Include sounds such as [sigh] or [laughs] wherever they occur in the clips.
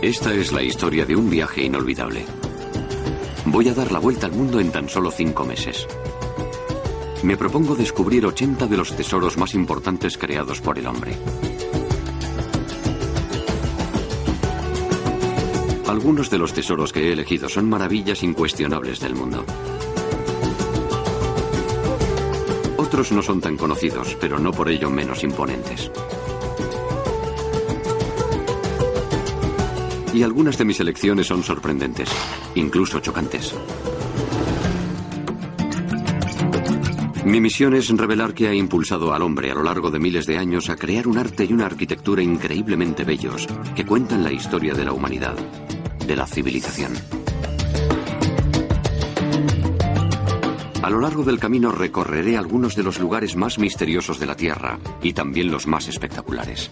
Esta es la historia de un viaje inolvidable. Voy a dar la vuelta al mundo en tan solo cinco meses. Me propongo descubrir 80 de los tesoros más importantes creados por el hombre. Algunos de los tesoros que he elegido son maravillas incuestionables del mundo. Otros no son tan conocidos, pero no por ello menos imponentes. Y algunas de mis elecciones son sorprendentes, incluso chocantes. Mi misión es revelar que ha impulsado al hombre a lo largo de miles de años a crear un arte y una arquitectura increíblemente bellos que cuentan la historia de la humanidad, de la civilización. A lo largo del camino recorreré algunos de los lugares más misteriosos de la Tierra y también los más espectaculares.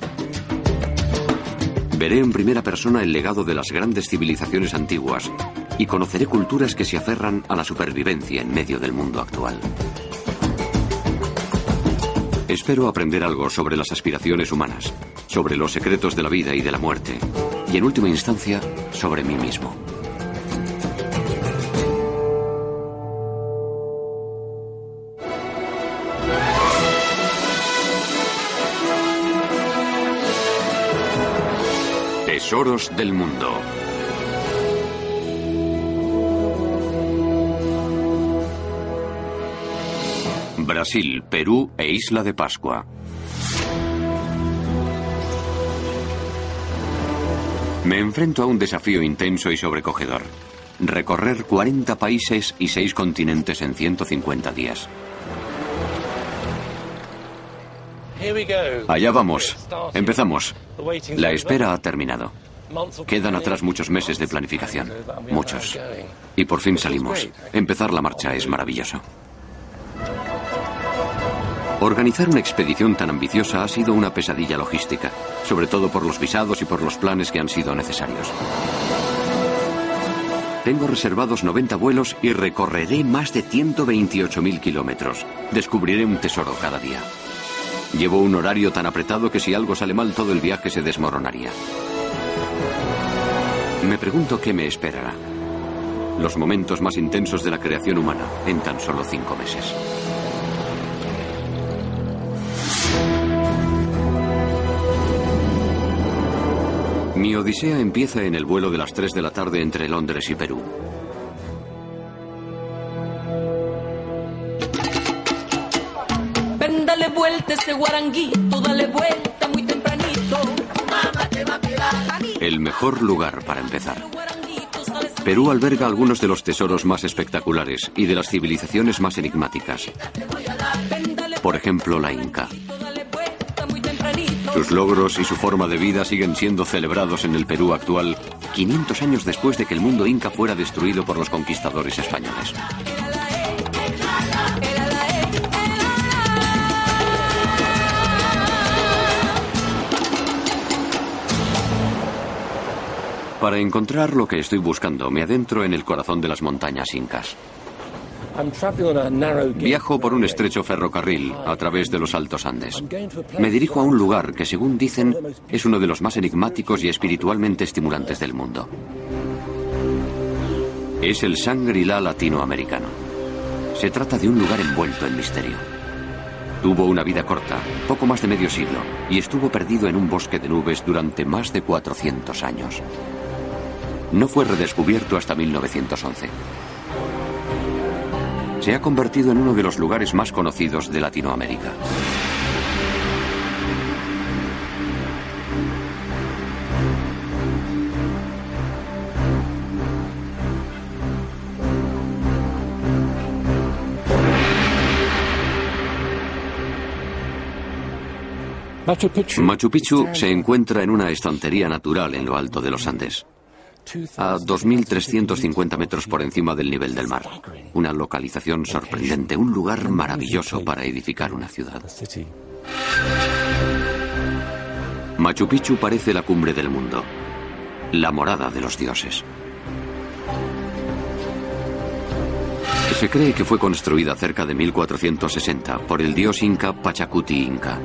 Veré en primera persona el legado de las grandes civilizaciones antiguas y conoceré culturas que se aferran a la supervivencia en medio del mundo actual. Espero aprender algo sobre las aspiraciones humanas, sobre los secretos de la vida y de la muerte, y en última instancia, sobre mí mismo. Tesoros del mundo. Brasil, Perú e Isla de Pascua. Me enfrento a un desafío intenso y sobrecogedor. Recorrer 40 países y 6 continentes en 150 días. Allá vamos. Empezamos. La espera ha terminado. Quedan atrás muchos meses de planificación. Muchos. Y por fin salimos. Empezar la marcha es maravilloso. Organizar una expedición tan ambiciosa ha sido una pesadilla logística, sobre todo por los visados y por los planes que han sido necesarios. Tengo reservados 90 vuelos y recorreré más de 128.000 kilómetros. Descubriré un tesoro cada día. Llevo un horario tan apretado que si algo sale mal todo el viaje se desmoronaría. Me pregunto qué me esperará. Los momentos más intensos de la creación humana en tan solo cinco meses. Mi odisea empieza en el vuelo de las 3 de la tarde entre Londres y Perú. Vuelta ese guaranguito, dale vuelta muy tempranito. Mamá te va a pegar. El mejor lugar para empezar. Perú alberga algunos de los tesoros más espectaculares y de las civilizaciones más enigmáticas. Por ejemplo, la Inca. Sus logros y su forma de vida siguen siendo celebrados en el Perú actual, 500 años después de que el mundo inca fuera destruido por los conquistadores españoles. Para encontrar lo que estoy buscando, me adentro en el corazón de las montañas incas. Viajo por un estrecho ferrocarril a través de los Altos Andes. Me dirijo a un lugar que, según dicen, es uno de los más enigmáticos y espiritualmente estimulantes del mundo. Es el Shangri-La latinoamericano. Se trata de un lugar envuelto en misterio. Tuvo una vida corta, poco más de medio siglo, y estuvo perdido en un bosque de nubes durante más de 400 años. No fue redescubierto hasta 1911 se ha convertido en uno de los lugares más conocidos de Latinoamérica. Machu Picchu se encuentra en una estantería natural en lo alto de los Andes a 2.350 metros por encima del nivel del mar. Una localización sorprendente, un lugar maravilloso para edificar una ciudad. Machu Picchu parece la cumbre del mundo, la morada de los dioses. Se cree que fue construida cerca de 1460 por el dios inca Pachacuti Inca.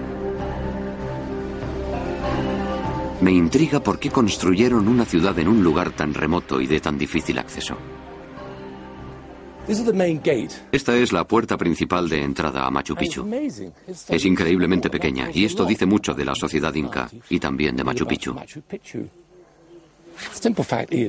Me intriga por qué construyeron una ciudad en un lugar tan remoto y de tan difícil acceso. Esta es la puerta principal de entrada a Machu Picchu. Es increíblemente pequeña y esto dice mucho de la sociedad inca y también de Machu Picchu.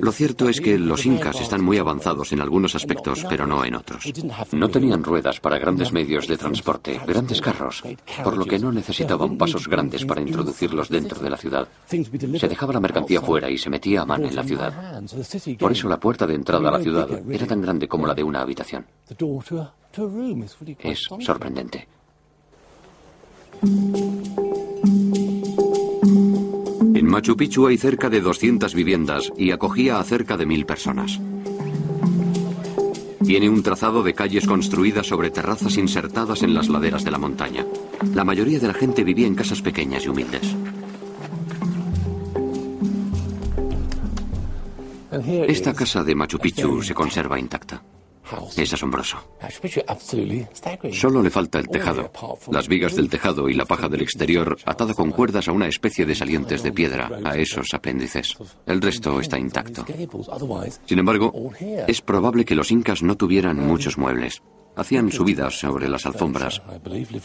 Lo cierto es que los incas están muy avanzados en algunos aspectos, pero no en otros. No tenían ruedas para grandes medios de transporte, grandes carros, por lo que no necesitaban pasos grandes para introducirlos dentro de la ciudad. Se dejaba la mercancía fuera y se metía a mano en la ciudad. Por eso la puerta de entrada a la ciudad era tan grande como la de una habitación. Es sorprendente. Machu Picchu hay cerca de 200 viviendas y acogía a cerca de mil personas. Tiene un trazado de calles construidas sobre terrazas insertadas en las laderas de la montaña. La mayoría de la gente vivía en casas pequeñas y humildes. Esta casa de Machu Picchu se conserva intacta. Es asombroso. Solo le falta el tejado, las vigas del tejado y la paja del exterior atada con cuerdas a una especie de salientes de piedra, a esos apéndices. El resto está intacto. Sin embargo, es probable que los incas no tuvieran muchos muebles. Hacían subidas sobre las alfombras,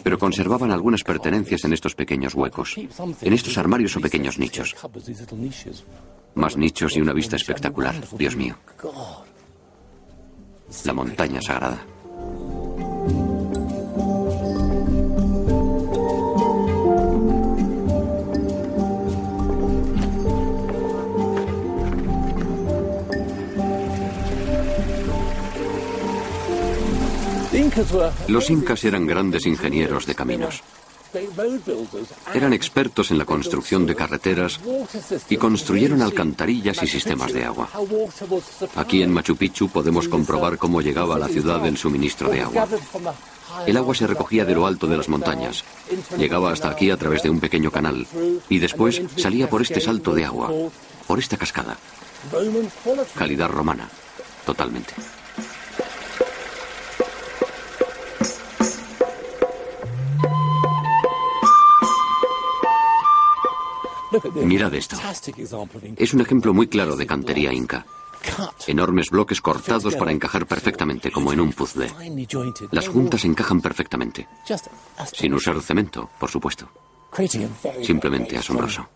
pero conservaban algunas pertenencias en estos pequeños huecos, en estos armarios o pequeños nichos. Más nichos y una vista espectacular, Dios mío la montaña sagrada. Los incas eran grandes ingenieros de caminos. Eran expertos en la construcción de carreteras y construyeron alcantarillas y sistemas de agua. Aquí en Machu Picchu podemos comprobar cómo llegaba a la ciudad el suministro de agua. El agua se recogía de lo alto de las montañas, llegaba hasta aquí a través de un pequeño canal y después salía por este salto de agua, por esta cascada. Calidad romana, totalmente. Mirad esto. Es un ejemplo muy claro de cantería inca. Enormes bloques cortados para encajar perfectamente, como en un puzzle. Las juntas encajan perfectamente. Sin usar cemento, por supuesto. Simplemente asombroso.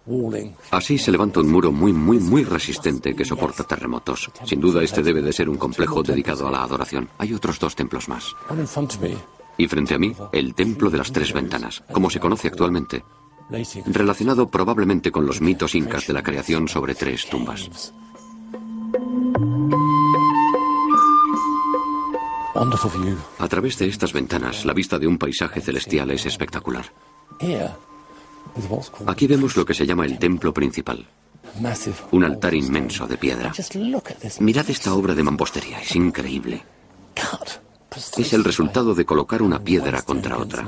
Así se levanta un muro muy, muy, muy resistente que soporta terremotos. Sin duda este debe de ser un complejo dedicado a la adoración. Hay otros dos templos más. Y frente a mí, el templo de las tres ventanas, como se conoce actualmente, relacionado probablemente con los mitos incas de la creación sobre tres tumbas. A través de estas ventanas, la vista de un paisaje celestial es espectacular. Aquí vemos lo que se llama el templo principal. Un altar inmenso de piedra. Mirad esta obra de mampostería, es increíble es el resultado de colocar una piedra contra otra.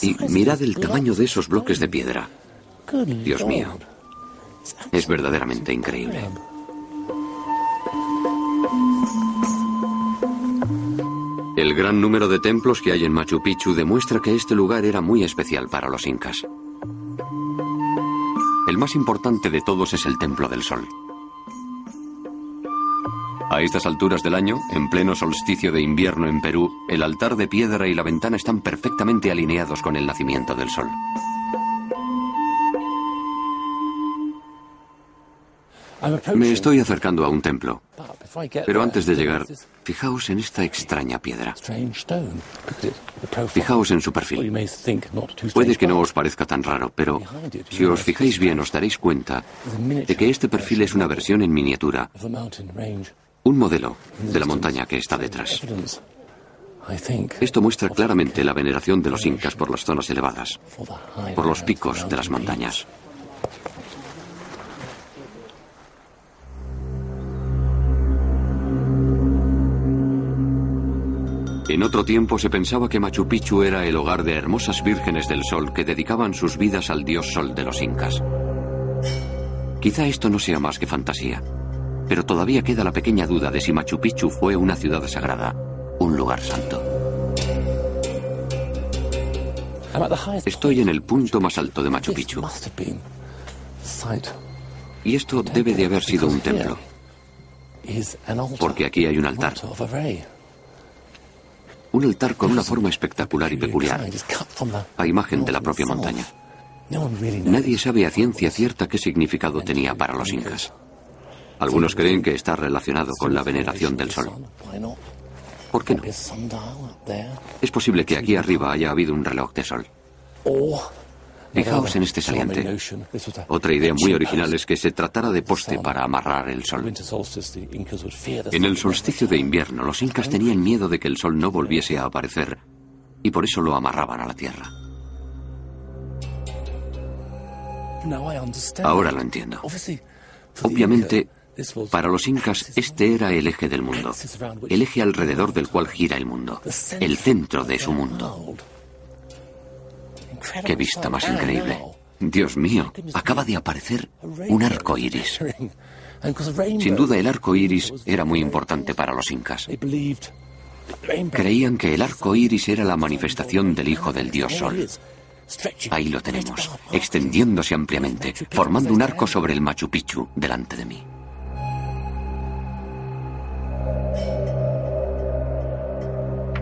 Y mirad el tamaño de esos bloques de piedra. Dios mío, es verdaderamente increíble. El gran número de templos que hay en Machu Picchu demuestra que este lugar era muy especial para los incas. El más importante de todos es el Templo del Sol. A estas alturas del año, en pleno solsticio de invierno en Perú, el altar de piedra y la ventana están perfectamente alineados con el nacimiento del sol. Me estoy acercando a un templo, pero antes de llegar, fijaos en esta extraña piedra. Fijaos en su perfil. Puede que no os parezca tan raro, pero si os fijáis bien os daréis cuenta de que este perfil es una versión en miniatura un modelo de la montaña que está detrás. Esto muestra claramente la veneración de los incas por las zonas elevadas, por los picos de las montañas. En otro tiempo se pensaba que Machu Picchu era el hogar de hermosas vírgenes del sol que dedicaban sus vidas al dios sol de los incas. Quizá esto no sea más que fantasía pero todavía queda la pequeña duda de si Machu Picchu fue una ciudad sagrada, un lugar santo. Estoy en el punto más alto de Machu Picchu. Y esto debe de haber sido un templo, porque aquí hay un altar. Un altar con una forma espectacular y peculiar, a imagen de la propia montaña. Nadie sabe a ciencia cierta qué significado tenía para los incas. Algunos creen que está relacionado con la veneración del sol. ¿Por qué no? Es posible que aquí arriba haya habido un reloj de sol. Fijaos en este saliente. Otra idea muy original es que se tratara de poste para amarrar el sol. En el solsticio de invierno, los incas tenían miedo de que el sol no volviese a aparecer y por eso lo amarraban a la tierra. Ahora lo entiendo. Obviamente, para los incas este era el eje del mundo, el eje alrededor del cual gira el mundo, el centro de su mundo. ¡Qué vista más increíble! Dios mío, acaba de aparecer un arco iris. Sin duda, el arco iris era muy importante para los incas. Creían que el arco iris era la manifestación del hijo del dios Sol. Ahí lo tenemos, extendiéndose ampliamente, formando un arco sobre el Machu Picchu delante de mí.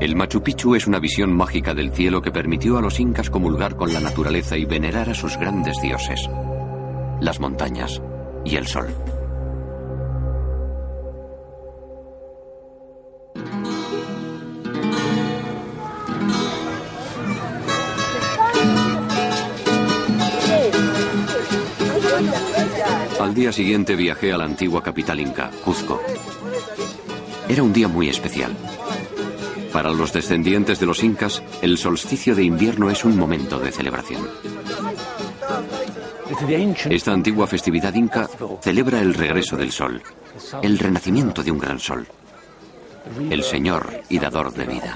El Machu Picchu es una visión mágica del cielo que permitió a los incas comulgar con la naturaleza y venerar a sus grandes dioses, las montañas y el sol. Al día siguiente viajé a la antigua capital inca, Cuzco. Era un día muy especial. Para los descendientes de los incas, el solsticio de invierno es un momento de celebración. Esta antigua festividad inca celebra el regreso del sol, el renacimiento de un gran sol, el señor y dador de vida.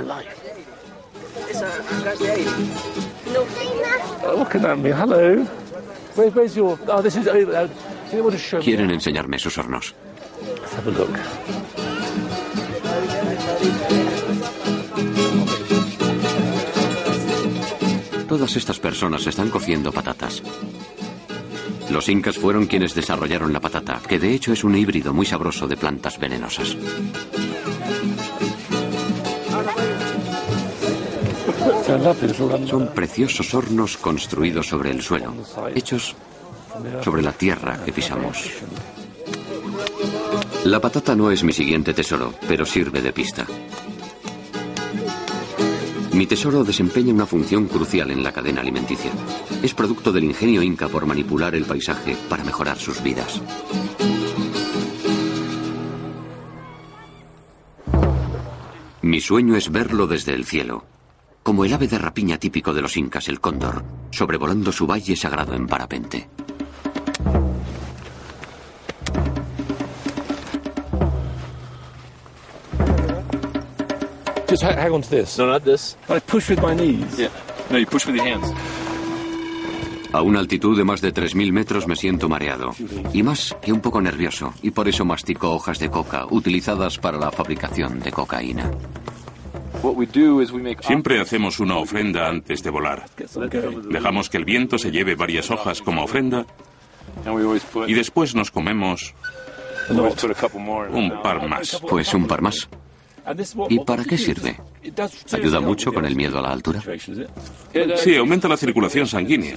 Quieren enseñarme sus hornos. Todas estas personas están cociendo patatas. Los incas fueron quienes desarrollaron la patata, que de hecho es un híbrido muy sabroso de plantas venenosas. Son preciosos hornos construidos sobre el suelo, hechos sobre la tierra que pisamos. La patata no es mi siguiente tesoro, pero sirve de pista. Mi tesoro desempeña una función crucial en la cadena alimenticia. Es producto del ingenio inca por manipular el paisaje para mejorar sus vidas. Mi sueño es verlo desde el cielo, como el ave de rapiña típico de los incas, el cóndor, sobrevolando su valle sagrado en parapente. Just ha- hang on to this. No, not this. I push with my knees. Yeah. No, you push with your hands. A una altitud de más de 3.000 metros me siento mareado. Y más que un poco nervioso. Y por eso mastico hojas de coca utilizadas para la fabricación de cocaína. What we do is we make Siempre hacemos una ofrenda antes de volar. Dejamos que el viento se lleve varias hojas como ofrenda and we always put, y después nos comemos un par más. Pues un par más. ¿Y para qué sirve? ¿Ayuda mucho con with el miedo a la altura? Sí, aumenta la circulación sanguínea.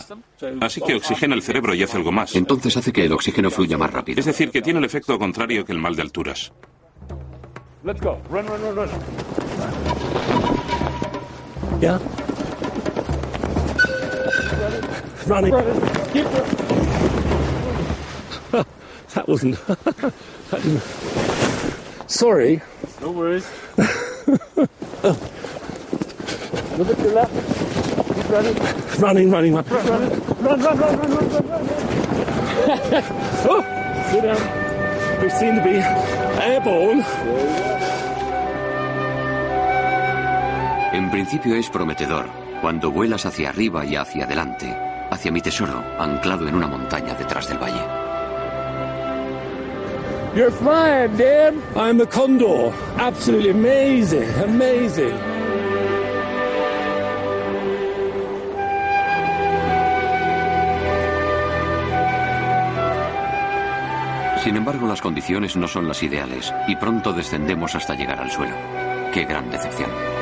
Así que oxigena el cerebro y hace algo más. Entonces hace que el oxígeno fluya más rápido. Es decir, que tiene el efecto contrario que el mal de alturas. Let's go. Run, run, run, run. Yeah. Running. Keep [laughs] that wasn't. that [laughs] didn't. Sorry. No worries. Look at the left. Keep running. Running, running, run. Run, run, run, run, run, run, run, run, run. [laughs] oh, sit down. We seem to be airborne. En principio es prometedor cuando vuelas hacia arriba y hacia adelante, hacia mi tesoro, anclado en una montaña detrás del valle. You're flying, Dan. I'm the Condor. Absolutely amazing, amazing. Sin embargo, las condiciones no son las ideales y pronto descendemos hasta llegar al suelo. ¡Qué gran decepción!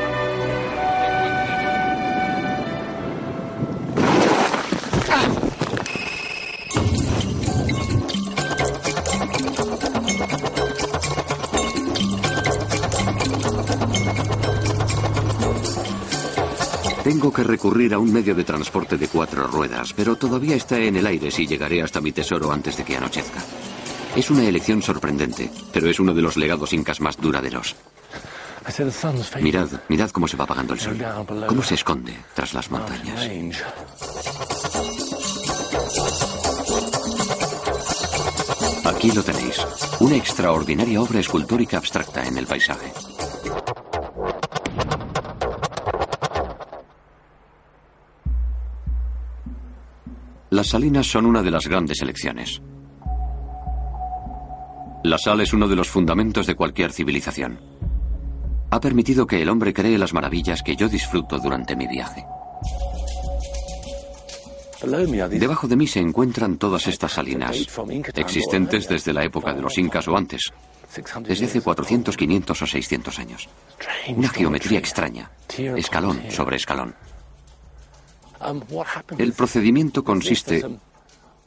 Que recurrir a un medio de transporte de cuatro ruedas, pero todavía está en el aire si llegaré hasta mi tesoro antes de que anochezca. Es una elección sorprendente, pero es uno de los legados incas más duraderos. Mirad, mirad cómo se va apagando el sol. Cómo se esconde tras las montañas. Aquí lo tenéis. Una extraordinaria obra escultórica abstracta en el paisaje. Las salinas son una de las grandes elecciones. La sal es uno de los fundamentos de cualquier civilización. Ha permitido que el hombre cree las maravillas que yo disfruto durante mi viaje. Debajo de mí se encuentran todas estas salinas, existentes desde la época de los incas o antes, 600 desde hace years. 400, 500 o 600 años. Una geometría extraña, escalón sobre escalón. Um, El procedimiento consiste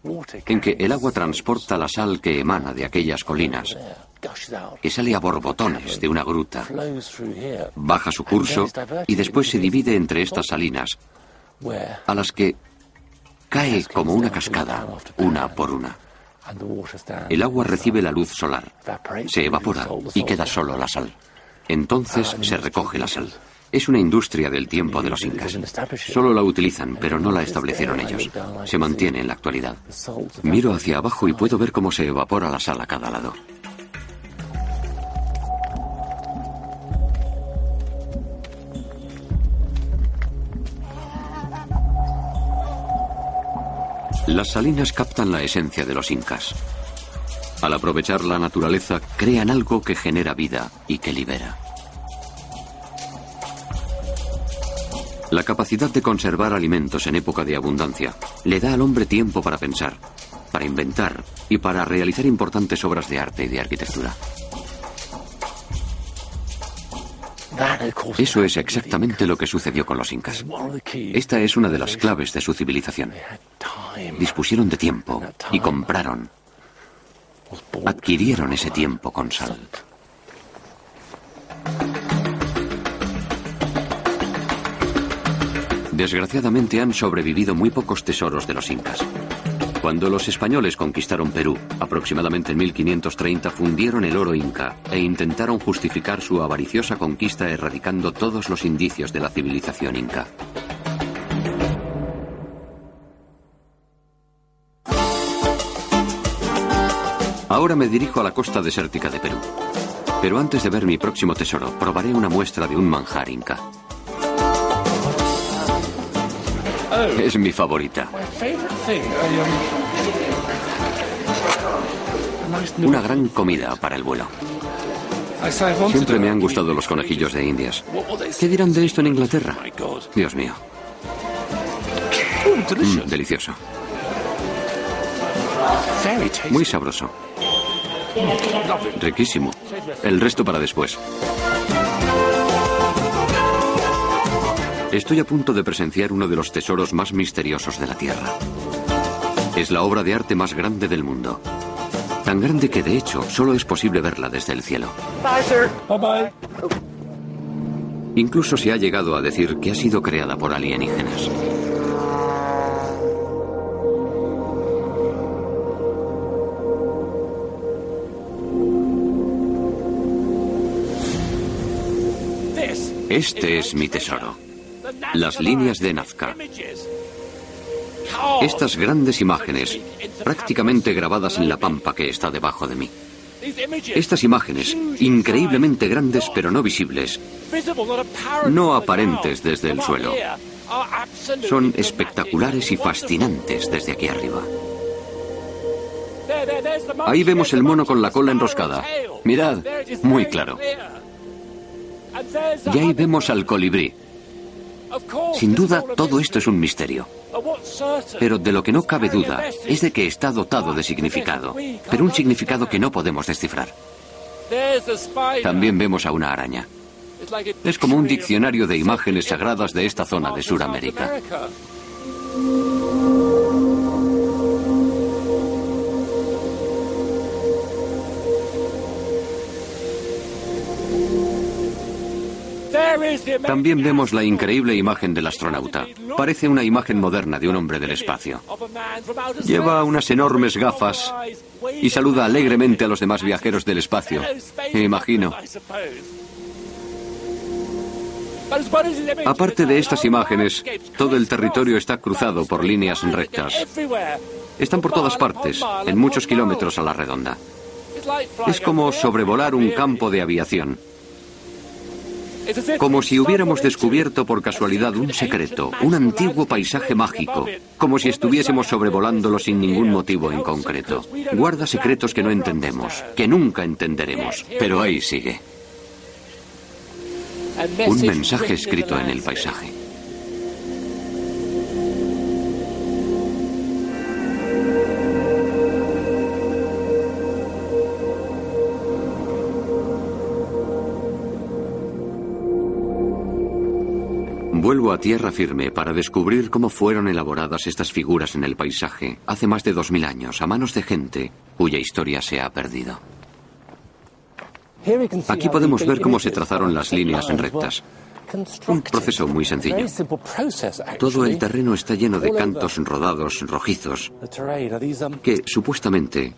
water en que el agua transporta la sal que emana de aquellas colinas, que sale a borbotones de una gruta, baja su curso y después se divide entre estas salinas, a las que cae como una cascada, una por una. El agua recibe la luz solar, se evapora y queda solo la sal. Entonces se recoge la sal. Es una industria del tiempo de los incas. Solo la utilizan, pero no la establecieron ellos. Se mantiene en la actualidad. Miro hacia abajo y puedo ver cómo se evapora la sal a cada lado. Las salinas captan la esencia de los incas. Al aprovechar la naturaleza, crean algo que genera vida y que libera. La capacidad de conservar alimentos en época de abundancia le da al hombre tiempo para pensar, para inventar y para realizar importantes obras de arte y de arquitectura. Eso es exactamente lo que sucedió con los incas. Esta es una de las claves de su civilización. Dispusieron de tiempo y compraron, adquirieron ese tiempo con sal. Desgraciadamente han sobrevivido muy pocos tesoros de los incas. Cuando los españoles conquistaron Perú, aproximadamente en 1530 fundieron el oro inca e intentaron justificar su avariciosa conquista erradicando todos los indicios de la civilización inca. Ahora me dirijo a la costa desértica de Perú. Pero antes de ver mi próximo tesoro, probaré una muestra de un manjar inca. Es mi favorita. Um, Una gran comida para el vuelo. Siempre me han gustado los conejillos de indias. ¿Qué dirán de esto en Inglaterra? God. Dios mío. Mm, delicioso. Muy sabroso. Riquísimo. El resto para después. Estoy a punto de presenciar uno de los tesoros más misteriosos de la Tierra. Es la obra de arte más grande del mundo. Tan grande que de hecho solo es posible verla desde el cielo. Bye bye. Incluso se ha llegado a decir que ha sido creada por alienígenas. Este es mi tesoro. Las líneas de Nazca. Estas grandes imágenes, prácticamente grabadas en la pampa que está debajo de mí. Estas imágenes, increíblemente grandes pero no visibles, no aparentes desde el suelo, son espectaculares y fascinantes desde aquí arriba. Ahí vemos el mono con la cola enroscada. Mirad, muy claro. Y ahí vemos al colibrí. Sin duda, todo esto es un misterio. Pero de lo que no cabe duda es de que está dotado de significado, pero un significado que no podemos descifrar. También vemos a una araña. Es como un diccionario de imágenes sagradas de esta zona de Sudamérica. También vemos la increíble imagen del astronauta. Parece una imagen moderna de un hombre del espacio. Lleva unas enormes gafas y saluda alegremente a los demás viajeros del espacio. Imagino. Aparte de estas imágenes, todo el territorio está cruzado por líneas rectas. Están por todas partes, en muchos kilómetros a la redonda. Es como sobrevolar un campo de aviación. Como si hubiéramos descubierto por casualidad un secreto, un antiguo paisaje mágico, como si estuviésemos sobrevolándolo sin ningún motivo en concreto. Guarda secretos que no entendemos, que nunca entenderemos, pero ahí sigue. Un mensaje escrito en el paisaje. A tierra firme para descubrir cómo fueron elaboradas estas figuras en el paisaje hace más de dos mil años a manos de gente cuya historia se ha perdido. Aquí podemos ver cómo se trazaron las líneas en rectas. Un proceso muy sencillo. Todo el terreno está lleno de cantos rodados rojizos que supuestamente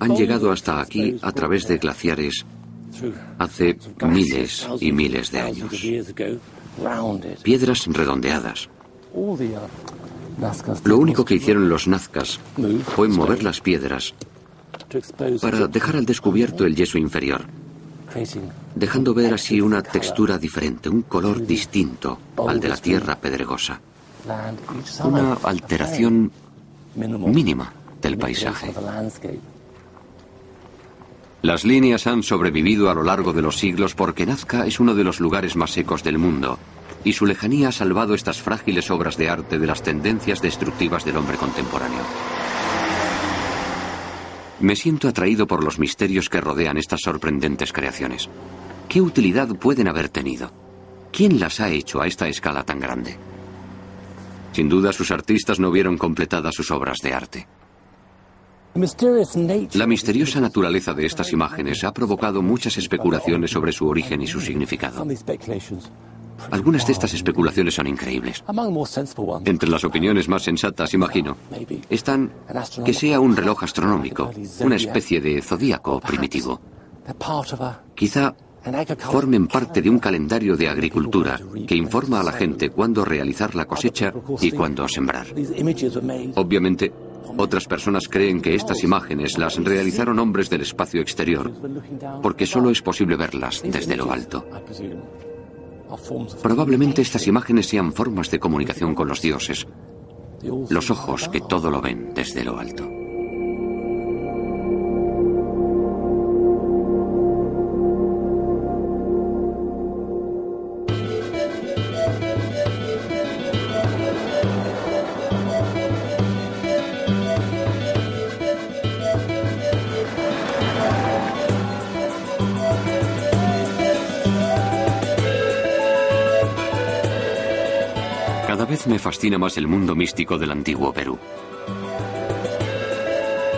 han llegado hasta aquí a través de glaciares hace miles y miles de años. Piedras redondeadas. Lo único que hicieron los nazcas fue mover las piedras para dejar al descubierto el yeso inferior, dejando ver así una textura diferente, un color distinto al de la tierra pedregosa. Una alteración mínima del paisaje. Las líneas han sobrevivido a lo largo de los siglos porque Nazca es uno de los lugares más secos del mundo, y su lejanía ha salvado estas frágiles obras de arte de las tendencias destructivas del hombre contemporáneo. Me siento atraído por los misterios que rodean estas sorprendentes creaciones. ¿Qué utilidad pueden haber tenido? ¿Quién las ha hecho a esta escala tan grande? Sin duda sus artistas no vieron completadas sus obras de arte. La misteriosa naturaleza de estas imágenes ha provocado muchas especulaciones sobre su origen y su significado. Algunas de estas especulaciones son increíbles. Entre las opiniones más sensatas, imagino, están que sea un reloj astronómico, una especie de zodíaco primitivo. Quizá formen parte de un calendario de agricultura que informa a la gente cuándo realizar la cosecha y cuándo sembrar. Obviamente, otras personas creen que estas imágenes las realizaron hombres del espacio exterior, porque solo es posible verlas desde lo alto. Probablemente estas imágenes sean formas de comunicación con los dioses, los ojos que todo lo ven desde lo alto. Me fascina más el mundo místico del antiguo Perú.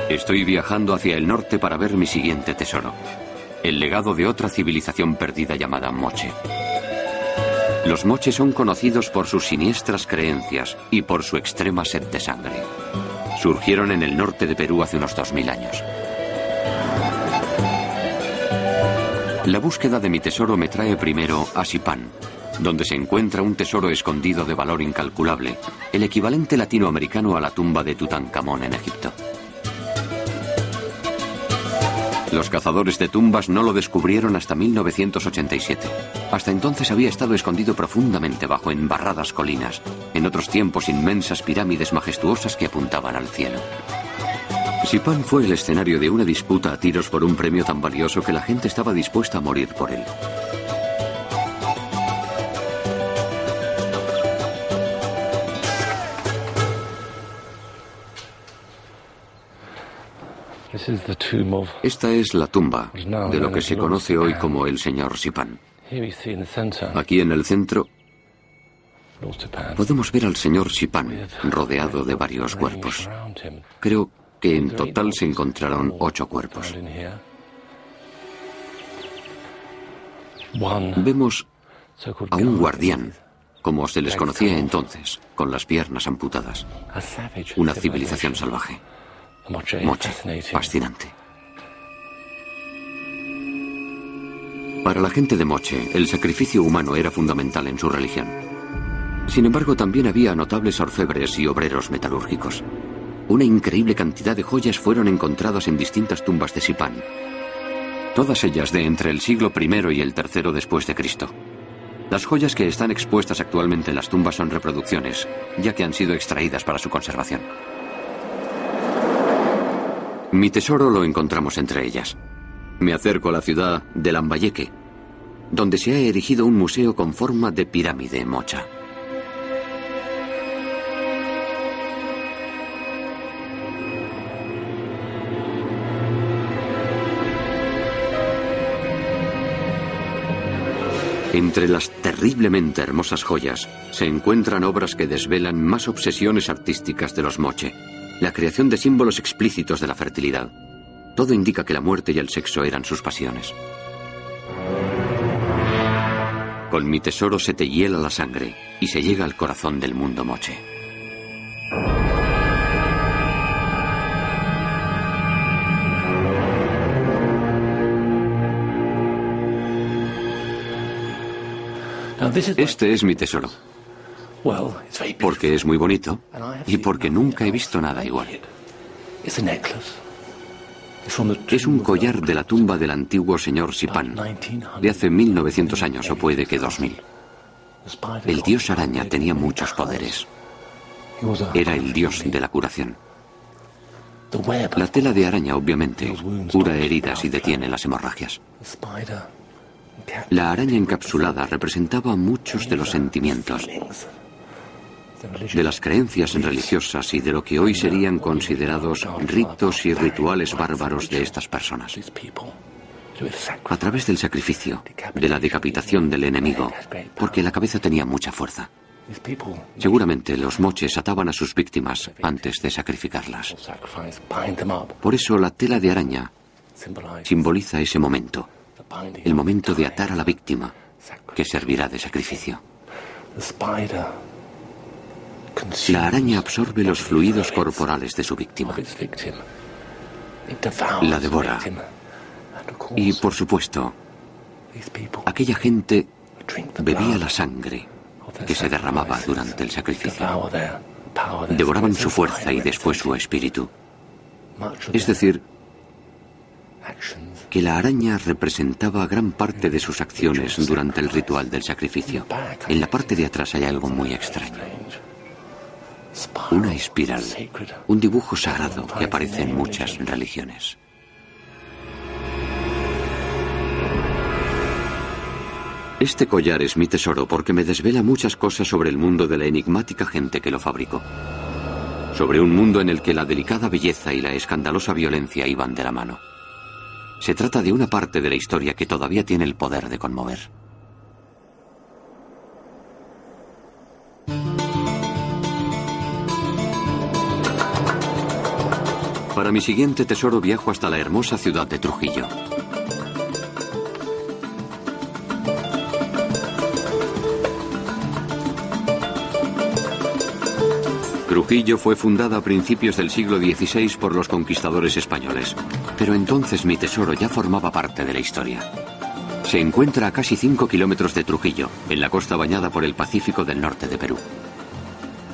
Estoy viajando hacia el norte para ver mi siguiente tesoro, el legado de otra civilización perdida llamada Moche. Los Moche son conocidos por sus siniestras creencias y por su extrema sed de sangre. Surgieron en el norte de Perú hace unos 2000 años. La búsqueda de mi tesoro me trae primero a Sipán, donde se encuentra un tesoro escondido de valor incalculable, el equivalente latinoamericano a la tumba de Tutankamón en Egipto. Los cazadores de tumbas no lo descubrieron hasta 1987. Hasta entonces había estado escondido profundamente bajo embarradas colinas, en otros tiempos inmensas pirámides majestuosas que apuntaban al cielo. Sipán fue el escenario de una disputa a tiros por un premio tan valioso que la gente estaba dispuesta a morir por él. Esta es la tumba de lo que se conoce hoy como el señor Sipan. Aquí en el centro podemos ver al señor Sipan rodeado de varios cuerpos. Creo que en total se encontraron ocho cuerpos. Vemos a un guard. guardián, como se les conocía entonces, con las piernas amputadas. Una civilización salvaje. Moche, fascinating. fascinante. Para la gente de Moche, el sacrificio humano era fundamental en su religión. Sin embargo, también había notables orfebres y obreros metalúrgicos. Una increíble cantidad de joyas fueron encontradas en distintas tumbas de Sipán. Todas ellas de entre el siglo I y el III después de Cristo. Las joyas que están expuestas actualmente en las tumbas son reproducciones, ya que han sido extraídas para su conservación. Mi tesoro lo encontramos entre ellas. Me acerco a la ciudad de Lambayeque, donde se ha erigido un museo con forma de pirámide mocha. Entre las terriblemente hermosas joyas se encuentran obras que desvelan más obsesiones artísticas de los moche, la creación de símbolos explícitos de la fertilidad. Todo indica que la muerte y el sexo eran sus pasiones. Con mi tesoro se te hiela la sangre y se llega al corazón del mundo moche. Este es mi tesoro, well, it's very beautiful. Porque es muy bonito y porque nunca he visto nada igual. Es un collar de la tumba del antiguo señor Sipan, de hace 1900 años o puede que 2000. The spider El dios araña tenía muchos poderes. Era el dios de la curación. La tela de araña, obviamente, cura heridas y detiene las hemorragias. La araña encapsulada representaba muchos de los sentimientos, de las creencias religiosas y de lo que hoy serían considerados ritos y rituales bárbaros de estas personas. A través del sacrificio, de la decapitación del enemigo, porque la cabeza tenía mucha fuerza. Seguramente los moches ataban a sus víctimas antes de sacrificarlas. Por eso la tela de araña simboliza ese momento, el momento de atar a la víctima, que servirá de sacrificio. La araña absorbe los fluidos corporales de su víctima. La devora. Y por supuesto, aquella gente bebía la sangre que se derramaba durante el sacrificio. Devoraban su fuerza y después su espíritu. Es decir, que la araña representaba gran parte de sus acciones durante el ritual del sacrificio. En la parte de atrás hay algo muy extraño. Una espiral, un dibujo sagrado que aparece en muchas religiones. Este collar es mi tesoro porque me desvela muchas cosas sobre el mundo de la enigmática gente que lo fabricó. Sobre un mundo en el que la delicada belleza y la escandalosa violencia iban de la mano. Se trata de una parte de la historia que todavía tiene el poder de conmover. Para mi siguiente tesoro viajo hasta la hermosa ciudad de Trujillo. Trujillo fue fundada a principios del siglo XVI por los conquistadores españoles, pero entonces mi tesoro ya formaba parte de la historia. Se encuentra a casi 5 kilómetros de Trujillo, en la costa bañada por el Pacífico del norte de Perú.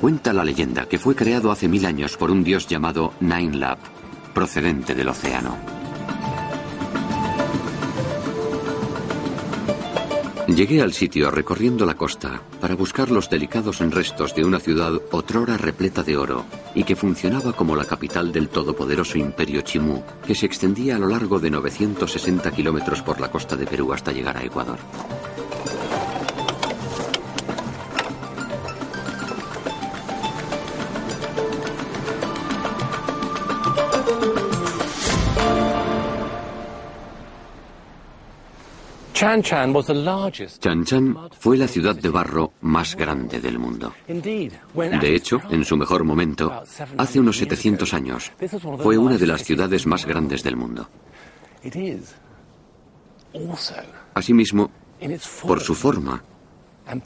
Cuenta la leyenda que fue creado hace mil años por un dios llamado Nine Lab, procedente del océano. Llegué al sitio recorriendo la costa para buscar los delicados restos de una ciudad otrora repleta de oro y que funcionaba como la capital del todopoderoso imperio Chimú, que se extendía a lo largo de 960 kilómetros por la costa de Perú hasta llegar a Ecuador. Chan Chan fue la ciudad de barro más grande del mundo. De hecho, en su mejor momento, hace unos 700 años, fue una de las ciudades más grandes del mundo. it is also Asimismo, por su forma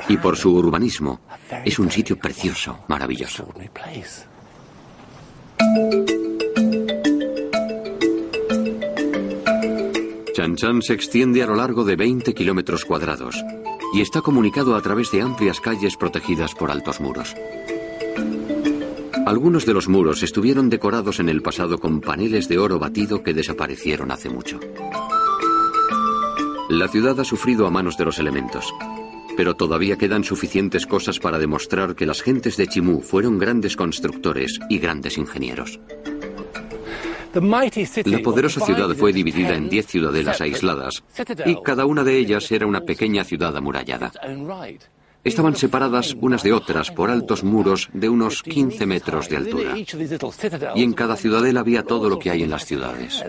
y por su urbanismo, es un sitio precioso, maravilloso. Extraordinary place. Chan Chan se extiende a lo largo de 20 kilómetros cuadrados y está comunicado a través de amplias calles protegidas por altos muros. Algunos de los muros estuvieron decorados en el pasado con paneles de oro batido que desaparecieron hace mucho. La ciudad ha sufrido a manos de los elementos, pero todavía quedan suficientes cosas para demostrar que las gentes de Chimú fueron grandes constructores y grandes ingenieros. La poderosa ciudad fue dividida en 10 ciudadelas aisladas y cada una de ellas era una pequeña ciudad amurallada. Estaban separadas unas de otras por altos muros de unos 15 metros de altura. Y en cada ciudadela había todo lo que hay en las ciudades.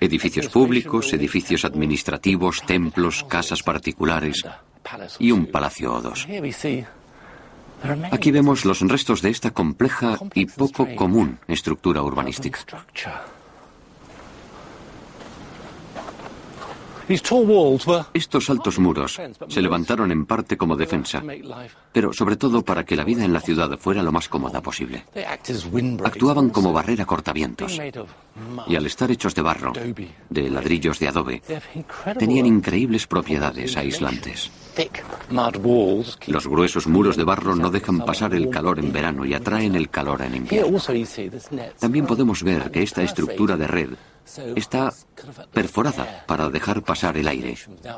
Edificios públicos, edificios administrativos, templos, casas particulares y un palacio o dos. Aquí vemos los restos de esta compleja y poco común estructura urbanística. Estos altos muros se levantaron en parte como defensa, pero sobre todo para que la vida en la ciudad fuera lo más cómoda posible. Actuaban como barrera cortavientos. Y al estar hechos de barro, de ladrillos de adobe, tenían increíbles propiedades aislantes. Los gruesos muros de barro no dejan pasar el calor en verano y atraen el calor en invierno. También podemos ver que esta estructura de red está perforada para dejar pasar el aire,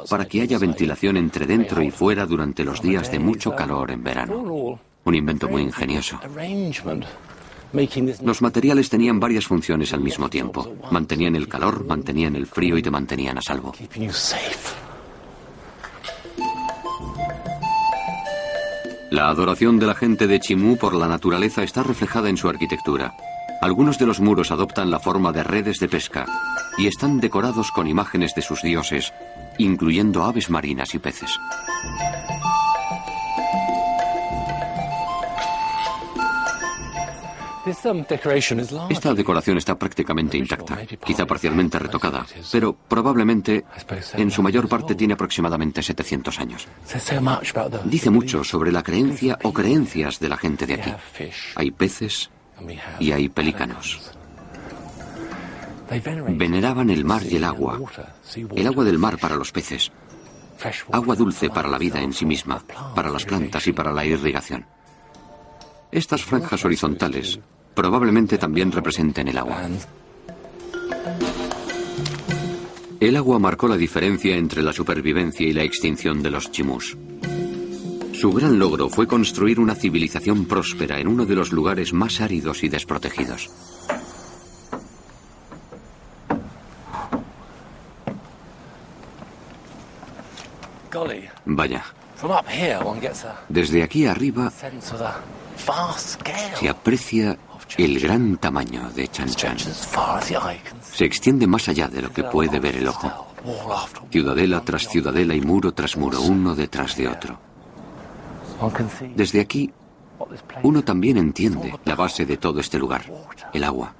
para que haya ventilación entre dentro y fuera durante los días de mucho calor en verano. Un invento muy ingenioso. Los materiales tenían varias funciones al mismo tiempo. Mantenían el calor, mantenían el frío y te mantenían a salvo. La adoración de la gente de Chimú por la naturaleza está reflejada en su arquitectura. Algunos de los muros adoptan la forma de redes de pesca y están decorados con imágenes de sus dioses, incluyendo aves marinas y peces. Esta decoración está prácticamente intacta, quizá parcialmente retocada, pero probablemente en su mayor parte tiene aproximadamente 700 años. Dice mucho sobre la creencia o creencias de la gente de aquí. Hay peces y hay pelícanos. Veneraban el mar y el agua, el agua del mar para los peces, agua dulce para la vida en sí misma, para las plantas y para la irrigación. Estas franjas horizontales probablemente también representen el agua. El agua marcó la diferencia entre la supervivencia y la extinción de los chimús. Su gran logro fue construir una civilización próspera en uno de los lugares más áridos y desprotegidos. Vaya, desde aquí arriba se aprecia el gran tamaño de Chan Chan. Se extiende más allá de lo que puede ver el ojo. Ciudadela tras ciudadela y muro tras muro, uno detrás de otro. Desde aquí, uno también entiende la base de todo este lugar, el agua.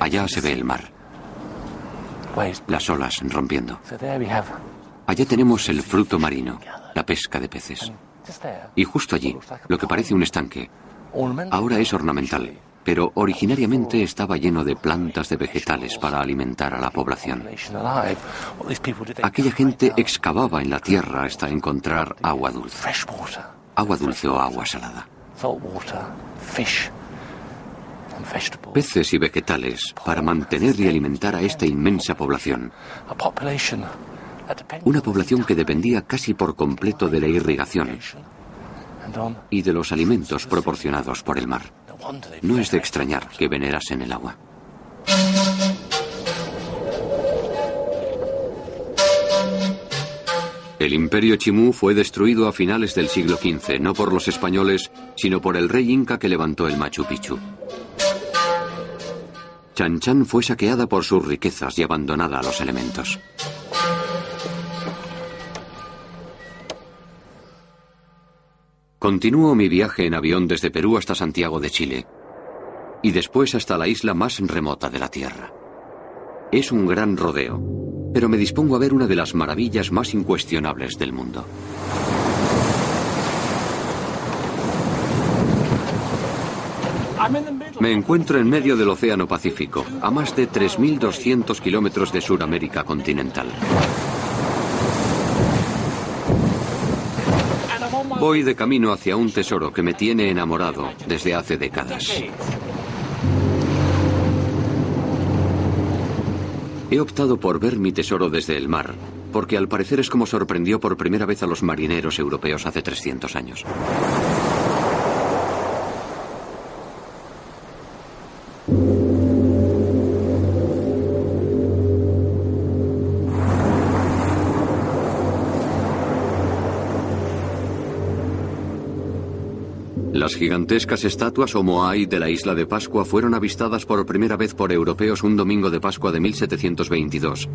Allá se ve el mar, las olas rompiendo. Allá tenemos el fruto marino, la pesca de peces. Y justo allí, lo que parece un estanque, ahora es ornamental, pero originariamente estaba lleno de plantas de vegetales para alimentar a la población. Aquella gente excavaba en la tierra hasta encontrar agua dulce. Agua dulce o agua salada. Peces y vegetales para mantener y alimentar a esta inmensa población. Una población que dependía casi por completo de la irrigación y de los alimentos proporcionados por el mar. No es de extrañar que venerasen el agua. El imperio Chimú fue destruido a finales del siglo XV, no por los españoles, sino por el rey inca que levantó el Machu Picchu. Chan Chan fue saqueada por sus riquezas y abandonada a los elementos. Continúo mi viaje en avión desde Perú hasta Santiago de Chile y después hasta la isla más remota de la Tierra. Es un gran rodeo, pero me dispongo a ver una de las maravillas más incuestionables del mundo. Me encuentro en medio del Océano Pacífico, a más de 3.200 kilómetros de Sudamérica continental. Voy de camino hacia un tesoro que me tiene enamorado desde hace décadas. He optado por ver mi tesoro desde el mar, porque al parecer es como sorprendió por primera vez a los marineros europeos hace 300 años. Las gigantescas estatuas o moai de la isla de Pascua fueron avistadas por primera vez por europeos un domingo de Pascua de 1722,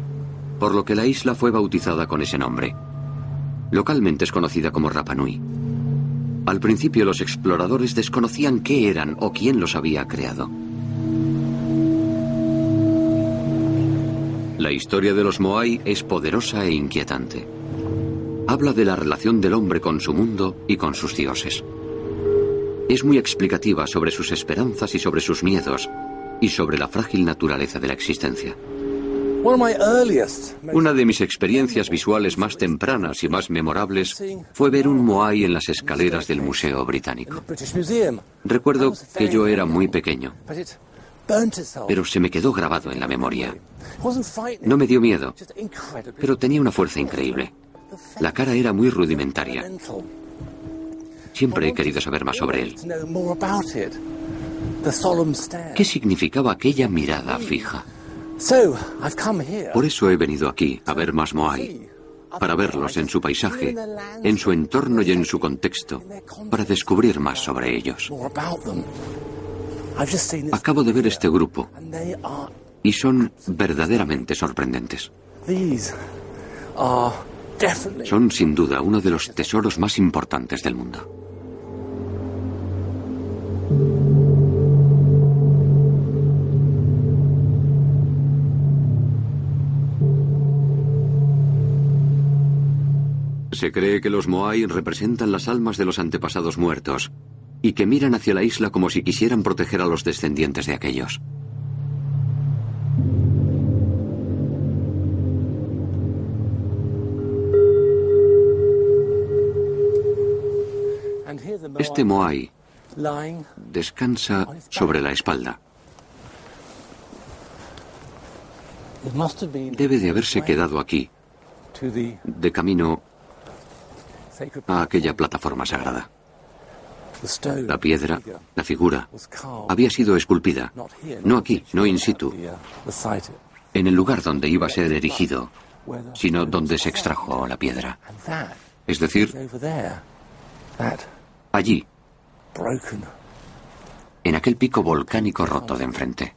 por lo que la isla fue bautizada con ese nombre. Localmente es conocida como Rapa Nui. Al principio los exploradores desconocían qué eran o quién los había creado. La historia de los Moai es poderosa e inquietante. Habla de la relación del hombre con su mundo y con sus dioses. Es muy explicativa sobre sus esperanzas y sobre sus miedos, y sobre la frágil naturaleza de la existencia. Una de mis experiencias visuales más tempranas y más memorables fue ver un Moai en las escaleras del Museo Británico. Recuerdo que yo era muy pequeño, pero se me quedó grabado en la memoria. No me dio miedo, pero tenía una fuerza increíble. La cara era muy rudimentaria. Siempre he querido saber más sobre él. ¿Qué significaba aquella mirada fija? Por eso he venido aquí a ver más Moai, para verlos en su paisaje, en su entorno y en su contexto, para descubrir más sobre ellos. Acabo de ver este grupo y son verdaderamente sorprendentes. Son sin duda uno de los tesoros más importantes del mundo. Se cree que los Moai representan las almas de los antepasados muertos y que miran hacia la isla como si quisieran proteger a los descendientes de aquellos. Este Moai descansa sobre la espalda. Debe de haberse quedado aquí, de camino a aquella plataforma sagrada. La piedra, la figura, había sido esculpida, no aquí, no in situ, en el lugar donde iba a ser erigido, sino donde se extrajo la piedra. Es decir, allí, en aquel pico volcánico roto de enfrente.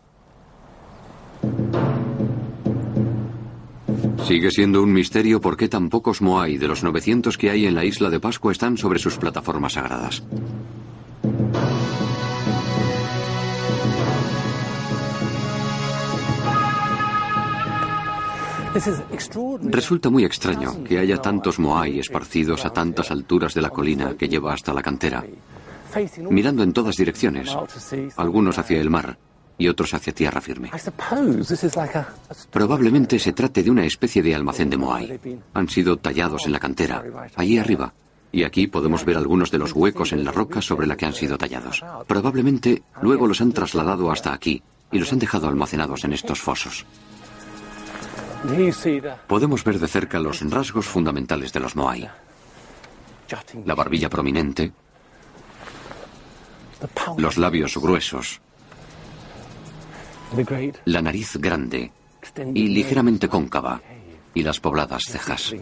Sigue siendo un misterio por qué tan pocos Moai de los 900 que hay en la isla de Pascua están sobre sus plataformas sagradas. Resulta muy extraño que haya tantos Moai esparcidos a tantas alturas de la colina que lleva hasta la cantera, mirando en todas direcciones, algunos hacia el mar, y otros hacia tierra firme. Probablemente se trate de una especie de almacén de Moai. Han sido tallados en la cantera, allí arriba. Y aquí podemos ver algunos de los huecos en la roca sobre la que han sido tallados. Probablemente luego los han trasladado hasta aquí y los han dejado almacenados en estos fosos. Podemos ver de cerca los rasgos fundamentales de los Moai. La barbilla prominente, los labios gruesos, la nariz grande y ligeramente cóncava y las pobladas cejas.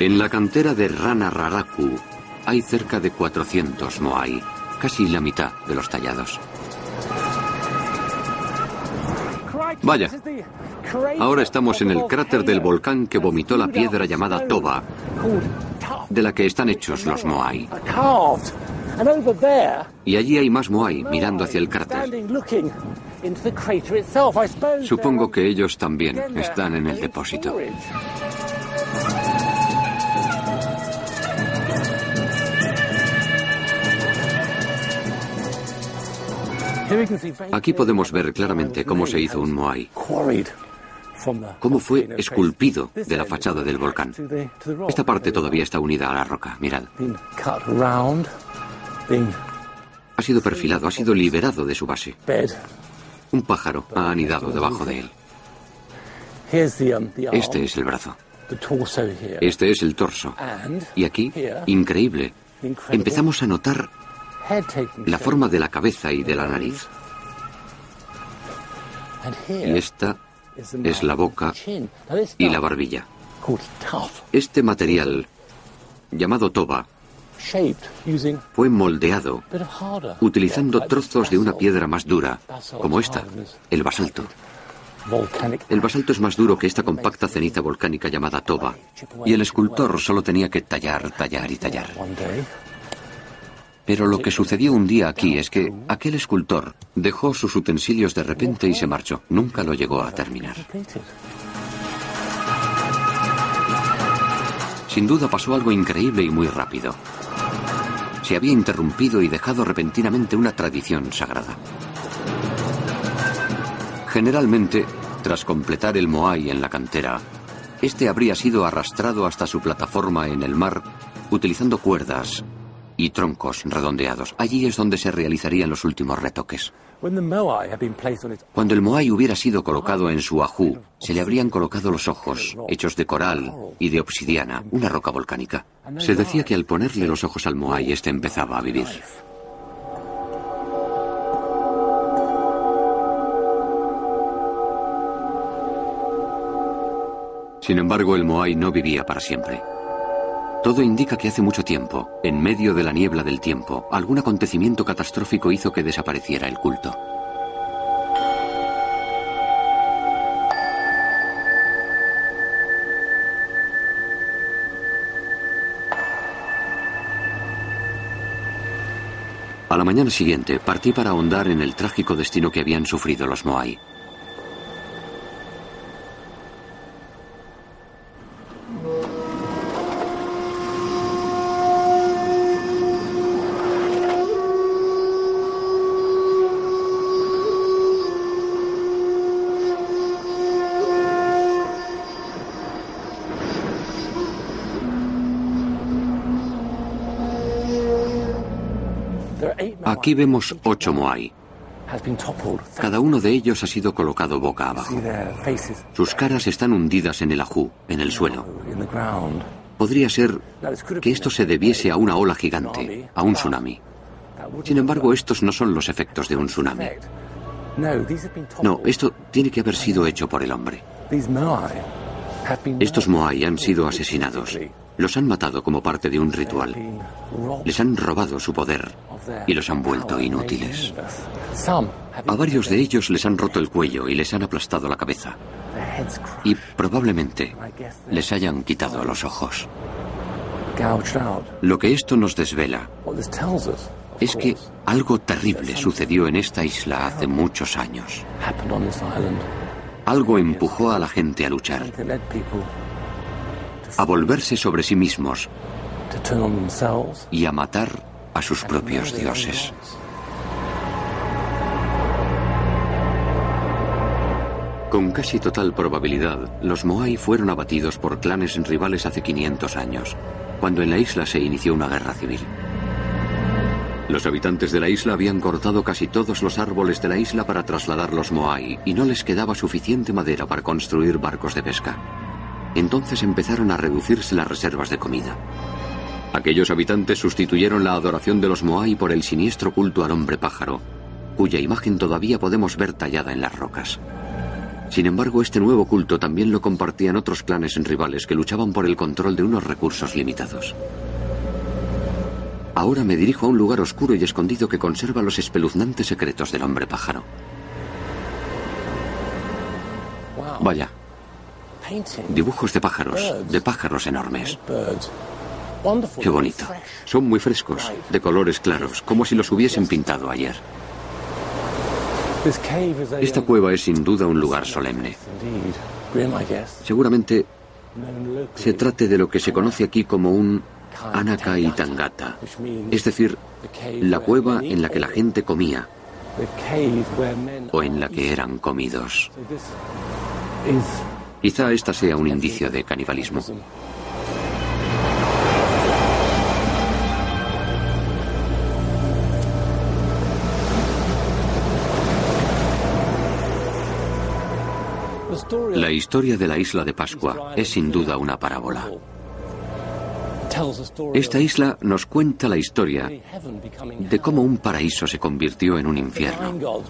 En la cantera de Rana Raraku hay cerca de 400 moai, casi la mitad de los tallados. Vaya, ahora estamos en el cráter del volcán que vomitó la piedra llamada Toba, de la que están hechos los moai. Y allí hay más moai mirando hacia el cráter. Supongo que ellos también están en el depósito. Aquí podemos ver claramente cómo se hizo un moai, cómo fue esculpido de la fachada del volcán. Esta parte todavía está unida a la roca, mirad. Ha sido perfilado, ha sido liberado de su base. Un pájaro ha anidado debajo de él. Este es el brazo. Este es el torso. Y aquí, increíble, empezamos a notar la forma de la cabeza y de la nariz. Y esta es la boca y la barbilla. Este material, llamado toba, fue moldeado utilizando trozos de una piedra más dura, como esta, el basalto. El basalto es más duro que esta compacta ceniza volcánica llamada toba, y el escultor solo tenía que tallar, tallar y tallar. Pero lo que sucedió un día aquí es que aquel escultor dejó sus utensilios de repente y se marchó. Nunca lo llegó a terminar. Sin duda pasó algo increíble y muy rápido. Se había interrumpido y dejado repentinamente una tradición sagrada. Generalmente, tras completar el Moai en la cantera, este habría sido arrastrado hasta su plataforma en el mar utilizando cuerdas y troncos redondeados. Allí es donde se realizarían los últimos retoques. Cuando el Moai hubiera sido colocado en su ajú, se le habrían colocado los ojos, hechos de coral y de obsidiana, una roca volcánica. Se decía que al ponerle los ojos al Moai, este empezaba a vivir. Sin embargo, el Moai no vivía para siempre. Todo indica que hace mucho tiempo, en medio de la niebla del tiempo, algún acontecimiento catastrófico hizo que desapareciera el culto. A la mañana siguiente partí para ahondar en el trágico destino que habían sufrido los Moai. Aquí vemos ocho Moai. Cada uno de ellos ha sido colocado boca abajo. Sus caras están hundidas en el ajú, en el suelo. Podría ser que esto se debiese a una ola gigante, a un tsunami. Sin embargo, estos no son los efectos de un tsunami. No, esto tiene que haber sido hecho por el hombre. Estos Moai han sido asesinados. Los han matado como parte de un ritual. Les han robado su poder y los han vuelto inútiles. A varios de ellos les han roto el cuello y les han aplastado la cabeza. Y probablemente les hayan quitado los ojos. Lo que esto nos desvela es que algo terrible sucedió en esta isla hace muchos años. Algo empujó a la gente a luchar, a volverse sobre sí mismos y a matar a sus propios dioses. Con casi total probabilidad, los Moai fueron abatidos por clanes rivales hace 500 años, cuando en la isla se inició una guerra civil. Los habitantes de la isla habían cortado casi todos los árboles de la isla para trasladar los Moai y no les quedaba suficiente madera para construir barcos de pesca. Entonces empezaron a reducirse las reservas de comida. Aquellos habitantes sustituyeron la adoración de los Moai por el siniestro culto al hombre pájaro, cuya imagen todavía podemos ver tallada en las rocas. Sin embargo, este nuevo culto también lo compartían otros clanes rivales que luchaban por el control de unos recursos limitados. Ahora me dirijo a un lugar oscuro y escondido que conserva los espeluznantes secretos del hombre pájaro. Vaya, dibujos de pájaros, de pájaros enormes. Qué bonito. Son muy frescos, de colores claros, como si los hubiesen pintado ayer. Esta cueva es sin duda un lugar solemne. Seguramente se trate de lo que se conoce aquí como un Anaka y Tangata, es decir, la cueva en la que la gente comía o en la que eran comidos. Quizá esta sea un indicio de canibalismo. La historia de la isla de Pascua es sin duda una parábola. Esta isla nos cuenta la historia de cómo un paraíso se convirtió en un infierno,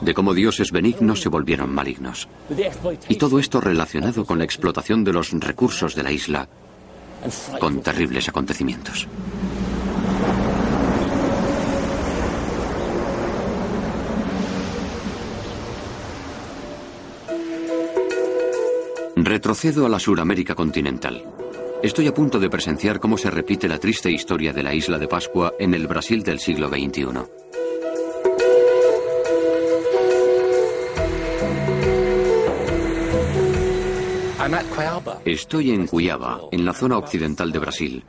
de cómo dioses benignos se volvieron malignos. Y todo esto relacionado con la explotación de los recursos de la isla, con terribles acontecimientos. Retrocedo a la Suramérica continental. Estoy a punto de presenciar cómo se repite la triste historia de la isla de Pascua en el Brasil del siglo XXI. Estoy en Cuiabá, en la zona occidental de Brasil.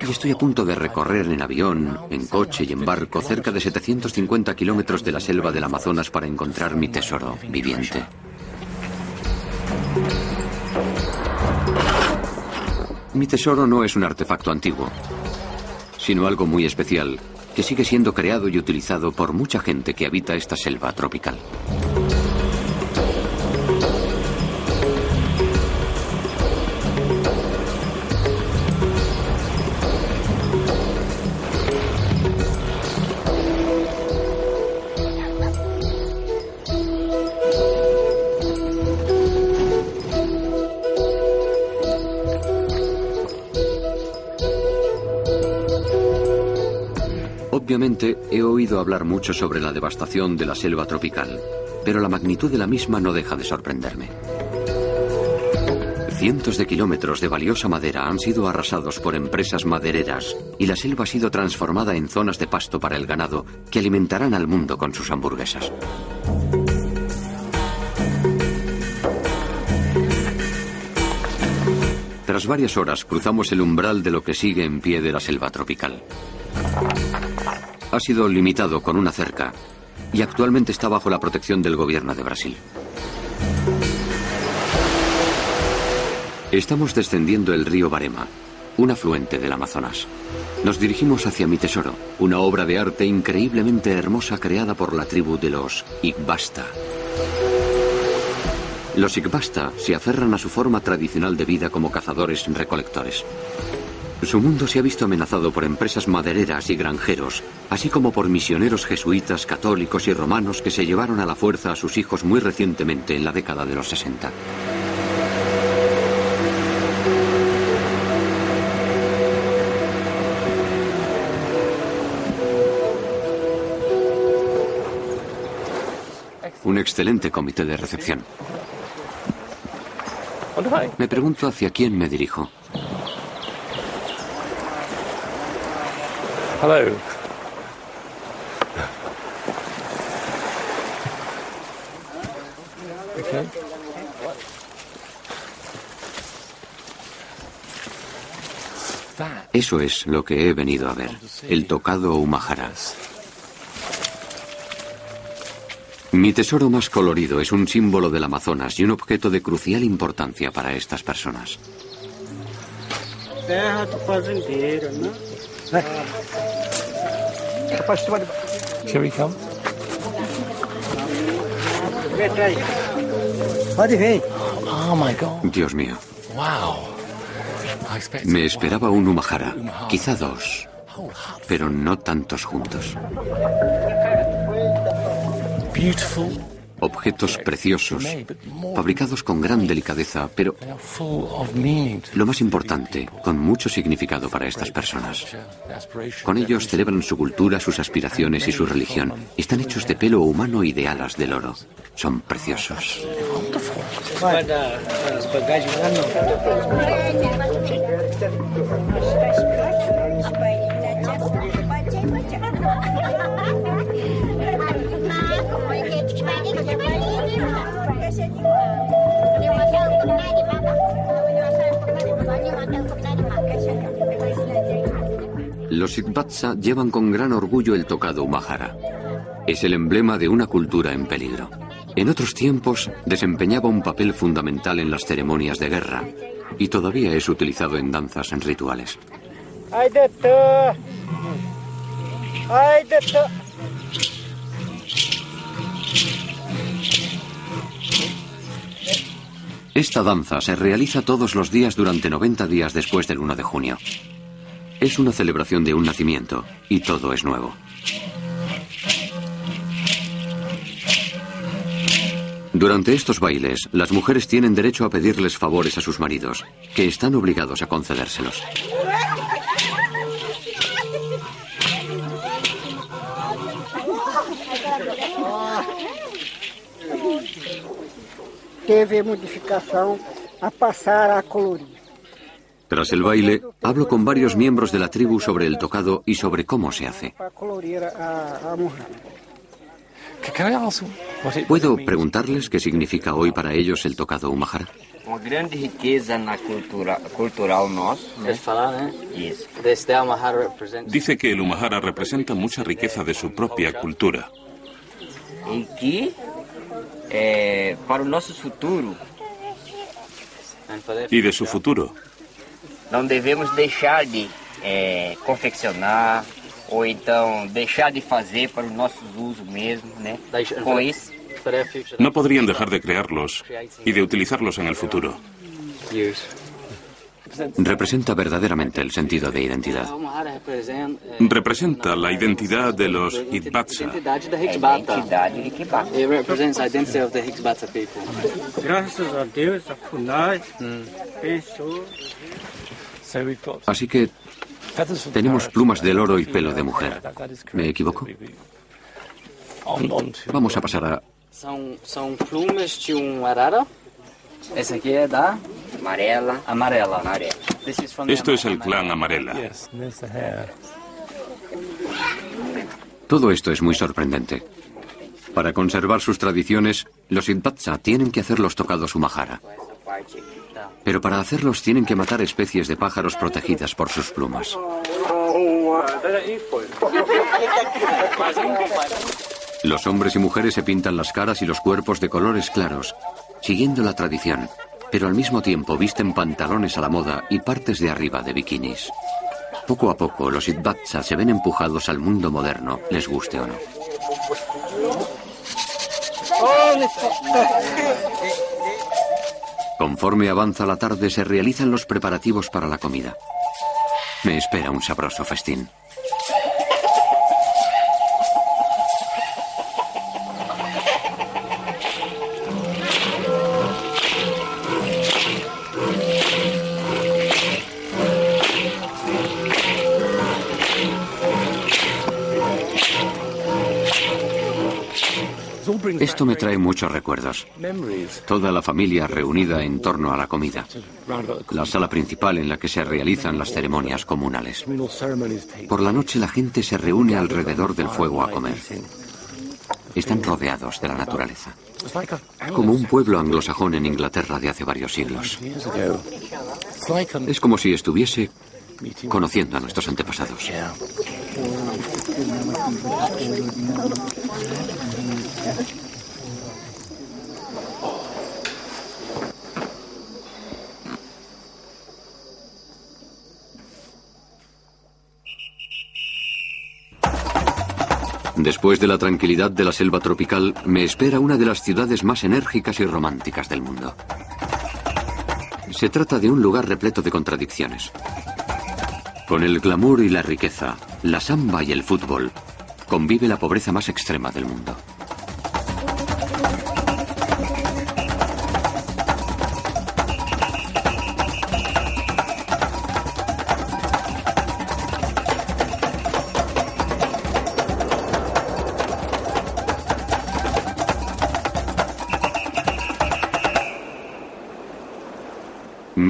Y estoy a punto de recorrer en avión, en coche y en barco cerca de 750 kilómetros de la selva del Amazonas para encontrar mi tesoro viviente. Mi tesoro no es un artefacto antiguo, sino algo muy especial que sigue siendo creado y utilizado por mucha gente que habita esta selva tropical. He oído hablar mucho sobre la devastación de la selva tropical, pero la magnitud de la misma no deja de sorprenderme. Cientos de kilómetros de valiosa madera han sido arrasados por empresas madereras y la selva ha sido transformada en zonas de pasto para el ganado que alimentarán al mundo con sus hamburguesas. Tras varias horas cruzamos el umbral de lo que sigue en pie de la selva tropical. Ha sido limitado con una cerca y actualmente está bajo la protección del gobierno de Brasil. Estamos descendiendo el río Barema, un afluente del Amazonas. Nos dirigimos hacia mi tesoro, una obra de arte increíblemente hermosa creada por la tribu de los Igbasta. Los Igbasta se aferran a su forma tradicional de vida como cazadores-recolectores. Su mundo se ha visto amenazado por empresas madereras y granjeros, así como por misioneros jesuitas, católicos y romanos que se llevaron a la fuerza a sus hijos muy recientemente en la década de los 60. Un excelente comité de recepción. Me pregunto hacia quién me dirijo. Hello. Okay. Eso es lo que he venido a ver, el tocado Umahara. Mi tesoro más colorido es un símbolo del Amazonas y un objeto de crucial importancia para estas personas. Shall we come? Oh. Dios mío, me esperaba un Umahara, quizá dos, pero no tantos juntos. Objetos preciosos, fabricados con gran delicadeza, pero lo más importante, con mucho significado para estas personas. Con ellos celebran su cultura, sus aspiraciones y su religión. Están hechos de pelo humano y de alas del oro. Son preciosos. Los Itbatsa llevan con gran orgullo el tocado Umahara. Es el emblema de una cultura en peligro. En otros tiempos desempeñaba un papel fundamental en las ceremonias de guerra y todavía es utilizado en danzas en rituales. Esta danza se realiza todos los días durante 90 días después del 1 de junio. Es una celebración de un nacimiento y todo es nuevo. Durante estos bailes, las mujeres tienen derecho a pedirles favores a sus maridos, que están obligados a concedérselos. Teve modificação a passar a colorir. Tras el baile, hablo con varios miembros de la tribu sobre el tocado y sobre cómo se hace. ¿Puedo preguntarles qué significa hoy para ellos el tocado Umahara? Uma grande riqueza na cultura cultural Mahara represents Dice que el Umahara representa mucha riqueza de su propia cultura E que é, para o nosso futuro y de su futuro. Não devemos deixar de é, confeccionar ou então deixar de fazer para os nossos usos mesmo, né? Com isso, No podrían dejar de crearlos y de utilizarlos en el futuro. use. Representa verdaderamente el sentido de identidad. Representa la identidad de los da é a. Graças a Así que tenemos plumas del oro y pelo de mujer. ¿Me equivoco? Vamos a pasar a... São plumas de um arara. Esse aqui é da Amarela, amarela. Esto es el clan Amarela. Todo esto es muy sorprendente. Para conservar sus tradiciones, los Itbatsa tienen que hacer los tocados Umahara. Pero para hacerlos tienen que matar especies de pájaros protegidas por sus plumas. Los hombres y mujeres se pintan las caras y los cuerpos de colores claros, siguiendo la tradición, pero al mismo tiempo visten pantalones a la moda y partes de arriba de bikinis. Poco a poco, los Itbatsa se ven empujados al mundo moderno, les guste o no. Conforme avanza la tarde, se realizan los preparativos para la comida. Me espera un sabroso festín. Esto me trae muchos recuerdos. Toda la familia reunida en torno a la comida. La sala principal en la que se realizan las ceremonias comunales. Por la noche la gente se reúne alrededor del fuego a comer. Están rodeados de la naturaleza. Como un pueblo anglosajón en Inglaterra de hace varios siglos. Es como si estuviese conociendo a nuestros antepasados. Yeah. Después de la tranquilidad de la selva tropical, me espera una de las ciudades más enérgicas y románticas del mundo. Se trata de un lugar repleto de contradicciones. Con el glamour y la riqueza, la samba y el fútbol, convive la pobreza más extrema del mundo.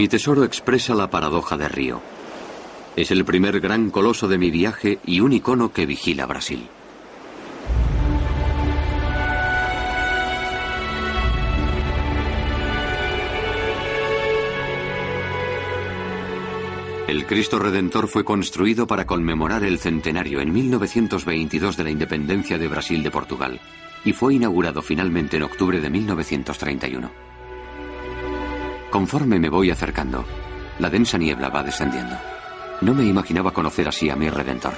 Mi tesoro expresa la paradoja de Río. Es el primer gran coloso de mi viaje y un icono que vigila Brasil. El Cristo Redentor fue construido para conmemorar el centenario en 1922 de la independencia de Brasil de Portugal y fue inaugurado finalmente en octubre de 1931. Conforme me voy acercando, la densa niebla va descendiendo. No me imaginaba conocer así a mi Redentor.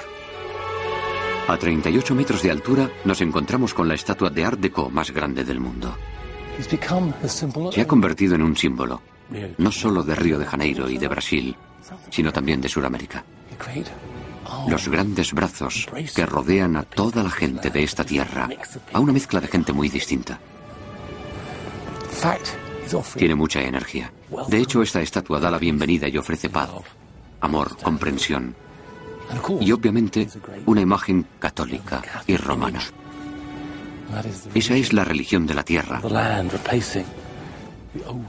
A 38 metros de altura nos encontramos con la estatua de Art Deco más grande del mundo. Se ha convertido en un símbolo, no solo de Río de Janeiro y de Brasil, sino también de Sudamérica. Los grandes brazos que rodean a toda la gente de esta tierra, a una mezcla de gente muy distinta. Tiene mucha energía. De hecho, esta estatua da la bienvenida y ofrece paz, amor, comprensión y obviamente una imagen católica y romana. Esa es la religión de la tierra,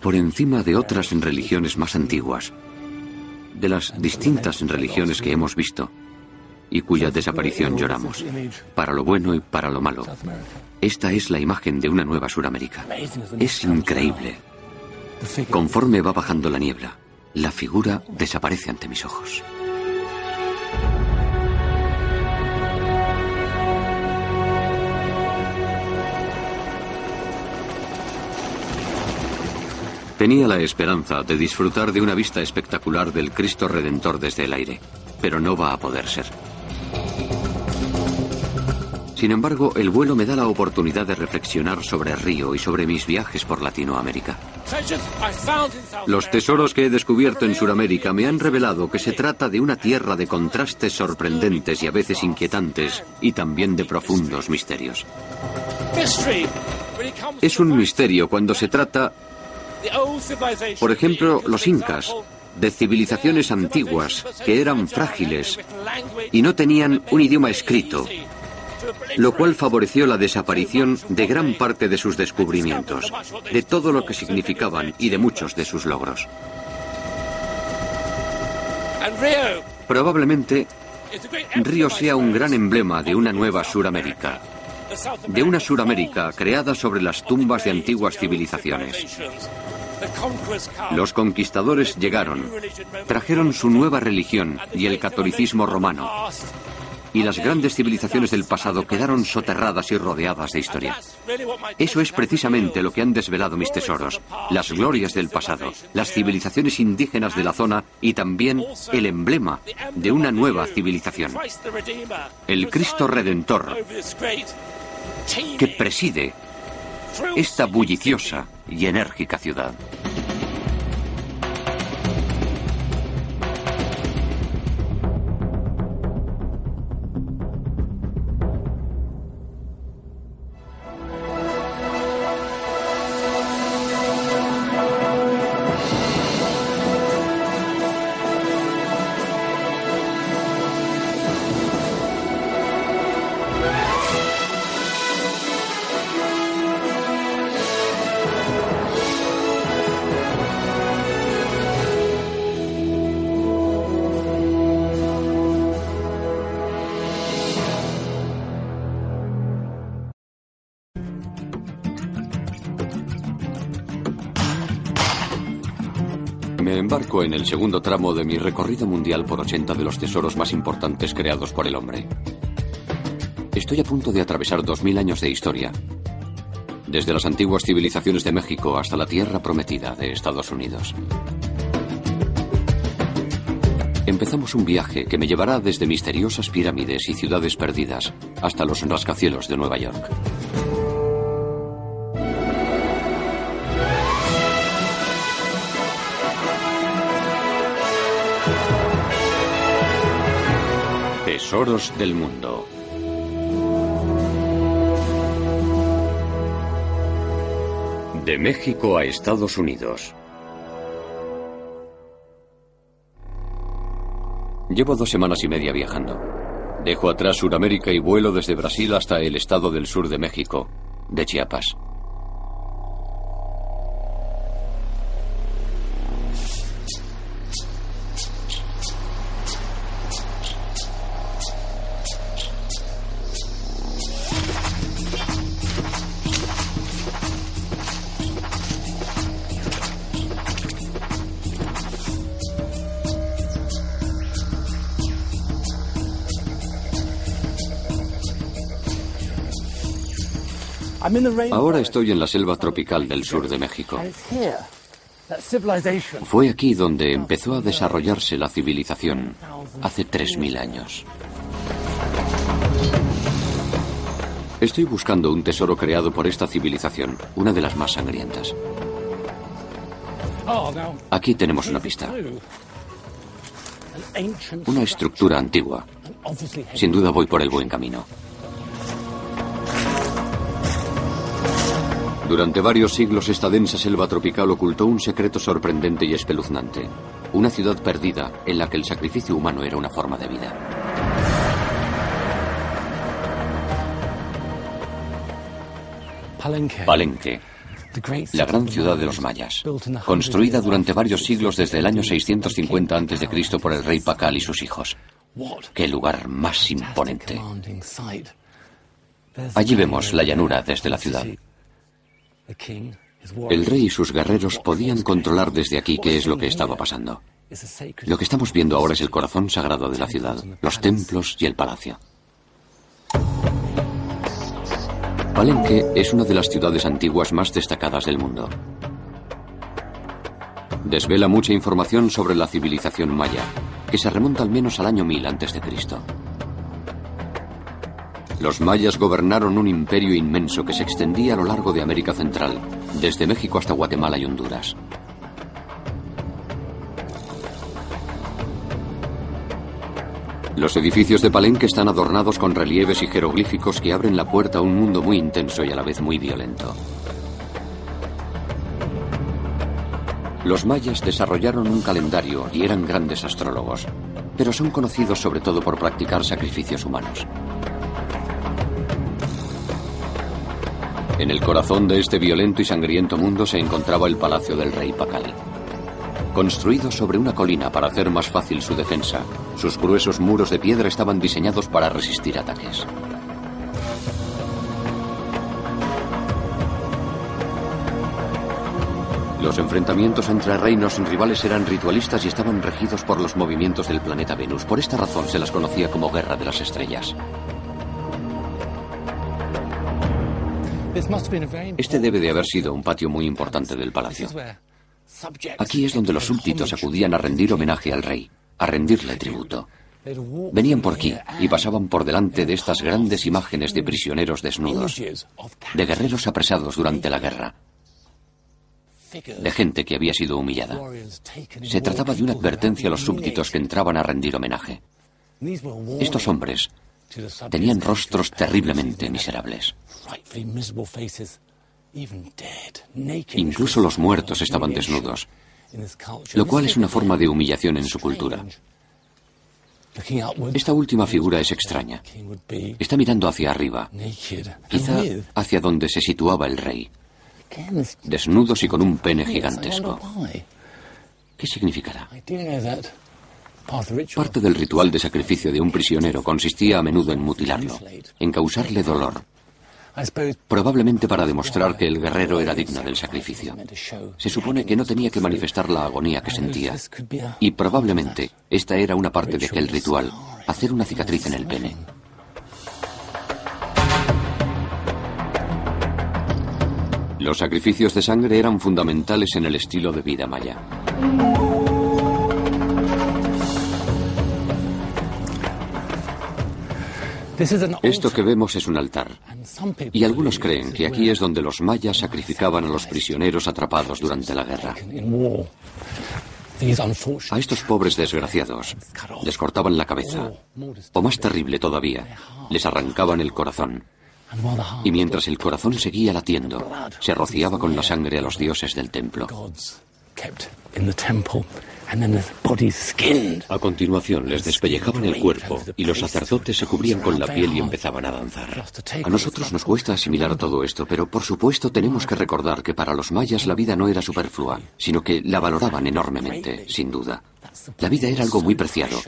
por encima de otras religiones más antiguas, de las distintas religiones que hemos visto y cuya desaparición lloramos, para lo bueno y para lo malo. Esta es la imagen de una nueva Suramérica. Es increíble. Conforme va bajando la niebla, la figura desaparece ante mis ojos. Tenía la esperanza de disfrutar de una vista espectacular del Cristo Redentor desde el aire, pero no va a poder ser. Sin embargo, el vuelo me da la oportunidad de reflexionar sobre Río y sobre mis viajes por Latinoamérica. Los tesoros que he descubierto en Sudamérica me han revelado que se trata de una tierra de contrastes sorprendentes y a veces inquietantes, y también de profundos misterios. Es un misterio cuando se trata, por ejemplo, los incas, de civilizaciones antiguas que eran frágiles y no tenían un idioma escrito, lo cual favoreció la desaparición de gran parte de sus descubrimientos, de todo lo que significaban y de muchos de sus logros. Probablemente Río sea un gran emblema de una nueva Suramérica, de una Suramérica creada sobre las tumbas de antiguas civilizaciones. Los conquistadores llegaron, trajeron su nueva religión y el catolicismo romano, y las grandes civilizaciones del pasado quedaron soterradas y rodeadas de historia. Eso es precisamente lo que han desvelado mis tesoros, las glorias del pasado, las civilizaciones indígenas de la zona y también el emblema de una nueva civilización, el Cristo Redentor, que preside esta bulliciosa y enérgica ciudad. El segundo tramo de mi recorrido mundial por 80 de los tesoros más importantes creados por el hombre. Estoy a punto de atravesar 2000 años de historia, desde las antiguas civilizaciones de México hasta la tierra prometida de Estados Unidos. Empezamos un viaje que me llevará desde misteriosas pirámides y ciudades perdidas hasta los rascacielos de Nueva York. Tesoros del mundo. De México a Estados Unidos. Llevo dos semanas y media viajando. Dejo atrás Sudamérica y vuelo desde Brasil hasta el estado del sur de México, de Chiapas. Ahora estoy en la selva tropical del sur de México. Fue aquí donde empezó a desarrollarse la civilización hace 3.000 años. Estoy buscando un tesoro creado por esta civilización, una de las más sangrientas. Aquí tenemos una pista. Una estructura antigua. Sin duda voy por el buen camino. Durante varios siglos esta densa selva tropical ocultó un secreto sorprendente y espeluznante. Una ciudad perdida en la que el sacrificio humano era una forma de vida. Palenque, la gran ciudad de los mayas, construida durante varios siglos desde el año 650 a.C. por el rey Pacal y sus hijos. ¡Qué lugar más imponente! Allí vemos la llanura desde la ciudad. El rey y sus guerreros podían controlar desde aquí qué es lo que estaba pasando. Lo que estamos viendo ahora es el corazón sagrado de la ciudad, los templos y el palacio. Palenque es una de las ciudades antiguas más destacadas del mundo. Desvela mucha información sobre la civilización maya, que se remonta al menos al año 1000 a.C. Los mayas gobernaron un imperio inmenso que se extendía a lo largo de América Central, desde México hasta Guatemala y Honduras. Los edificios de Palenque están adornados con relieves y jeroglíficos que abren la puerta a un mundo muy intenso y a la vez muy violento. Los mayas desarrollaron un calendario y eran grandes astrólogos, pero son conocidos sobre todo por practicar sacrificios humanos. En el corazón de este violento y sangriento mundo se encontraba el palacio del rey Pacal. Construido sobre una colina para hacer más fácil su defensa, sus gruesos muros de piedra estaban diseñados para resistir ataques. Los enfrentamientos entre reinos rivales eran ritualistas y estaban regidos por los movimientos del planeta Venus. Por esta razón se las conocía como Guerra de las Estrellas. Este debe de haber sido un patio muy importante del palacio. Aquí es donde los súbditos acudían a rendir homenaje al rey, a rendirle tributo. Venían por aquí y pasaban por delante de estas grandes imágenes de prisioneros desnudos, de guerreros apresados durante la guerra, de gente que había sido humillada. Se trataba de una advertencia a los súbditos que entraban a rendir homenaje. Estos hombres tenían rostros terriblemente miserables. Incluso los muertos estaban desnudos, lo cual es una forma de humillación en su cultura. Esta última figura es extraña. Está mirando hacia arriba, quizá hacia donde se situaba el rey, desnudos y con un pene gigantesco. ¿Qué significará? Parte del ritual de sacrificio de un prisionero consistía a menudo en mutilarlo, en causarle dolor, probablemente para demostrar que el guerrero era digno del sacrificio. Se supone que no tenía que manifestar la agonía que sentía, y probablemente esta era una parte de aquel ritual, hacer una cicatriz en el pene. Los sacrificios de sangre eran fundamentales en el estilo de vida maya. Esto que vemos es un altar. Y algunos creen que aquí es donde los mayas sacrificaban a los prisioneros atrapados durante la guerra. A estos pobres desgraciados les cortaban la cabeza, o más terrible todavía, les arrancaban el corazón. Y mientras el corazón seguía latiendo, se rociaba con la sangre a los dioses del templo. A continuación les despellejaban el cuerpo y los sacerdotes se cubrían con la piel y empezaban a danzar. A nosotros nos cuesta asimilar todo esto, pero por supuesto tenemos que recordar que para los mayas la vida no era superflua, sino que la valoraban enormemente, sin duda. La vida era algo muy preciado.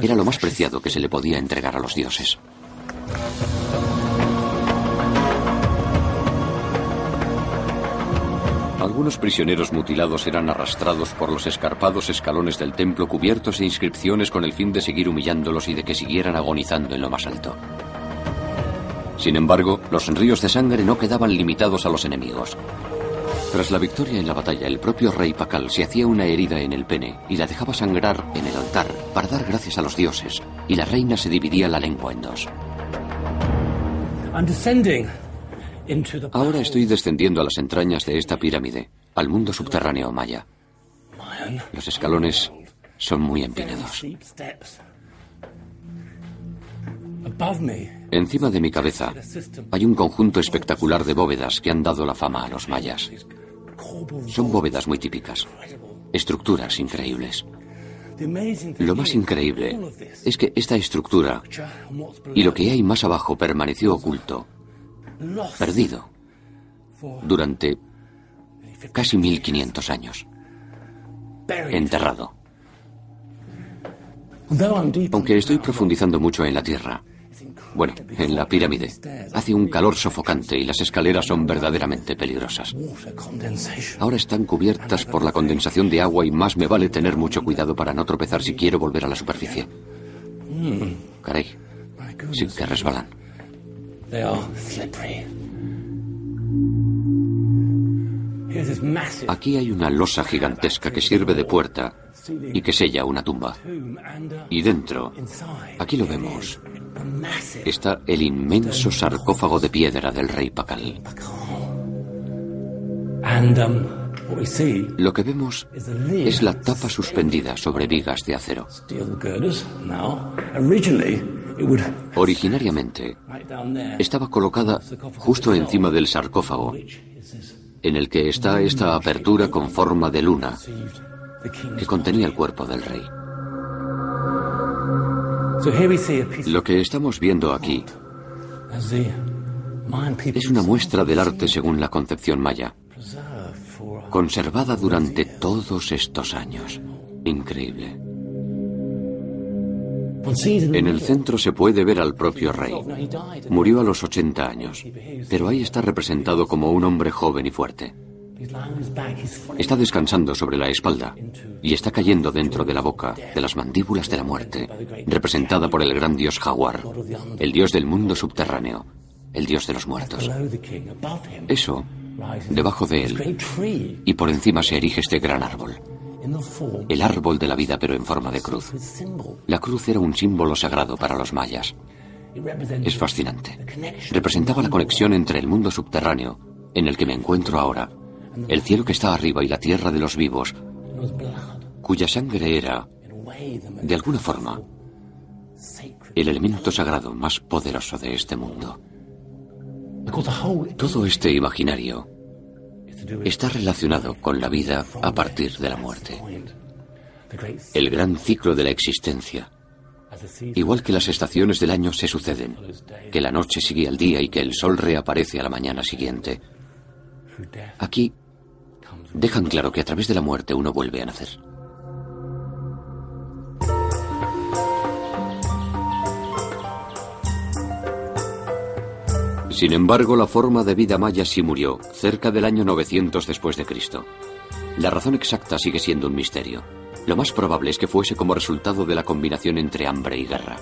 Era lo más preciado que se le podía entregar a los dioses. Algunos prisioneros mutilados eran arrastrados por los escarpados escalones del templo cubiertos de inscripciones con el fin de seguir humillándolos y de que siguieran agonizando en lo más alto. Sin embargo, los ríos de sangre no quedaban limitados a los enemigos. Tras la victoria en la batalla, el propio rey Pakal se hacía una herida en el pene y la dejaba sangrar en el altar para dar gracias a los dioses, y la reina se dividía la lengua en dos. Ahora estoy descendiendo a las entrañas de esta pirámide, al mundo subterráneo maya. Los escalones son muy empinados. Encima de mi cabeza hay un conjunto espectacular de bóvedas que han dado la fama a los mayas. Son bóvedas muy típicas, estructuras increíbles. Lo más increíble es que esta estructura y lo que hay más abajo permaneció oculto, perdido, durante casi 1500 años, enterrado. Aunque estoy profundizando mucho en la Tierra, bueno, en la pirámide, hace un calor sofocante y las escaleras son verdaderamente peligrosas. Ahora están cubiertas por la condensación de agua y más me vale tener mucho cuidado para no tropezar si quiero volver a la superficie. Caray, sí que resbalan. Aquí hay una losa gigantesca que sirve de puerta y que sella una tumba. Y dentro, aquí lo vemos, está el inmenso sarcófago de piedra del rey Pakal. Lo que vemos es la tapa suspendida sobre vigas de acero. Originariamente estaba colocada justo encima del sarcófago, en el que está esta apertura con forma de luna que contenía el cuerpo del rey. Lo que estamos viendo aquí es una muestra del arte según la concepción maya, conservada durante todos estos años. Increíble. En el centro se puede ver al propio rey. Murió a los 80 años, pero ahí está representado como un hombre joven y fuerte. Está descansando sobre la espalda y está cayendo dentro de la boca de las mandíbulas de la muerte, representada por el gran dios jaguar, el dios del mundo subterráneo, el dios de los muertos. Eso, debajo de él, y por encima se erige este gran árbol. El árbol de la vida pero en forma de cruz. La cruz era un símbolo sagrado para los mayas. Es fascinante. Representaba la conexión entre el mundo subterráneo, en el que me encuentro ahora, el cielo que está arriba y la tierra de los vivos, cuya sangre era, de alguna forma, el elemento sagrado más poderoso de este mundo. Todo este imaginario está relacionado con la vida a partir de la muerte. El gran ciclo de la existencia. Igual que las estaciones del año se suceden, que la noche sigue al día y que el sol reaparece a la mañana siguiente. Aquí dejan claro que a través de la muerte uno vuelve a nacer. Sin embargo, la forma de vida maya sí murió, cerca del año 900 después de Cristo. La razón exacta sigue siendo un misterio. Lo más probable es que fuese como resultado de la combinación entre hambre y guerra.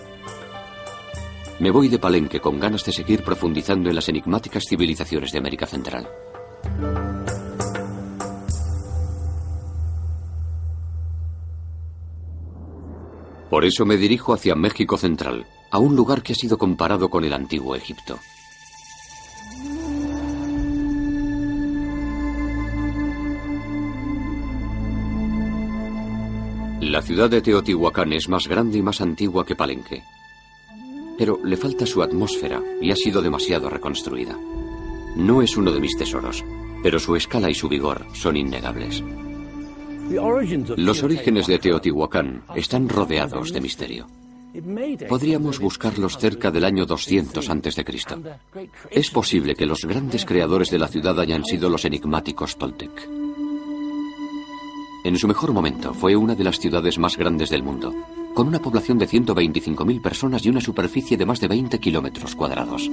Me voy de Palenque con ganas de seguir profundizando en las enigmáticas civilizaciones de América Central. Por eso me dirijo hacia México Central, a un lugar que ha sido comparado con el antiguo Egipto. La ciudad de Teotihuacán es más grande y más antigua que Palenque. pero le falta su atmósfera y ha sido demasiado reconstruida. No es uno de mis tesoros, pero su escala y su vigor son innegables. Los orígenes de Teotihuacán están rodeados de misterio. Podríamos buscarlos cerca del año 200 a.C. Es posible que los grandes creadores de la ciudad hayan sido los enigmáticos Toltec. En su mejor momento fue una de las ciudades más grandes del mundo, con una población de 125.000 personas y una superficie de más de 20 kilómetros cuadrados.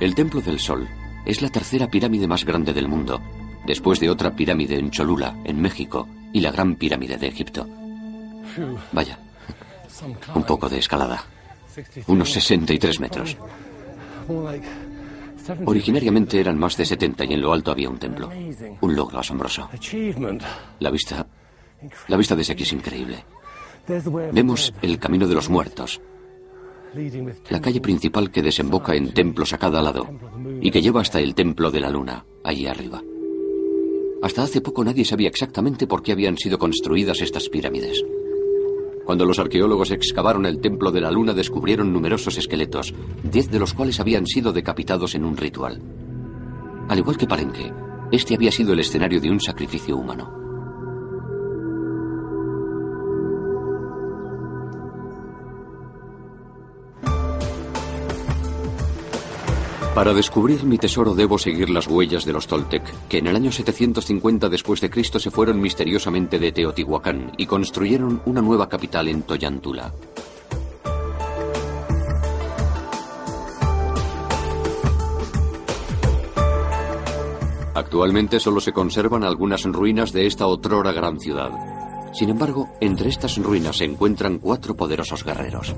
El Templo del Sol es la tercera pirámide más grande del mundo, después de otra pirámide en Cholula, en México, y la Gran Pirámide de Egipto. Vaya, un poco de escalada. Unos 63 metros. Originariamente eran más de 70 y en lo alto había un templo. Un logro asombroso. La vista... La vista desde aquí es increíble. Vemos el Camino de los Muertos, la calle principal que desemboca en templos a cada lado y que lleva hasta el Templo de la Luna, allí arriba. Hasta hace poco nadie sabía exactamente por qué habían sido construidas estas pirámides. Cuando los arqueólogos excavaron el Templo de la Luna descubrieron numerosos esqueletos, diez de los cuales habían sido decapitados en un ritual. Al igual que Palenque, este había sido el escenario de un sacrificio humano. Para descubrir mi tesoro debo seguir las huellas de los Toltec, que en el año 750 después de Cristo se fueron misteriosamente de Teotihuacán y construyeron una nueva capital en Toyantula. Actualmente solo se conservan algunas ruinas de esta otrora gran ciudad. Sin embargo, entre estas ruinas se encuentran cuatro poderosos guerreros.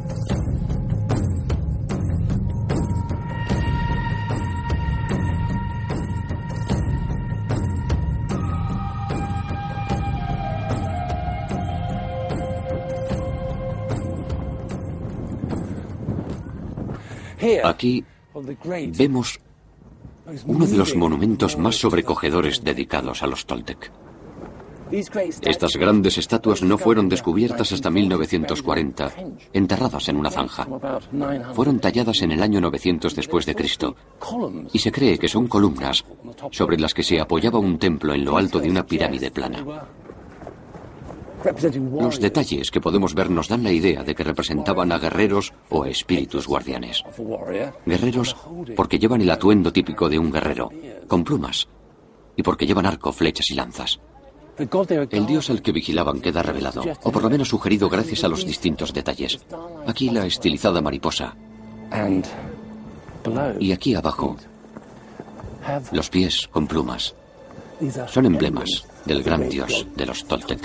Aquí vemos uno de los monumentos más sobrecogedores dedicados a los Toltec. Estas grandes estatuas no fueron descubiertas hasta 1940, enterradas en una zanja. Fueron talladas en el año 900 después de Cristo y se cree que son columnas sobre las que se apoyaba un templo en lo alto de una pirámide plana. Los detalles que podemos ver nos dan la idea de que representaban a guerreros o a espíritus guardianes. Guerreros porque llevan el atuendo típico de un guerrero, con plumas, y porque llevan arco, flechas y lanzas. El dios al que vigilaban queda revelado, o por lo menos sugerido gracias a los distintos detalles. Aquí la estilizada mariposa. Y aquí abajo, los pies con plumas. Son emblemas del gran dios de los Toltec.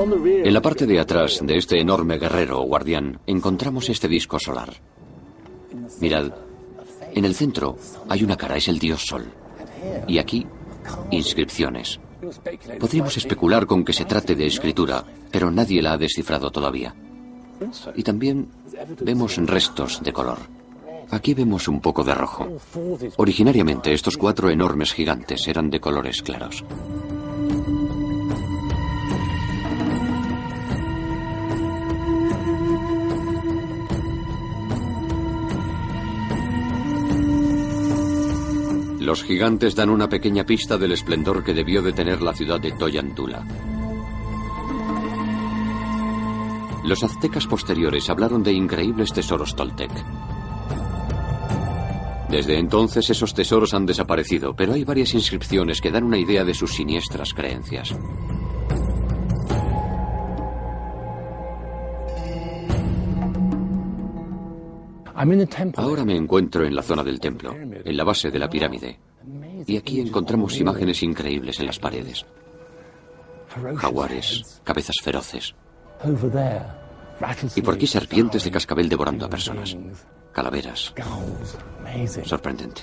En la parte de atrás de este enorme guerrero o guardián encontramos este disco solar. Mirad, en el centro hay una cara, es el dios Sol. Y aquí, inscripciones. Podríamos especular con que se trate de escritura, pero nadie la ha descifrado todavía. Y también vemos restos de color. Aquí vemos un poco de rojo. Originariamente estos cuatro enormes gigantes eran de colores claros. Los gigantes dan una pequeña pista del esplendor que debió de tener la ciudad de Toyantula. Los aztecas posteriores hablaron de increíbles tesoros toltec. Desde entonces esos tesoros han desaparecido, pero hay varias inscripciones que dan una idea de sus siniestras creencias. Ahora me encuentro en la zona del templo, en la base de la pirámide. Y aquí encontramos imágenes increíbles en las paredes. Jaguares, cabezas feroces. Y por aquí serpientes de cascabel devorando a personas. Calaveras. Sorprendente.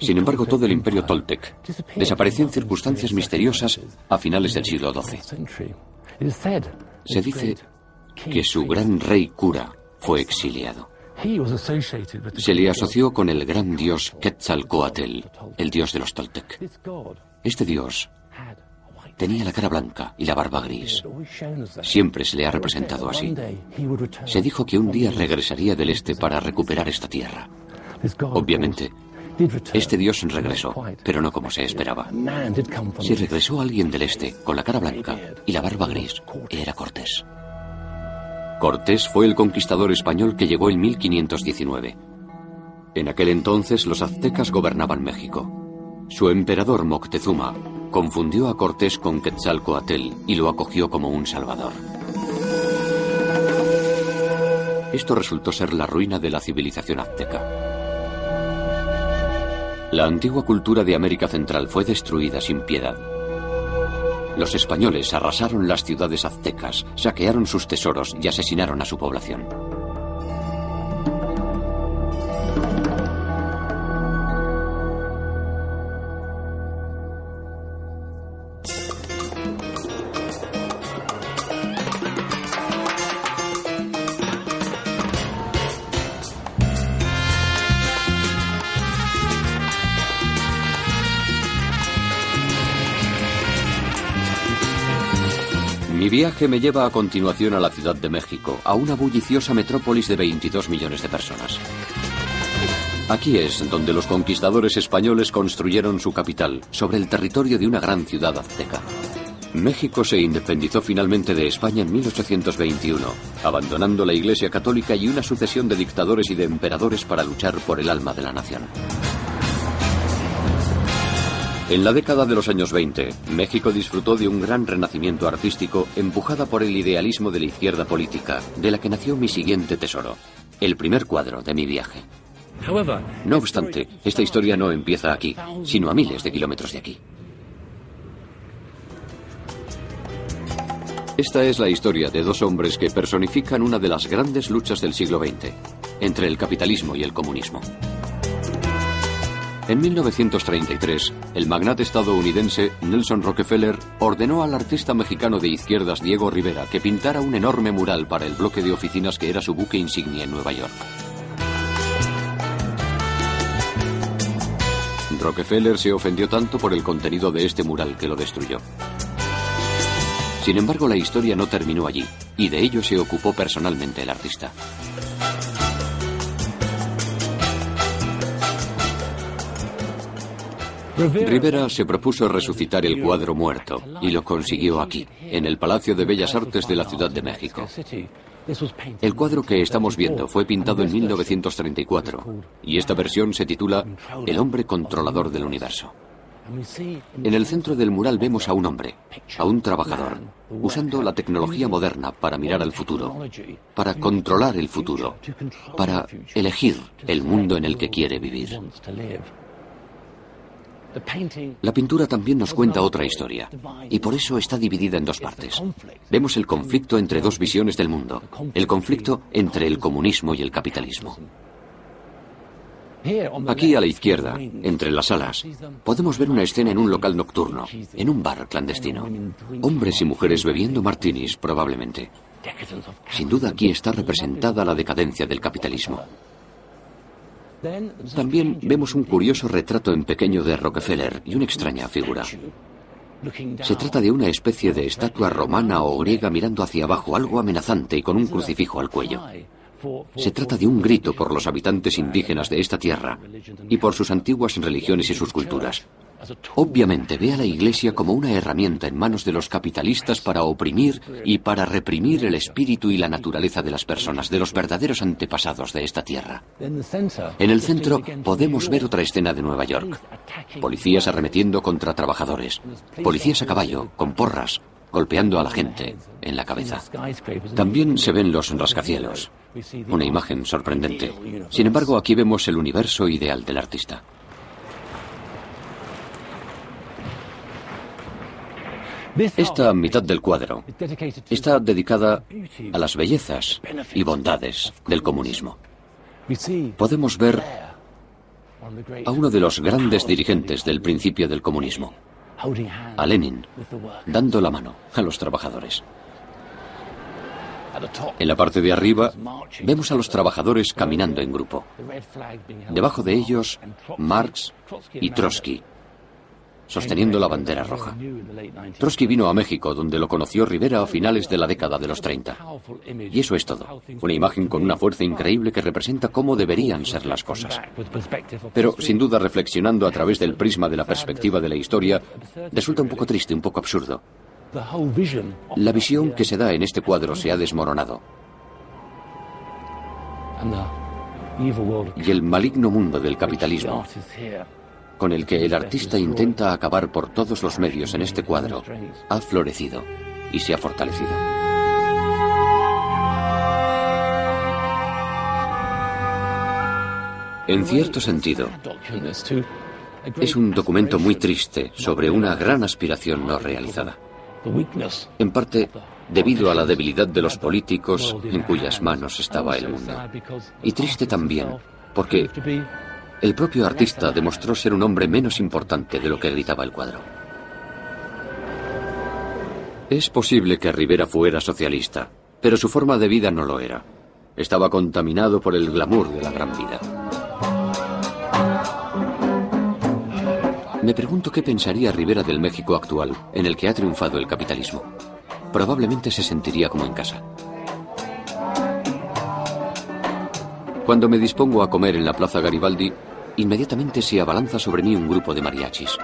Sin embargo, todo el imperio Toltec desapareció en circunstancias misteriosas a finales del siglo XII. Se dice que su gran rey cura fue exiliado. Se le asoció con el gran dios Quetzalcoatl, el dios de los Toltec. Este dios tenía la cara blanca y la barba gris. Siempre se le ha representado así. Se dijo que un día regresaría del este para recuperar esta tierra. Obviamente, este dios regresó, pero no como se esperaba. Si regresó alguien del este con la cara blanca y la barba gris, era Cortés. Cortés fue el conquistador español que llegó en 1519. En aquel entonces los aztecas gobernaban México. Su emperador Moctezuma confundió a Cortés con Quetzalcoatl y lo acogió como un salvador. Esto resultó ser la ruina de la civilización azteca. La antigua cultura de América Central fue destruida sin piedad. Los españoles arrasaron las ciudades aztecas, saquearon sus tesoros y asesinaron a su población. Viaje me lleva a continuación a la Ciudad de México, a una bulliciosa metrópolis de 22 millones de personas. Aquí es donde los conquistadores españoles construyeron su capital, sobre el territorio de una gran ciudad azteca. México se independizó finalmente de España en 1821, abandonando la Iglesia Católica y una sucesión de dictadores y de emperadores para luchar por el alma de la nación. En la década de los años 20, México disfrutó de un gran renacimiento artístico empujada por el idealismo de la izquierda política, de la que nació mi siguiente tesoro, el primer cuadro de mi viaje. No obstante, esta historia no empieza aquí, sino a miles de kilómetros de aquí. Esta es la historia de dos hombres que personifican una de las grandes luchas del siglo XX, entre el capitalismo y el comunismo. En 1933, el magnate estadounidense Nelson Rockefeller ordenó al artista mexicano de izquierdas Diego Rivera que pintara un enorme mural para el bloque de oficinas que era su buque insignia en Nueva York. Rockefeller se ofendió tanto por el contenido de este mural que lo destruyó. Sin embargo, la historia no terminó allí, y de ello se ocupó personalmente el artista. Rivera se propuso resucitar el cuadro muerto y lo consiguió aquí, en el Palacio de Bellas Artes de la Ciudad de México. El cuadro que estamos viendo fue pintado en 1934 y esta versión se titula El hombre controlador del universo. En el centro del mural vemos a un hombre, a un trabajador, usando la tecnología moderna para mirar al futuro, para controlar el futuro, para elegir el mundo en el que quiere vivir. La pintura también nos cuenta otra historia, y por eso está dividida en dos partes. Vemos el conflicto entre dos visiones del mundo, el conflicto entre el comunismo y el capitalismo. Aquí a la izquierda, entre las salas, podemos ver una escena en un local nocturno, en un bar clandestino. Hombres y mujeres bebiendo martinis, probablemente. Sin duda aquí está representada la decadencia del capitalismo. También vemos un curioso retrato en pequeño de Rockefeller y una extraña figura. Se trata de una especie de estatua romana o griega mirando hacia abajo, algo amenazante y con un crucifijo al cuello. Se trata de un grito por los habitantes indígenas de esta tierra y por sus antiguas religiones y sus culturas. Obviamente ve a la Iglesia como una herramienta en manos de los capitalistas para oprimir y para reprimir el espíritu y la naturaleza de las personas, de los verdaderos antepasados de esta tierra. En el centro podemos ver otra escena de Nueva York. Policías arremetiendo contra trabajadores. Policías a caballo, con porras, golpeando a la gente en la cabeza. También se ven los rascacielos. Una imagen sorprendente. Sin embargo, aquí vemos el universo ideal del artista. Esta mitad del cuadro está dedicada a las bellezas y bondades del comunismo. Podemos ver a uno de los grandes dirigentes del principio del comunismo, a Lenin, dando la mano a los trabajadores. En la parte de arriba vemos a los trabajadores caminando en grupo. Debajo de ellos, Marx y Trotsky. Sosteniendo la bandera roja. Trotsky vino a México, donde lo conoció Rivera a finales de la década de los 30. Y eso es todo. Una imagen con una fuerza increíble que representa cómo deberían ser las cosas. Pero, sin duda, reflexionando a través del prisma de la perspectiva de la historia, resulta un poco triste, un poco absurdo. La visión que se da en este cuadro se ha desmoronado. Y el maligno mundo del capitalismo, con el que el artista intenta acabar por todos los medios en este cuadro, ha florecido y se ha fortalecido. En cierto sentido, es un documento muy triste sobre una gran aspiración no realizada. En parte debido a la debilidad de los políticos en cuyas manos estaba el mundo. Y triste también porque el propio artista demostró ser un hombre menos importante de lo que gritaba el cuadro. Es posible que Rivera fuera socialista, pero su forma de vida no lo era. Estaba contaminado por el glamour de la gran vida. Me pregunto qué pensaría Rivera del México actual, en el que ha triunfado el capitalismo. Probablemente se sentiría como en casa. Cuando me dispongo a comer en la Plaza Garibaldi, inmediatamente se abalanza sobre mí un grupo de mariachis.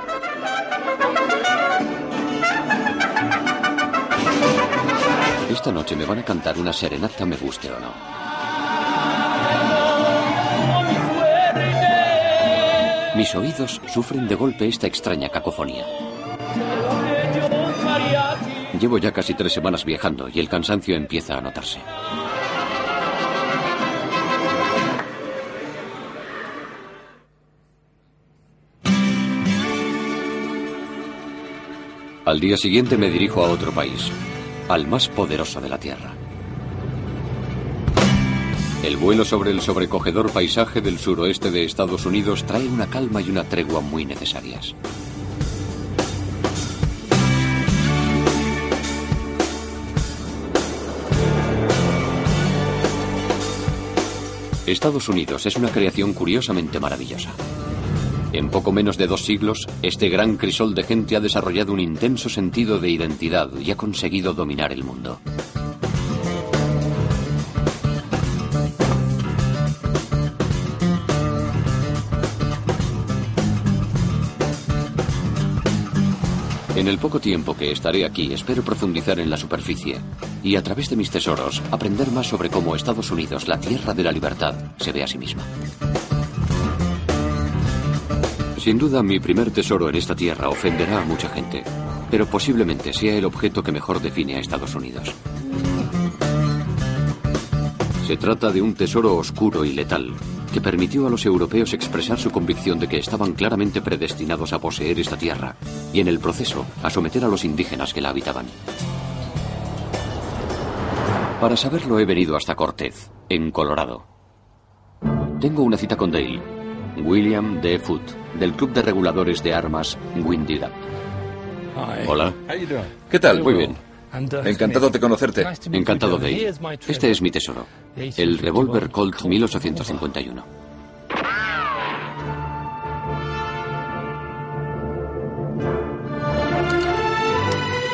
Esta noche me van a cantar una serenata, me guste o no. Mis oídos sufren de golpe esta extraña cacofonía. Llevo ya casi tres semanas viajando y el cansancio empieza a notarse. Al día siguiente me dirijo a otro país, al más poderoso de la Tierra. El vuelo sobre el sobrecogedor paisaje del suroeste de Estados Unidos trae una calma y una tregua muy necesarias. Estados Unidos es una creación curiosamente maravillosa. En poco menos de dos siglos, este gran crisol de gente ha desarrollado un intenso sentido de identidad y ha conseguido dominar el mundo. En el poco tiempo que estaré aquí, espero profundizar en la superficie y a través de mis tesoros aprender más sobre cómo Estados Unidos, la tierra de la libertad, se ve a sí misma. Sin duda, mi primer tesoro en esta tierra ofenderá a mucha gente, pero posiblemente sea el objeto que mejor define a Estados Unidos. Se trata de un tesoro oscuro y letal, que permitió a los europeos expresar su convicción de que estaban claramente predestinados a poseer esta tierra y en el proceso a someter a los indígenas que la habitaban. Para saberlo he venido hasta Cortez, en Colorado. Tengo una cita con Dale, William D. Foot, del Club de Reguladores de Armas Windy Gap. Hola. ¿Qué tal? Muy bien. Encantado de conocerte. Encantado de ir. Este es mi tesoro, el revólver Colt 1851.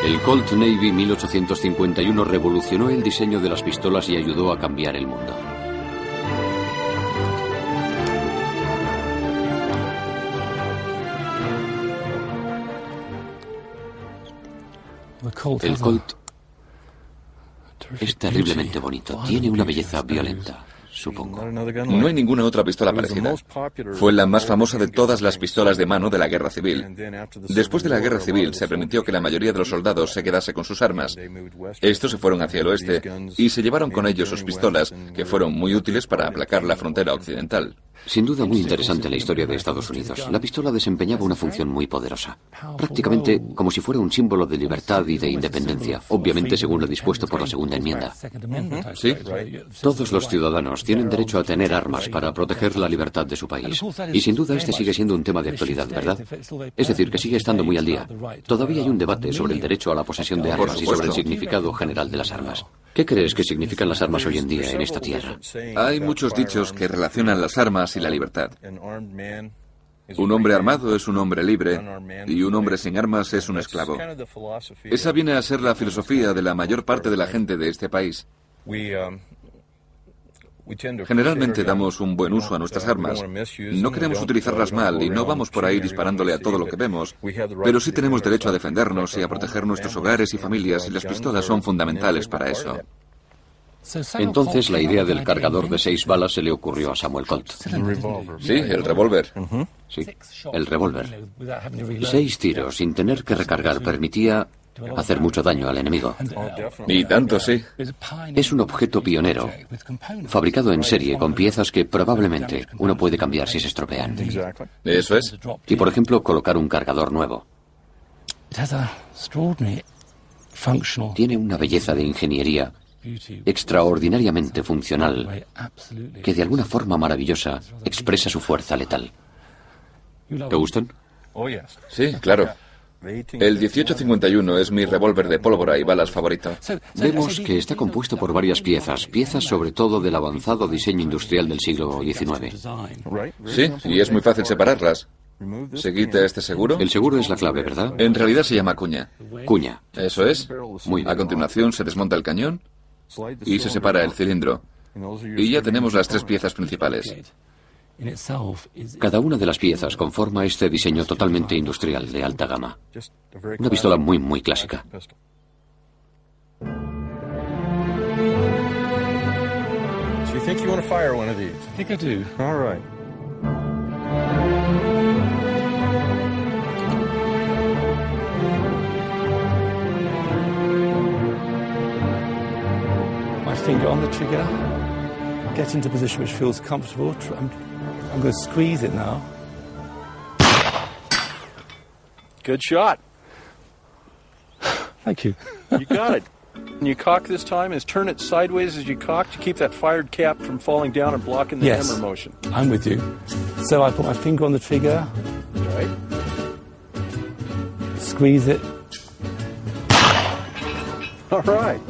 El Colt Navy 1851 revolucionó el diseño de las pistolas y ayudó a cambiar el mundo. El Colt es terriblemente bonito. Tiene una belleza violenta, supongo. No hay ninguna otra pistola parecida. Fue la más famosa de todas las pistolas de mano de la guerra civil. Después de la guerra civil se permitió que la mayoría de los soldados se quedase con sus armas. Estos se fueron hacia el oeste y se llevaron con ellos sus pistolas, que fueron muy útiles para aplacar la frontera occidental. Sin duda muy interesante la historia de Estados Unidos. La pistola desempeñaba una función muy poderosa, prácticamente como si fuera un símbolo de libertad y de independencia, obviamente según lo dispuesto por la segunda enmienda. Sí. Todos los ciudadanos tienen derecho a tener armas para proteger la libertad de su país. Y sin duda este sigue siendo un tema de actualidad, ¿verdad? Es decir, que sigue estando muy al día. Todavía hay un debate sobre el derecho a la posesión de armas y sobre el significado general de las armas. ¿Qué crees que significan las armas hoy en día en esta tierra? Hay muchos dichos que relacionan las armas y la libertad. Un hombre armado es un hombre libre y un hombre sin armas es un esclavo. Esa viene a ser la filosofía de la mayor parte de la gente de este país. Generalmente damos un buen uso a nuestras armas. No queremos utilizarlas mal y no vamos por ahí disparándole a todo lo que vemos, pero sí tenemos derecho a defendernos y a proteger nuestros hogares y familias y las pistolas son fundamentales para eso. Entonces la idea del cargador de seis balas se le ocurrió a Samuel Colt. Sí, el revólver. Sí, el revólver. Seis tiros sin tener que recargar permitía hacer mucho daño al enemigo. Y tanto, sí. Es un objeto pionero, fabricado en serie con piezas que probablemente uno puede cambiar si se estropean. Eso es. Y por ejemplo, colocar un cargador nuevo. Tiene una belleza de ingeniería extraordinariamente funcional que de alguna forma maravillosa expresa su fuerza letal. ¿Te gustan? Sí, claro. El 1851 es mi revólver de pólvora y balas favorito. Vemos que está compuesto por varias piezas, piezas sobre todo del avanzado diseño industrial del siglo XIX. Sí, y es muy fácil separarlas. ¿Se quita este seguro? El seguro es la clave, ¿verdad? En realidad se llama cuña. Cuña. Eso es. Muy bien. A continuación se desmonta el cañón y se separa el cilindro. Y ya tenemos las tres piezas principales. Cada una de las piezas conforma este diseño totalmente industrial de alta gama. Una pistola muy, muy clásica. So you think you want to fire one of these? I think I do. All right. Finger on the trigger. Get into a position which feels comfortable. I'm, I'm going to squeeze it now. Good shot. [sighs] Thank you. You got it. And you cock this time is turn it sideways as you cock to keep that fired cap from falling down and blocking the Yes. hammer motion. I'm with you. So I put my finger on the trigger, Right? squeeze it. All right.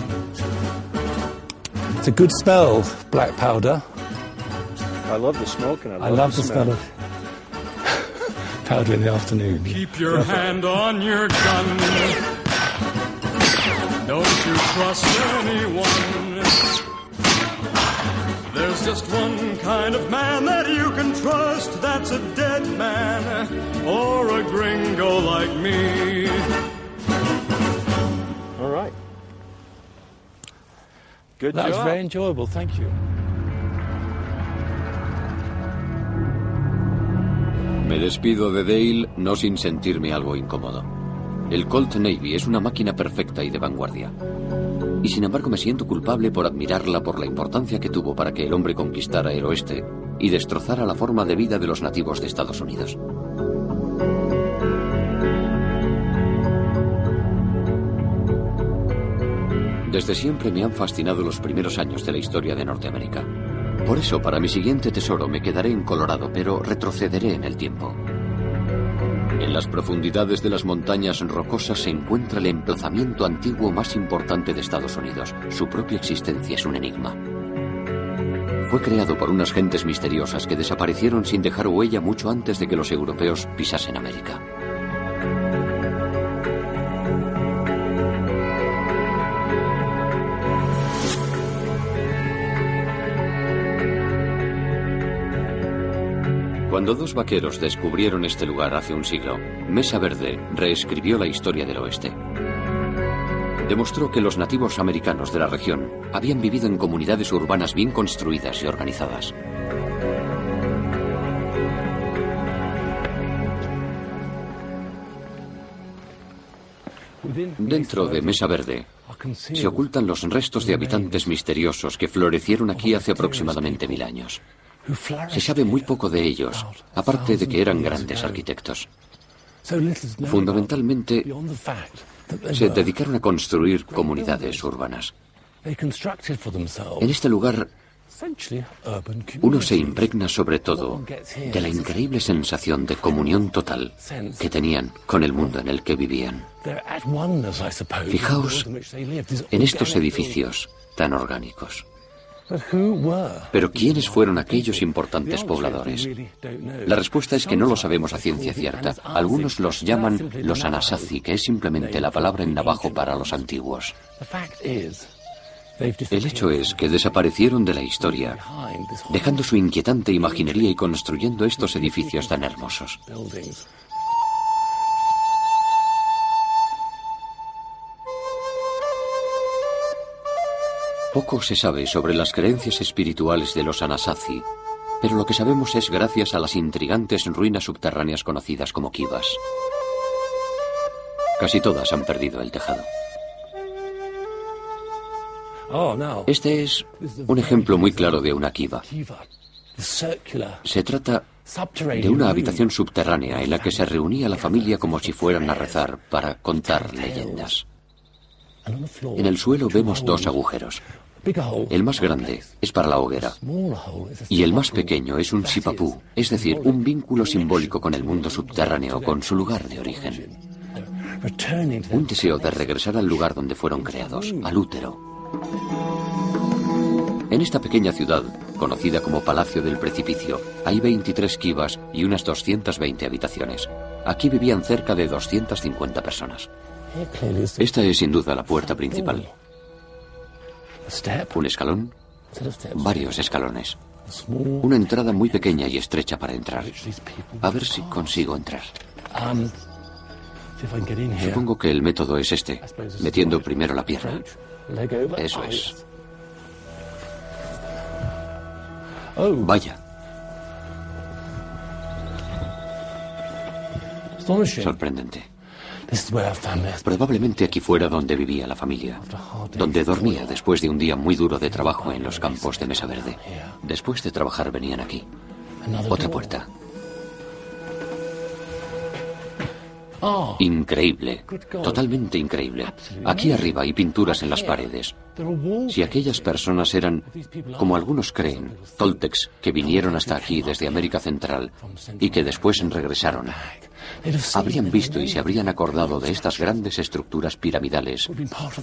It's a good smell, black powder. I love the smoke and I love, I love the smell of [laughs] powder in the afternoon. Keep your hand on your gun. Don't you trust anyone. There's just one kind of man that you can trust. That's a dead man or a gringo like me. All right. Good That was job. very enjoyable. Thank you. Me despido de Dale no sin sentirme algo incómodo. El Colt Navy es una máquina perfecta y de vanguardia. Y sin embargo me siento culpable por admirarla por la importancia que tuvo para que el hombre conquistara el oeste y destrozara la forma de vida de los nativos de Estados Unidos. Desde siempre me han fascinado los primeros años de la historia de Norteamérica. Por eso, para mi siguiente tesoro me quedaré en Colorado, pero retrocederé en el tiempo. En las profundidades de las montañas rocosas se encuentra el emplazamiento antiguo más importante de Estados Unidos. Su propia existencia es un enigma. Fue creado por unas gentes misteriosas que desaparecieron sin dejar huella mucho antes de que los europeos pisasen América. Cuando dos vaqueros descubrieron este lugar hace un siglo, Mesa Verde reescribió la historia del oeste. Demostró que los nativos americanos de la región habían vivido en comunidades urbanas bien construidas y organizadas. Dentro de Mesa Verde se ocultan los restos de habitantes misteriosos que florecieron aquí hace aproximadamente mil años. Se sabe muy poco de ellos, aparte de que eran grandes arquitectos. Fundamentalmente, se dedicaron a construir comunidades urbanas. En este lugar, uno se impregna sobre todo de la increíble sensación de comunión total que tenían con el mundo en el que vivían. Fijaos en estos edificios tan orgánicos. Pero ¿quiénes fueron aquellos importantes pobladores? La respuesta es que no lo sabemos a ciencia cierta. Algunos los llaman los Anasazi, que es simplemente la palabra en navajo para los antiguos. El hecho es que desaparecieron de la historia, dejando su inquietante imaginería y construyendo estos edificios tan hermosos. Poco se sabe sobre las creencias espirituales de los Anasazi, pero lo que sabemos es gracias a las intrigantes ruinas subterráneas conocidas como kivas. Casi todas han perdido el tejado. Este es un ejemplo muy claro de una kiva. Se trata de una habitación subterránea en la que se reunía la familia como si fueran a rezar para contar leyendas. En el suelo vemos dos agujeros. El más grande es para la hoguera y el más pequeño es un sipapú, es decir, un vínculo simbólico con el mundo subterráneo, con su lugar de origen. Un deseo de regresar al lugar donde fueron creados, al útero. En esta pequeña ciudad, conocida como Palacio del Precipicio, hay 23 kivas y unas 220 habitaciones. Aquí vivían cerca de 250 personas. Esta es sin duda la puerta principal. Un escalón, varios escalones. Una entrada muy pequeña y estrecha para entrar. A ver si consigo entrar. Supongo que el método es este, metiendo primero la pierna. Eso es. Vaya. Sorprendente. Probablemente aquí fuera donde vivía la familia, donde dormía después de un día muy duro de trabajo en los campos de Mesa Verde. Después de trabajar venían aquí. Otra puerta. Increíble, totalmente increíble. Aquí arriba hay pinturas en las paredes. Si aquellas personas eran, como algunos creen, toltecs que vinieron hasta aquí desde América Central y que después regresaron, habrían visto y se habrían acordado de estas grandes estructuras piramidales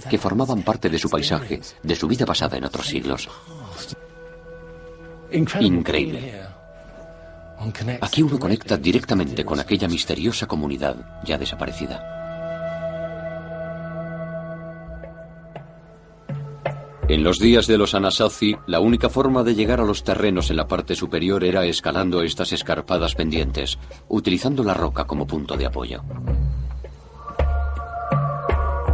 que formaban parte de su paisaje, de su vida pasada en otros siglos. Increíble. Aquí uno conecta directamente con aquella misteriosa comunidad ya desaparecida. En los días de los Anasazi, la única forma de llegar a los terrenos en la parte superior era escalando estas escarpadas pendientes, utilizando la roca como punto de apoyo.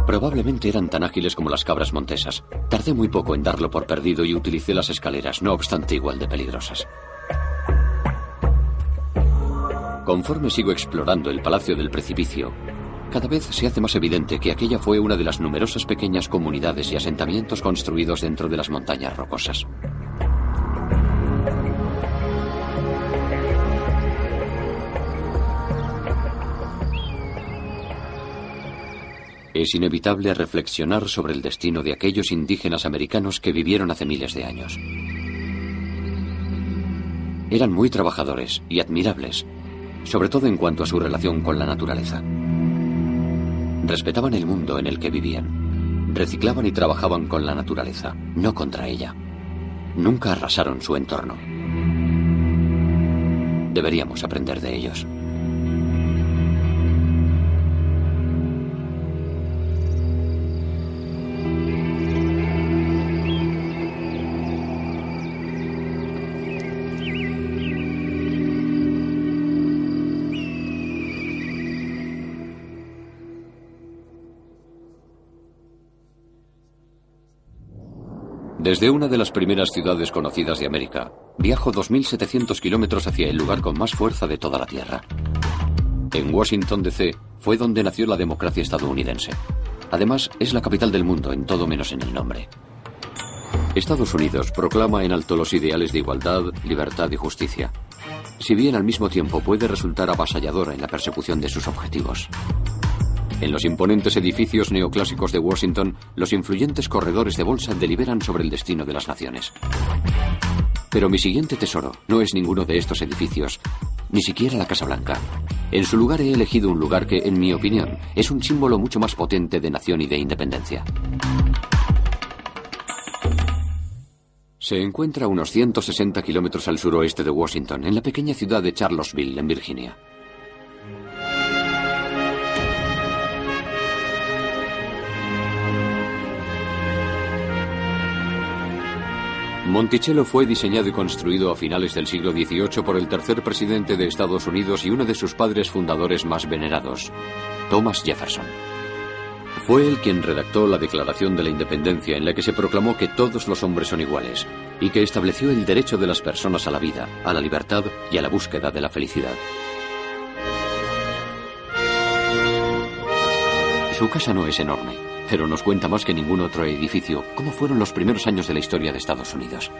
Probablemente eran tan ágiles como las cabras montesas. Tardé muy poco en darlo por perdido y utilicé las escaleras, no obstante igual de peligrosas. Conforme sigo explorando el Palacio del Precipicio, cada vez se hace más evidente que aquella fue una de las numerosas pequeñas comunidades y asentamientos construidos dentro de las montañas rocosas. Es inevitable reflexionar sobre el destino de aquellos indígenas americanos que vivieron hace miles de años. Eran muy trabajadores y admirables, sobre todo en cuanto a su relación con la naturaleza. Respetaban el mundo en el que vivían. Reciclaban y trabajaban con la naturaleza, no contra ella. Nunca arrasaron su entorno. Deberíamos aprender de ellos. Desde una de las primeras ciudades conocidas de América, viajo 2.700 kilómetros hacia el lugar con más fuerza de toda la Tierra. En Washington, D.C., fue donde nació la democracia estadounidense. Además, es la capital del mundo en todo menos en el nombre. Estados Unidos proclama en alto los ideales de igualdad, libertad y justicia, si bien al mismo tiempo puede resultar avasalladora en la persecución de sus objetivos. En los imponentes edificios neoclásicos de Washington, los influyentes corredores de bolsa deliberan sobre el destino de las naciones. Pero mi siguiente tesoro no es ninguno de estos edificios, ni siquiera la Casa Blanca. En su lugar he elegido un lugar que, en mi opinión, es un símbolo mucho más potente de nación y de independencia. Se encuentra a unos 160 kilómetros al suroeste de Washington, en la pequeña ciudad de Charlottesville, en Virginia. Monticello fue diseñado y construido a finales del siglo XVIII por el tercer presidente de Estados Unidos y uno de sus padres fundadores más venerados, Thomas Jefferson. Fue él quien redactó la Declaración de la Independencia en la que se proclamó que todos los hombres son iguales y que estableció el derecho de las personas a la vida, a la libertad y a la búsqueda de la felicidad. Su casa no es enorme, pero nos cuenta más que ningún otro edificio cómo fueron los primeros años de la historia de Estados Unidos.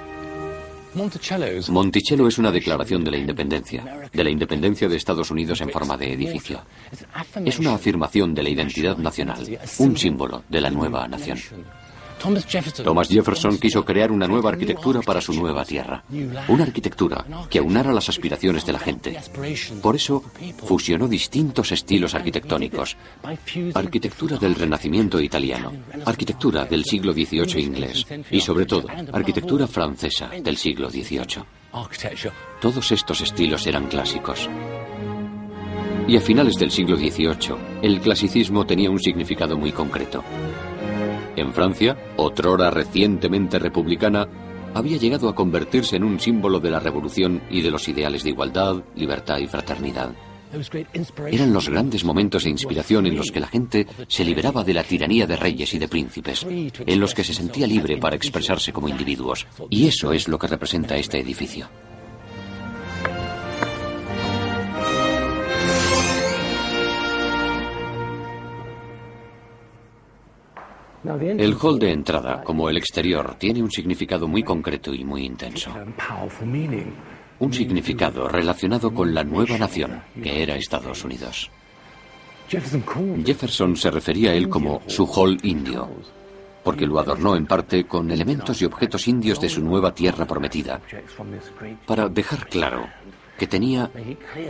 Monticello es una declaración de la independencia, de la independencia de Estados Unidos en forma de edificio. Es una afirmación de la identidad nacional, un símbolo de la nueva nación. Thomas Jefferson quiso crear una nueva arquitectura para su nueva tierra. Una arquitectura que aunara las aspiraciones de la gente. Por eso fusionó distintos estilos arquitectónicos. Arquitectura del Renacimiento italiano, arquitectura del siglo XVIII inglés y sobre todo arquitectura francesa del siglo XVIII. Todos estos estilos eran clásicos. Y a finales del siglo XVIII, el clasicismo tenía un significado muy concreto. En Francia, otrora recientemente republicana, había llegado a convertirse en un símbolo de la revolución y de los ideales de igualdad, libertad y fraternidad. Eran los grandes momentos de inspiración en los que la gente se liberaba de la tiranía de reyes y de príncipes, en los que se sentía libre para expresarse como individuos. Y eso es lo que representa este edificio. El hall de entrada, como el exterior, tiene un significado muy concreto y muy intenso. Un significado relacionado con la nueva nación, que era Estados Unidos. Jefferson se refería a él como su hall indio, porque lo adornó en parte con elementos y objetos indios de su nueva tierra prometida, para dejar claro que tenía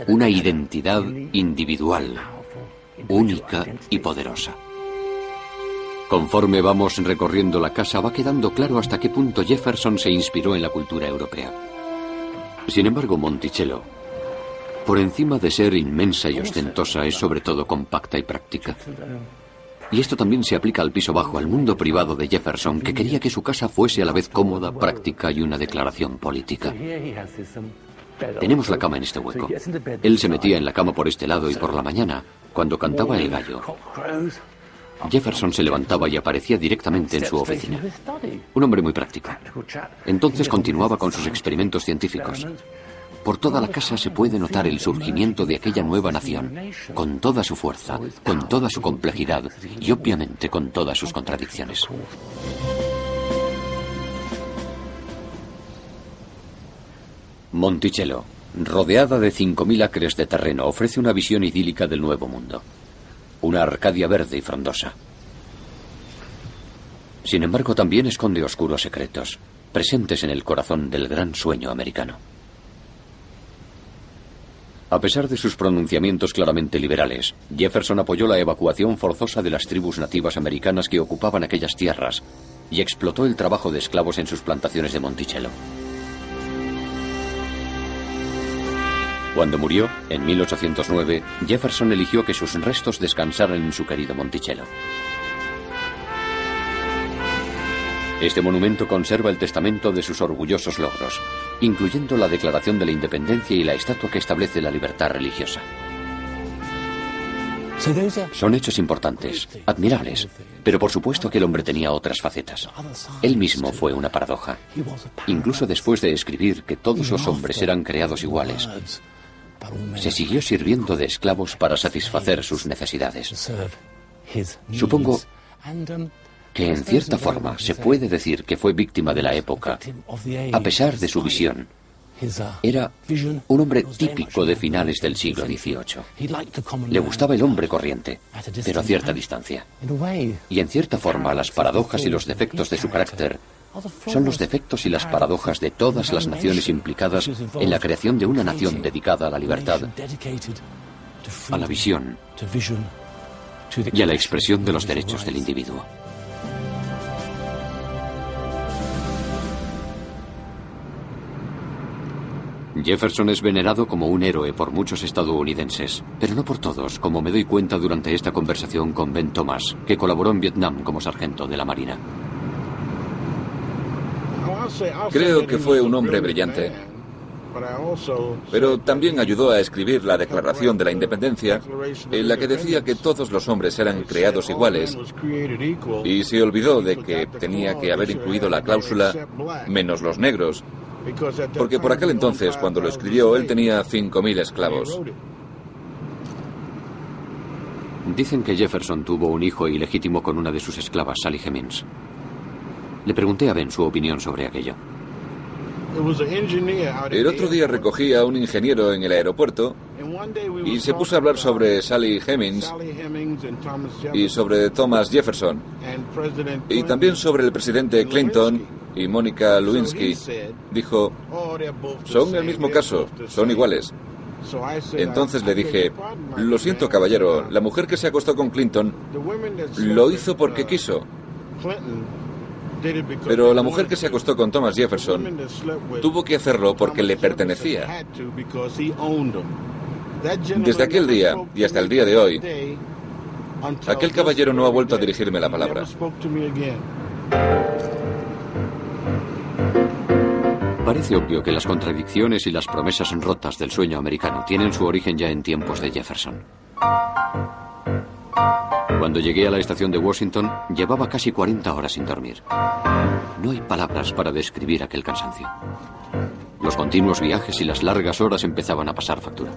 una identidad individual, única y poderosa. Conforme vamos recorriendo la casa va quedando claro hasta qué punto Jefferson se inspiró en la cultura europea. Sin embargo, Monticello, por encima de ser inmensa y ostentosa, es sobre todo compacta y práctica. Y esto también se aplica al piso bajo, al mundo privado de Jefferson, que quería que su casa fuese a la vez cómoda, práctica y una declaración política. Tenemos la cama en este hueco. Él se metía en la cama por este lado y por la mañana, cuando cantaba el gallo, Jefferson se levantaba y aparecía directamente en su oficina. Un hombre muy práctico. Entonces continuaba con sus experimentos científicos. Por toda la casa se puede notar el surgimiento de aquella nueva nación, con toda su fuerza, con toda su complejidad y obviamente con todas sus contradicciones. Monticello, rodeada de 5.000 acres de terreno, ofrece una visión idílica del Nuevo Mundo una Arcadia verde y frondosa. Sin embargo, también esconde oscuros secretos, presentes en el corazón del gran sueño americano. A pesar de sus pronunciamientos claramente liberales, Jefferson apoyó la evacuación forzosa de las tribus nativas americanas que ocupaban aquellas tierras y explotó el trabajo de esclavos en sus plantaciones de Monticello. Cuando murió, en 1809, Jefferson eligió que sus restos descansaran en su querido Monticello. Este monumento conserva el testamento de sus orgullosos logros, incluyendo la Declaración de la Independencia y la estatua que establece la libertad religiosa. Son hechos importantes, admirables, pero por supuesto que el hombre tenía otras facetas. Él mismo fue una paradoja. Incluso después de escribir que todos los hombres eran creados iguales, se siguió sirviendo de esclavos para satisfacer sus necesidades. Supongo que en cierta forma se puede decir que fue víctima de la época, a pesar de su visión. Era un hombre típico de finales del siglo XVIII. Le gustaba el hombre corriente, pero a cierta distancia. Y en cierta forma las paradojas y los defectos de su carácter son los defectos y las paradojas de todas las naciones implicadas en la creación de una nación dedicada a la libertad, a la visión y a la expresión de los derechos del individuo. Jefferson es venerado como un héroe por muchos estadounidenses, pero no por todos, como me doy cuenta durante esta conversación con Ben Thomas, que colaboró en Vietnam como sargento de la Marina. Creo que fue un hombre brillante, pero también ayudó a escribir la Declaración de la Independencia, en la que decía que todos los hombres eran creados iguales, y se olvidó de que tenía que haber incluido la cláusula menos los negros, porque por aquel entonces, cuando lo escribió, él tenía 5.000 esclavos. Dicen que Jefferson tuvo un hijo ilegítimo con una de sus esclavas, Sally Hemings. Le pregunté a Ben su opinión sobre aquello. El otro día recogí a un ingeniero en el aeropuerto y se puso a hablar sobre Sally Hemings y sobre Thomas Jefferson y también sobre el presidente Clinton y Mónica Lewinsky. Dijo, son el mismo caso, son iguales. Entonces le dije, lo siento caballero, la mujer que se acostó con Clinton lo hizo porque quiso. Pero la mujer que se acostó con Thomas Jefferson tuvo que hacerlo porque le pertenecía. Desde aquel día y hasta el día de hoy, aquel caballero no ha vuelto a dirigirme la palabra. Parece obvio que las contradicciones y las promesas rotas del sueño americano tienen su origen ya en tiempos de Jefferson. Cuando llegué a la estación de Washington, llevaba casi 40 horas sin dormir. No hay palabras para describir aquel cansancio. Los continuos viajes y las largas horas empezaban a pasar factura.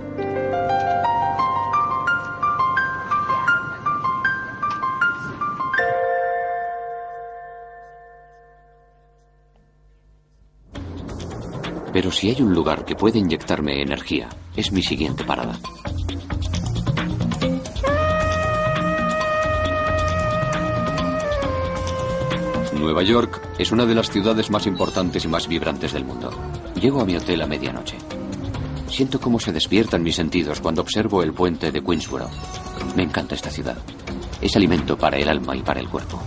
Pero si hay un lugar que puede inyectarme energía, es mi siguiente parada. Nueva York es una de las ciudades más importantes y más vibrantes del mundo. Llego a mi hotel a medianoche. Siento cómo se despiertan mis sentidos cuando observo el puente de Queensboro. Me encanta esta ciudad. Es alimento para el alma y para el cuerpo.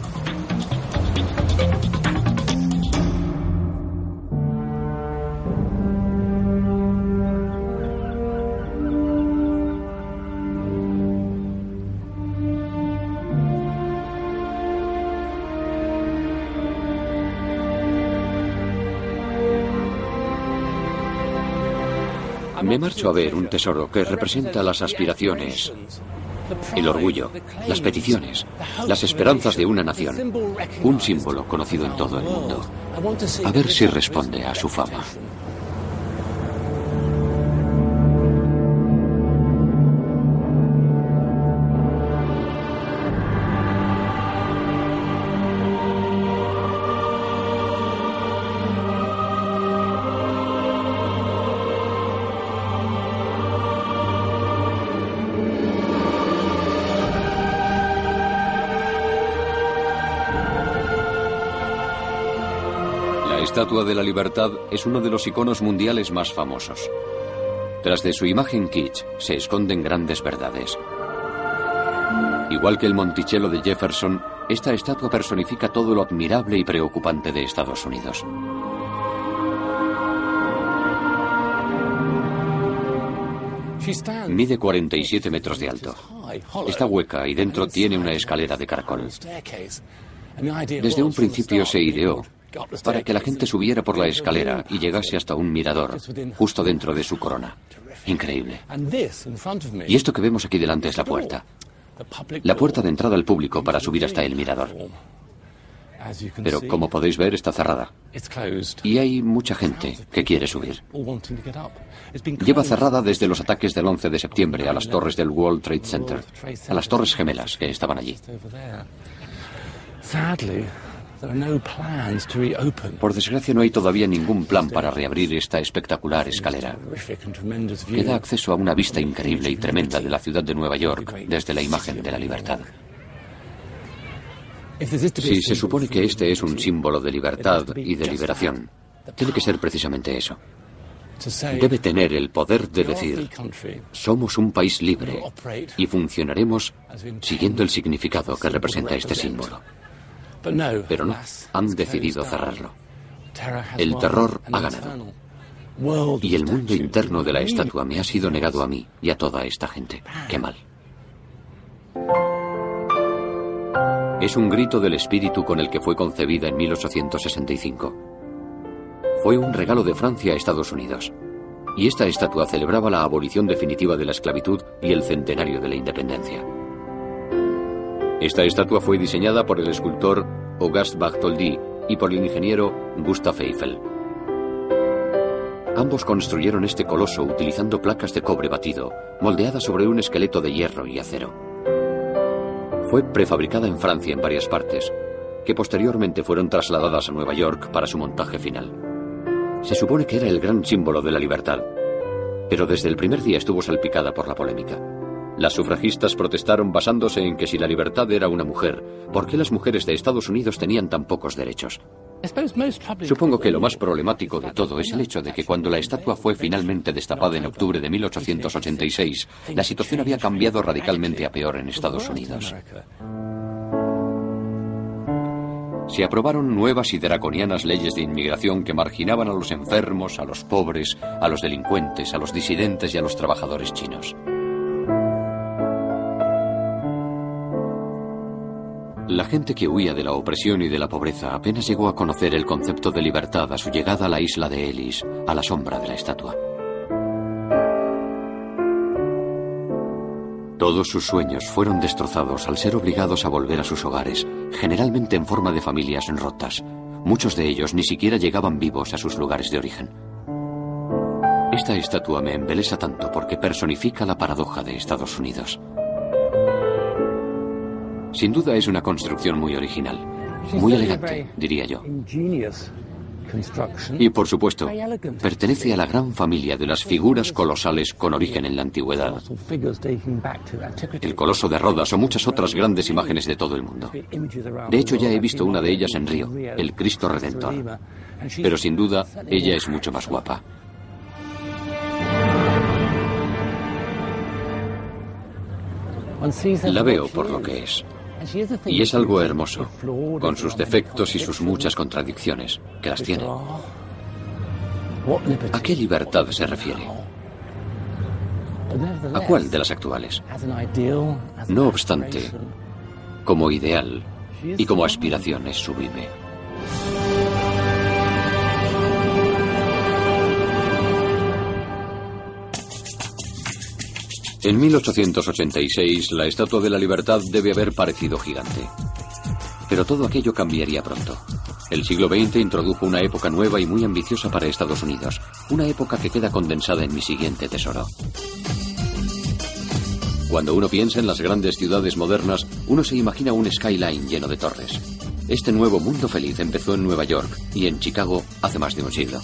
Me marcho a ver un tesoro que representa las aspiraciones, el orgullo, las peticiones, las esperanzas de una nación. Un símbolo conocido en todo el mundo. A ver si responde a su fama. Estatua de la Libertad es uno de los iconos mundiales más famosos. Tras de su imagen kitsch se esconden grandes verdades. Igual que el Monticello de Jefferson, esta estatua personifica todo lo admirable y preocupante de Estados Unidos. Mide 47 metros de alto. Está hueca y dentro tiene una escalera de caracol. Desde un principio se ideó para que la gente subiera por la escalera y llegase hasta un mirador, justo dentro de su corona. Increíble. Y esto que vemos aquí delante es la puerta. La puerta de entrada al público para subir hasta el mirador. Pero como podéis ver está cerrada. Y hay mucha gente que quiere subir. Lleva cerrada desde los ataques del 11 de septiembre a las torres del World Trade Center, a las torres gemelas que estaban allí. Por desgracia no hay todavía ningún plan para reabrir esta espectacular escalera, que da acceso a una vista increíble y tremenda de la ciudad de Nueva York desde la imagen de la libertad. Si se supone que este es un símbolo de libertad y de liberación, tiene que ser precisamente eso. Debe tener el poder de decir, somos un país libre y funcionaremos siguiendo el significado que representa este símbolo. Pero no, han decidido cerrarlo. El terror ha ganado. Y el mundo interno de la estatua me ha sido negado a mí y a toda esta gente. Qué mal. Es un grito del espíritu con el que fue concebida en 1865. Fue un regalo de Francia a Estados Unidos. Y esta estatua celebraba la abolición definitiva de la esclavitud y el centenario de la independencia. Esta estatua fue diseñada por el escultor Auguste Bartholdi y por el ingeniero Gustav Eiffel. Ambos construyeron este coloso utilizando placas de cobre batido, moldeadas sobre un esqueleto de hierro y acero. Fue prefabricada en Francia en varias partes, que posteriormente fueron trasladadas a Nueva York para su montaje final. Se supone que era el gran símbolo de la libertad, pero desde el primer día estuvo salpicada por la polémica. Las sufragistas protestaron basándose en que si la libertad era una mujer, ¿por qué las mujeres de Estados Unidos tenían tan pocos derechos? Supongo que lo más problemático de todo es el hecho de que cuando la estatua fue finalmente destapada en octubre de 1886, la situación había cambiado radicalmente a peor en Estados Unidos. Se aprobaron nuevas y draconianas leyes de inmigración que marginaban a los enfermos, a los pobres, a los delincuentes, a los disidentes y a los trabajadores chinos. La gente que huía de la opresión y de la pobreza apenas llegó a conocer el concepto de libertad a su llegada a la isla de Ellis, a la sombra de la estatua. Todos sus sueños fueron destrozados al ser obligados a volver a sus hogares, generalmente en forma de familias rotas. Muchos de ellos ni siquiera llegaban vivos a sus lugares de origen. Esta estatua me embelesa tanto porque personifica la paradoja de Estados Unidos. Sin duda es una construcción muy original, muy elegante, diría yo. Y por supuesto, pertenece a la gran familia de las figuras colosales con origen en la antigüedad. El coloso de Rodas o muchas otras grandes imágenes de todo el mundo. De hecho, ya he visto una de ellas en Río, el Cristo Redentor. Pero sin duda, ella es mucho más guapa. La veo por lo que es. Y es algo hermoso, con sus defectos y sus muchas contradicciones, que las tiene. ¿A qué libertad se refiere? ¿A cuál de las actuales? No obstante, como ideal y como aspiración es sublime. En 1886, la Estatua de la Libertad debe haber parecido gigante. Pero todo aquello cambiaría pronto. El siglo XX introdujo una época nueva y muy ambiciosa para Estados Unidos, una época que queda condensada en mi siguiente tesoro. Cuando uno piensa en las grandes ciudades modernas, uno se imagina un skyline lleno de torres. Este nuevo mundo feliz empezó en Nueva York y en Chicago hace más de un siglo.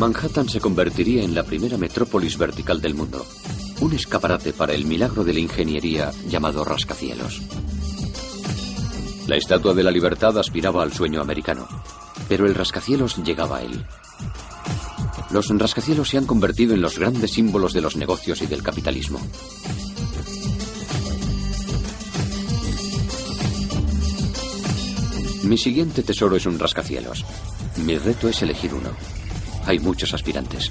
Manhattan se convertiría en la primera metrópolis vertical del mundo, un escaparate para el milagro de la ingeniería llamado rascacielos. La Estatua de la Libertad aspiraba al sueño americano, pero el rascacielos llegaba a él. Los rascacielos se han convertido en los grandes símbolos de los negocios y del capitalismo. Mi siguiente tesoro es un rascacielos. Mi reto es elegir uno. Hay muchos aspirantes.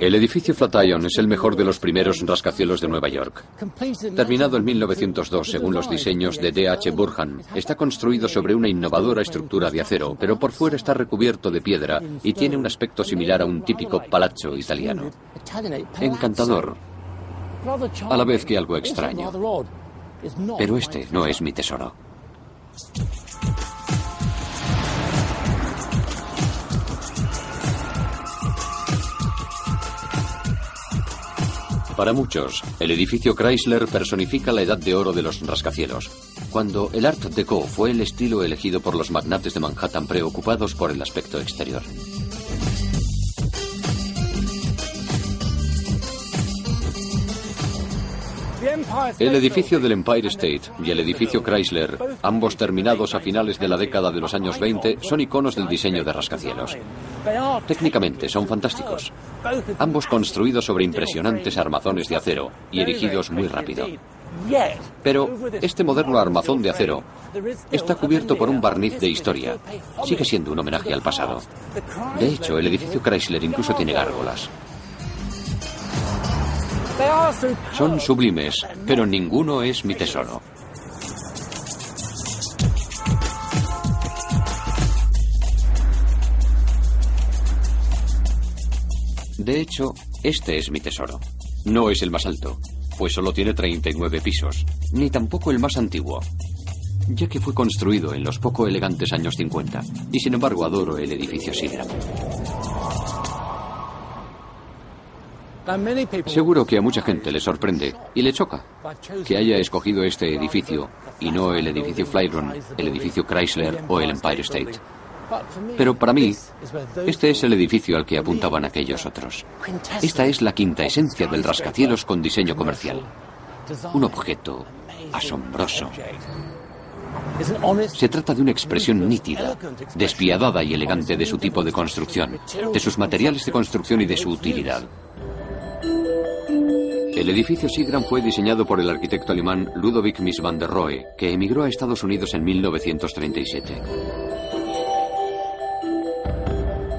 El edificio Flatiron es el mejor de los primeros rascacielos de Nueva York. Terminado en 1902 según los diseños de D.H. Burhan, está construido sobre una innovadora estructura de acero, pero por fuera está recubierto de piedra y tiene un aspecto similar a un típico palazzo italiano. Encantador, a la vez que algo extraño. Pero este no es mi tesoro. Para muchos, el edificio Chrysler personifica la edad de oro de los rascacielos, cuando el Art Deco fue el estilo elegido por los magnates de Manhattan preocupados por el aspecto exterior. El edificio del Empire State y el edificio Chrysler, ambos terminados a finales de la década de los años 20, son iconos del diseño de rascacielos. Técnicamente son fantásticos. Ambos construidos sobre impresionantes armazones de acero y erigidos muy rápido. Pero este moderno armazón de acero está cubierto por un barniz de historia. Sigue siendo un homenaje al pasado. De hecho, el edificio Chrysler incluso tiene gárgolas. Son sublimes, pero ninguno es mi tesoro. De hecho, este es mi tesoro. No es el más alto, pues solo tiene 39 pisos, ni tampoco el más antiguo, ya que fue construido en los poco elegantes años 50, y sin embargo adoro el edificio Sigram. Seguro que a mucha gente le sorprende y le choca que haya escogido este edificio y no el edificio Flyron, el edificio Chrysler o el Empire State. Pero para mí, este es el edificio al que apuntaban aquellos otros. Esta es la quinta esencia del rascacielos con diseño comercial. Un objeto asombroso. Se trata de una expresión nítida, despiadada y elegante de su tipo de construcción, de sus materiales de construcción y de su utilidad. El edificio Sigram fue diseñado por el arquitecto alemán Ludovic Mies van der Rohe, que emigró a Estados Unidos en 1937.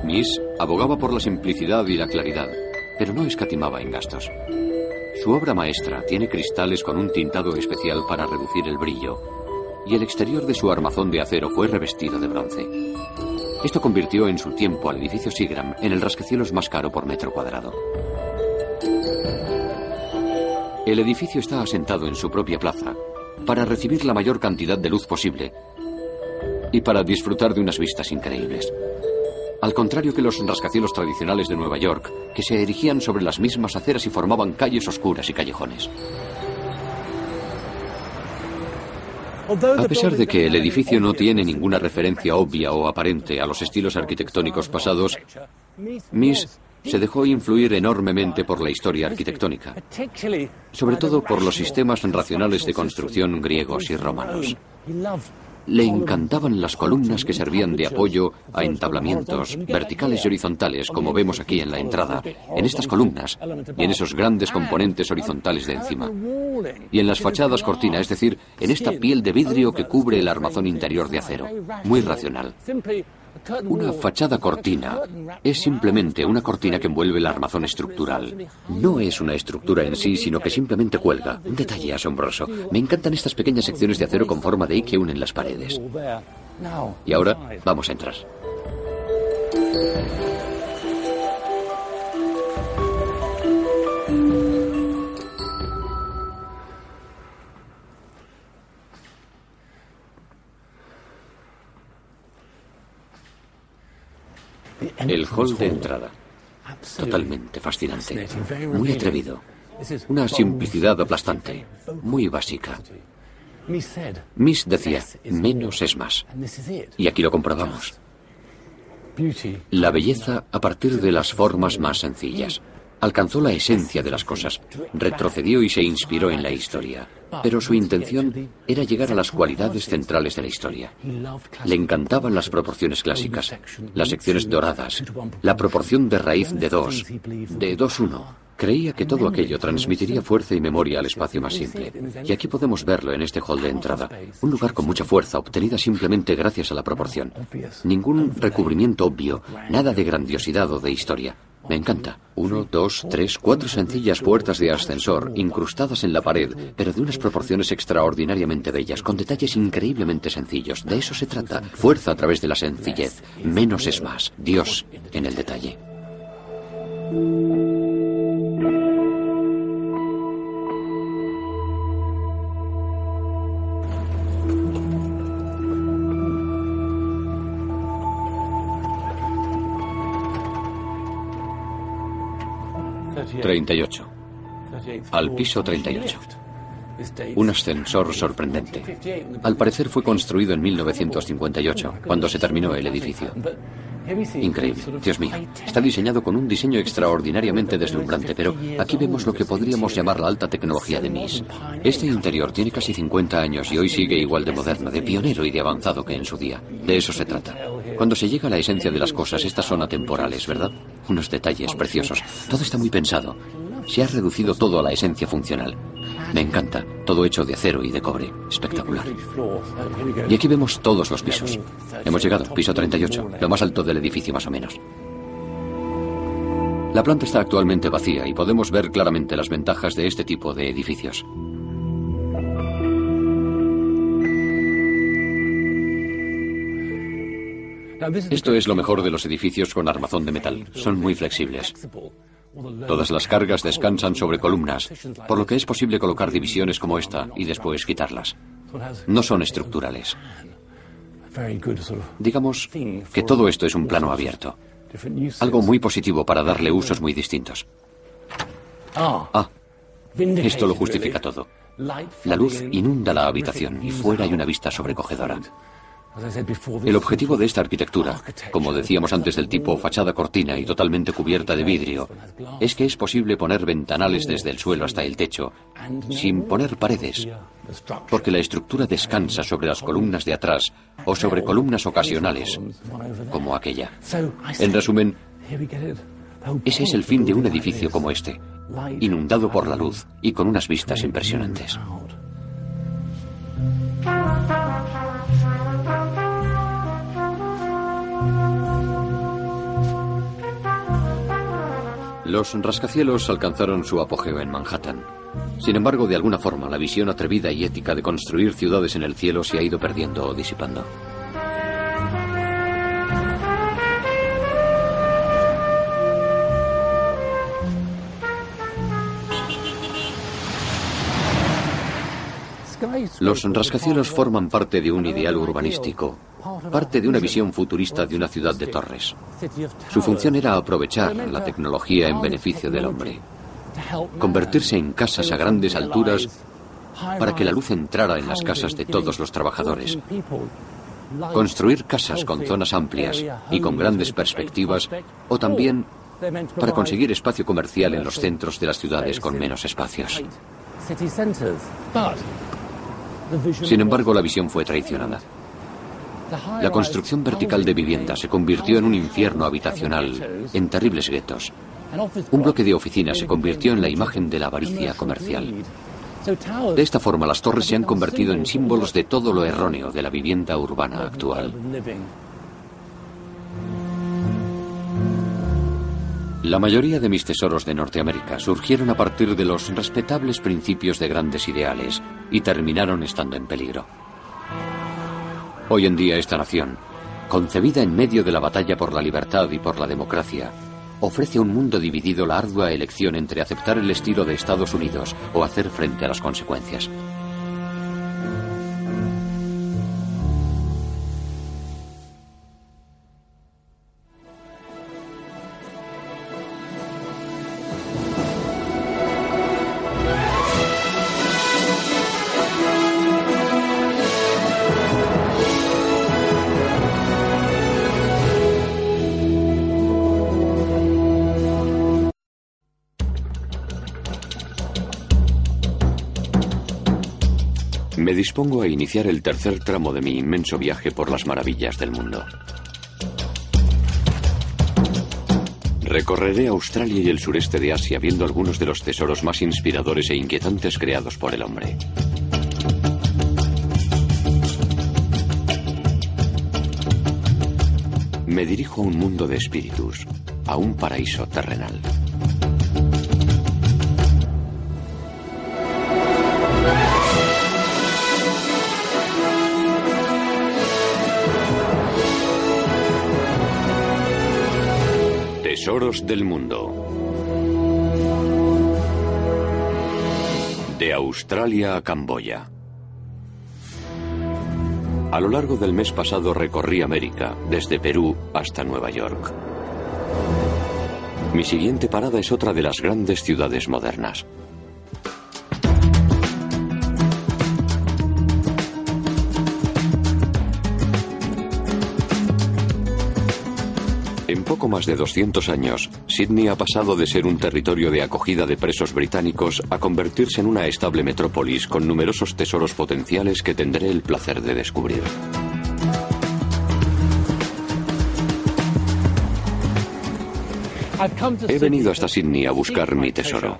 Mies abogaba por la simplicidad y la claridad, pero no escatimaba en gastos. Su obra maestra tiene cristales con un tintado especial para reducir el brillo, y el exterior de su armazón de acero fue revestido de bronce. Esto convirtió en su tiempo al edificio Sigram en el rascacielos más caro por metro cuadrado. El edificio está asentado en su propia plaza para recibir la mayor cantidad de luz posible y para disfrutar de unas vistas increíbles. Al contrario que los rascacielos tradicionales de Nueva York, que se erigían sobre las mismas aceras y formaban calles oscuras y callejones. A pesar de que el edificio no tiene ninguna referencia obvia o aparente a los estilos arquitectónicos pasados, Mies se dejó influir enormemente por la historia arquitectónica, sobre todo por los sistemas racionales de construcción griegos y romanos. Le encantaban las columnas que servían de apoyo a entablamientos verticales y horizontales, como vemos aquí en la entrada, en estas columnas y en esos grandes componentes horizontales de encima. Y en las fachadas cortina, es decir, en esta piel de vidrio que cubre el armazón interior de acero. Muy racional. Una fachada cortina es simplemente una cortina que envuelve el armazón estructural. No es una estructura en sí, sino que simplemente cuelga. Un detalle asombroso. Me encantan estas pequeñas secciones de acero con forma de I que unen las paredes. Y ahora vamos a entrar. 'El hall de entrada. Totalmente fascinante. Muy atrevido. Una simplicidad aplastante. Muy básica. Miss decía, menos es más. Y aquí lo comprobamos. La belleza a partir de las formas más sencillas. Alcanzó la esencia de las cosas, retrocedió y se inspiró en la historia. Pero su intención era llegar a las cualidades centrales de la historia. Le encantaban las proporciones clásicas, las secciones doradas, la proporción de raíz de 2, de 2-1. Creía que todo aquello transmitiría fuerza y memoria al espacio más simple. Y aquí podemos verlo en este hall de entrada. Un lugar con mucha fuerza, obtenida simplemente gracias a la proporción. Ningún recubrimiento obvio, nada de grandiosidad o de historia. Me encanta. Uno, dos, tres, cuatro sencillas puertas de ascensor incrustadas en la pared, pero de unas proporciones extraordinariamente bellas, con detalles increíblemente sencillos. De eso se trata. Fuerza a través de la sencillez. Menos es más. Dios en el detalle. 38. Al piso 38. Un ascensor sorprendente. Al parecer fue construido en 1958, cuando se terminó el edificio. Increíble. Dios mío. Está diseñado con un diseño extraordinariamente deslumbrante, pero aquí vemos lo que podríamos llamar la alta tecnología de MIS. Este interior tiene casi 50 años y hoy sigue igual de moderno, de pionero y de avanzado que en su día. De eso se trata. Cuando se llega a la esencia de las cosas, estas son atemporales, ¿verdad? Unos detalles preciosos. Todo está muy pensado. Se ha reducido todo a la esencia funcional. Me encanta. Todo hecho de acero y de cobre. Espectacular. Y aquí vemos todos los pisos. Hemos llegado, piso 38, lo más alto del edificio más o menos. La planta está actualmente vacía y podemos ver claramente las ventajas de este tipo de edificios. Esto es lo mejor de los edificios con armazón de metal. Son muy flexibles. Todas las cargas descansan sobre columnas, por lo que es posible colocar divisiones como esta y después quitarlas. No son estructurales. Digamos que todo esto es un plano abierto. Algo muy positivo para darle usos muy distintos. Ah, esto lo justifica todo. La luz inunda la habitación y fuera hay una vista sobrecogedora. El objetivo de esta arquitectura, como decíamos antes del tipo fachada cortina y totalmente cubierta de vidrio, es que es posible poner ventanales desde el suelo hasta el techo, sin poner paredes, porque la estructura descansa sobre las columnas de atrás o sobre columnas ocasionales, como aquella. En resumen, ese es el fin de un edificio como este, inundado por la luz y con unas vistas impresionantes. Los rascacielos alcanzaron su apogeo en Manhattan. Sin embargo, de alguna forma, la visión atrevida y ética de construir ciudades en el cielo se ha ido perdiendo o disipando. Los rascacielos forman parte de un ideal urbanístico, parte de una visión futurista de una ciudad de torres. Su función era aprovechar la tecnología en beneficio del hombre, convertirse en casas a grandes alturas para que la luz entrara en las casas de todos los trabajadores, construir casas con zonas amplias y con grandes perspectivas o también para conseguir espacio comercial en los centros de las ciudades con menos espacios. Sin embargo, la visión fue traicionada. La construcción vertical de viviendas se convirtió en un infierno habitacional, en terribles guetos. Un bloque de oficinas se convirtió en la imagen de la avaricia comercial. De esta forma, las torres se han convertido en símbolos de todo lo erróneo de la vivienda urbana actual. La mayoría de mis tesoros de Norteamérica surgieron a partir de los respetables principios de grandes ideales y terminaron estando en peligro. Hoy en día esta nación, concebida en medio de la batalla por la libertad y por la democracia, ofrece a un mundo dividido la ardua elección entre aceptar el estilo de Estados Unidos o hacer frente a las consecuencias. Me dispongo a iniciar el tercer tramo de mi inmenso viaje por las maravillas del mundo. Recorreré Australia y el sureste de Asia viendo algunos de los tesoros más inspiradores e inquietantes creados por el hombre. Me dirijo a un mundo de espíritus, a un paraíso terrenal. Del mundo. De Australia a Camboya. A lo largo del mes pasado recorrí América, desde Perú hasta Nueva York. Mi siguiente parada es otra de las grandes ciudades modernas. Poco más de 200 años, Sydney ha pasado de ser un territorio de acogida de presos británicos a convertirse en una estable metrópolis con numerosos tesoros potenciales que tendré el placer de descubrir. He venido hasta Sydney a buscar mi tesoro.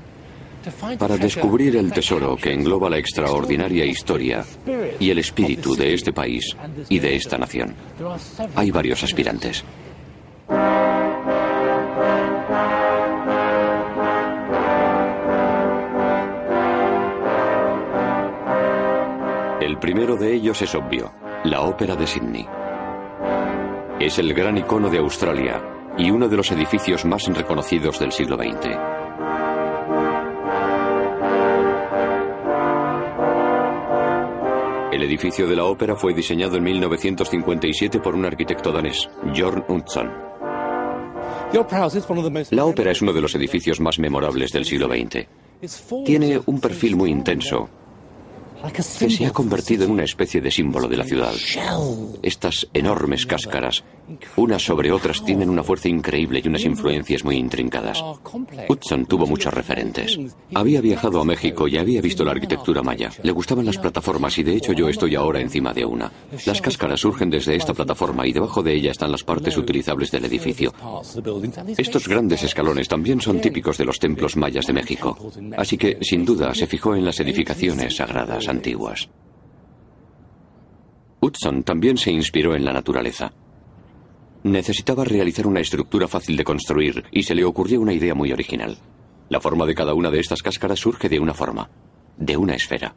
Para descubrir el tesoro que engloba la extraordinaria historia y el espíritu de este país y de esta nación. Hay varios aspirantes. El primero de ellos es obvio, la Ópera de Sydney. Es el gran icono de Australia y uno de los edificios más reconocidos del siglo XX. El edificio de la ópera fue diseñado en 1957 por un arquitecto danés, Jorn Utzon. La ópera es uno de los edificios más memorables del siglo XX. Tiene un perfil muy intenso, que se ha convertido en una especie de símbolo de la ciudad. Estas enormes cáscaras, unas sobre otras, tienen una fuerza increíble y unas influencias muy intrincadas. Hudson tuvo muchos referentes. Había viajado a México y había visto la arquitectura maya. Le gustaban las plataformas y de hecho yo estoy ahora encima de una. Las cáscaras surgen desde esta plataforma y debajo de ella están las partes utilizables del edificio. Estos grandes escalones también son típicos de los templos mayas de México. Así que, sin duda, se fijó en las edificaciones sagradas antiguas. Hudson también se inspiró en la naturaleza. Necesitaba realizar una estructura fácil de construir y se le ocurrió una idea muy original. La forma de cada una de estas cáscaras surge de una forma, de una esfera.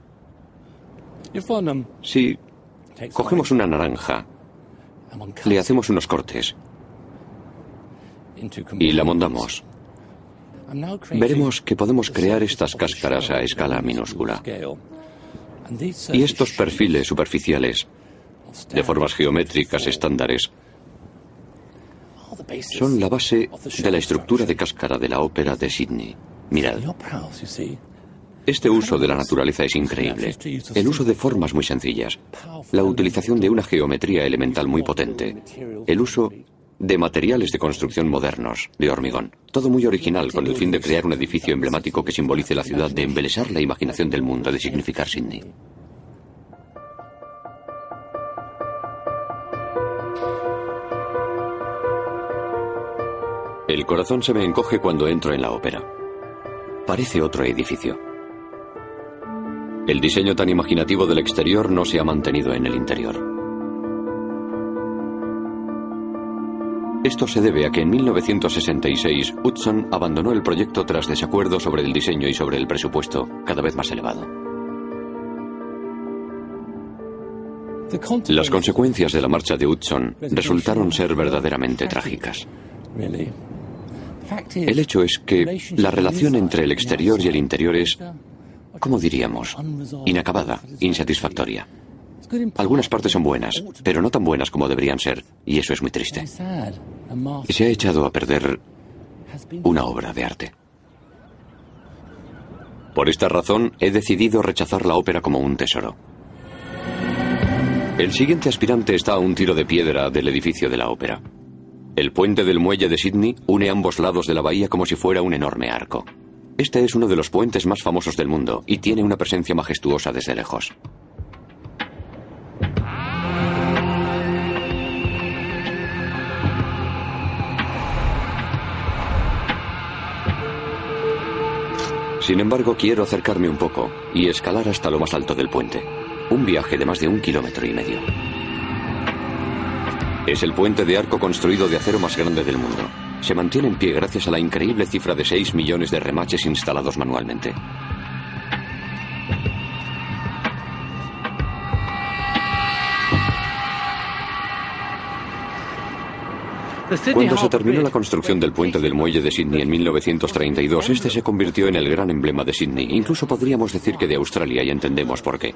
Si cogemos una naranja, le hacemos unos cortes. Y la mondamos, veremos que podemos crear estas cáscaras a escala minúscula. Y estos perfiles superficiales, de formas geométricas estándares, son la base de la estructura de cáscara de la ópera de Sydney. Mirad. Este uso de la naturaleza es increíble. El uso de formas muy sencillas. La utilización de una geometría elemental muy potente. El uso de materiales de construcción modernos, de hormigón. Todo muy original con el fin de crear un edificio emblemático que simbolice la ciudad, de embelesar la imaginación del mundo, de significar Sydney. El corazón se me encoge cuando entro en la ópera. Parece otro edificio. El diseño tan imaginativo del exterior no se ha mantenido en el interior. Esto se debe a que en 1966 Hudson abandonó el proyecto tras desacuerdo sobre el diseño y sobre el presupuesto, cada vez más elevado. Las consecuencias de la marcha de Hudson resultaron ser verdaderamente trágicas. El hecho es que la relación entre el exterior y el interior es, ¿cómo diríamos? Inacabada, insatisfactoria. Algunas partes son buenas, pero no tan buenas como deberían ser, y eso es muy triste. Se ha echado a perder una obra de arte. Por esta razón, he decidido rechazar la ópera como un tesoro. El siguiente aspirante está a un tiro de piedra del edificio de la ópera. El puente del muelle de Sydney une ambos lados de la bahía como si fuera un enorme arco. Este es uno de los puentes más famosos del mundo y tiene una presencia majestuosa desde lejos. Sin embargo, quiero acercarme un poco y escalar hasta lo más alto del puente. Un viaje de más de un kilómetro y medio. Es el puente de arco construido de acero más grande del mundo. Se mantiene en pie gracias a la increíble cifra de 6 millones de remaches instalados manualmente. Cuando se terminó la construcción del puente del muelle de Sydney en 1932, este se convirtió en el gran emblema de Sydney. Incluso podríamos decir que de Australia y entendemos por qué.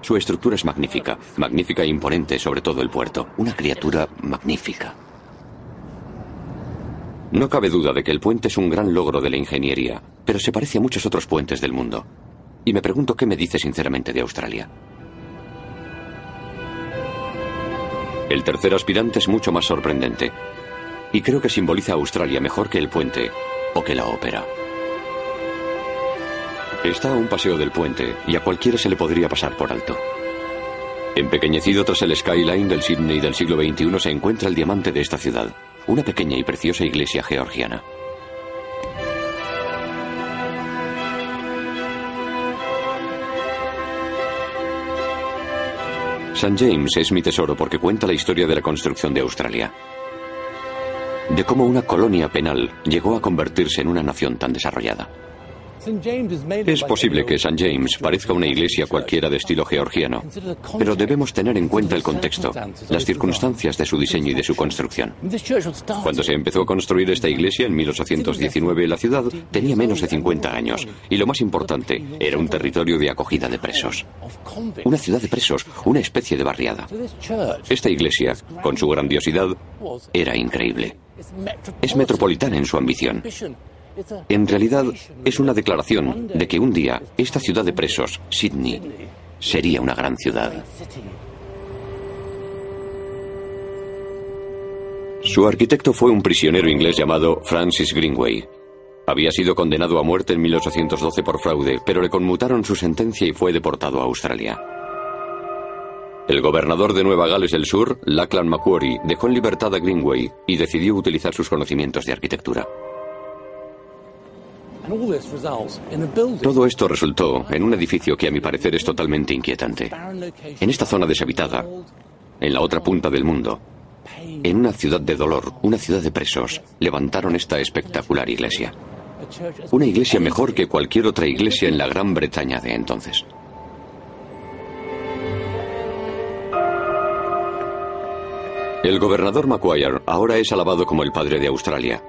Su estructura es magnífica, magnífica e imponente sobre todo el puerto. Una criatura magnífica. No cabe duda de que el puente es un gran logro de la ingeniería, pero se parece a muchos otros puentes del mundo. Y me pregunto qué me dice sinceramente de Australia. El tercer aspirante es mucho más sorprendente Y creo que simboliza a Australia mejor que el puente o que la ópera. Está a un paseo del puente y a cualquiera se le podría pasar por alto. Empequeñecido tras el skyline del Sydney del siglo XXI se encuentra el diamante de esta ciudad, una pequeña y preciosa iglesia georgiana. St. James es mi tesoro porque cuenta la historia de la construcción de Australia. De cómo una colonia penal llegó a convertirse en una nación tan desarrollada. Es posible que St. James parezca una iglesia cualquiera de estilo georgiano, pero debemos tener en cuenta el contexto, las circunstancias de su diseño y de su construcción. Cuando se empezó a construir esta iglesia en 1819, la ciudad tenía menos de 50 años y lo más importante, era un territorio de acogida de presos. Una ciudad de presos, una especie de barriada. Esta iglesia, con su grandiosidad, era increíble. Es metropolitana en su ambición. En realidad es una declaración de que un día esta ciudad de presos, Sydney, sería una gran ciudad. Su arquitecto fue un prisionero inglés llamado Francis Greenway. Había sido condenado a muerte en 1812 por fraude, pero le conmutaron su sentencia y fue deportado a Australia. El gobernador de Nueva Gales del Sur, Lachlan Macquarie, dejó en libertad a Greenway y decidió utilizar sus conocimientos de arquitectura. Todo esto resultó en un edificio que a mi parecer es totalmente inquietante. En esta zona deshabitada, en la otra punta del mundo, en una ciudad de dolor, una ciudad de presos, levantaron esta espectacular iglesia. Una iglesia mejor que cualquier otra iglesia en la Gran Bretaña de entonces. El gobernador Macquarie ahora es alabado como el padre de Australia,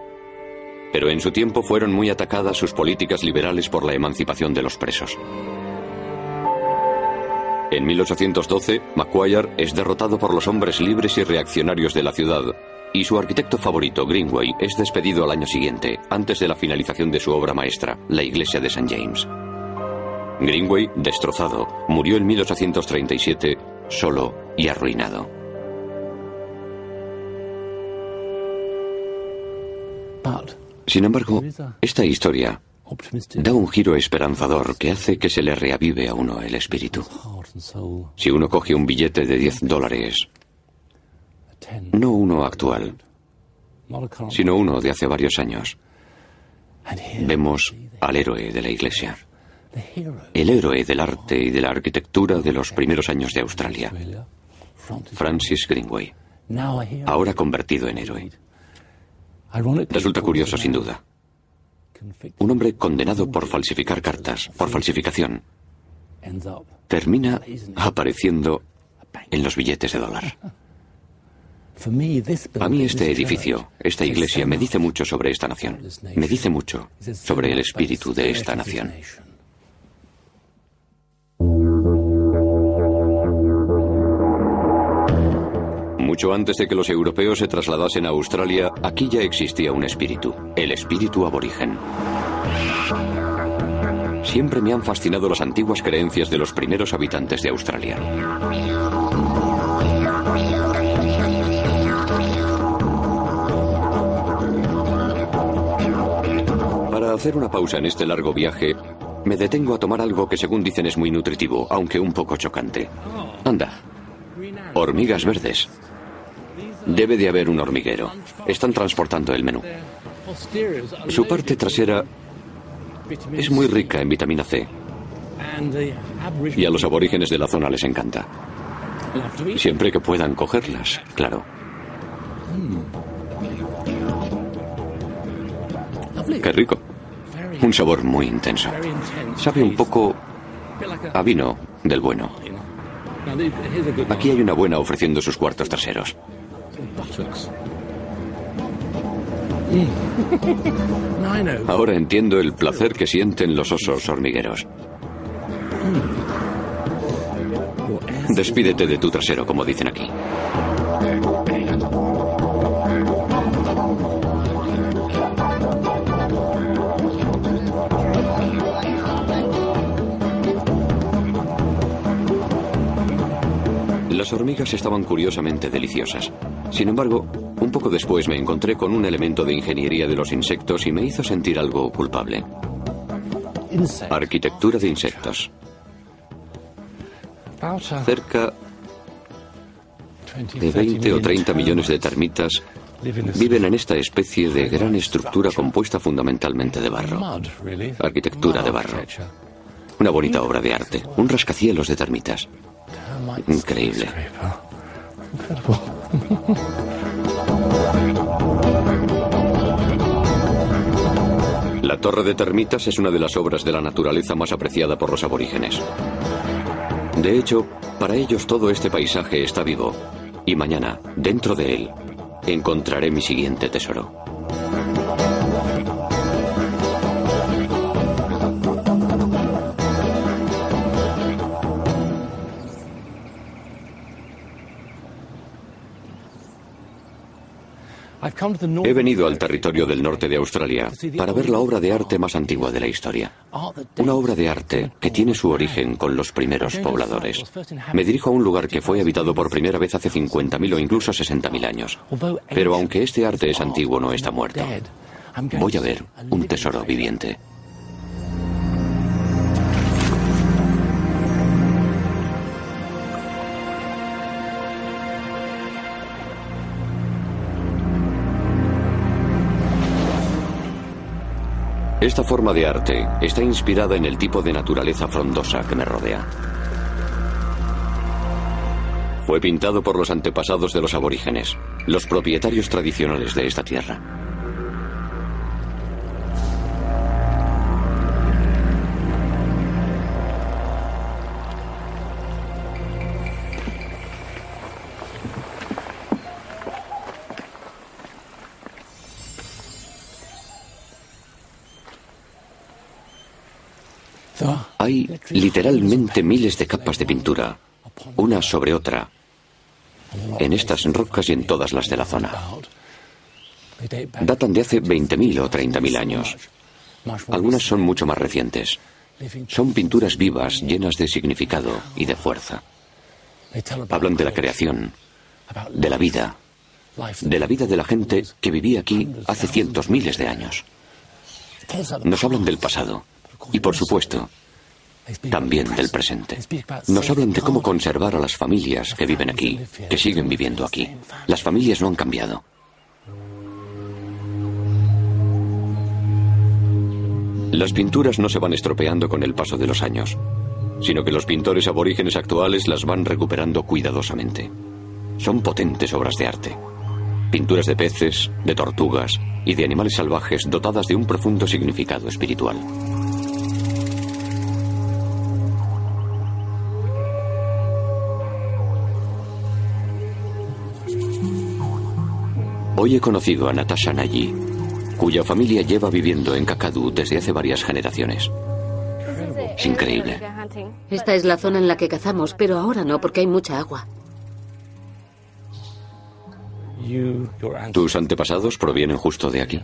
pero en su tiempo fueron muy atacadas sus políticas liberales por la emancipación de los presos. En 1812, Macquarie es derrotado por los hombres libres y reaccionarios de la ciudad, y su arquitecto favorito, Greenway, es despedido al año siguiente, antes de la finalización de su obra maestra, la iglesia de St. James. Greenway, destrozado, murió en 1837, solo y arruinado. Sin embargo, esta historia da un giro esperanzador que hace que se le reavive a uno el espíritu. Si uno coge un billete de 10 dólares, no uno actual, sino uno de hace varios años, vemos al héroe de la iglesia, el héroe del arte y de la arquitectura de los primeros años de Australia, Francis Greenway, ahora convertido en héroe. Resulta curioso, sin duda. Un hombre condenado por falsificar cartas, por falsificación, termina apareciendo en los billetes de dólar. [laughs] A mí este edificio, esta iglesia, me dice mucho sobre esta nación. Me dice mucho sobre el espíritu de esta nación. Mucho antes de que los europeos se trasladasen a Australia, aquí ya existía un espíritu, el espíritu aborigen. Siempre me han fascinado las antiguas creencias de los primeros habitantes de Australia. Para hacer una pausa en este largo viaje, me detengo a tomar algo que según dicen es muy nutritivo, aunque un poco chocante. Anda, hormigas verdes. Debe de haber un hormiguero. Están transportando el menú. Su parte trasera es muy rica en vitamina C. Y a los aborígenes de la zona les encanta. Siempre que puedan cogerlas, claro. Qué rico. Un sabor muy intenso. Sabe un poco a vino del bueno. Aquí hay una buena ofreciendo sus cuartos traseros. Ahora entiendo el placer que sienten los osos hormigueros. Despídete de tu trasero, como dicen aquí. Las hormigas estaban curiosamente deliciosas. Sin embargo, un poco después me encontré con un elemento de ingeniería de los insectos y me hizo sentir algo culpable. Arquitectura de insectos. Cerca de 20 o 30 millones de termitas viven en esta especie de gran estructura compuesta fundamentalmente de barro. Arquitectura de barro. Una bonita obra de arte. Un rascacielos de termitas. Increíble. La Torre de Termitas es una de las obras de la naturaleza más apreciada por los aborígenes. De hecho, para ellos todo este paisaje está vivo. Y mañana, dentro de él, encontraré mi siguiente tesoro. He venido al territorio del norte de Australia para ver la obra de arte más antigua de la historia. Una obra de arte que tiene su origen con los primeros pobladores. Me dirijo a un lugar que fue habitado por primera vez hace 50.000 o incluso 60.000 años. Pero aunque este arte es antiguo, no está muerto. Voy a ver un tesoro viviente. Esta forma de arte está inspirada en el tipo de naturaleza frondosa que me rodea. Fue pintado por los antepasados de los aborígenes, los propietarios tradicionales de esta tierra. Hay literalmente miles de capas de pintura, una sobre otra, en estas rocas y en todas las de la zona. Datan de hace 20.000 o 30.000 años. Algunas son mucho más recientes. Son pinturas vivas, llenas de significado y de fuerza. Hablan de la creación, de la vida, de la vida de la gente que vivía aquí hace cientos miles de años. Nos hablan del pasado y, por supuesto, también del presente. Nos hablan de cómo conservar a las familias que viven aquí, que siguen viviendo aquí. Las familias no han cambiado. Las pinturas no se van estropeando con el paso de los años, sino que los pintores aborígenes actuales las van recuperando cuidadosamente. Son potentes obras de arte. Pinturas de peces, de tortugas y de animales salvajes dotadas de un profundo significado espiritual. Hoy he conocido a Natasha Nagy, cuya familia lleva viviendo en Kakadu desde hace varias generaciones. Es increíble. Esta es la zona en la que cazamos, pero ahora no, porque hay mucha agua. ¿Tus antepasados provienen justo de aquí?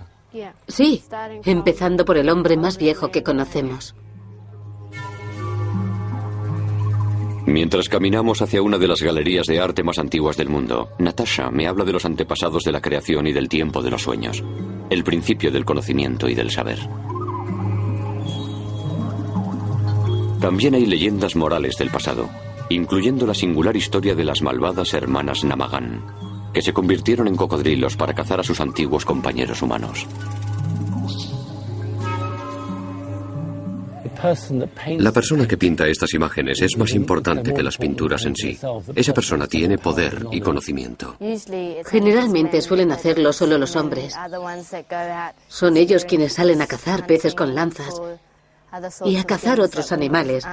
Sí, empezando por el hombre más viejo que conocemos. Mientras caminamos hacia una de las galerías de arte más antiguas del mundo, Natasha me habla de los antepasados de la creación y del tiempo de los sueños, el principio del conocimiento y del saber. También hay leyendas morales del pasado, incluyendo la singular historia de las malvadas hermanas Namagan, que se convirtieron en cocodrilos para cazar a sus antiguos compañeros humanos. La persona que pinta estas imágenes es más importante que las pinturas en sí. Esa persona tiene poder y conocimiento. Generalmente suelen hacerlo solo los hombres. Son ellos quienes salen a cazar peces con lanzas y a cazar otros animales,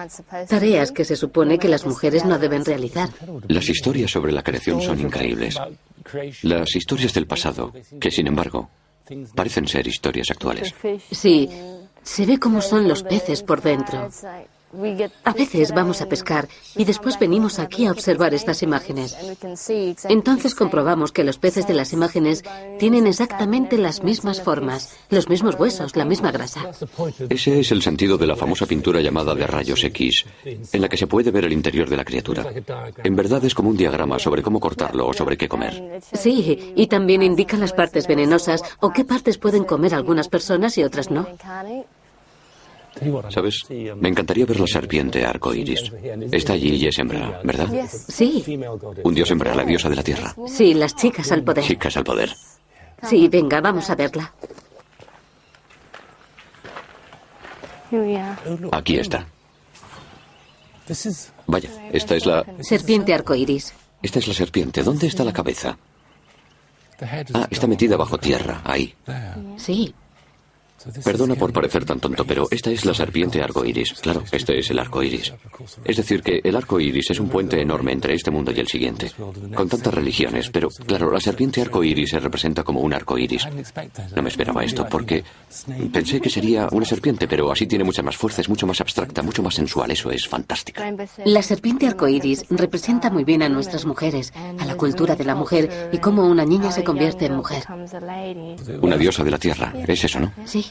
tareas que se supone que las mujeres no deben realizar. Las historias sobre la creación son increíbles. Las historias del pasado, que sin embargo parecen ser historias actuales. Sí, se ve cómo son los peces por dentro. A veces vamos a pescar y después venimos aquí a observar estas imágenes. Entonces comprobamos que los peces de las imágenes tienen exactamente las mismas formas, los mismos huesos, la misma grasa. Ese es el sentido de la famosa pintura llamada de rayos X, en la que se puede ver el interior de la criatura. En verdad es como un diagrama sobre cómo cortarlo o sobre qué comer. Sí, y también indica las partes venenosas o qué partes pueden comer algunas personas y otras no. ¿Sabes? Me encantaría ver la serpiente arco iris. Está allí y es hembra, ¿verdad? Sí. Un dios hembra, la diosa de la tierra. Sí, las chicas al poder. Chicas al poder. Sí, venga, vamos a verla. Aquí está. Vaya, esta es la... Serpiente arcoíris. Esta es la serpiente. ¿Dónde está la cabeza? Ah, está metida bajo tierra, ahí. Sí. Perdona por parecer tan tonto, pero esta es la serpiente arco iris. Claro, este es el arco iris. Es decir, que el arco iris es un puente enorme entre este mundo y el siguiente. Con tantas religiones, pero claro, la serpiente arco iris se representa como un arco iris. No me esperaba esto, porque pensé que sería una serpiente, pero así tiene mucha más fuerza, es mucho más abstracta, mucho más sensual. Eso es fantástico. La serpiente arco iris representa muy bien a nuestras mujeres, a la cultura de la mujer y cómo una niña se convierte en mujer. Una diosa de la tierra, es eso, ¿no? Sí.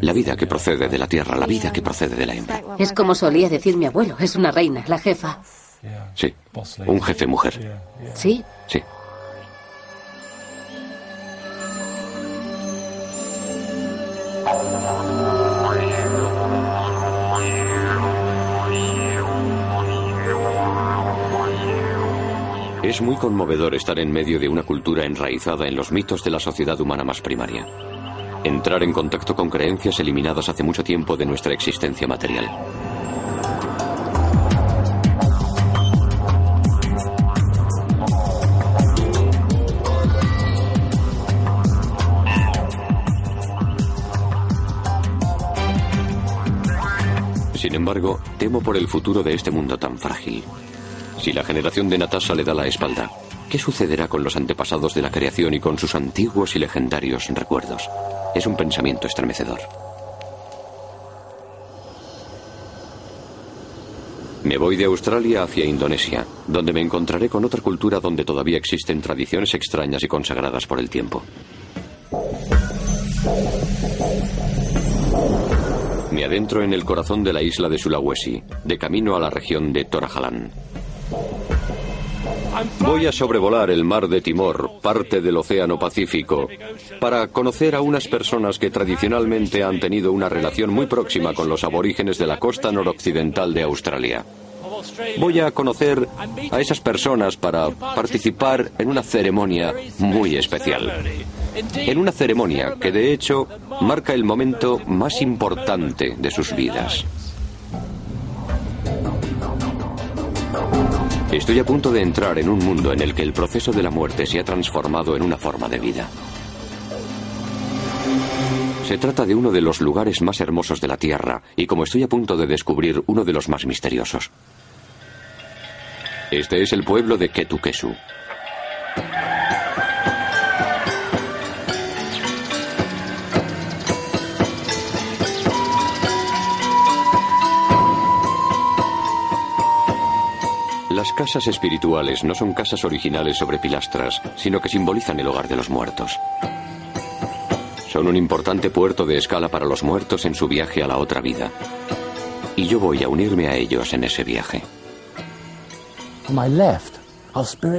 La vida que procede de la tierra, la vida que procede de la hembra. Es como solía decir mi abuelo, es una reina, la jefa. Sí, un jefe mujer. Sí. Sí. Es muy conmovedor estar en medio de una cultura enraizada en los mitos de la sociedad humana más primaria. Entrar en contacto con creencias eliminadas hace mucho tiempo de nuestra existencia material. Sin embargo, temo por el futuro de este mundo tan frágil. Si la generación de Natasha le da la espalda, ¿qué sucederá con los antepasados de la creación y con sus antiguos y legendarios recuerdos? Es un pensamiento estremecedor. Me voy de Australia hacia Indonesia, donde me encontraré con otra cultura donde todavía existen tradiciones extrañas y consagradas por el tiempo. Me adentro en el corazón de la isla de Sulawesi, de camino a la región de Torajalán. Voy a sobrevolar el mar de Timor, parte del Océano Pacífico, para conocer a unas personas que tradicionalmente han tenido una relación muy próxima con los aborígenes de la costa noroccidental de Australia. Voy a conocer a esas personas para participar en una ceremonia muy especial. En una ceremonia que de hecho marca el momento más importante de sus vidas. Estoy a punto de entrar en un mundo en el que el proceso de la muerte se ha transformado en una forma de vida. Se trata de uno de los lugares más hermosos de la Tierra y como estoy a punto de descubrir uno de los más misteriosos. Este es el pueblo de Ketukesu. Las casas espirituales no son casas originales sobre pilastras, sino que simbolizan el hogar de los muertos. Son un importante puerto de escala para los muertos en su viaje a la otra vida. Y yo voy a unirme a ellos en ese viaje.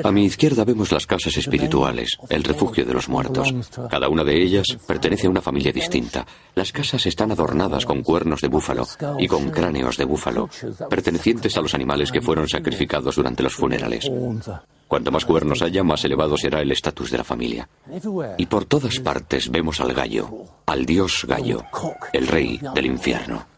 A mi izquierda vemos las casas espirituales, el refugio de los muertos. Cada una de ellas pertenece a una familia distinta. Las casas están adornadas con cuernos de búfalo y con cráneos de búfalo, pertenecientes a los animales que fueron sacrificados durante los funerales. Cuanto más cuernos haya, más elevado será el estatus de la familia. Y por todas partes vemos al gallo, al dios gallo, el rey del infierno.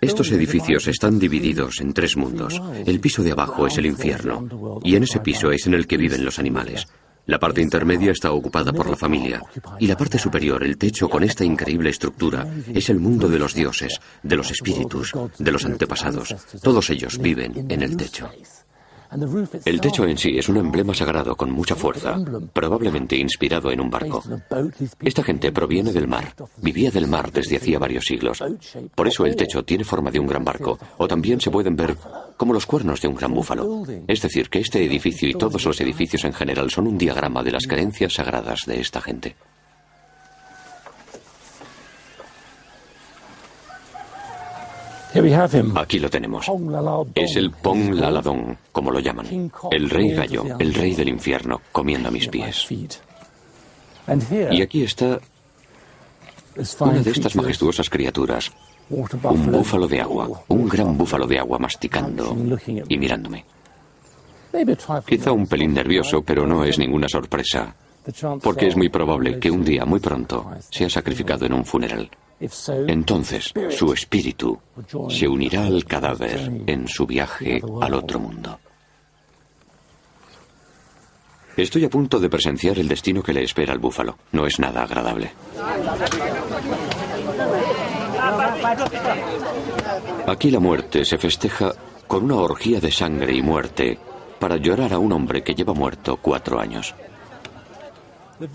Estos edificios están divididos en tres mundos. El piso de abajo es el infierno, y en ese piso es en el que viven los animales. La parte intermedia está ocupada por la familia, y la parte superior, el techo con esta increíble estructura, es el mundo de los dioses, de los espíritus, de los antepasados. Todos ellos viven en el techo. El techo en sí es un emblema sagrado con mucha fuerza, probablemente inspirado en un barco. Esta gente proviene del mar, vivía del mar desde hacía varios siglos. Por eso el techo tiene forma de un gran barco, o también se pueden ver como los cuernos de un gran búfalo. Es decir, que este edificio y todos los edificios en general son un diagrama de las creencias sagradas de esta gente. Aquí lo tenemos. Es el Pong Laladong, como lo llaman. El rey gallo, el rey del infierno, comiendo a mis pies. Y aquí está una de estas majestuosas criaturas. Un búfalo de agua, un gran búfalo de agua masticando y mirándome. Quizá un pelín nervioso, pero no es ninguna sorpresa, porque es muy probable que un día, muy pronto, sea sacrificado en un funeral. Entonces su espíritu se unirá al cadáver en su viaje al otro mundo. Estoy a punto de presenciar el destino que le espera al búfalo. No es nada agradable. Aquí la muerte se festeja con una orgía de sangre y muerte para llorar a un hombre que lleva muerto cuatro años.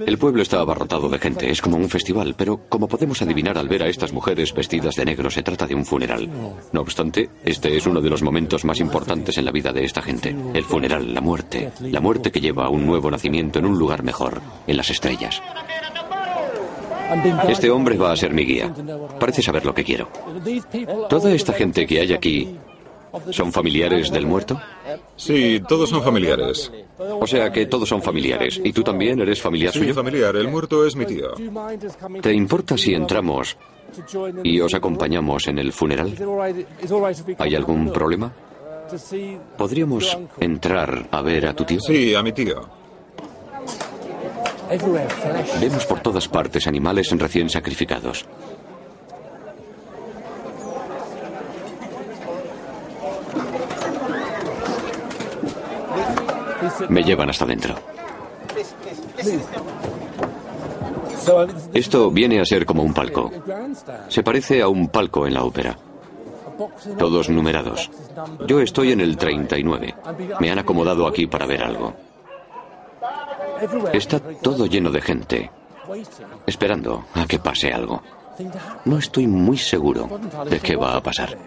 El pueblo está abarrotado de gente, es como un festival, pero como podemos adivinar al ver a estas mujeres vestidas de negro, se trata de un funeral. No obstante, este es uno de los momentos más importantes en la vida de esta gente. El funeral, la muerte, la muerte que lleva a un nuevo nacimiento en un lugar mejor, en las estrellas. Este hombre va a ser mi guía. Parece saber lo que quiero. Toda esta gente que hay aquí ¿Son familiares del muerto? Sí, todos son familiares. O sea que todos son familiares. ¿Y tú también eres familiar sí, suyo? familiar. El muerto es mi tío. ¿Te importa si entramos y os acompañamos en el funeral? ¿Hay algún problema? ¿Podríamos entrar a ver a tu tío? Sí, a mi tío. Vemos por todas partes animales recién sacrificados. Me llevan hasta dentro. Esto viene a ser como un palco. Se parece a un palco en la ópera. Todos numerados. Yo estoy en el 39. Me han acomodado aquí para ver algo. Está todo lleno de gente, esperando a que pase algo. No estoy muy seguro de qué va a pasar.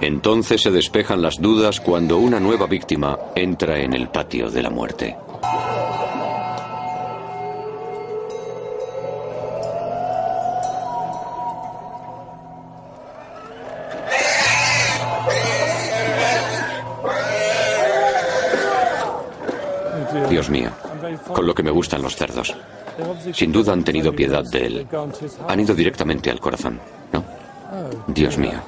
Entonces se despejan las dudas cuando una nueva víctima entra en el patio de la muerte. Dios mío, con lo que me gustan los cerdos. Sin duda han tenido piedad de él. Han ido directamente al corazón, ¿no? Dios mío.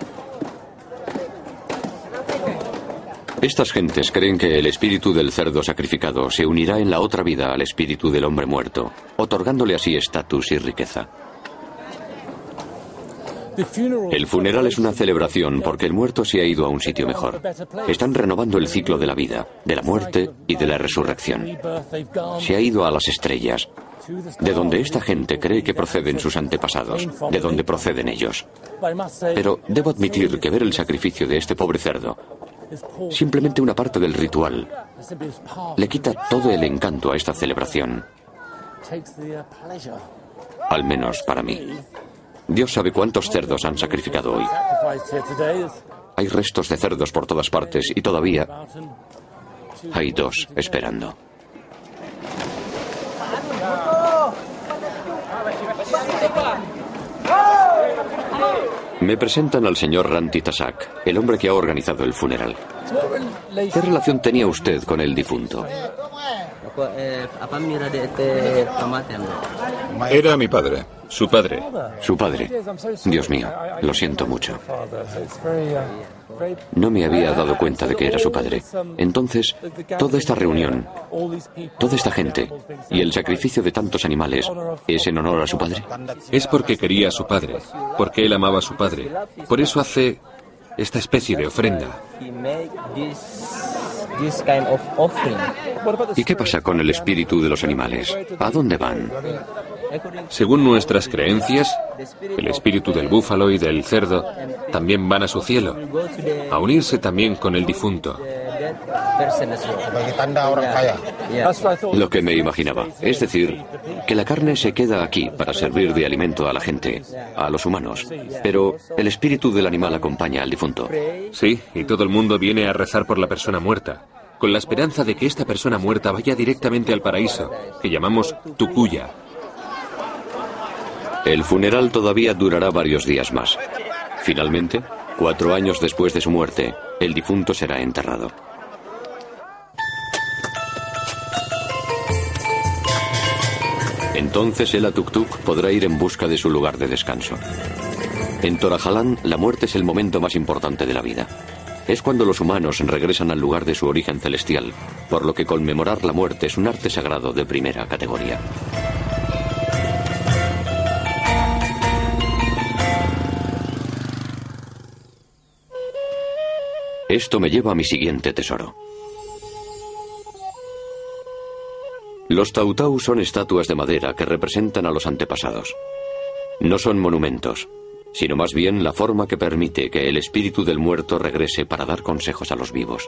Estas gentes creen que el espíritu del cerdo sacrificado se unirá en la otra vida al espíritu del hombre muerto, otorgándole así estatus y riqueza. El funeral es una celebración porque el muerto se ha ido a un sitio mejor. Están renovando el ciclo de la vida, de la muerte y de la resurrección. Se ha ido a las estrellas, de donde esta gente cree que proceden sus antepasados, de donde proceden ellos. Pero debo admitir que ver el sacrificio de este pobre cerdo simplemente una parte del ritual. Le quita todo el encanto a esta celebración. Al menos para mí. Dios sabe cuántos cerdos han sacrificado hoy. Hay restos de cerdos por todas partes y todavía hay dos esperando. Me presentan al señor Ranti Tasak, el hombre que ha organizado el funeral. ¿Qué relación tenía usted con el difunto? Era mi padre. Su padre. Su padre. Dios mío, lo siento mucho. No me había dado cuenta de que era su padre. Entonces, toda esta reunión, toda esta gente y el sacrificio de tantos animales es en honor a su padre. Es porque quería a su padre, porque él amaba a su padre. Por eso hace esta especie de ofrenda. ¿Y qué pasa con el espíritu de los animales? ¿A dónde van? Según nuestras creencias, el espíritu del búfalo y del cerdo también van a su cielo, a unirse también con el difunto. Lo que me imaginaba. Es decir, que la carne se queda aquí para servir de alimento a la gente, a los humanos. Pero el espíritu del animal acompaña al difunto. Sí, y todo el mundo viene a rezar por la persona muerta, con la esperanza de que esta persona muerta vaya directamente al paraíso, que llamamos Tukuya. El funeral todavía durará varios días más. Finalmente, cuatro años después de su muerte, el difunto será enterrado. Entonces el Atuktuk podrá ir en busca de su lugar de descanso. En Torajalán, la muerte es el momento más importante de la vida. Es cuando los humanos regresan al lugar de su origen celestial, por lo que conmemorar la muerte es un arte sagrado de primera categoría. Esto me lleva a mi siguiente tesoro. Los tautau son estatuas de madera que representan a los antepasados. No son monumentos, sino más bien la forma que permite que el espíritu del muerto regrese para dar consejos a los vivos.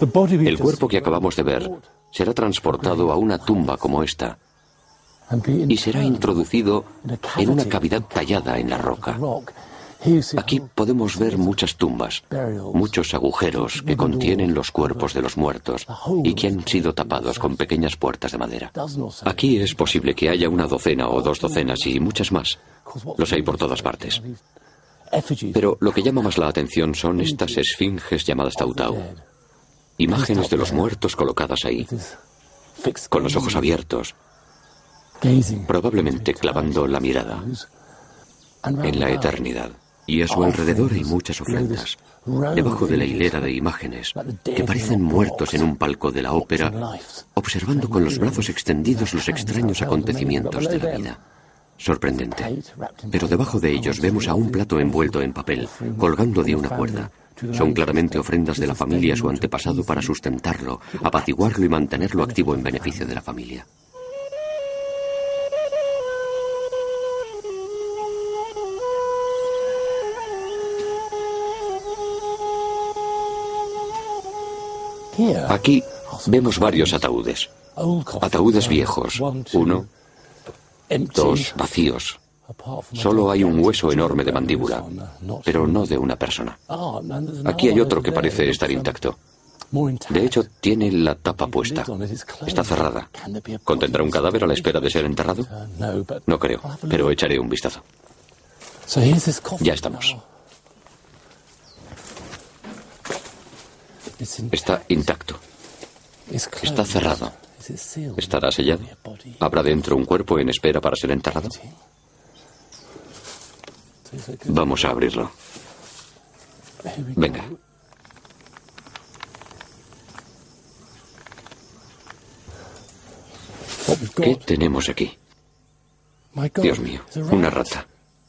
El cuerpo que acabamos de ver será transportado a una tumba como esta y será introducido en una cavidad tallada en la roca. Aquí podemos ver muchas tumbas, muchos agujeros que contienen los cuerpos de los muertos y que han sido tapados con pequeñas puertas de madera. Aquí es posible que haya una docena o dos docenas y muchas más. Los hay por todas partes. Pero lo que llama más la atención son estas esfinges llamadas tautau. Imágenes de los muertos colocadas ahí, con los ojos abiertos, probablemente clavando la mirada en la eternidad. Y a su alrededor hay muchas ofrendas, debajo de la hilera de imágenes, que parecen muertos en un palco de la ópera, observando con los brazos extendidos los extraños acontecimientos de la vida. Sorprendente. Pero debajo de ellos vemos a un plato envuelto en papel, colgando de una cuerda. Son claramente ofrendas de la familia a su antepasado para sustentarlo, apaciguarlo y mantenerlo activo en beneficio de la familia. Aquí vemos varios ataúdes. Ataúdes viejos. Uno, dos, vacíos. Solo hay un hueso enorme de mandíbula, pero no de una persona. Aquí hay otro que parece estar intacto. De hecho, tiene la tapa puesta. Está cerrada. ¿Contendrá un cadáver a la espera de ser enterrado? No creo, pero echaré un vistazo. Ya estamos. Está intacto. Está cerrado. ¿Estará sellado? ¿Habrá dentro un cuerpo en espera para ser enterrado? Vamos a abrirlo. Venga. ¿Qué tenemos aquí? Dios mío, una rata.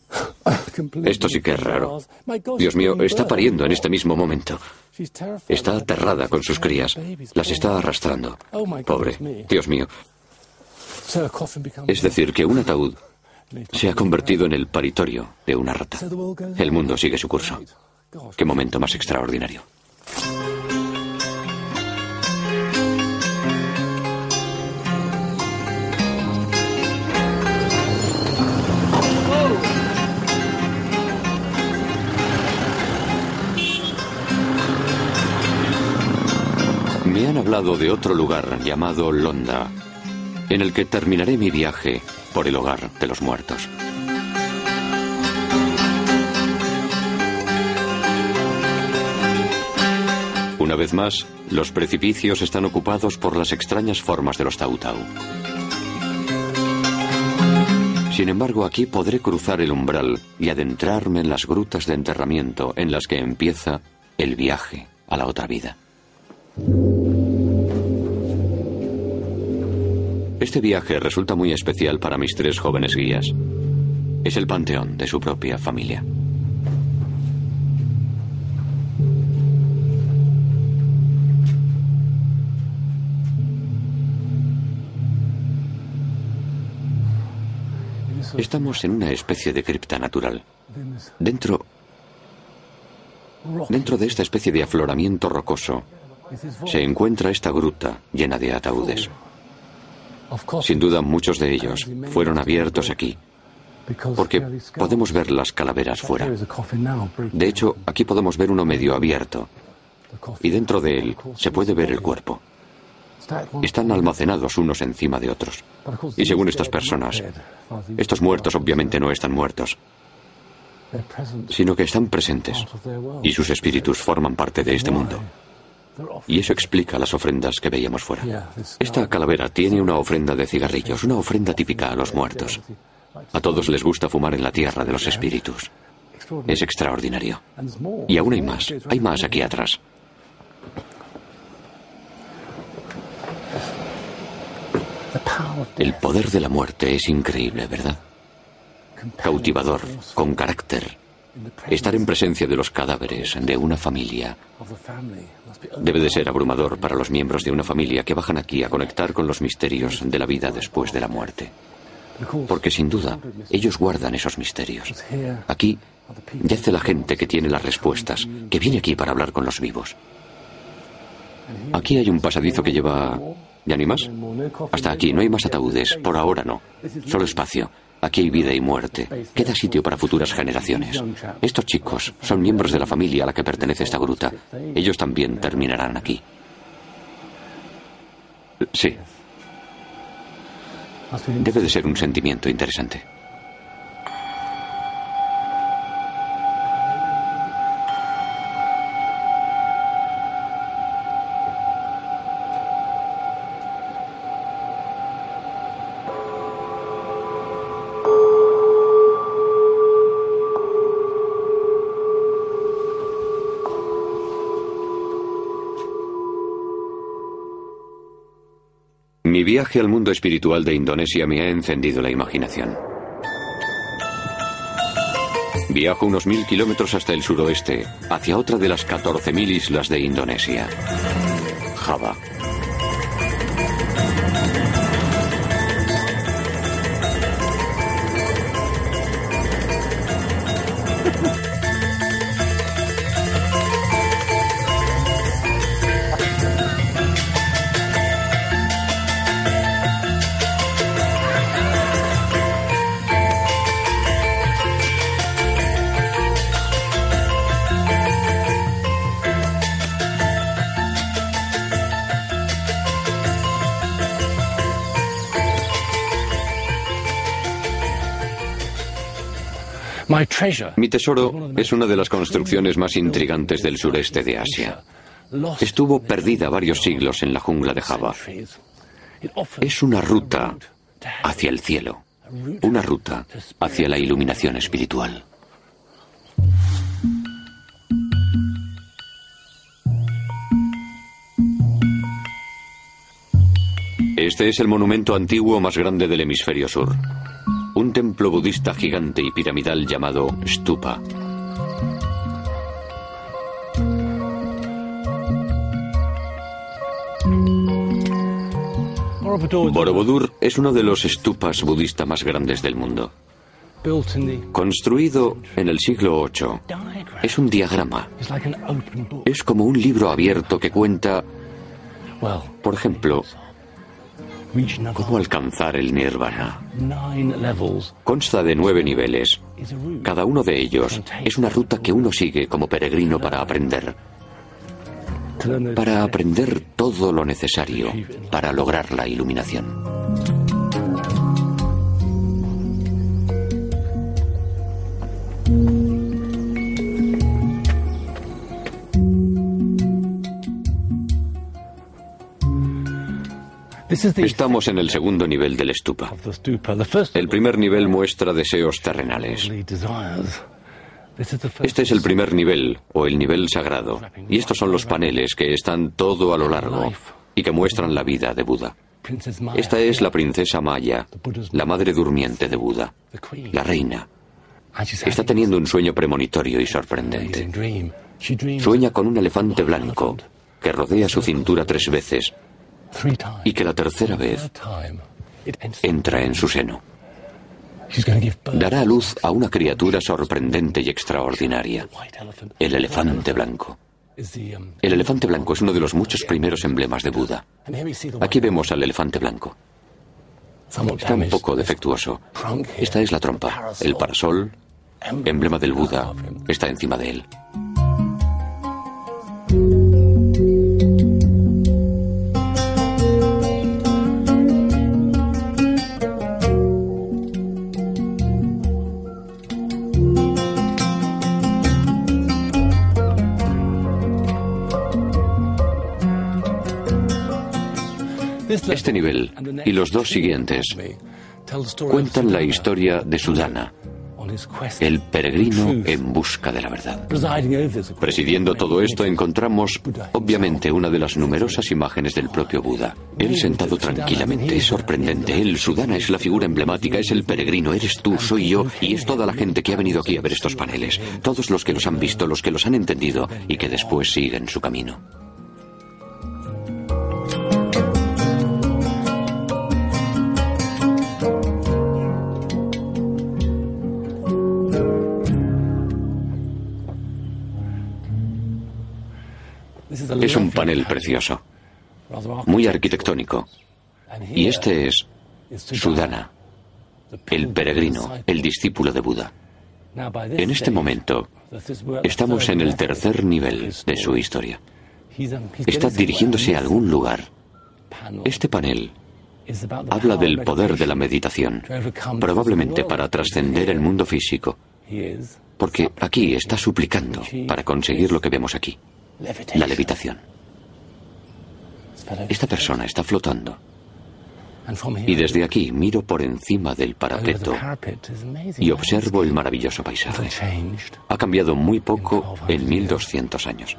[laughs] Esto sí que es raro. Dios mío, está pariendo en este mismo momento. Está aterrada con sus crías. Las está arrastrando. Pobre. Dios mío. Es decir, que un ataúd se ha convertido en el paritorio de una rata. El mundo sigue su curso. Qué momento más extraordinario. Hablado de otro lugar llamado Londa, en el que terminaré mi viaje por el hogar de los muertos. Una vez más, los precipicios están ocupados por las extrañas formas de los Tautau. Sin embargo, aquí podré cruzar el umbral y adentrarme en las grutas de enterramiento en las que empieza el viaje a la otra vida. Este viaje resulta muy especial para mis tres jóvenes guías. Es el panteón de su propia familia. Estamos en una especie de cripta natural. Dentro. Dentro de esta especie de afloramiento rocoso se encuentra esta gruta llena de ataúdes. Sin duda muchos de ellos fueron abiertos aquí, porque podemos ver las calaveras fuera. De hecho, aquí podemos ver uno medio abierto, y dentro de él se puede ver el cuerpo. Están almacenados unos encima de otros. Y según estas personas, estos muertos obviamente no están muertos, sino que están presentes y sus espíritus forman parte de este mundo. Y eso explica las ofrendas que veíamos fuera. Esta calavera tiene una ofrenda de cigarrillos, una ofrenda típica a los muertos. A todos les gusta fumar en la tierra de los espíritus. Es extraordinario. Y aún hay más. Hay más aquí atrás. El poder de la muerte es increíble, ¿verdad? Cautivador, con carácter. Estar en presencia de los cadáveres de una familia debe de ser abrumador para los miembros de una familia que bajan aquí a conectar con los misterios de la vida después de la muerte. Porque sin duda, ellos guardan esos misterios. Aquí yace la gente que tiene las respuestas, que viene aquí para hablar con los vivos. Aquí hay un pasadizo que lleva ¿Ya ni más? Hasta aquí, no hay más ataúdes. Por ahora no. Solo espacio. Aquí hay vida y muerte. Queda sitio para futuras generaciones. Estos chicos son miembros de la familia a la que pertenece esta gruta. Ellos también terminarán aquí. Sí. Debe de ser un sentimiento interesante. Viaje al mundo espiritual de Indonesia me ha encendido la imaginación. Viajo unos mil kilómetros hasta el suroeste, hacia otra de las 14.000 islas de Indonesia, Java. Mi tesoro es una de las construcciones más intrigantes del sureste de Asia. Estuvo perdida varios siglos en la jungla de Java. Es una ruta hacia el cielo, una ruta hacia la iluminación espiritual. Este es el monumento antiguo más grande del hemisferio sur un templo budista gigante y piramidal llamado Stupa. Borobudur es uno de los stupas budistas más grandes del mundo. Construido en el siglo VIII, es un diagrama. Es como un libro abierto que cuenta, por ejemplo, ¿Cómo alcanzar el nirvana? Consta de nueve niveles. Cada uno de ellos es una ruta que uno sigue como peregrino para aprender. Para aprender todo lo necesario para lograr la iluminación. Estamos en el segundo nivel del estupa. El primer nivel muestra deseos terrenales. Este es el primer nivel, o el nivel sagrado, y estos son los paneles que están todo a lo largo y que muestran la vida de Buda. Esta es la princesa Maya, la madre durmiente de Buda, la reina. Está teniendo un sueño premonitorio y sorprendente. Sueña con un elefante blanco que rodea su cintura tres veces y que la tercera vez entra en su seno. dará a luz a una criatura sorprendente y extraordinaria, el elefante blanco. El elefante blanco es uno de los muchos primeros emblemas de Buda. Aquí vemos al elefante blanco. Está un poco defectuoso. Esta es la trompa. El parasol, emblema del Buda, está encima de él. Este nivel y los dos siguientes cuentan la historia de Sudana, el peregrino en busca de la verdad. Presidiendo todo esto encontramos, obviamente, una de las numerosas imágenes del propio Buda. Él sentado tranquilamente, es sorprendente. Él, Sudana, es la figura emblemática, es el peregrino, eres tú, soy yo, y es toda la gente que ha venido aquí a ver estos paneles. Todos los que los han visto, los que los han entendido y que después siguen su camino. Es un panel precioso, muy arquitectónico. Y este es Sudana, el peregrino, el discípulo de Buda. En este momento estamos en el tercer nivel de su historia. Está dirigiéndose a algún lugar. Este panel habla del poder de la meditación, probablemente para trascender el mundo físico, porque aquí está suplicando para conseguir lo que vemos aquí la levitación. Esta persona está flotando. Y desde aquí miro por encima del parapeto y observo el maravilloso paisaje. Ha cambiado muy poco en 1200 años.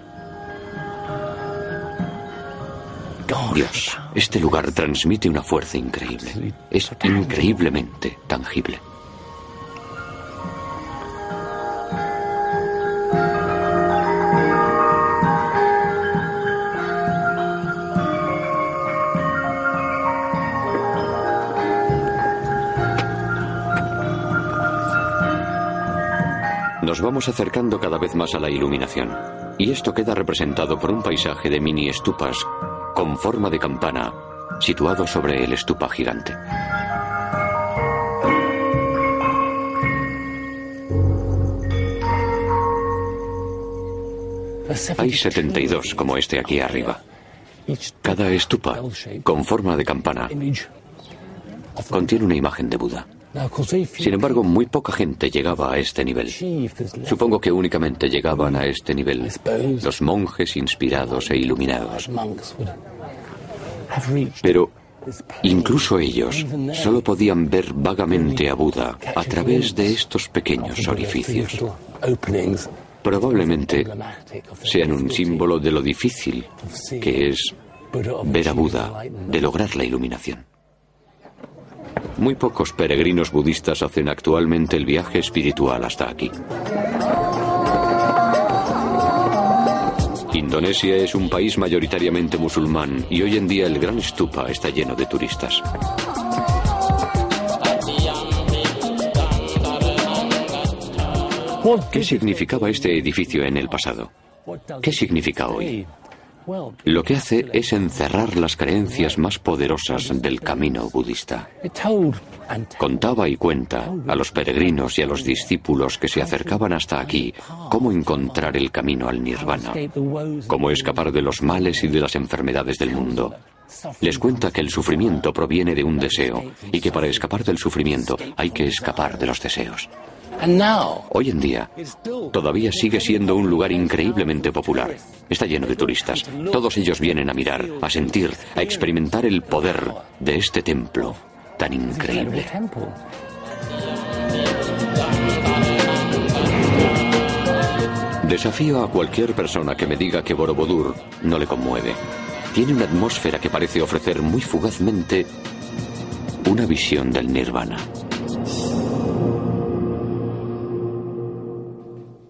Dios, este lugar transmite una fuerza increíble. Es increíblemente tangible. Nos vamos acercando cada vez más a la iluminación, y esto queda representado por un paisaje de mini estupas con forma de campana, situado sobre el estupa gigante. Hay 72 como este aquí arriba. Cada estupa, con forma de campana, contiene una imagen de Buda. Sin embargo, muy poca gente llegaba a este nivel. Supongo que únicamente llegaban a este nivel los monjes inspirados e iluminados. Pero incluso ellos solo podían ver vagamente a Buda a través de estos pequeños orificios. Probablemente sean un símbolo de lo difícil que es ver a Buda, de lograr la iluminación. Muy pocos peregrinos budistas hacen actualmente el viaje espiritual hasta aquí. Indonesia es un país mayoritariamente musulmán y hoy en día el Gran Stupa está lleno de turistas. ¿Qué significaba este edificio en el pasado? ¿Qué significa hoy? Lo que hace es encerrar las creencias más poderosas del camino budista. Contaba y cuenta a los peregrinos y a los discípulos que se acercaban hasta aquí cómo encontrar el camino al nirvana, cómo escapar de los males y de las enfermedades del mundo. Les cuenta que el sufrimiento proviene de un deseo y que para escapar del sufrimiento hay que escapar de los deseos. Hoy en día, todavía sigue siendo un lugar increíblemente popular. Está lleno de turistas. Todos ellos vienen a mirar, a sentir, a experimentar el poder de este templo tan increíble. Desafío a cualquier persona que me diga que Borobudur no le conmueve. Tiene una atmósfera que parece ofrecer muy fugazmente una visión del nirvana.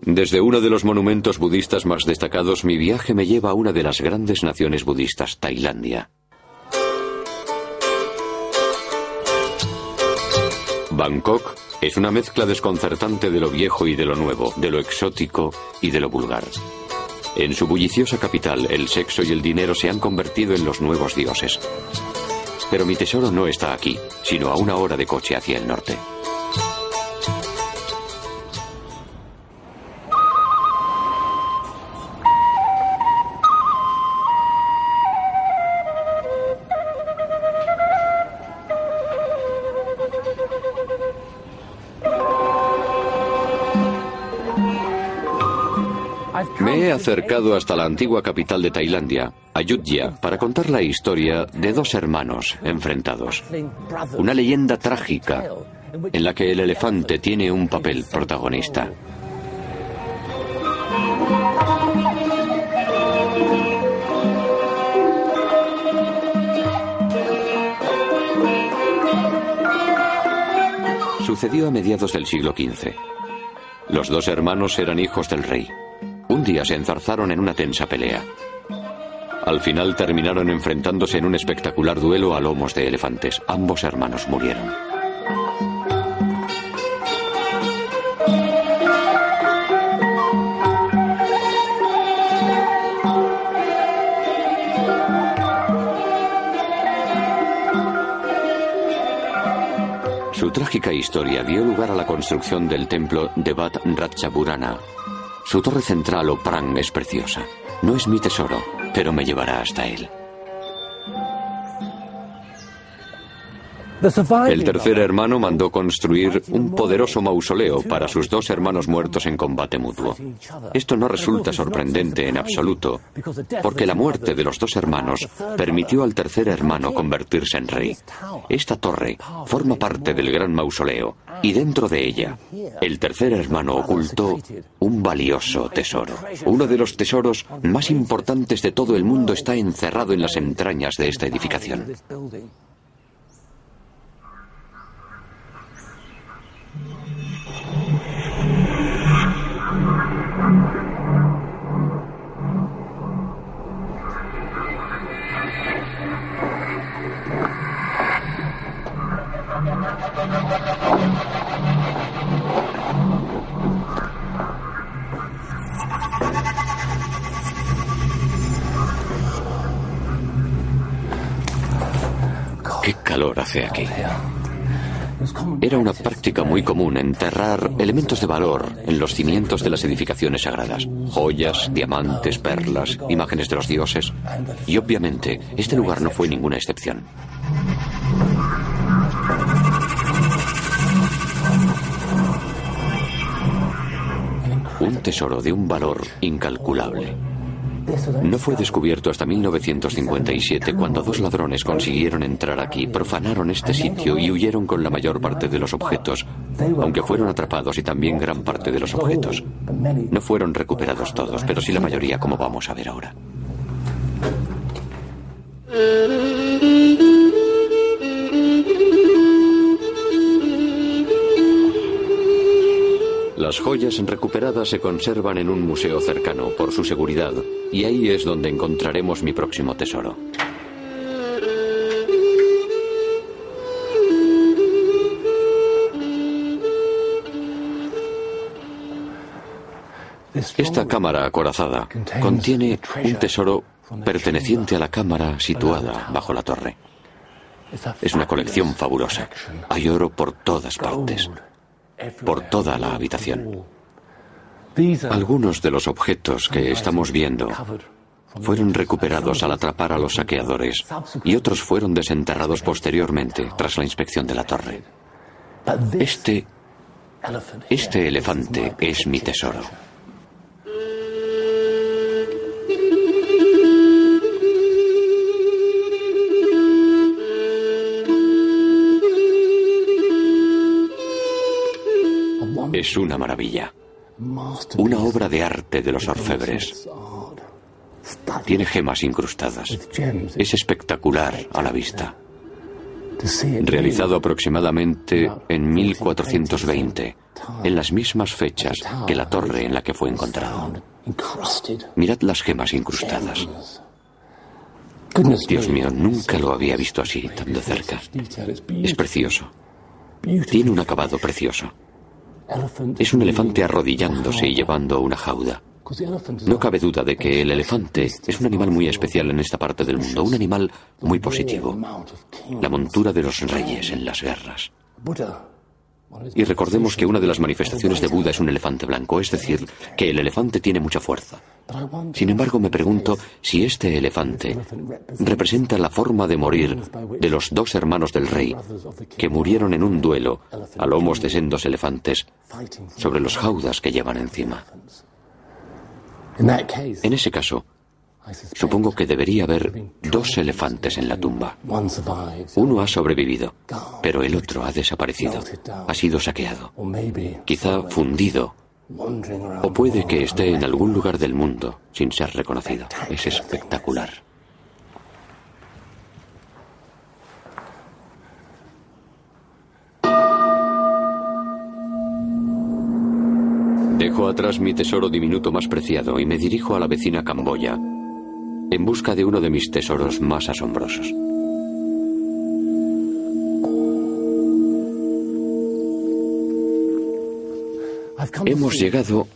Desde uno de los monumentos budistas más destacados, mi viaje me lleva a una de las grandes naciones budistas, Tailandia. Bangkok es una mezcla desconcertante de lo viejo y de lo nuevo, de lo exótico y de lo vulgar. En su bulliciosa capital, el sexo y el dinero se han convertido en los nuevos dioses. Pero mi tesoro no está aquí, sino a una hora de coche hacia el norte. He acercado hasta la antigua capital de Tailandia, Ayutthaya, para contar la historia de dos hermanos enfrentados. Una leyenda trágica en la que el elefante tiene un papel protagonista. Sucedió a mediados del siglo XV. Los dos hermanos eran hijos del rey. Un día se enzarzaron en una tensa pelea. Al final terminaron enfrentándose en un espectacular duelo a lomos de elefantes. Ambos hermanos murieron. Su trágica historia dio lugar a la construcción del templo de Bat Ratchaburana. Su torre central o Prang es preciosa. No es mi tesoro, pero me llevará hasta él. El tercer hermano mandó construir un poderoso mausoleo para sus dos hermanos muertos en combate mutuo. Esto no resulta sorprendente en absoluto, porque la muerte de los dos hermanos permitió al tercer hermano convertirse en rey. Esta torre forma parte del gran mausoleo y dentro de ella el tercer hermano ocultó un valioso tesoro. Uno de los tesoros más importantes de todo el mundo está encerrado en las entrañas de esta edificación. Calor hace aquí. Era una práctica muy común enterrar elementos de valor en los cimientos de las edificaciones sagradas. Joyas, diamantes, perlas, imágenes de los dioses. Y obviamente, este lugar no fue ninguna excepción. Un tesoro de un valor incalculable. No fue descubierto hasta 1957 cuando dos ladrones consiguieron entrar aquí, profanaron este sitio y huyeron con la mayor parte de los objetos, aunque fueron atrapados y también gran parte de los objetos. No fueron recuperados todos, pero sí la mayoría, como vamos a ver ahora. Las joyas recuperadas se conservan en un museo cercano por su seguridad, y ahí es donde encontraremos mi próximo tesoro. Esta cámara acorazada contiene un tesoro perteneciente a la cámara situada bajo la torre. Es una colección fabulosa. Hay oro por todas partes, por toda la habitación. Algunos de los objetos que estamos viendo fueron recuperados al atrapar a los saqueadores y otros fueron desenterrados posteriormente tras la inspección de la torre. Este, este elefante es mi tesoro. Es una maravilla. Una obra de arte de los orfebres. Tiene gemas incrustadas. Es espectacular a la vista. Realizado aproximadamente en 1420, en las mismas fechas que la torre en la que fue encontrado. Mirad las gemas incrustadas. Dios mío, nunca lo había visto así, tan de cerca. Es precioso. Tiene un acabado precioso. Es un elefante arrodillándose y llevando una jauda. No cabe duda de que el elefante es un animal muy especial en esta parte del mundo, un animal muy positivo, la montura de los reyes en las guerras. Y recordemos que una de las manifestaciones de Buda es un elefante blanco, es decir, que el elefante tiene mucha fuerza. Sin embargo, me pregunto si este elefante representa la forma de morir de los dos hermanos del rey que murieron en un duelo a lomos de sendos elefantes sobre los jaudas que llevan encima. En ese caso, supongo que debería haber dos elefantes en la tumba. Uno ha sobrevivido, pero el otro ha desaparecido. Ha sido saqueado. Quizá fundido. O puede que esté en algún lugar del mundo sin ser reconocido. Es espectacular. Dejo atrás mi tesoro diminuto más preciado y me dirijo a la vecina Camboya, en busca de uno de mis tesoros más asombrosos. Hemos llegado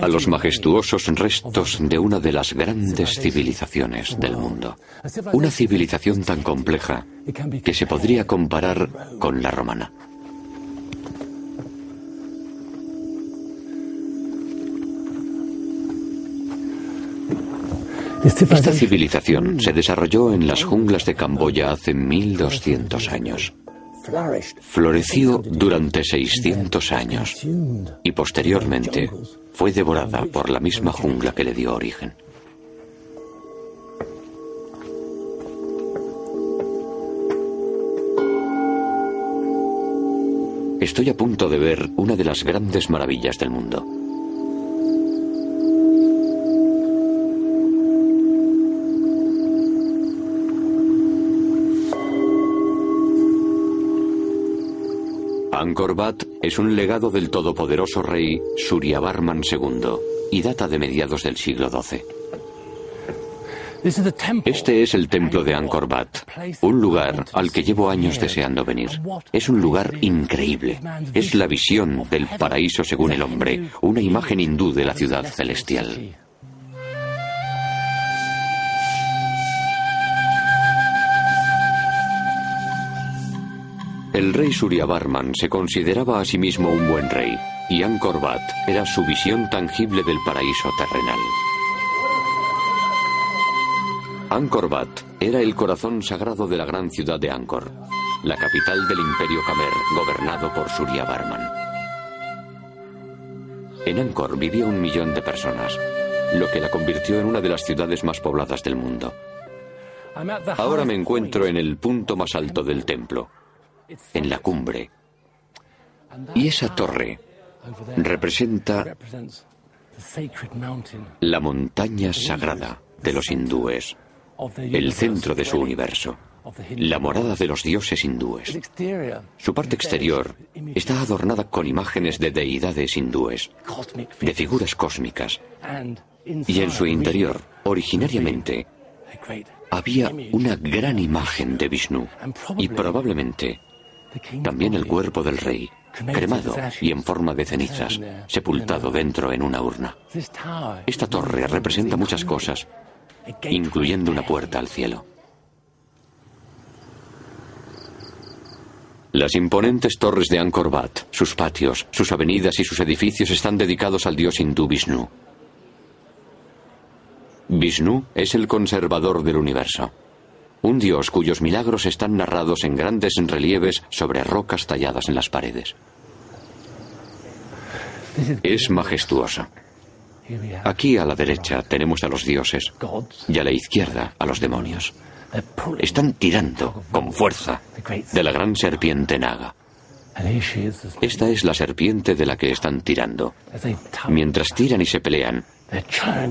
a los majestuosos restos de una de las grandes civilizaciones del mundo. Una civilización tan compleja que se podría comparar con la romana. Esta civilización se desarrolló en las junglas de Camboya hace 1200 años. Floreció durante 600 años y posteriormente fue devorada por la misma jungla que le dio origen. Estoy a punto de ver una de las grandes maravillas del mundo. Angkor Wat es un legado del todopoderoso rey Suryavarman II y data de mediados del siglo XII. Este es el templo de Angkor Wat, un lugar al que llevo años deseando venir. Es un lugar increíble. Es la visión del paraíso según el hombre, una imagen hindú de la ciudad celestial. El rey Suryavarman se consideraba a sí mismo un buen rey, y Angkor Wat era su visión tangible del paraíso terrenal. Angkor Wat era el corazón sagrado de la gran ciudad de Angkor, la capital del imperio Khmer, gobernado por Suryavarman. En Angkor vivía un millón de personas, lo que la convirtió en una de las ciudades más pobladas del mundo. Ahora me encuentro en el punto más alto del templo, en la cumbre. Y esa torre representa la montaña sagrada de los hindúes, el centro de su universo, la morada de los dioses hindúes. Su parte exterior está adornada con imágenes de deidades hindúes, de figuras cósmicas, y en su interior, originariamente, había una gran imagen de Vishnu y probablemente también el cuerpo del rey, cremado y en forma de cenizas, sepultado dentro en una urna. Esta torre representa muchas cosas, incluyendo una puerta al cielo. Las imponentes torres de Angkor Wat, sus patios, sus avenidas y sus edificios están dedicados al dios hindú Vishnu. Vishnu es el conservador del universo. Un dios cuyos milagros están narrados en grandes relieves sobre rocas talladas en las paredes. Es majestuoso. Aquí a la derecha tenemos a los dioses y a la izquierda a los demonios. Están tirando con fuerza de la gran serpiente Naga. Esta es la serpiente de la que están tirando. Mientras tiran y se pelean,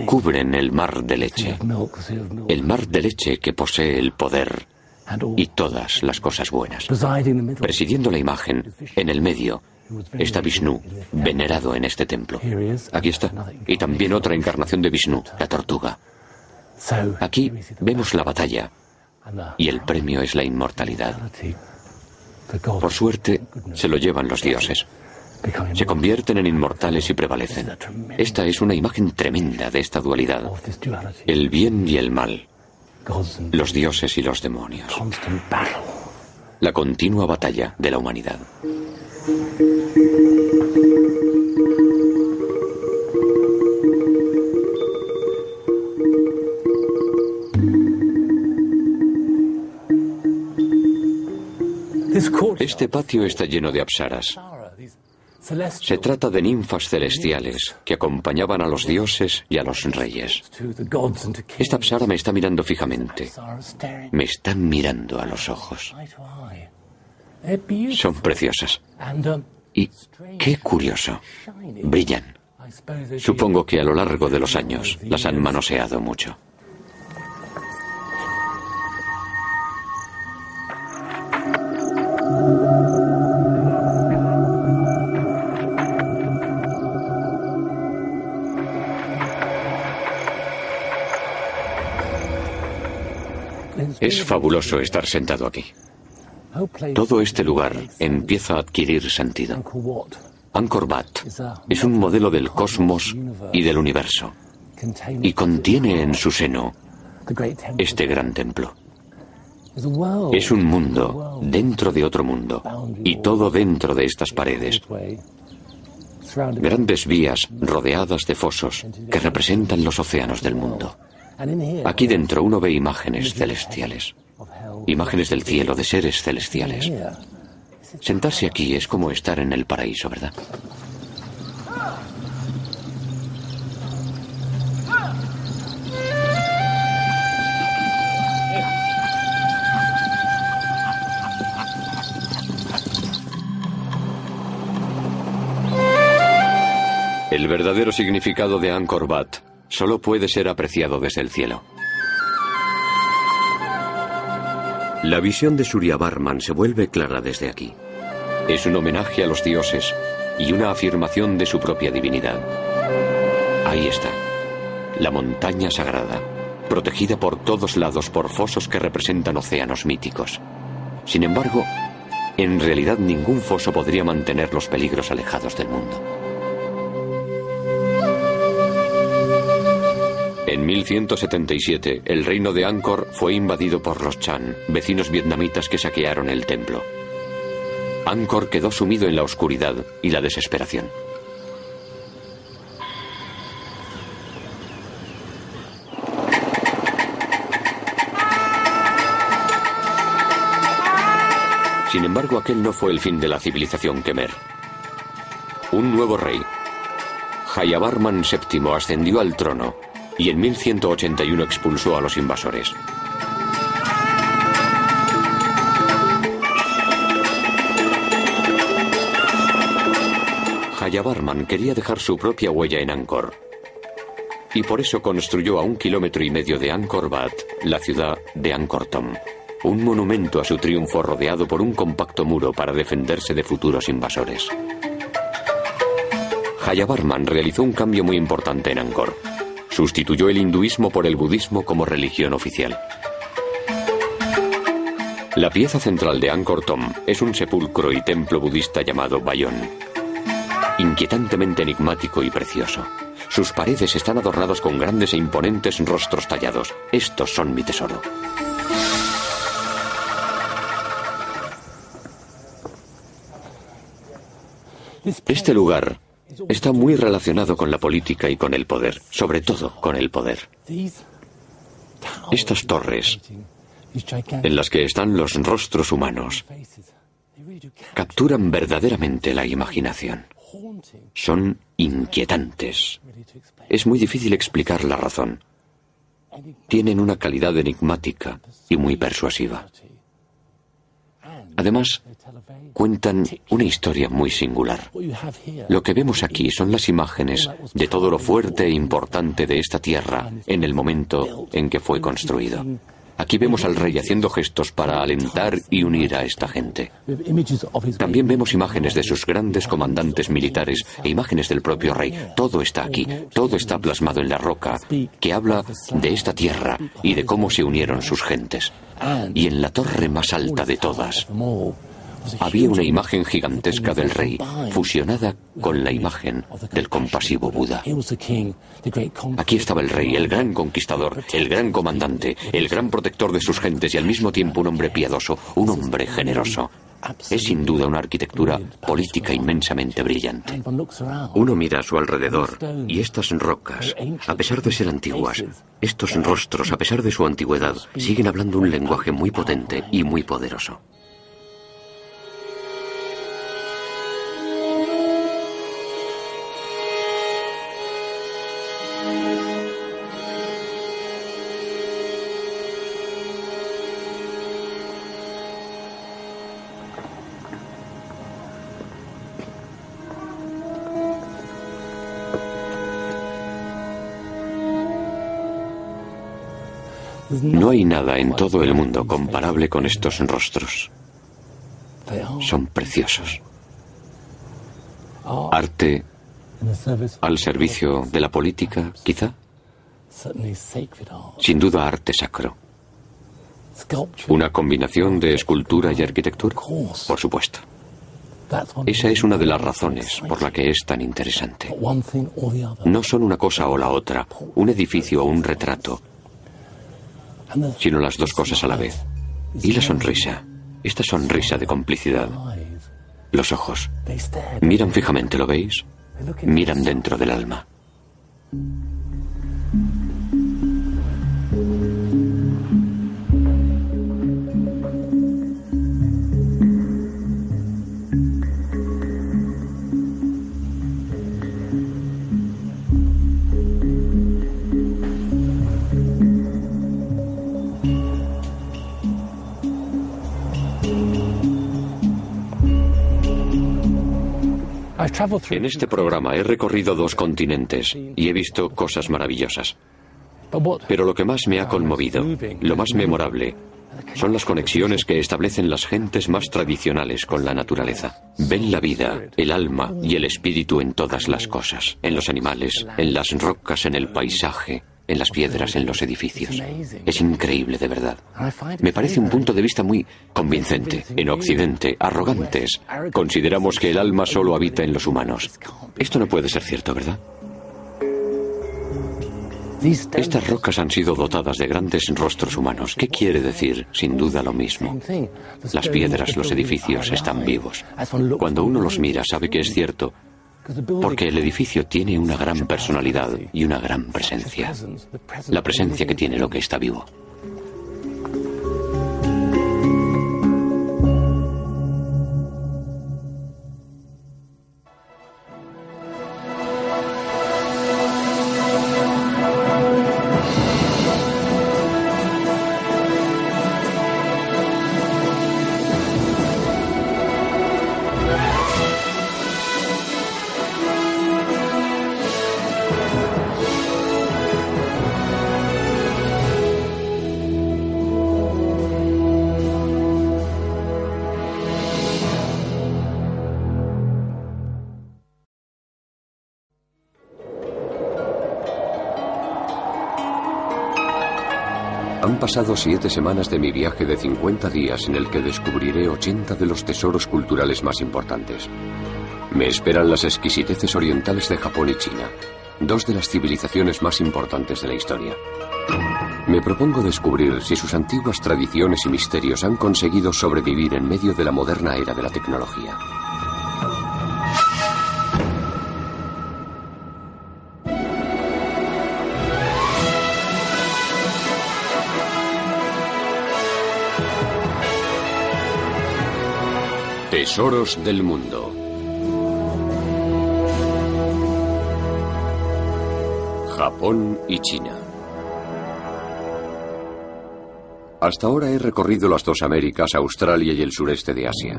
cubren el mar de leche. El mar de leche que posee el poder y todas las cosas buenas. Presidiendo la imagen, en el medio, está Vishnu, venerado en este templo. Aquí está. Y también otra encarnación de Vishnu, la tortuga. Aquí vemos la batalla y el premio es la inmortalidad. Por suerte, se lo llevan los dioses. Se convierten en inmortales y prevalecen. Esta es una imagen tremenda de esta dualidad. El bien y el mal. Los dioses y los demonios. La continua batalla de la humanidad. Este patio está lleno de apsaras. Se trata de ninfas celestiales que acompañaban a los dioses y a los reyes. Esta apsara me está mirando fijamente. Me están mirando a los ojos. Son preciosas. Y qué curioso. Brillan. Supongo que a lo largo de los años las han manoseado mucho. Es fabuloso estar sentado aquí. Todo este lugar empieza a adquirir sentido. Angkor Wat es un modelo del cosmos y del universo y contiene en su seno este gran templo. Es un mundo dentro de otro mundo y todo dentro de estas paredes. Grandes vías rodeadas de fosos que representan los océanos del mundo. Aquí dentro uno ve imágenes celestiales, imágenes del cielo, de seres celestiales. Sentarse aquí es como estar en el paraíso, ¿verdad? El verdadero significado de Angkor Wat solo puede ser apreciado desde el cielo. La visión de Surya Barman se vuelve clara desde aquí. Es un homenaje a los dioses y una afirmación de su propia divinidad. Ahí está, la montaña sagrada, protegida por todos lados por fosos que representan océanos míticos. Sin embargo, en realidad ningún foso podría mantener los peligros alejados del mundo. 1177, el reino de Angkor fue invadido por los Chan, vecinos vietnamitas que saquearon el templo. Angkor quedó sumido en la oscuridad y la desesperación. Sin embargo, aquel no fue el fin de la civilización Khmer. Un nuevo rey, Jayavarman VII, ascendió al trono y en 1181 expulsó a los invasores. Jayavarman quería dejar su propia huella en Angkor. Y por eso construyó a un kilómetro y medio de Angkor Wat la ciudad de Angkor Thom, un monumento a su triunfo rodeado por un compacto muro para defenderse de futuros invasores. Jayavarman realizó un cambio muy importante en Angkor. Sustituyó el hinduismo por el budismo como religión oficial. La pieza central de Angkor Thom es un sepulcro y templo budista llamado Bayon. Inquietantemente enigmático y precioso. Sus paredes están adornados con grandes e imponentes rostros tallados. Estos son mi tesoro. Este lugar está muy relacionado con la política y con el poder, sobre todo con el poder. Estas torres, en las que están los rostros humanos, capturan verdaderamente la imaginación. Son inquietantes. Es muy difícil explicar la razón. Tienen una calidad enigmática y muy persuasiva. Además, cuentan una historia muy singular. Lo que vemos aquí son las imágenes de todo lo fuerte e importante de esta tierra en el momento en que fue construido. Aquí vemos al rey haciendo gestos para alentar y unir a esta gente. También vemos imágenes de sus grandes comandantes militares e imágenes del propio rey. Todo está aquí, todo está plasmado en la roca, que habla de esta tierra y de cómo se unieron sus gentes. Y en la torre más alta de todas, había una imagen gigantesca del rey, fusionada con la imagen del compasivo Buda. Aquí estaba el rey, el gran conquistador, el gran comandante, el gran protector de sus gentes y al mismo tiempo un hombre piadoso, un hombre generoso. Es sin duda una arquitectura política inmensamente brillante. Uno mira a su alrededor y estas rocas, a pesar de ser antiguas, estos rostros, a pesar de su antigüedad, siguen hablando un lenguaje muy potente y muy poderoso. No hay nada en todo el mundo comparable con estos rostros. Son preciosos. Arte al servicio de la política, quizá. Sin duda arte sacro. Una combinación de escultura y arquitectura, por supuesto. Esa es una de las razones por la que es tan interesante. No son una cosa o la otra, un edificio o un retrato, sino las dos cosas a la vez. Y la sonrisa, esta sonrisa de complicidad. Los ojos. Miran fijamente, ¿lo veis? Miran dentro del alma. En este programa he recorrido dos continentes y he visto cosas maravillosas. Pero lo que más me ha conmovido, lo más memorable, son las conexiones que establecen las gentes más tradicionales con la naturaleza. Ven la vida, el alma y el espíritu en todas las cosas, en los animales, en las rocas, en el paisaje, en las piedras, en los edificios. Es increíble, de verdad. Me parece un punto de vista muy convincente. En Occidente, arrogantes, consideramos que el alma solo habita en los humanos. Esto no puede ser cierto, ¿verdad? Estas rocas han sido dotadas de grandes rostros humanos. ¿Qué quiere decir? Sin duda lo mismo. Las piedras, los edificios están vivos. Cuando uno los mira, sabe que es cierto porque el edificio tiene una gran personalidad y una gran presencia. La presencia que tiene lo que está vivo. Pasado siete semanas de mi viaje de 50 días en el que descubriré 80 de los tesoros culturales más importantes. Me esperan las exquisiteces orientales de Japón y China, dos de las civilizaciones más importantes de la historia. Me propongo descubrir si sus antiguas tradiciones y misterios han conseguido sobrevivir en medio de la moderna era de la tecnología. Tesoros del mundo. Japón y China. Hasta ahora he recorrido las dos Américas, Australia y el sureste de Asia.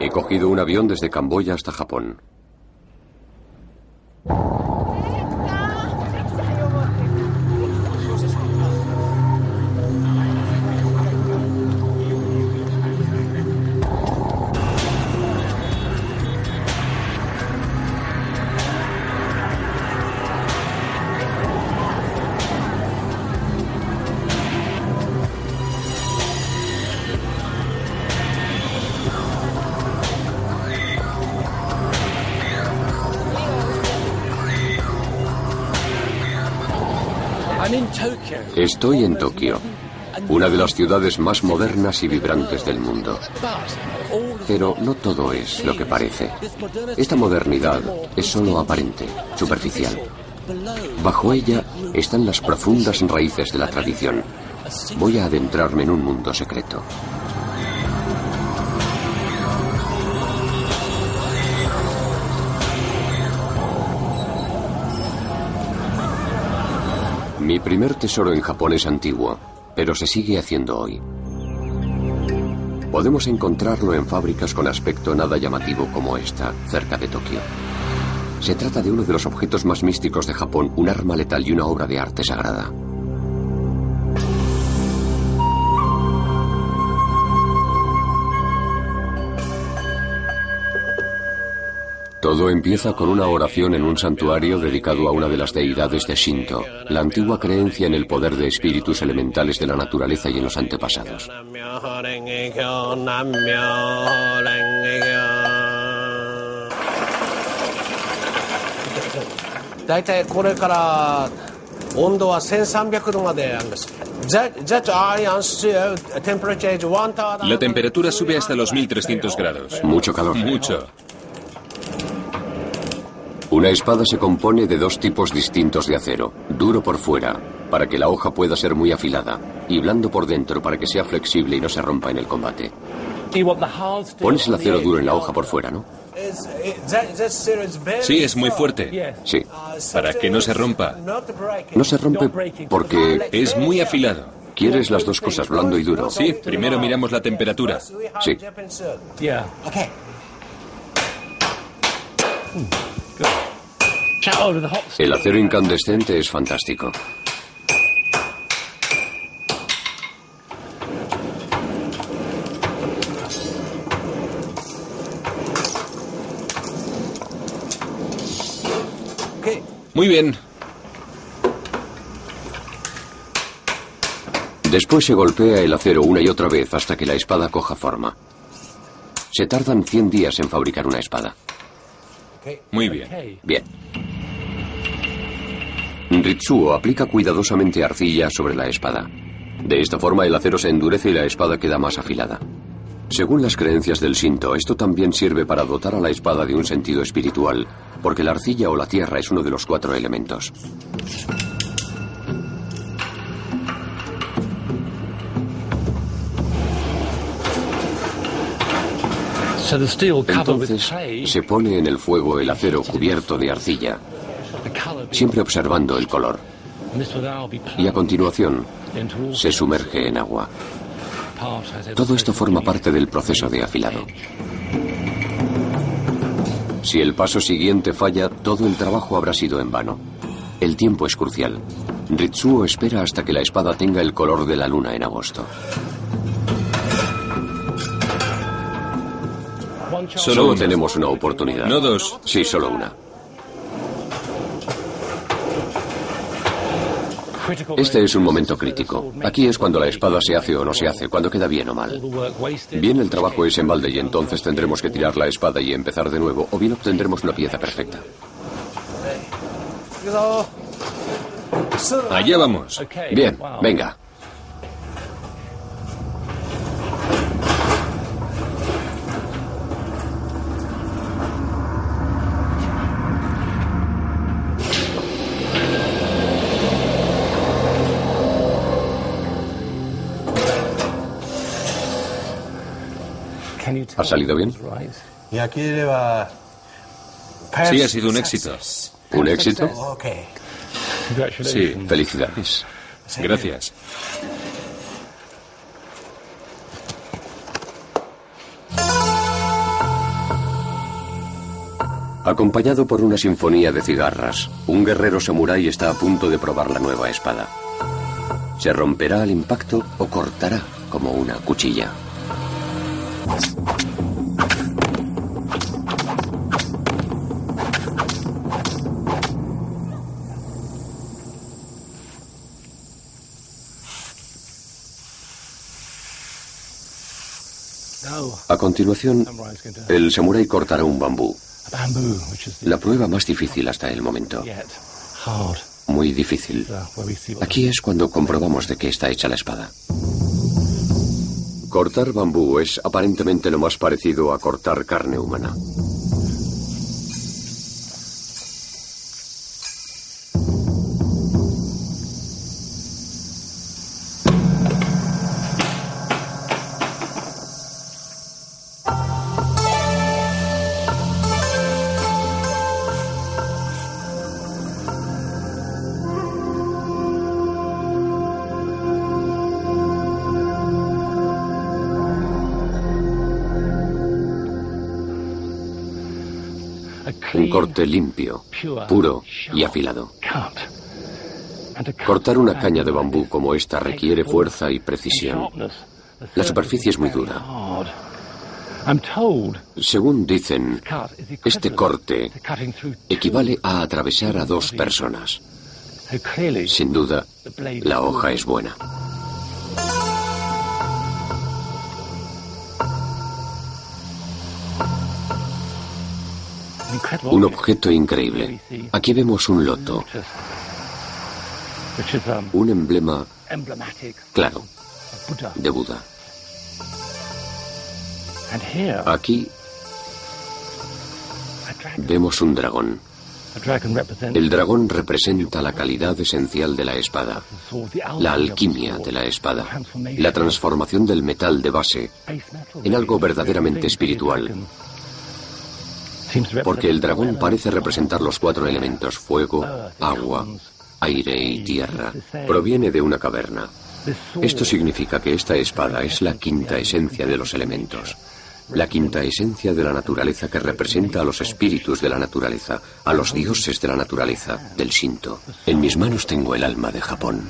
He cogido un avión desde Camboya hasta Japón. Estoy en Tokio, una de las ciudades más modernas y vibrantes del mundo. Pero no todo es lo que parece. Esta modernidad es solo aparente, superficial. Bajo ella están las profundas raíces de la tradición. Voy a adentrarme en un mundo secreto. Mi primer tesoro en Japón es antiguo, pero se sigue haciendo hoy. Podemos encontrarlo en fábricas con aspecto nada llamativo como esta, cerca de Tokio. Se trata de uno de los objetos más místicos de Japón, un arma letal y una obra de arte sagrada. Todo empieza con una oración en un santuario dedicado a una de las deidades de Shinto, la antigua creencia en el poder de espíritus elementales de la naturaleza y en los antepasados. La temperatura sube hasta los 1300 grados. Mucho calor. Mucho. Una espada se compone de dos tipos distintos de acero, duro por fuera, para que la hoja pueda ser muy afilada, y blando por dentro para que sea flexible y no se rompa en el combate. Pones el acero duro en la hoja por fuera, ¿no? Sí, es muy fuerte. Sí. Para que no se rompa. No se rompe porque Es muy afilado. quieres las dos cosas, blando y duro. Sí, primero miramos la temperatura. Sí. El acero incandescente es fantástico. Muy bien. Después se golpea el acero una y otra vez hasta que la espada coja forma. Se tardan 100 días en fabricar una espada. Muy bien. Bien. Ritsuo aplica cuidadosamente arcilla sobre la espada. De esta forma el acero se endurece y la espada queda más afilada. Según las creencias del Shinto, esto también sirve para dotar a la espada de un sentido espiritual, porque la arcilla o la tierra es uno de los cuatro elementos. Entonces se pone en el fuego el acero cubierto de arcilla, siempre observando el color. Y a continuación se sumerge en agua. Todo esto forma parte del proceso de afilado. Si el paso siguiente falla, todo el trabajo habrá sido en vano. El tiempo es crucial. Ritsuo espera hasta que la espada tenga el color de la luna en agosto. Solo tenemos una oportunidad. No dos. Sí, solo una. Este es un momento crítico. Aquí es cuando la espada se hace o no se hace, cuando queda bien o mal. Bien el trabajo es en balde y entonces tendremos que tirar la espada y empezar de nuevo, o bien obtendremos una pieza perfecta. Allá vamos. Bien, venga. ¿Ha salido bien? Sí, ha sido un éxito. ¿Un éxito? Sí, Felicidades. gracias. Acompañado por una sinfonía de cigarras, un guerrero samurái está a punto de probar la nueva espada. ¿Se romperá al impacto o cortará como una cuchilla? A continuación, el samurái cortará un bambú, la prueba más difícil hasta el momento. muy difícil. Aquí es cuando comprobamos de qué está hecha la espada. Cortar bambú es aparentemente lo más parecido a cortar carne humana. Corte limpio, puro y afilado. Cortar una caña de bambú como esta requiere fuerza y precisión. La superficie es muy dura. Según dicen, este corte equivale a atravesar a dos personas. Sin duda, la hoja es buena. Un objeto increíble. Aquí vemos un loto. Un emblema claro de Buda. Aquí vemos un dragón. El dragón representa la calidad esencial de la espada, la alquimia de la espada, la transformación del metal de base en algo verdaderamente espiritual, porque el dragón parece representar los cuatro elementos, fuego, agua, aire y tierra. Proviene de una caverna. Esto significa que esta espada es la quinta esencia de los elementos. La quinta esencia de la naturaleza que representa a los espíritus de la naturaleza, a los dioses de la naturaleza, del Shinto. En mis manos tengo el alma de Japón.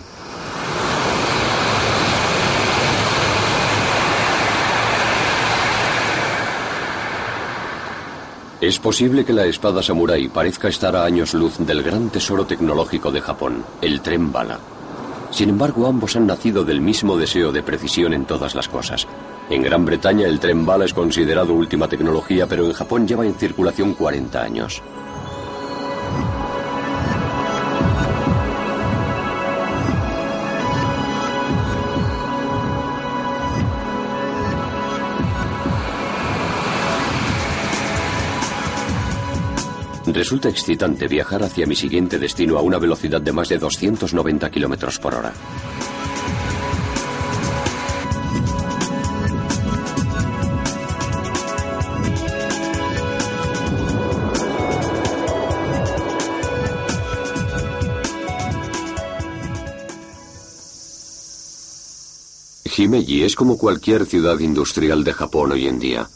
Es posible que la espada samurái parezca estar a años luz del gran tesoro tecnológico de Japón, el tren bala. Sin embargo, ambos han nacido del mismo deseo de precisión en todas las cosas. En Gran Bretaña el tren bala es considerado última tecnología, pero en Japón lleva en circulación 40 años. Resulta excitante viajar hacia mi siguiente destino a una velocidad de más de 290 kilómetros por hora. Himeji es como cualquier ciudad industrial de Japón hoy en día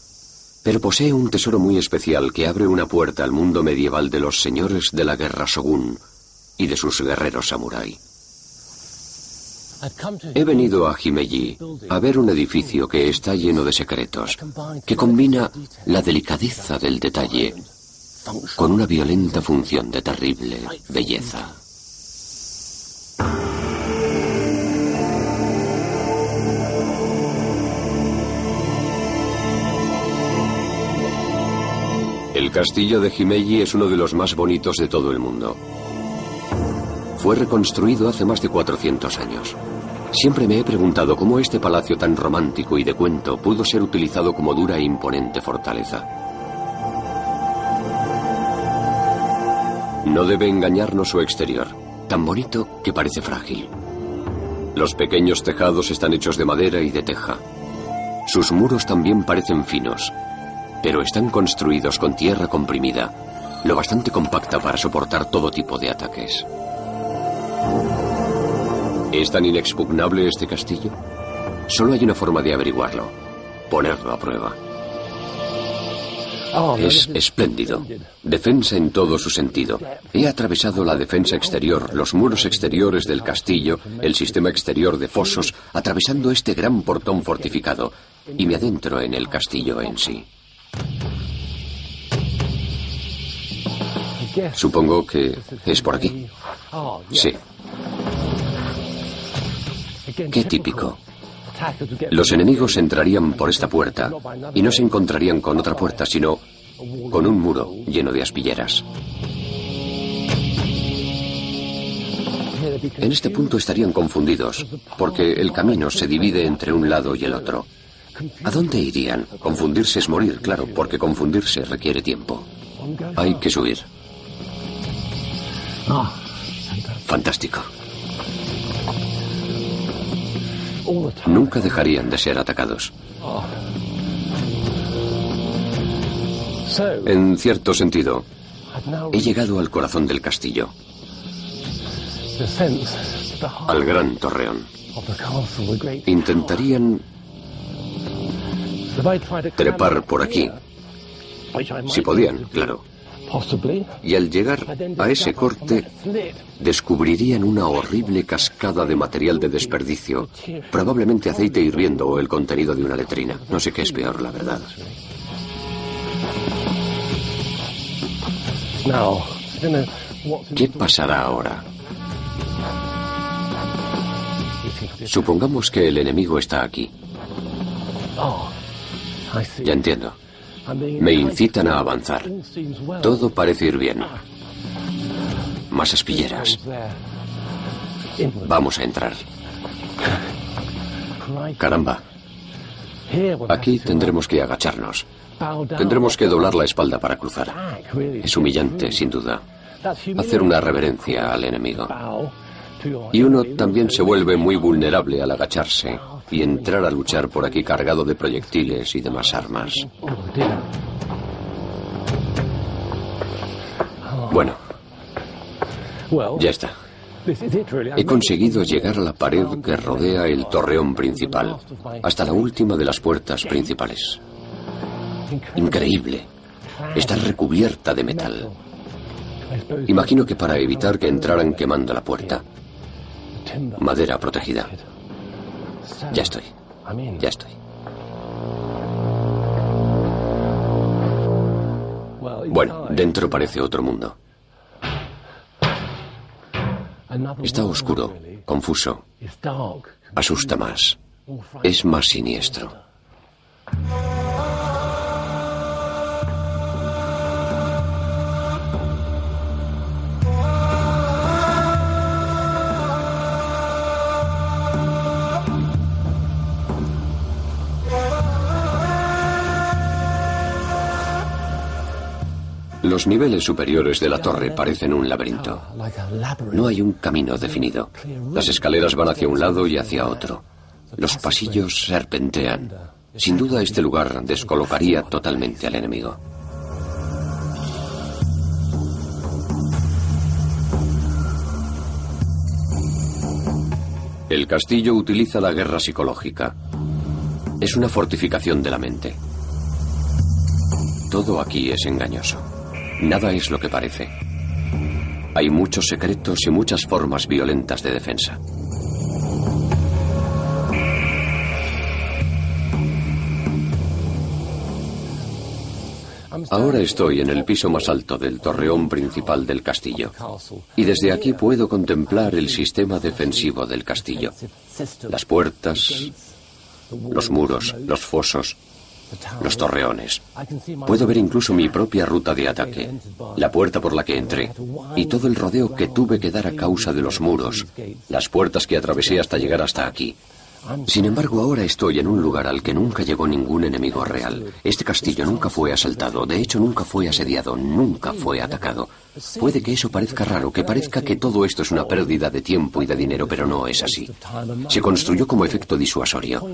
pero posee un tesoro muy especial que abre una puerta al mundo medieval de los señores de la guerra Shogun y de sus guerreros samurái. He venido a Himeji a ver un edificio que está lleno de secretos, que combina la delicadeza del detalle con una violenta función de terrible belleza. El castillo de Himeji es uno de los más bonitos de todo el mundo. Fue reconstruido hace más de 400 años. Siempre me he preguntado cómo este palacio tan romántico y de cuento pudo ser utilizado como dura e imponente fortaleza. No debe engañarnos su exterior, tan bonito que parece frágil. Los pequeños tejados están hechos de madera y de teja. Sus muros también parecen finos, pero están construidos con tierra comprimida, lo bastante compacta para soportar todo tipo de ataques. ¿Es tan inexpugnable este castillo? Solo hay una forma de averiguarlo, ponerlo a prueba. Es espléndido. Defensa en todo su sentido. He atravesado la defensa exterior, los muros exteriores del castillo, el sistema exterior de fosos, atravesando este gran portón fortificado, y me adentro en el castillo en sí. Supongo que es por aquí. Sí. Qué típico. Los enemigos entrarían por esta puerta y no se encontrarían con otra puerta, sino con un muro lleno de aspilleras. En este punto estarían confundidos, porque el camino se divide entre un lado y el otro. ¿A dónde irían? Confundirse es morir, claro, porque confundirse requiere tiempo. Hay que subir. Fantástico. Nunca dejarían de ser atacados. En cierto sentido, he llegado al corazón del castillo, al gran torreón. Intentarían trepar por aquí, si podían, claro. Y al llegar a ese corte, descubrirían una horrible cascada de material de desperdicio, probablemente aceite hirviendo o el contenido de una letrina. No sé qué es peor, la verdad. ¿Qué pasará ahora? Supongamos que el enemigo está aquí. Ya entiendo. Me incitan a avanzar. Todo parece ir bien. Más aspilleras. Vamos a entrar. Caramba. Aquí tendremos que agacharnos. Tendremos que doblar la espalda para cruzar. Es humillante, sin duda. Hacer una reverencia al enemigo. Y uno también se vuelve muy vulnerable al agacharse y entrar a luchar por aquí cargado de proyectiles y demás armas. Bueno, ya está. He conseguido llegar a la pared que rodea el torreón principal, hasta la última de las puertas principales. Increíble. Está recubierta de metal. Imagino que para evitar que entraran quemando la puerta. Madera protegida. Ya estoy. Ya estoy. Bueno, dentro parece otro mundo. Está oscuro, confuso. Asusta más. Es más siniestro. Los niveles superiores de la torre parecen un laberinto. No hay un camino definido. Las escaleras van hacia un lado y hacia otro. Los pasillos serpentean. Sin duda este lugar descolocaría totalmente al enemigo. El castillo utiliza la guerra psicológica. Es una fortificación de la mente. Todo aquí es engañoso. Nada es lo que parece. Hay muchos secretos y muchas formas violentas de defensa. Ahora estoy en el piso más alto del torreón principal del castillo y desde aquí puedo contemplar el sistema defensivo del castillo. Las puertas, los muros, los fosos, los torreones. Puedo ver incluso mi propia ruta de ataque, la puerta por la que entré y todo el rodeo que tuve que dar a causa de los muros, las puertas que atravesé hasta llegar hasta aquí. Sin embargo, ahora estoy en un lugar al que nunca llegó ningún enemigo real. Este castillo nunca fue asaltado, de hecho nunca fue asediado, nunca fue atacado. Puede que eso parezca raro, que parezca que todo esto es una pérdida de tiempo y de dinero, pero no es así. Se construyó como efecto disuasorio.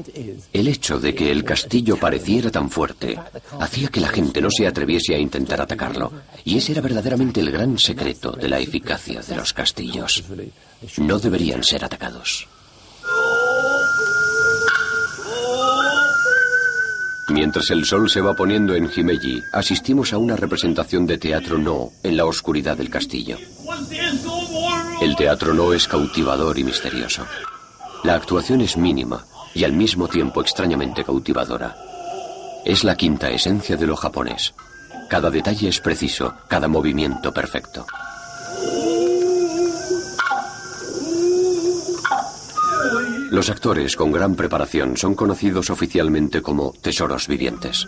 El hecho de que el castillo pareciera tan fuerte hacía que la gente no se atreviese a intentar atacarlo. Y ese era verdaderamente el gran secreto de la eficacia de los castillos. No deberían ser atacados. Mientras el sol se va poniendo en Himeji, asistimos a una representación de teatro no en la oscuridad del castillo. El teatro no es cautivador y misterioso. La actuación es mínima y al mismo tiempo extrañamente cautivadora. Es la quinta esencia de lo japonés. Cada detalle es preciso, cada movimiento perfecto. Los actores con gran preparación son conocidos oficialmente como tesoros vivientes.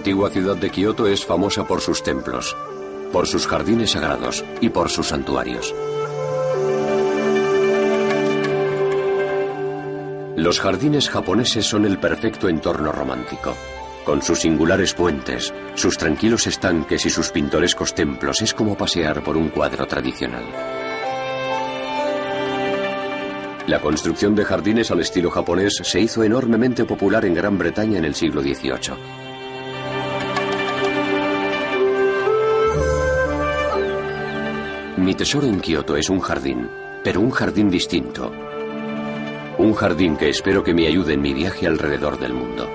Antigua ciudad de Kioto es famosa por sus templos, por sus jardines sagrados y por sus santuarios. Los jardines japoneses son el perfecto entorno romántico. Con sus singulares puentes, sus tranquilos estanques y sus pintorescos templos es como pasear por un cuadro tradicional. La construcción de jardines al estilo japonés se hizo enormemente popular en Gran Bretaña en el siglo XVIII. Mi tesoro en Kioto es un jardín, pero un jardín distinto. Un jardín que espero que me ayude en mi viaje alrededor del mundo.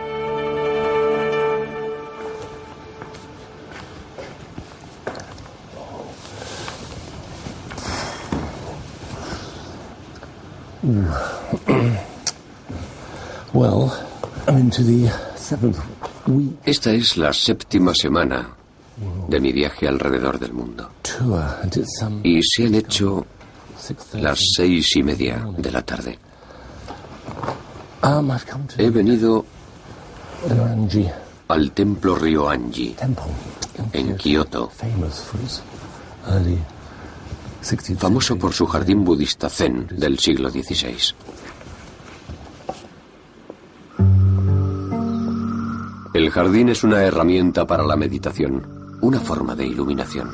Esta es la séptima semana de mi viaje alrededor del mundo. Y se han hecho las seis y media de la tarde. He venido al templo Ryoanji en Kioto, famous for its early 16th famoso por su jardín budista zen del siglo XVI. El jardín es una herramienta para la meditación, una forma de iluminación.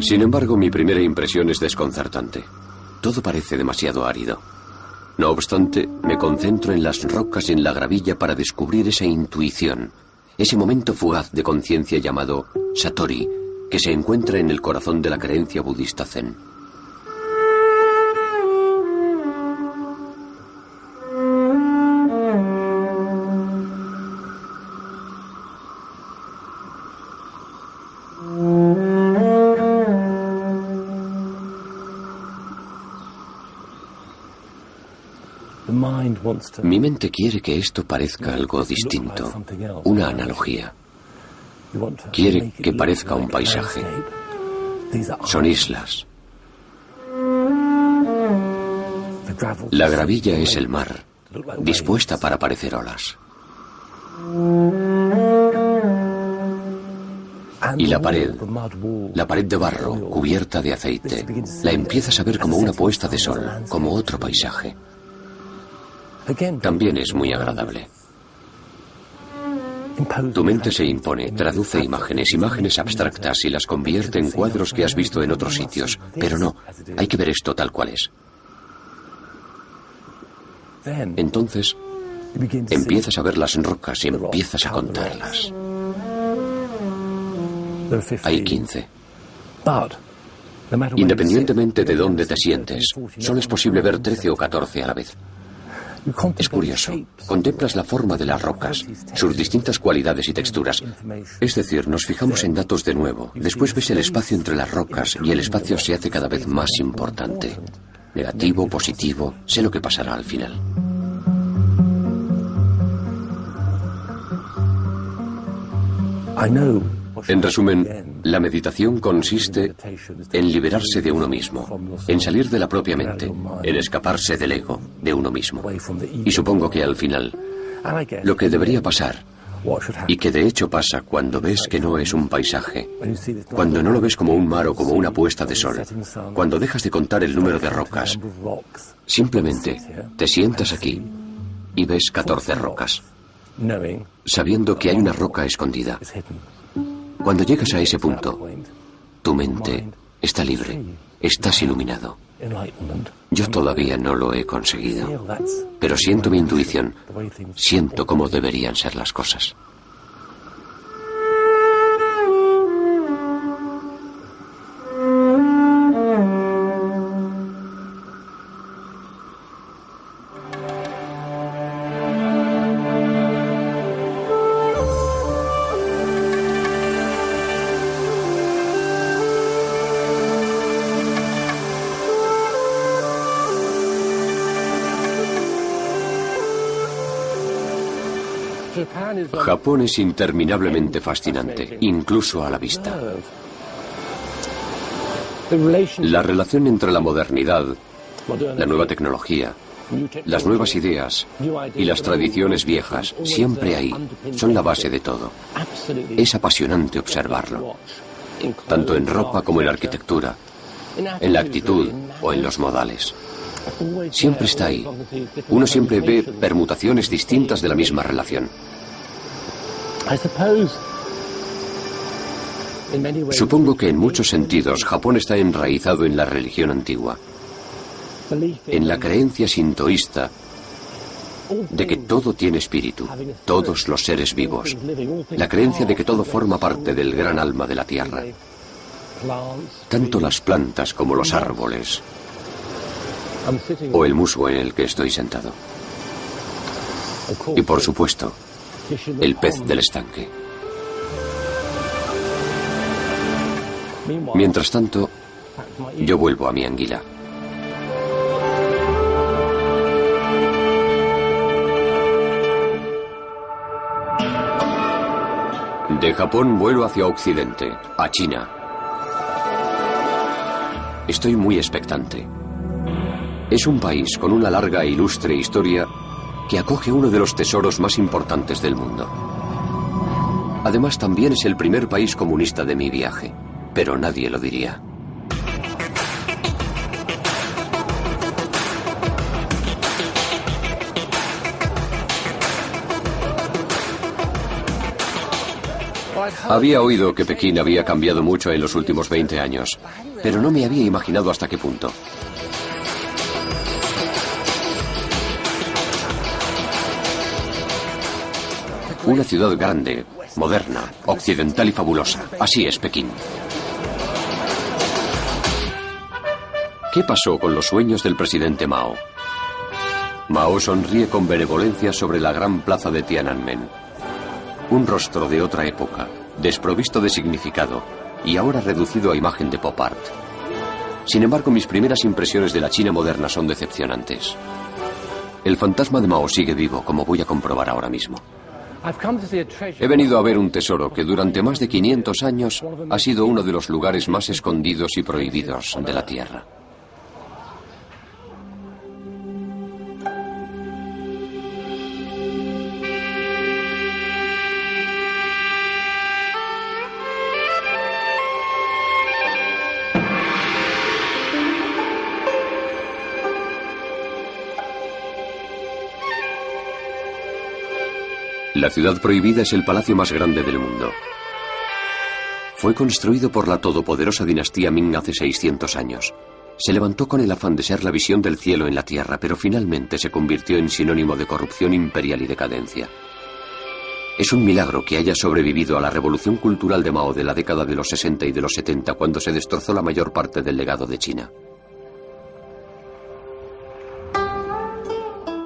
Sin embargo, mi primera impresión es desconcertante. Todo parece demasiado árido. No obstante, me concentro en las rocas y en la gravilla para descubrir esa intuición, ese momento fugaz de conciencia llamado Satori, que se encuentra en el corazón de la creencia budista zen. Mi mente quiere que esto parezca algo distinto, una analogía. Quiere que parezca un paisaje. Son islas. La gravilla es el mar, dispuesta para parecer olas. Y la pared, la pared de barro cubierta de aceite, la empiezas a ver como una puesta de sol, como otro paisaje. También es muy agradable. Tu mente se impone, traduce imágenes, imágenes abstractas y las convierte en cuadros que has visto en otros sitios. Pero no, hay que ver esto tal cual es. Entonces empiezas a ver las rocas y empiezas a contarlas. there are 15. Hay 15. But no matter where you Independientemente de dónde te sientes, solo es posible ver 13 o 14 a la vez. Es curioso. Contemplas la forma de las rocas, sus distintas cualidades y texturas. Es decir, nos fijamos en datos de nuevo. Después ves el espacio entre las rocas y el espacio se hace cada vez más importante. Negativo, positivo, sé lo que pasará al final. En resumen. La meditación consiste en liberarse de uno mismo, en salir de la propia mente, en escaparse del ego, de uno mismo. Y supongo que al final, lo que debería pasar, y que de hecho pasa cuando ves que no es un paisaje, cuando no lo ves como un mar o como una puesta de sol, cuando dejas de contar el número de rocas, simplemente te sientas aquí y ves 14 rocas, sabiendo que hay una roca escondida. Cuando llegas a ese punto, tu mente está libre, estás iluminado. Yo todavía no lo he conseguido, pero siento mi intuición, siento cómo deberían ser las cosas. Japón es interminablemente fascinante, incluso a la vista. La relación entre la modernidad, la nueva tecnología, las nuevas ideas y las tradiciones viejas, siempre ahí, son la base de todo. Es apasionante observarlo, tanto en ropa como en arquitectura, en la actitud o en los modales. Siempre está ahí. Uno siempre ve permutaciones distintas de la misma relación. Supongo que en muchos sentidos Japón está enraizado en la religión antigua, en la creencia sintoísta de que todo tiene espíritu, todos los seres vivos, la creencia de que todo forma parte del gran alma de la tierra, tanto las plantas como los árboles, o el musgo en el que estoy sentado. Y por supuesto, el pez del estanque. Mientras tanto, yo vuelvo a mi anguila. De Japón vuelo hacia Occidente, a China. Estoy muy expectante. Es un país con una larga e ilustre historia que acoge uno de los tesoros más importantes del mundo. Además, también es el primer país comunista de mi viaje, pero nadie lo diría. Había oído que Pekín había cambiado mucho en los últimos 20 años, pero no me había imaginado hasta qué punto. Una ciudad grande, moderna, occidental y fabulosa. Así es Pekín. ¿Qué pasó con los sueños del presidente Mao? Mao sonríe con benevolencia sobre la gran plaza de Tiananmen. Un rostro de otra época, desprovisto de significado y ahora reducido a imagen de pop art. Sin embargo, mis primeras impresiones de la China moderna son decepcionantes. El fantasma de Mao sigue vivo, como voy a comprobar ahora mismo. He venido a ver un tesoro que durante más de 500 años ha sido uno de los lugares más escondidos y prohibidos de la Tierra. La ciudad prohibida es el palacio más grande del mundo. Fue construido por la todopoderosa dinastía Ming hace 600 años. Se levantó con el afán de ser la visión del cielo en la tierra, pero finalmente se convirtió en sinónimo de corrupción imperial y decadencia. Es un milagro que haya sobrevivido a la revolución cultural de Mao de la década de los 60 y de los 70, cuando se destrozó la mayor parte del legado de China.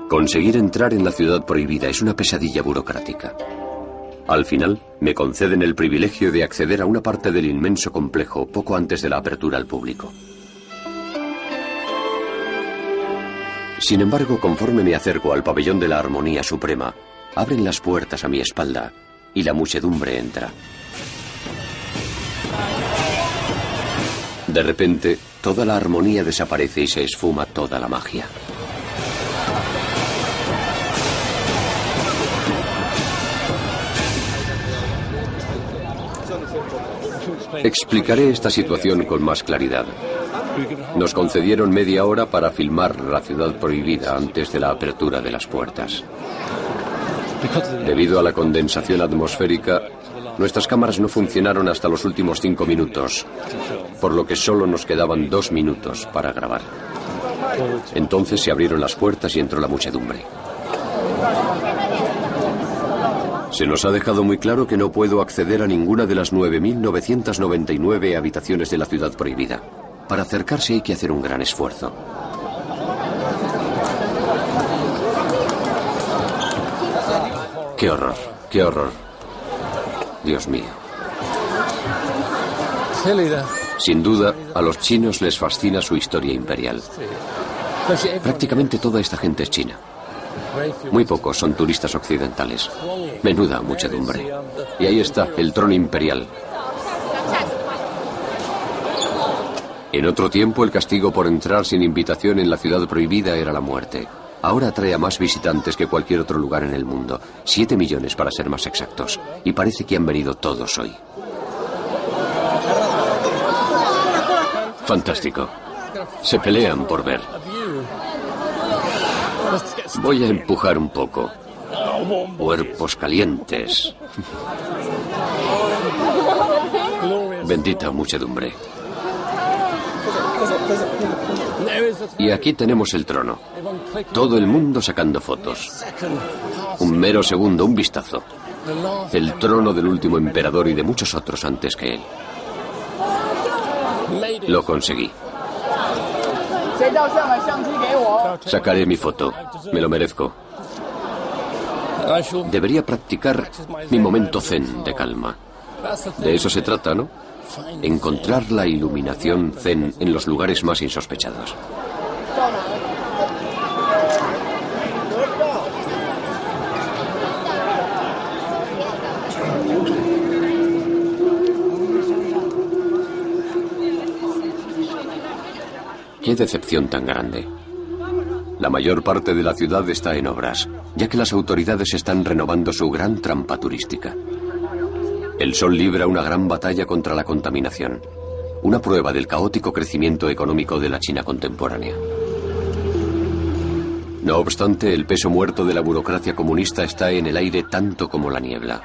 Conseguir entrar en la ciudad prohibida es una pesadilla burocrática. Al final, me conceden el privilegio de acceder a una parte del inmenso complejo poco antes de la apertura al público. Sin embargo, conforme me acerco al pabellón de la Armonía Suprema, abren las puertas a mi espalda y la muchedumbre entra. De repente, toda la armonía desaparece y se esfuma toda la magia. Explicaré esta situación con más claridad. Nos concedieron media hora para filmar la ciudad prohibida antes de la apertura de las puertas. Debido a la condensación atmosférica, nuestras cámaras no funcionaron hasta los últimos cinco minutos, por lo que solo nos quedaban dos minutos para grabar. Entonces se abrieron las puertas y entró la muchedumbre. Se nos ha dejado muy claro que no puedo acceder a ninguna de las 9.999 habitaciones de la ciudad prohibida. Para acercarse hay que hacer un gran esfuerzo. Qué horror, qué horror. Dios mío. Sin duda, a los chinos les fascina su historia imperial. Prácticamente toda esta gente es china. Muy pocos son turistas occidentales. Menuda muchedumbre. Y ahí está, el trono imperial. En otro tiempo, el castigo por entrar sin invitación en la ciudad prohibida era la muerte. Ahora atrae a más visitantes que cualquier otro lugar en el mundo. Siete millones para ser más exactos. Y parece que han venido todos hoy. Fantástico. Se pelean por ver. Voy a empujar un poco. Cuerpos calientes. Bendita muchedumbre. Y aquí tenemos el trono. Todo el mundo sacando fotos. Un mero segundo, un vistazo. El trono del último emperador y de muchos otros antes que él. Lo conseguí. Sacaré mi foto. Me lo merezco. Debería practicar mi momento zen de calma. De eso se trata, ¿no? Encontrar la iluminación zen en los lugares más insospechados. Qué decepción tan grande. La mayor parte de la ciudad está en obras, ya que las autoridades están renovando su gran trampa turística. El sol libra una gran batalla contra la contaminación, una prueba del caótico crecimiento económico de la China contemporánea. No obstante, el peso muerto de la burocracia comunista está en el aire tanto como la niebla.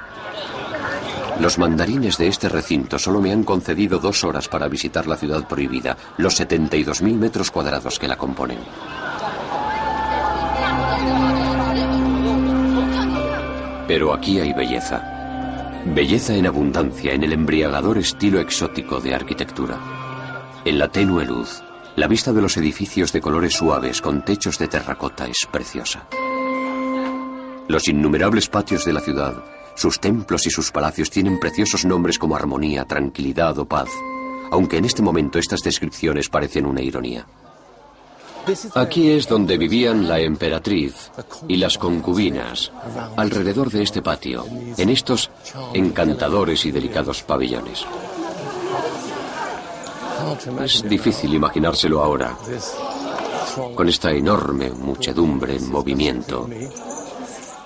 Los mandarines de este recinto solo me han concedido dos horas para visitar la ciudad prohibida, los 72.000 metros cuadrados que la componen. Pero aquí hay belleza. Belleza en abundancia en el embriagador estilo exótico de arquitectura. En la tenue luz, la vista de los edificios de colores suaves con techos de terracota es preciosa. Los innumerables patios de la ciudad, sus templos y sus palacios tienen preciosos nombres como armonía, tranquilidad o paz, aunque en este momento estas descripciones parecen una ironía. Aquí es donde vivían la emperatriz y las concubinas, alrededor de este patio, en estos encantadores y delicados pabellones. Es difícil imaginárselo ahora, con esta enorme muchedumbre en movimiento,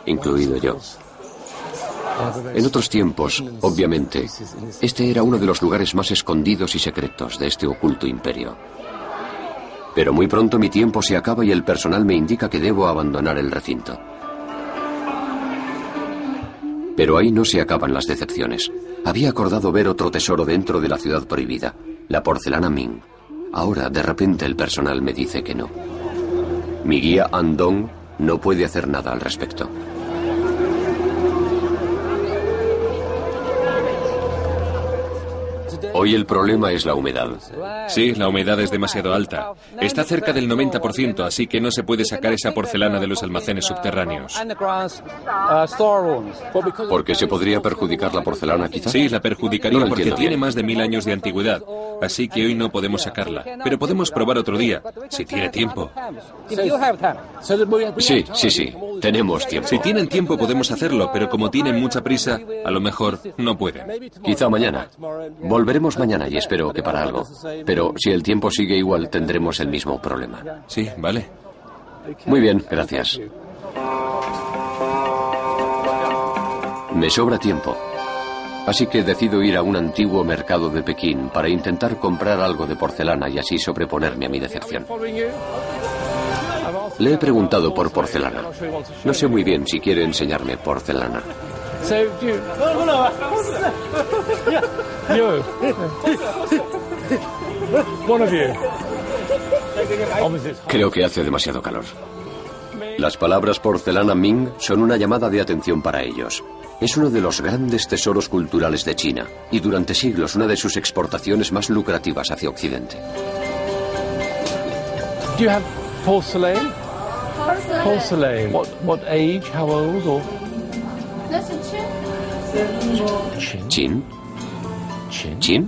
incluido yo. En otros tiempos, obviamente, este era uno de los lugares más escondidos y secretos de este oculto imperio. Pero muy pronto mi tiempo se acaba y el personal me indica que debo abandonar el recinto. Pero ahí no se acaban las decepciones. Había acordado ver otro tesoro dentro de la ciudad prohibida, la porcelana Ming. Ahora, de repente, el personal me dice que no. Mi guía Andong no puede hacer nada al respecto. Hoy el problema es la humedad. Sí, la humedad es demasiado alta. Está cerca del 90%, así que no se puede sacar esa porcelana de los almacenes subterráneos. ¿Por qué se podría perjudicar la porcelana quizás? Sí, la perjudicaría No porque tiene más de mil años de antigüedad. Así que hoy no podemos sacarla. Pero podemos probar otro día, si tiene tiempo. Sí, sí, sí. Tenemos tiempo. Si tienen tiempo podemos hacerlo, pero como tienen mucha prisa, a lo mejor no pueden. Quizá mañana. Volveremos mañana y espero que para algo. Pero si el tiempo sigue igual, tendremos el mismo problema. Sí, vale. Muy bien, gracias. Me sobra tiempo. Así que decido ir a un antiguo mercado de Pekín para intentar comprar algo de porcelana y así sobreponerme a mi decepción. Le he preguntado por porcelana. No sé muy bien si quiere enseñarme porcelana. You. One of you. Creo que hace demasiado calor. Las palabras porcelana Ming son una llamada de atención para ellos. Es uno de los grandes tesoros culturales de China y durante siglos una de sus exportaciones más lucrativas hacia Occidente. Do you have porcelain? Porcelain. What what age? How old? Or ¿Chin? ¿Chin?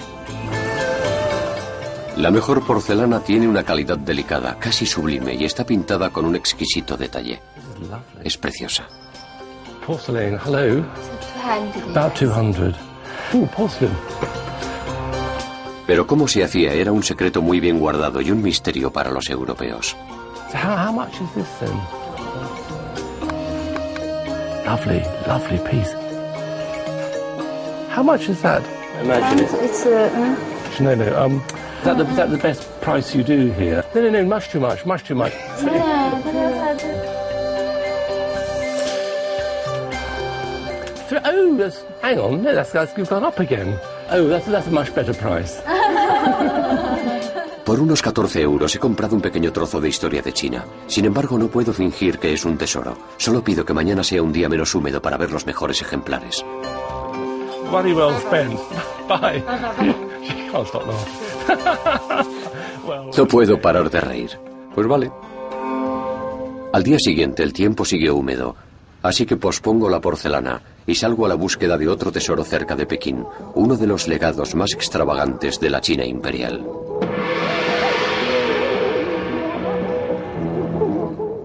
La mejor porcelana tiene una calidad delicada, casi sublime, y está pintada con un exquisito detalle. Es preciosa. Porcelain, hello. About 200. Ooh, porcelain. Pero cómo se hacía era un secreto muy bien guardado y un misterio para los europeos. So how, how much is this then? Lovely, lovely piece. How much is that? Imagine it. It's uh, No, no. Um, is that, the, is that the best price you do here? No, no, no. Much too much. Much too much. Th- Oh, that's, hang on. No, that's, that's you've gone up again. Oh, that's, that's a much better price. Por unos 14 euros he comprado un pequeño trozo de historia de China. Sin embargo, no puedo fingir que es un tesoro. Solo pido que mañana sea un día menos húmedo para ver los mejores ejemplares. Money well spent. [laughs] Bye. [laughs] She can't stop laughing. well, No puedo parar de reír. Pues vale. Al día siguiente el tiempo siguió húmedo, así que pospongo la porcelana y salgo a la búsqueda de otro tesoro cerca de Pekín, uno de los legados más extravagantes de la China imperial.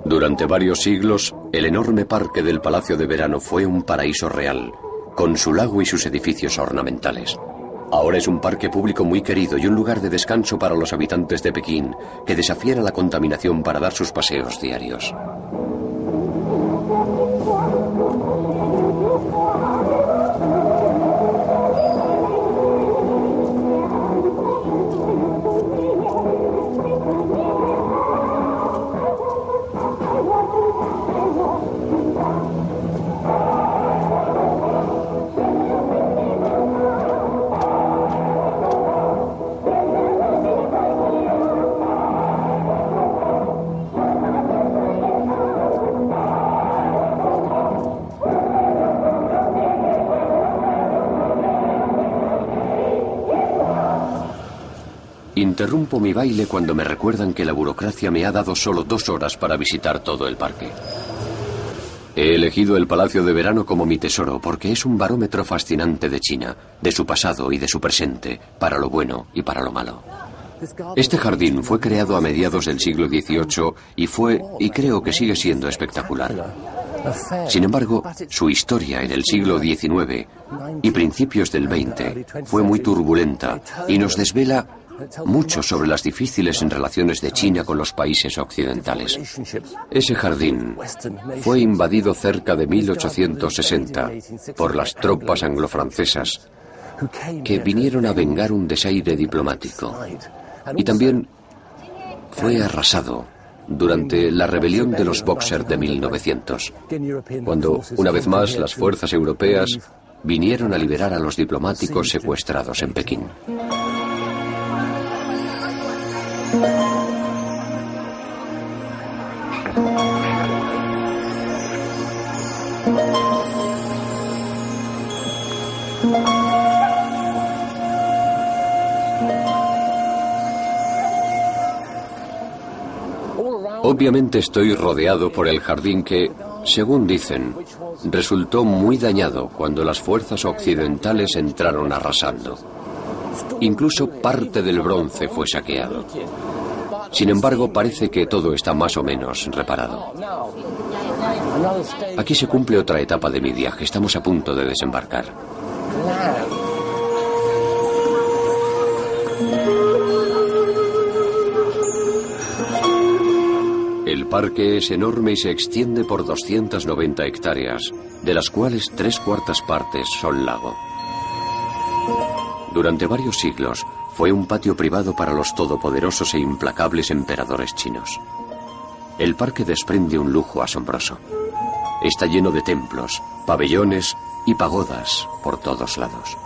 Durante varios siglos, el enorme parque del Palacio de Verano fue un paraíso real, con su lago y sus edificios ornamentales. Ahora es un parque público muy querido y un lugar de descanso para los habitantes de Pekín, que desafiara la contaminación para dar sus paseos diarios. Mi baile cuando me recuerdan que la burocracia me ha dado solo dos horas para visitar todo el parque. He elegido el Palacio de Verano como mi tesoro porque es un barómetro fascinante de China, de su pasado y de su presente, para lo bueno y para lo malo. Este jardín fue creado a mediados del siglo XVIII y fue, y creo que sigue siendo espectacular. Sin embargo, su historia en el siglo XIX y principios del XX fue muy turbulenta y nos desvela mucho sobre las difíciles relaciones de China con los países occidentales. Ese jardín fue invadido cerca de 1860 por las tropas anglo-francesas que vinieron a vengar un desaire diplomático. Y también fue arrasado durante la rebelión de los Boxer de 1900, cuando, una vez más, las fuerzas europeas vinieron a liberar a los diplomáticos secuestrados en Pekín. Obviamente estoy rodeado por el jardín que, según dicen, resultó muy dañado cuando las fuerzas occidentales entraron arrasando. Incluso parte del bronce fue saqueado. Sin embargo, parece que todo está más o menos reparado. Aquí se cumple otra etapa de mi viaje. Estamos a punto de desembarcar. El parque es enorme y se extiende por 290 hectáreas, de las cuales tres cuartas partes son lago. Durante varios siglos fue un patio privado para los todopoderosos e implacables emperadores chinos. El parque desprende un lujo asombroso. Está lleno de templos, pabellones y pagodas por todos lados.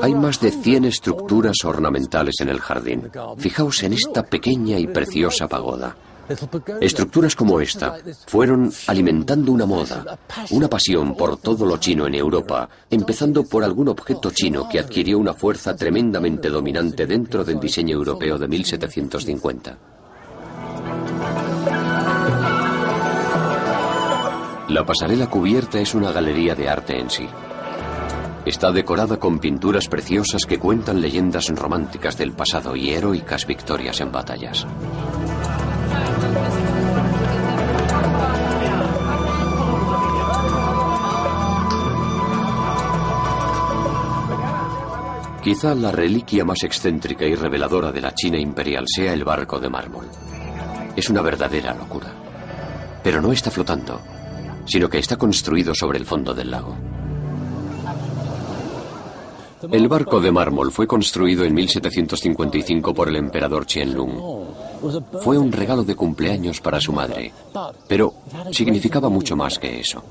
Hay más de 100 estructuras ornamentales en el jardín. Fijaos en esta pequeña y preciosa pagoda. Estructuras como esta fueron alimentando una moda, una pasión por todo lo chino en Europa, empezando por algún objeto chino que adquirió una fuerza tremendamente dominante dentro del diseño europeo de 1750. La pasarela cubierta es una galería de arte en sí. Está decorada con pinturas preciosas que cuentan leyendas románticas del pasado y heroicas victorias en batallas. Quizá la reliquia más excéntrica y reveladora de la China imperial sea el barco de mármol. Es una verdadera locura. Pero no está flotando, sino que está construido sobre el fondo del lago. El barco de mármol fue construido en 1755 por el emperador Qianlong. Fue un regalo de cumpleaños para su madre, pero significaba mucho más que eso.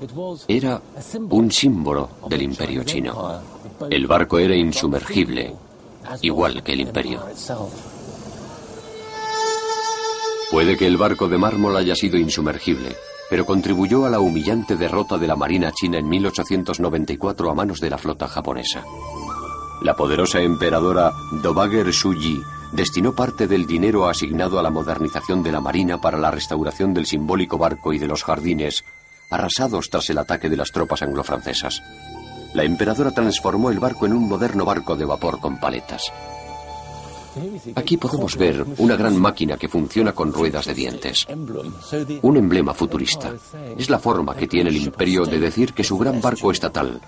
Era un símbolo del imperio chino. El barco era insumergible, igual que el imperio. Puede que el barco de mármol haya sido insumergible, pero contribuyó a la humillante derrota de la Marina china en 1894 a manos de la flota japonesa. La poderosa emperadora Dowager Shuji destinó parte del dinero asignado a la modernización de la Marina para la restauración del simbólico barco y de los jardines, arrasados tras el ataque de las tropas anglo-francesas. La emperadora transformó el barco en un moderno barco de vapor con paletas. Aquí podemos ver una gran máquina que funciona con ruedas de dientes. Un emblema futurista. Es la forma que tiene el imperio de decir que su gran barco estatal,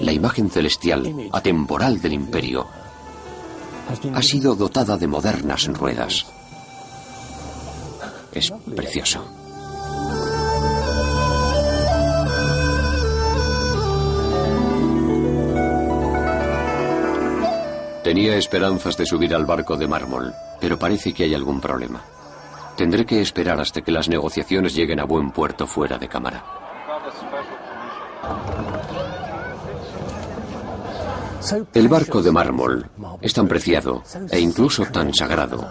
la imagen celestial, atemporal del imperio, ha sido dotada de modernas ruedas. Es precioso. Tenía esperanzas de subir al barco de mármol, pero parece que hay algún problema. Tendré que esperar hasta que las negociaciones lleguen a buen puerto fuera de cámara. El barco de mármol es tan preciado e incluso tan sagrado,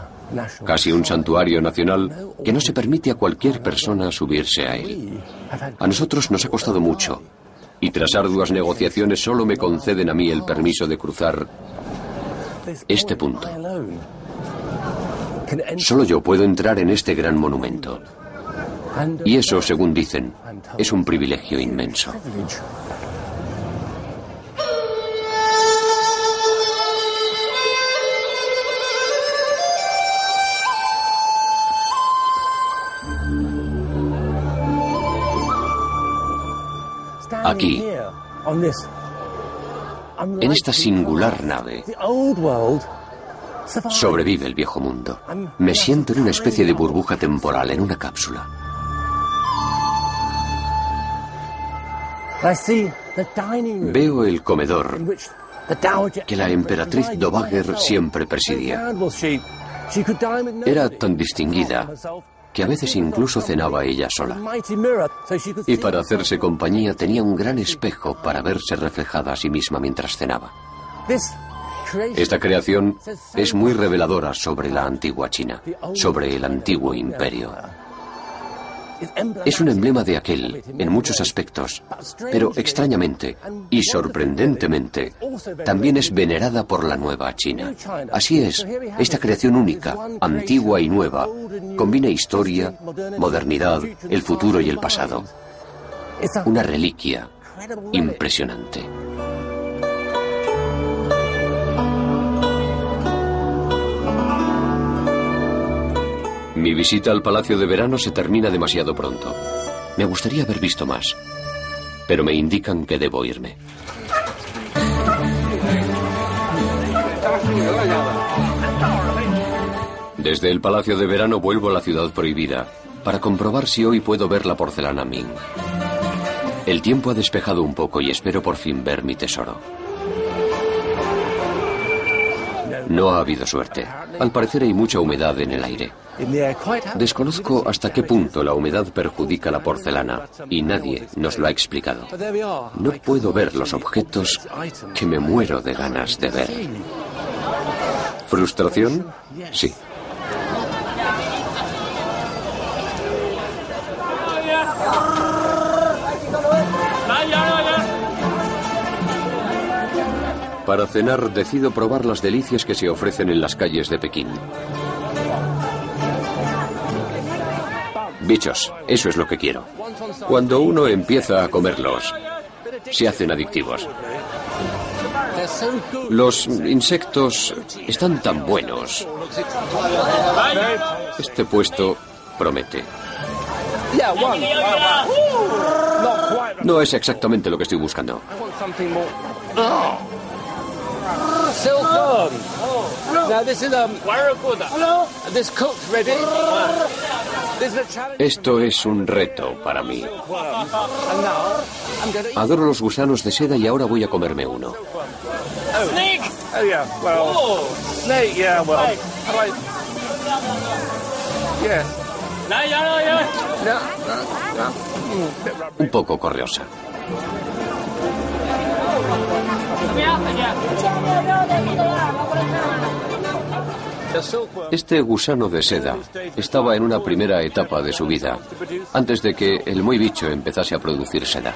casi un santuario nacional, que no se permite a cualquier persona subirse a él. A nosotros nos ha costado mucho, y tras arduas negociaciones solo me conceden a mí el permiso de cruzar este punto. Solo yo puedo entrar en este gran monumento. Y eso, según dicen, es un privilegio inmenso. Aquí, en esta singular nave, sobrevive el viejo mundo. Me siento en una especie de burbuja temporal, en una cápsula. Veo el comedor que la emperatriz Dowager siempre presidía. Era tan distinguida que a veces incluso cenaba ella sola. Y para hacerse compañía tenía un gran espejo para verse reflejada a sí misma mientras cenaba. Esta creación es muy reveladora sobre la antigua China, sobre el antiguo imperio. Es un emblema de aquel, en muchos aspectos, pero extrañamente y sorprendentemente, también es venerada por la nueva China. Así es, esta creación única, antigua y nueva, combina historia, modernidad, el futuro y el pasado. Una reliquia impresionante. Mi visita al Palacio de Verano se termina demasiado pronto. Me gustaría haber visto más, pero me indican que debo irme. Desde el Palacio de Verano vuelvo a la ciudad prohibida para comprobar si hoy puedo ver la porcelana Ming. El tiempo ha despejado un poco y espero por fin ver mi tesoro. No ha habido suerte. Al parecer hay mucha humedad en el aire. Desconozco hasta qué punto la humedad perjudica la porcelana y nadie nos lo ha explicado. No puedo ver los objetos que me muero de ganas de ver. ¿Frustración? Sí. Para cenar decido probar las delicias que se ofrecen en las calles de Pekín. Bichos, eso es lo que quiero. Cuando uno empieza a comerlos, se hacen adictivos. Los insectos están tan buenos. Este puesto promete. No es exactamente lo que estoy buscando. Silkworm. Now this is um. This cooked ready. This is a challenge. Esto es un reto para mí. Adoro los gusanos de seda y ahora voy a comerme uno. Snake. Oh yeah. Well. Snake. Yeah. Well. Yeah. Un poco correosa. Este gusano de seda estaba en una primera etapa de su vida, antes de que el muy bicho empezase a producir seda.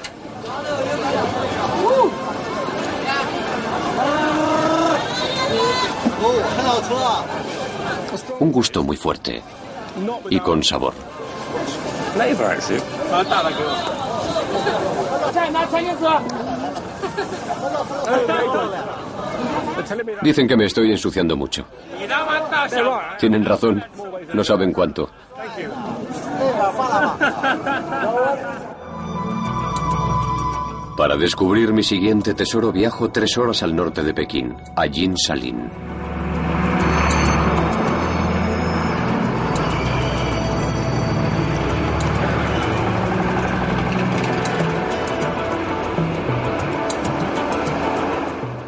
Un gusto muy fuerte y con sabor. Dicen que me estoy ensuciando mucho. Tienen razón, no saben cuánto. Para descubrir mi siguiente tesoro viajo tres horas al norte de Pekín, a Jin Salin.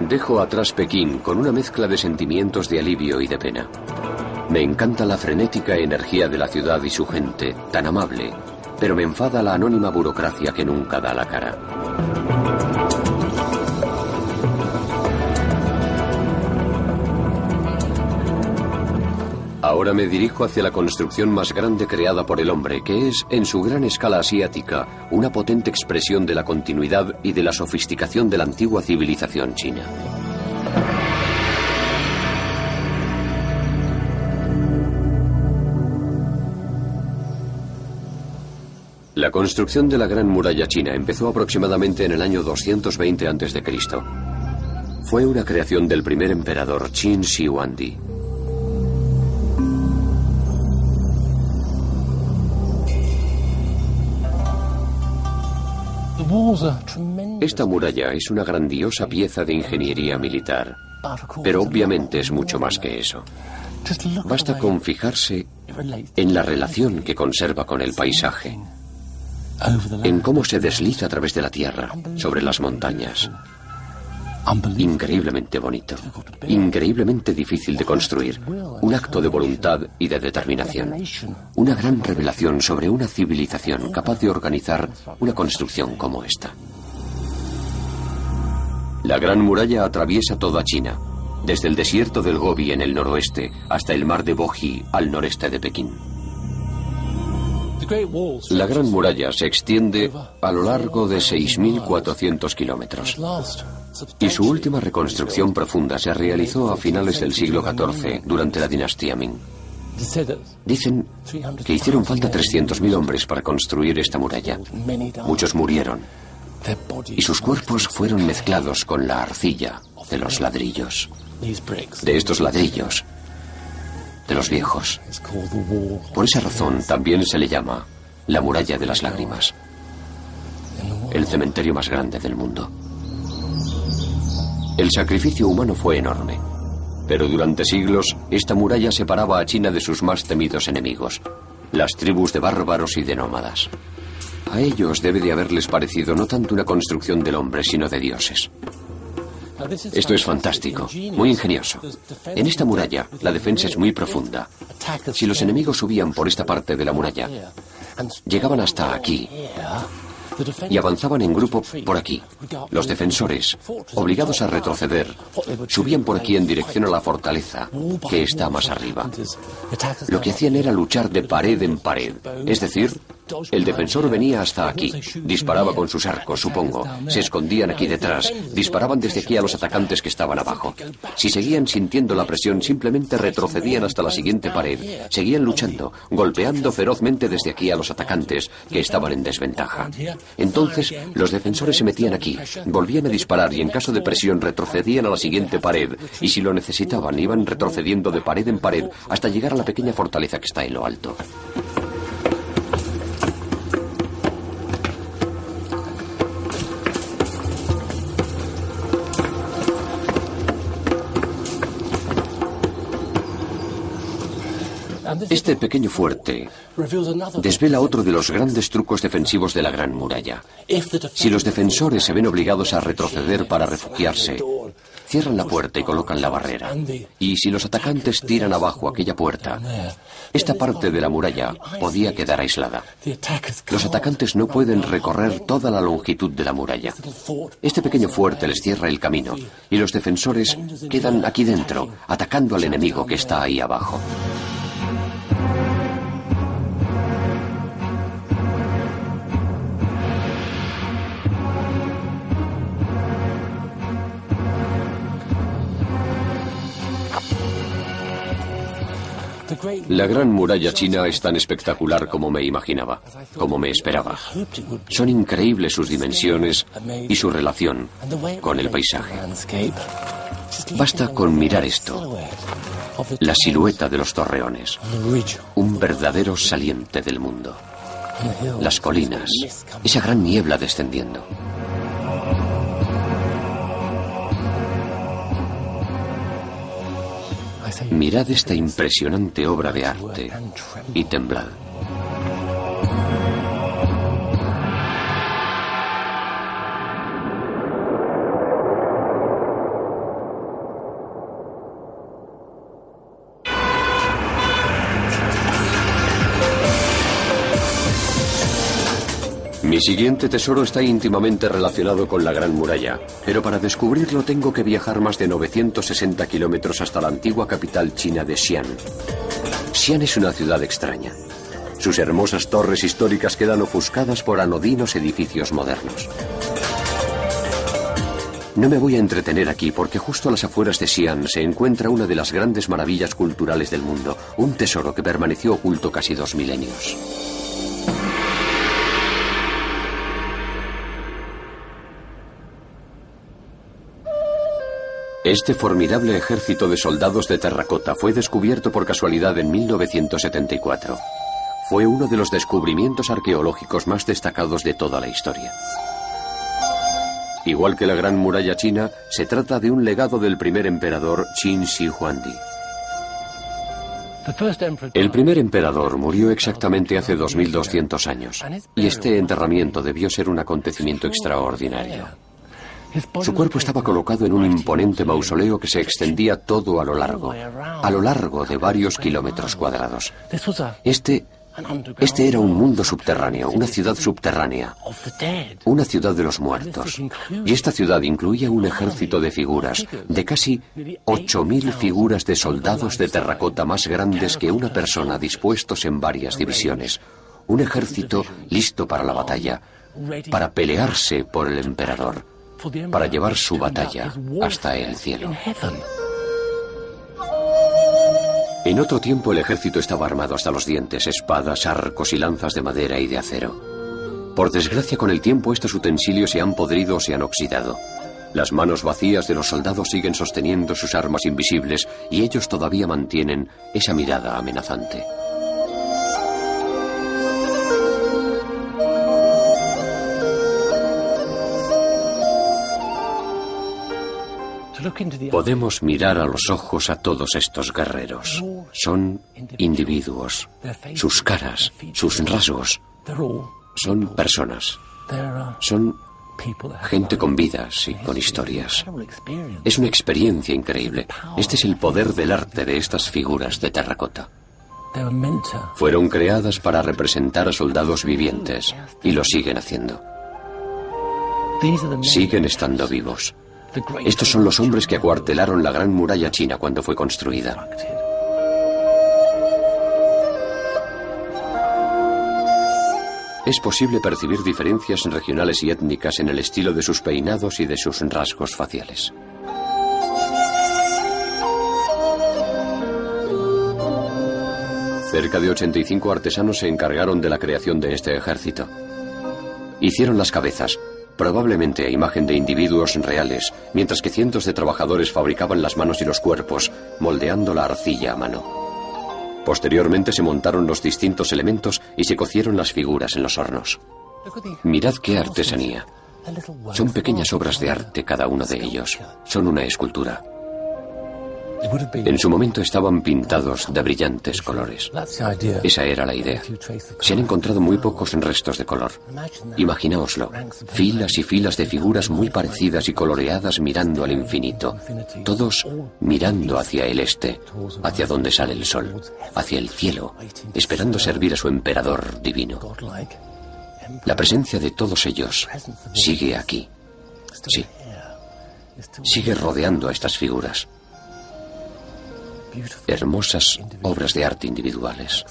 Dejo atrás Pekín con una mezcla de sentimientos de alivio y de pena. Me encanta la frenética energía de la ciudad y su gente, tan amable, pero me enfada la anónima burocracia que nunca da la cara. Ahora me dirijo hacia la construcción más grande creada por el hombre, que es, en su gran escala asiática, una potente expresión de la continuidad y de la sofisticación de la antigua civilización china. La construcción de la Gran Muralla China empezó aproximadamente en el año 220 a.C. Fue una creación del primer emperador Qin Shi Huangdi. Esta muralla es una grandiosa pieza de ingeniería militar, pero obviamente es mucho más que eso. Basta con fijarse en la relación que conserva con el paisaje, en cómo se desliza a través de la tierra, sobre las montañas. Increíblemente bonito, increíblemente difícil de construir, un acto de voluntad y de determinación, una gran revelación sobre una civilización capaz de organizar una construcción como esta. La Gran Muralla atraviesa toda China, desde el desierto del Gobi en el noroeste hasta el mar de Boji al noreste de Pekín. La Gran Muralla se extiende a lo largo de 6.400 kilómetros y su última reconstrucción profunda se realizó a finales del siglo XIV durante la dinastía Ming. Dicen que hicieron falta 300.000 hombres para construir esta muralla. Muchos murieron y sus cuerpos fueron mezclados con la arcilla de los ladrillos. De estos ladrillos, de los viejos. Por esa razón también se le llama la muralla de las lágrimas. El cementerio más grande del mundo. El sacrificio humano fue enorme, pero durante siglos esta muralla separaba a China de sus más temidos enemigos, las tribus de bárbaros y de nómadas. A ellos debe de haberles parecido no tanto una construcción del hombre, sino de dioses. Esto es fantástico, muy ingenioso. En esta muralla, la defensa es muy profunda. Si los enemigos subían por esta parte de la muralla, llegaban hasta aquí y avanzaban en grupo por aquí. Los defensores, obligados a retroceder, subían por aquí en dirección a la fortaleza, que está más arriba. Lo que hacían era luchar de pared en pared, es decir, el defensor venía hasta aquí, disparaba con sus arcos, supongo, se escondían aquí detrás, disparaban desde aquí a los atacantes que estaban abajo. Si seguían sintiendo la presión, simplemente retrocedían hasta la siguiente pared, seguían luchando, golpeando ferozmente desde aquí a los atacantes que estaban en desventaja. Entonces, los defensores se metían aquí, volvían a disparar y en caso de presión retrocedían a la siguiente pared y si lo necesitaban iban retrocediendo de pared en pared hasta llegar a la pequeña fortaleza que está en lo alto. Este pequeño fuerte desvela otro de los grandes trucos defensivos de la Gran Muralla. Si los defensores se ven obligados a retroceder para refugiarse, cierran la puerta y colocan la barrera. Y si los atacantes tiran abajo aquella puerta, esta parte de la muralla podía quedar aislada. Los atacantes no pueden recorrer toda la longitud de la muralla. Este pequeño fuerte les cierra el camino y los defensores quedan aquí dentro, atacando al enemigo que está ahí abajo. La gran muralla china es tan espectacular como me imaginaba, como me esperaba. Son increíbles sus dimensiones y su relación con el paisaje. Basta con mirar esto. La silueta de los torreones. Un verdadero saliente del mundo. Las colinas. Esa gran niebla descendiendo. Mirad esta impresionante obra de arte y temblad. Mi siguiente tesoro está íntimamente relacionado con la Gran Muralla, pero para descubrirlo tengo que viajar más de 960 kilómetros hasta la antigua capital china de Xi'an. Xi'an es una ciudad extraña. Sus hermosas torres históricas quedan ofuscadas por anodinos edificios modernos. No me voy a entretener aquí porque justo a las afueras de Xi'an se encuentra una de las grandes maravillas culturales del mundo, un tesoro que permaneció oculto casi dos milenios. Este formidable ejército de soldados de terracota fue descubierto por casualidad en 1974. Fue uno de los descubrimientos arqueológicos más destacados de toda la historia. Igual que la Gran Muralla China, se trata de un legado del primer emperador Qin Shi Huangdi. El primer emperador murió exactamente hace 2200 años, y este enterramiento debió ser un acontecimiento extraordinario. Su cuerpo estaba colocado en un imponente mausoleo que se extendía todo a lo largo, a lo largo de varios kilómetros cuadrados. Este, este era un mundo subterráneo, una ciudad subterránea, una ciudad de los muertos. Y esta ciudad incluía un ejército de figuras, de casi 8.000 figuras de soldados de terracota más grandes que una persona dispuestos en varias divisiones. Un ejército listo para la batalla, para pelearse por el emperador para llevar su batalla hasta el cielo. En otro tiempo el ejército estaba armado hasta los dientes, espadas, arcos y lanzas de madera y de acero. Por desgracia con el tiempo estos utensilios se han podrido o se han oxidado. Las manos vacías de los soldados siguen sosteniendo sus armas invisibles y ellos todavía mantienen esa mirada amenazante. Podemos mirar a los ojos a todos estos guerreros. Son individuos. Sus caras, sus rasgos. Son personas. Son gente con vidas y con historias. Es una experiencia increíble. Este es el poder del arte de estas figuras de terracota. Fueron creadas para representar a soldados vivientes y lo siguen haciendo. Siguen estando vivos. Estos son los hombres que acuartelaron la gran muralla china cuando fue construida. Es posible percibir diferencias regionales y étnicas en el estilo de sus peinados y de sus rasgos faciales. Cerca de 85 artesanos se encargaron de la creación de este ejército. Hicieron las cabezas, probablemente a imagen de individuos reales, mientras que cientos de trabajadores fabricaban las manos y los cuerpos, moldeando la arcilla a mano. Posteriormente se montaron los distintos elementos y se cocieron las figuras en los hornos. Mirad qué artesanía. Son pequeñas obras de arte cada uno de ellos. Son una escultura. En su momento estaban pintados de brillantes colores. Esa era la idea. Se han encontrado muy pocos restos de color. Imaginaoslo, filas y filas de figuras muy parecidas y coloreadas mirando al infinito, todos mirando hacia el este, hacia donde sale el sol, hacia el cielo, esperando servir a su emperador divino. La presencia de todos ellos sigue aquí. Sí. Sigue rodeando a estas figuras. Hermosas obras de arte individuales.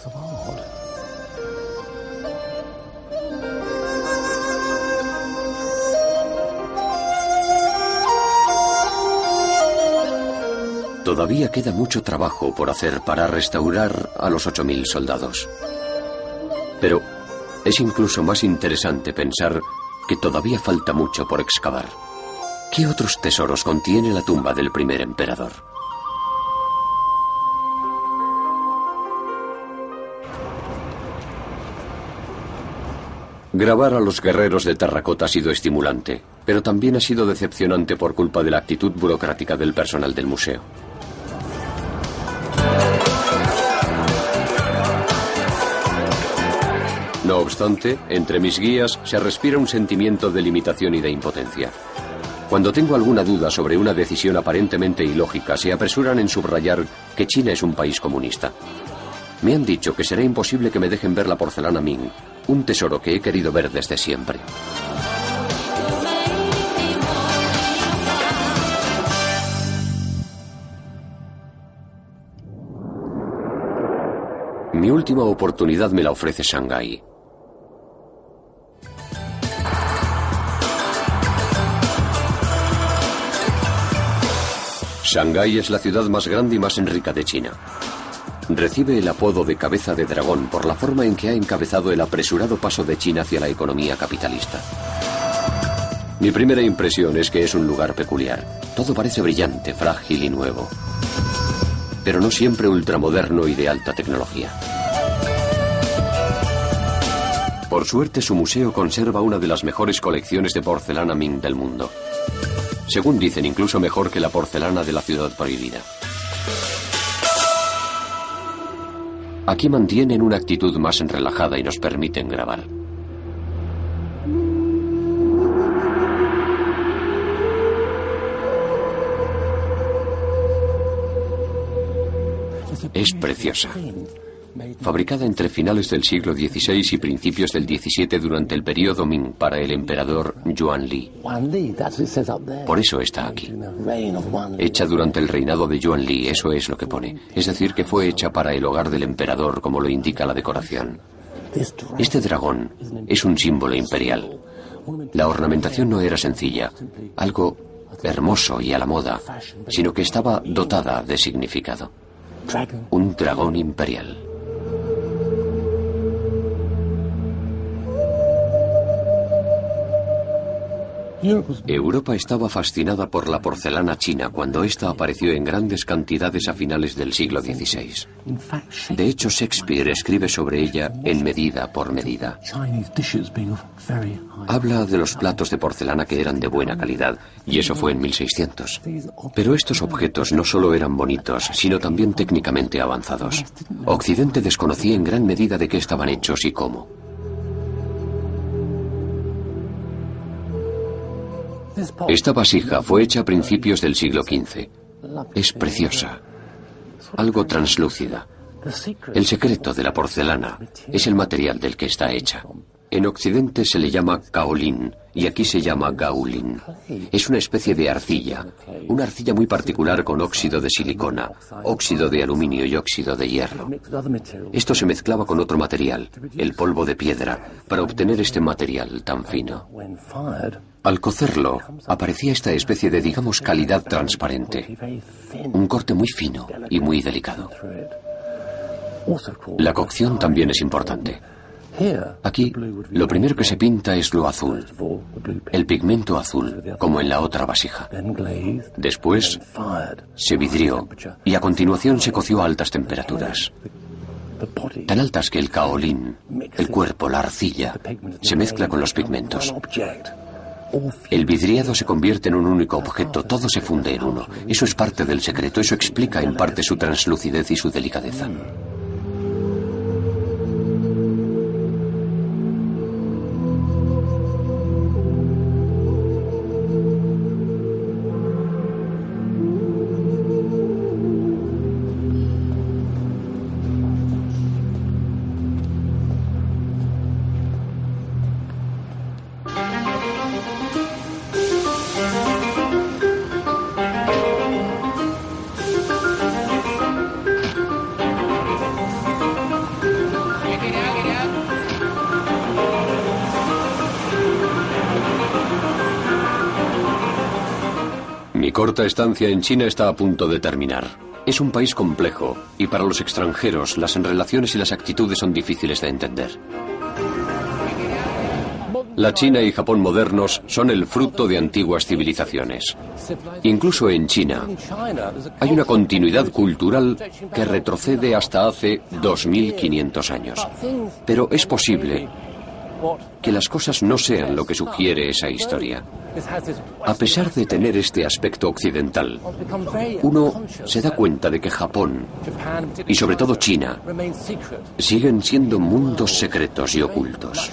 Todavía queda mucho trabajo por hacer para restaurar a los 8.000 soldados. Pero es incluso más interesante pensar que todavía falta mucho por excavar. ¿Qué otros tesoros contiene la tumba del primer emperador? Grabar a los guerreros de terracota ha sido estimulante, pero también ha sido decepcionante por culpa de la actitud burocrática del personal del museo. No obstante, entre mis guías se respira un sentimiento de limitación y de impotencia. Cuando tengo alguna duda sobre una decisión aparentemente ilógica, se apresuran en subrayar que China es un país comunista. Me han dicho que será imposible que me dejen ver la porcelana Ming, un tesoro que he querido ver desde siempre. Mi última oportunidad me la ofrece Shanghái. Shanghái es la ciudad más grande y más rica de China. Recibe el apodo de cabeza de dragón por la forma en que ha encabezado el apresurado paso de China hacia la economía capitalista. Mi primera impresión es que es un lugar peculiar. Todo parece brillante, frágil y nuevo. Pero no siempre ultramoderno y de alta tecnología. Por suerte, su museo conserva una de las mejores colecciones de porcelana Ming del mundo. Según dicen, incluso mejor que la porcelana de la ciudad prohibida. Aquí mantienen una actitud más relajada y nos permiten grabar. Es preciosa. Fabricada entre finales del siglo XVI y principios del XVII durante el periodo Ming para el emperador Yuan Li. Por eso está aquí. Hecha durante el reinado de Yuan Li, eso es lo que pone. Es decir, que fue hecha para el hogar del emperador, como lo indica la decoración. Este dragón es un símbolo imperial. La ornamentación no era sencilla, algo hermoso y a la moda, sino que estaba dotada de significado. Un dragón imperial. Europa estaba fascinada por la porcelana china cuando ésta apareció en grandes cantidades a finales del siglo XVI. De hecho, Shakespeare escribe sobre ella en medida por medida. Habla de los platos de porcelana que eran de buena calidad, y eso fue en 1600. Pero estos objetos no solo eran bonitos, sino también técnicamente avanzados. Occidente desconocía en gran medida de qué estaban hechos y cómo. Esta vasija fue hecha a principios del siglo XV. Es preciosa, algo translúcida. El secreto de la porcelana es el material del que está hecha. En Occidente se le llama kaolin y aquí se llama gaulin. Es una especie de arcilla, una arcilla muy particular con óxido de silicona, óxido de aluminio y óxido de hierro. Esto se mezclaba con otro material, el polvo de piedra, para obtener este material tan fino. Al cocerlo, aparecía esta especie de, digamos, calidad transparente. Un corte muy fino y muy delicado. La cocción también es importante. Aquí, lo primero que se pinta es lo azul, el pigmento azul, como en la otra vasija. Después, se vidrió y a continuación se coció a altas temperaturas. Tan altas que el caolín, el cuerpo, la arcilla, se mezcla con los pigmentos. El vidriado se convierte en un único objeto, todo se funde en uno. Eso es parte del secreto, eso explica en parte su translucidez y su delicadeza. Estancia en China está a punto de terminar. Es un país complejo y para los extranjeros las relaciones y las actitudes son difíciles de entender. La China y Japón modernos son el fruto de antiguas civilizaciones. Incluso en China hay una continuidad cultural que retrocede hasta hace 2500 años. Pero es posible que las cosas no sean lo que sugiere esa historia. A pesar de tener este aspecto occidental, uno se da cuenta de que Japón, y sobre todo China, siguen siendo mundos secretos y ocultos.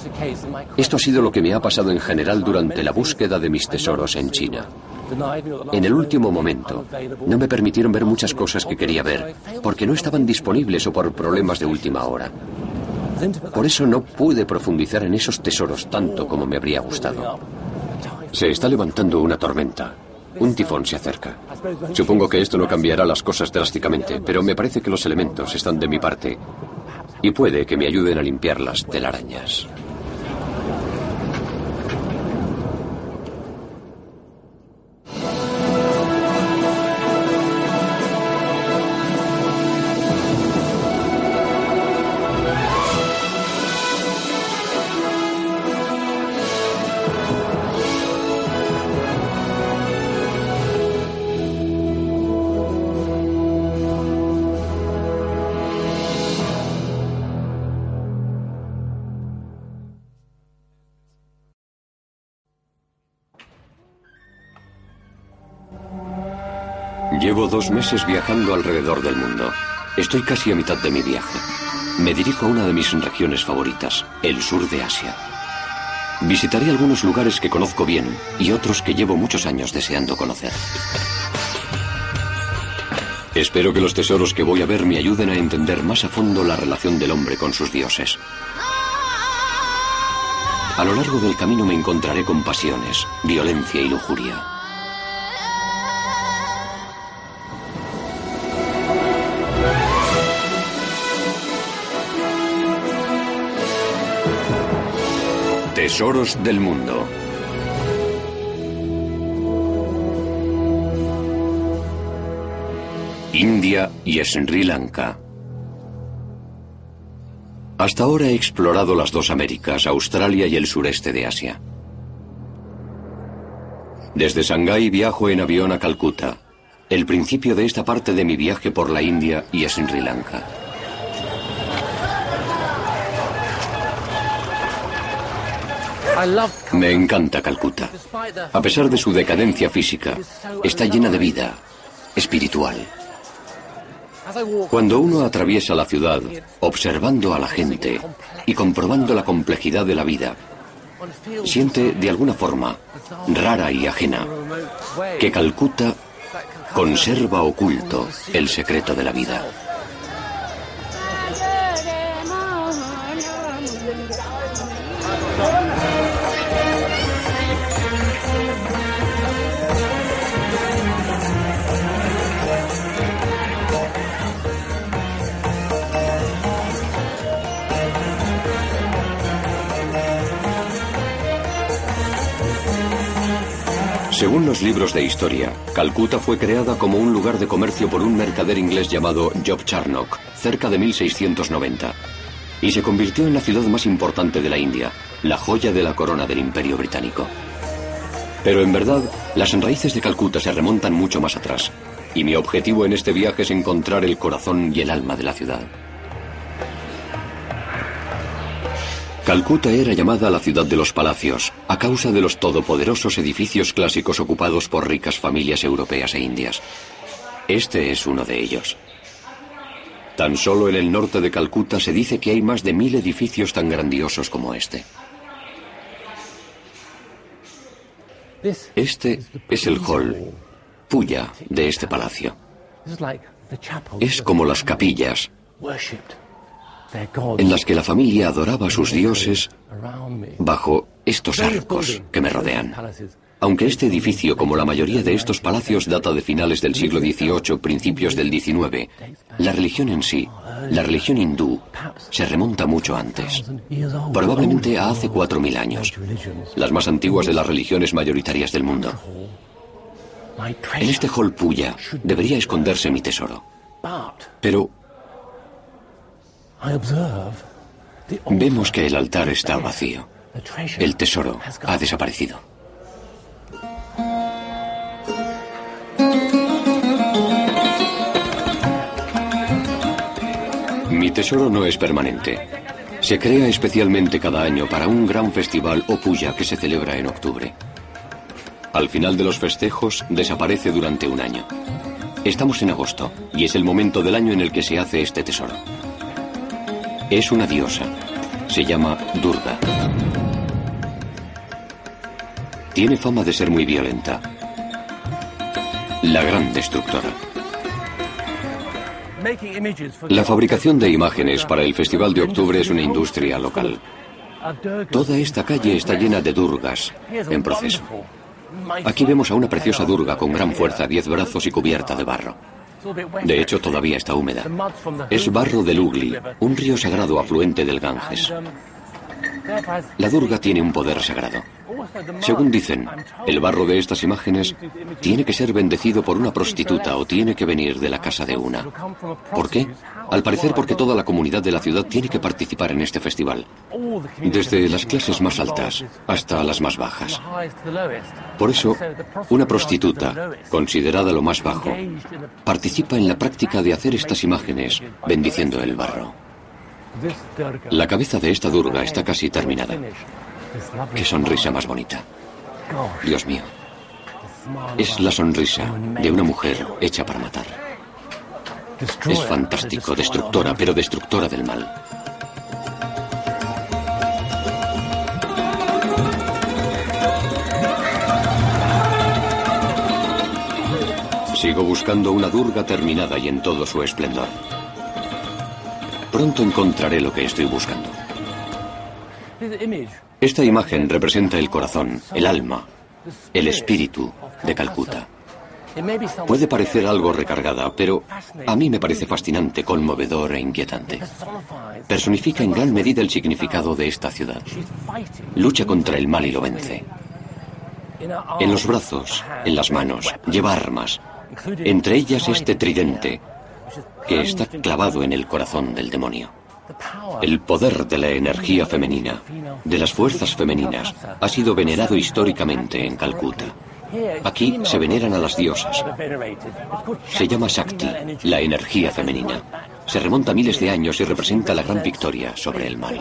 Esto ha sido lo que me ha pasado en general durante la búsqueda de mis tesoros en China. En el último momento, no me permitieron ver muchas cosas que quería ver, porque no estaban disponibles o por problemas de última hora. Por eso no pude profundizar en esos tesoros tanto como me habría gustado. Se está levantando una tormenta. Un tifón se acerca. Supongo que esto no cambiará las cosas drásticamente, pero me parece que los elementos están de mi parte y puede que me ayuden a limpiar las telarañas. Llevo dos meses viajando alrededor del mundo. Estoy casi a mitad de mi viaje. Me dirijo a una de mis regiones favoritas, el sur de Asia. Visitaré algunos lugares que conozco bien y otros que llevo muchos años deseando conocer. Espero que los tesoros que voy a ver me ayuden a entender más a fondo la relación del hombre con sus dioses. A lo largo del camino me encontraré con pasiones, violencia y lujuria. Tesoros del mundo. India y Sri Lanka. Hasta ahora he explorado las dos Américas, Australia y el sureste de Asia. Desde Shanghái viajo en avión a Calcuta, el principio de esta parte de mi viaje por la India y Sri Lanka. Me encanta Calcuta. A pesar de su decadencia física, está llena de vida espiritual. Cuando uno atraviesa la ciudad, observando a la gente y comprobando la complejidad de la vida, siente de alguna forma rara y ajena que Calcuta conserva oculto el secreto de la vida. Según los libros de historia, Calcuta fue creada como un lugar de comercio por un mercader inglés llamado Job Charnock, cerca de 1690, y se convirtió en la ciudad más importante de la India, la joya de la corona del Imperio Británico. Pero en verdad, las raíces de Calcuta se remontan mucho más atrás, y mi objetivo en este viaje es encontrar el corazón y el alma de la ciudad. Calcuta era llamada la ciudad de los palacios a causa de los todopoderosos edificios clásicos ocupados por ricas familias europeas e indias. Este es uno de ellos. Tan solo en el norte de Calcuta se dice que hay más de mil edificios tan grandiosos como este. Este es el hall, puya, de este palacio. Es como las capillas en las que la familia adoraba a sus dioses bajo estos arcos que me rodean. Aunque este edificio, como la mayoría de estos palacios, data de finales del siglo XVIII, principios del XIX, la religión en sí, la religión hindú, se remonta mucho antes. Probablemente a hace 4.000 años, las más antiguas de las religiones mayoritarias del mundo. En este hall puya debería esconderse mi tesoro. Pero vemos que el altar está vacío. El tesoro ha desaparecido. Mi tesoro no es permanente. Se crea especialmente cada año para un gran festival o puya que se celebra en octubre. Al final de los festejos desaparece durante un año. Estamos en agosto y es el momento del año en el que se hace este tesoro. Es una diosa. Se llama Durga. Tiene fama de ser muy violenta. La gran destructora. La fabricación de imágenes para el Festival de Octubre es una industria local. Toda esta calle está llena de durgas en proceso. Aquí vemos a una preciosa durga con gran fuerza, diez brazos y cubierta de barro. De hecho, todavía está húmeda. Es barro del Ugli, un río sagrado afluente del Ganges. La Durga tiene un poder sagrado. Según dicen, el barro de estas imágenes tiene que ser bendecido por una prostituta o tiene que venir de la casa de una. ¿Por qué? Al parecer porque toda la comunidad de la ciudad tiene que participar en este festival, desde las clases más altas hasta las más bajas. Por eso, una prostituta, considerada lo más bajo, participa en la práctica de hacer estas imágenes bendiciendo el barro. La cabeza de esta Durga está casi terminada. Qué sonrisa más bonita. Dios mío. Es la sonrisa de una mujer hecha para matar. Es fantástico, destructora, pero destructora del mal. Sigo buscando una Durga terminada y en todo su esplendor. Pronto encontraré lo que estoy buscando. Esta imagen representa el corazón, el alma, el espíritu de Calcuta. Puede parecer algo recargada, pero a mí me parece fascinante, conmovedor e inquietante. Personifica en gran medida el significado de esta ciudad. Lucha contra el mal y lo vence. En los brazos, en las manos, lleva armas, entre ellas este tridente, que está clavado en el corazón del demonio. El poder de la energía femenina, de las fuerzas femeninas, ha sido venerado históricamente en Calcuta. Aquí se veneran a las diosas. Se llama Shakti, la energía femenina. Se remonta miles de años y representa la gran victoria sobre el mal.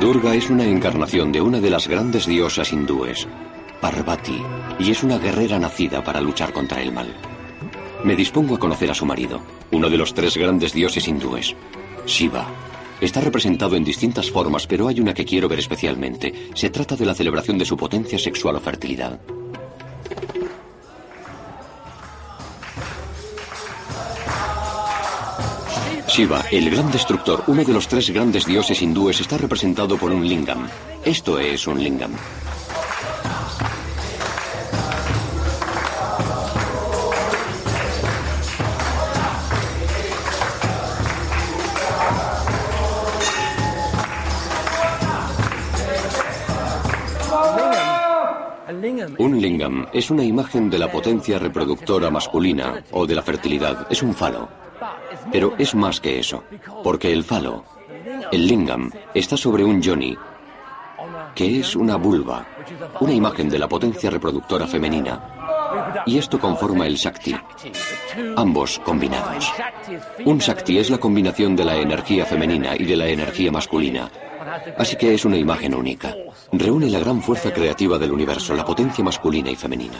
Durga es una encarnación de una de las grandes diosas hindúes, Parvati, y es una guerrera nacida para luchar contra el mal. Me dispongo a conocer a su marido, uno de los tres grandes dioses hindúes, Shiva. Está representado en distintas formas, pero hay una que quiero ver especialmente. Se trata de la celebración de su potencia sexual o fertilidad. Shiva, el gran destructor, uno de los tres grandes dioses hindúes, está representado por un lingam. Esto es un lingam. Un lingam es una imagen de la potencia reproductora masculina o de la fertilidad. Es un falo. Pero es más que eso, porque el falo, el lingam, está sobre un yoni, que es una vulva, una imagen de la potencia reproductora femenina, Y esto conforma el Shakti, ambos combinados. Un Shakti es la combinación de la energía femenina y de la energía masculina. Así que es una imagen única. Reúne la gran fuerza creativa del universo, la potencia masculina y femenina.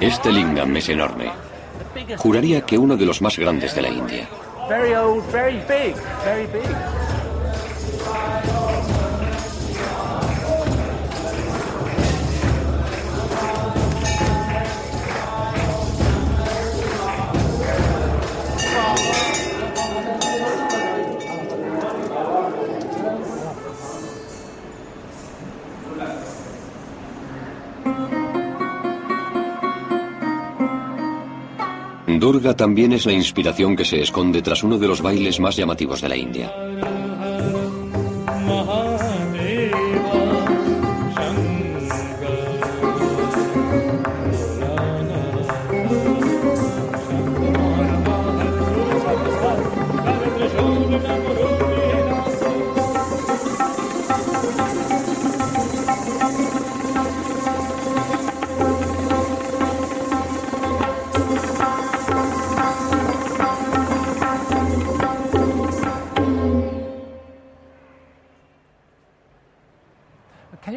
Este lingam es enorme. Juraría que uno de los más grandes de la India. Durga también es la inspiración que se esconde tras uno de los bailes más llamativos de la India.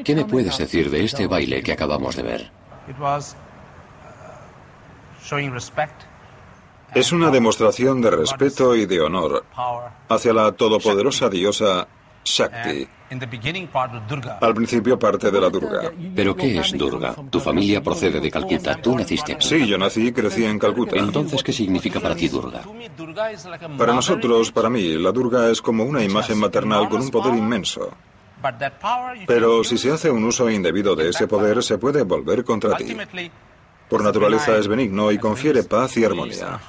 ¿Qué me puedes decir de este baile que acabamos de ver? Es una demostración de respeto y de honor hacia la todopoderosa diosa Shakti. Al principio parte de la Durga. ¿Pero qué es Durga? Tu familia procede de Calcuta. Tú naciste aquí. Sí, yo nací y crecí en Calcuta. Entonces, ¿qué significa para ti Durga? Para nosotros, para mí, la Durga es como una imagen maternal con un poder inmenso. Pero si se hace un uso indebido de ese poder, se puede volver contra ti. Por naturaleza es benigno y confiere paz y armonía.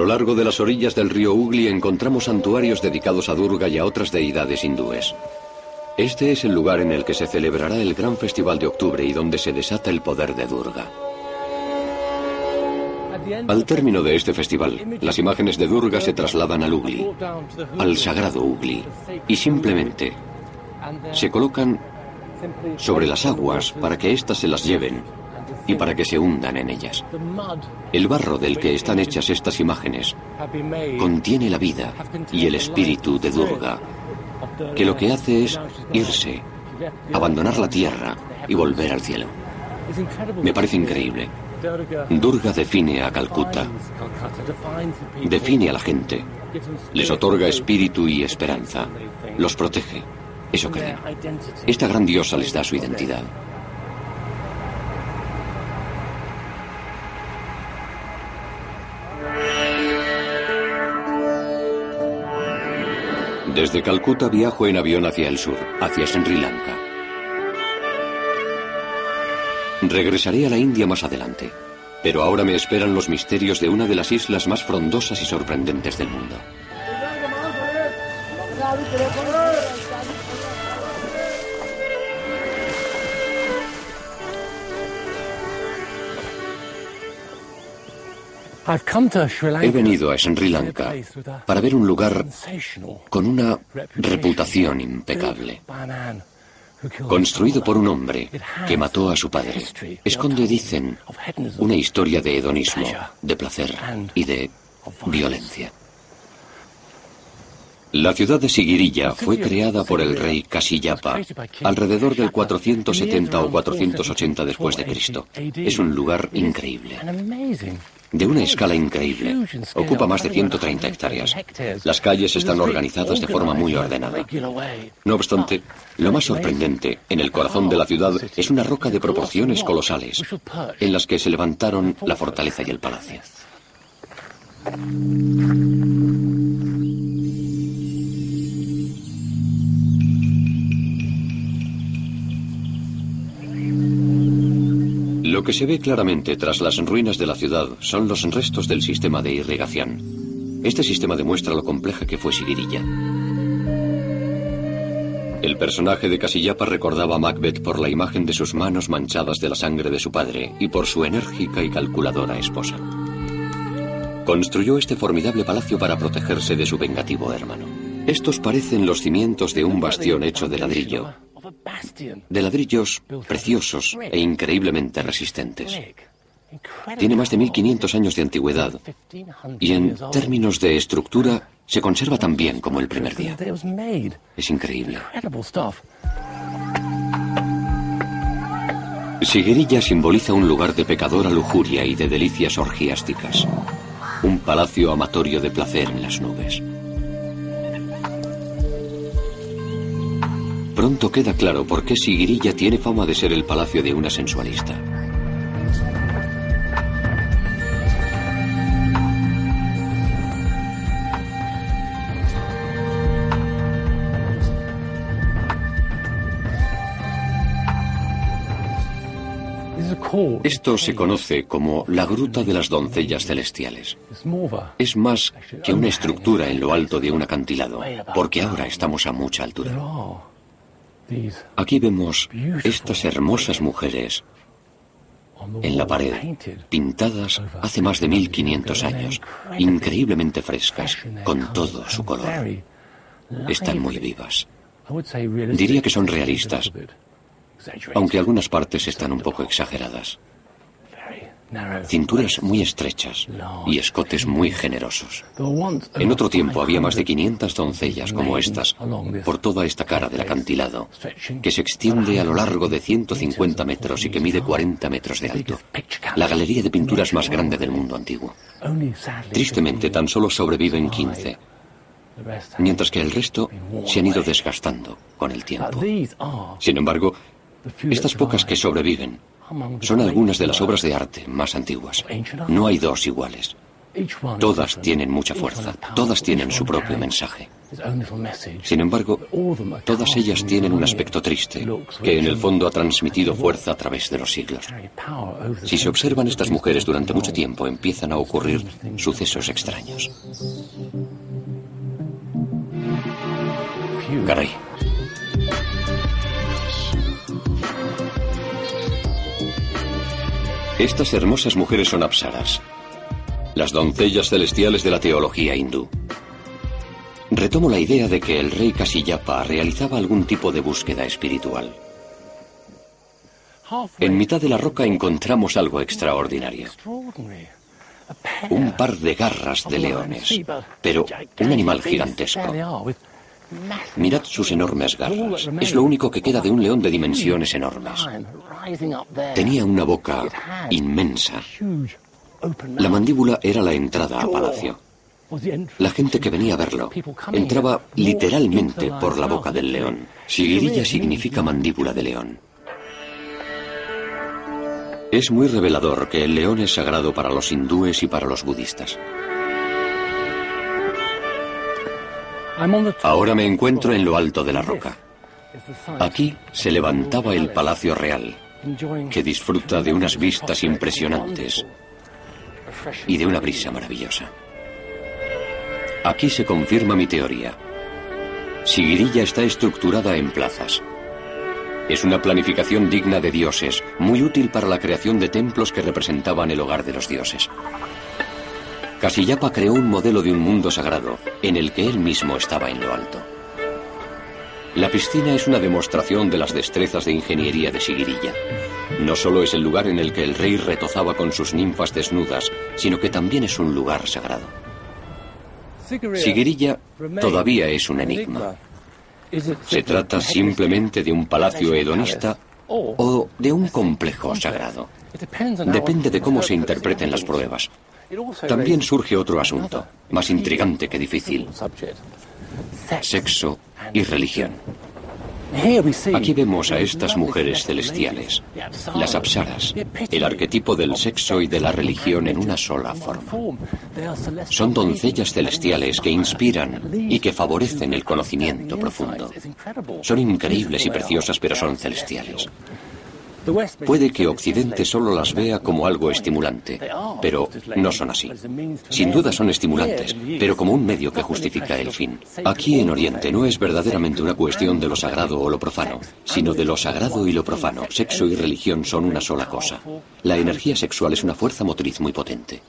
Lo largo de las orillas del río Ugli encontramos santuarios dedicados a Durga y a otras deidades hindúes. Este es el lugar en el que se celebrará el gran festival de octubre y donde se desata el poder de Durga. Al término de este festival, las imágenes de Durga se trasladan al Ugli, al sagrado Ugli, y simplemente se colocan sobre las aguas para que éstas se las lleven y para que se hundan en ellas. El barro del que están hechas estas imágenes contiene la vida y el espíritu de Durga, que lo que hace es irse, abandonar la tierra y volver al cielo. Me parece increíble. Durga define a Calcuta, define a la gente, les otorga espíritu y esperanza, los protege, eso creen. Esta gran diosa les da su identidad. Desde Calcuta viajo en avión hacia el sur, hacia Sri Lanka. Regresaré a la India más adelante, pero ahora me esperan los misterios de una de las islas más frondosas y sorprendentes del mundo. He venido a Sri Lanka para ver un lugar con una reputación impecable. Construido por un hombre que mató a su padre. Esconde, dicen, una historia de hedonismo, de placer y de violencia. La ciudad de Sigirilla fue creada por el rey Kasiyapa alrededor del 470 o 480 después de Cristo. Es un lugar increíble de una escala increíble. Ocupa más de 130 hectáreas. Las calles están organizadas de forma muy ordenada. No obstante, lo más sorprendente en el corazón de la ciudad es una roca de proporciones colosales, en las que se levantaron la fortaleza y el palacio. Lo que se ve claramente tras las ruinas de la ciudad son los restos del sistema de irrigación. Este sistema demuestra lo compleja que fue Sigirilla. El personaje de Casillapa recordaba a Macbeth por la imagen de sus manos manchadas de la sangre de su padre y por su enérgica y calculadora esposa. Construyó este formidable palacio para protegerse de su vengativo hermano. Estos parecen los cimientos de un bastión hecho de ladrillo, de ladrillos preciosos e increíblemente resistentes. Tiene más de 1500 años de antigüedad y en términos de estructura se conserva tan bien como el primer día. Es increíble. Siguerilla simboliza un lugar de pecadora lujuria y de delicias orgiásticas. Un palacio amatorio de placer en las nubes. Pronto queda claro por qué Siguirilla tiene fama de ser el palacio de una sensualista. Esto se conoce como la Gruta de las Doncellas Celestiales. Es más que una estructura en lo alto de un acantilado, porque ahora estamos a mucha altura. Aquí vemos estas hermosas mujeres en la pared, pintadas hace más de 1500 años, increíblemente frescas, con todo su color. Están muy vivas. Diría que son realistas, aunque algunas partes están un poco exageradas. Cinturas muy estrechas y escotes muy generosos. En otro tiempo había más de 500 doncellas como estas por toda esta cara del acantilado, que se extiende a lo largo de 150 metros y que mide 40 metros de alto. La galería de pinturas más grande del mundo antiguo. Tristemente, tan solo sobreviven 15, mientras que el resto se han ido desgastando con el tiempo. Sin embargo, estas pocas que sobreviven son algunas de las obras de arte más antiguas. No hay dos iguales. Todas tienen mucha fuerza, todas tienen su propio mensaje. Sin embargo, todas ellas tienen un aspecto triste, que en el fondo ha transmitido fuerza a través de los siglos. Si se observan estas mujeres durante mucho tiempo, empiezan a ocurrir sucesos extraños. Caray. Estas hermosas mujeres son apsaras, las doncellas celestiales de la teología hindú. Retomo la idea de que el rey Kasiyapa realizaba algún tipo de búsqueda espiritual. En mitad de la roca encontramos algo extraordinario. Un par de garras de leones, pero un animal gigantesco. Mirad sus enormes garras. Es lo único que queda de un león de dimensiones enormes. Tenía una boca inmensa. La mandíbula era la entrada a palacio. La gente que venía a verlo entraba literalmente por la boca del león. Sigirilla significa mandíbula de león. Es muy revelador que el león es sagrado para los hindúes y para los budistas. Ahora me encuentro en lo alto de la roca. Aquí se levantaba el Palacio Real, que disfruta de unas vistas impresionantes y de una brisa maravillosa. Aquí se confirma mi teoría. Sigirilla está estructurada en plazas. Es una planificación digna de dioses, muy útil para la creación de templos que representaban el hogar de los dioses. Casillapa creó un modelo de un mundo sagrado, en el que él mismo estaba en lo alto. La piscina es una demostración de las destrezas de ingeniería de Sigirilla. No solo es el lugar en el que el rey retozaba con sus ninfas desnudas, sino que también es un lugar sagrado. Sigirilla todavía es un enigma. ¿Se trata simplemente de un palacio hedonista o de un complejo sagrado? Depende de cómo se interpreten las pruebas. También surge otro asunto, más intrigante que difícil. Sexo y religión. Aquí vemos a estas mujeres celestiales, las apsaras, el arquetipo del sexo y de la religión en una sola forma. Son doncellas celestiales que inspiran y que favorecen el conocimiento profundo. Son increíbles y preciosas, pero son celestiales. Puede que Occidente solo las vea como algo estimulante, pero no son así. Sin duda son estimulantes, pero como un medio que justifica el fin. Aquí en Oriente no es verdaderamente una cuestión de lo sagrado o lo profano, sino de lo sagrado y lo profano. Sexo y religión son una sola cosa. La energía sexual es una fuerza motriz muy potente.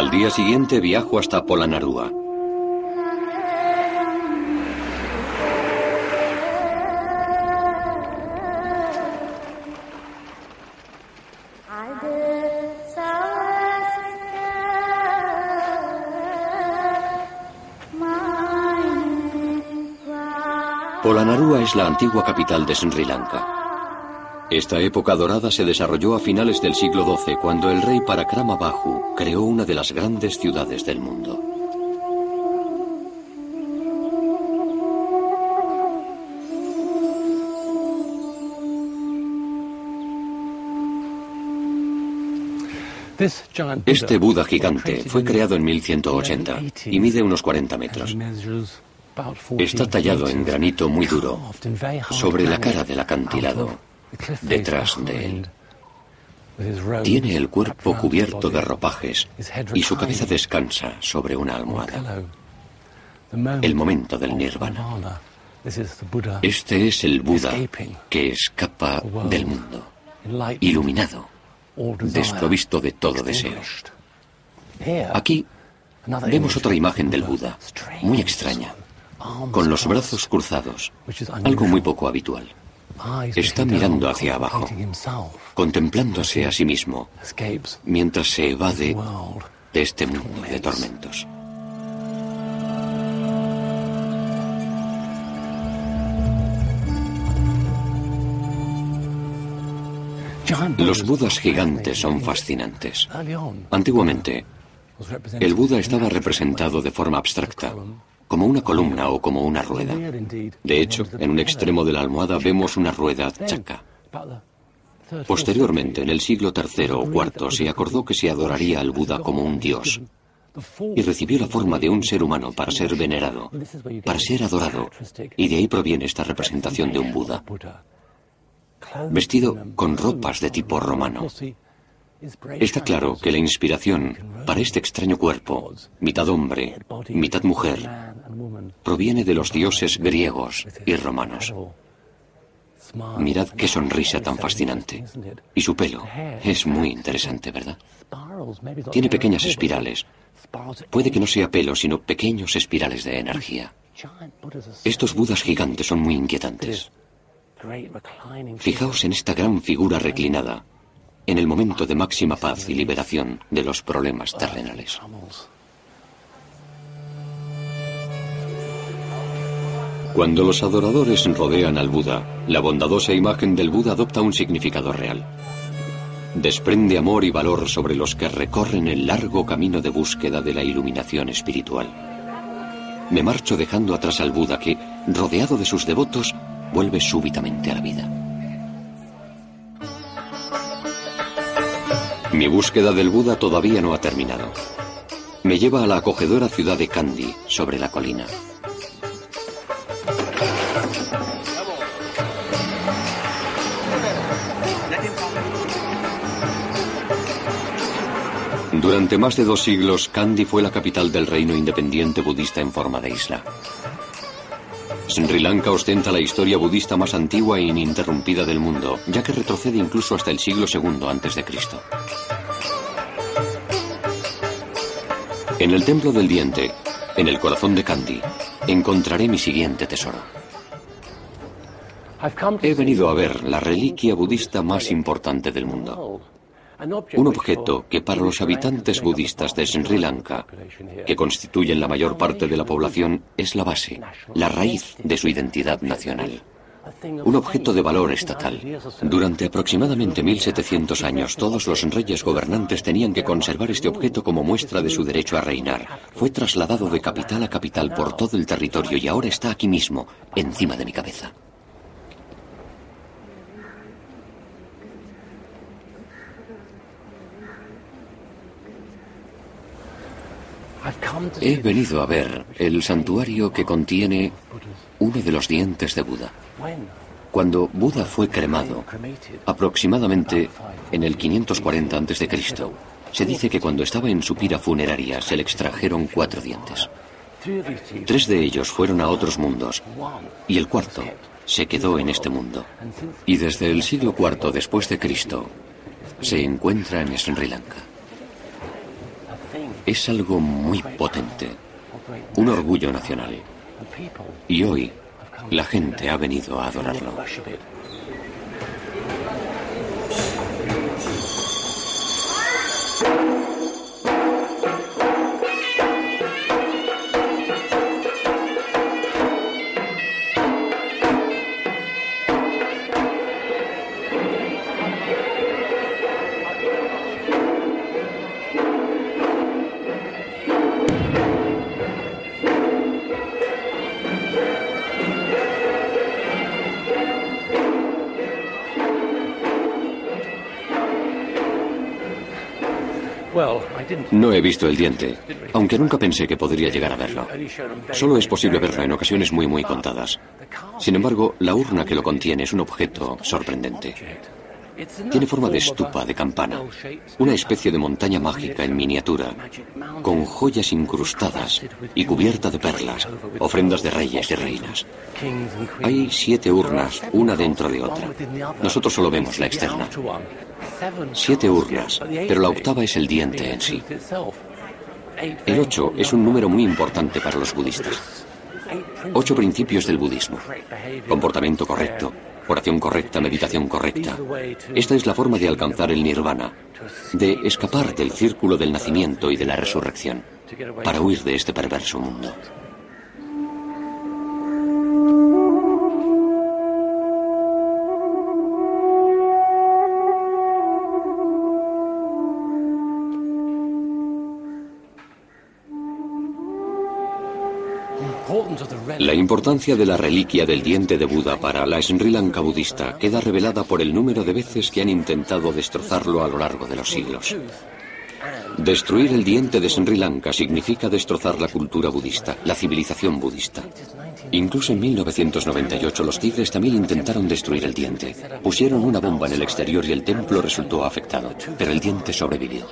Al día siguiente viajo hasta Polanarúa. Polanarúa es la antigua capital de Sri Lanka. Esta época dorada se desarrolló a finales del siglo XII, cuando el rey Parakramabahu creó una de las grandes ciudades del mundo. Este Buda gigante fue creado en 1180 y mide unos 40 metros. Está tallado en granito muy duro sobre la cara del acantilado detrás de él. Tiene el cuerpo cubierto de ropajes y su cabeza descansa sobre una almohada. El momento del nirvana. Este es el Buda que escapa del mundo, iluminado, desprovisto de todo deseo. Aquí vemos otra imagen del Buda, muy extraña, con los brazos cruzados, algo muy poco habitual. Está mirando hacia abajo, contemplándose a sí mismo, mientras se evade de este mundo de tormentos. Los budas gigantes son fascinantes. Antiguamente, el Buda estaba representado de forma abstracta, como una columna o como una rueda. De hecho, en un extremo de la almohada vemos una rueda chaca. Posteriormente, en el siglo III o IV, se acordó que se adoraría al Buda como un dios y recibió la forma de un ser humano para ser venerado, para ser adorado, y de ahí proviene esta representación de un Buda, vestido con ropas de tipo romano. Está claro que la inspiración para este extraño cuerpo, mitad hombre, mitad mujer, proviene de los dioses griegos y romanos. Mirad qué sonrisa tan fascinante. Y su pelo es muy interesante, ¿verdad? Tiene pequeñas espirales. Puede que no sea pelo, sino pequeños espirales de energía. Estos budas gigantes son muy inquietantes. Fijaos en esta gran figura reclinada, en el momento de máxima paz y liberación de los problemas terrenales. Cuando los adoradores rodean al Buda, la bondadosa imagen del Buda adopta un significado real. Desprende amor y valor sobre los que recorren el largo camino de búsqueda de la iluminación espiritual. Me marcho dejando atrás al Buda que, rodeado de sus devotos, vuelve súbitamente a la vida. Mi búsqueda del Buda todavía no ha terminado. Me lleva a la acogedora ciudad de Kandy, sobre la colina. Durante más de dos siglos, Kandy fue la capital del reino independiente budista en forma de isla. Sri Lanka ostenta la historia budista más antigua e ininterrumpida del mundo, ya que retrocede incluso hasta el siglo II a.C. En el Templo del Diente, en el corazón de Kandy, encontraré mi siguiente tesoro. He venido a ver la reliquia budista más importante del mundo. Un objeto que para los habitantes budistas de Sri Lanka, que constituyen la mayor parte de la población, es la base, la raíz de su identidad nacional. Un objeto de valor estatal. Durante aproximadamente 1700 años, todos los reyes gobernantes tenían que conservar este objeto como muestra de su derecho a reinar. Fue trasladado de capital a capital por todo el territorio y ahora está aquí mismo, encima de mi cabeza. He venido a ver el santuario que contiene uno de los dientes de Buda. Cuando Buda fue cremado, aproximadamente en el 540 a.C., se dice que cuando estaba en su pira funeraria se le extrajeron cuatro dientes. Tres de ellos fueron a otros mundos y el cuarto se quedó en este mundo. Y desde el siglo IV después de Cristo se encuentra en Sri Lanka. Es algo muy potente, un orgullo nacional. Y hoy la gente ha venido a adorarlo. No he visto el diente, aunque nunca pensé que podría llegar a verlo. Solo es posible verlo en ocasiones muy muy contadas. Sin embargo, la urna que lo contiene es un objeto sorprendente. Tiene forma de estupa, de campana, una especie de montaña mágica en miniatura, con joyas incrustadas y cubierta de perlas, ofrendas de reyes y reinas. Hay siete urnas, una dentro de otra. Nosotros solo vemos la externa. Siete urnas, pero la octava es el diente en sí. El ocho es un número muy importante para los budistas. Ocho principios del budismo. Comportamiento correcto, oración correcta, meditación correcta. Esta es la forma de alcanzar el nirvana, de escapar del círculo del nacimiento y de la resurrección, para huir de este perverso mundo. La importancia de la reliquia del diente de Buda para la Sri Lanka budista queda revelada por el número de veces que han intentado destrozarlo a lo largo de los siglos. Destruir el diente de Sri Lanka significa destrozar la cultura budista, la civilización budista. Incluso en 1998 los tigres también intentaron destruir el diente. Pusieron una bomba en el exterior y el templo resultó afectado, pero el diente sobrevivió.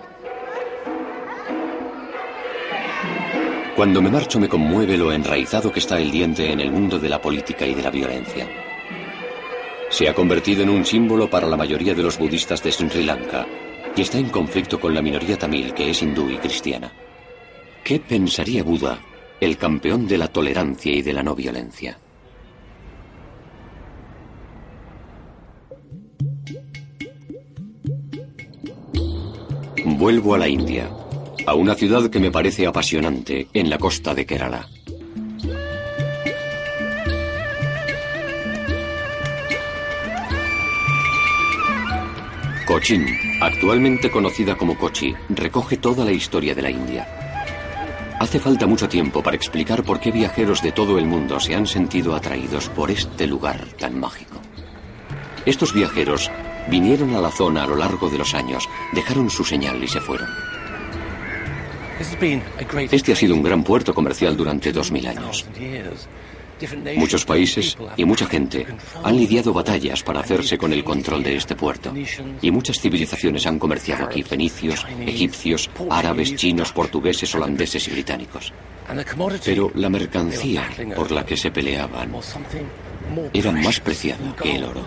Cuando me marcho me conmueve lo enraizado que está el diente en el mundo de la política y de la violencia. Se ha convertido en un símbolo para la mayoría de los budistas de Sri Lanka y está en conflicto con la minoría tamil que es hindú y cristiana. ¿Qué pensaría Buda, el campeón de la tolerancia y de la no violencia? Vuelvo a la India a una ciudad que me parece apasionante en la costa de Kerala. Cochin, actualmente conocida como Kochi, recoge toda la historia de la India. Hace falta mucho tiempo para explicar por qué viajeros de todo el mundo se han sentido atraídos por este lugar tan mágico. Estos viajeros vinieron a la zona a lo largo de los años, dejaron su señal y se fueron. Este ha sido un gran puerto comercial durante 2000 años. Muchos países y mucha gente han lidiado batallas para hacerse con el control de este puerto. Y muchas civilizaciones han comerciado aquí, fenicios, egipcios, árabes, chinos, portugueses, holandeses y británicos. Pero la mercancía por la que se peleaban era más preciada que el oro.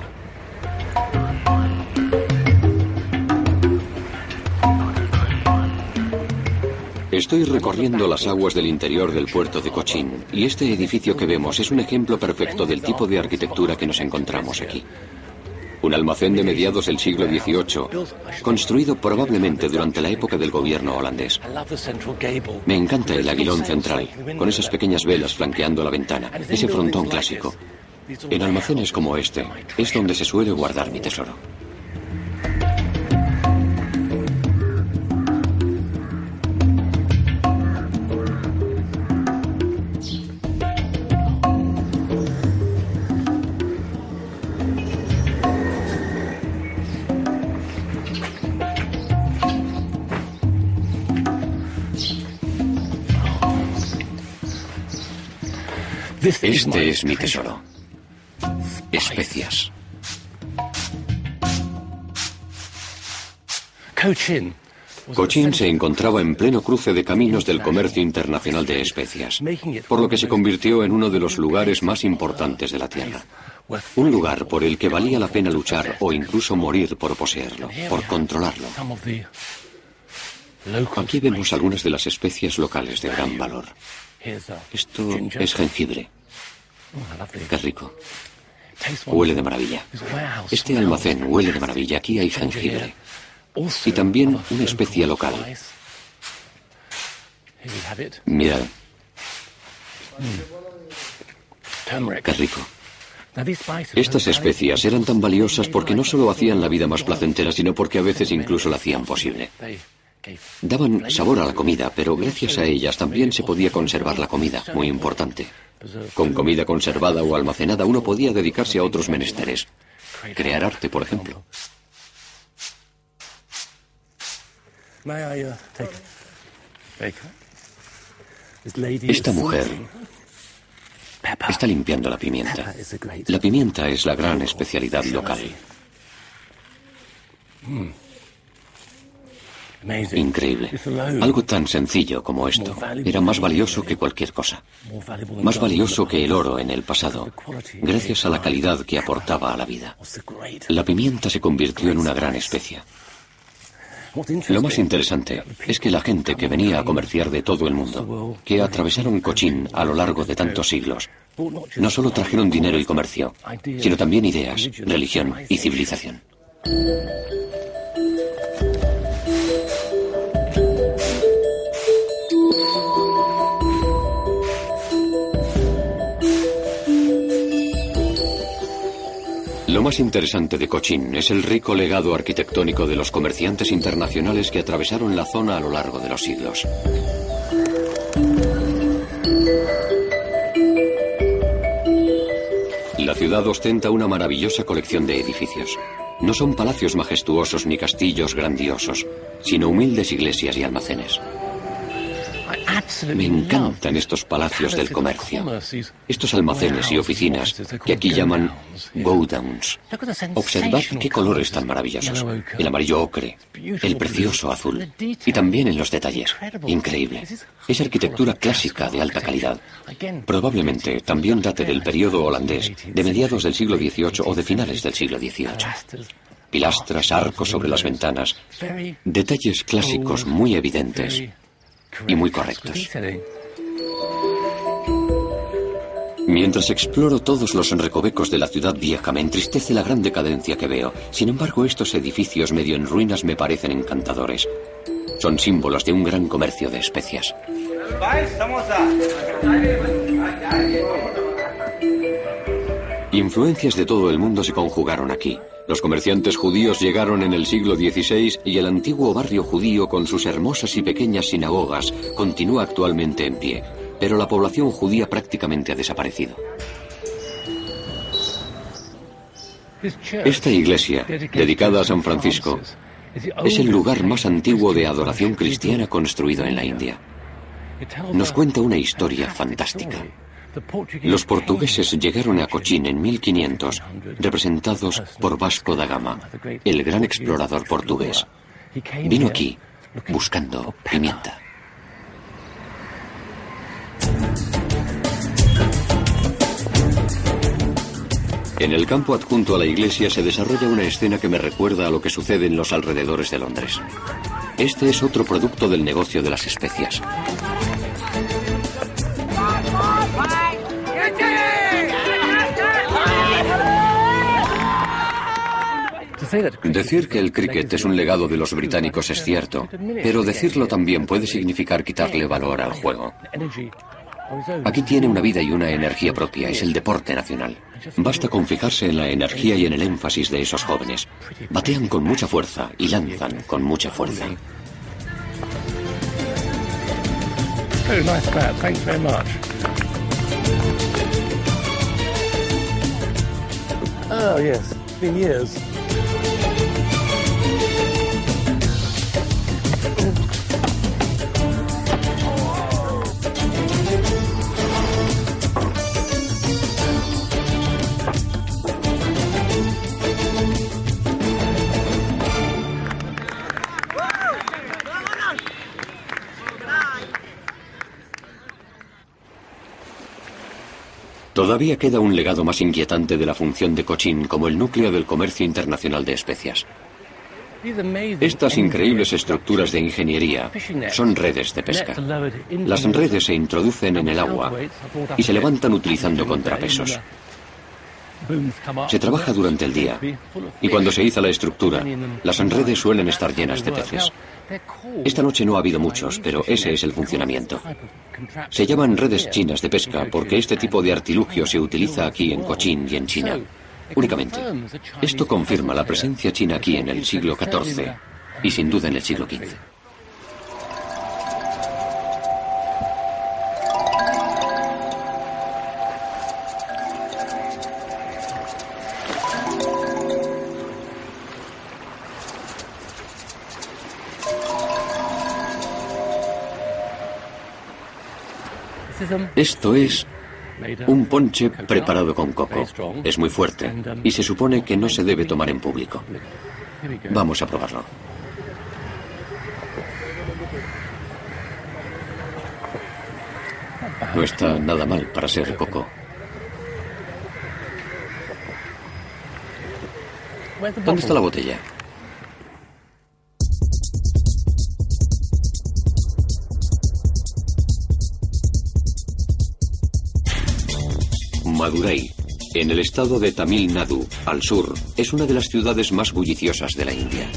Estoy recorriendo las aguas del interior del puerto de Cochín y este edificio que vemos es un ejemplo perfecto del tipo de arquitectura que nos encontramos aquí. Un almacén de mediados del siglo XVIII, construido probablemente durante la época del gobierno holandés. Me encanta el aguilón central, con esas pequeñas velas flanqueando la ventana, ese frontón clásico. En almacenes como este es donde se suele guardar mi tesoro. Este es mi tesoro. Especias. Cochin se encontraba en pleno cruce de caminos del comercio internacional de especias, por lo que se convirtió en uno de los lugares más importantes de la Tierra. Un lugar por el que valía la pena luchar o incluso morir por poseerlo, por controlarlo. Aquí vemos algunas de las especias locales de gran valor. Esto es jengibre. Qué rico. Huele de maravilla. Este almacén huele de maravilla. Aquí hay jengibre. Y también una especia local. Mirad. Qué rico. Estas especias eran tan valiosas porque no solo hacían la vida más placentera, sino porque a veces incluso la hacían posible. Daban sabor a la comida, pero gracias a ellas también se podía conservar la comida, muy importante. Con comida conservada o almacenada uno podía dedicarse a otros menesteres. Crear arte, por ejemplo. Esta mujer está limpiando la pimienta. La pimienta es la gran especialidad local. Increíble. Algo tan sencillo como esto era más valioso que cualquier cosa. Más valioso que el oro en el pasado, gracias a la calidad que aportaba a la vida. La pimienta se convirtió en una gran especia. Lo más interesante es que la gente que venía a comerciar de todo el mundo, que atravesaron Cochín a lo largo de tantos siglos, no solo trajeron dinero y comercio, sino también ideas, religión y civilización. Lo más interesante de Cochín es el rico legado arquitectónico de los comerciantes internacionales que atravesaron la zona a lo largo de los siglos. La ciudad ostenta una maravillosa colección de edificios. No son palacios majestuosos ni castillos grandiosos, sino humildes iglesias y almacenes. Me encantan estos palacios del comercio, estos almacenes y oficinas que aquí llaman godowns. Observad qué colores tan maravillosos. El amarillo ocre, el precioso azul. Y también en los detalles. Increíble. Es arquitectura clásica de alta calidad. Probablemente también date del periodo holandés, de mediados del siglo XVIII o de finales del siglo XVIII pilastras, arcos sobre las ventanas, detalles clásicos muy evidentes y muy correctos. Mientras exploro todos los recovecos de la ciudad vieja, me entristece la gran decadencia que veo. Sin embargo, estos edificios medio en ruinas me parecen encantadores. Son símbolos de un gran comercio de especias. Influencias de todo el mundo se conjugaron aquí. Los comerciantes judíos llegaron en el siglo XVI y el antiguo barrio judío con sus hermosas y pequeñas sinagogas continúa actualmente en pie, pero la población judía prácticamente ha desaparecido. Esta iglesia, dedicada a San Francisco, es el lugar más antiguo de adoración cristiana construido en la India. Nos cuenta una historia fantástica. Los portugueses llegaron a Cochín en 1500, representados por Vasco da Gama, el gran explorador portugués. Vino aquí buscando pimienta. En el campo adjunto a la iglesia se desarrolla una escena que me recuerda a lo que sucede en los alrededores de Londres. Este es otro producto del negocio de las especias. Decir que el cricket es un legado de los británicos es cierto, pero decirlo también puede significar quitarle valor al juego. Aquí tiene una vida y una energía propia, es el deporte nacional. Basta con fijarse en la energía y en el énfasis de esos jóvenes. Batean con mucha fuerza y lanzan con mucha fuerza. Oh yes, Todavía queda un legado más inquietante de la función de Cochín como el núcleo del comercio internacional de especias. Estas increíbles estructuras de ingeniería son redes de pesca. Las redes se introducen en el agua y se levantan utilizando contrapesos. Se trabaja durante el día y cuando se iza la estructura, las redes suelen estar llenas de peces. Esta noche no ha habido muchos, pero ese es el funcionamiento. Se llaman redes chinas de pesca porque este tipo de artilugio se utiliza aquí en Cochin y en China. Únicamente. Esto confirma la presencia china aquí en el siglo XIV y sin duda en el siglo XV. Esto es un ponche preparado con coco. Es muy fuerte y se supone que no se debe tomar en público. Vamos a probarlo. No está nada mal para ser coco. ¿Dónde está la botella? Madurai, en el estado de Tamil Nadu, al sur, es una de las ciudades más bulliciosas de la India.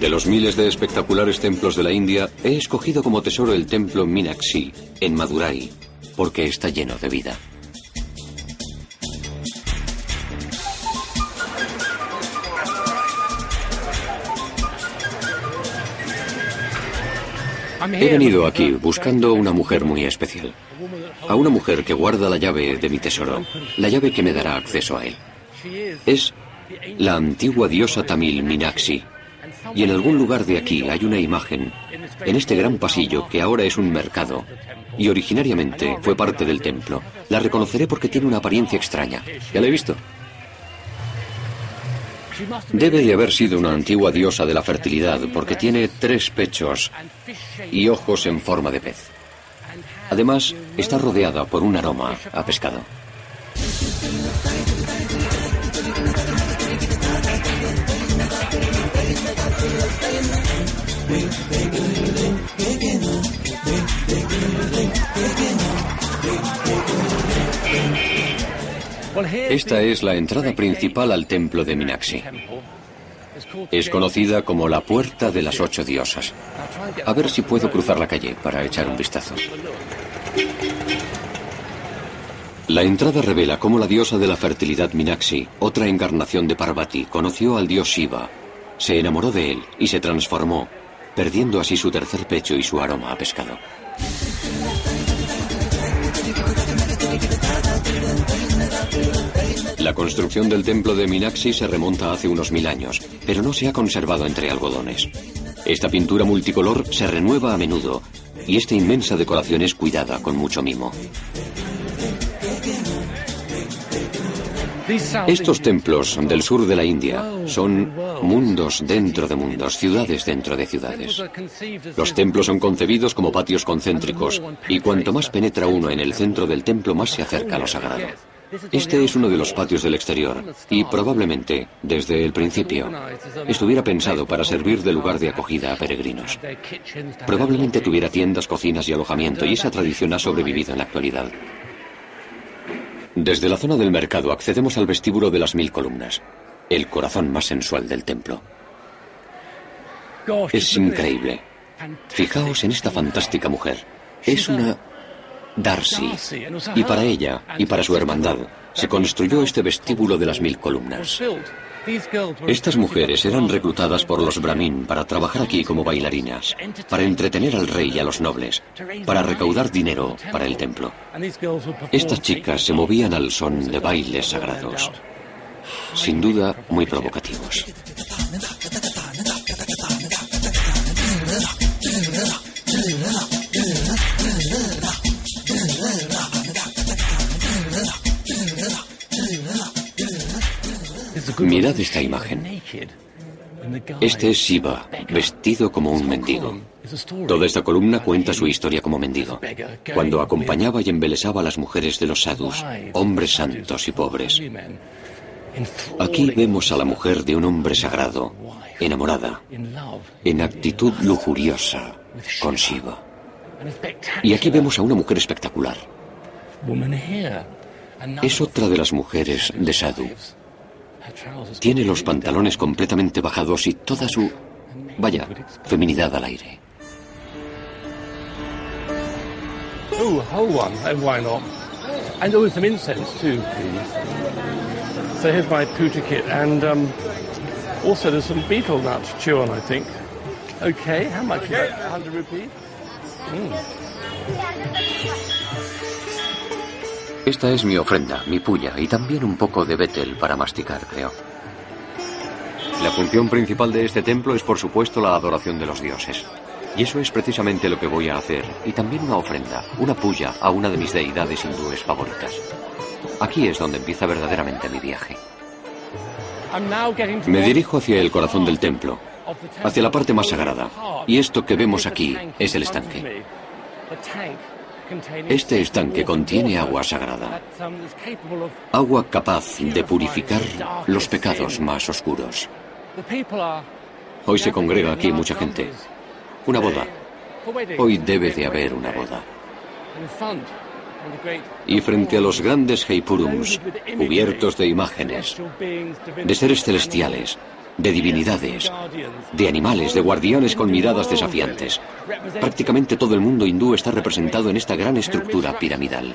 De los miles de espectaculares templos de la India, he escogido como tesoro el templo Minaxi, en Madurai, porque está lleno de vida. He venido aquí buscando una mujer muy especial. A una mujer que guarda la llave de mi tesoro, la llave que me dará acceso a él. Es la antigua diosa tamil Minaxi. Y en algún lugar de aquí hay una imagen, en este gran pasillo que ahora es un mercado, y originariamente fue parte del templo. La reconoceré porque tiene una apariencia extraña. ¿Ya la he visto? Debe de haber sido una antigua diosa de la fertilidad porque tiene tres pechos y ojos en forma de pez. Además, está rodeada por un aroma a pescado. Esta es la entrada principal al templo de Minaxi. Es conocida como la Puerta de las Ocho Diosas. A ver si puedo cruzar la calle para echar un vistazo. La entrada revela cómo la diosa de la fertilidad Minaxi, otra encarnación de Parvati, conoció al dios Shiva, se enamoró de él y se transformó, perdiendo así su tercer pecho y su aroma a pescado. La construcción del templo de Minaxi se remonta hace unos mil años, pero no se ha conservado entre algodones. Esta pintura multicolor se renueva a menudo y esta inmensa decoración es cuidada con mucho mimo. Estos templos del sur de la India son mundos dentro de mundos, ciudades dentro de ciudades. Los templos son concebidos como patios concéntricos y cuanto más penetra uno en el centro del templo, más se acerca a lo sagrado. Este es uno de los patios del exterior y probablemente, desde el principio, estuviera pensado para servir de lugar de acogida a peregrinos. Probablemente tuviera tiendas, cocinas y alojamiento y esa tradición ha sobrevivido en la actualidad. Desde la zona del mercado accedemos al vestíbulo de las mil columnas, el corazón más sensual del templo. Es increíble. Fijaos en esta fantástica mujer. Es una Darcy. Y para ella y para su hermandad se construyó este vestíbulo de las mil columnas. Estas mujeres eran reclutadas por los Brahmin para trabajar aquí como bailarinas, para entretener al rey y a los nobles, para recaudar dinero para el templo. Estas chicas se movían al son de bailes sagrados, sin duda muy provocativos. Mirad esta imagen. Este es Shiva, vestido como un mendigo. Toda esta columna cuenta su historia como mendigo, cuando acompañaba y embelesaba a las mujeres de los sadhus, hombres santos y pobres. Aquí vemos a la mujer de un hombre sagrado, enamorada, en actitud lujuriosa con Shiva. Y aquí vemos a una mujer espectacular. Es otra de las mujeres de Sadhu. Tiene los pantalones completamente bajados y toda su, vaya, feminidad al aire. Oh, whole one. And why not? And oh, some incense too, please. So here's my puja kit, and um, also there's some betel nut to chew on, I think. Okay, how much is that? 100 rupees? Mm. Esta es mi ofrenda, mi puya y también un poco de betel para masticar, creo. La función principal de este templo es, por supuesto, la adoración de los dioses. Y eso es precisamente lo que voy a hacer. Y también una ofrenda, una puya a una de mis deidades hindúes favoritas. Aquí es donde empieza verdaderamente mi viaje. Me dirijo hacia el corazón del templo, hacia la parte más sagrada. Y esto que vemos aquí es el estanque. Este estanque contiene agua sagrada, agua capaz de purificar los pecados más oscuros. Hoy se congrega aquí mucha gente. Una boda. Hoy debe de haber una boda. Y frente a los grandes Heipurums, cubiertos de imágenes, de seres celestiales, de divinidades, de animales, de guardianes con miradas desafiantes. Prácticamente todo el mundo hindú está representado en esta gran estructura piramidal.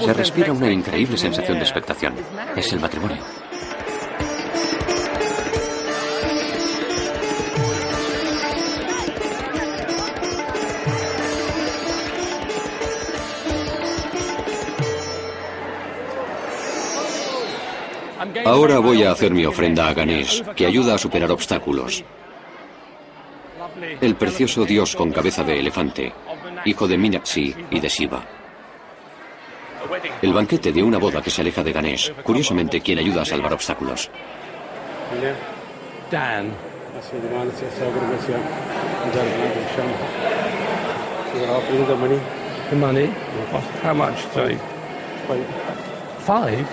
Se respira una increíble sensación de expectación. Es el matrimonio. Ahora voy a hacer mi ofrenda a Ganesh, que ayuda a superar obstáculos. El precioso dios con cabeza de elefante, hijo de Minaxi y de Shiva. El banquete de una boda que se aleja de Ganesh, curiosamente quien ayuda a salvar obstáculos. Dan. The money? How much? Sorry. Five?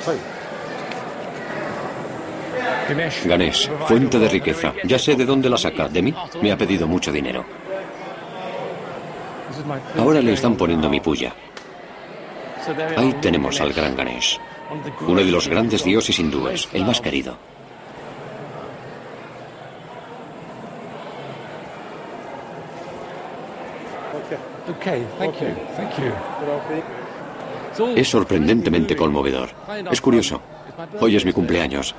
Ganesh, fuente de riqueza. Ya sé de dónde la saca. ¿De mí? Me ha pedido mucho dinero. Ahora le están poniendo mi puya. Ahí tenemos al gran Ganesh, uno de los grandes dioses hindúes, el más querido. Es sorprendentemente conmovedor. Es curioso. Hoy es mi cumpleaños.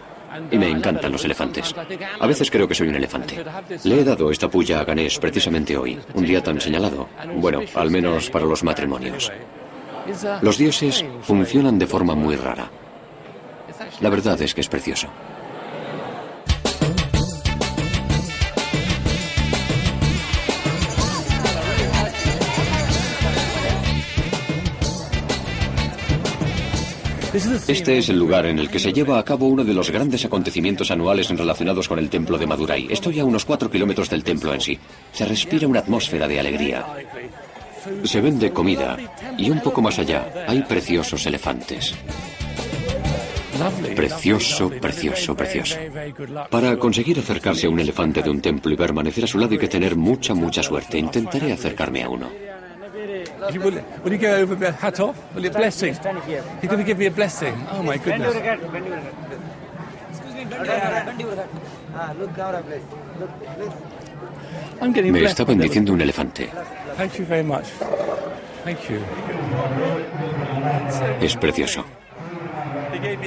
Y me encantan los elefantes. A veces creo que soy un elefante. Le he dado esta puya a Ganesh precisamente hoy, un día tan señalado. Bueno, al menos para los matrimonios. Los dioses funcionan de forma muy rara. La verdad es que es precioso. Este es el lugar en el que se lleva a cabo uno de los grandes acontecimientos anuales relacionados con el templo de Madurai. Estoy a unos cuatro kilómetros del templo en sí. Se respira una atmósfera de alegría. Se vende comida y un poco más allá hay preciosos elefantes. Precioso, precioso, precioso. Para conseguir acercarse a un elefante de un templo y permanecer a su lado hay que tener mucha, mucha suerte. Intentaré acercarme a uno. Will, will you go over the hat off? Will you blessing? He's going to give me a blessing. Oh my goodness. I'm getting Me blessed. está bendiciendo un elefante. Thank you very much. Thank you. Es precioso.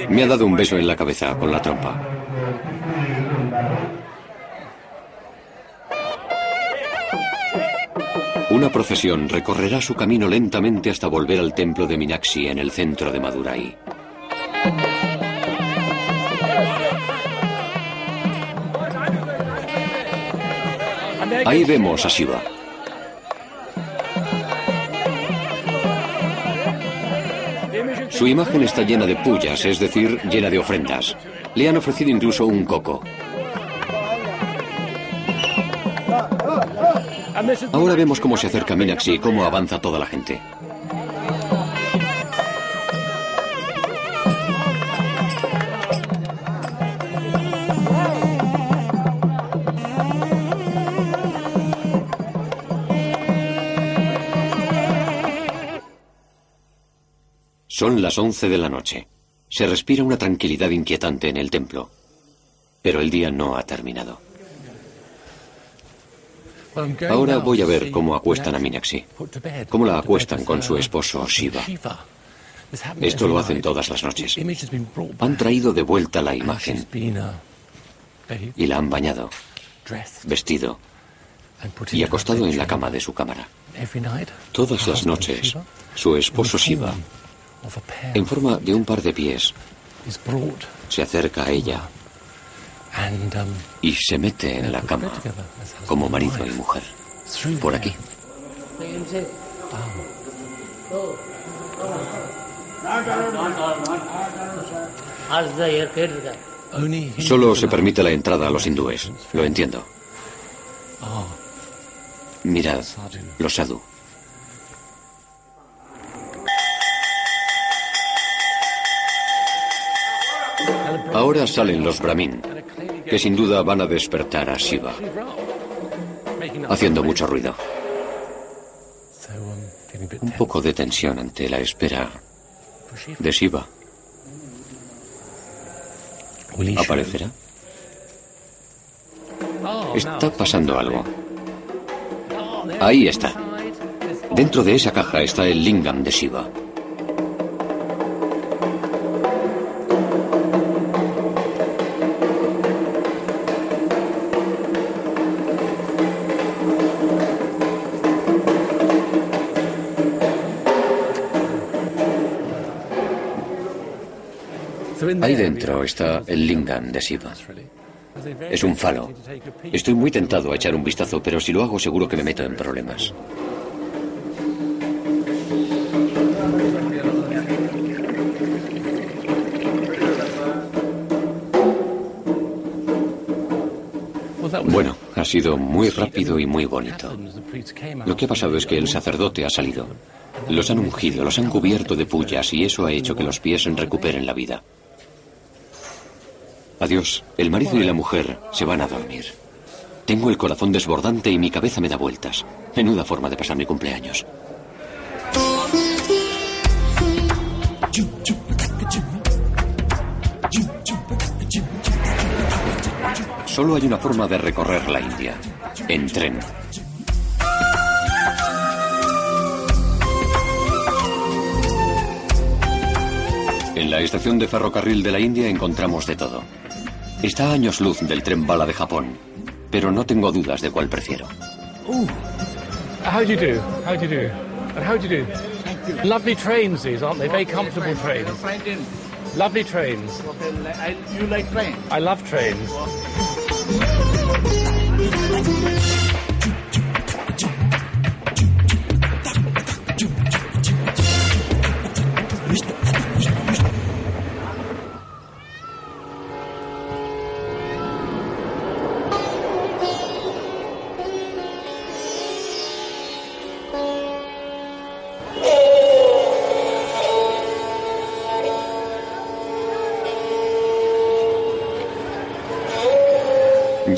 Me ha dado un beso en la cabeza con la trompa. Una procesión recorrerá su camino lentamente hasta volver al templo de Minaxi en el centro de Madurai. Ahí vemos a Shiva. Su imagen está llena de pullas, es decir, llena de ofrendas. Le han ofrecido incluso un coco. Ahora vemos cómo se acerca Minaxi y cómo avanza toda la gente. Son las once de la noche. Se respira una tranquilidad inquietante en el templo. Pero el día no ha terminado. Ahora voy a ver cómo acuestan a Minaxi. Cómo la acuestan con su esposo Shiva. Esto lo hacen todas las noches. Han traído de vuelta la imagen. Y la han bañado, vestido y acostado en la cama de su cámara. Todas las noches, su esposo Shiva en forma de un par de pies, se acerca a ella y se mete en la cama como marido y mujer. Por aquí. Solo se permite la entrada a los hindúes. Lo entiendo. Mirad, los sadhu. Ahora salen los Brahmin, que sin duda van a despertar a Shiva, haciendo mucho ruido. Un poco de tensión ante la espera de Shiva. ¿Aparecerá? Está pasando algo. Ahí está. Dentro de esa caja está el lingam de Shiva. Ahí dentro está el lingam de Shiva. Es un falo. Estoy muy tentado a echar un vistazo, pero si lo hago seguro que me meto en problemas. Bueno, ha sido muy rápido y muy bonito. Lo que ha pasado es que el sacerdote ha salido. Los han ungido, los han cubierto de pullas y eso ha hecho que los pies recuperen la vida. Adiós, el marido y la mujer se van a dormir. Tengo el corazón desbordante y mi cabeza me da vueltas. Menuda forma de pasar mi cumpleaños. Solo hay una forma de recorrer la India. En tren. En la estación de ferrocarril de la India encontramos de todo. Está a años luz del tren bala de Japón, pero no tengo dudas de cuál prefiero. Ooh. How do you do? How do you do? And how do you do? Lovely trains these, aren't they? Very comfortable trains. Lovely trains. You like trains? I love trains.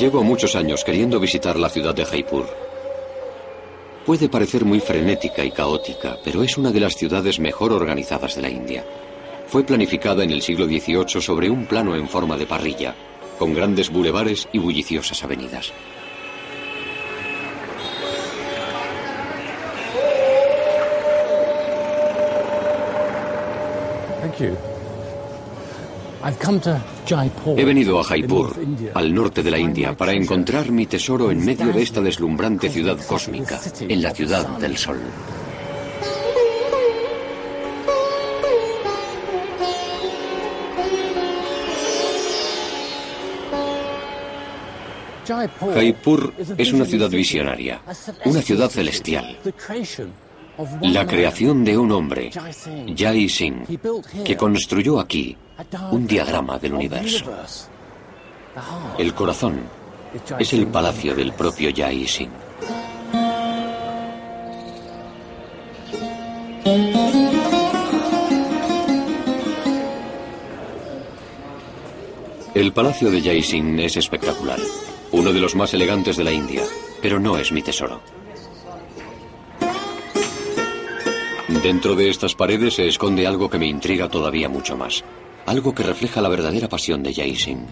Llevo muchos años queriendo visitar la ciudad de Jaipur. Puede parecer muy frenética y caótica, pero es una de las ciudades mejor organizadas de la India. Fue planificada en el siglo XVIII sobre un plano en forma de parrilla, con grandes bulevares y bulliciosas avenidas. Thank you. I've come to Jaipur. He venido a Jaipur, al norte de la India, para encontrar mi tesoro en medio de esta deslumbrante ciudad cósmica, en la ciudad del sol. Jaipur es una ciudad visionaria, una ciudad celestial. La creación de un hombre, Jai Singh, que construyó aquí un diagrama del universo. El corazón es el palacio del propio Jai Singh. El palacio de Jai Singh es espectacular, uno de los más elegantes de la India, pero no es mi tesoro. Dentro de estas paredes se esconde algo que me intriga todavía mucho más. Algo que refleja la verdadera pasión de Jason,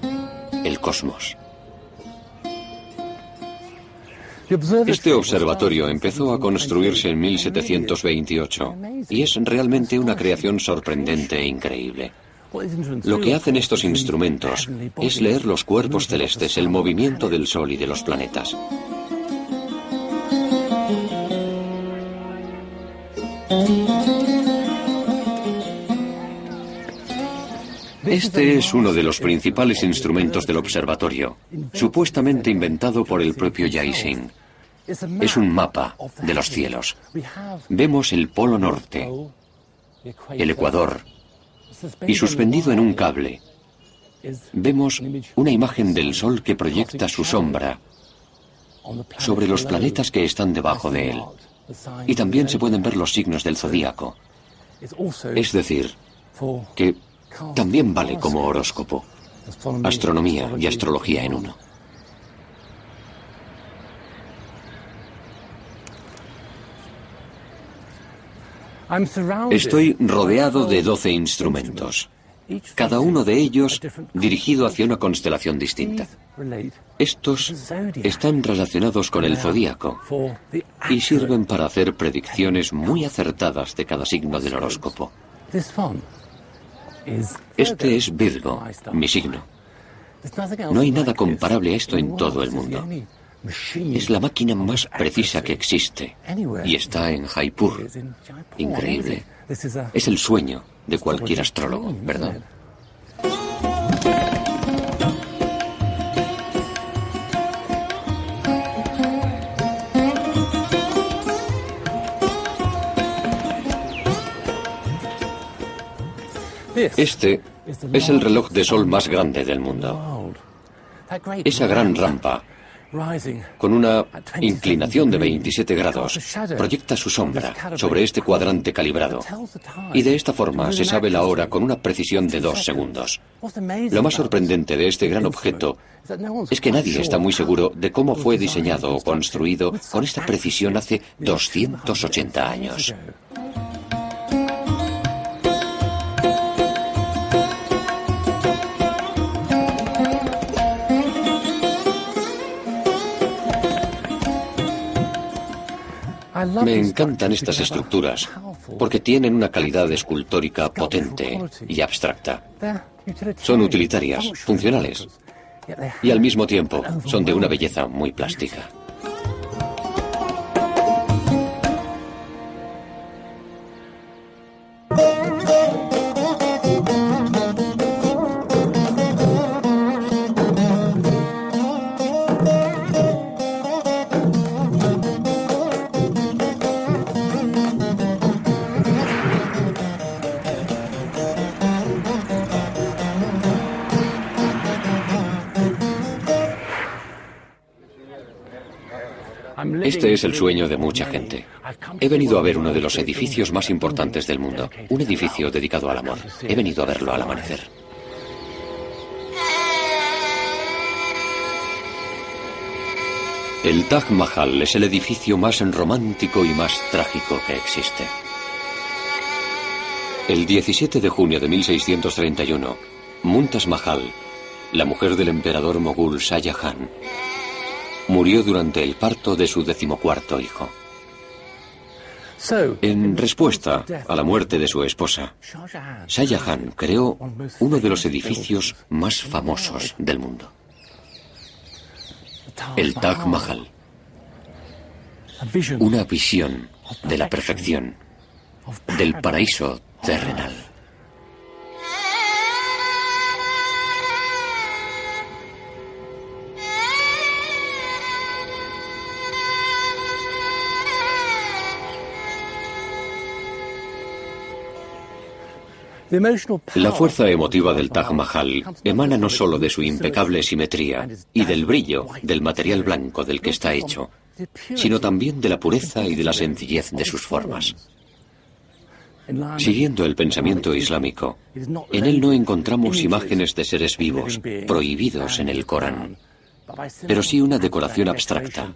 el cosmos. Este observatorio empezó a construirse en 1728 y es realmente una creación sorprendente e increíble. Lo que hacen estos instrumentos es leer los cuerpos celestes, el movimiento del Sol y de los planetas. Este es uno de los principales instrumentos del observatorio, supuestamente inventado por el propio Singh. Es un mapa de los cielos. Vemos el Polo Norte, el Ecuador, y suspendido en un cable, vemos una imagen del Sol que proyecta su sombra sobre los planetas que están debajo de él. Y también se pueden ver los signos del zodíaco. Es decir, que también vale como horóscopo. Astronomía y astrología en uno. Estoy rodeado de 12 instrumentos, cada uno de ellos dirigido hacia una constelación distinta. Estos están relacionados con el zodíaco y sirven para hacer predicciones muy acertadas de cada signo del horóscopo. Este es Virgo, mi signo. No hay nada comparable a esto en todo el mundo. Es la máquina más precisa que existe y está en Jaipur. Increíble. Es el sueño de cualquier astrólogo, ¿verdad? Este es el reloj de sol más grande del mundo. Esa gran rampa, con una inclinación de 27 grados, proyecta su sombra sobre este cuadrante calibrado. Y de esta forma se sabe la hora con una precisión de dos segundos. Lo más sorprendente de este gran objeto es que nadie está muy seguro de cómo fue diseñado o construido con esta precisión hace 280 años. Me encantan estas estructuras porque tienen una calidad escultórica potente y abstracta. Son utilitarias, funcionales y al mismo tiempo son de una belleza muy plástica. Este es el sueño de mucha gente. He venido a ver uno de los edificios más importantes del mundo, un edificio dedicado al amor. He venido a verlo al amanecer. El Taj Mahal es el edificio más romántico y más trágico que existe. El 17 de junio de 1631, Muntas Mahal, la mujer del emperador mogul Shah Jahan, murió durante el parto de su decimocuarto hijo. En respuesta a la muerte de su esposa, Shah Jahan creó uno de los edificios más famosos del mundo. El Taj Mahal. Una visión de la perfección, del paraíso terrenal. La fuerza emotiva del Taj Mahal emana no solo de su impecable simetría y del brillo del material blanco del que está hecho, sino también de la pureza y de la sencillez de sus formas. Siguiendo el pensamiento islámico, en él no encontramos imágenes de seres vivos prohibidos en el Corán, pero sí una decoración abstracta,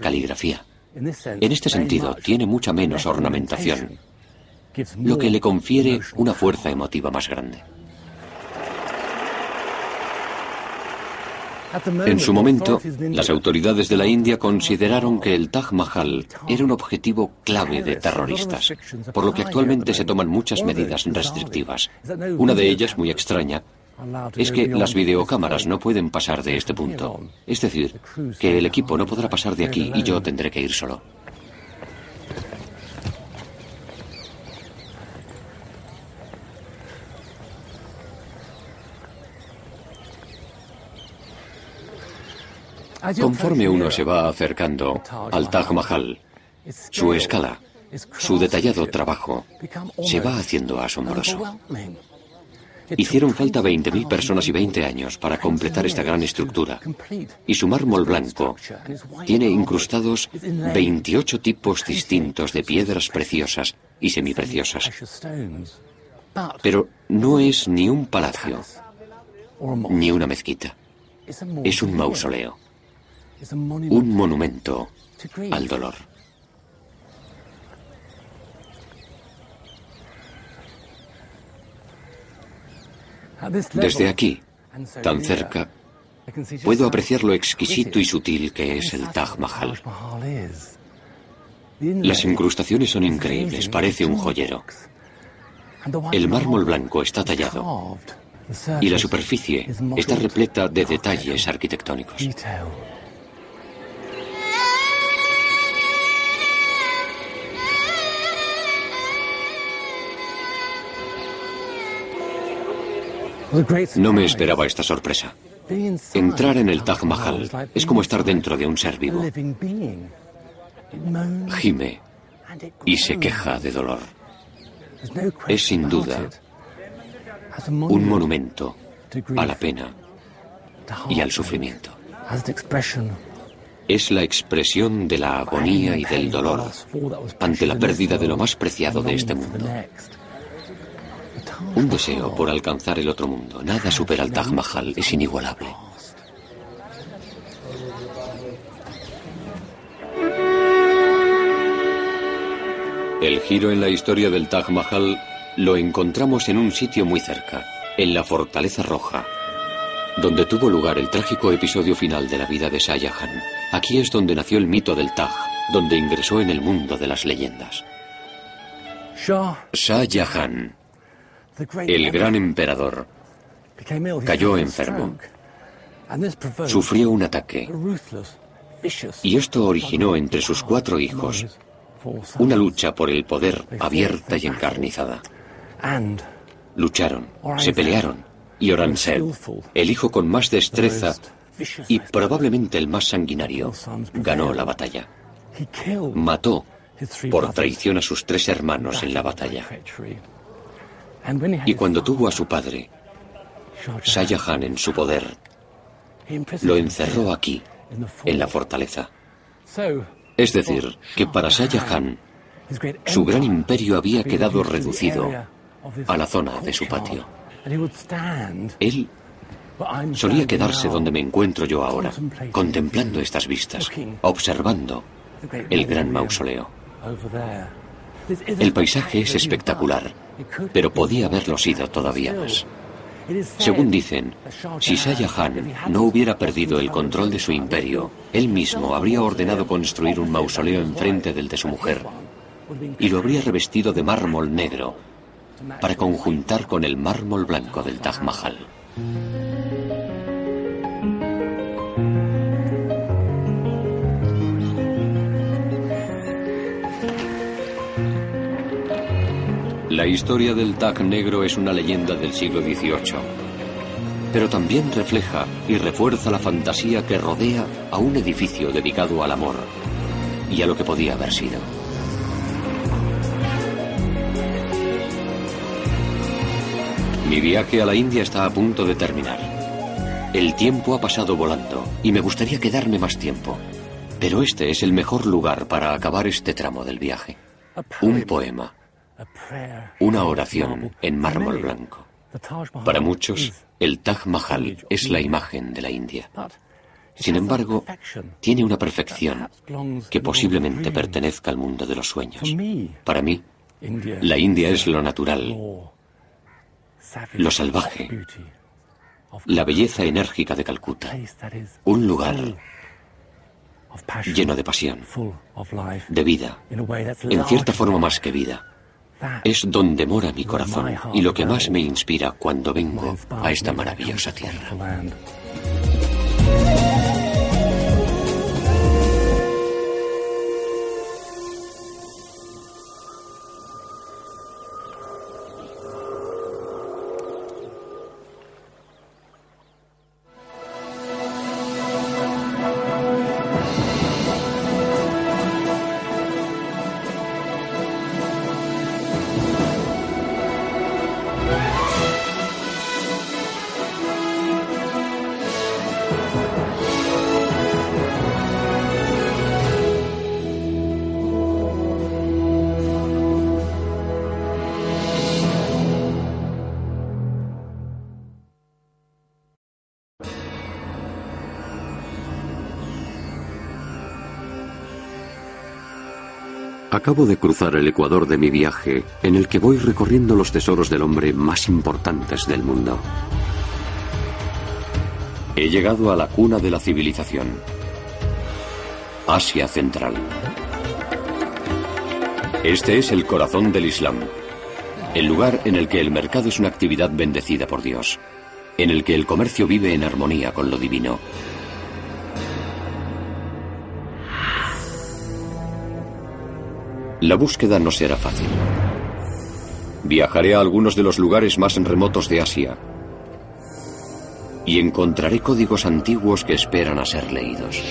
caligrafía. En este sentido, tiene mucha menos ornamentación, lo que le confiere una fuerza emotiva más grande. En su momento, las autoridades de la India consideraron que el Taj Mahal era un objetivo clave de terroristas, por lo que actualmente se toman muchas medidas restrictivas. Una de ellas, muy extraña, es que las videocámaras no pueden pasar de este punto. Es decir, que el equipo no podrá pasar de aquí y yo tendré que ir solo. Conforme uno se va acercando al Taj Mahal, su escala, su detallado trabajo, se va haciendo asombroso. Hicieron falta 20.000 personas y 20 años para completar esta gran estructura. Y su mármol blanco tiene incrustados 28 tipos distintos de piedras preciosas y semipreciosas. Pero no es ni un palacio, ni una mezquita. Es un mausoleo un monumento al dolor. Desde aquí, tan cerca, puedo apreciar lo exquisito y sutil que es el Taj Mahal. Las incrustaciones son increíbles, parece un joyero. El mármol blanco está tallado y la superficie está repleta de detalles arquitectónicos. No me esperaba esta sorpresa. Entrar en el Taj Mahal es como estar dentro de un ser vivo. Gime y se queja de dolor. Es sin duda un monumento a la pena y al sufrimiento. Es la expresión de la agonía y del dolor ante la pérdida de lo más preciado de este mundo. Un deseo por alcanzar el otro mundo. Nada supera al Taj Mahal. Es inigualable. El giro en la historia del Taj Mahal lo encontramos en un sitio muy cerca, en la Fortaleza Roja, donde tuvo lugar el trágico episodio final de la vida de Shah Jahan. Aquí es donde nació el mito del Taj, donde ingresó en el mundo de las leyendas. Shah Jahan el gran emperador cayó enfermo. Sufrió un ataque. Y esto originó entre sus cuatro hijos una lucha por el poder abierta y encarnizada. Lucharon, se pelearon, y Oransel, el hijo con más destreza y probablemente el más sanguinario, ganó la batalla. Mató por traición a sus tres hermanos en la batalla. Y cuando tuvo a su padre, Shah Jahan en su poder, lo encerró aquí, en la fortaleza. Es decir, que para Shah Jahan, su gran imperio había quedado reducido a la zona de su patio. Él solía quedarse donde me encuentro yo ahora, contemplando estas vistas, observando el gran mausoleo. El paisaje es espectacular, pero podía haberlo sido todavía más. Según dicen, si Shah Jahan no hubiera perdido el control de su imperio, él mismo habría ordenado construir un mausoleo enfrente del de su mujer y lo habría revestido de mármol negro para conjuntar con el mármol blanco del Taj Mahal. La historia del Taj negro es una leyenda del siglo XVIII, pero también refleja y refuerza la fantasía que rodea a un edificio dedicado al amor y a lo que podía haber sido. Mi viaje a la India está a punto de terminar. El tiempo ha pasado volando y me gustaría quedarme más tiempo. Pero este es el mejor lugar para acabar este tramo del viaje. Un poema. Una oración en mármol blanco. Para muchos, el Taj Mahal es la imagen de la India. Sin embargo, tiene una perfección que posiblemente pertenezca al mundo de los sueños. Para mí, la India es lo natural, lo salvaje, la belleza enérgica de Calcuta, un lugar lleno de pasión, de vida, en cierta forma más que vida. Es donde mora mi corazón y lo que más me inspira cuando vengo a esta maravillosa tierra. Acabo de cruzar el ecuador de mi viaje, en el que voy recorriendo los tesoros del hombre más importantes del mundo. He llegado a la cuna de la civilización, Asia Central. Este es el corazón del Islam, el lugar en el que el mercado es una actividad bendecida por Dios, en el que el comercio vive en armonía con lo divino, La búsqueda no será fácil. Viajaré a algunos de los lugares más remotos de Asia y encontraré códigos antiguos que esperan a ser leídos.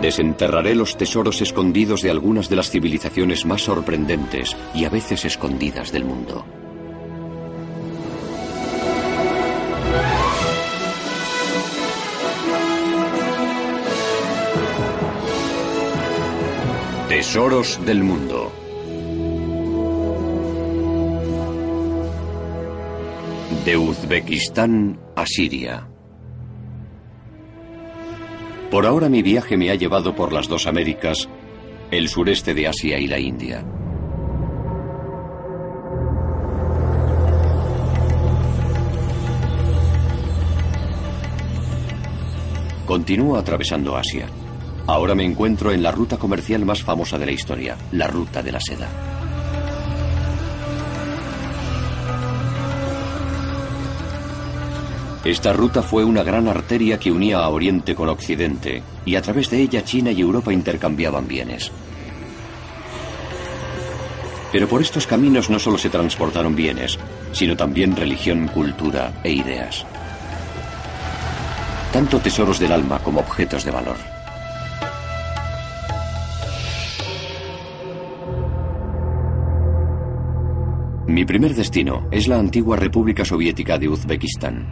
Desenterraré los tesoros escondidos de algunas de las civilizaciones más sorprendentes y a veces escondidas del mundo. Tesoros del mundo. De Uzbekistán a Siria. Por ahora mi viaje me ha llevado por las dos Américas, el sureste de Asia y la India. Continúo atravesando Asia. Ahora me encuentro en la ruta comercial más famosa de la historia, la Ruta de la Seda. Esta ruta fue una gran arteria que unía a Oriente con Occidente, y a través de ella China y Europa intercambiaban bienes. Pero por estos caminos no solo se transportaron bienes, sino también religión, cultura e ideas. Tanto tesoros del alma como objetos de valor. Mi primer destino es la antigua República Soviética de Uzbekistán.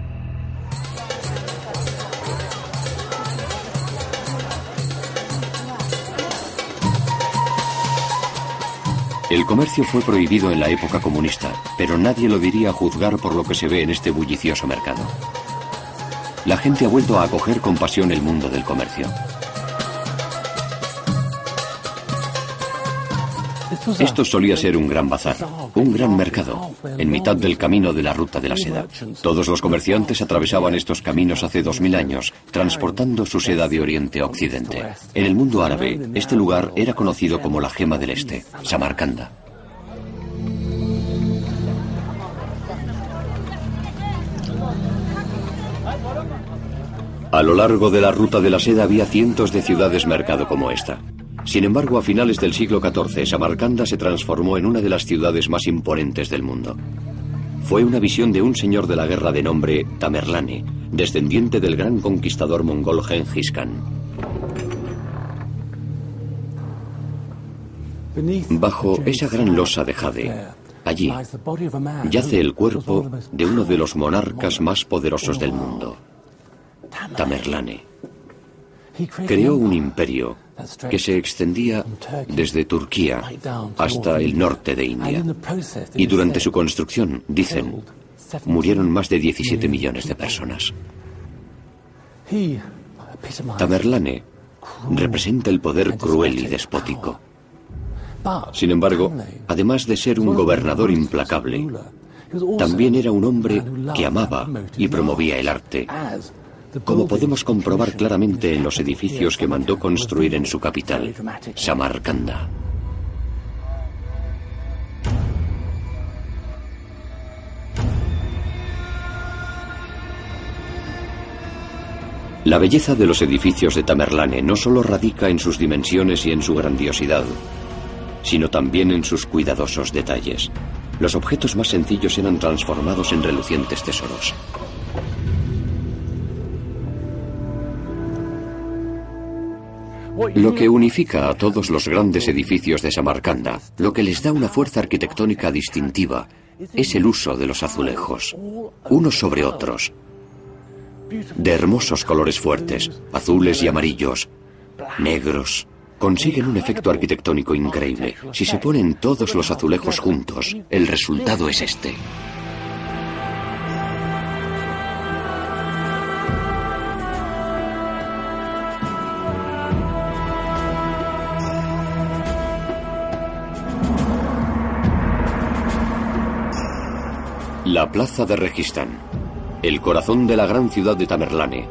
El comercio fue prohibido en la época comunista, pero nadie lo diría a juzgar por lo que se ve en este bullicioso mercado. La gente ha vuelto a acoger con pasión el mundo del comercio. Esto solía ser un gran bazar, un gran mercado, en mitad del camino de la ruta de la seda. Todos los comerciantes atravesaban estos caminos hace dos mil años, transportando su seda de oriente a occidente. En el mundo árabe, este lugar era conocido como la gema del este, Samarcanda. A lo largo de la ruta de la seda había cientos de ciudades mercado como esta. Sin embargo, a finales del siglo XIV, Samarcanda se transformó en una de las ciudades más imponentes del mundo. Fue una visión de un señor de la guerra de nombre Tamerlane, descendiente del gran conquistador mongol Genghis Khan. Bajo esa gran losa de jade, Allí yace el cuerpo de uno de los monarcas más poderosos del mundo, Tamerlane. Creó un imperio que se extendía desde Turquía hasta el norte de India. Y durante su construcción, dicen, murieron más de 17 millones de personas. Tamerlane representa el poder cruel y despótico. Sin embargo, además de ser un gobernador implacable, también era un hombre que amaba y promovía el arte, como podemos comprobar claramente en los edificios que mandó construir en su capital, Samarcanda. La belleza de los edificios de Tamerlane no solo radica en sus dimensiones y en su grandiosidad, sino también en sus cuidadosos detalles. Los objetos más sencillos eran transformados en relucientes tesoros. Lo que unifica a todos los grandes edificios de Samarcanda, lo que les da una fuerza arquitectónica distintiva, es el uso de los azulejos, unos sobre otros, de hermosos colores fuertes, azules y amarillos, negros, consiguen un efecto arquitectónico increíble. Si se ponen todos los azulejos juntos, el resultado es este. La plaza de Registán, el corazón de la gran ciudad de Tamerlane,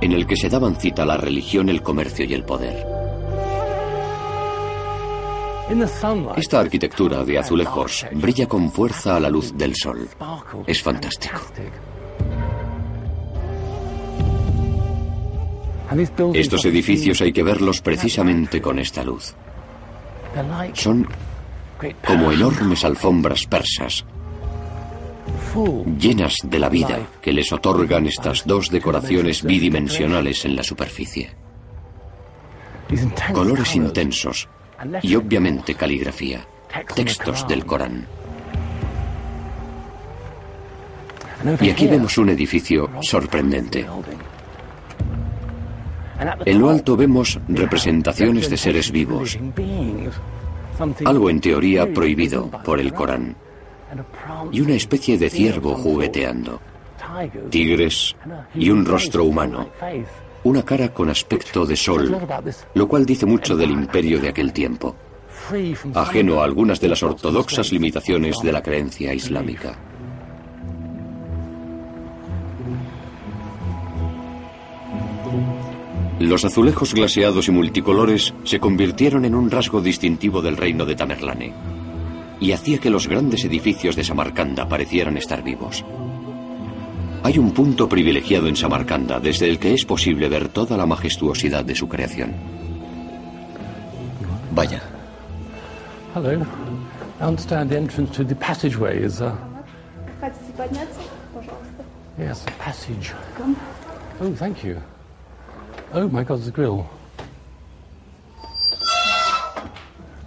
en el que se daban cita la religión, el comercio y el poder. Esta arquitectura de azulejos brilla con fuerza a la luz del sol. Es fantástico. Estos edificios hay que verlos precisamente con esta luz. Son como enormes alfombras persas, llenas de la vida que les otorgan estas dos decoraciones bidimensionales en la superficie. Colores intensos, y obviamente caligrafía, textos del Corán. Y aquí vemos un edificio sorprendente. En lo alto vemos representaciones de seres vivos, algo en teoría prohibido por el Corán, y una especie de ciervo jugueteando, tigres y un rostro humano, una cara con aspecto de sol, lo cual dice mucho del imperio de aquel tiempo, ajeno a algunas de las ortodoxas limitaciones de la creencia islámica. Los azulejos glaseados y multicolores se convirtieron en un rasgo distintivo del reino de Tamerlane y hacía que los grandes edificios de Samarcanda parecieran estar vivos. Hay un punto privilegiado en Samarcanda desde el que es posible ver toda la majestuosidad de su creación. Vaya. Hello. I understand the entrance to the passageway is. Uh... Yes, a passage. Oh, thank you. Oh my God, the grill.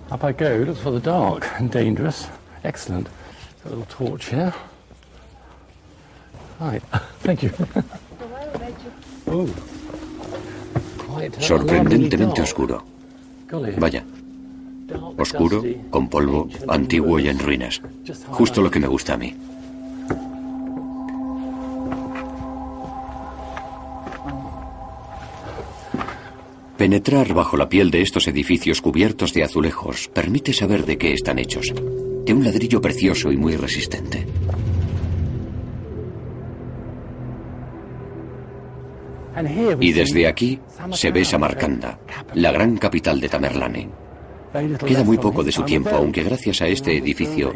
Up I go. Looks for the dark and dangerous. Excellent. a little torch here. [laughs] [laughs] Oh. Sorprendentemente oscuro. Vaya. Oscuro, con polvo, antiguo y en ruinas. Justo lo que me gusta a mí. Penetrar bajo la piel de estos edificios cubiertos de azulejos permite saber de qué están hechos. De un ladrillo precioso y muy resistente. Y desde aquí se ve Samarcanda, la gran capital de Tamerlane. Queda muy poco de su tiempo, aunque gracias a este edificio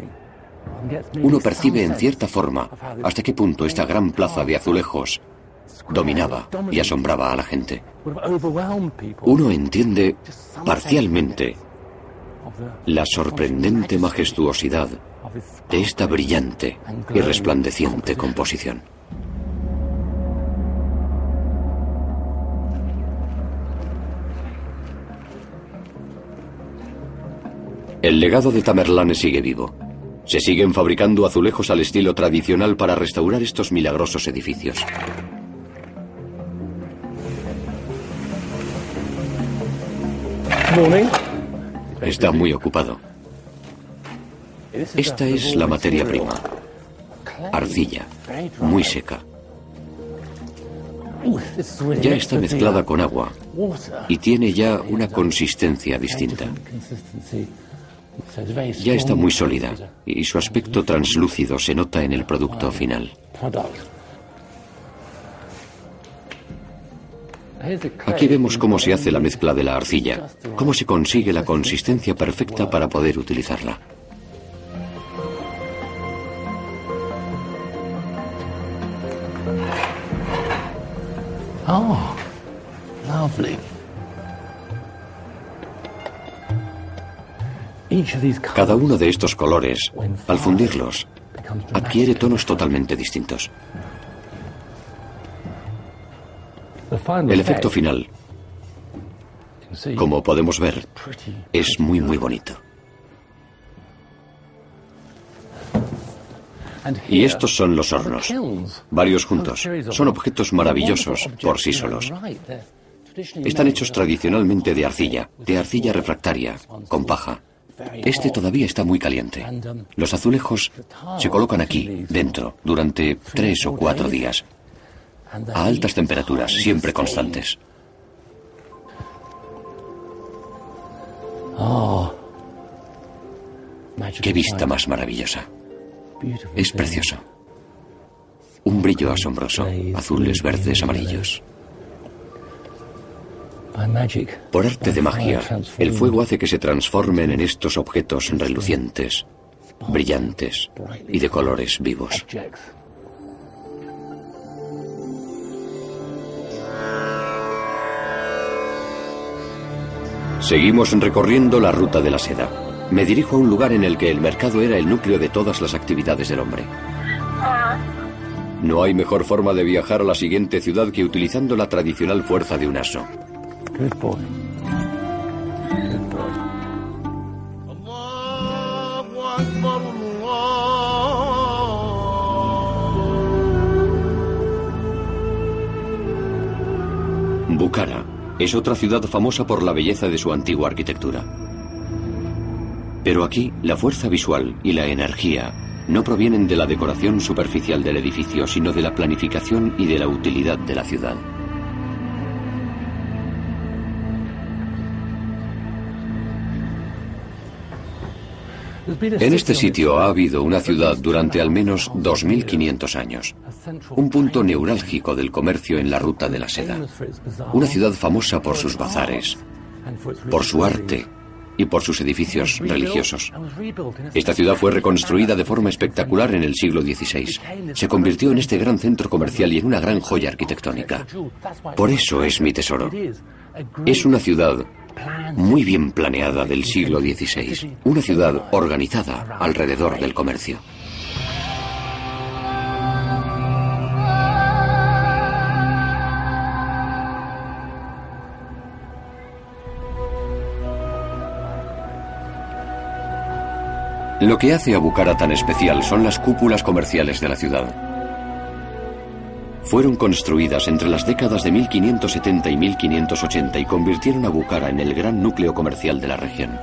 uno percibe en cierta forma hasta qué punto esta gran plaza de azulejos dominaba y asombraba a la gente. Uno entiende parcialmente la sorprendente majestuosidad de esta brillante y resplandeciente composición. El legado de Tamerlane sigue vivo. Se siguen fabricando azulejos al estilo tradicional para restaurar estos milagrosos edificios. Está muy ocupado. Esta es la materia prima. Arcilla, muy seca. Ya está mezclada con agua y tiene ya una consistencia distinta. Ya está muy sólida y su aspecto translúcido se nota en el producto final. Aquí vemos cómo se hace la mezcla de la arcilla, cómo se consigue la consistencia perfecta para poder utilizarla. Oh, lovely. Cada uno de estos colores, al fundirlos, adquiere tonos totalmente distintos. El efecto final, como podemos ver, es muy muy bonito. Y estos son los hornos, varios juntos. Son objetos maravillosos por sí solos. Están hechos tradicionalmente de arcilla, de arcilla refractaria, con paja. Este todavía está muy caliente. Los azulejos se colocan aquí, dentro, durante tres o cuatro días, a altas temperaturas, siempre constantes. Qué vista más maravillosa. Es precioso. Un brillo asombroso, azules, verdes, amarillos. Por arte de magia, el fuego hace que se transformen en estos objetos relucientes, brillantes y de colores vivos. Seguimos recorriendo la ruta de la seda. Me dirijo a un lugar en el que el mercado era el núcleo de todas las actividades del hombre. No hay mejor forma de viajar a la siguiente ciudad que utilizando la tradicional fuerza de un aso. Bukhara es otra ciudad famosa por la belleza de su antigua arquitectura. Pero aquí la fuerza visual y la energía no provienen de la decoración superficial del edificio, sino de la planificación y de la utilidad de la ciudad. En este sitio ha habido una ciudad durante al menos 2.500 años, un punto neurálgico del comercio en la ruta de la seda, una ciudad famosa por sus bazares, por su arte y por sus edificios religiosos. Esta ciudad fue reconstruida de forma espectacular en el siglo XVI. Se convirtió en este gran centro comercial y en una gran joya arquitectónica. Por eso es mi tesoro. Es una ciudad muy bien planeada del siglo XVI, una ciudad organizada alrededor del comercio. Lo que hace a Bukhara tan especial son las cúpulas comerciales de la ciudad fueron construidas entre las décadas de 1570 y 1580 y convirtieron a Bukhara en el gran núcleo comercial de la región.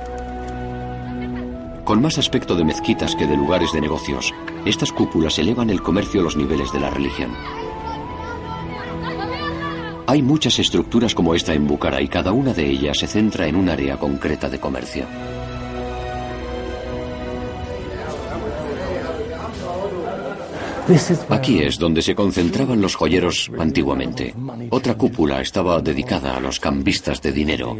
Con más aspecto de mezquitas que de lugares de negocios, estas cúpulas elevan el comercio a los niveles de la religión. Hay muchas estructuras como esta en Bukhara y cada una de ellas se centra en un área concreta de comercio. Aquí es donde se concentraban los joyeros antiguamente. Otra cúpula estaba dedicada a los cambistas de dinero,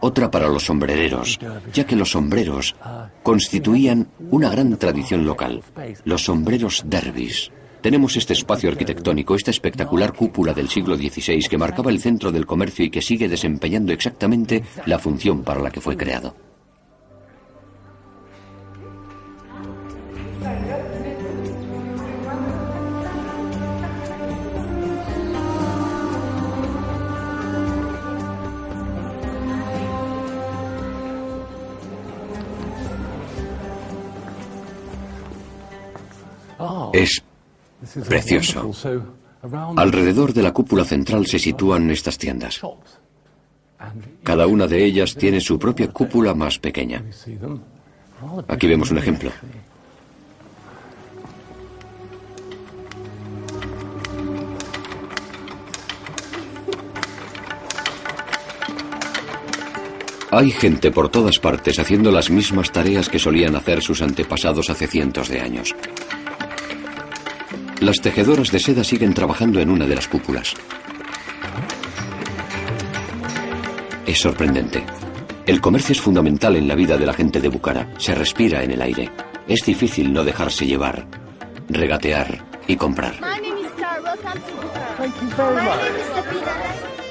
otra para los sombrereros, ya que los sombreros constituían una gran tradición local, los sombreros derbis. Tenemos este espacio arquitectónico, esta espectacular cúpula del siglo XVI que marcaba el centro del comercio y que sigue desempeñando exactamente la función para la que fue creado. Es precioso. Alrededor de la cúpula central se sitúan estas tiendas. Cada una de ellas tiene su propia cúpula más pequeña. Aquí vemos un ejemplo. Hay gente por todas partes haciendo las mismas tareas que solían hacer sus antepasados hace cientos de años. Las tejedoras de seda siguen trabajando en una de las cúpulas. Es sorprendente. El comercio es fundamental en la vida de la gente de Bucara. Se respira en el aire. Es difícil no dejarse llevar, regatear y comprar.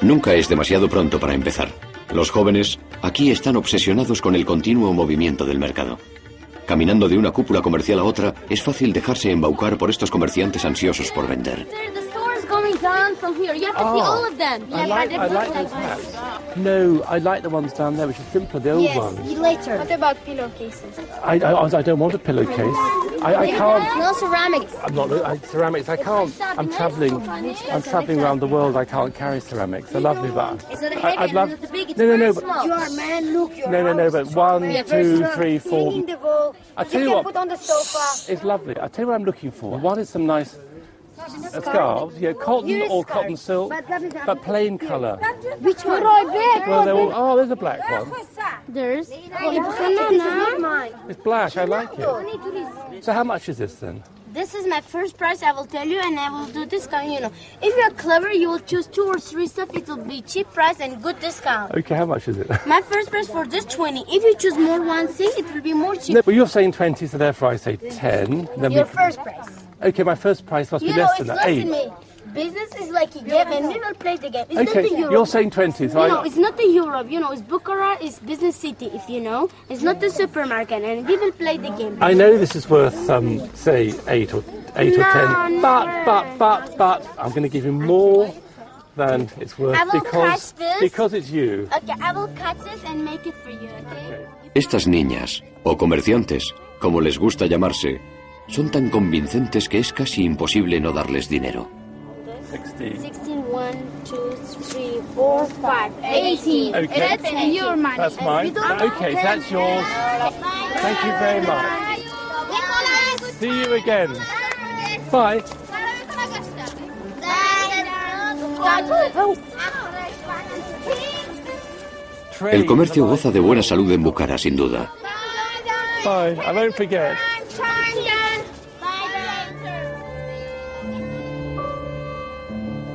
Nunca es demasiado pronto para empezar. Los jóvenes aquí están obsesionados con el continuo movimiento del mercado. Caminando de una cúpula comercial a otra, es fácil dejarse embaucar por estos comerciantes ansiosos por vender. Down from here. You have to oh, see ah. all of them. I like, I like those hats. No, I like the ones down there, which are simpler, the old yes, ones. Yes, later. What about pillowcases? I, I, I don't want a pillowcase. I, I can't. No ceramics. I'm not I, ceramics. I can't. I'm traveling. I'm traveling around the world. I can't carry ceramics. I love lovely, but I, I'd love. No, no, no. But, you are man. Look. No, no, no. But one, two, three, four. I tell you, you what. Put on the sofa. It's lovely. I tell you what I'm looking for. One is some nice scarves, yeah, cotton or cotton silk, but plain colour. Which one? Well, they're all, oh, there's a black one. There's. Oh, it's black. I like it. So how much is this then? This is my first price, I will tell you, and I will do discount, you know. If you're clever, you will choose two or three stuff, it will be cheap price and good discount. Okay, how much is it? My first price for this 20. If you choose more one thing, it will be more cheap. No, but you're saying 20, so therefore I say 10. Then Your first price. Okay, my first price must you be know, less than that. Eight. Me. Business is like a game, and we will play the game. It's okay, not Europe. you're saying 20, so you I... know, it's not the Europe. You know, it's Bucharest, it's business city, if you know. It's not the supermarket, and we will play the game. I know this is worth, um, say, 8 or 8 no, or 10, no. but, but, but, but, I'm going to give you more than it's worth I will because, catch this. because it's you. Okay, I will cut this and make it for you, okay? Estas niñas, o comerciantes, como les gusta llamarse, son tan convincentes que es casi imposible no darles dinero. 16. 16, 1, 2, 3, 4, 5, 18. Okay. That's your money. That's mine. Okay, that's yours. Thank you very much. See you again. Bye. El comercio goza de buena salud en Bucara, sin duda. Bye. I won't forget.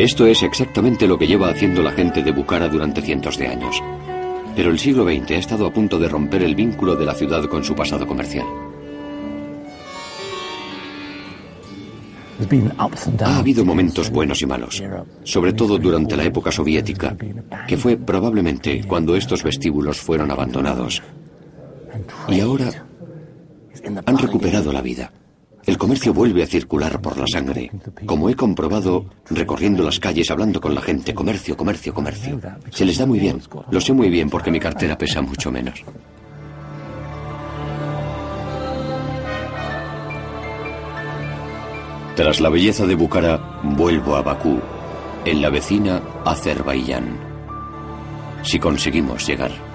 Esto es exactamente lo que lleva haciendo la gente de Bucara durante cientos de años. Pero el siglo XX ha estado a punto de romper el vínculo de la ciudad con su pasado comercial. Ha habido momentos buenos y malos, sobre todo durante la época soviética, que fue probablemente cuando estos vestíbulos fueron abandonados. Y ahora han recuperado la vida. El comercio vuelve a circular por la sangre, como he comprobado recorriendo las calles hablando con la gente. Comercio, comercio, comercio. Se les da muy bien. Lo sé muy bien porque mi cartera pesa mucho menos. Tras la belleza de Bukhara, vuelvo a Bakú, en la vecina Azerbaiyán. Si conseguimos llegar.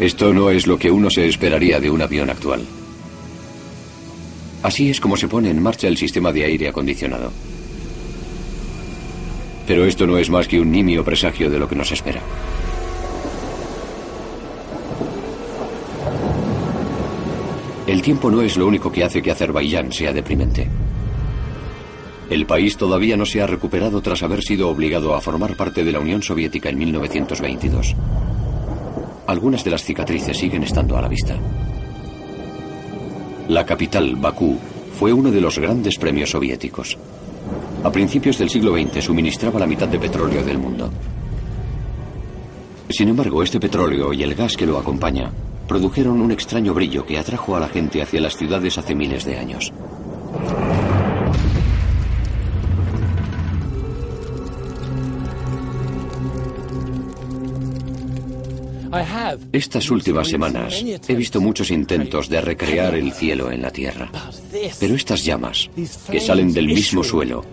Esto no es lo que uno se esperaría de un avión actual. Así es como se pone en marcha el sistema de aire acondicionado. Pero esto no es más que un nimio presagio de lo que nos espera. El tiempo no es lo único que hace que Azerbaiyán sea deprimente. El país todavía no se ha recuperado tras haber sido obligado a formar parte de la Unión Soviética en 1922 algunas de las cicatrices siguen estando a la vista. La capital, Bakú, fue uno de los grandes premios soviéticos. A principios del siglo XX suministraba la mitad de petróleo del mundo. Sin embargo, este petróleo y el gas que lo acompaña produjeron un extraño brillo que atrajo a la gente hacia las ciudades hace miles de años. Estas últimas semanas he visto muchos intentos de recrear el cielo en la tierra. Pero estas llamas, que salen del mismo suelo,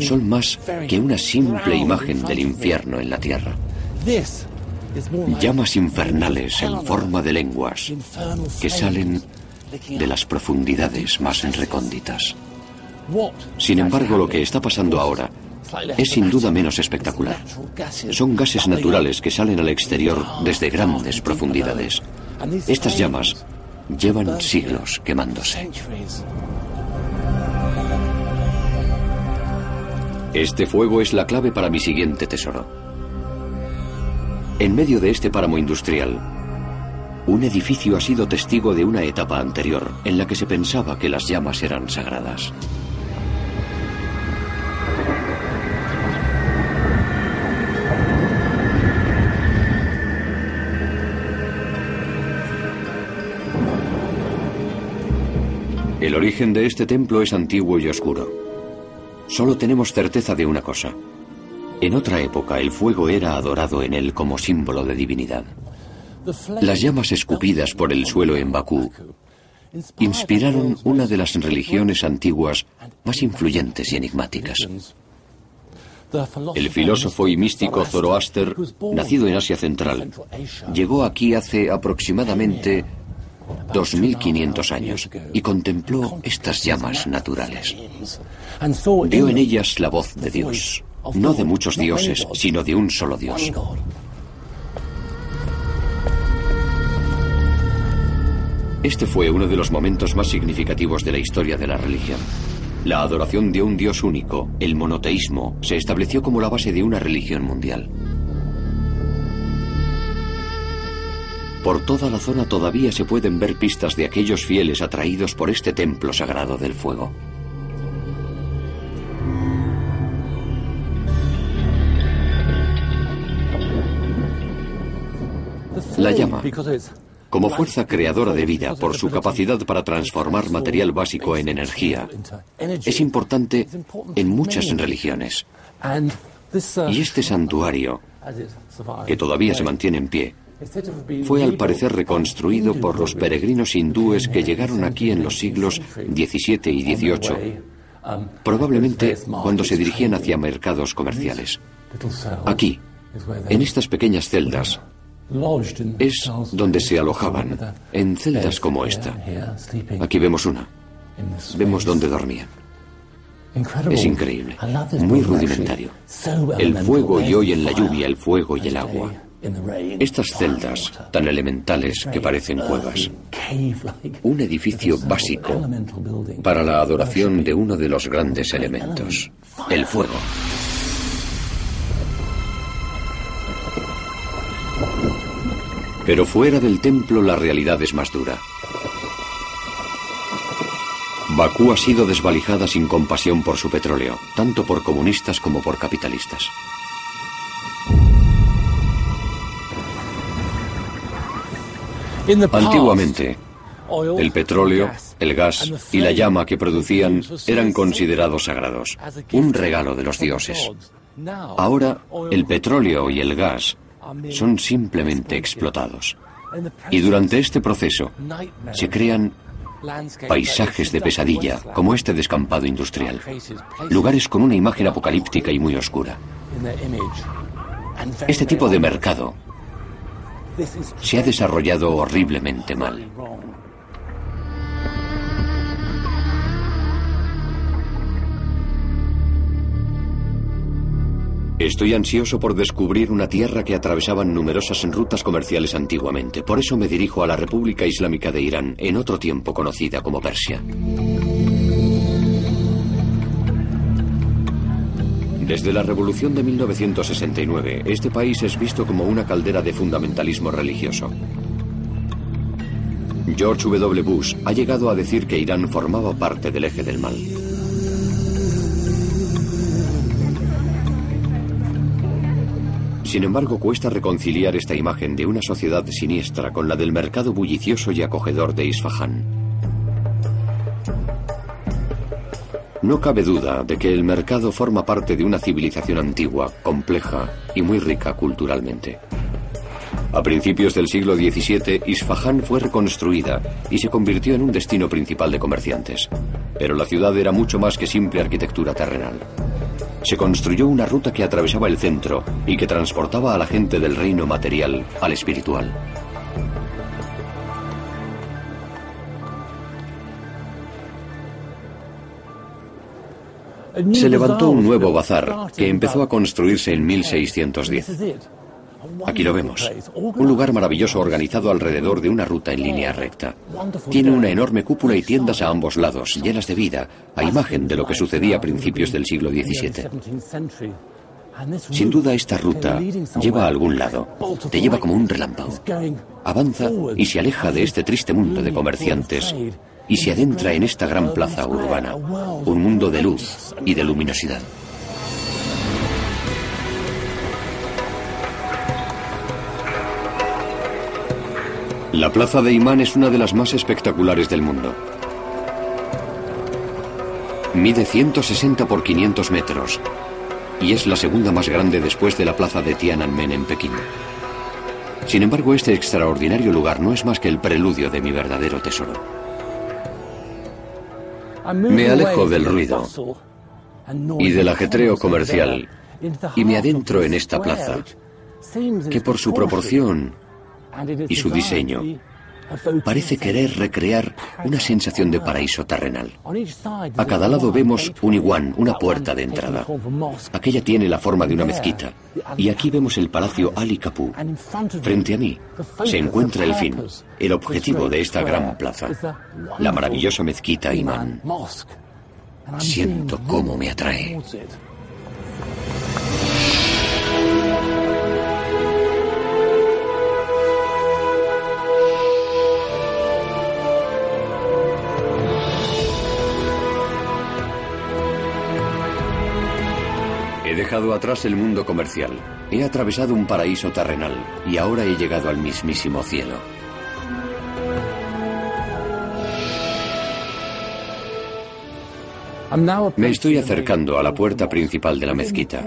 son más que una simple imagen del infierno en la tierra. Llamas infernales en forma de lenguas que salen de las profundidades más recónditas. Sin embargo, lo que está pasando ahora es sin duda menos espectacular. Son gases naturales que salen al exterior desde grandes profundidades. Estas llamas llevan siglos quemándose. Este fuego es la clave para mi siguiente tesoro. En medio de este páramo industrial, un edificio ha sido testigo de una etapa anterior en la que se pensaba que las llamas eran sagradas. El origen de este templo es antiguo y oscuro. Solo tenemos certeza de una cosa. En otra época el fuego era adorado en él como símbolo de divinidad. Las llamas escupidas por el suelo en Bakú inspiraron una de las religiones antiguas más influyentes y enigmáticas. El filósofo y místico Zoroaster, nacido en Asia Central, llegó aquí hace aproximadamente 2.500 años y contempló estas llamas naturales. Vio en ellas la voz de Dios, no de muchos dioses, sino de un solo Dios. Este fue uno de los momentos más significativos de la historia de la religión. La adoración de un Dios único, el monoteísmo, se estableció como la base de una religión mundial. Por toda la zona todavía se pueden ver pistas de aquellos fieles atraídos por este templo sagrado del fuego. La llama, como fuerza creadora de vida por su capacidad para transformar material básico en energía, es importante en muchas religiones. Y este santuario, que todavía se mantiene en pie, fue al parecer reconstruido por los peregrinos hindúes que llegaron aquí en los siglos XVII y XVIII, probablemente cuando se dirigían hacia mercados comerciales. Aquí, en estas pequeñas celdas, es donde se alojaban, en celdas como esta. Aquí vemos una. Vemos dónde dormían. Es increíble, muy rudimentario. El fuego y hoy en la lluvia el fuego y el agua. Estas celdas, tan elementales que parecen cuevas, un edificio básico para la adoración de uno de los grandes elementos, el fuego. Pero fuera del templo la realidad es más dura. Bakú ha sido desvalijada sin compasión por su petróleo, tanto por comunistas como por capitalistas. Antiguamente, el petróleo, el gas y la llama que producían eran considerados sagrados, un regalo de los dioses. Ahora, el petróleo y el gas son simplemente explotados. Y durante este proceso se crean paisajes de pesadilla, como este descampado industrial, lugares con una imagen apocalíptica y muy oscura. Este tipo de mercado se ha desarrollado horriblemente mal. Estoy ansioso por descubrir una tierra que atravesaban numerosas rutas comerciales antiguamente. Por eso me dirijo a la República Islámica de Irán, en otro tiempo conocida como Persia. Desde la revolución de 1969, este país es visto como una caldera de fundamentalismo religioso. George W. Bush ha llegado a decir que Irán formaba parte del eje del mal. Sin embargo, cuesta reconciliar esta imagen de una sociedad siniestra con la del mercado bullicioso y acogedor de Isfahan. No cabe duda de que el mercado forma parte de una civilización antigua, compleja y muy rica culturalmente. A principios del siglo XVII, Isfahán fue reconstruida y se convirtió en un destino principal de comerciantes. Pero la ciudad era mucho más que simple arquitectura terrenal. Se construyó una ruta que atravesaba el centro y que transportaba a la gente del reino material al espiritual. Se levantó un nuevo bazar que empezó a construirse en 1610. Aquí lo vemos. Un lugar maravilloso organizado alrededor de una ruta en línea recta. Tiene una enorme cúpula y tiendas a ambos lados, llenas de vida, a imagen de lo que sucedía a principios del siglo XVII. Sin duda esta ruta lleva a algún lado. Te lleva como un relámpago. Avanza y se aleja de este triste mundo de comerciantes y se adentra en esta gran plaza urbana, un mundo de luz y de luminosidad. La plaza de Imán es una de las más espectaculares del mundo. Mide 160 por 500 metros y es la segunda más grande después de la plaza de Tiananmen en Pekín. Sin embargo, este extraordinario lugar no es más que el preludio de mi verdadero tesoro. Me alejo del ruido y del ajetreo comercial y me adentro en esta plaza, que por su proporción y su diseño parece querer recrear una sensación de paraíso terrenal. A cada lado vemos un iguán, una puerta de entrada. Aquella tiene la forma de una mezquita. Y aquí vemos el palacio Ali Kapu. Frente a mí se encuentra el fin, el objetivo de esta gran plaza, la maravillosa mezquita Imán. Siento cómo me atrae. Dejado atrás el mundo comercial. He atravesado un paraíso terrenal y ahora he llegado al mismísimo cielo. Me estoy acercando a la puerta principal de la mezquita.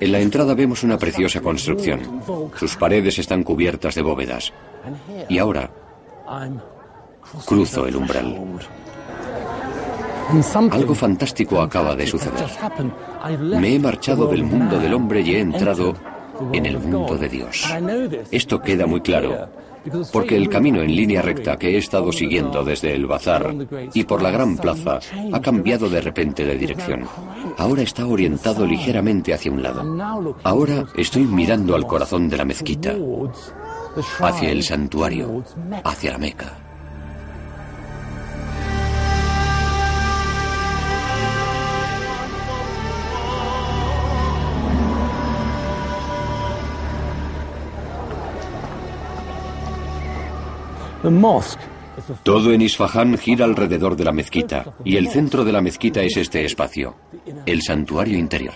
En la entrada vemos una preciosa construcción. Sus paredes están cubiertas de bóvedas. Y ahora cruzo el umbral. Algo fantástico acaba de suceder. Me he marchado del mundo del hombre y he entrado en el mundo de Dios. Esto queda muy claro, porque el camino en línea recta que he estado siguiendo desde el bazar y por la gran plaza ha cambiado de repente de dirección. Ahora está orientado ligeramente hacia un lado. Ahora estoy mirando al corazón de la mezquita, hacia el santuario, hacia la Meca. Todo en Isfahán gira alrededor de la mezquita y el centro de la mezquita es este espacio, el santuario interior.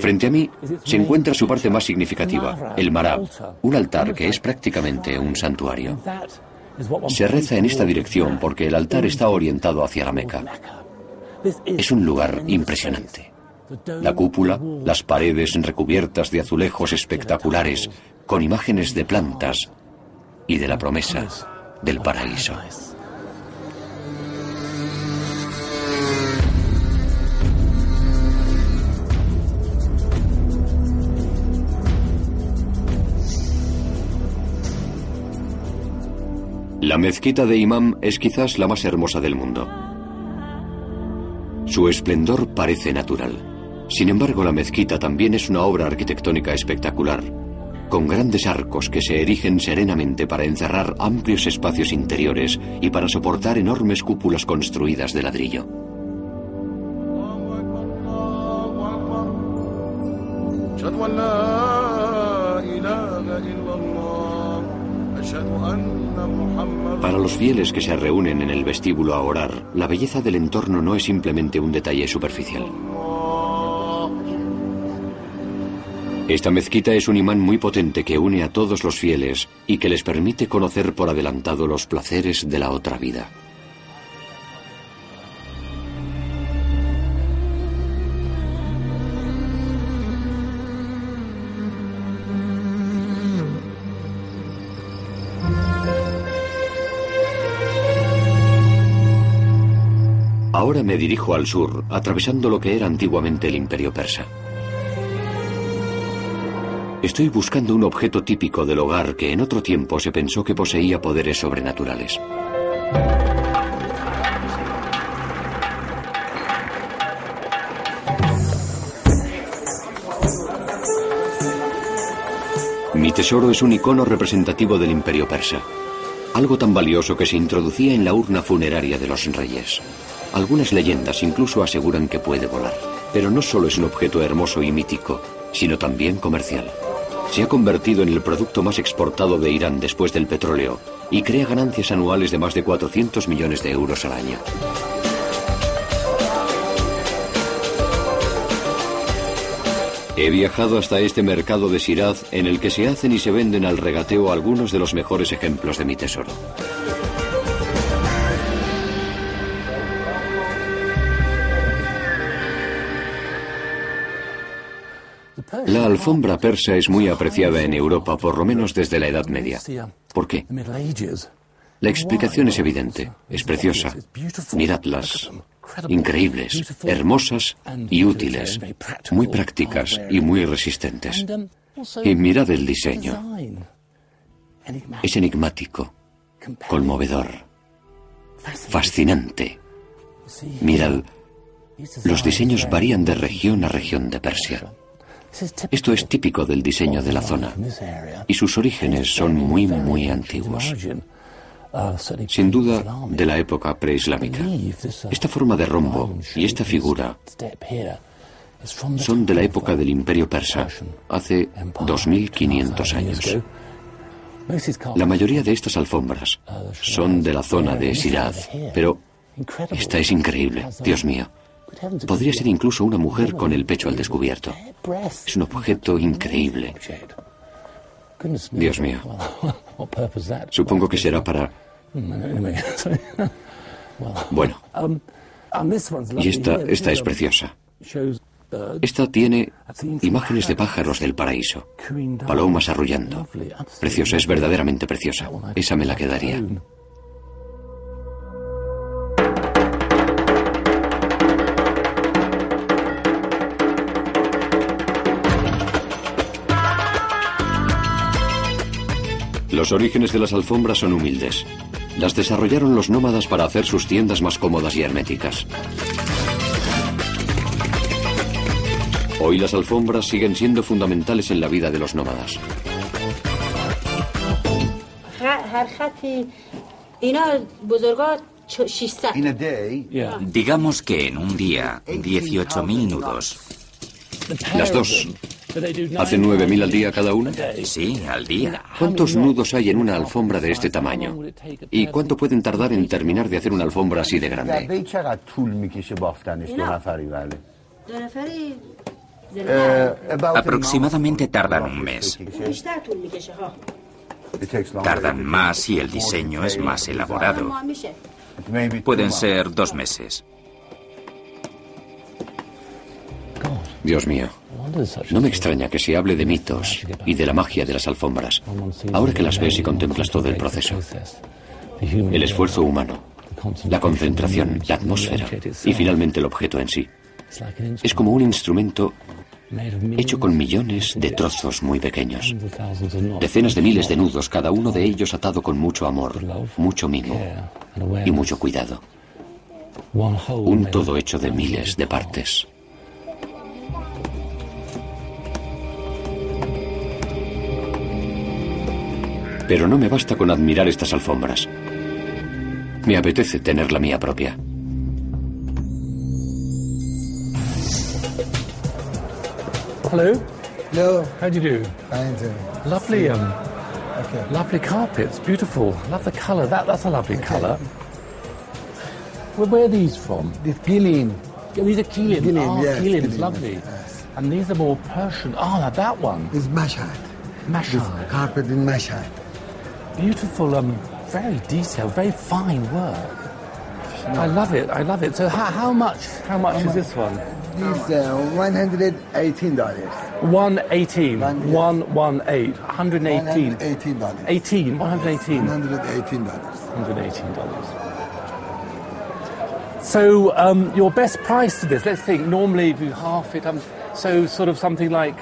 Frente a mí se encuentra su parte más significativa, el marab, un altar que es prácticamente un santuario. Se reza en esta dirección porque el altar está orientado hacia la Meca. Es un lugar impresionante. La cúpula, las paredes recubiertas de azulejos espectaculares, con imágenes de plantas, y de la promesa del paraíso. La mezquita de Imam es quizás la más hermosa del mundo. Su esplendor parece natural. Sin embargo, la mezquita también es una obra arquitectónica espectacular, con grandes arcos que se erigen serenamente para encerrar amplios espacios interiores y para soportar enormes cúpulas construidas de ladrillo. Para los fieles que se reúnen en el vestíbulo a orar, la belleza del entorno no es simplemente un detalle superficial. Esta mezquita es un imán muy potente que une a todos los fieles y que les permite conocer por adelantado los placeres de la otra vida. Ahora me dirijo al sur, atravesando lo que era antiguamente el imperio persa. Estoy buscando un objeto típico del hogar que en otro tiempo se pensó que poseía poderes sobrenaturales. Mi tesoro es un icono representativo del imperio persa. Algo tan valioso que se introducía en la urna funeraria de los reyes. Algunas leyendas incluso aseguran que puede volar. Pero no solo es un objeto hermoso y mítico, sino también comercial. Se ha convertido en el producto más exportado de Irán después del petróleo y crea ganancias anuales de más de 400 millones de euros al año. He viajado hasta este mercado de Shiraz en el que se hacen y se venden al regateo algunos de los mejores ejemplos de mi tesoro. La alfombra persa es muy apreciada en Europa, por lo menos desde la Edad Media. ¿Por qué? La explicación es evidente, es preciosa. Miradlas. Increíbles, hermosas y útiles, muy prácticas y muy resistentes. Y mirad el diseño. Es enigmático, conmovedor, fascinante. Mirad, los diseños varían de región a región de Persia. Esto es típico del diseño de la zona y sus orígenes son muy, muy antiguos. Sin duda, de la época preislámica. Esta forma de rombo y esta figura son de la época del imperio persa, hace 2500 años. La mayoría de estas alfombras son de la zona de Shiraz, pero esta es increíble, Dios mío. Podría ser incluso una mujer con el pecho al descubierto. Es un objeto increíble. Dios mío. Supongo que será para... Bueno. Y esta, esta es preciosa. Esta tiene imágenes de pájaros del paraíso, palomas arrullando. Preciosa, es verdaderamente preciosa. Esa me la quedaría. Los orígenes de las alfombras son humildes. Las desarrollaron los nómadas para hacer sus tiendas más cómodas y herméticas. Hoy las alfombras siguen siendo fundamentales en la vida de los nómadas. Digamos que en un día, 18.000 nudos. Las dos ¿Hacen 9.000 al día cada una? Sí, al día. ¿Cuántos nudos hay en una alfombra de este tamaño? ¿Y cuánto pueden tardar en terminar de hacer una alfombra así de grande? Aproximadamente tardan un mes. Tardan más si el diseño es más elaborado. Pueden ser dos meses. Dios mío. No me extraña que se hable de mitos y de la magia de las alfombras, ahora que las ves y contemplas todo el proceso. El esfuerzo humano, la concentración, la atmósfera y finalmente el objeto en sí. Es como un instrumento hecho con millones de trozos muy pequeños. Decenas de miles de nudos, cada uno de ellos atado con mucho amor, mucho mimo y mucho cuidado. Un todo hecho de miles de partes. Pero no me basta con admirar estas alfombras. Me apetece tener la mía propia. Hello. Hello. How do you do? Fine, too. Lovely, um, lovely carpets. Beautiful. Love the colour. That, that's a lovely colour. Where, where are these from? This Gillian. Yeah, these are Keelan. Gillian, oh, yes, Keelan's Gillian, lovely. yes. And these are more Persian. Oh, now that one. It's Mashhad. Mashhad. This carpet in Mashhad. Beautiful, um, very detailed, very fine work. I love it. I love it. So how, how much? How much is this one? This uh, $118. One eighteen. One one eight. Hundred eighteen. $118. Eighteen. One hundred eighteen. $118. Hundred eighteen dollars. So um, your best price to this, let's think, normally if you half it, um, so sort of something like,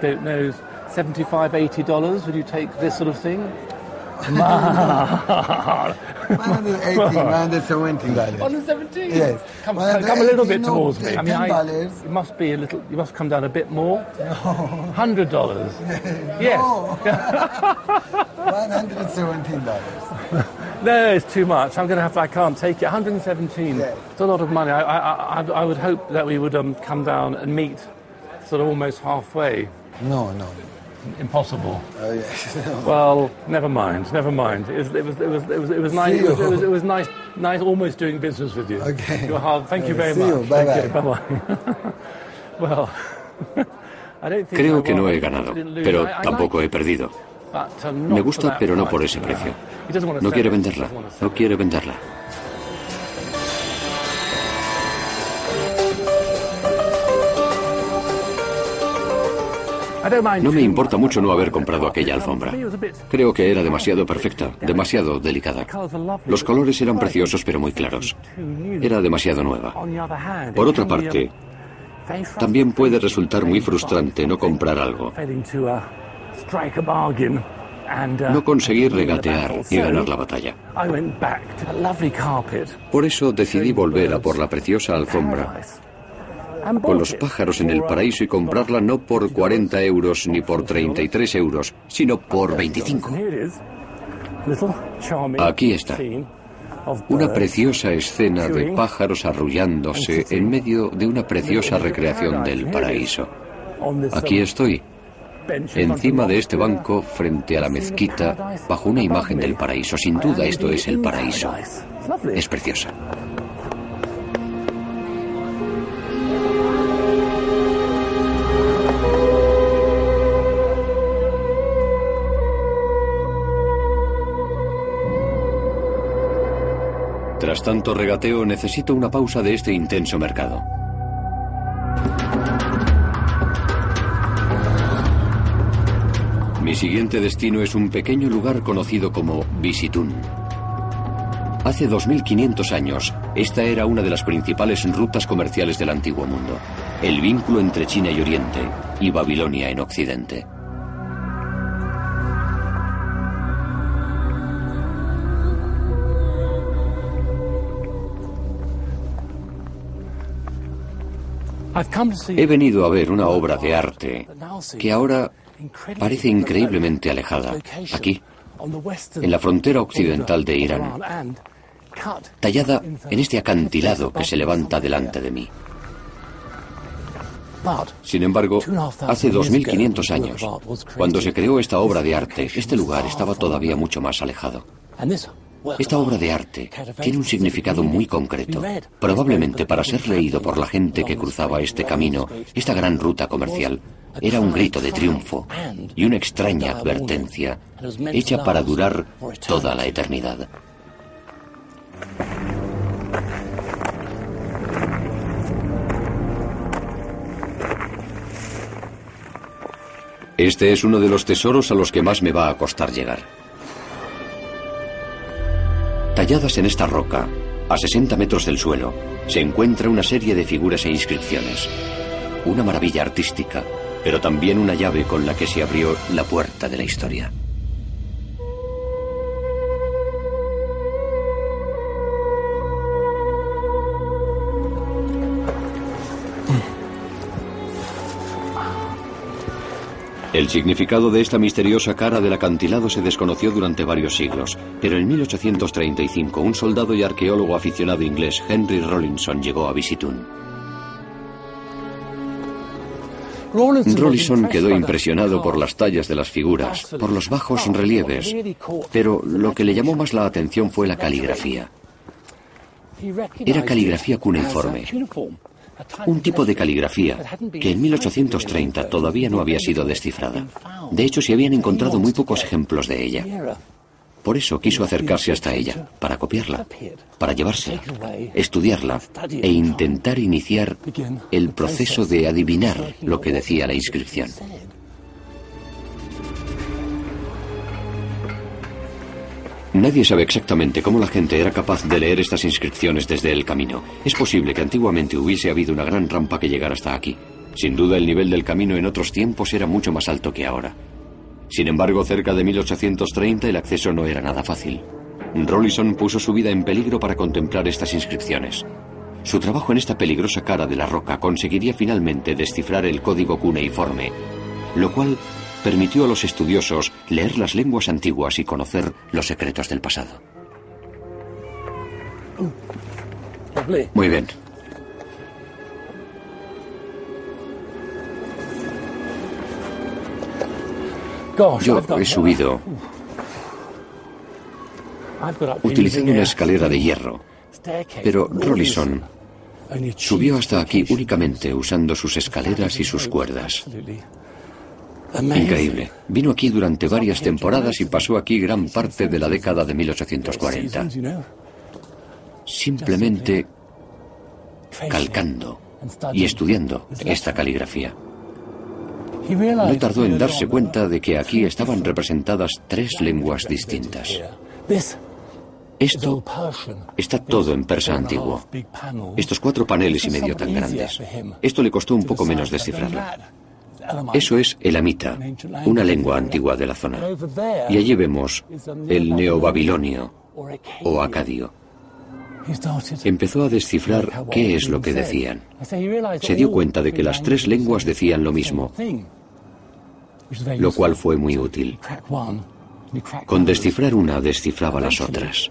don't know, 75 $80, would you take this sort of thing? 180, 170 dollars. 117? Yes. Come, Well, come a little bit no, towards me. I mean, I, $10. you must be a little, you must come down a bit more. No. Hundred dollars. [laughs] Yes. $117. No, it's too much. I'm going to have to, I can't take it. 117. It's a lot of money. I, I, I, I would hope that we would um, come down and meet sort of almost halfway. No, no. Impossible. Oh, yes. [laughs] Well, never mind. Never mind. It was, it was, it was, it was, it was nice. It was, you. it, was, it was nice, nice, almost doing business with you. Okay. You're hard. Thank you very see you. much. You. [laughs] Well, [laughs] I don't think I Creo que no he I ganado, didn't lose. pero I- I tampoco he perdido. um, Me gusta, pero no por ese precio. No quiere venderla. No quiere venderla. No me importa mucho no haber comprado aquella alfombra. Creo que era demasiado perfecta, demasiado delicada. Los colores eran preciosos pero muy claros. Era demasiado nueva. Por otra parte, también puede resultar muy frustrante no comprar algo, no conseguir regatear y ganar la batalla. Por eso decidí volver a por la preciosa alfombra con los pájaros en el paraíso y comprarla no por 40 euros ni por 33 euros, sino por 25. Here it is. Little charming Aquí está. Una preciosa escena de pájaros arrullándose en medio de una preciosa recreación del paraíso. Aquí estoy, encima de este banco, frente a la mezquita, bajo una imagen del paraíso. Sin duda esto es el paraíso. Es preciosa. Tanto regateo, necesito una pausa de este intenso mercado. Mi siguiente destino es un pequeño lugar conocido como Visitún. Hace 2500 años, esta era una de las principales rutas comerciales del antiguo mundo, el vínculo entre China y Oriente y Babilonia en Occidente. He venido a ver una obra de arte que ahora parece increíblemente alejada, aquí, en la frontera occidental de Irán, tallada en este acantilado que se levanta delante de mí. Sin embargo, hace 2500 años, cuando se creó esta obra de arte, este lugar estaba todavía mucho más alejado. Esta obra de arte tiene un significado muy concreto, probablemente para ser leído por la gente que cruzaba este camino, esta gran ruta comercial. Era un grito de triunfo y una extraña advertencia hecha para durar toda la eternidad. Este es uno de los tesoros a los que más me va a costar llegar. Talladas en esta roca, a 60 metros del suelo, se encuentra una serie de figuras e inscripciones. Una maravilla artística, pero también una llave con la que se abrió la puerta de la historia. El significado de esta misteriosa cara del acantilado se desconoció durante varios siglos, pero en 1835 un soldado y arqueólogo aficionado inglés, Henry Rawlinson, llegó a Visitún. Rawlinson quedó impresionado por las tallas de las figuras, por los bajos relieves, pero lo que le llamó más la atención fue la caligrafía. Era caligrafía cuneiforme, un tipo de caligrafía que en 1830 todavía no había sido descifrada. De hecho, se habían encontrado muy pocos ejemplos de ella. Por eso quiso acercarse hasta ella, para copiarla, para llevársela, estudiarla e intentar iniciar el proceso de adivinar lo que decía la inscripción. Nadie sabe exactamente cómo la gente era capaz de leer estas inscripciones desde el camino. Es posible que antiguamente hubiese habido una gran rampa que llegara hasta aquí. Sin duda el nivel del camino en otros tiempos era mucho más alto que ahora. Sin embargo, cerca de 1830 el acceso no era nada fácil. Rollison puso su vida en peligro para contemplar estas inscripciones. Su trabajo en esta peligrosa cara de la roca conseguiría finalmente descifrar el código cuneiforme, lo cual permitió a los estudiosos leer las lenguas antiguas y conocer los secretos del pasado. Muy bien. Yo he subido utilizando una escalera de hierro, pero Rollison subió hasta aquí únicamente usando sus escaleras y sus cuerdas. Increíble. Vino aquí durante varias temporadas y pasó aquí gran parte de la década de 1840. Simplemente calcando y estudiando esta caligrafía. No tardó en darse cuenta de que aquí estaban representadas tres lenguas distintas. Esto está todo en persa antiguo. Estos cuatro paneles y medio tan grandes. Esto le costó un poco menos descifrarlo. Eso es el amita, una lengua antigua de la zona. Y allí vemos el neobabilonio o acadio. Empezó a descifrar qué es lo que decían. Se dio cuenta de que las tres lenguas decían lo mismo, lo cual fue muy útil. Con descifrar una, descifraba las otras.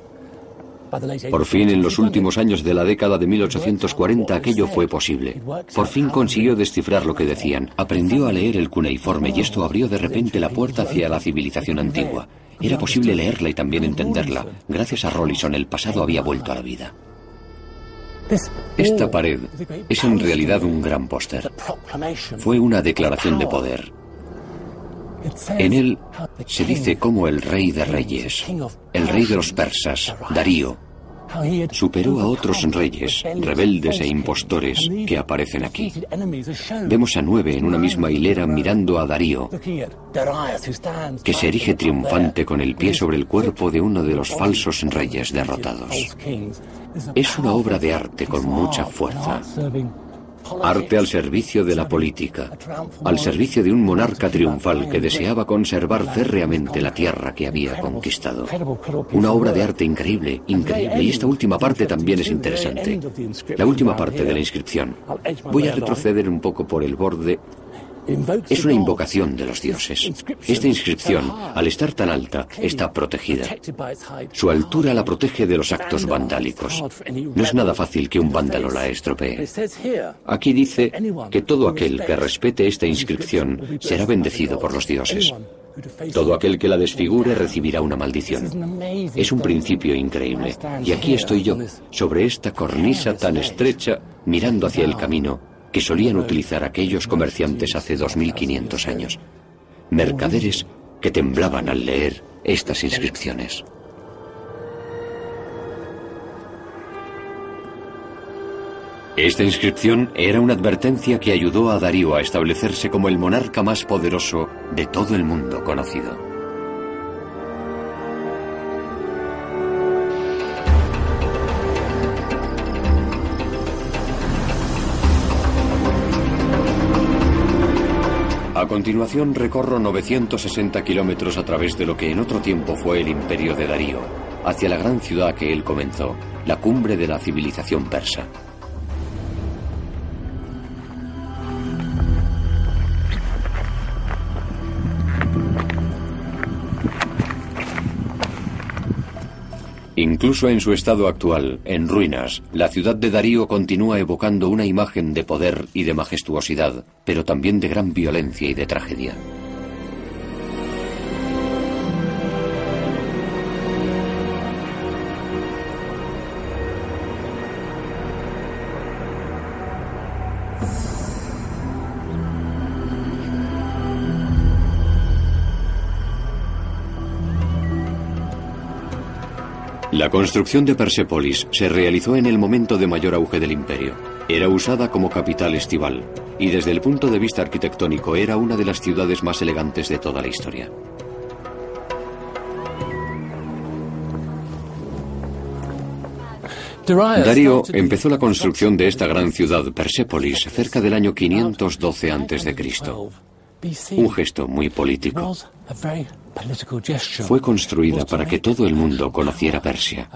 Por fin, en los últimos años de la década de 1840, aquello fue posible. Por fin consiguió descifrar lo que decían. Aprendió a leer el cuneiforme y esto abrió de repente la puerta hacia la civilización antigua. Era posible leerla y también entenderla. Gracias a Rollison, el pasado había vuelto a la vida. Esta pared es en realidad un gran póster. Fue una declaración de poder. En él se dice cómo el rey de reyes, el rey de los persas, Darío, superó a otros reyes, rebeldes e impostores que aparecen aquí. Vemos a nueve en una misma hilera mirando a Darío, que se erige triunfante con el pie sobre el cuerpo de uno de los falsos reyes derrotados. Es una obra de arte con mucha fuerza. Arte al servicio de la política, al servicio de un monarca triunfal que deseaba conservar férreamente la tierra que había conquistado. Una obra de arte increíble, increíble, y esta última parte también es interesante. La última parte de la inscripción. Voy a retroceder un poco por el borde es una invocación de los dioses. Esta inscripción, al estar tan alta, está protegida. Su altura la protege de los actos vandálicos. No es nada fácil que un vándalo la estropee. Aquí dice que todo aquel que respete esta inscripción será bendecido por los dioses. Todo aquel que la desfigure recibirá una maldición. Es un principio increíble. Y aquí estoy yo, sobre esta cornisa tan estrecha, mirando hacia el camino que solían utilizar aquellos comerciantes hace 2500 años. Mercaderes que temblaban al leer estas inscripciones. Esta inscripción era una advertencia que ayudó a Darío a establecerse como el monarca más poderoso de todo el mundo conocido. A continuación recorro 960 kilómetros a través de lo que en otro tiempo fue el imperio de Darío, hacia la gran ciudad que él comenzó, la cumbre de la civilización persa. Incluso en su estado actual, en ruinas, la ciudad de Darío continúa evocando una imagen de poder y de majestuosidad, pero también de gran violencia y de tragedia. La construcción de Persépolis se realizó en el momento de mayor auge del imperio. Era usada como capital estival y desde el punto de vista arquitectónico era una de las ciudades más elegantes de toda la historia. Darío empezó la construcción de esta gran ciudad, Persépolis, cerca del año 512 a.C. Un gesto muy político. Fue construida para que todo el mundo conociera Persia,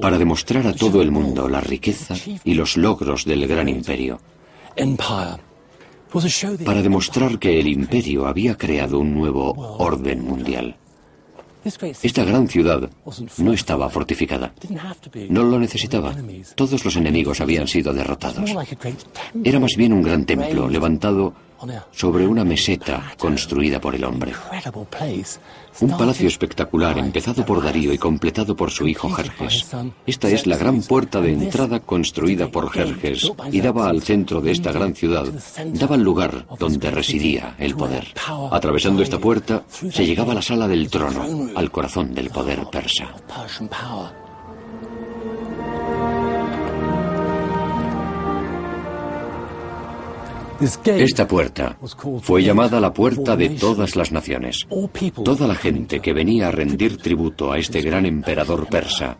para demostrar a todo el mundo la riqueza y los logros del gran imperio, para demostrar que el imperio había creado un nuevo orden mundial. Esta gran ciudad no estaba fortificada. No lo necesitaba. Todos los enemigos habían sido derrotados. Era más bien un gran templo levantado sobre una meseta construida por el hombre. Un palacio espectacular empezado por Darío y completado por su hijo Jerjes. Esta es la gran puerta de entrada construida por Jerjes y daba al centro de esta gran ciudad, daba al lugar donde residía el poder. Atravesando esta puerta se llegaba a la sala del trono, al corazón del poder persa. Esta puerta fue llamada la puerta de todas las naciones. Toda la gente que venía a rendir tributo a este gran emperador persa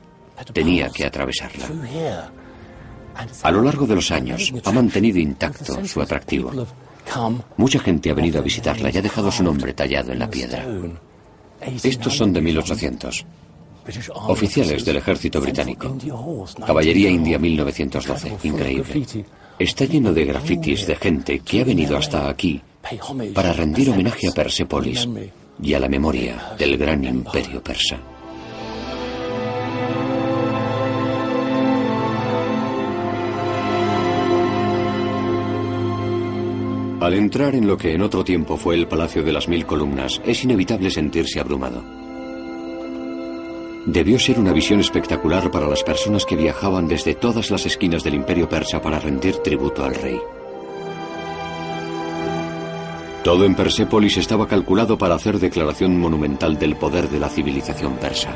tenía que atravesarla. A lo largo de los años ha mantenido intacto su atractivo. Mucha gente ha venido a visitarla y ha dejado su nombre tallado en la piedra. Estos son de 1800. Oficiales del ejército británico. Caballería India 1912. Increíble. Está lleno de grafitis de gente que ha venido hasta aquí para rendir homenaje a Persépolis y a la memoria del gran imperio persa. Al entrar en lo que en otro tiempo fue el Palacio de las Mil Columnas, es inevitable sentirse abrumado. Debió ser una visión espectacular para las personas que viajaban desde todas las esquinas del imperio persa para rendir tributo al rey. Todo en Persépolis estaba calculado para hacer declaración monumental del poder de la civilización persa.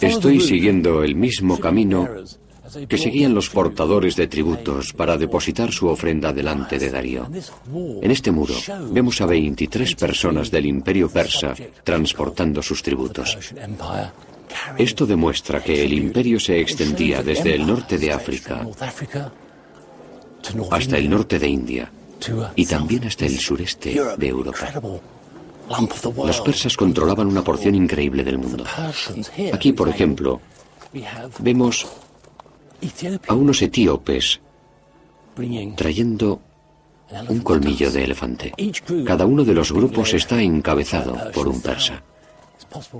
Estoy siguiendo el mismo camino que seguían los portadores de tributos para depositar su ofrenda delante de Darío. En este muro vemos a 23 personas del imperio persa transportando sus tributos. Esto demuestra que el imperio se extendía desde el norte de África hasta el norte de India y también hasta el sureste de Europa. Los persas controlaban una porción increíble del mundo. Aquí, por ejemplo, vemos a unos etíopes trayendo un colmillo de elefante. Cada uno de los grupos está encabezado por un persa.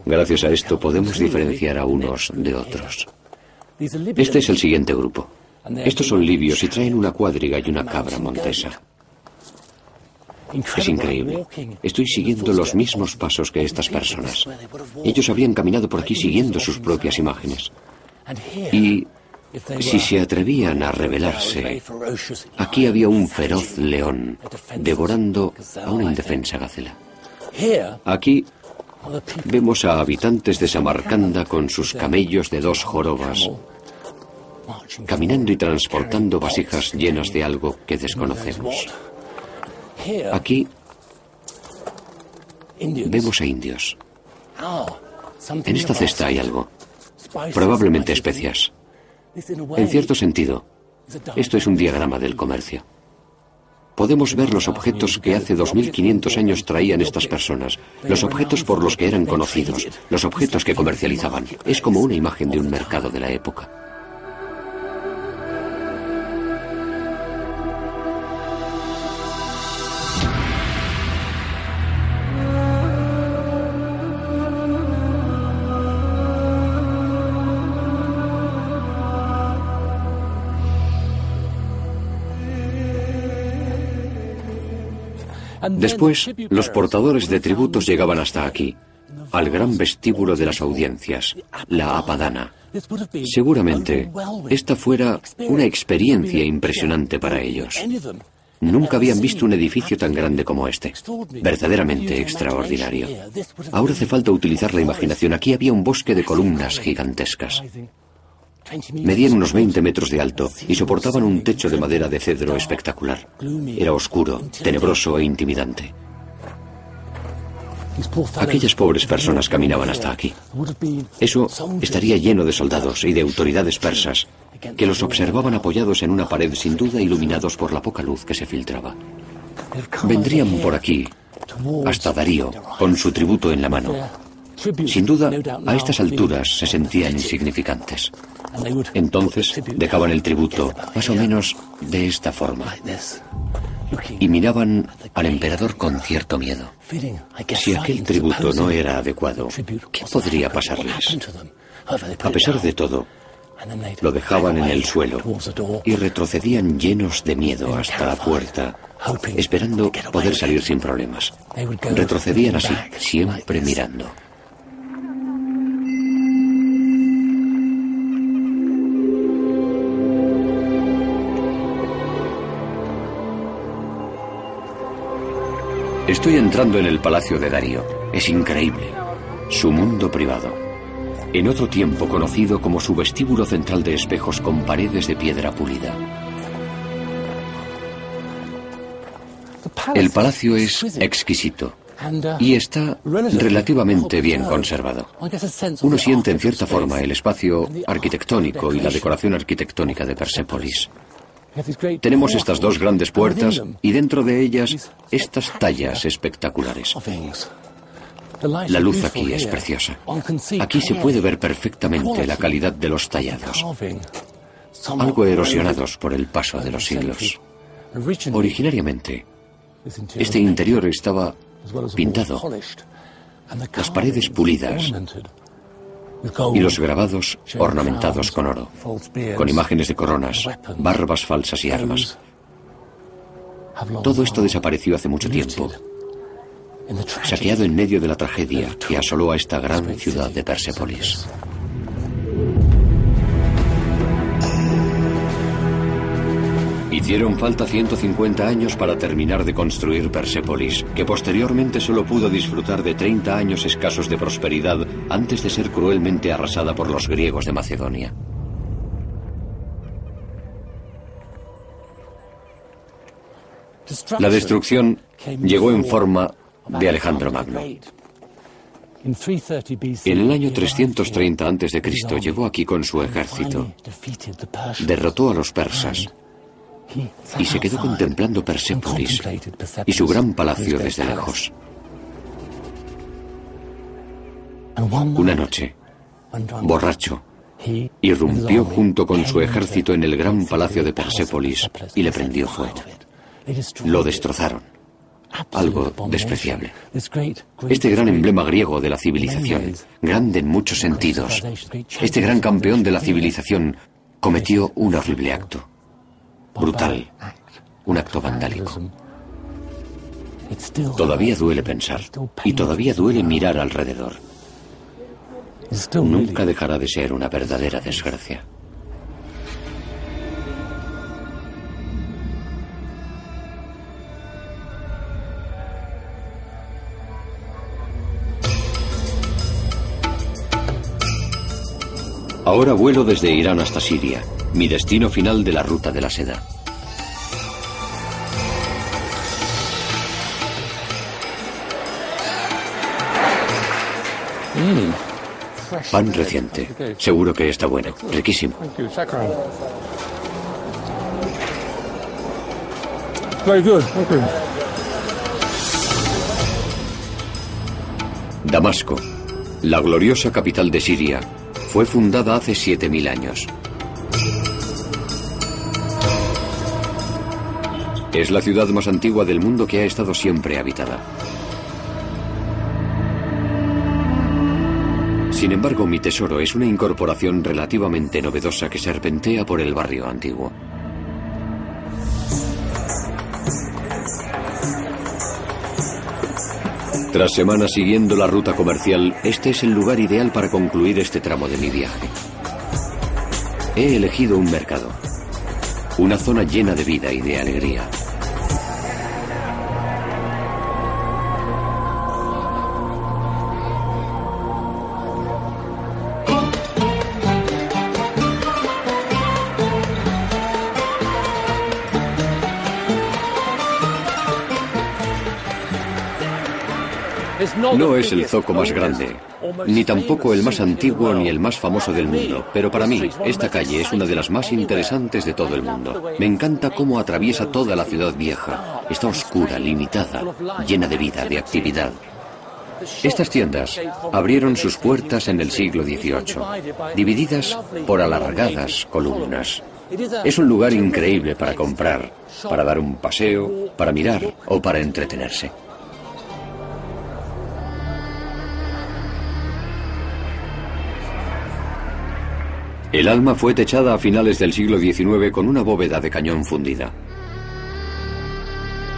Gracias a esto podemos diferenciar a unos de otros. Este es el siguiente grupo. Estos son libios y traen una cuadriga y una cabra montesa. Es increíble. Estoy siguiendo los mismos pasos que estas personas. Ellos habían caminado por aquí siguiendo sus propias imágenes. Y si se atrevían a rebelarse, aquí había un feroz león devorando a una indefensa gacela. Aquí vemos a habitantes de Samarcanda con sus camellos de dos jorobas, caminando y transportando vasijas llenas de algo que desconocemos. Aquí vemos a indios. En esta cesta hay algo, probablemente especias. En cierto sentido, esto es un diagrama del comercio. Podemos ver los objetos que hace 2500 años traían estas personas, los objetos por los que eran conocidos, los objetos que comercializaban. Es como una imagen de un mercado de la época. Después, los portadores de tributos llegaban hasta aquí, al gran vestíbulo de las audiencias, la Apadana. Seguramente, esta fuera una experiencia impresionante para ellos. Nunca habían visto un edificio tan grande como este. Verdaderamente extraordinario. Ahora hace falta utilizar la imaginación. Aquí había un bosque de columnas gigantescas. Medían unos 20 metros de alto y soportaban un techo de madera de cedro espectacular. Era oscuro, tenebroso e intimidante. Aquellas pobres personas caminaban hasta aquí. Eso estaría lleno de soldados y de autoridades persas que los observaban apoyados en una pared sin duda iluminados por la poca luz que se filtraba. Vendrían por aquí hasta Darío con su tributo en la mano. Sin duda, a estas alturas se sentían insignificantes. Entonces dejaban el tributo más o menos de esta forma y miraban al emperador con cierto miedo. Si aquel tributo no era adecuado, ¿qué podría pasarles? A pesar de todo, lo dejaban en el suelo y retrocedían llenos de miedo hasta la puerta, esperando poder salir sin problemas. Retrocedían así, siempre mirando. Estoy entrando en el palacio de Darío. Es increíble. Su mundo privado. En otro tiempo conocido como su vestíbulo central de espejos con paredes de piedra pulida. El palacio es exquisito y está relativamente bien conservado. Uno siente en cierta forma el espacio arquitectónico y la decoración arquitectónica de Persépolis. Tenemos estas dos grandes puertas y dentro de ellas estas tallas espectaculares. La luz aquí es preciosa. Aquí se puede ver perfectamente la calidad de los tallados, algo erosionados por el paso de los siglos. Originariamente, este interior estaba pintado, las paredes pulidas, y los grabados ornamentados con oro, con imágenes de coronas, barbas falsas y armas. Todo esto desapareció hace mucho tiempo, saqueado en medio de la tragedia que asoló a esta gran ciudad de Persépolis. Hicieron falta 150 años para terminar de construir Persépolis, que posteriormente solo pudo disfrutar de 30 años escasos de prosperidad antes de ser cruelmente arrasada por los griegos de Macedonia. La destrucción llegó en forma de Alejandro Magno. En el año 330 a.C. llegó aquí con su ejército, derrotó a los persas y se quedó contemplando Persépolis y su gran palacio desde lejos. Una noche, borracho, irrumpió junto con su ejército en el gran palacio de Persépolis y le prendió fuego. Lo destrozaron. Algo despreciable. Este gran emblema griego de la civilización, grande en muchos sentidos, este gran campeón de la civilización, cometió un horrible acto brutal, un acto vandálico. Todavía duele pensar y todavía duele mirar alrededor. Nunca dejará de ser una verdadera desgracia. Ahora vuelo desde Irán hasta Siria, mi destino final de la ruta de la seda. Mm. Pan reciente. Seguro que está bueno. Riquísimo. Damasco, la gloriosa capital de Siria, fue fundada hace 7.000 años. Es la ciudad más antigua del mundo que ha estado siempre habitada. Sin embargo, mi tesoro es una incorporación relativamente novedosa que serpentea por el barrio antiguo. Tras semanas siguiendo la ruta comercial, este es el lugar ideal para concluir este tramo de mi viaje. He elegido un mercado, una zona llena de vida y de alegría. No es el zoco más grande, ni tampoco el más antiguo ni el más famoso del mundo, pero para mí esta calle es una de las más interesantes de todo el mundo. Me encanta cómo atraviesa toda la ciudad vieja. Está oscura, limitada, llena de vida, de actividad. Estas tiendas abrieron sus puertas en el siglo XVIII, divididas por alargadas columnas. Es un lugar increíble para comprar, para dar un paseo, para mirar o para entretenerse. El alma fue techada a finales del siglo XIX con una bóveda de cañón fundida.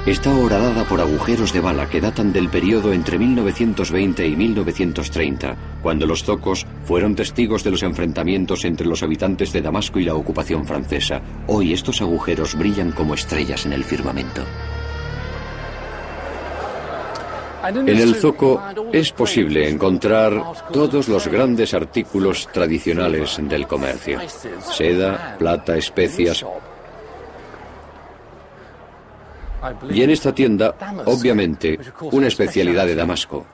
Está horadada por agujeros de bala que datan del periodo entre 1920 y 1930, cuando los zocos fueron testigos de los enfrentamientos entre los habitantes de Damasco y la ocupación francesa. Hoy estos agujeros brillan como estrellas en el firmamento. En el Zoco es posible encontrar todos los grandes artículos tradicionales del comercio. Seda, plata, especias. Y en esta tienda, obviamente, una especialidad de Damasco.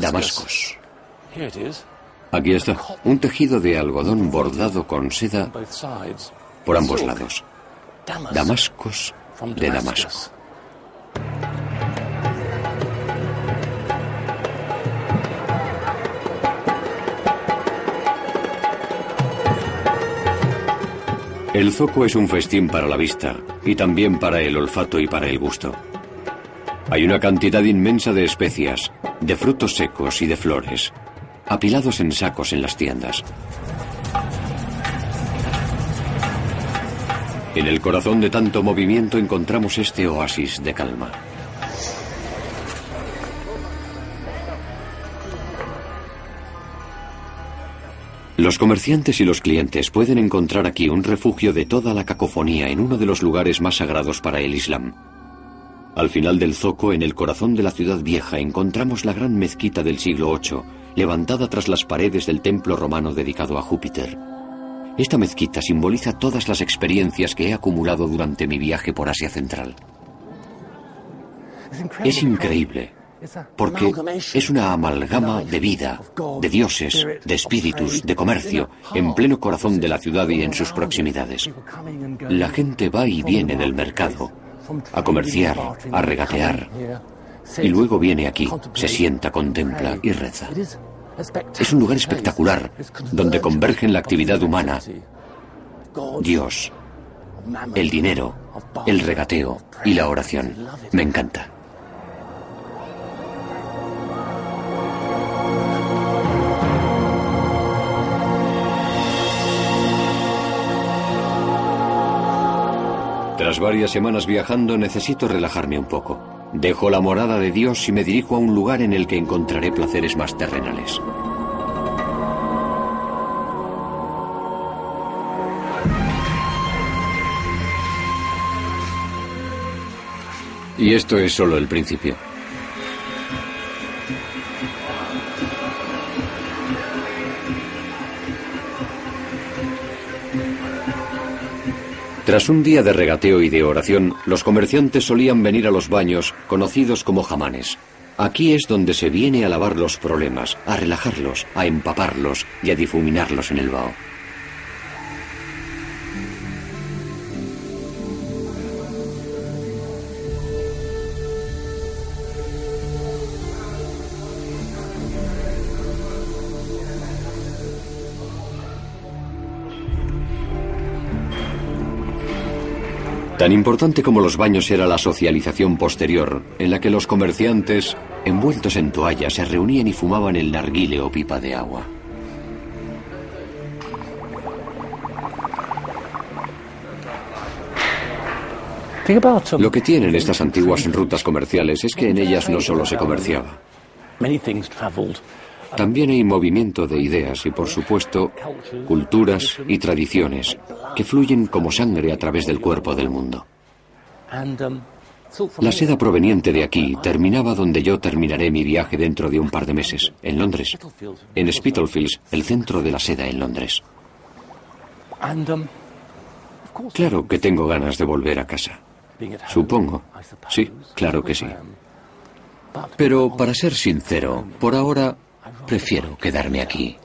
Damascos. Aquí está, un tejido de algodón bordado con seda por ambos lados. Damascos de Damasco. El zoco es un festín para la vista y también para el olfato y para el gusto. Hay una cantidad inmensa de especias, de frutos secos y de flores, apilados en sacos en las tiendas. En el corazón de tanto movimiento encontramos este oasis de calma. Los comerciantes y los clientes pueden encontrar aquí un refugio de toda la cacofonía en uno de los lugares más sagrados para el Islam. Al final del zoco, en el corazón de la ciudad vieja, encontramos la gran mezquita del siglo VIII, levantada tras las paredes del templo romano dedicado a Júpiter. Esta mezquita simboliza todas las experiencias que he acumulado durante mi viaje por Asia Central. Es increíble porque es una amalgama de vida, de dioses, de espíritus, de comercio, en pleno corazón de la ciudad y en sus proximidades. La gente va y viene del mercado, a comerciar, a regatear, y luego viene aquí, se sienta, contempla y reza. Es un lugar espectacular, donde convergen la actividad humana, Dios, el dinero, el regateo y la oración. Me encanta. Tras varias semanas viajando necesito relajarme un poco. Dejo la morada de Dios y me dirijo a un lugar en el que encontraré placeres más terrenales. Y esto es solo el principio. Tras un día de regateo y de oración, los comerciantes solían venir a los baños, conocidos como jamanes. Aquí es donde se viene a lavar los problemas, a relajarlos, a empaparlos y a difuminarlos en el vaho. Tan importante como los baños era la socialización posterior, en la que los comerciantes, envueltos en toallas, se reunían y fumaban el narguile o pipa de agua. Lo que tienen estas antiguas rutas comerciales es que en ellas no solo se comerciaba. También hay movimiento de ideas y, por supuesto, culturas y tradiciones que fluyen como sangre a través del cuerpo del mundo. La seda proveniente de aquí terminaba donde yo terminaré mi viaje dentro de un par de meses, en Londres, en Spitalfields, el centro de la seda en Londres. Claro que tengo ganas de volver a casa. Supongo. Sí, claro que sí. Pero para ser sincero, por ahora prefiero quedarme aquí.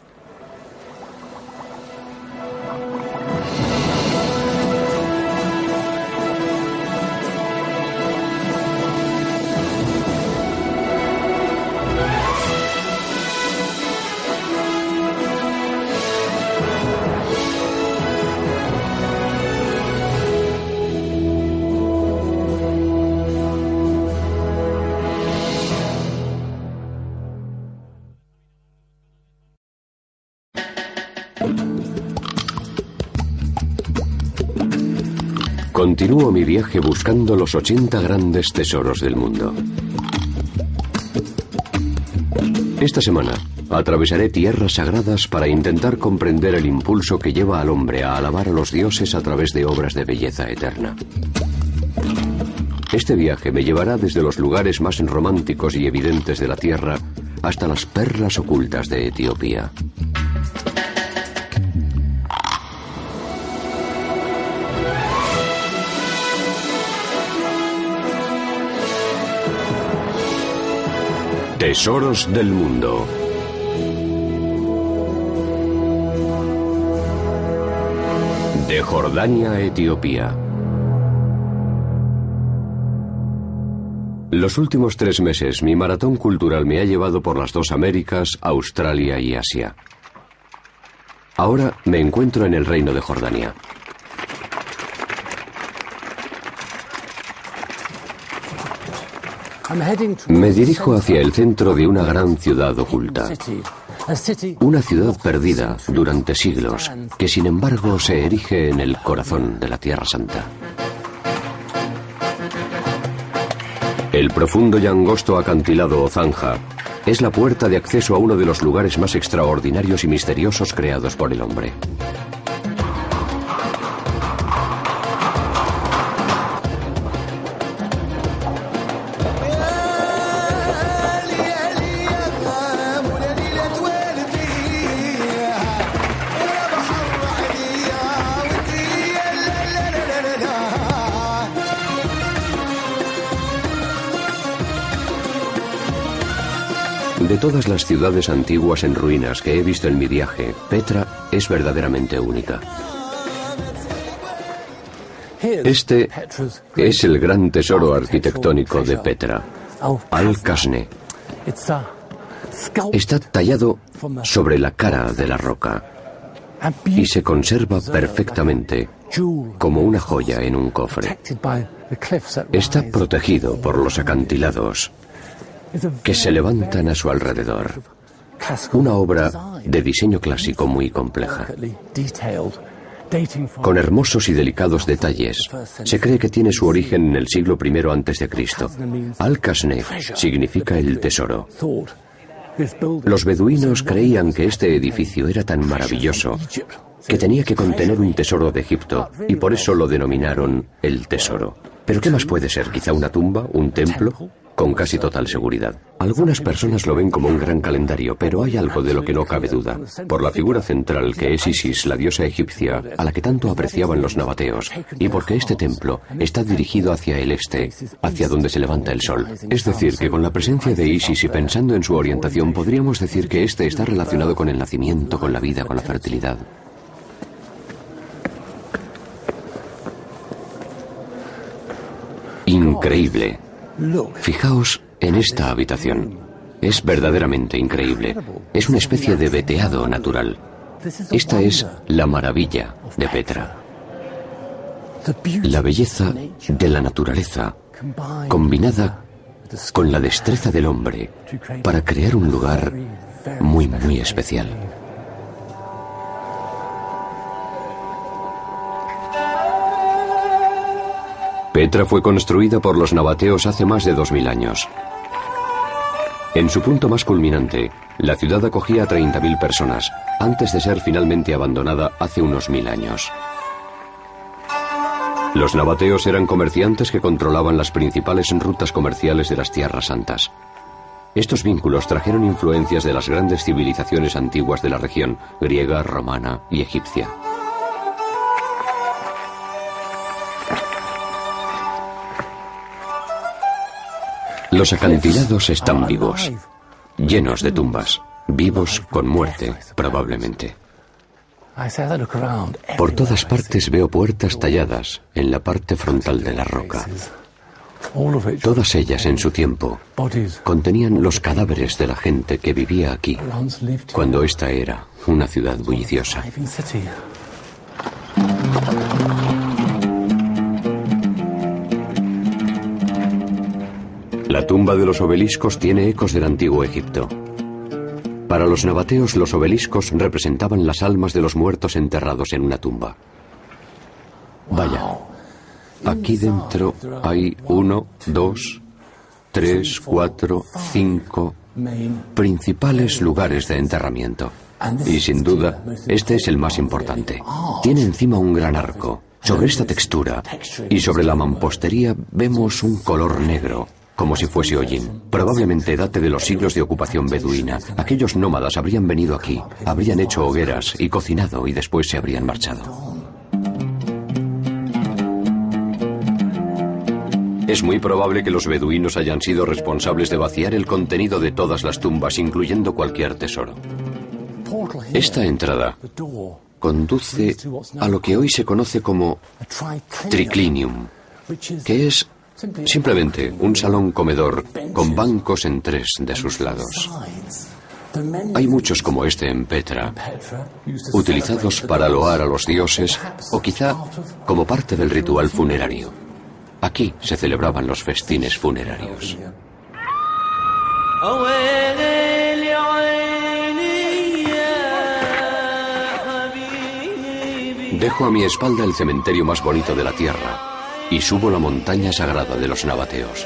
Continúo mi viaje buscando los 80 grandes tesoros del mundo. Esta semana atravesaré tierras sagradas para intentar comprender el impulso que lleva al hombre a alabar a los dioses a través de obras de belleza eterna. Este viaje me llevará desde los lugares más románticos y evidentes de la tierra hasta las perlas ocultas de Etiopía. Tesoros del Mundo. De Jordania a Etiopía. Los últimos tres meses mi maratón cultural me ha llevado por las dos Américas, Australia y Asia. Ahora me encuentro en el reino de Jordania. Me dirijo hacia el centro de una gran ciudad oculta. Una ciudad perdida durante siglos, que sin embargo se erige en el corazón de la Tierra Santa. El profundo y angosto acantilado o zanja es la puerta de acceso a uno de los lugares más extraordinarios y misteriosos creados por el hombre. Todas las ciudades antiguas en ruinas que he visto en mi viaje, Petra es verdaderamente única. Este es el gran tesoro arquitectónico de Petra, Al-Kasne. Está tallado sobre la cara de la roca y se conserva perfectamente como una joya en un cofre. Está protegido por los acantilados que se levantan a su alrededor. Una obra de diseño clásico muy compleja. Con hermosos y delicados detalles, se cree que tiene su origen en el siglo I antes de Cristo. Al-Kasne significa el tesoro. Los beduinos creían que este edificio era tan maravilloso que tenía que contener un tesoro de Egipto y por eso lo denominaron el tesoro. ¿Pero qué más puede ser? ¿Quizá una tumba? ¿Un templo? Con casi total seguridad. Algunas personas lo ven como un gran calendario, pero hay algo de lo que no cabe duda. Por la figura central que es Isis, la diosa egipcia, a la que tanto apreciaban los nabateos, y porque este templo está dirigido hacia el este, hacia donde se levanta el sol. Es decir, que con la presencia de Isis y pensando en su orientación, podríamos decir que este está relacionado con el nacimiento, con la vida, con la fertilidad. Increíble. Fijaos en esta habitación. Es verdaderamente increíble. Es una especie de veteado natural. Esta es la maravilla de Petra. La belleza de la naturaleza combinada con la destreza del hombre para crear un lugar muy, muy especial. Petra fue construida por los nabateos hace más de 2.000 años. En su punto más culminante, la ciudad acogía a 30.000 personas, antes de ser finalmente abandonada hace unos mil años. Los nabateos eran comerciantes que controlaban las principales rutas comerciales de las tierras santas. Estos vínculos trajeron influencias de las grandes civilizaciones antiguas de la región, griega, romana y egipcia. Los acantilados están vivos, llenos de tumbas, vivos con muerte, probablemente. Por todas partes veo puertas talladas en la parte frontal de la roca. Todas ellas en su tiempo contenían los cadáveres de la gente que vivía aquí cuando esta era una ciudad bulliciosa. La tumba de los obeliscos tiene ecos del antiguo Egipto. Para los nabateos los obeliscos representaban las almas de los muertos enterrados en una tumba. Vaya, aquí dentro hay uno, dos, tres, cuatro, cinco principales lugares de enterramiento. Y sin duda, este es el más importante. Tiene encima un gran arco. Sobre esta textura y sobre la mampostería vemos un color negro, como si fuese hollín. Probablemente date de los siglos de ocupación beduina. Aquellos nómadas habrían venido aquí, habrían hecho hogueras y cocinado y después se habrían marchado. Es muy probable que los beduinos hayan sido responsables de vaciar el contenido de todas las tumbas, incluyendo cualquier tesoro. Esta entrada conduce a lo que hoy se conoce como triclinium, que es Simplemente un salón comedor con bancos en tres de sus lados. Hay muchos como este en Petra, utilizados para loar a los dioses o quizá como parte del ritual funerario. Aquí se celebraban los festines funerarios. Dejo a mi espalda el cementerio más bonito de la tierra, y subo la montaña sagrada de los nabateos.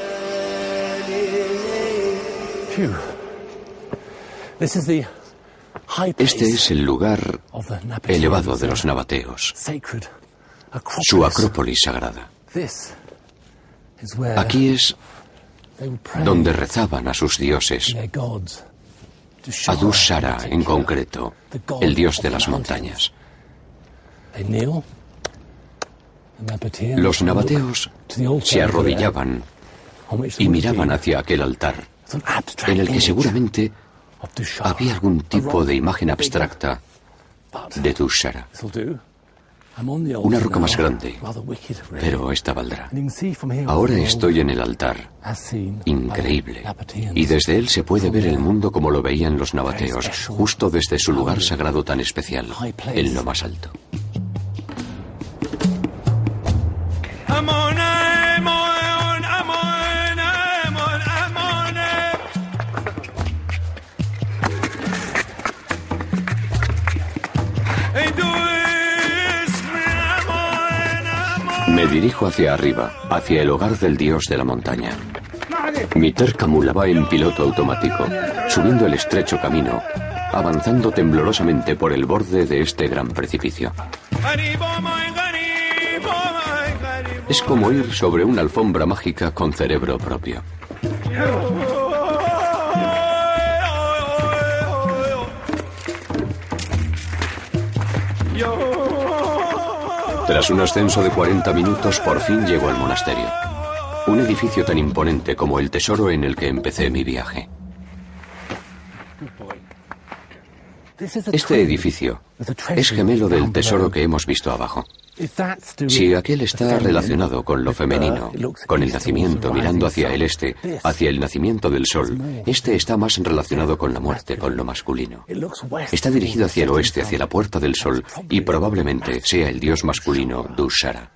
Este es el lugar elevado de los nabateos, su acrópolis sagrada. Aquí es donde rezaban a sus dioses, a Dushara en concreto, el dios de las montañas. Los nabateos se arrodillaban y miraban hacia aquel altar, en el que seguramente había algún tipo de imagen abstracta de Tushara. Una roca más grande, pero esta valdrá. Ahora estoy en el altar, increíble, y desde él se puede ver el mundo como lo veían los nabateos, justo desde su lugar sagrado tan especial, en lo más alto. Dirijo hacia arriba, hacia el hogar del dios de la montaña. Mi terca mula va en piloto automático, subiendo el estrecho camino, avanzando temblorosamente por el borde de este gran precipicio. Es como ir sobre una alfombra mágica con cerebro propio. Tras un ascenso de 40 minutos, por fin llego al monasterio. Un edificio tan imponente como el tesoro en el que empecé mi viaje. Este edificio es gemelo del tesoro que hemos visto abajo. Si aquel está relacionado con lo femenino, con el nacimiento mirando hacia el este, hacia el nacimiento del sol, este está más relacionado con la muerte, con lo masculino. Está dirigido hacia el oeste, hacia la puerta del sol, y probablemente sea el dios masculino Dushara.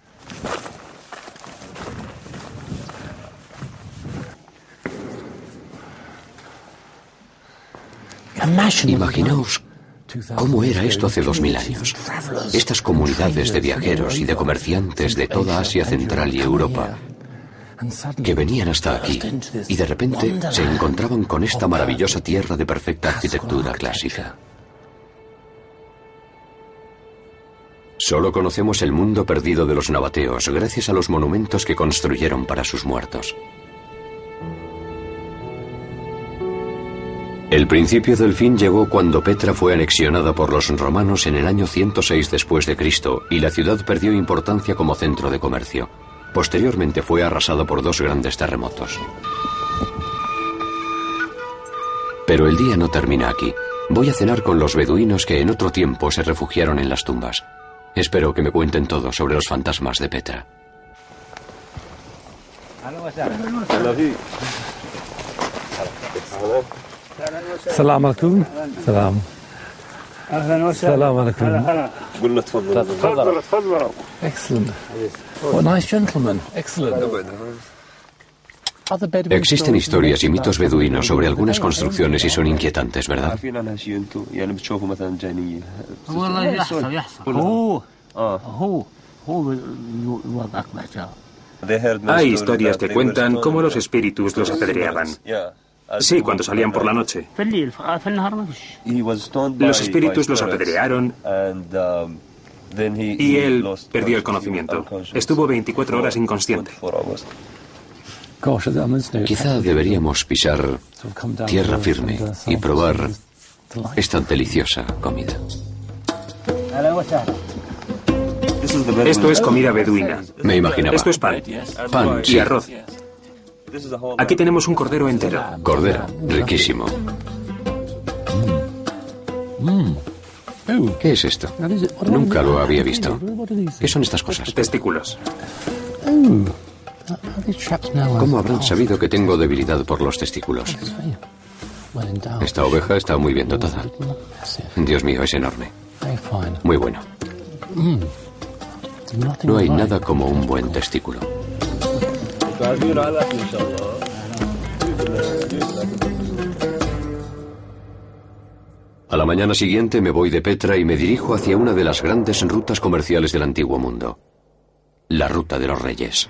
Imaginaos ¿Cómo era esto hace dos mil años? Estas comunidades de viajeros y de comerciantes de toda Asia Central y Europa que venían hasta aquí y de repente se encontraban con esta maravillosa tierra de perfecta arquitectura clásica. Solo conocemos el mundo perdido de los nabateos gracias a los monumentos que construyeron para sus muertos. El principio del fin llegó cuando Petra fue anexionada por los romanos en el año 106 después de Cristo y la ciudad perdió importancia como centro de comercio. Posteriormente fue arrasada por dos grandes terremotos. Pero el día no termina aquí. Voy a cenar con los beduinos que en otro tiempo se refugiaron en las tumbas. Espero que me cuenten todo sobre los fantasmas de Petra. Salam alaikum. Salam. Salam alaikum. قلنا تفضل تفضل تفضل Excellent. What nice gentlemen. Excellent. Other Bedouin Existen stories historias y mitos beduinos sobre algunas construcciones y son inquietantes, ¿verdad? عارفين عنها شيء انتم يعني بتشوفوا مثلا جانيه والله يحصل يحصل هو هو هو الوضع أكبر Hay historias que cuentan cómo los espíritus los apedreaban. Sí, cuando salían por la noche. Los espíritus los apedrearon y él perdió el conocimiento. Estuvo 24 horas inconsciente. Quizá deberíamos pisar tierra firme y probar esta deliciosa comida. Esto es comida beduina. Me imaginaba. Esto es pan. Pan y arroz. Aquí tenemos un cordero entero. Cordero, riquísimo. ¿Qué es esto? Nunca lo había visto. ¿Qué son estas cosas? Testículos. ¿Cómo habrán sabido que tengo debilidad por los testículos? Esta oveja está muy bien dotada. Dios mío, es enorme. Muy bueno. No hay nada como un buen testículo. A la mañana siguiente me voy de Petra y me dirijo hacia una de las grandes rutas comerciales del antiguo mundo. La ruta de los reyes.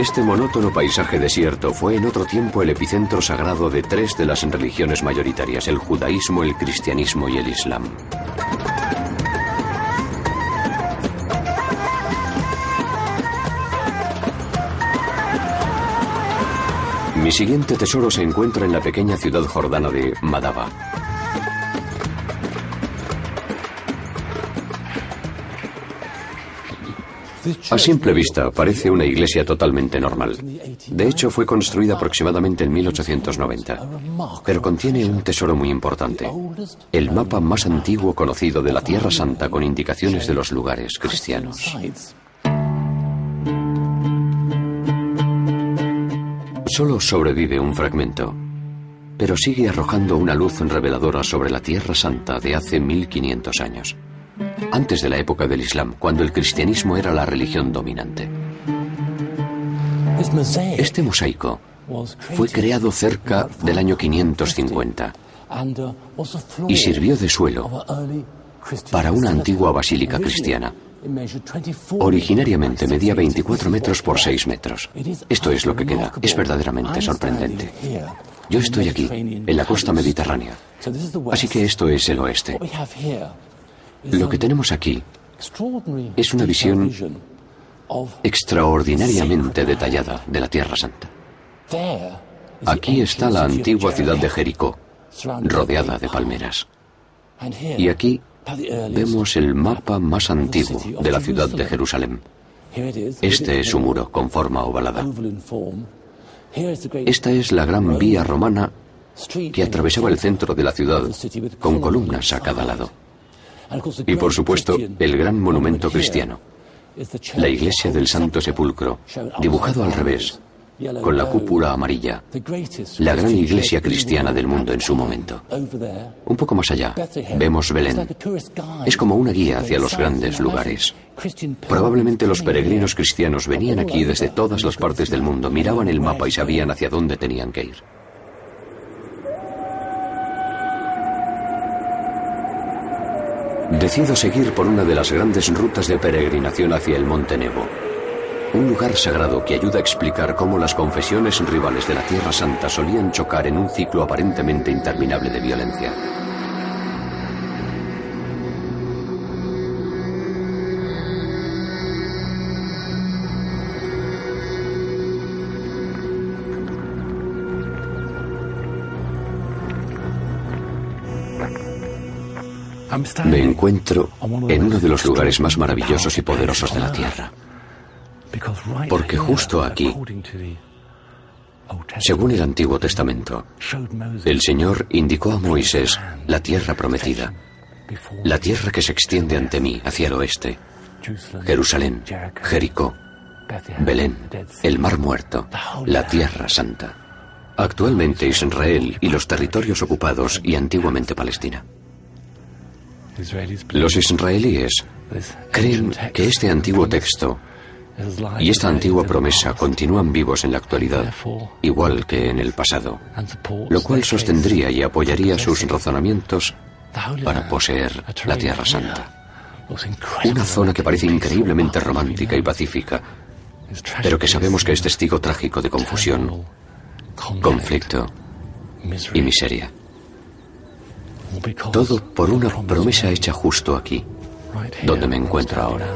Este monótono paisaje desierto fue en otro tiempo el epicentro sagrado de tres de las religiones mayoritarias, el judaísmo, el cristianismo y el islam. Mi siguiente tesoro se encuentra en la pequeña ciudad jordana de Madaba. A simple vista parece una iglesia totalmente normal. De hecho, fue construida aproximadamente en 1890. Pero contiene un tesoro muy importante. El mapa más antiguo conocido de la Tierra Santa con indicaciones de los lugares cristianos. Solo sobrevive un fragmento, pero sigue arrojando una luz reveladora sobre la Tierra Santa de hace 1500 años, antes de la época del Islam, cuando el cristianismo era la religión dominante. Este mosaico fue creado cerca del año 550 y sirvió de suelo para una antigua basílica cristiana. Originariamente medía 24 metros por 6 metros. Esto es lo que queda. Es verdaderamente sorprendente. Yo estoy aquí, en la costa mediterránea. Así que esto es el oeste. Lo que tenemos aquí es una visión extraordinariamente detallada de la Tierra Santa. Aquí está la antigua ciudad de Jericó, rodeada de palmeras. Y aquí vemos el mapa más antiguo de la ciudad de Jerusalén. Este es su muro con forma ovalada. Esta es la gran vía romana que atravesaba el centro de la ciudad con columnas a cada lado. Y por supuesto, el gran monumento cristiano, la iglesia del Santo Sepulcro, dibujado al revés, con la cúpula amarilla, la gran iglesia cristiana del mundo en su momento. Un poco más allá, vemos Belén. Es como una guía hacia los grandes lugares. Probablemente los peregrinos cristianos venían aquí desde todas las partes del mundo, miraban el mapa y sabían hacia dónde tenían que ir. Decido seguir por una de las grandes rutas de peregrinación hacia el Monte Nebo. Un lugar sagrado que ayuda a explicar cómo las confesiones rivales de la Tierra Santa solían chocar en un ciclo aparentemente interminable de violencia. Me encuentro en uno de los lugares más maravillosos y poderosos de la Tierra. Porque justo aquí, según el Antiguo Testamento, el Señor indicó a Moisés la tierra prometida, la tierra que se extiende ante mí hacia el oeste, Jerusalén, Jericó, Belén, el Mar Muerto, la Tierra Santa. Actualmente Israel y los territorios ocupados y antiguamente Palestina. Los israelíes creen que este antiguo texto y esta antigua promesa continúan vivos en la actualidad, igual que en el pasado, lo cual sostendría y apoyaría sus razonamientos para poseer la Tierra Santa. Una zona que parece increíblemente romántica y pacífica, pero que sabemos que es testigo trágico de confusión, conflicto y miseria. Todo por una promesa hecha justo aquí, donde me encuentro ahora.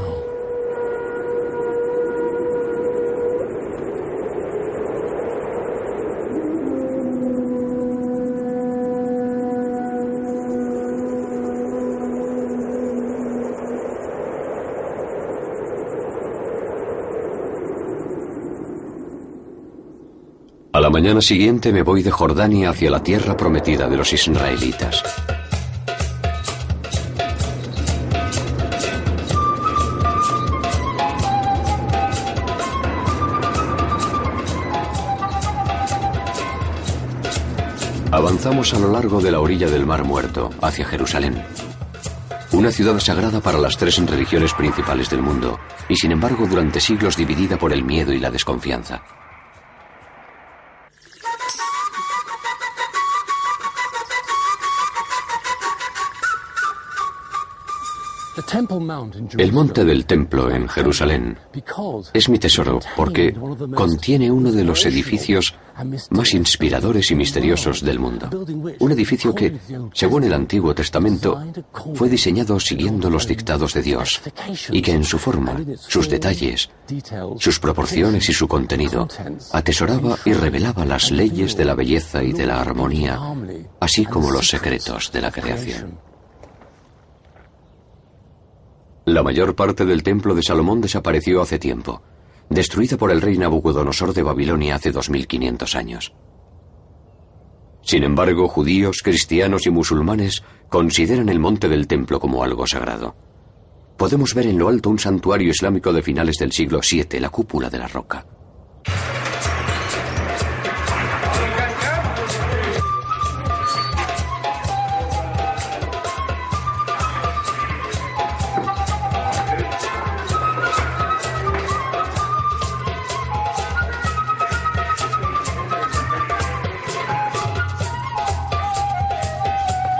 Mañana siguiente me voy de Jordania hacia la tierra prometida de los israelitas. Avanzamos a lo largo de la orilla del Mar Muerto, hacia Jerusalén. Una ciudad sagrada para las tres religiones principales del mundo, y sin embargo durante siglos dividida por el miedo y la desconfianza. El monte del templo en Jerusalén es mi tesoro porque contiene uno de los edificios más inspiradores y misteriosos del mundo. Un edificio que, según el Antiguo Testamento, fue diseñado siguiendo los dictados de Dios y que en su forma, sus detalles, sus proporciones y su contenido atesoraba y revelaba las leyes de la belleza y de la armonía, así como los secretos de la creación. La mayor parte del templo de Salomón desapareció hace tiempo, destruida por el rey Nabucodonosor de Babilonia hace 2500 años. Sin embargo, judíos, cristianos y musulmanes consideran el monte del templo como algo sagrado. Podemos ver en lo alto un santuario islámico de finales del siglo VII, la cúpula de la roca.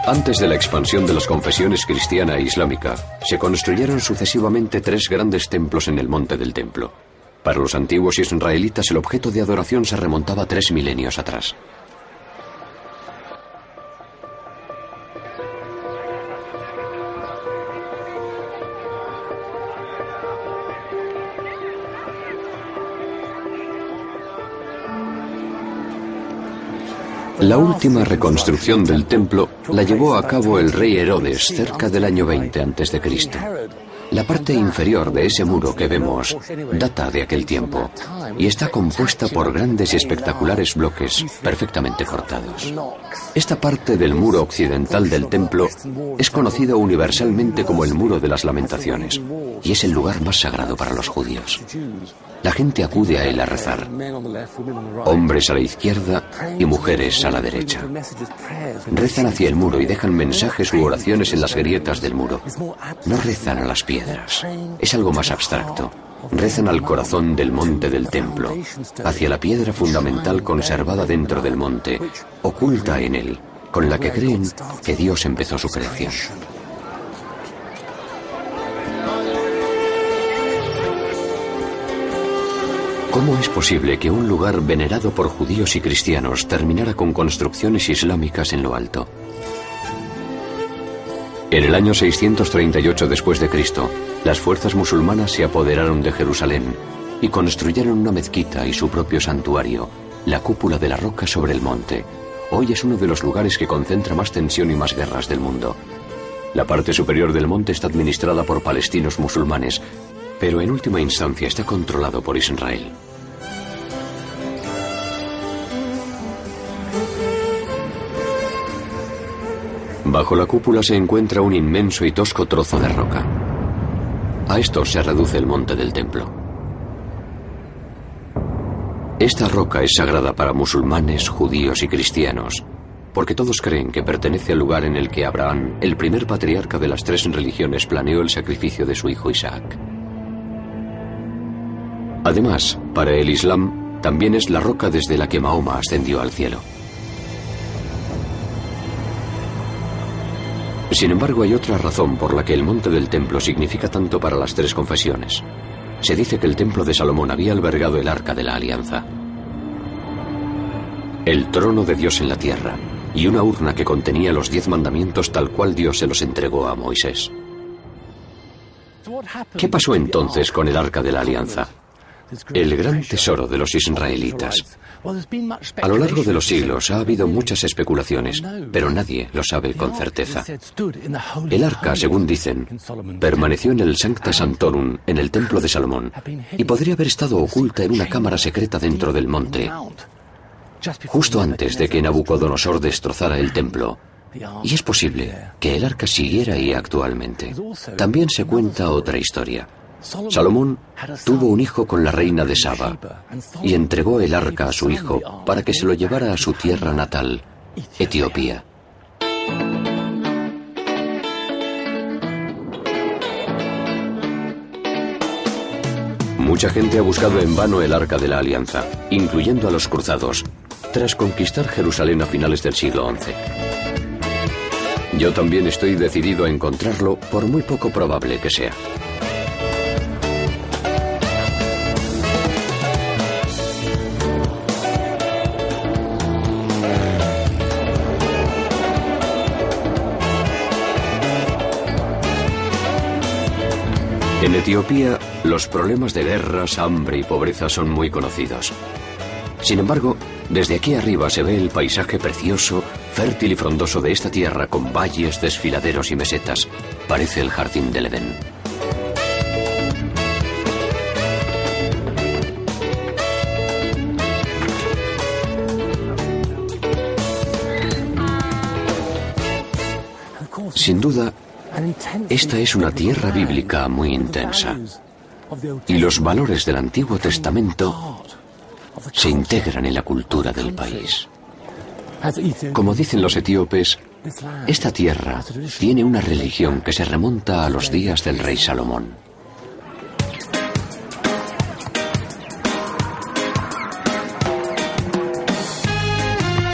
Antes de la expansión de las confesiones cristiana e islámica, se construyeron sucesivamente tres grandes templos en el monte del templo. Para los antiguos israelitas el objeto de adoración se remontaba tres milenios atrás. La última reconstrucción del templo la llevó a cabo el rey Herodes cerca del año 20 a.C. La parte inferior de ese muro que vemos data de aquel tiempo y está compuesta por grandes y espectaculares bloques perfectamente cortados. Esta parte del muro occidental del templo es conocida universalmente como el Muro de las Lamentaciones y es el lugar más sagrado para los judíos. La gente acude a él a rezar, hombres a la izquierda y mujeres a la derecha. Rezan hacia el muro y dejan mensajes u oraciones en las grietas del muro. No rezan a las piedras, es algo más abstracto. Rezan al corazón del monte del templo, hacia la piedra fundamental conservada dentro del monte, oculta en él, con la que creen que Dios empezó su creación. ¿Cómo es posible que un lugar venerado por judíos y cristianos terminara con construcciones islámicas en lo alto? En el año 638 después de Cristo, las fuerzas musulmanas se apoderaron de Jerusalén y construyeron una mezquita y su propio santuario, la cúpula de la roca sobre el monte. Hoy es uno de los lugares que concentra más tensión y más guerras del mundo. La parte superior del monte está administrada por palestinos musulmanes, pero en última instancia está controlado por Israel. Bajo la cúpula se encuentra un inmenso y tosco trozo de roca. A esto se reduce el monte del templo. Esta roca es sagrada para musulmanes, judíos y cristianos, porque todos creen que pertenece al lugar en el que Abraham, el primer patriarca de las tres religiones, planeó el sacrificio de su hijo Isaac. Además, para el Islam, también es la roca desde la que Mahoma ascendió al cielo. Sin embargo, hay otra razón por la que el monte del templo significa tanto para las tres confesiones. Se dice que el templo de Salomón había albergado el arca de la alianza, el trono de Dios en la tierra y una urna que contenía los diez mandamientos tal cual Dios se los entregó a Moisés. ¿Qué pasó entonces con el arca de la alianza? El gran tesoro de los israelitas. A lo largo de los siglos ha habido muchas especulaciones, pero nadie lo sabe con certeza. El arca, según dicen, permaneció en el Sancta Santorum, en el templo de Salomón, y podría haber estado oculta en una cámara secreta dentro del monte, justo antes de que Nabucodonosor destrozara el templo. Y es posible que el arca siguiera ahí actualmente. También se cuenta otra historia. Salomón tuvo un hijo con la reina de Saba y entregó el arca a su hijo para que se lo llevara a su tierra natal, Etiopía. Mucha gente ha buscado en vano el arca de la alianza, incluyendo a los cruzados, tras conquistar Jerusalén a finales del siglo XI. Yo también estoy decidido a encontrarlo, por muy poco probable que sea. En Etiopía, los problemas de guerras, hambre y pobreza son muy conocidos. Sin embargo, desde aquí arriba se ve el paisaje precioso, fértil y frondoso de esta tierra con valles, desfiladeros y mesetas. Parece el jardín del Edén. Sin duda, esta es una tierra bíblica muy intensa. Y los valores del Antiguo Testamento se integran en la cultura del país. Como dicen los etíopes, esta tierra tiene una religión que se remonta a los días del rey Salomón.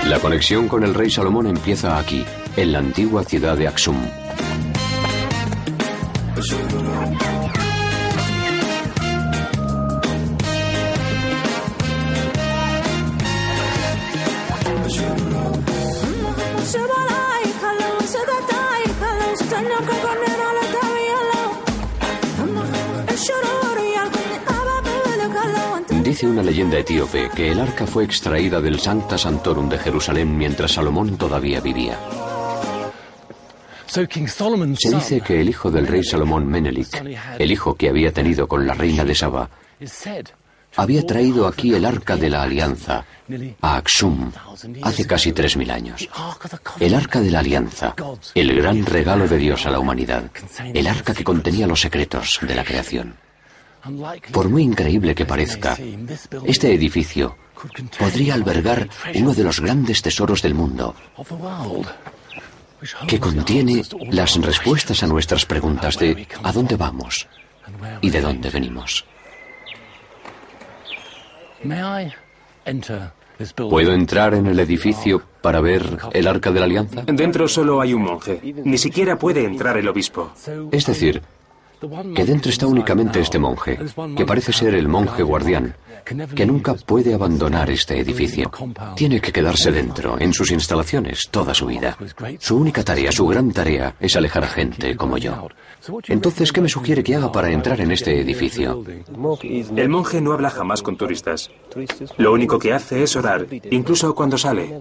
La conexión con el rey Salomón empieza aquí, en la antigua ciudad de Aksum. Dice una leyenda etíope que el arca fue extraída del Sancta Santorum de Jerusalén mientras Salomón todavía vivía. Se dice que el hijo del rey Salomón Menelik, el hijo que había tenido con la reina de Saba, había traído aquí el arca de la alianza, a Aksum, hace casi tres mil años. El arca de la alianza, el gran regalo de Dios a la humanidad, el arca que contenía los secretos de la creación. Por muy increíble que parezca, este edificio podría albergar uno de los grandes tesoros del mundo, que contiene las respuestas a nuestras preguntas de ¿a dónde vamos? y ¿de dónde venimos? ¿Puedo entrar en el edificio para ver el arca de la alianza? Dentro solo hay un monje. Ni siquiera puede entrar el obispo. Es decir, que dentro está únicamente este monje, que parece ser el monje guardián, que nunca puede abandonar este edificio. Tiene que quedarse dentro, en sus instalaciones, toda su vida. Su única tarea, su gran tarea, es alejar a gente como yo. Entonces, ¿qué me sugiere que haga para entrar en este edificio? El monje no habla jamás con turistas. Lo único que hace es orar, incluso cuando sale.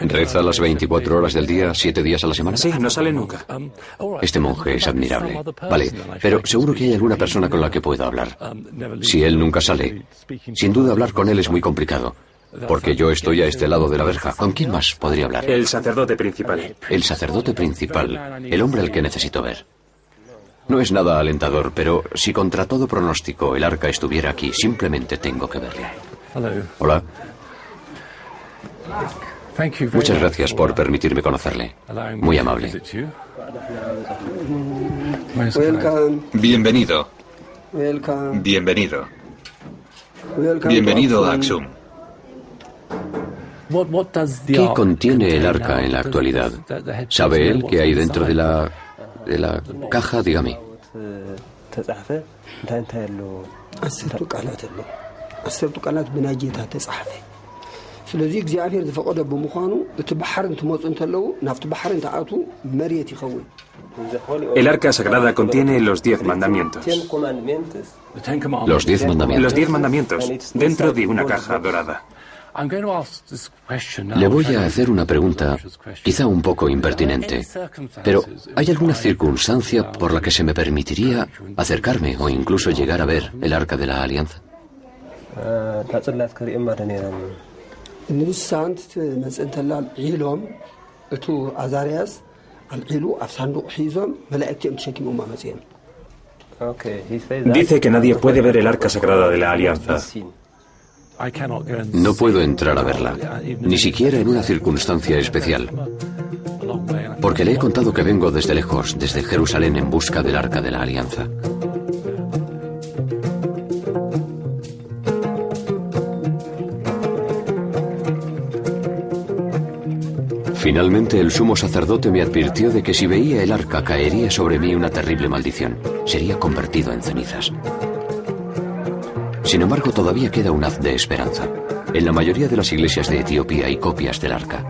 ¿Reza las 24 horas del día, 7 días a la semana? Sí, no sale nunca. Este monje es admirable. Vale, pero seguro que hay alguna persona con la que pueda hablar. Si él nunca sale, sin duda hablar con él es muy complicado. Porque yo estoy a este lado de la verja. ¿Con quién más podría hablar? El sacerdote principal. El sacerdote principal, el hombre al que necesito ver. No es nada alentador, pero si contra todo pronóstico el arca estuviera aquí, simplemente tengo que verle. Hola. Muchas gracias por permitirme conocerle. Muy amable. Bienvenido. Bienvenido. Bienvenido a Axum. ¿Qué contiene el arca en la actualidad? ¿Sabe él qué hay dentro de la de la caja? Dígame. ስለዚ እግዚኣብሔር ዝፈቐዶ ብምዃኑ እቲ ባሕር እንትመፁ እንተለዉ ናብቲ ባሕር እንተኣቱ መሬት ይኸውን El arca sagrada contiene los diez mandamientos. Los diez mandamientos. Los diez mandamientos, dentro de una caja dorada. Le voy a hacer una pregunta, quizá un poco impertinente, pero ¿hay alguna circunstancia por la que se me permitiría acercarme o incluso llegar a ver el arca de la alianza? ንሳ እንትመፅእ እንተላ ኣልዒሎም እቱ ኣዛርያስ ኣልዒሉ ኣብ ሳንዱቅ ሒዞም መላእክቲ እዮም ተሸኪሞማ መፅኦም Dice que nadie puede ver el arca sagrada de la alianza. No puedo entrar a verla, ni siquiera en una circunstancia especial, porque le he contado que vengo desde lejos, desde Jerusalén, en busca del arca de la alianza. Finalmente el sumo sacerdote me advirtió de que si veía el arca caería sobre mí una terrible maldición. Sería convertido en cenizas. Sin embargo, todavía queda un haz de esperanza. En la mayoría de las iglesias de Etiopía hay copias del arca.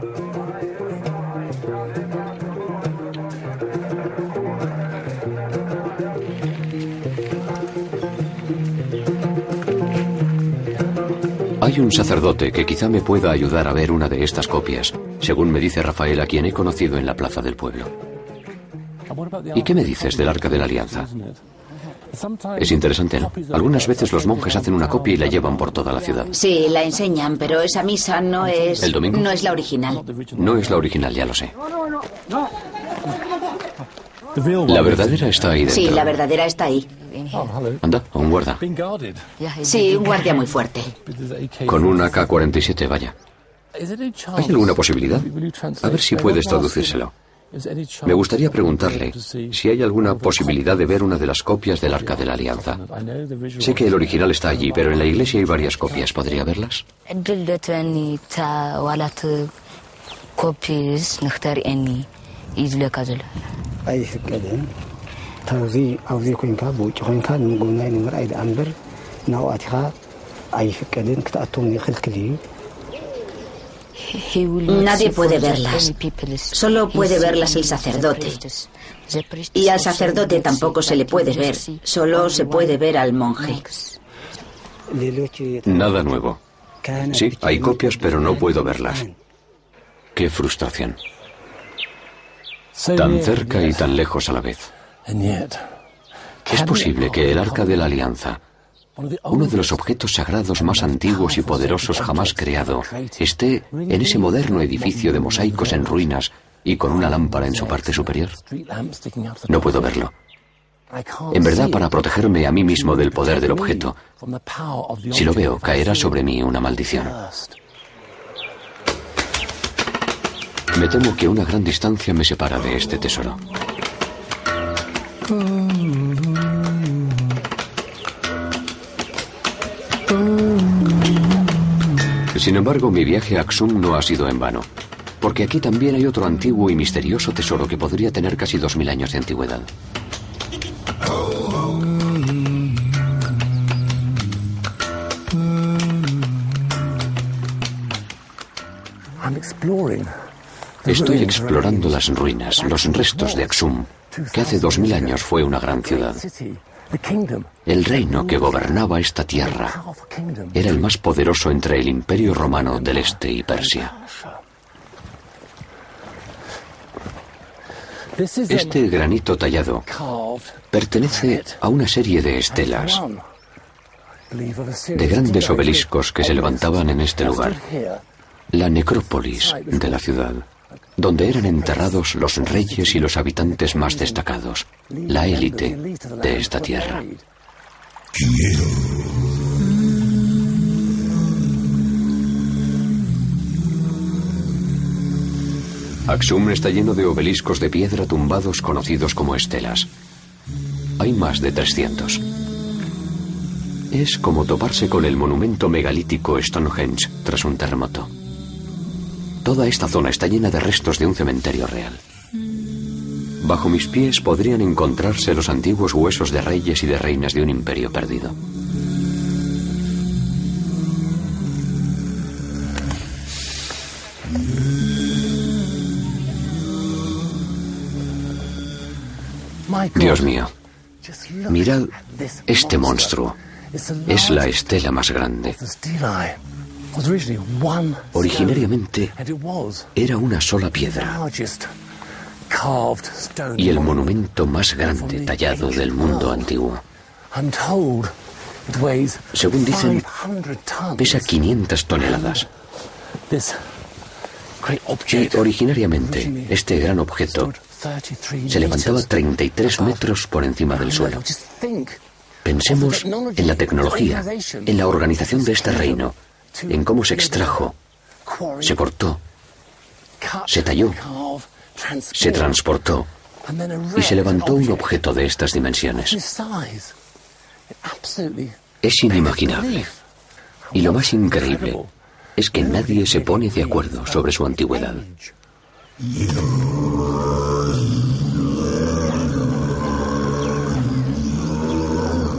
Hay un sacerdote que quizá me pueda ayudar a ver una de estas copias, según me dice Rafael, a quien he conocido en la plaza del pueblo. ¿Y qué me dices del Arca de la Alianza? Es interesante, ¿no? Algunas veces los monjes hacen una copia y la llevan por toda la ciudad. Sí, la enseñan, pero esa misa no es... ¿El domingo? No es la original. No es la original, ya lo sé. La verdadera está ahí dentro. Sí, la verdadera está ahí. Anda, un guarda. Sí, un guardia muy fuerte. Con una K-47, vaya. ¿Hay alguna posibilidad? A ver si puedes traducírselo. Me gustaría preguntarle si hay alguna posibilidad de ver una de las copias del Arca de la Alianza. Sé que el original está allí, pero en la iglesia hay varias copias. ¿Podría verlas? Nadie puede verlas. Solo puede verlas el sacerdote. Y al sacerdote tampoco se le puede ver. Solo se puede ver al monje. Nada nuevo. Sí, hay copias, pero no puedo verlas. Qué frustración. Tan cerca y tan lejos a la vez. ¿Es posible que el Arca de la Alianza, uno de los objetos sagrados más antiguos y poderosos jamás creado, esté en ese moderno edificio de mosaicos en ruinas y con una lámpara en su parte superior? No puedo verlo. En verdad, para protegerme a mí mismo del poder del objeto, si lo veo, caerá sobre mí una maldición. Me temo que una gran distancia me separa de este tesoro. Sin embargo, mi viaje a Aksum no ha sido en vano, porque aquí también hay otro antiguo y misterioso tesoro que podría tener casi dos mil años de antigüedad. Estoy explorando las ruinas, los restos de Aksum, que hace dos mil años fue una gran ciudad. El reino que gobernaba esta tierra era el más poderoso entre el imperio romano del este y Persia. Este granito tallado pertenece a una serie de estelas de grandes obeliscos que se levantaban en este lugar, la necrópolis de la ciudad, donde eran enterrados los reyes y los habitantes más destacados, la élite de esta tierra. Axum está lleno de obeliscos de piedra tumbados conocidos como estelas. Hay más de 300. Es como toparse con el monumento megalítico Stonehenge tras un terremoto. Toda esta zona está llena de restos de un cementerio real. Bajo mis pies podrían encontrarse los antiguos huesos de reyes y de reinas de un imperio perdido. Dios mío, mirad este monstruo. Es la estela más grande. Originariamente era una sola piedra y el monumento más grande tallado del mundo antiguo. Según dicen, pesa 500 toneladas. Y originariamente este gran objeto se levantaba 33 metros por encima del suelo. Pensemos en la tecnología, en la organización de este reino, en cómo se extrajo, se cortó, se talló, se transportó y se levantó un objeto de estas dimensiones. Es inimaginable. Y lo más increíble es que nadie se pone de acuerdo sobre su antigüedad.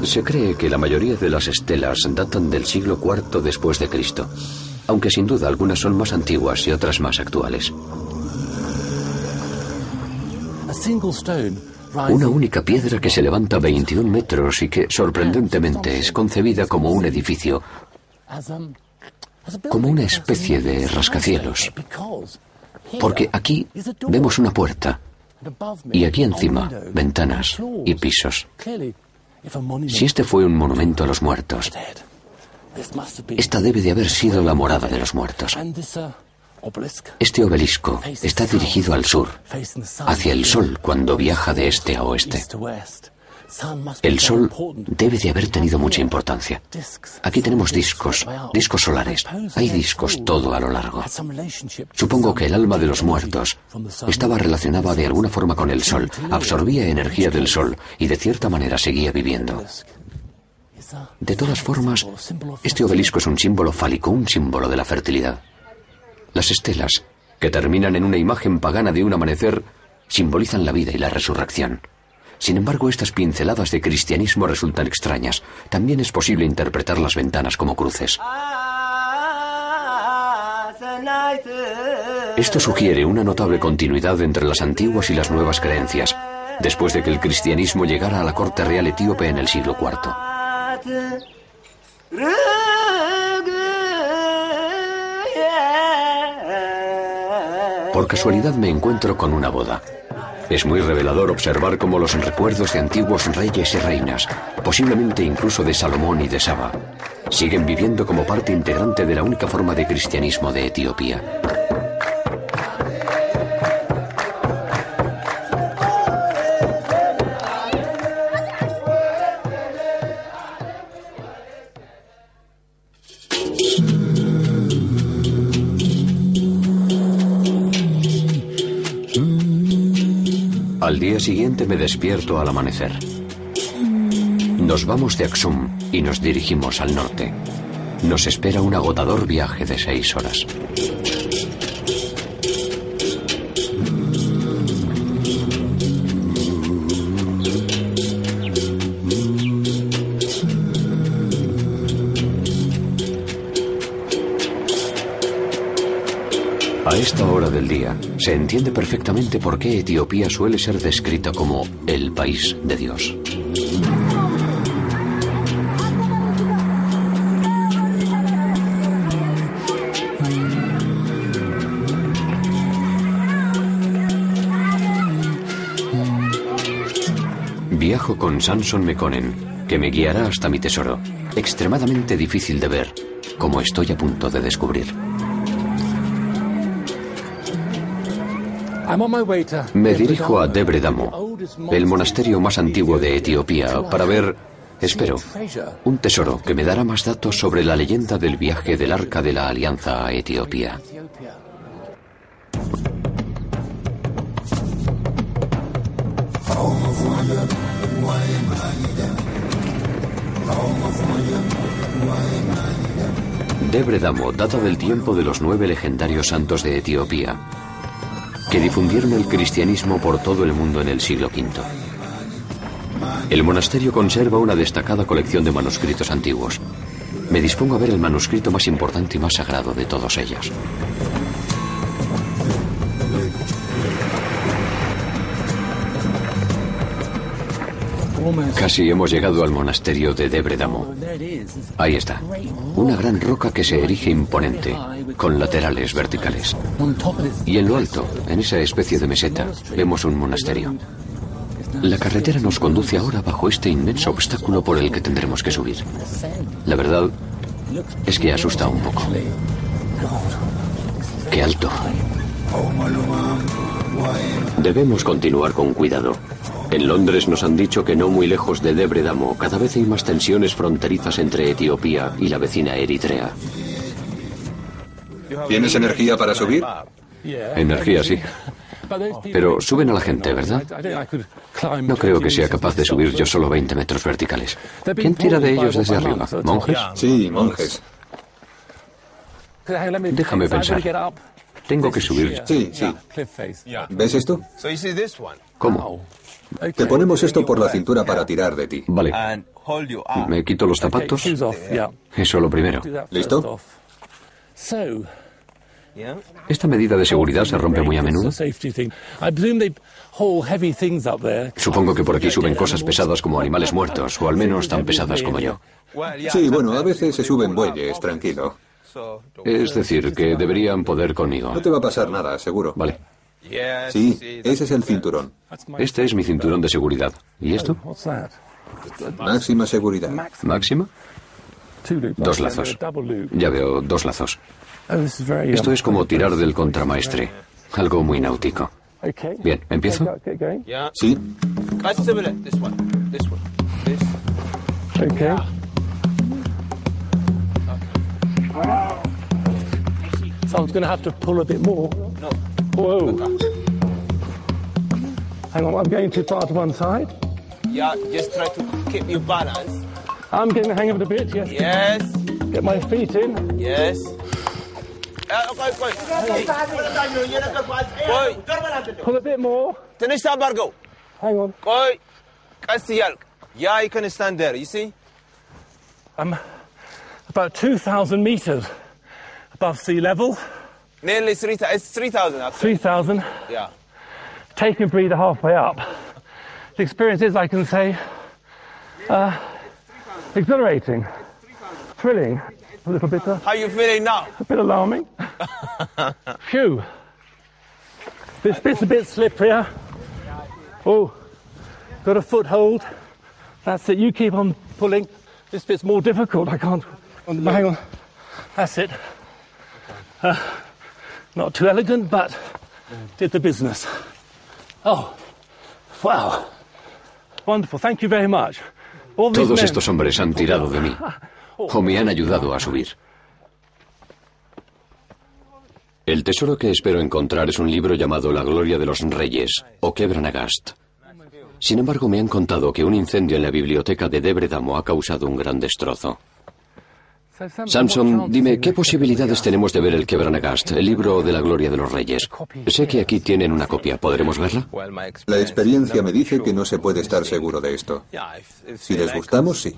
Se cree que la mayoría de las estelas datan del siglo IV después de Cristo, aunque sin duda algunas son más antiguas y otras más actuales. Una única piedra que se levanta 21 metros y que, sorprendentemente, es concebida como un edificio, como una especie de rascacielos. Porque aquí vemos una puerta y aquí encima ventanas y pisos. Si este fue un monumento a los muertos, esta debe de haber sido la morada de los muertos. Este obelisco está dirigido al sur, hacia el sol cuando viaja de este a oeste. El Sol debe de haber tenido mucha importancia. Aquí tenemos discos, discos solares. Hay discos todo a lo largo. Supongo que el alma de los muertos estaba relacionada de alguna forma con el Sol, absorbía energía del Sol y de cierta manera seguía viviendo. De todas formas, este obelisco es un símbolo fálico, un símbolo de la fertilidad. Las estelas, que terminan en una imagen pagana de un amanecer, simbolizan la vida y la resurrección. Sin embargo, estas pinceladas de cristianismo resultan extrañas. También es posible interpretar las ventanas como cruces. Esto sugiere una notable continuidad entre las antiguas y las nuevas creencias, después de que el cristianismo llegara a la corte real etíope en el siglo IV. Por casualidad me encuentro con una boda. Es muy revelador observar cómo los recuerdos de antiguos reyes y reinas, posiblemente incluso de Salomón y de Saba, siguen viviendo como parte integrante de la única forma de cristianismo de Etiopía. Me despierto al amanecer. Nos vamos de Aksum y nos dirigimos al norte. Nos espera un agotador viaje de seis horas. Se entiende perfectamente por qué Etiopía suele ser descrita como el país de Dios. con Samson Mekonnen, que me guiará hasta mi tesoro, extremadamente difícil de ver, como estoy a punto de descubrir. Me dirijo a Debre Damo, el monasterio más antiguo de Etiopía, para ver, espero, un tesoro que me dará más datos sobre la leyenda del viaje del Arca de la Alianza a Etiopía. Debre Damo data del tiempo de los nueve legendarios santos de Etiopía, que difundieron el cristianismo por todo el mundo en el siglo V. El monasterio conserva una destacada colección de manuscritos antiguos. Me dispongo a ver el manuscrito más importante y más sagrado de todos ellos. Casi hemos llegado al monasterio de Debredamo. Ahí está. Una gran roca que se erige imponente, con laterales verticales. Y en lo alto, en esa especie de meseta, vemos un monasterio. La carretera nos conduce ahora bajo este inmenso obstáculo por el que tendremos que subir. La verdad es que asusta un poco. ¡Qué alto! Debemos continuar con cuidado. En Londres nos han dicho que no muy lejos de Debredamo cada vez hay más tensiones fronterizas entre Etiopía y la vecina Eritrea. ¿Tienes energía para subir? Energía, sí. Pero suben a la gente, ¿verdad? No creo que sea capaz de subir yo solo 20 metros verticales. ¿Quién tira de ellos desde arriba? ¿Monjes? Sí, monjes. Déjame pensar. Tengo que subir. Sí, sí. ¿Ves esto? ¿Cómo? Te ponemos esto por la cintura para tirar de ti. Vale. Me quito los zapatos. Eso lo primero. ¿Listo? ¿Esta medida de seguridad se rompe muy a menudo? Supongo que por aquí suben cosas pesadas como animales muertos, o al menos tan pesadas como yo. Sí, bueno, a veces se suben bueyes, tranquilo. Es decir, que deberían poder conmigo. No te va a pasar nada, seguro. Vale. Sí, ese es el cinturón. Este es mi cinturón de seguridad. ¿Y esto? Máxima seguridad. ¿Máxima? Dos lazos. Ya veo, dos lazos. Esto es como tirar del contramaestre. Algo muy náutico. Bien, ¿empiezo? Sí. Someone's going to have to pull a bit more. No. Whoa. Hang on, I'm going too far to one side. Yeah, just try to keep your balance. I'm getting the hang of it a bit, yes. Yes. Get my feet in. Yes. Pull a bit more. ትንሽ ሳብ አድርገው Hang on. ቆይ ቀስ እያልክ ያ you can stand there you see I'm about 2,000 meters above sea level. nearly 3000 it's 3000 actually 3,000. yeah Take a breather halfway up. The experience is, I can say, uh, exhilarating, thrilling, a little bit, uh, how you feeling now a bit alarming. [laughs] Phew. This bit's a bit slipperier. Oh, got a foothold. That's it. You keep on pulling. This bit's more difficult. I can't. Hang on. That's it. Uh, not too elegant, but did the business. Oh, wow. Wonderful. Thank you very much. These Todos estos hombres han tirado de mí o me han ayudado a subir. El tesoro que espero encontrar es un libro llamado La Gloria de los Reyes o Quebranagast. Sin embargo, me han contado que un incendio en la biblioteca de Debredamo ha causado un gran destrozo. Samson, dime, ¿qué posibilidades tenemos de ver el Quebranagast, el libro de la Gloria de los Reyes? Sé que aquí tienen una copia. ¿Podremos verla? La experiencia me dice que no se puede estar seguro de esto. Si les gustamos, sí.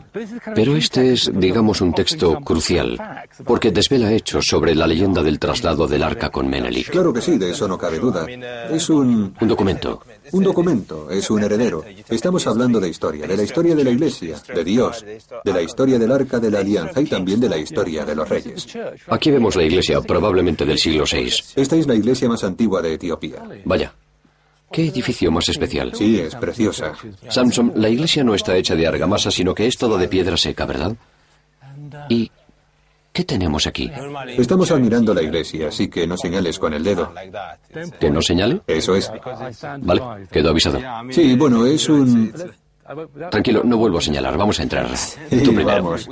Pero este es, digamos, un texto crucial, porque desvela hechos sobre la leyenda del traslado del arca con Menelik. Claro que sí, de eso no cabe duda. Es un... Un documento. Un documento, es un heredero. Estamos hablando de historia, de la historia de la Iglesia, de Dios, de la historia del Arca de la Alianza y también de la historia de los reyes. Aquí vemos la iglesia, probablemente del siglo VI. Esta es la iglesia más antigua de Etiopía. Vaya. ¿Qué edificio más especial? Sí, es preciosa. Samson, la iglesia no está hecha de argamasa, sino que es todo de piedra seca, ¿verdad? ¿Y qué tenemos aquí? Estamos admirando la iglesia, así que no señales con el dedo. ¿Que no señale? Eso es. Vale, quedó avisado. Sí, bueno, es un... Tranquilo, no vuelvo a señalar. Vamos a entrar. Tú primero. Vamos.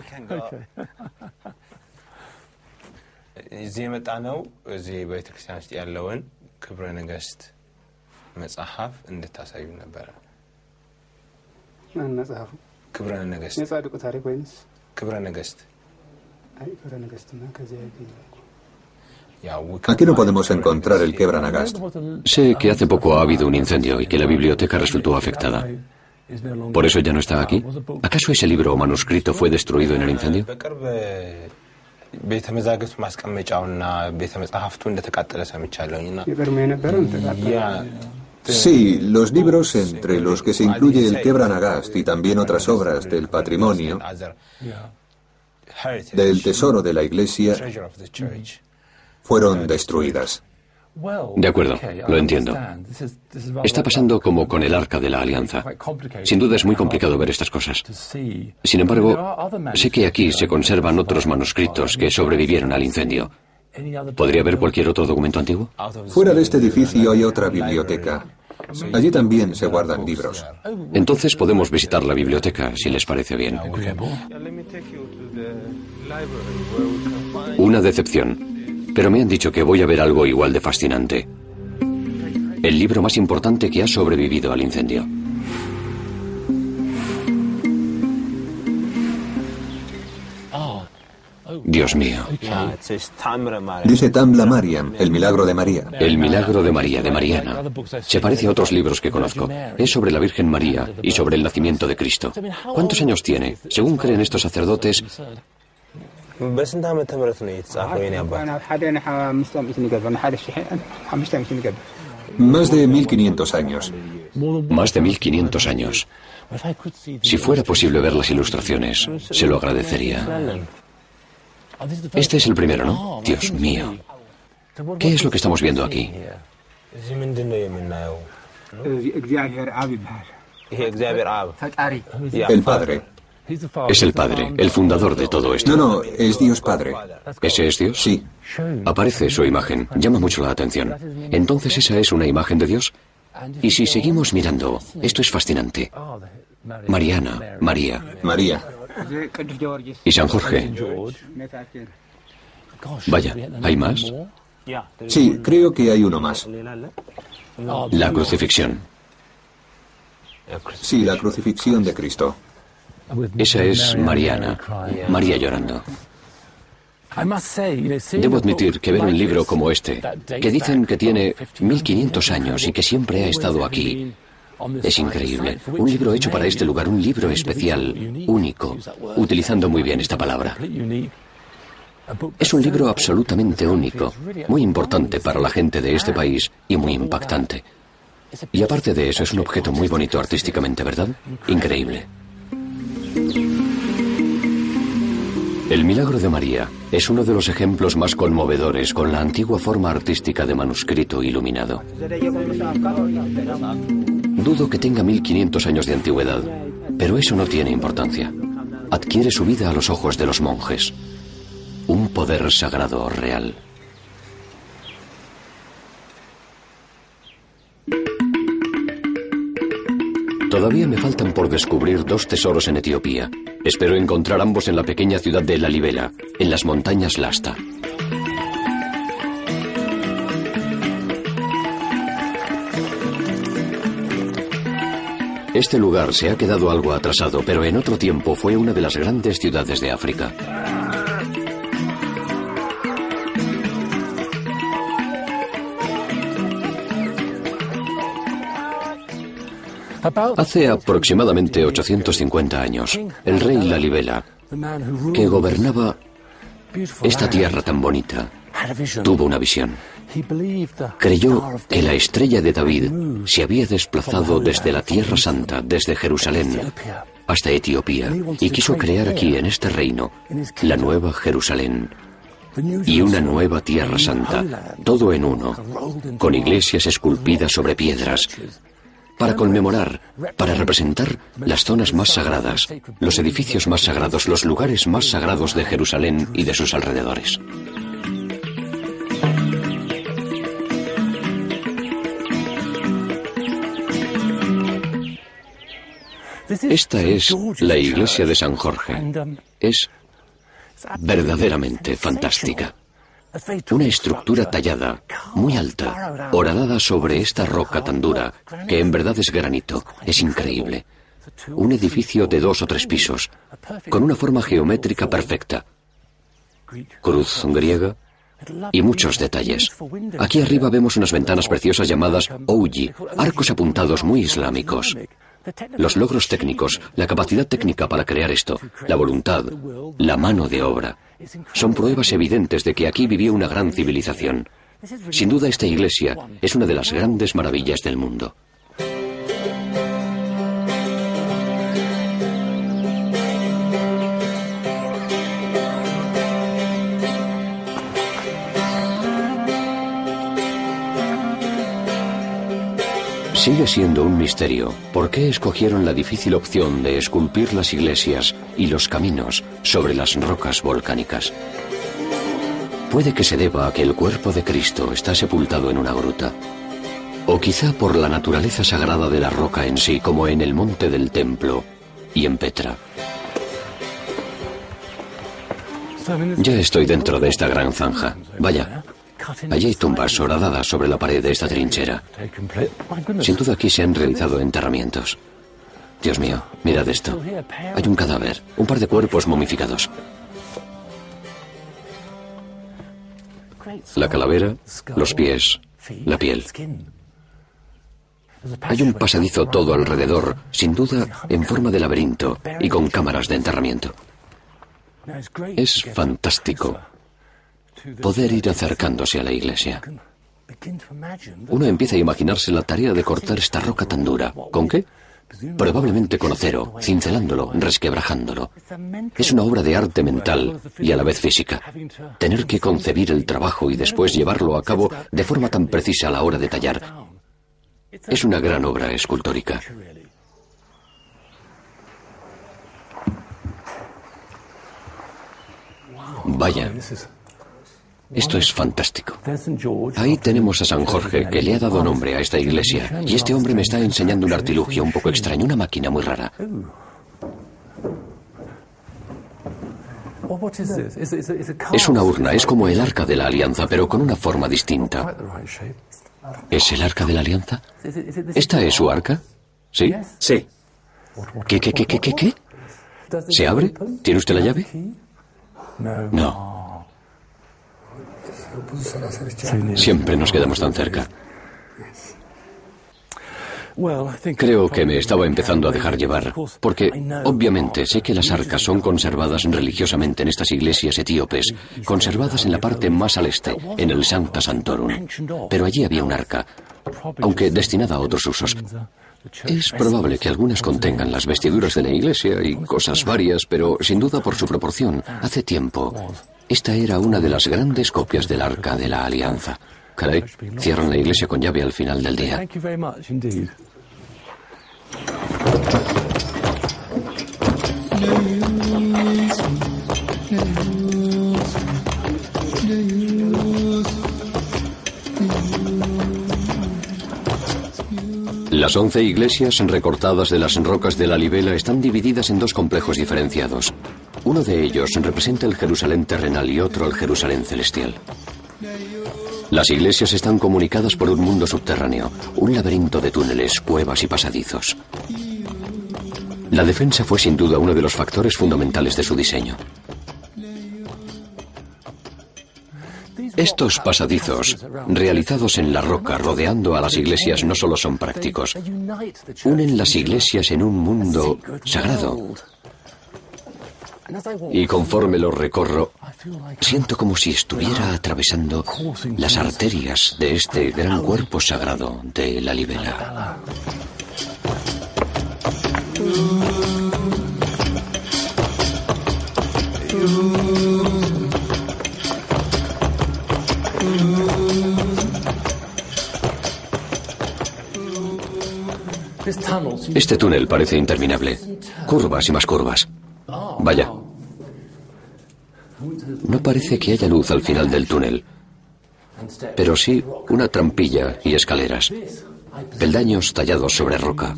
እዚህ የመጣ ነው እዚህ ቤተክርስቲያን ውስጥ ያለውን ክብረ ነገስት Aquí no podemos encontrar el quebranagast. Sé que hace poco ha habido un incendio y que la biblioteca resultó afectada. ¿Por eso ya no está aquí? ¿Acaso ese libro o manuscrito fue destruido en el incendio? Sí, los libros entre los que se incluye el Quebranagast y también otras obras del patrimonio del tesoro de la iglesia, fueron destruidas. De acuerdo, lo entiendo. Está pasando como con el arca de la alianza. Sin duda es muy complicado ver estas cosas. Sin embargo, sé que aquí se conservan otros manuscritos que sobrevivieron al incendio. ¿Podría haber cualquier otro documento antiguo? Fuera de este edificio hay otra biblioteca. Allí también se guardan libros. Entonces podemos visitar la biblioteca, si les parece bien. Una decepción. Pero me han dicho que voy a ver algo igual de fascinante. El libro más importante que ha sobrevivido al incendio. Dios mío. Dice Tamla Mariam, el milagro de María. El milagro de María, de Mariana. Se parece a otros libros que conozco. Es sobre la Virgen María y sobre el nacimiento de Cristo. ¿Cuántos años tiene? Según creen estos sacerdotes, más de 1500 años. Más de 1500 años. Si fuera posible ver las ilustraciones, se lo agradecería. Este es el primero, ¿no? Dios mío. ¿Qué es lo que estamos viendo aquí? El Padre. Es el Padre, el fundador de todo esto. No, no, es Dios Padre. ¿Ese es Dios? Sí. Aparece su imagen, llama mucho la atención. Entonces esa es una imagen de Dios. Y si seguimos mirando, esto es fascinante. Mariana, María. María y San Jorge. Vaya, ¿hay más? Sí, creo que hay uno más. La crucifixión. Sí, la crucifixión de Cristo. Esa es Mariana, María llorando. Debo admitir que ver un libro como este, que dicen que tiene 1500 años y que siempre ha estado aquí, es increíble. Un libro hecho para este lugar, un libro especial, único, utilizando muy bien esta palabra. Es un libro absolutamente único, muy importante para la gente de este país y muy impactante. Y aparte de eso, es un objeto muy bonito artísticamente, ¿verdad? Increíble. El milagro de María es uno de los ejemplos más conmovedores con la antigua forma artística de manuscrito iluminado. Dudo que tenga 1500 años de antigüedad, pero eso no tiene importancia. Adquiere su vida a los ojos de los monjes. Un poder sagrado real. Todavía me faltan por descubrir dos tesoros en Etiopía. Espero encontrar ambos en la pequeña ciudad de Lalibela, en las montañas Lasta. Este lugar se ha quedado algo atrasado, pero en otro tiempo fue una de las grandes ciudades de África. Hace aproximadamente 850 años, el rey Lalibela, que gobernaba esta tierra tan bonita, tuvo una visión. Creyó que la estrella de David se había desplazado desde la Tierra Santa, desde Jerusalén, hasta Etiopía, y quiso crear aquí, en este reino, la nueva Jerusalén, y una nueva tierra santa, todo en uno, con iglesias esculpidas sobre piedras, para conmemorar, para representar las zonas más sagradas, los edificios más sagrados, los lugares más sagrados de Jerusalén y de sus alrededores. Esta es la iglesia de San Jorge. Es verdaderamente fantástica. Una estructura tallada, muy alta, horadada sobre esta roca tan dura, que en verdad es granito. Es increíble. Un edificio de dos o tres pisos, con una forma geométrica perfecta. Cruz griega y muchos detalles. Aquí arriba vemos unas ventanas preciosas llamadas ouji, arcos apuntados muy islámicos. Los logros técnicos, la capacidad técnica para crear esto, la voluntad, la mano de obra, son pruebas evidentes de que aquí vivió una gran civilización. Sin duda esta iglesia es una de las grandes maravillas del mundo. Sigue siendo un misterio por qué escogieron la difícil opción de esculpir las iglesias y los caminos sobre las rocas volcánicas. Puede que se deba a que el cuerpo de Cristo está sepultado en una gruta, o quizá por la naturaleza sagrada de la roca en sí, como en el monte del templo y en Petra. Ya estoy dentro de esta gran zanja. Vaya, Allí hay tumbas horadadas sobre la pared de esta trinchera. Sin duda aquí se han realizado enterramientos. Dios mío, mirad esto. Hay un cadáver, un par de cuerpos momificados. La calavera, los pies, la piel. Hay un pasadizo todo alrededor, sin duda en forma de laberinto y con cámaras de enterramiento. Es fantástico poder ir acercándose a la iglesia. Uno empieza a imaginarse la tarea de cortar esta roca tan dura. ¿Con qué? Probablemente con acero, cincelándolo, resquebrajándolo. Es una obra de arte mental y a la vez física. Tener que concebir el trabajo y después llevarlo a cabo de forma tan precisa a la hora de tallar. Es una gran obra escultórica. Vaya, esto es fantástico. Ahí tenemos a San Jorge, que le ha dado nombre a esta iglesia. Y este hombre me está enseñando un artilugio un poco extraño, una máquina muy rara. Es una urna, es como el arca de la alianza, pero con una forma distinta. ¿Es el arca de la alianza? ¿Esta es su arca? ¿Sí? Sí. ¿Qué, qué, qué, qué, qué, qué? ¿Se abre? ¿Tiene usted la llave? No. Siempre nos quedamos tan cerca. Creo que me estaba empezando a dejar llevar, porque obviamente sé que las arcas son conservadas religiosamente en estas iglesias etíopes, conservadas en la parte más al este, en el Sancta Santorum. Pero allí había un arca, aunque destinada a otros usos. Es probable que algunas contengan las vestiduras de la iglesia y cosas varias, pero sin duda por su proporción, hace tiempo esta era una de las grandes copias del arca de la alianza. Caray, cierran la iglesia con llave al final del día. Las once iglesias recortadas de las rocas de la Libela están divididas en dos complejos diferenciados. Uno de ellos representa el Jerusalén terrenal y otro el Jerusalén celestial. Las iglesias están comunicadas por un mundo subterráneo, un laberinto de túneles, cuevas y pasadizos. La defensa fue sin duda uno de los factores fundamentales de su diseño. Estos pasadizos, realizados en la roca rodeando a las iglesias, no solo son prácticos, unen las iglesias en un mundo sagrado, y conforme lo recorro, siento como si estuviera atravesando las arterias de este gran cuerpo sagrado de la libela. Este túnel parece interminable. Curvas y más curvas. Vaya. No parece que haya luz al final del túnel, pero sí una trampilla y escaleras. Peldaños tallados sobre roca.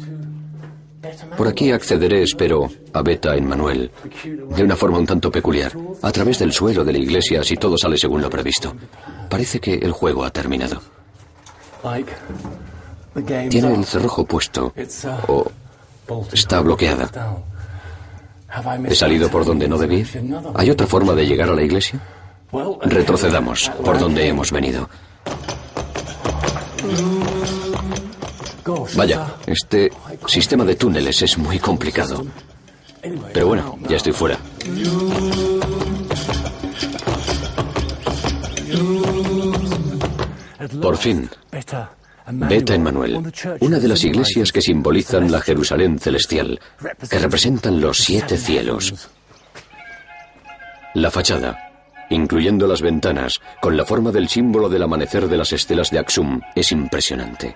Por aquí accederé, espero, a Beta en Manuel, de una forma un tanto peculiar, a través del suelo de la iglesia si todo sale según lo previsto. Parece que el juego ha terminado. Tiene el cerrojo puesto o está bloqueada. ¿He salido por donde no debí? ¿Hay otra forma de llegar a la iglesia? Retrocedamos por donde hemos venido. Vaya, este sistema de túneles es muy complicado. Pero bueno, ya estoy fuera. Por fin. Beta en Manuel, una de las iglesias que simbolizan la Jerusalén celestial, que representan los siete cielos. La fachada, incluyendo las ventanas, con la forma del símbolo del amanecer de las estelas de Axum, es impresionante.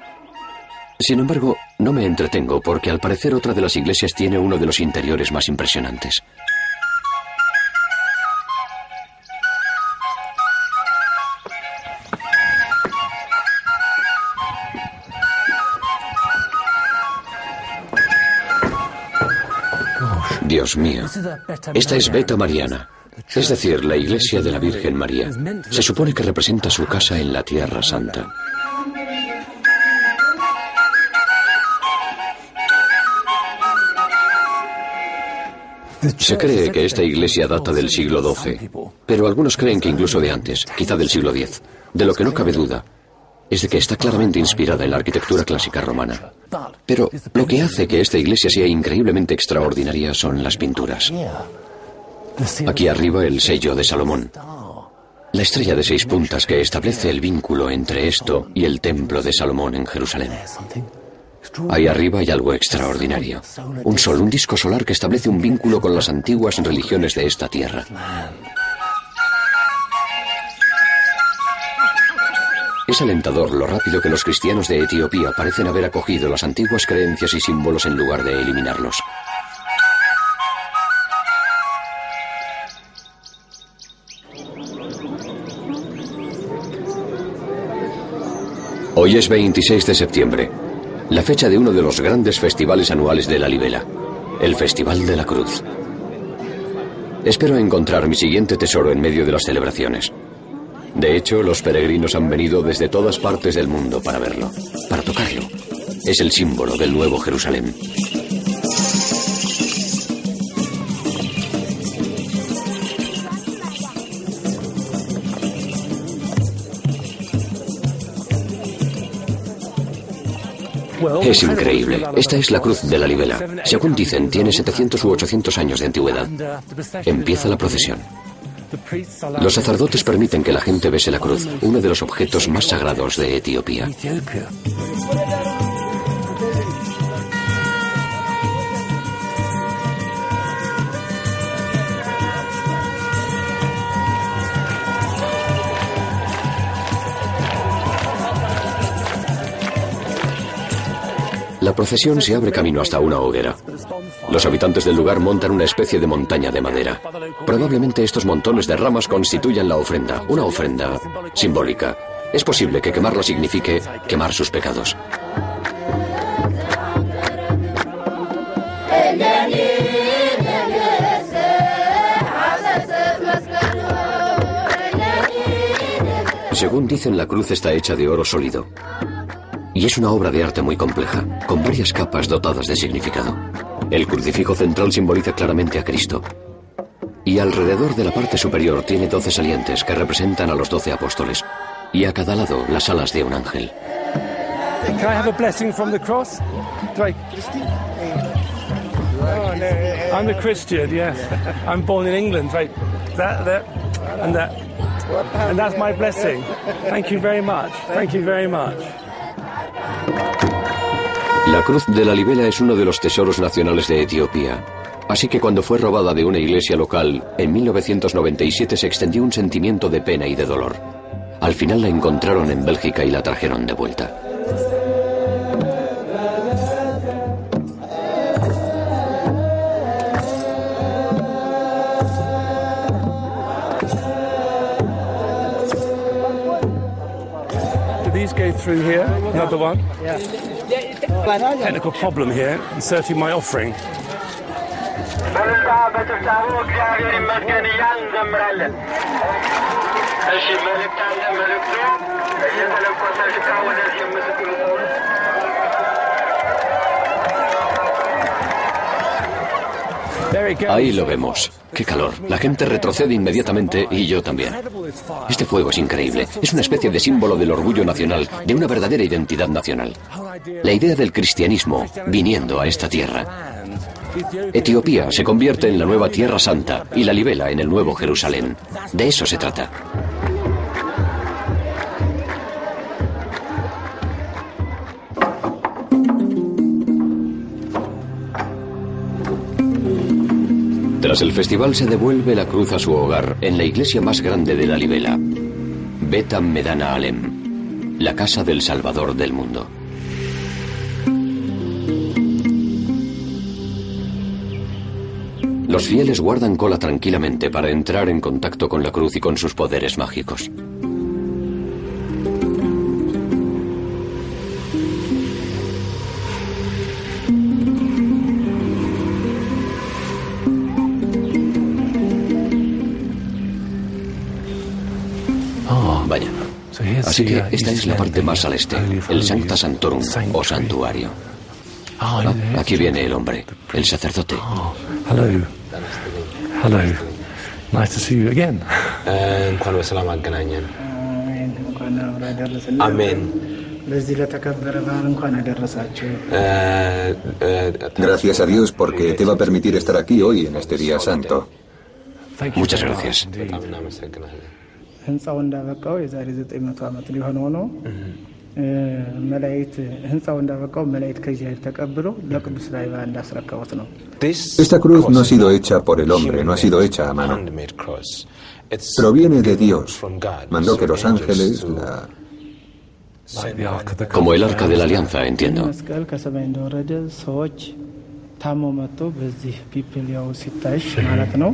Sin embargo, no me entretengo porque al parecer otra de las iglesias tiene uno de los interiores más impresionantes. Dios mío. Esta es Beta Mariana, es decir, la iglesia de la Virgen María. Se supone que representa su casa en la Tierra Santa. Se cree que esta iglesia data del siglo XII, pero algunos creen que incluso de antes, quizá del siglo X. De lo que no cabe duda es de que está claramente inspirada en la arquitectura clásica romana. Pero lo que hace que esta iglesia sea increíblemente extraordinaria son las pinturas. Aquí arriba el sello de Salomón. La estrella de seis puntas que establece el vínculo entre esto y el templo de Salomón en Jerusalén. Ahí arriba hay algo extraordinario. Un sol, un disco solar que establece un vínculo con las antiguas religiones de esta tierra. Es alentador lo rápido que los cristianos de Etiopía parecen haber acogido las antiguas creencias y símbolos en lugar de eliminarlos. Hoy es 26 de septiembre, la fecha de uno de los grandes festivales anuales de la Libela, el Festival de la Cruz. Espero encontrar mi siguiente tesoro en medio de las celebraciones. De hecho, los peregrinos han venido desde todas partes del mundo para verlo, para tocarlo. Es el símbolo del nuevo Jerusalén. Es increíble. Esta es la cruz de la libela. Según dicen, tiene 700 u 800 años de antigüedad. Empieza la procesión. Los sacerdotes permiten que la gente bese la cruz, uno de los objetos más sagrados de Etiopía. La procesión se abre camino hasta una hoguera. Los habitantes del lugar montan una especie de montaña de madera. Probablemente estos montones de ramas constituyan la ofrenda, una ofrenda simbólica. Es posible que quemarla signifique quemar sus pecados. Según dicen, la cruz está hecha de oro sólido. Y es una obra de arte muy compleja, con varias capas dotadas de significado. El crucifijo central simboliza claramente a Cristo. Y alrededor de la parte superior tiene doce salientes que representan a los doce apóstoles. Y a cada lado las alas de un ángel. I'm a Christian, yes. I'm born in England, right? That, that, and that. And that's my blessing. Thank you very much. Thank you very much. La cruz de la libela es uno de los tesoros nacionales de Etiopía. Así que cuando fue robada de una iglesia local, en 1997 se extendió un sentimiento de pena y de dolor. Al final la encontraron en Bélgica y la trajeron de vuelta. these go through here, another one. Technical problem here. Inserting my offering. Ahí lo vemos. Qué calor. La gente retrocede inmediatamente y yo también. Este fuego es increíble. Es una especie de símbolo del orgullo nacional, de una verdadera identidad nacional. La idea del cristianismo viniendo a esta tierra. Etiopía se convierte en la nueva Tierra Santa y la libela en el nuevo Jerusalén. De eso se trata. Tras el festival se devuelve la cruz a su hogar en la iglesia más grande de la Libela, Betam Medana Alem, la casa del Salvador del mundo. Los fieles guardan cola tranquilamente para entrar en contacto con la cruz y con sus poderes mágicos. Vaya. Así que esta es la parte más al este, el Sancta Santorum o santuario. Ah, aquí viene el hombre, el sacerdote. Hello. Hello. Nice to see you again. እንኳን በሰላም አገናኘን። አሜን። ለዚህ ለተከበረ በዓል እንኳን አደረሳችሁ። Gracias a Dios porque te va a permitir estar aquí hoy en este día santo. Muchas gracias. በጣም እናመሰግናለን። ህንፃው እንዳበቃው የዛሬ 900 ዓመት ሊሆነው ነው። መላእክት ህንፃው እንዳበቃው መላእክት ከእግዚአብሔር ተቀብለው ለቅዱስ ላሊበላ እንዳስረከቡት ነው። Esta cruz no ha sido hecha por el hombre, no ha sido hecha a mano. Proviene de Dios. Mandó que los ángeles la... Como el arca de la alianza, entiendo. መስቀል ከሰማይ እንደወረደ ሰዎች ታሞ መጥቶ በዚህ ፒፕል ያው ሲታይሽ ማለት ነው።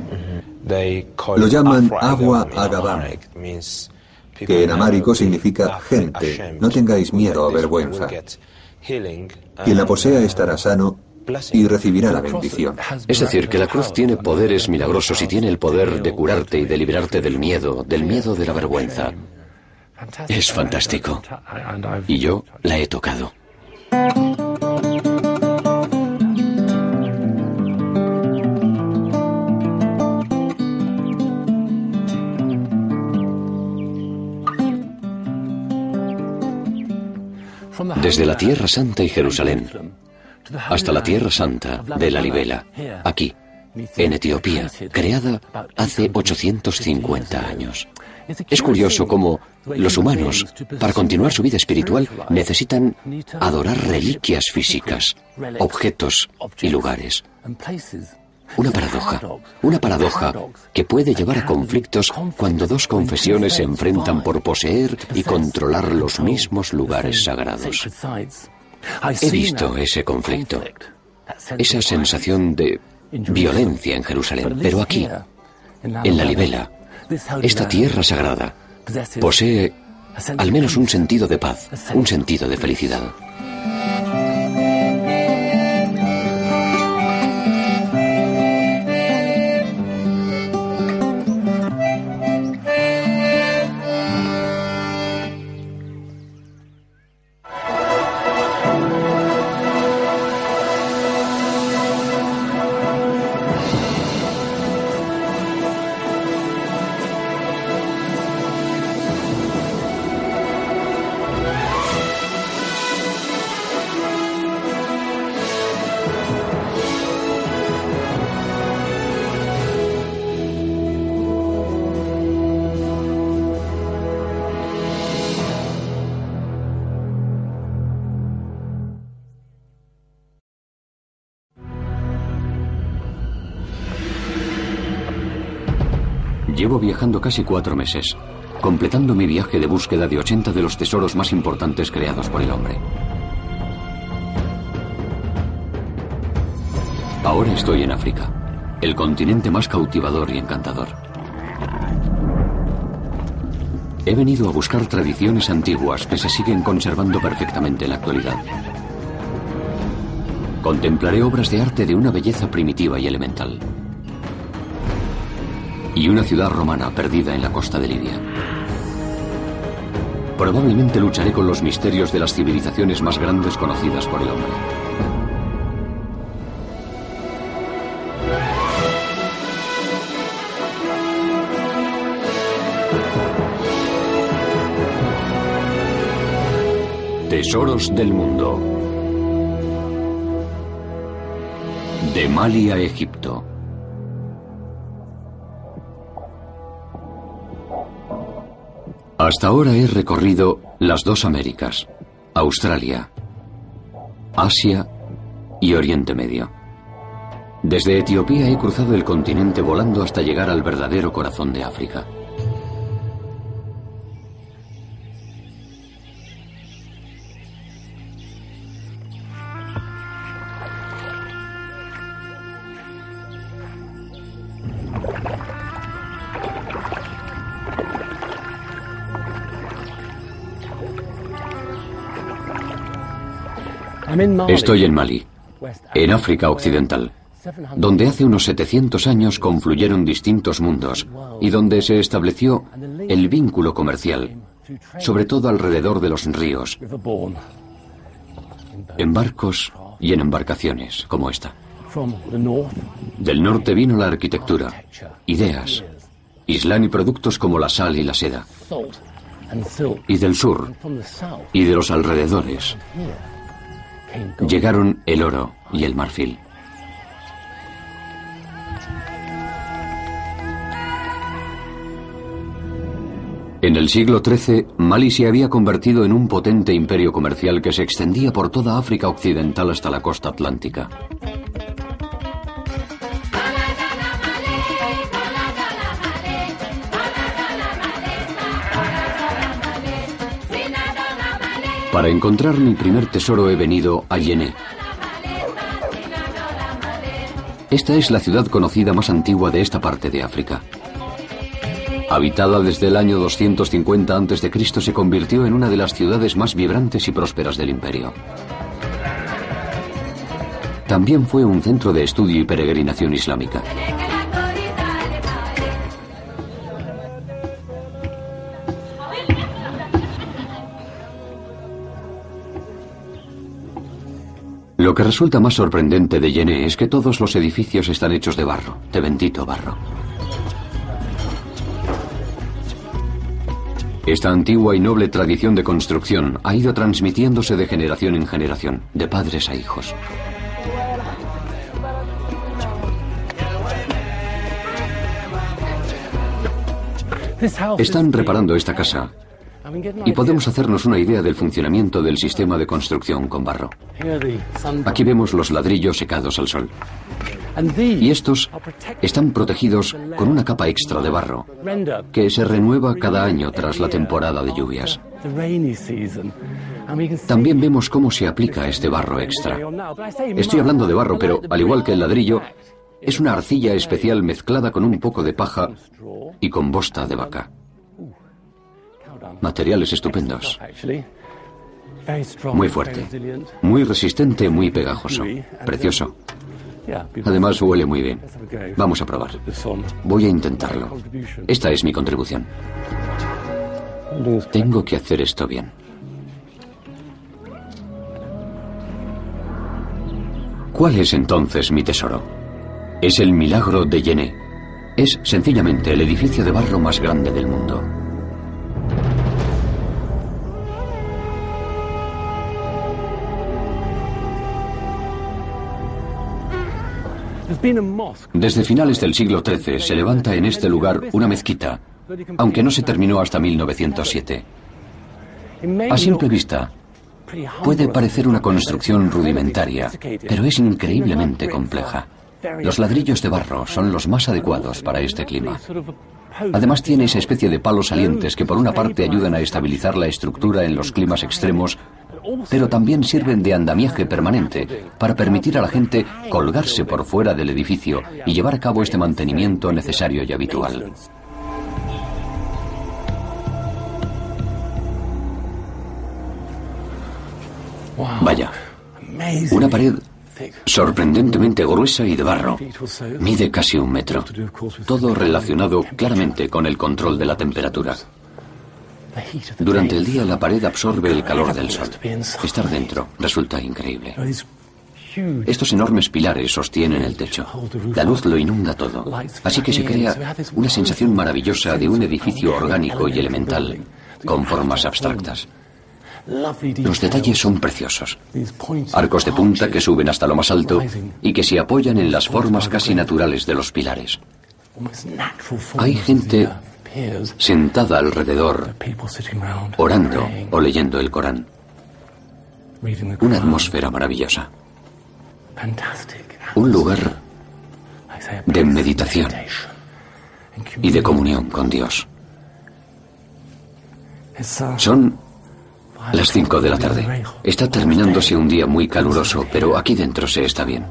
Lo llaman agua agabam, que en amárico significa gente. No tengáis miedo o vergüenza. Quien la posea estará sano y recibirá la bendición. Es decir, que la cruz tiene poderes milagrosos y tiene el poder de curarte y de liberarte del miedo, del miedo de la vergüenza. Es fantástico. Y yo la he tocado. Desde la Tierra Santa y Jerusalén hasta la Tierra Santa de la Libela, aquí, en Etiopía, creada hace 850 años. Es curioso cómo los humanos, para continuar su vida espiritual, necesitan adorar reliquias físicas, objetos y lugares. Una paradoja, una paradoja que puede llevar a conflictos cuando dos confesiones se enfrentan por poseer y controlar los mismos lugares sagrados. He visto ese conflicto, esa sensación de violencia en Jerusalén, pero aquí, en la Libela, esta tierra sagrada posee al menos un sentido de paz, un sentido de felicidad. Viajando casi cuatro meses, completando mi viaje de búsqueda de 80 de los tesoros más importantes creados por el hombre. Ahora estoy en África, el continente más cautivador y encantador. He venido a buscar tradiciones antiguas que se siguen conservando perfectamente en la actualidad. Contemplaré obras de arte de una belleza primitiva y elemental. Y una ciudad romana perdida en la costa de Libia. Probablemente lucharé con los misterios de las civilizaciones más grandes conocidas por el hombre. Tesoros del mundo. De Mali a Egipto. Hasta ahora he recorrido las dos Américas, Australia, Asia y Oriente Medio. Desde Etiopía he cruzado el continente volando hasta llegar al verdadero corazón de África. Estoy en Mali, en África Occidental, donde hace unos 700 años confluyeron distintos mundos y donde se estableció el vínculo comercial, sobre todo alrededor de los ríos, en barcos y en embarcaciones como esta. Del norte vino la arquitectura, ideas, Islam y productos como la sal y la seda. Y del sur y de los alrededores llegaron el oro y el marfil. En el siglo XIII, Mali se había convertido en un potente imperio comercial que se extendía por toda África Occidental hasta la costa atlántica. Para encontrar mi primer tesoro he venido a Yené. Esta es la ciudad conocida más antigua de esta parte de África. Habitada desde el año 250 a.C., se convirtió en una de las ciudades más vibrantes y prósperas del imperio. También fue un centro de estudio y peregrinación islámica. Lo que resulta más sorprendente de Yené es que todos los edificios están hechos de barro, de bendito barro. Esta antigua y noble tradición de construcción ha ido transmitiéndose de generación en generación, de padres a hijos. Están reparando esta casa y podemos hacernos una idea del funcionamiento del sistema de construcción con barro. Aquí vemos los ladrillos secados al sol. Y estos están protegidos con una capa extra de barro que se renueva cada año tras la temporada de lluvias. También vemos cómo se aplica este barro extra. Estoy hablando de barro, pero al igual que el ladrillo, es una arcilla especial mezclada con un poco de paja y con bosta de vaca. Materiales estupendos. Muy fuerte, muy resistente, muy pegajoso. Precioso. Además huele muy bien. Vamos a probar. Voy a intentarlo. Esta es mi contribución. Tengo que hacer esto bien. ¿Cuál es entonces mi tesoro? Es el milagro de Yené. Es sencillamente el edificio de barro más grande del mundo. Desde finales del siglo XIII se levanta en este lugar una mezquita, aunque no se terminó hasta 1907. A simple vista, puede parecer una construcción rudimentaria, pero es increíblemente compleja. Los ladrillos de barro son los más adecuados para este clima. Además tiene esa especie de palos salientes que por una parte ayudan a estabilizar la estructura en los climas extremos pero también sirven de andamiaje permanente para permitir a la gente colgarse por fuera del edificio y llevar a cabo este mantenimiento necesario y habitual. Vaya, una pared sorprendentemente gruesa y de barro. Mide casi un metro. Todo relacionado claramente con el control de la temperatura. Durante el día la pared absorbe el calor del sol. Estar dentro resulta increíble. Estos enormes pilares sostienen el techo. La luz lo inunda todo. Así que se crea una sensación maravillosa de un edificio orgánico y elemental, con formas abstractas. Los detalles son preciosos. Arcos de punta que suben hasta lo más alto y que se apoyan en las formas casi naturales de los pilares. Hay gente sentada alrededor, orando o leyendo el Corán. Una atmósfera maravillosa. Un lugar de meditación y de comunión con Dios. Son las 5 de la tarde. Está terminándose un día muy caluroso, pero aquí dentro se está bien.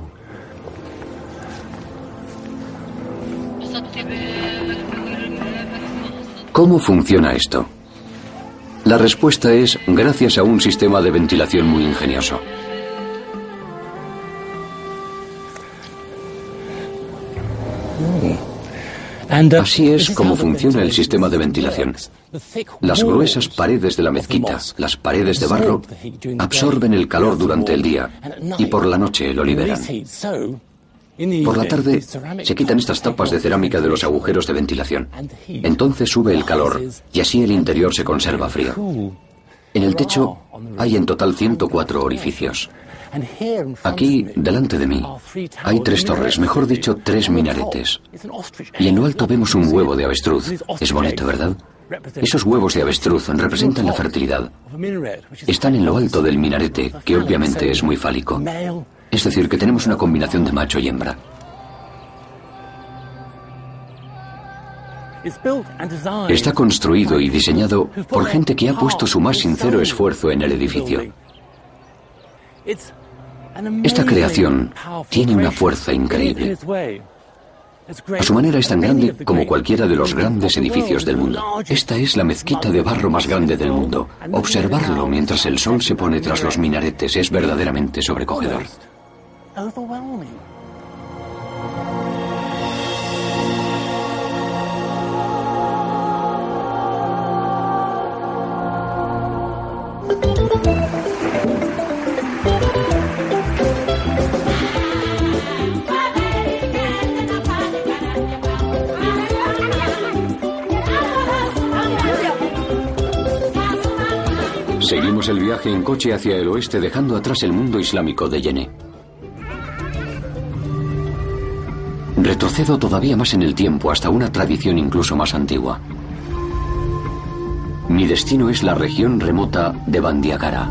¿Cómo funciona esto? La respuesta es gracias a un sistema de ventilación muy ingenioso. Así es como funciona el sistema de ventilación. Las gruesas paredes de la mezquita, las paredes de barro, absorben el calor durante el día y por la noche lo liberan. Por la tarde se quitan estas tapas de cerámica de los agujeros de ventilación. Entonces sube el calor y así el interior se conserva frío. En el techo hay en total 104 orificios. Aquí, delante de mí, hay tres torres, mejor dicho, tres minaretes. Y en lo alto vemos un huevo de avestruz. Es bonito, ¿verdad? Esos huevos de avestruz representan la fertilidad. Están en lo alto del minarete, que obviamente es muy fálico. Es decir, que tenemos una combinación de macho y hembra. Está construido y diseñado por gente que ha puesto su más sincero esfuerzo en el edificio. Esta creación tiene una fuerza increíble. A su manera es tan grande como cualquiera de los grandes edificios del mundo. Esta es la mezquita de barro más grande del mundo. Observarlo mientras el sol se pone tras los minaretes es verdaderamente sobrecogedor. Seguimos el viaje en coche hacia el oeste dejando atrás el mundo islámico de Yené. Retrocedo todavía más en el tiempo hasta una tradición incluso más antigua. Mi destino es la región remota de Bandiagara.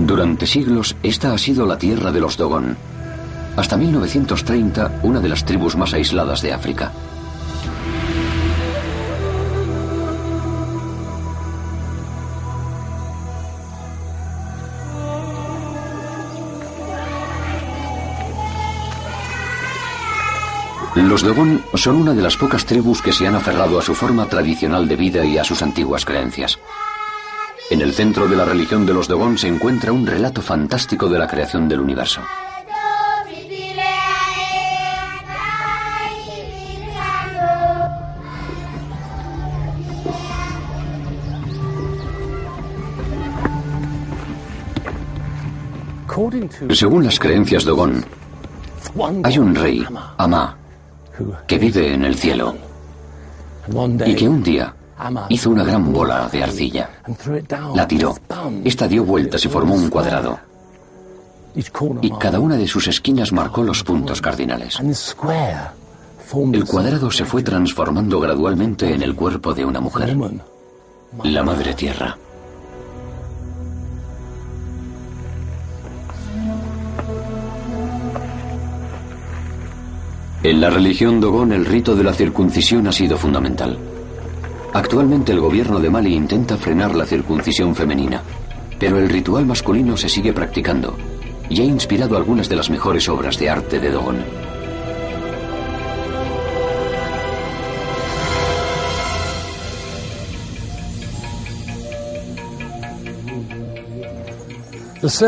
Durante siglos, esta ha sido la tierra de los Dogon, hasta 1930, una de las tribus más aisladas de África. Los Dogon son una de las pocas tribus que se han aferrado a su forma tradicional de vida y a sus antiguas creencias. En el centro de la religión de los Dogon se encuentra un relato fantástico de la creación del universo. Según las creencias Dogon, hay un rey, Amá, que vive en el cielo y que un día hizo una gran bola de arcilla. La tiró. Esta dio vueltas y formó un cuadrado. Y cada una de sus esquinas marcó los puntos cardinales. El cuadrado se fue transformando gradualmente en el cuerpo de una mujer, la Madre Tierra. En la religión Dogon el rito de la circuncisión ha sido fundamental. Actualmente el gobierno de Mali intenta frenar la circuncisión femenina, pero el ritual masculino se sigue practicando y ha inspirado algunas de las mejores obras de arte de Dogon.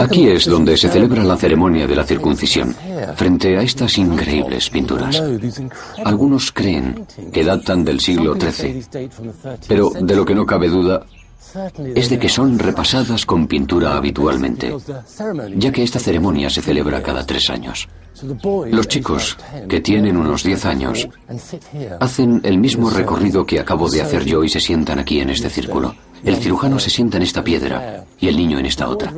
Aquí es donde se celebra la ceremonia de la circuncisión, frente a estas increíbles pinturas. Algunos creen que datan del siglo XIII, pero de lo que no cabe duda es de que son repasadas con pintura habitualmente, ya que esta ceremonia se celebra cada tres años. Los chicos, que tienen unos 10 años, hacen el mismo recorrido que acabo de hacer yo y se sientan aquí en este círculo. El cirujano se sienta en esta piedra y el niño en esta otra.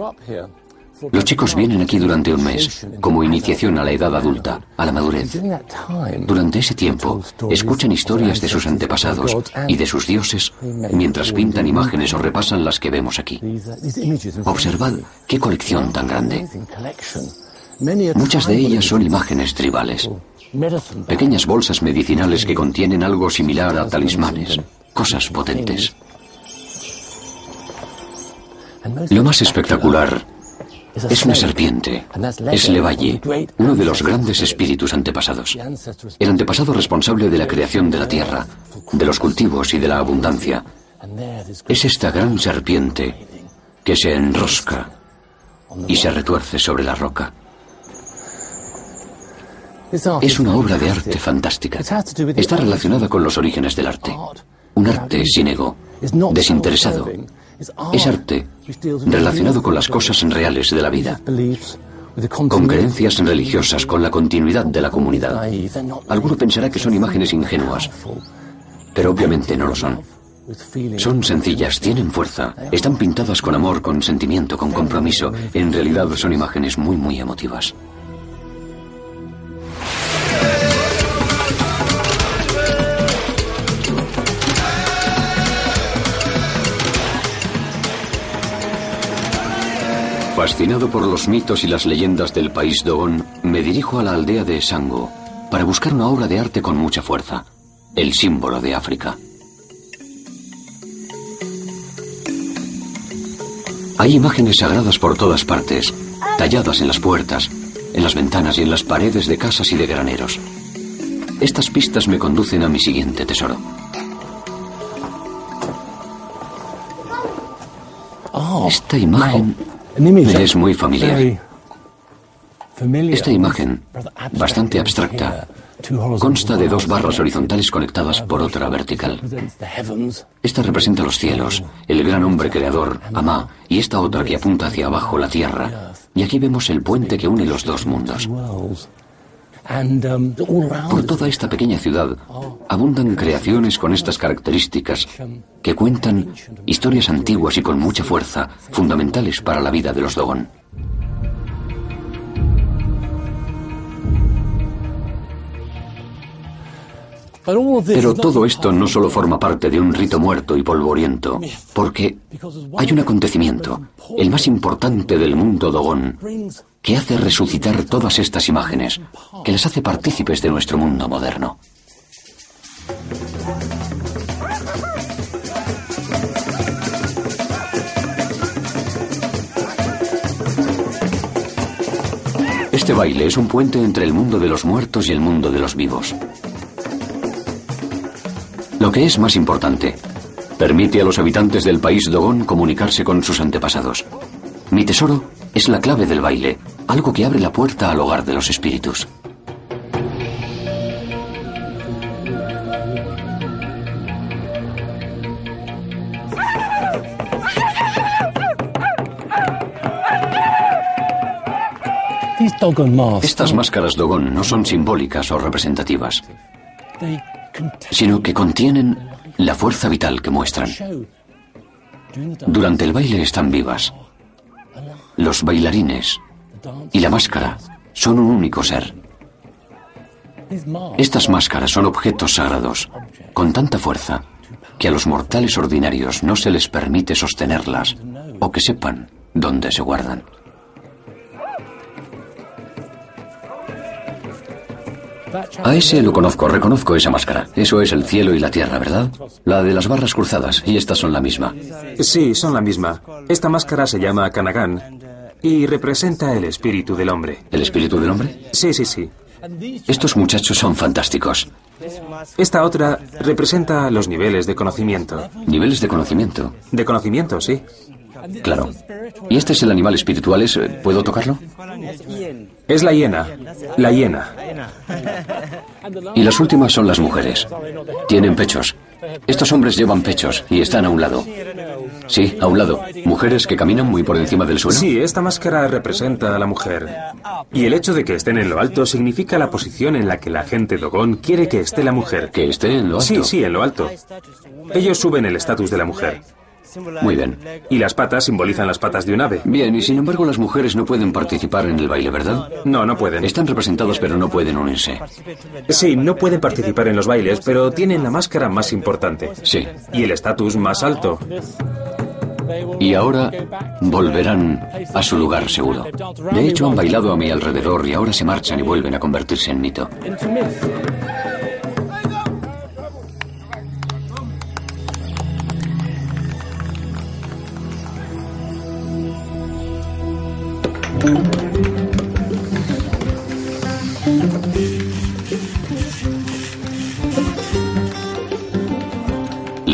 Los chicos vienen aquí durante un mes, como iniciación a la edad adulta, a la madurez. Durante ese tiempo, escuchan historias de sus antepasados y de sus dioses mientras pintan imágenes o repasan las que vemos aquí. Observad qué colección tan grande. Muchas de ellas son imágenes tribales, pequeñas bolsas medicinales que contienen algo similar a talismanes, cosas potentes. Lo más espectacular es una serpiente, es Levalle, uno de los grandes espíritus antepasados, el antepasado responsable de la creación de la tierra, de los cultivos y de la abundancia. Es esta gran serpiente que se enrosca y se retuerce sobre la roca. Es una obra de arte fantástica. Está relacionada con los orígenes del arte. Un arte sin ego, desinteresado. Es arte relacionado con las cosas reales de la vida, con creencias religiosas, con la continuidad de la comunidad. Alguno pensará que son imágenes ingenuas, pero obviamente no lo son. Son sencillas, tienen fuerza, están pintadas con amor, con sentimiento, con compromiso. En realidad son imágenes muy, muy emotivas. Fascinado por los mitos y las leyendas del país Dogon, me dirijo a la aldea de Sango para buscar una obra de arte con mucha fuerza, el símbolo de África. Hay imágenes sagradas por todas partes, talladas en las puertas, en las ventanas y en las paredes de casas y de graneros. Estas pistas me conducen a mi siguiente tesoro. Esta imagen me es muy familiar. Esta imagen, bastante abstracta, consta de dos barras horizontales conectadas por otra vertical. Esta representa los cielos, el gran hombre creador, Amá, y esta otra que apunta hacia abajo, la tierra. Y aquí vemos el puente que une los dos mundos. Por toda esta pequeña ciudad abundan creaciones con estas características que cuentan historias antiguas y con mucha fuerza, fundamentales para la vida de los Dogon. Pero todo esto no solo forma parte de un rito muerto y polvoriento, porque hay un acontecimiento, el más importante del mundo Dogon, que hace resucitar todas estas imágenes, que las hace partícipes de nuestro mundo moderno. Este baile es un puente entre el mundo de los muertos y el mundo de los vivos. Lo que es más importante, permite a los habitantes del país Dogon comunicarse con sus antepasados. Mi tesoro es la clave del baile, algo que abre la puerta al hogar de los espíritus. Estas máscaras Dogon no son simbólicas o representativas, sino que contienen la fuerza vital que muestran. Durante el baile están vivas. Los bailarines y la máscara son un único ser. Estas máscaras son objetos sagrados, con tanta fuerza que a los mortales ordinarios no se les permite sostenerlas o que sepan dónde se guardan. A ese lo conozco, reconozco esa máscara. Eso es el cielo y la tierra, ¿verdad? La de las barras cruzadas, y estas son la misma. Sí, son la misma. Esta máscara se llama Kanagan y representa el espíritu del hombre. ¿El espíritu del hombre? Sí, sí, sí. Estos muchachos son fantásticos. Esta otra representa los niveles de conocimiento. ¿Niveles de conocimiento? De conocimiento, sí. Claro. ¿Y este es el animal espiritual? ¿Es, ¿Puedo tocarlo? Es la hiena. La hiena. Y las últimas son las mujeres. Tienen pechos. Estos hombres llevan pechos y están a un lado. Sí, a un lado. Mujeres que caminan muy por encima del suelo. Sí, esta máscara representa a la mujer. Y el hecho de que estén en lo alto significa la posición en la que la gente Dogon quiere que esté la mujer. ¿Que esté en lo alto? Sí, sí, en lo alto. Ellos suben el estatus de la mujer. Muy bien. Y las patas simbolizan las patas de un ave. Bien, y sin embargo las mujeres no pueden participar en el baile, ¿verdad? No, no pueden. Están representados pero no pueden unirse. Sí, no pueden participar en los bailes, pero tienen la máscara más importante. Sí. Y el estatus más alto. Y ahora volverán a su lugar seguro. De hecho, han bailado a mi alrededor y ahora se marchan y vuelven a convertirse en mito.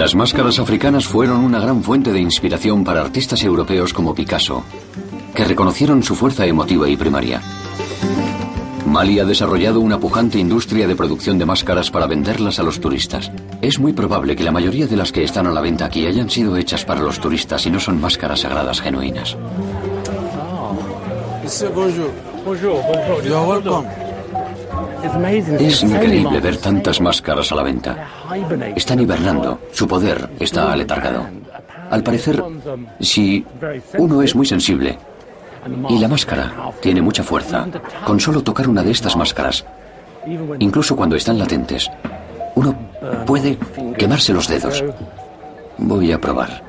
Las máscaras africanas fueron una gran fuente de inspiración para artistas europeos como Picasso, que reconocieron su fuerza emotiva y primaria. Mali ha desarrollado una pujante industria de producción de máscaras para venderlas a los turistas. Es muy probable que la mayoría de las que están a la venta aquí hayan sido hechas para los turistas y no son máscaras sagradas genuinas. Es increíble ver tantas máscaras a la venta. Están hibernando. Su poder está aletargado. Al parecer, si uno es muy sensible y la máscara tiene mucha fuerza, con solo tocar una de estas máscaras, incluso cuando están latentes, uno puede quemarse los dedos. Voy a probar.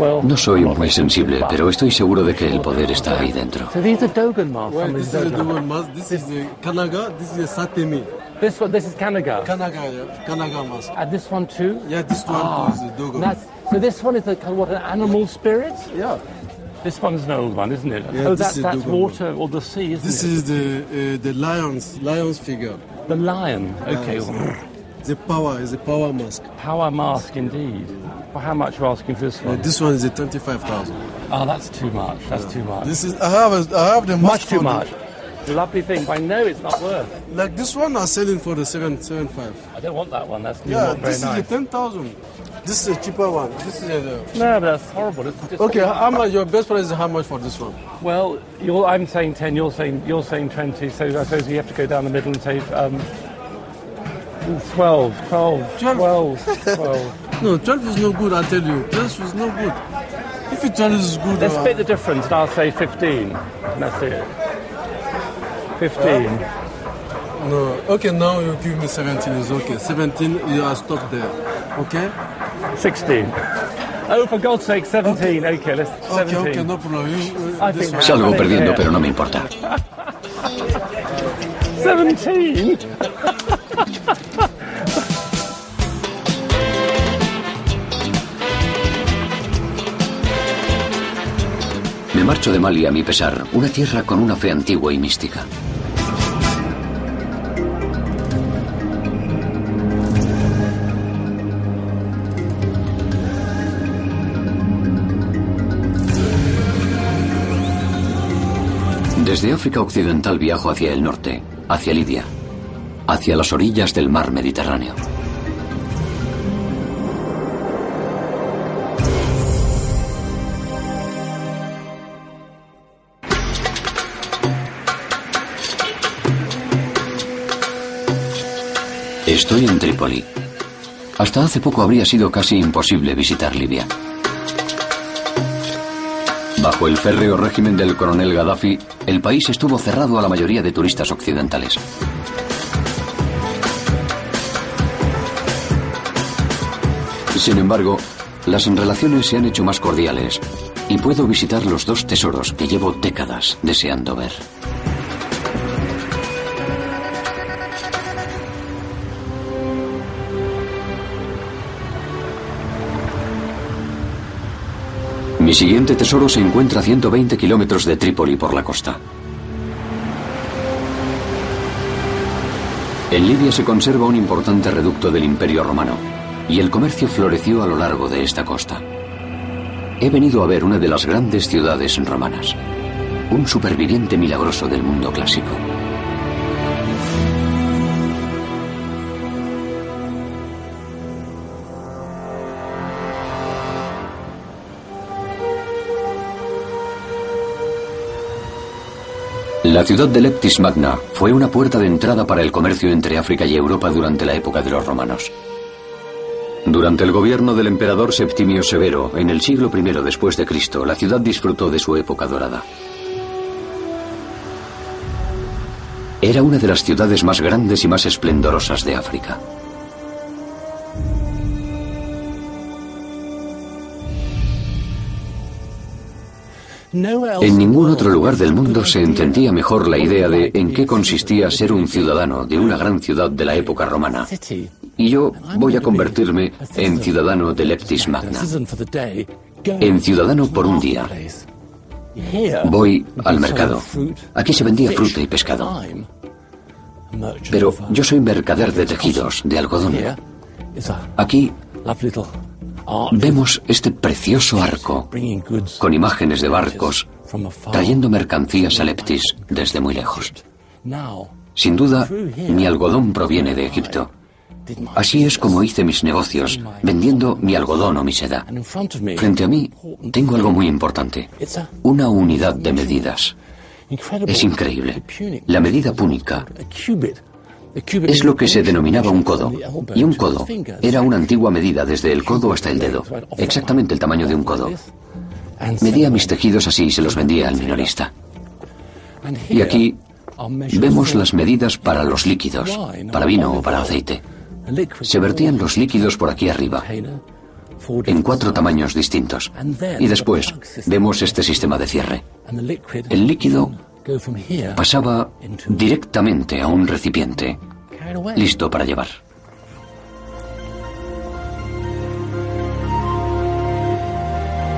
No soy muy sensible, pero estoy seguro de que el poder está ahí dentro. So these are Dogon masks. Well, this is the Dogon mask. This is the Kanaga. This is the Satemi. This one, this is Kanaga. Kanaga, yeah. Kanaga mask. And this one too? Yeah, this one Ah, is the Dogon. that's, so this one is a, what, an animal spirit? Yeah. This one's an old one, isn't it? Yeah, oh, this that's, Dogon water or the sea, isn't This it? is the uh, the lions lions figure. The lion. Okay. Lions. The power is a power mask. Power mask indeed. Well, how much are you asking for this Uh, one? this one is a twenty-five thousand. Oh, that's too much. That's too much. This is I have a, I have the mask much too for the- much. Lovely thing, but I know it's not worth. Like this one I'm selling for the seven seven five. I don't want that one. That's Yeah, this nice. is the ten thousand. This is a cheaper one. This is a, No, but that's horrible. Okay. How much your best price is how much for this one? Well, I'm saying 10, you're saying, you're saying 20, so I suppose you have to go down the middle and say um, 12, 12, 12, [laughs] 12. No, 12 is no good, I tell you. 12 is no good. If it 12 is good, Let's uh, split the difference and I'll say 15. And that's it. 15. no. Okay, now you give me 17 is okay. 17, you are stop there. Okay? 16. Oh, for God's sake, 17. Okay, let's 17. okay, no problem. You, I uh, this think one. Salgo perdiendo, pero no me importa. [laughs] 17? [laughs] Me marcho de Mali a mi pesar, una tierra con una fe antigua y mística. Desde África Occidental viajo hacia el norte, hacia Lidia, hacia las orillas del mar Mediterráneo. Estoy en Trípoli. Hasta hace poco habría sido casi imposible visitar Libia. Bajo el férreo régimen del coronel Gaddafi, el país estuvo cerrado a la mayoría de turistas occidentales. Sin embargo, las relaciones se han hecho más cordiales y puedo visitar los dos tesoros que llevo décadas deseando ver. Mi siguiente tesoro se encuentra a 120 kilómetros de Trípoli por la costa. En Libia se conserva un importante reducto del Imperio Romano y el comercio floreció a lo largo de esta costa. He venido a ver una de las grandes ciudades romanas, un superviviente milagroso del mundo clásico. La ciudad de Leptis Magna fue una puerta de entrada para el comercio entre África y Europa durante la época de los romanos. Durante el gobierno del emperador Septimio Severo, en el siglo I después de Cristo, la ciudad disfrutó de su época dorada. Era una de las ciudades más grandes y más esplendorosas de África. En ningún otro lugar del mundo se entendía mejor la idea de en qué consistía ser un ciudadano de una gran ciudad de la época romana. Y yo voy a convertirme en ciudadano de Leptis Magna. En ciudadano por un día. Voy al mercado. Aquí se vendía fruta y pescado. Pero yo soy mercader de tejidos, de algodón. Aquí Vemos este precioso arco con imágenes de barcos trayendo mercancías a Leptis desde muy lejos. Sin duda, mi algodón proviene de Egipto. Así es como hice mis negocios, vendiendo mi algodón o mi seda. Frente a mí tengo algo muy importante, una unidad de medidas. Es increíble. La medida púnica es lo que se denominaba un codo. Y un codo era una antigua medida desde el codo hasta el dedo, exactamente el tamaño de un codo. Medía mis tejidos así y se los vendía al minorista. Y aquí vemos las medidas para los líquidos, para vino o para aceite. Se vertían los líquidos por aquí arriba, en cuatro tamaños distintos. Y después vemos este sistema de cierre. El líquido pasaba directamente a un recipiente, listo para llevar.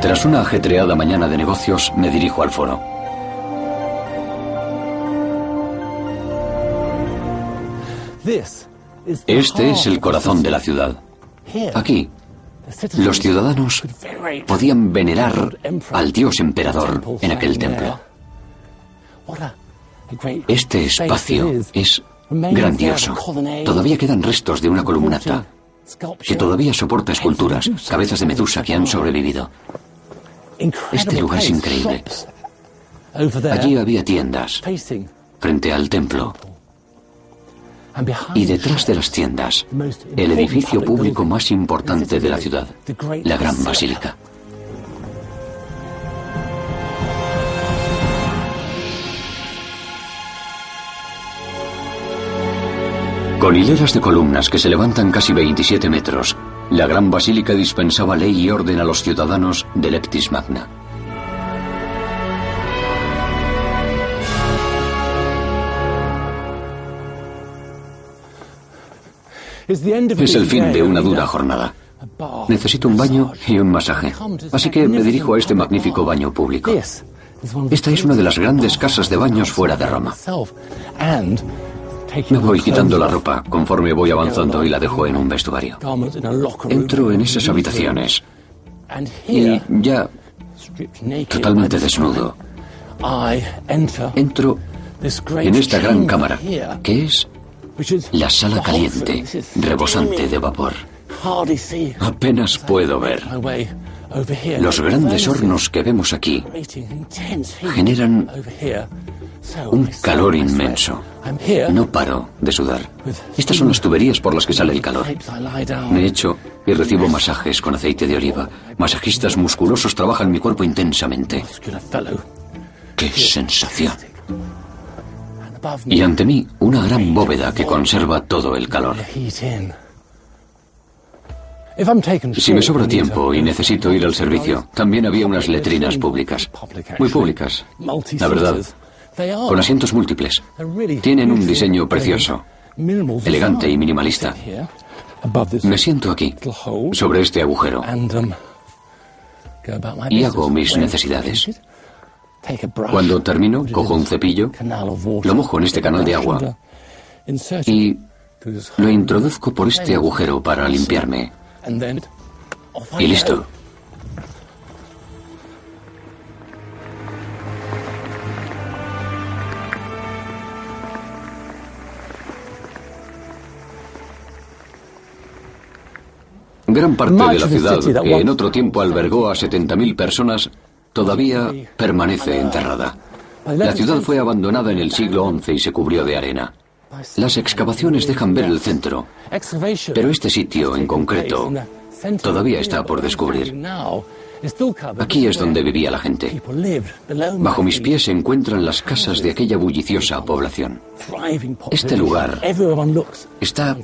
Tras una ajetreada mañana de negocios, me dirijo al foro. Este es el corazón de la ciudad. Aquí, los ciudadanos podían venerar al dios emperador en aquel templo. Este espacio es grandioso. Todavía quedan restos de una columnata que todavía soporta esculturas, cabezas de medusa que han sobrevivido. Este lugar es increíble. Allí había tiendas frente al templo. Y detrás de las tiendas, el edificio público más importante de la ciudad, la Gran Basílica. Con hileras de columnas que se levantan casi 27 metros, la gran basílica dispensaba ley y orden a los ciudadanos de Leptis Magna. Es el fin de una dura jornada. Necesito un baño y un masaje. Así que me dirijo a este magnífico baño público. Esta es una de las grandes casas de baños fuera de Roma. Me voy quitando la ropa conforme voy avanzando y la dejo en un vestuario. Entro en esas habitaciones y ya totalmente desnudo. Entro en esta gran cámara, que es la sala caliente, rebosante de vapor. Apenas puedo ver. Los grandes hornos que vemos aquí generan un calor inmenso. No paro de sudar. Estas son las tuberías por las que sale el calor. Me echo y recibo masajes con aceite de oliva. Masajistas musculosos trabajan mi cuerpo intensamente. ¡Qué sensación! Y ante mí, una gran bóveda que conserva todo el calor. Si me sobra tiempo y necesito ir al servicio, también había unas letrinas públicas. Muy públicas, la verdad con asientos múltiples. Tienen un diseño precioso, elegante y minimalista. Me siento aquí, sobre este agujero, y hago mis necesidades. Cuando termino, cojo un cepillo, lo mojo en este canal de agua y lo introduzco por este agujero para limpiarme. Y listo. Gran parte de la ciudad, que en otro tiempo albergó a 70.000 personas, todavía permanece enterrada. La ciudad fue abandonada en el siglo XI y se cubrió de arena. Las excavaciones dejan ver el centro, pero este sitio en concreto todavía está por descubrir. Aquí es donde vivía la gente. Bajo mis pies se encuentran las casas de aquella bulliciosa población. Este lugar está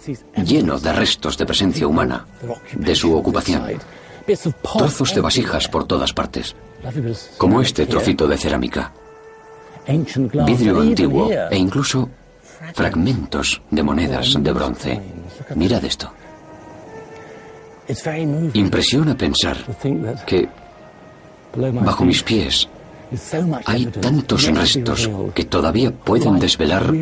lleno de restos de presencia humana, de su ocupación. Trozos de vasijas por todas partes, como este trocito de cerámica, vidrio antiguo e incluso fragmentos de monedas de bronce. Mirad esto. Impresiona pensar que bajo mis pies hay tantos restos que todavía pueden desvelar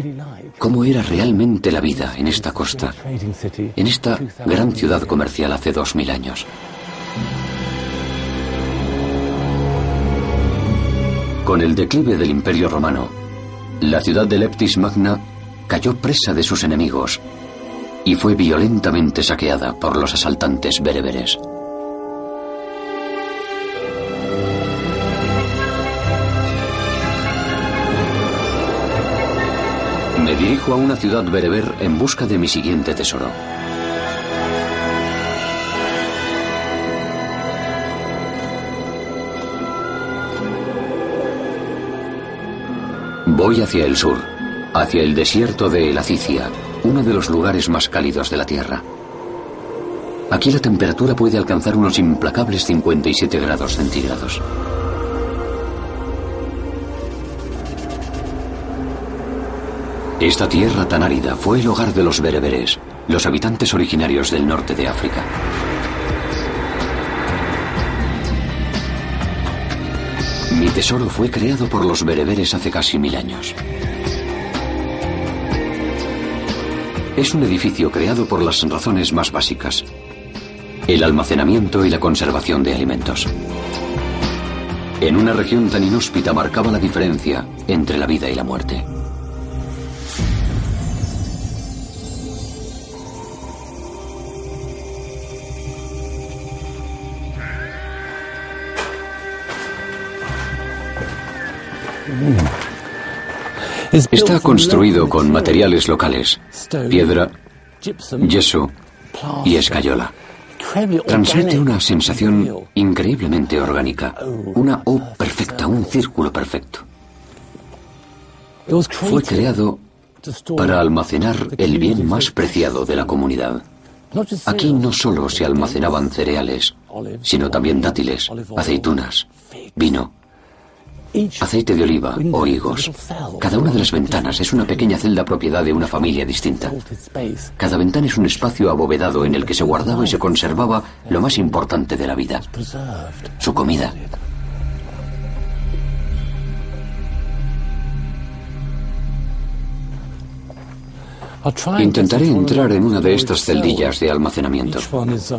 cómo era realmente la vida en esta costa, en esta gran ciudad comercial hace dos mil años. Con el declive del Imperio Romano, la ciudad de Leptis Magna cayó presa de sus enemigos y fue violentamente saqueada por los asaltantes bereberes. Me dirijo a una ciudad bereber en busca de mi siguiente tesoro. Voy hacia el sur, hacia el desierto de El uno de los lugares más cálidos de la Tierra. Aquí la temperatura puede alcanzar unos implacables 57 grados centígrados. Esta tierra tan árida fue el hogar de los bereberes, los habitantes originarios del norte de África. Mi tesoro fue creado por los bereberes hace casi mil años. Es un edificio creado por las razones más básicas. El almacenamiento y la conservación de alimentos. En una región tan inhóspita marcaba la diferencia entre la vida y la muerte. Está construido con materiales locales, piedra, yeso y escayola. Transmite una sensación increíblemente orgánica, una O perfecta, un círculo perfecto. Fue creado para almacenar el bien más preciado de la comunidad. Aquí no solo se almacenaban cereales, sino también dátiles, aceitunas, vino, aceite de oliva o higos. Cada una de las ventanas es una pequeña celda propiedad de una familia distinta. Cada ventana es un espacio abovedado en el que se guardaba y se conservaba lo más importante de la vida, su comida. Intentaré entrar en una de estas celdillas de almacenamiento.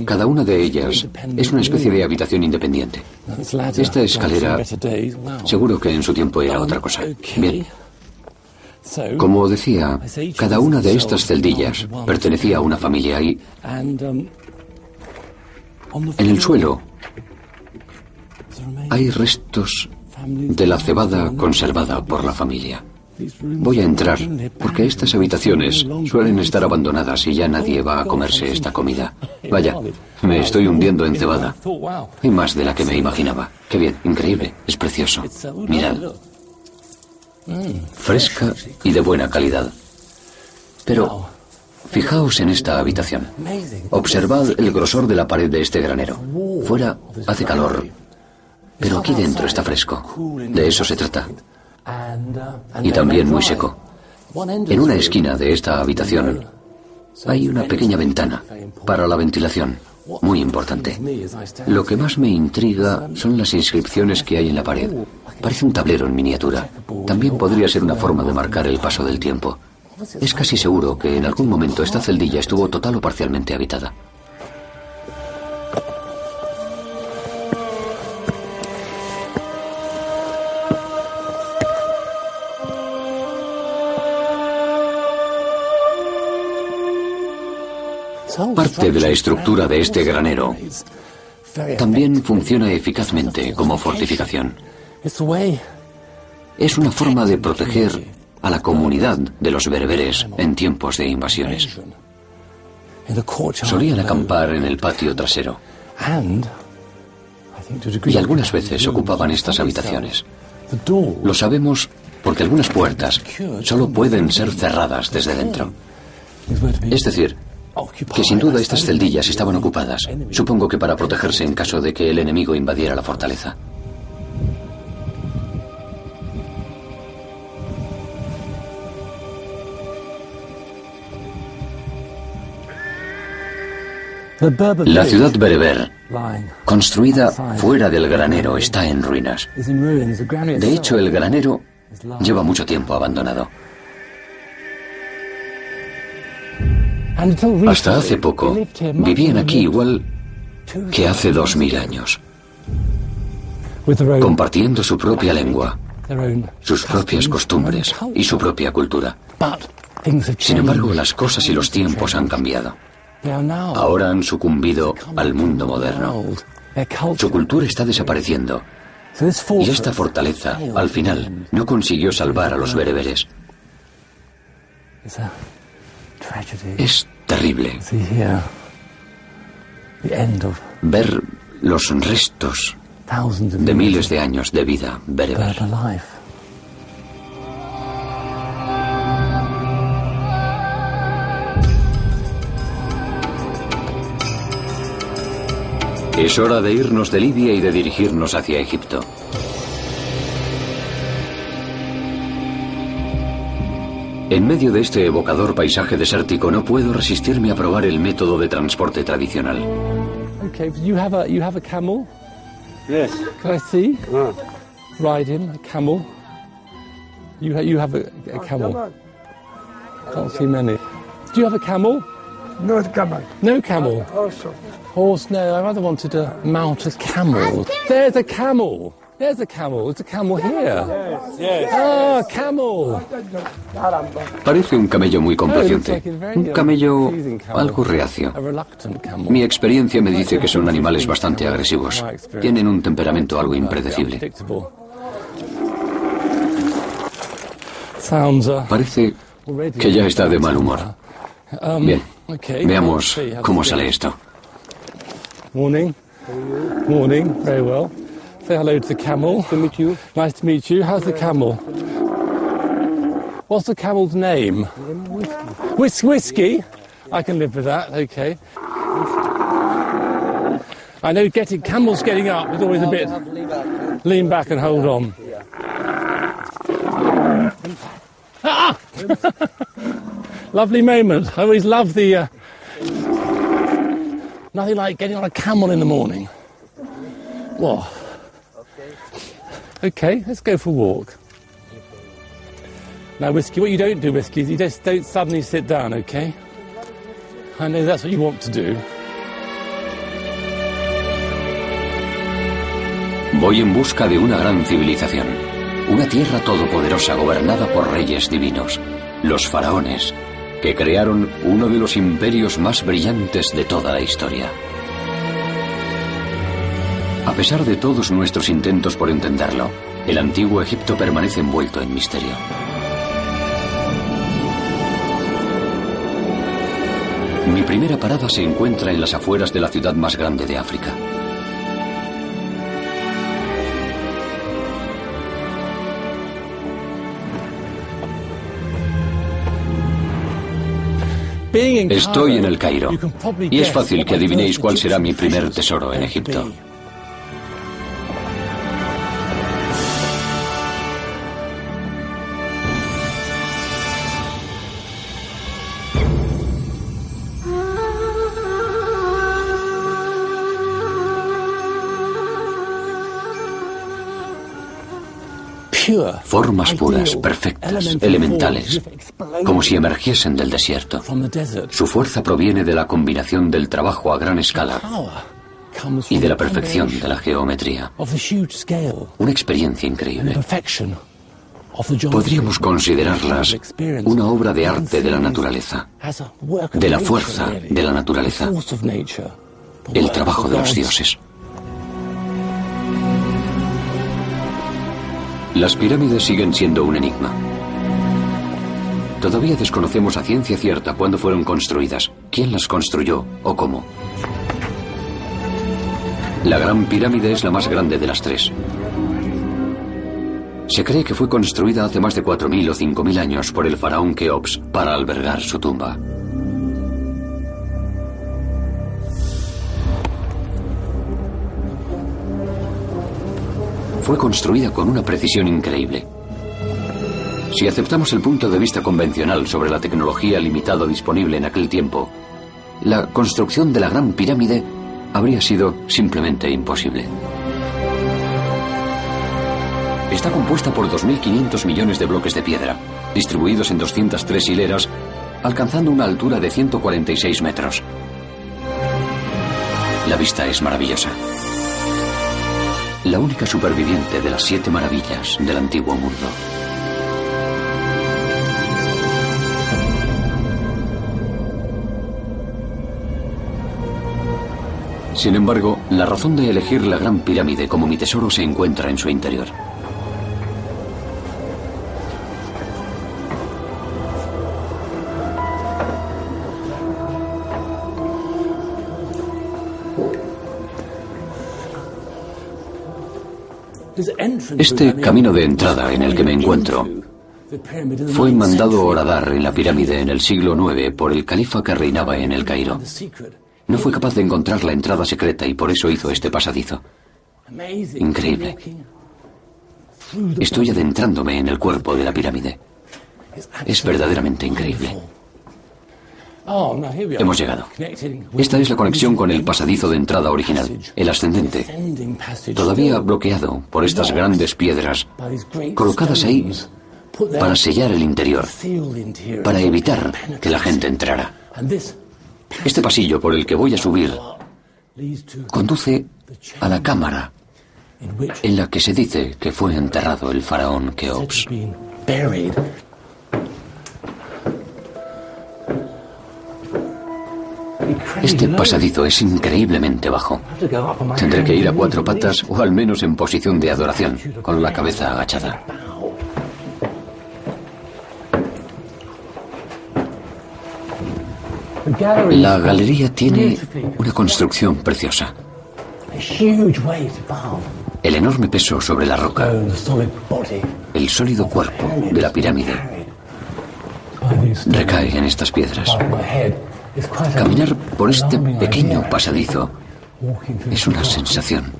Cada una de ellas es una especie de habitación independiente. Esta escalera seguro que en su tiempo era otra cosa. Bien. Como decía, cada una de estas celdillas pertenecía a una familia y en el suelo hay restos de la cebada conservada por la familia. Voy a entrar, porque estas habitaciones suelen estar abandonadas y ya nadie va a comerse esta comida. Vaya, me estoy hundiendo en cebada. Hay más de la que me imaginaba. Qué bien, increíble, es precioso. Mirad. Fresca y de buena calidad. Pero Fijaos en esta habitación. Observad el grosor de la pared de este granero. Fuera hace calor, pero aquí dentro está fresco. De eso se trata y también muy seco. En una esquina de esta habitación hay una pequeña ventana para la ventilación, muy importante. Lo que más me intriga son las inscripciones que hay en la pared. Parece un tablero en miniatura. También podría ser una forma de marcar el paso del tiempo. Es casi seguro que en algún momento esta celdilla estuvo total o parcialmente habitada. Parte de la estructura de este granero también funciona eficazmente como fortificación. Es una forma de proteger a la comunidad de los bereberes en tiempos de invasiones. Solían acampar en el patio trasero y algunas veces ocupaban estas habitaciones. Lo sabemos porque algunas puertas solo pueden ser cerradas desde dentro. Es decir, que sin duda estas celdillas estaban ocupadas, supongo que para protegerse en caso de que el enemigo invadiera la fortaleza. La ciudad bereber, construida fuera del granero, está en ruinas. De hecho, el granero lleva mucho tiempo abandonado. Hasta hace poco vivían aquí igual que hace dos mil años, compartiendo su propia lengua, sus propias costumbres y su propia cultura. Sin embargo, las cosas y los tiempos han cambiado. Ahora han sucumbido al mundo moderno. Su cultura está desapareciendo. Y esta fortaleza, al final, no consiguió salvar a los bereberes. Es terrible ver los restos de miles de años de vida bereber. Es hora de irnos de Libia y de dirigirnos hacia Egipto. En medio de este evocador paisaje desértico no puedo resistirme a probar el método de transporte tradicional. Okay, you have a you have a camel? Yes. Can I see? Ah. Ride him, a camel. You ha you have a, a camel. Can't see many. Do you have a camel? No camel. No camel. Also. Horse, no. I rather wanted to mount a camel. There's a camel. There's a camel. There's a camel here. Ah, camel. Parece un camello muy complaciente. Un camello algo reacio. Mi experiencia me dice que son animales bastante agresivos. Tienen un temperamento algo impredecible. Uh, Parece que ya está de mal humor. um, Bien, veamos cómo sale esto. Morning. Morning. Very well. Say hello to the camel. to meet you. Nice to meet you. How's the camel? What's the camel's name? Whis- whiskey. I can live with that. Okay. I know getting camels getting up is always a bit. Lean back and hold on. Ah! [laughs] Lovely moment. I always love the. Uh, nothing like getting on a camel in the morning. Whoa. Okay, let's go for a walk. Now, Whiskey, what you don't do, Whiskey, is you just don't suddenly sit down, okay? I know that's what you want to do. Voy en busca de una gran civilización. Una tierra todopoderosa gobernada por reyes divinos. Los faraones, que crearon uno de los imperios más brillantes de toda la historia. A pesar de todos nuestros intentos por entenderlo, el antiguo Egipto permanece envuelto en misterio. Mi primera parada se encuentra en las afueras de la ciudad más grande de África. Estoy en el Cairo y es fácil que adivinéis cuál será mi primer tesoro en Egipto. Formas puras, perfectas, elemental elementales, como si emergiesen del desierto. Su fuerza proviene de la combinación del trabajo a gran escala y de la perfección de la geometría. Una experiencia increíble. Podríamos considerarlas una obra de arte de la naturaleza, de la fuerza de la naturaleza, el trabajo de los dioses. Las pirámides siguen siendo un enigma. Todavía desconocemos a ciencia cierta cuándo fueron construidas, quién las construyó o cómo. La Gran Pirámide es la más grande de las tres. Se cree que fue construida hace más de 4.000 o 5.000 años por el faraón Keops para albergar su tumba. Fue construida con una precisión increíble. Si aceptamos el punto de vista convencional sobre la tecnología limitada disponible en aquel tiempo, la construcción de la Gran Pirámide habría sido simplemente imposible. Está compuesta por 2.500 millones de bloques de piedra, distribuidos en 203 hileras, alcanzando una altura de 146 metros. La vista es maravillosa. La única superviviente de las siete maravillas del antiguo mundo. Sin embargo, la razón de elegir la Gran Pirámide como mi tesoro se encuentra en su interior. Este camino de entrada en el que me encuentro fue mandado horadar en la pirámide en el siglo IX por el califa que reinaba en el Cairo. No fue capaz de encontrar la entrada secreta y por eso hizo este pasadizo. Increíble. Estoy adentrándome en el cuerpo de la pirámide. Es verdaderamente increíble. Hemos llegado. Esta es la conexión con el pasadizo de entrada original, el ascendente, todavía bloqueado por estas grandes piedras colocadas ahí para sellar el interior, para evitar que la gente entrara. Este pasillo por el que voy a subir conduce a la cámara en la que se dice que fue enterrado el faraón Keops. Este pasadizo es increíblemente bajo. Tendré que ir a cuatro patas o al menos en posición de adoración, con la cabeza agachada. La galería tiene una construcción preciosa. El enorme peso sobre la roca, el sólido cuerpo de la pirámide, recae en estas piedras. Caminar por este pequeño pasadizo es una sensación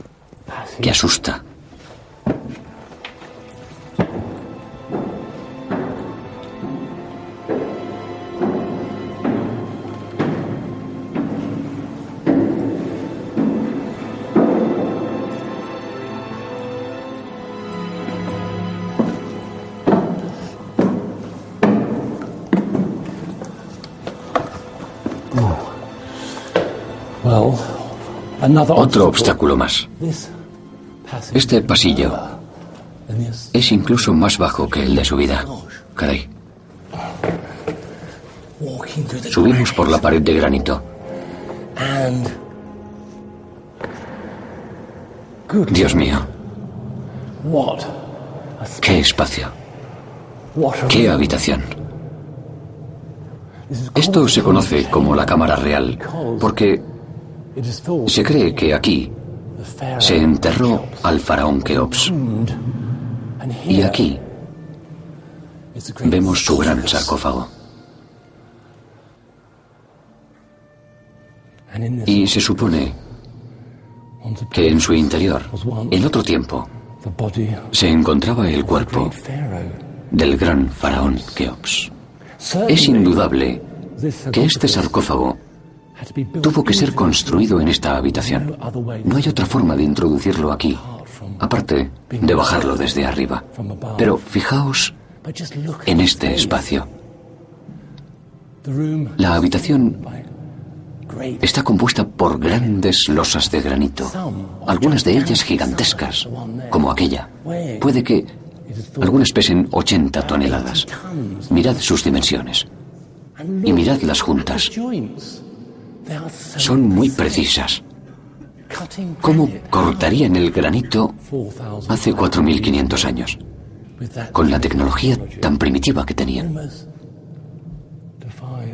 que asusta. Otro obstáculo más. Este pasillo es incluso más bajo que el de subida. Caray. Subimos por la pared de granito. Dios mío. ¿Qué espacio? ¿Qué habitación? Esto se conoce como la cámara real porque se cree que aquí se enterró al faraón Keops. Y aquí vemos su gran sarcófago. Y se supone que en su interior, en otro tiempo, se encontraba el cuerpo del gran faraón Keops. Es indudable que este sarcófago tuvo que ser construido en esta habitación. No hay otra forma de introducirlo aquí, aparte de bajarlo desde arriba. Pero fijaos en este espacio. La habitación está compuesta por grandes losas de granito, algunas de ellas gigantescas, como aquella. Puede que Algunas pesen 80 toneladas. Mirad sus dimensiones. Y miradlas juntas. Son muy precisas. ¿Cómo cortarían el granito hace 4.500 años? Con la tecnología tan primitiva que tenían.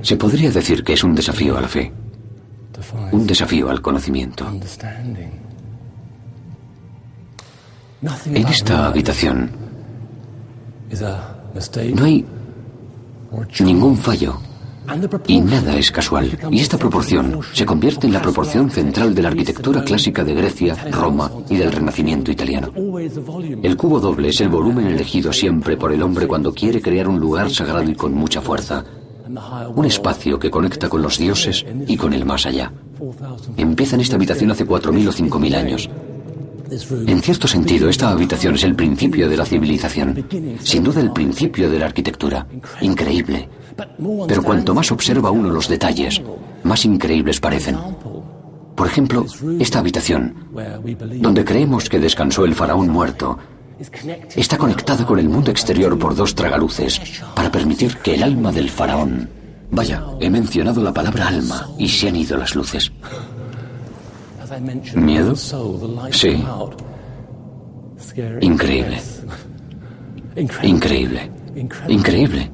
Se podría decir que es un desafío a la fe. Un desafío al conocimiento. En esta habitación no hay ningún fallo y nada es casual. Y esta proporción se convierte en la proporción central de la arquitectura clásica de Grecia, Roma y del Renacimiento italiano. El cubo doble es el volumen elegido siempre por el hombre cuando quiere crear un lugar sagrado y con mucha fuerza. Un espacio que conecta con los dioses y con el más allá. Empieza en esta habitación hace 4.000 o 5.000 años. En cierto sentido, esta habitación es el principio de la civilización. Sin duda el principio de la arquitectura. Increíble. Pero cuanto más observa uno los detalles, más increíbles parecen. Por ejemplo, esta habitación, donde creemos que descansó el faraón muerto, está conectada con el mundo exterior por dos tragaluces para permitir que el alma del faraón... Vaya, he mencionado la palabra alma y se han ido las luces. ¿Miedo? Sí. Increíble. Increíble. Increíble.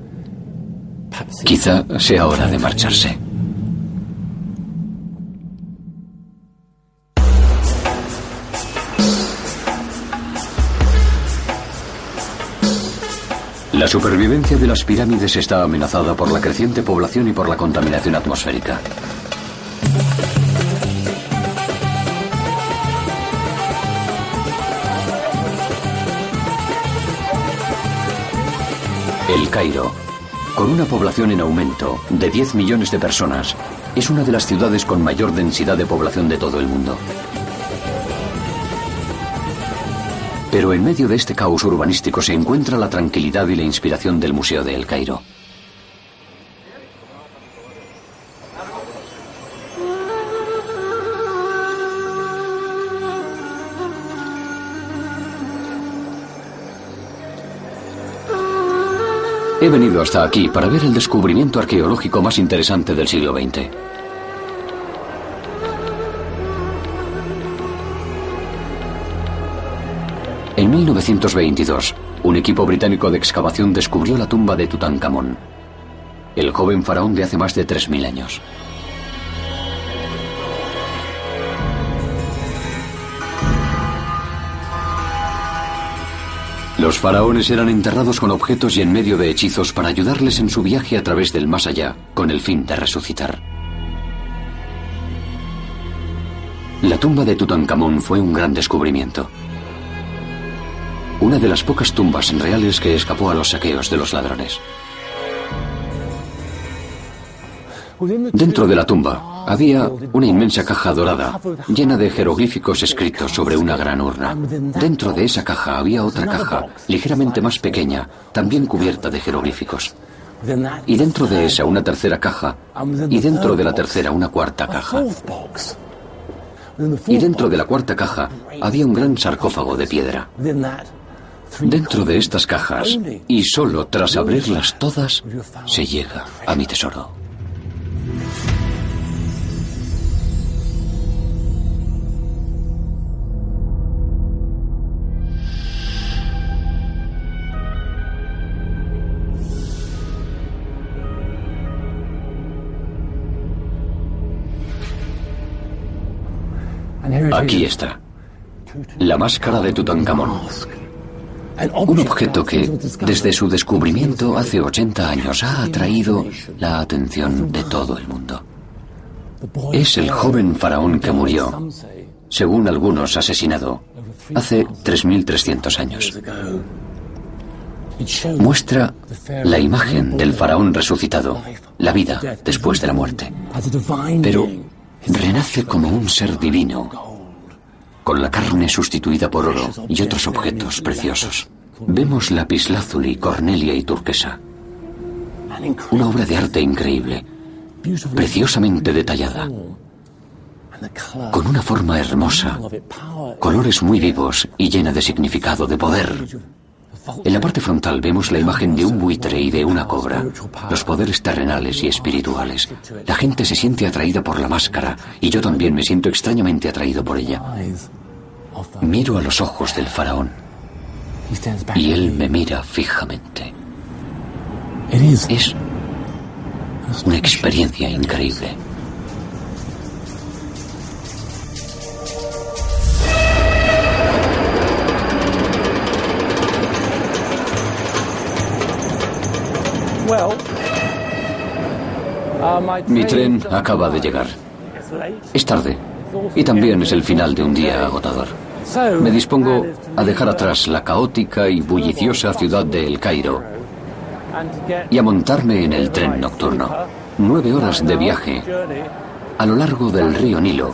Quizá sea hora de marcharse. La supervivencia de las pirámides está amenazada por la creciente población y por la contaminación atmosférica. El Cairo, con una población en aumento de 10 millones de personas, es una de las ciudades con mayor densidad de población de todo el mundo. Pero en medio de este caos urbanístico se encuentra la tranquilidad y la inspiración del Museo de El Cairo. He venido hasta aquí para ver el descubrimiento arqueológico más interesante del siglo XX. En 1922, un equipo británico de excavación descubrió la tumba de Tutankamón, el joven faraón de hace más de 3.000 años. Los faraones eran enterrados con objetos y en medio de hechizos para ayudarles en su viaje a través del más allá, con el fin de resucitar. La tumba de Tutankamón fue un gran descubrimiento. Una de las pocas tumbas reales que escapó a los saqueos de los ladrones. Dentro de la tumba había una inmensa caja dorada llena de jeroglíficos escritos sobre una gran urna. Dentro de esa caja había otra caja ligeramente más pequeña, también cubierta de jeroglíficos. Y dentro de esa una tercera caja. Y dentro de la tercera una cuarta caja. Y dentro de la cuarta caja había un gran sarcófago de piedra. Dentro de estas cajas, y solo tras abrirlas todas, se llega a mi tesoro. Aquí está. La máscara de Tutankamón. Un objeto que, desde su descubrimiento hace 80 años, ha atraído la atención de todo el mundo. Es el joven faraón que murió, según algunos asesinado, hace 3.300 años. Muestra la imagen del faraón resucitado, la vida después de la muerte. Pero renace como un ser divino, con la carne sustituida por oro y otros objetos preciosos. Vemos lapislázuli, cornelia y turquesa. Una obra de arte increíble, preciosamente detallada, con una forma hermosa, colores muy vivos y llena de significado, de poder. En la parte frontal vemos la imagen de un buitre y de una cobra, los poderes terrenales y espirituales. La gente se siente atraída por la máscara y yo también me siento extrañamente atraído por ella. Miro a los ojos del faraón y él me mira fijamente. Es una experiencia increíble. Mi tren acaba de llegar. Es tarde y también es el final de un día agotador. Me dispongo a dejar atrás la caótica y bulliciosa ciudad de El Cairo y a montarme en el tren nocturno. Nueve horas de viaje a lo largo del río Nilo,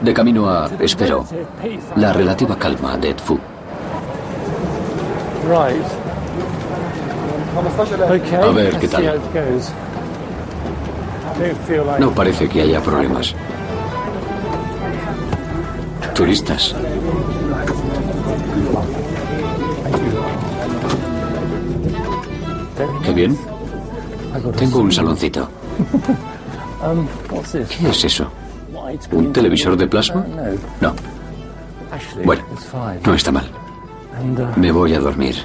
de camino a, espero, la relativa calma de Edfu. A ver qué tal. No parece que haya problemas. Turistas. Qué bien. Tengo un saloncito. [laughs] ¿Qué es eso? ¿Un televisor de plasma? No. Bueno, no está mal. Me voy a dormir.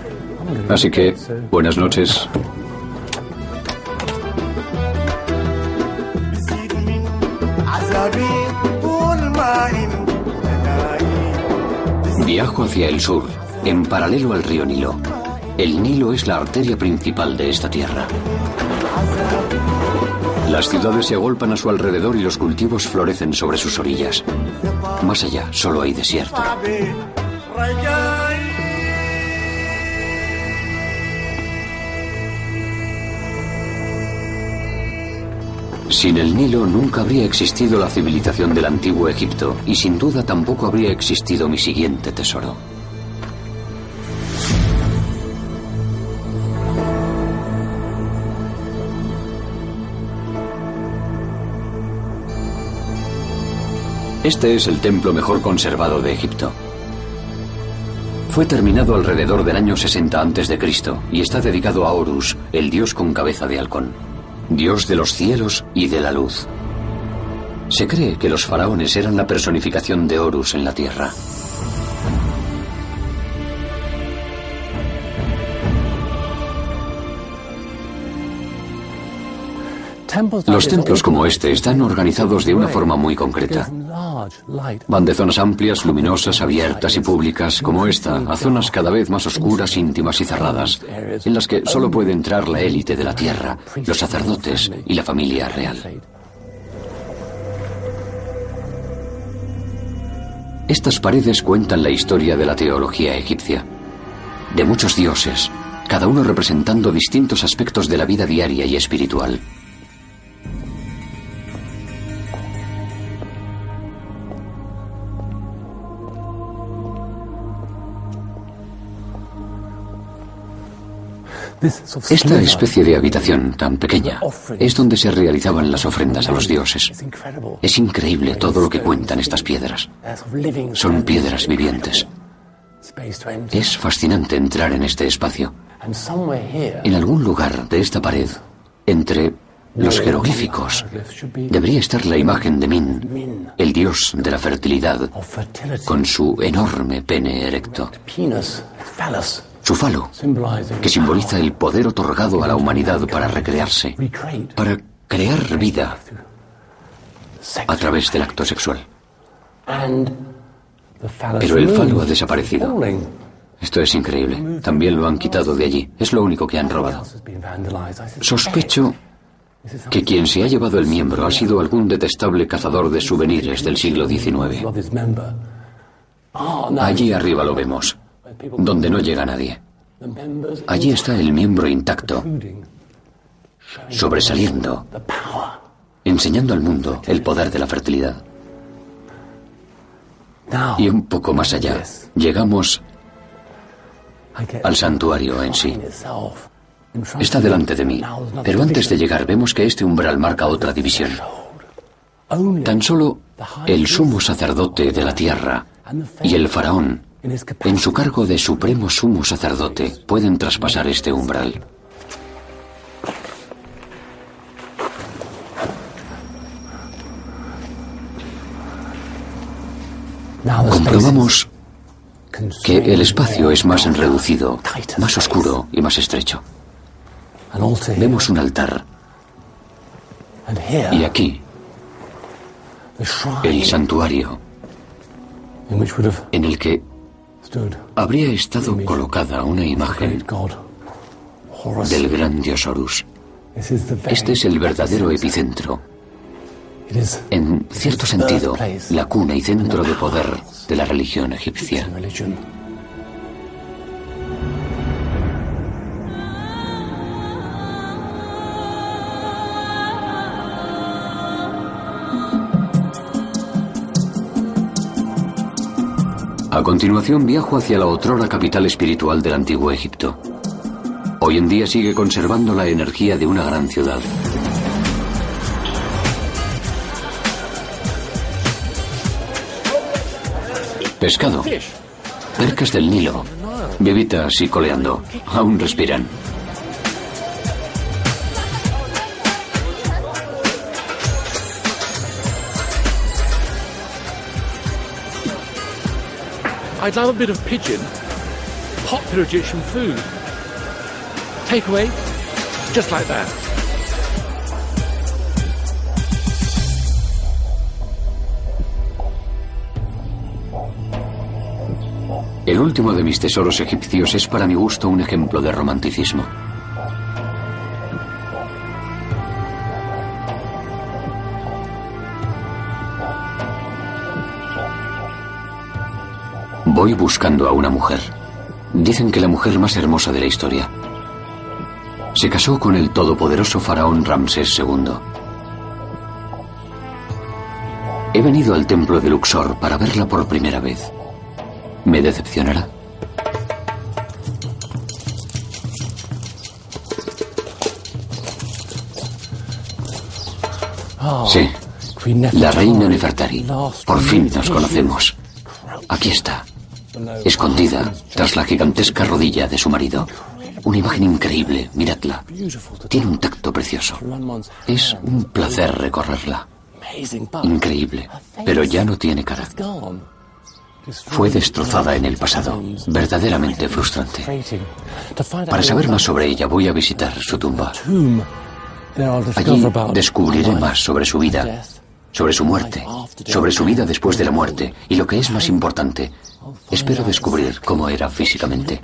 Así que, buenas noches. Viajo hacia el sur, en paralelo al río Nilo. El Nilo es la arteria principal de esta tierra. Las ciudades se agolpan a su alrededor y los cultivos florecen sobre sus orillas. Más allá solo hay desierto. Sin el Nilo nunca habría existido la civilización del antiguo Egipto y sin duda tampoco habría existido mi siguiente tesoro. Este es el templo mejor conservado de Egipto. Fue terminado alrededor del año 60 a.C. y está dedicado a Horus, el dios con cabeza de halcón, dios de los cielos y de la luz. Se cree que los faraones eran la personificación de Horus en la tierra. Los templos como este están organizados de una forma muy concreta. Van de zonas amplias, luminosas, abiertas y públicas como esta a zonas cada vez más oscuras, íntimas y cerradas, en las que solo puede entrar la élite de la tierra, los sacerdotes y la familia real. Estas paredes cuentan la historia de la teología egipcia, de muchos dioses, cada uno representando distintos aspectos de la vida diaria y espiritual. Esta especie de habitación tan pequeña es donde se realizaban las ofrendas a los dioses. Es increíble todo lo que cuentan estas piedras. Son piedras vivientes. Es fascinante entrar en este espacio. En algún lugar de esta pared, entre los jeroglíficos, debería estar la imagen de Min, el dios de la fertilidad, con su enorme pene erecto. Su falo, que simboliza el poder otorgado a la humanidad para recrearse, para crear vida a través del acto sexual. Pero el falo ha desaparecido. Esto es increíble. También lo han quitado de allí. Es lo único que han robado. Sospecho que quien se ha llevado el miembro ha sido algún detestable cazador de souvenirs del siglo XIX. Allí arriba lo vemos donde no llega nadie. Allí está el miembro intacto, sobresaliendo, enseñando al mundo el poder de la fertilidad. Y un poco más allá, llegamos al santuario en sí. Está delante de mí, pero antes de llegar vemos que este umbral marca otra división. Tan solo el sumo sacerdote de la tierra y el faraón En su cargo de supremo sumo sacerdote pueden traspasar este umbral. Comprobamos que el espacio es más reducido, más oscuro y más estrecho. Vemos un altar. Y aquí, el santuario en el que habría estado colocada una imagen del gran dios Horus. Este es el verdadero epicentro. En cierto sentido, la cuna y centro de poder de la religión egipcia. A continuación viajo hacia la otrora capital espiritual del antiguo Egipto. Hoy en día sigue conservando la energía de una gran ciudad. Pescado. Percas del Nilo. Bebitas y coleando. Aún respiran. I'd love a bit of pigeon. Popular Egyptian food. Takeaway, just like that. El último de mis tesoros egipcios es para mi gusto un ejemplo de romanticismo. Voy buscando a una mujer. Dicen que la mujer más hermosa de la historia. Se casó con el todopoderoso faraón Ramsés II. He venido al templo de Luxor para verla por primera vez. ¿Me decepcionará? Sí, la reina Nefertari. Por fin nos conocemos. Aquí está, escondida tras la gigantesca rodilla de su marido. Una imagen increíble, miradla. Tiene un tacto precioso. Es un placer recorrerla. Increíble, pero ya no tiene cara. Fue destrozada en el pasado, verdaderamente frustrante. Para saber más sobre ella voy a visitar su tumba. Allí descubriré más sobre su vida, sobre su muerte, sobre su vida después de la muerte y lo que es más importante, espero descubrir cómo era físicamente.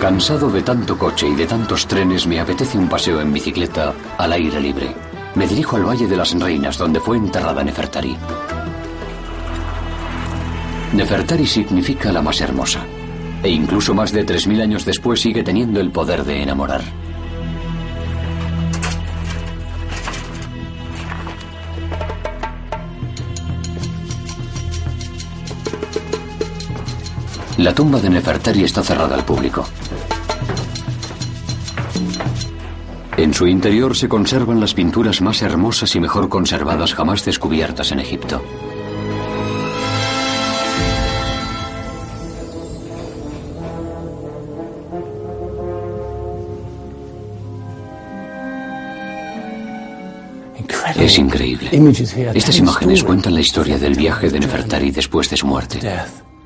Cansado de tanto coche y de tantos trenes, me apetece un paseo en bicicleta al aire libre. Me dirijo al Valle de las Reinas, donde fue enterrada Nefertari. Nefertari significa la más hermosa, e incluso más de 3.000 años después sigue teniendo el poder de enamorar. La tumba de Nefertari está cerrada al público. En su interior se conservan las pinturas más hermosas y mejor conservadas jamás descubiertas en Egipto. Es increíble. Estas imágenes cuentan la historia del viaje de Nefertari después de su muerte.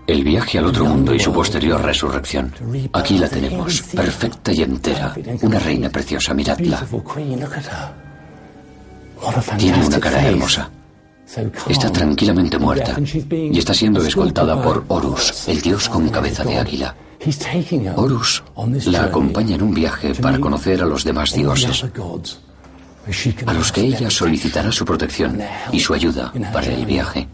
El viaje al otro mundo y su posterior resurrección. Aquí la tenemos, perfecta y entera. Una reina preciosa, miradla. Tiene una cara hermosa. Está tranquilamente muerta y está siendo escoltada por Horus, el dios con cabeza de águila. Horus la acompaña en un viaje para conocer a los demás dioses, a los que ella solicitará su protección y su ayuda para el viaje.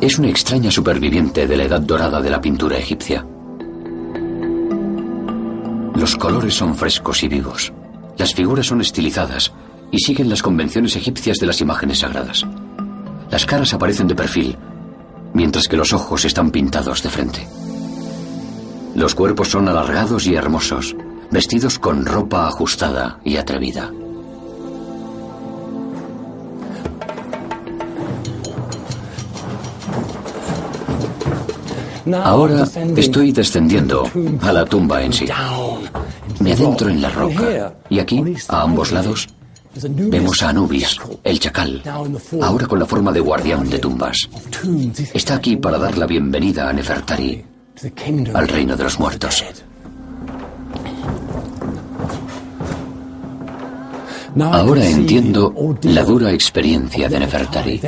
Es una extraña superviviente de la edad dorada de la pintura egipcia. Los colores son frescos y vivos. Las figuras son estilizadas y siguen las convenciones egipcias de las imágenes sagradas. Las caras aparecen de perfil, mientras que los ojos están pintados de frente. Los cuerpos son alargados y hermosos, vestidos con ropa ajustada y atrevida. Ahora estoy descendiendo a la tumba en sí. Me adentro en la roca y aquí, a ambos lados, vemos a Anubis, el chacal, ahora con la forma de guardián de tumbas. Está aquí para dar la bienvenida a Nefertari, al reino de los muertos. Ahora entiendo la dura experiencia de Nefertari.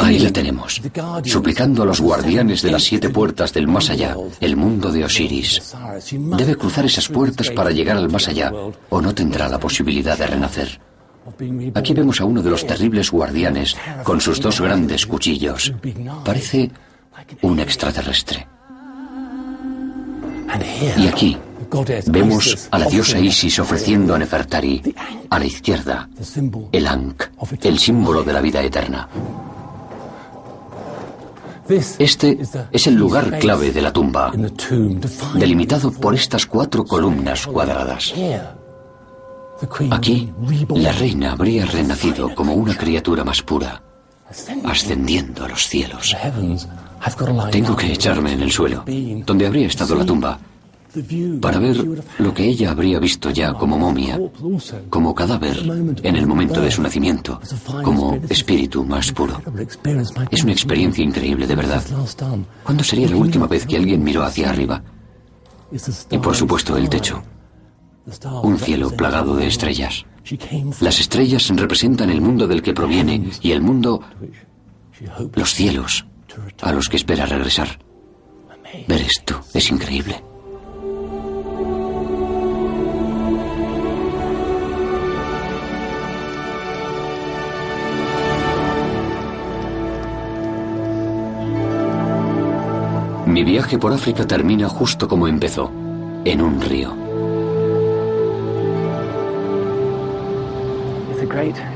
Ahí la tenemos, suplicando a los guardianes de las siete puertas del más allá, el mundo de Osiris. Debe cruzar esas puertas para llegar al más allá, o no tendrá la posibilidad de renacer. Aquí vemos a uno de los terribles guardianes con sus dos grandes cuchillos. Parece un extraterrestre. Y aquí, Vemos a la diosa Isis ofreciendo a Nefertari, a la izquierda, el Ankh, el símbolo de la vida eterna. Este es el lugar clave de la tumba, delimitado por estas cuatro columnas cuadradas. Aquí, la reina habría renacido como una criatura más pura, ascendiendo a los cielos. Tengo que echarme en el suelo, donde habría estado la tumba, para ver lo que ella habría visto ya como momia, como cadáver en el momento de su nacimiento, como espíritu más puro. Es una experiencia increíble, de verdad. ¿Cuándo sería la última vez que alguien miró hacia arriba? Y por supuesto el techo. Un cielo plagado de estrellas. Las estrellas representan el mundo del que proviene y el mundo, los cielos, a los que espera regresar. Ver esto es increíble. Mi viaje por África termina justo como empezó, en un río.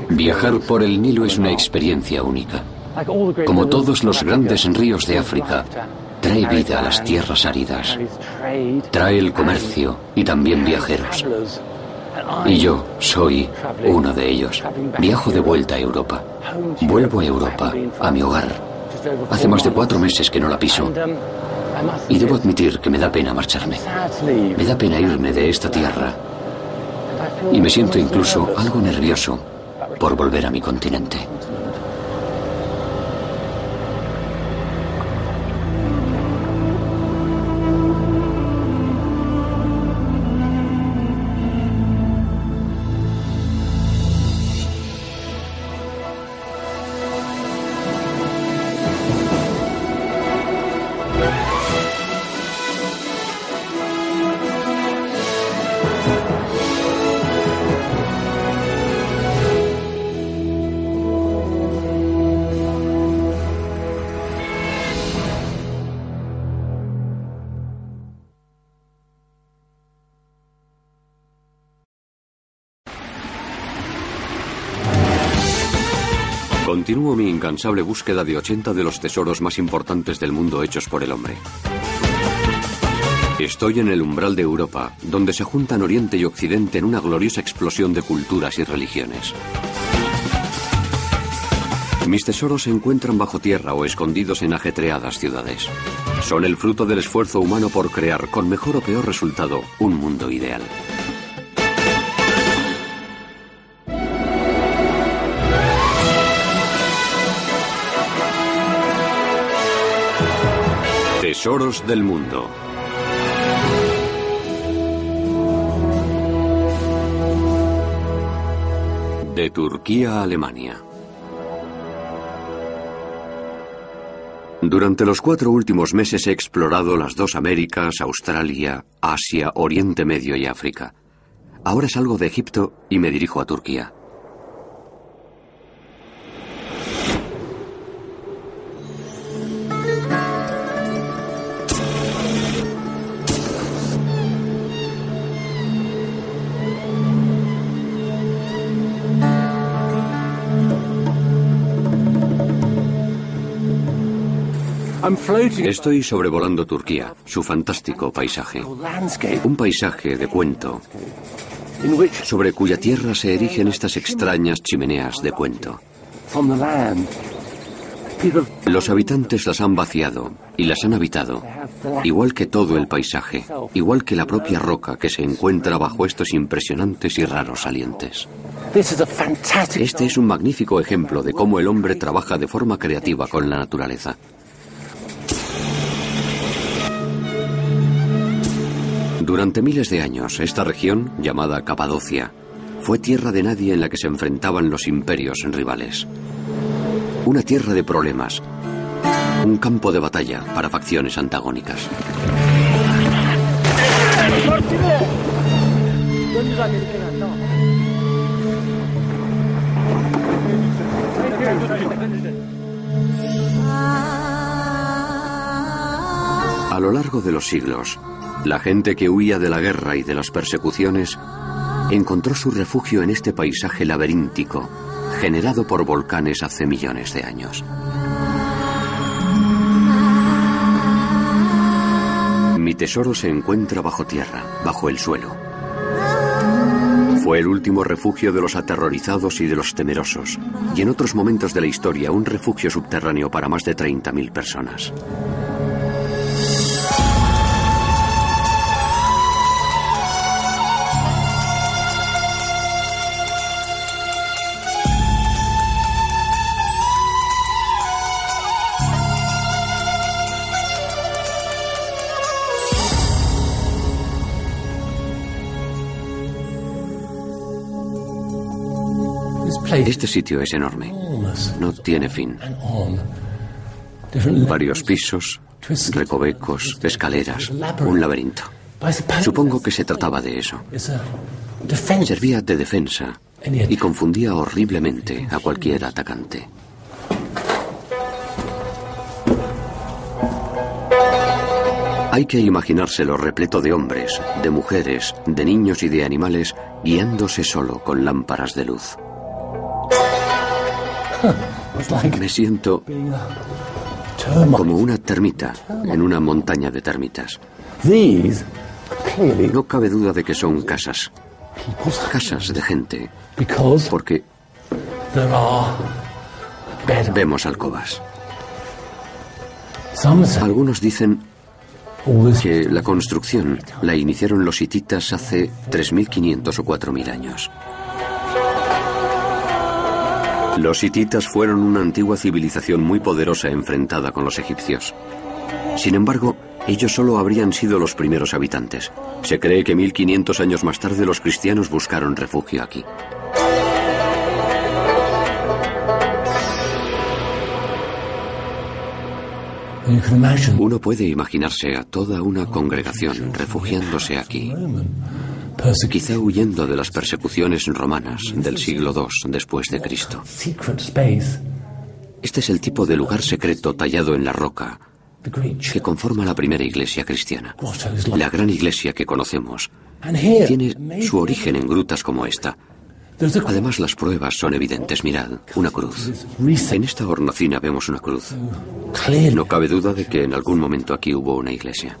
Viajar por el Nilo es una experiencia única. Como todos los grandes ríos de África, trae vida a las tierras áridas. Trae el comercio y también viajeros. Y yo soy uno de ellos. Viajo de vuelta a Europa. Vuelvo a Europa, a mi hogar. Hace más de cuatro meses que no la piso. Y debo admitir que me da pena marcharme. Me da pena irme de esta tierra. Y me siento incluso algo nervioso por volver a mi continente. Continúo mi incansable búsqueda de 80 de los tesoros más importantes del mundo hechos por el hombre. Estoy en el umbral de Europa, donde se juntan Oriente y Occidente en una gloriosa explosión de culturas y religiones. Mis tesoros se encuentran bajo tierra o escondidos en ajetreadas ciudades. Son el fruto del esfuerzo humano por crear, con mejor o peor resultado, un mundo ideal. Tesoros del Mundo. De Turquía a Alemania. Durante los cuatro últimos meses he explorado las dos Américas, Australia, Asia, Oriente Medio y África. Ahora salgo de Egipto y me dirijo a Turquía. Estoy sobrevolando Turquía, su fantástico paisaje. Un paisaje de cuento, sobre cuya tierra se erigen estas extrañas chimeneas de cuento. Los habitantes las han vaciado y las han habitado, igual que todo el paisaje, igual que la propia roca que se encuentra bajo estos impresionantes y raros salientes. Este es un magnífico ejemplo de cómo el hombre trabaja de forma creativa con la naturaleza. Durante miles de años, esta región, llamada Capadocia, fue tierra de nadie en la que se enfrentaban los imperios rivales. Una tierra de problemas, un campo de batalla para facciones antagónicas. A lo largo de los siglos, la gente que huía de la guerra y de las persecuciones encontró su refugio en este paisaje laberíntico, generado por volcanes hace millones de años. Mi tesoro se encuentra bajo tierra, bajo el suelo. Fue el último refugio de los aterrorizados y de los temerosos, y en otros momentos de la historia un refugio subterráneo para más de 30.000 personas. Este sitio es enorme. No tiene fin. Varios pisos, recovecos, escaleras, un laberinto. Supongo que se trataba de eso. Servía de defensa y confundía horriblemente a cualquier atacante. Hay que imaginárselo repleto de hombres, de mujeres, de niños y de animales guiándose solo con lámparas de luz. Me siento como una termita en una montaña de termitas. No cabe duda de que son casas. Casas de gente. Porque vemos alcobas. Algunos dicen que la construcción la iniciaron los hititas hace 3.500 o 4.000 años. Los hititas fueron una antigua civilización muy poderosa enfrentada con los egipcios. Sin embargo, ellos solo habrían sido los primeros habitantes. Se cree que 1500 años más tarde los cristianos buscaron refugio aquí. Uno puede imaginarse a toda una congregación refugiándose aquí, quizá huyendo de las persecuciones romanas del siglo II después de Cristo. Este es el tipo de lugar secreto tallado en la roca que conforma la primera iglesia cristiana. La gran iglesia que conocemos tiene su origen en grutas como esta. Además, las pruebas son evidentes. Mirad, una cruz. En esta hornacina vemos una cruz. No cabe duda de que en algún momento aquí hubo una iglesia.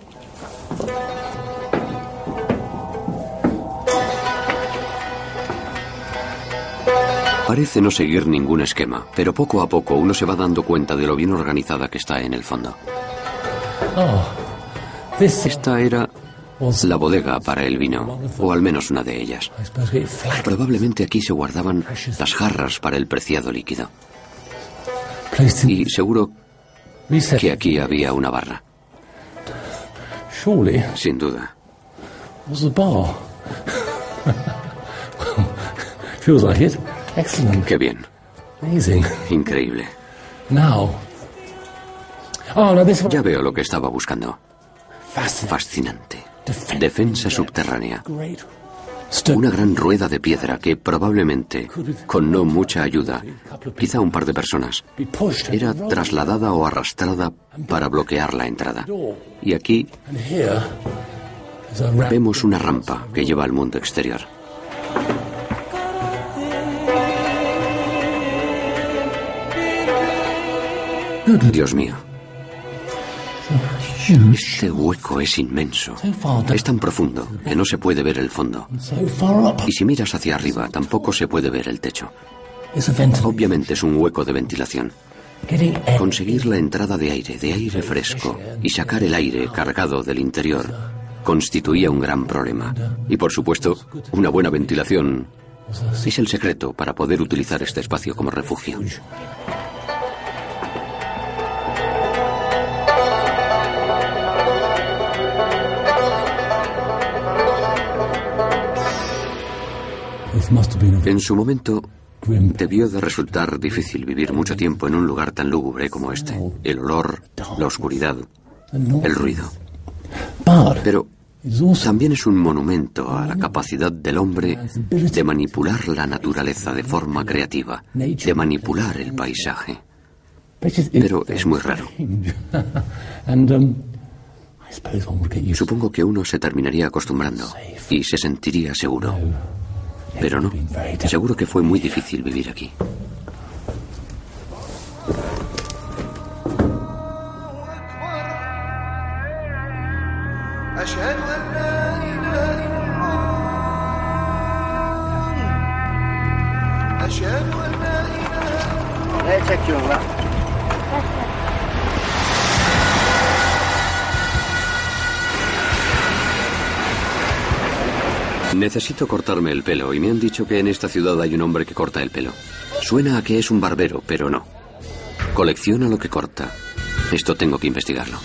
Parece no seguir ningún esquema, pero poco a poco uno se va dando cuenta de lo bien organizada que está en el fondo. Esta era la bodega para el vino, o al menos una de ellas. Probablemente aquí se guardaban las jarras para el preciado líquido. Y seguro que aquí había una barra. Sin duda. [laughs] Qué bien. Increíble. Ya veo lo que estaba buscando. Fascinante. Defensa subterránea. Una gran rueda de piedra que probablemente, con no mucha ayuda, quizá un par de personas, era trasladada o arrastrada para bloquear la entrada. Y aquí vemos una rampa que lleva al mundo exterior. Dios mío. Este hueco es inmenso. Es tan profundo que no se puede ver el fondo. Y si miras hacia arriba, tampoco se puede ver el techo. Obviamente es un hueco de ventilación. Conseguir la entrada de aire, de aire fresco, y sacar el aire cargado del interior constituía un gran problema. Y por supuesto, una buena ventilación es el secreto para poder utilizar este espacio como refugio. En su momento, debió de resultar difícil vivir mucho tiempo en un lugar tan lúgubre como este. El olor, la oscuridad, el ruido. Pero también es un monumento a la capacidad del hombre de manipular la naturaleza de forma creativa, de manipular el paisaje. Pero es muy raro. [laughs] Supongo que uno se terminaría acostumbrando y se sentiría seguro. Pero no, seguro que fue muy difícil vivir aquí. Necesito cortarme el pelo y me han dicho que en esta ciudad hay un hombre que corta el pelo. Suena a que es un barbero, pero no. Colecciona lo que corta. Esto tengo que investigarlo.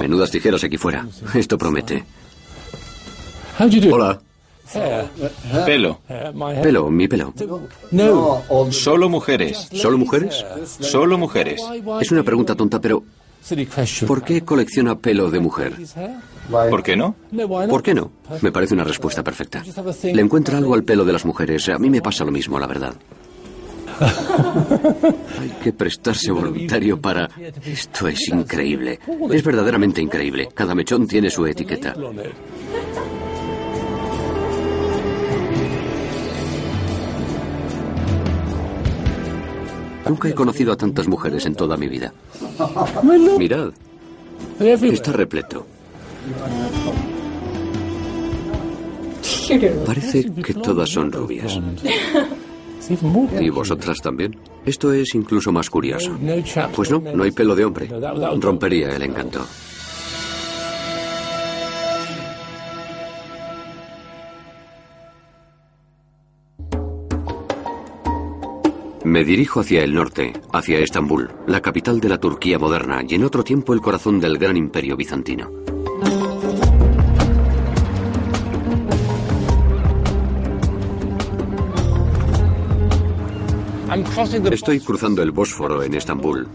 Menudas tijeras aquí fuera. Esto promete. Hola. Pelo. Pelo, mi pelo. Solo mujeres. ¿Solo mujeres? Solo mujeres. Es una pregunta tonta, pero ¿por qué colecciona pelo de mujer? ¿Por qué no? ¿Por qué no? Me parece una respuesta perfecta. Le encuentra algo al pelo de las mujeres. A mí me pasa lo mismo, la verdad. [laughs] Hay que prestarse voluntario para... Esto es increíble. Es verdaderamente increíble. Cada mechón tiene su etiqueta. Nunca he conocido a tantas mujeres en toda mi vida. Mirad. Está repleto. Parece que todas son rubias. ¿Y vosotras también? Esto es incluso más curioso. Pues no, no hay pelo de hombre. Rompería el encanto. Me dirijo hacia el norte, hacia Estambul, la capital de la Turquía moderna y en otro tiempo el corazón del gran imperio bizantino. Estoy cruzando el Bósforo en Estambul,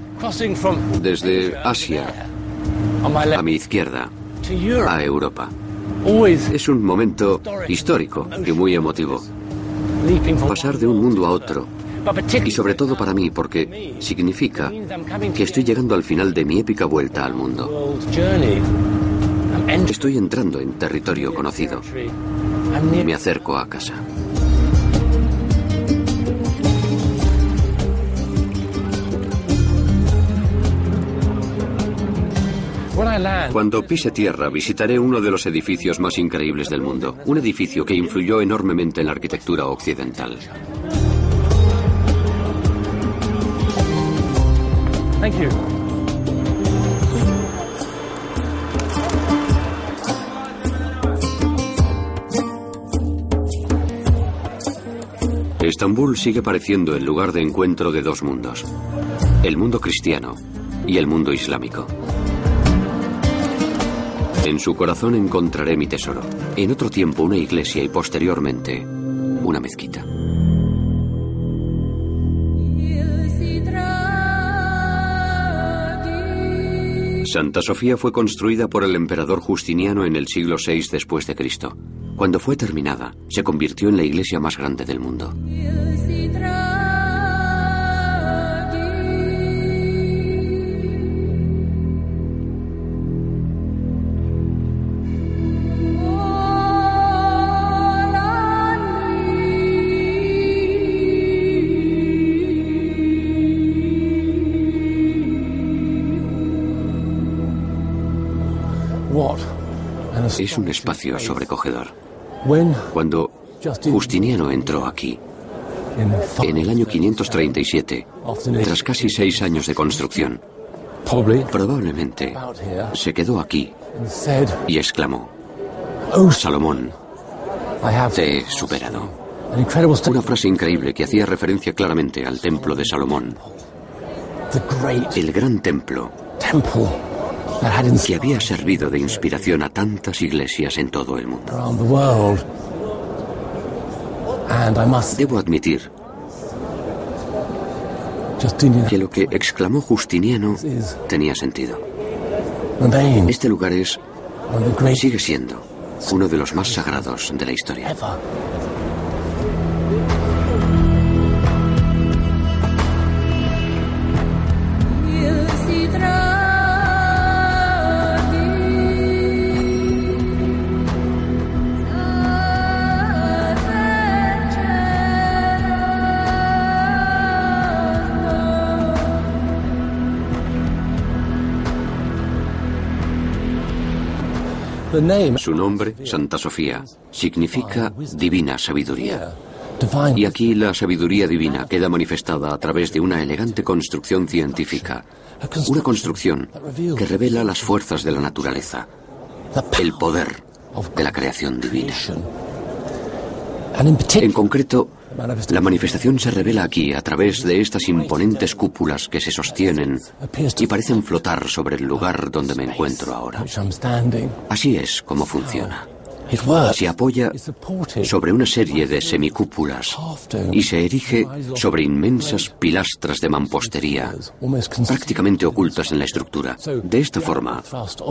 desde Asia a mi izquierda, a Europa. Es un momento histórico y muy emotivo. Pasar de un mundo a otro. Y sobre todo para mí, porque significa que estoy llegando al final de mi épica vuelta al mundo. Estoy entrando en territorio conocido. Me acerco a casa. Cuando pise tierra visitaré uno de los edificios más increíbles del mundo, un edificio que influyó enormemente en la arquitectura occidental. Estambul sigue pareciendo el lugar de encuentro de dos mundos, el mundo cristiano y el mundo islámico. En su corazón encontraré mi tesoro. En otro tiempo una iglesia y posteriormente una mezquita. Santa Sofía fue construida por el emperador Justiniano en el siglo VI después de Cristo. Cuando fue terminada, se convirtió en la iglesia más grande del mundo. Es un espacio sobrecogedor. Cuando Justiniano entró aquí, en el año 537, tras casi seis años de construcción, probablemente se quedó aquí y exclamó, Salomón, te he superado. Una frase increíble que hacía referencia claramente al templo de Salomón. El gran templo que había servido de inspiración a tantas iglesias en todo el mundo. Debo admitir que lo que exclamó Justiniano tenía sentido. Este lugar es, sigue siendo, uno de los más sagrados de la historia. Su nombre, Santa Sofía, significa divina sabiduría. Y aquí la sabiduría divina queda manifestada a través de una elegante construcción científica. Una construcción que revela las fuerzas de la naturaleza, el poder de la creación divina. En concreto, la manifestación se revela aquí a través de estas imponentes cúpulas que se sostienen y parecen flotar sobre el lugar donde me encuentro ahora. Así es como funciona. Se apoya sobre una serie de semicúpulas y se erige sobre inmensas pilastras de mampostería, prácticamente ocultas en la estructura. De esta forma,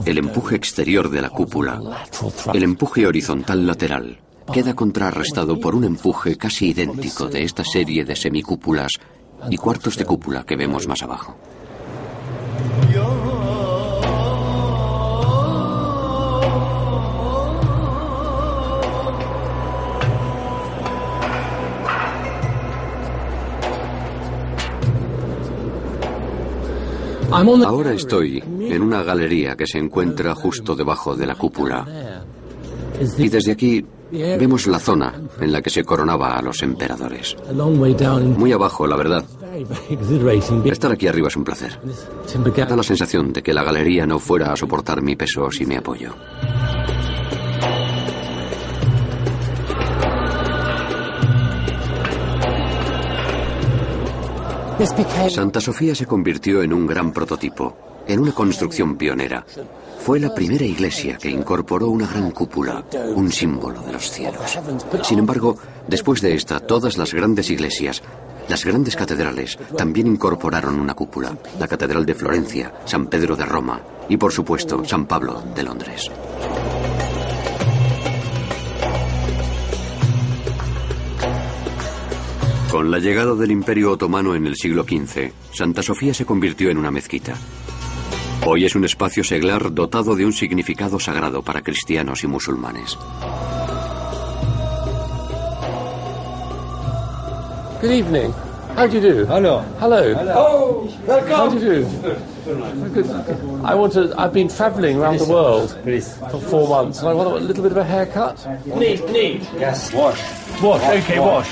el empuje exterior de la cúpula, el empuje horizontal lateral, queda contrarrestado por un empuje casi idéntico de esta serie de semicúpulas y cuartos de cúpula que vemos más abajo. Ahora estoy en una galería que se encuentra justo debajo de la cúpula. Y desde aquí Vemos la zona en la que se coronaba a los emperadores. Muy abajo, la verdad. Estar aquí arriba es un placer. Da la sensación de que la galería no fuera a soportar mi peso si me apoyo. Santa Sofía se convirtió en un gran prototipo, en una construcción pionera. Fue la primera iglesia que incorporó una gran cúpula, un símbolo de los cielos. Sin embargo, después de esta, todas las grandes iglesias, las grandes catedrales, también incorporaron una cúpula. La Catedral de Florencia, San Pedro de Roma y, por supuesto, San Pablo de Londres. Con la llegada del Imperio Otomano en el siglo XV, Santa Sofía se convirtió en una mezquita. Hoy es un espacio seglar dotado de un significado sagrado para cristianos y musulmanes. Good evening. How do you do? Hello. Hello. Hello. Oh, welcome. How do you do? Good. I want to. I've been travelling around the world for four months, and I want a little bit of a haircut. Need, need. Yes. Wash. Wash. Okay, wash.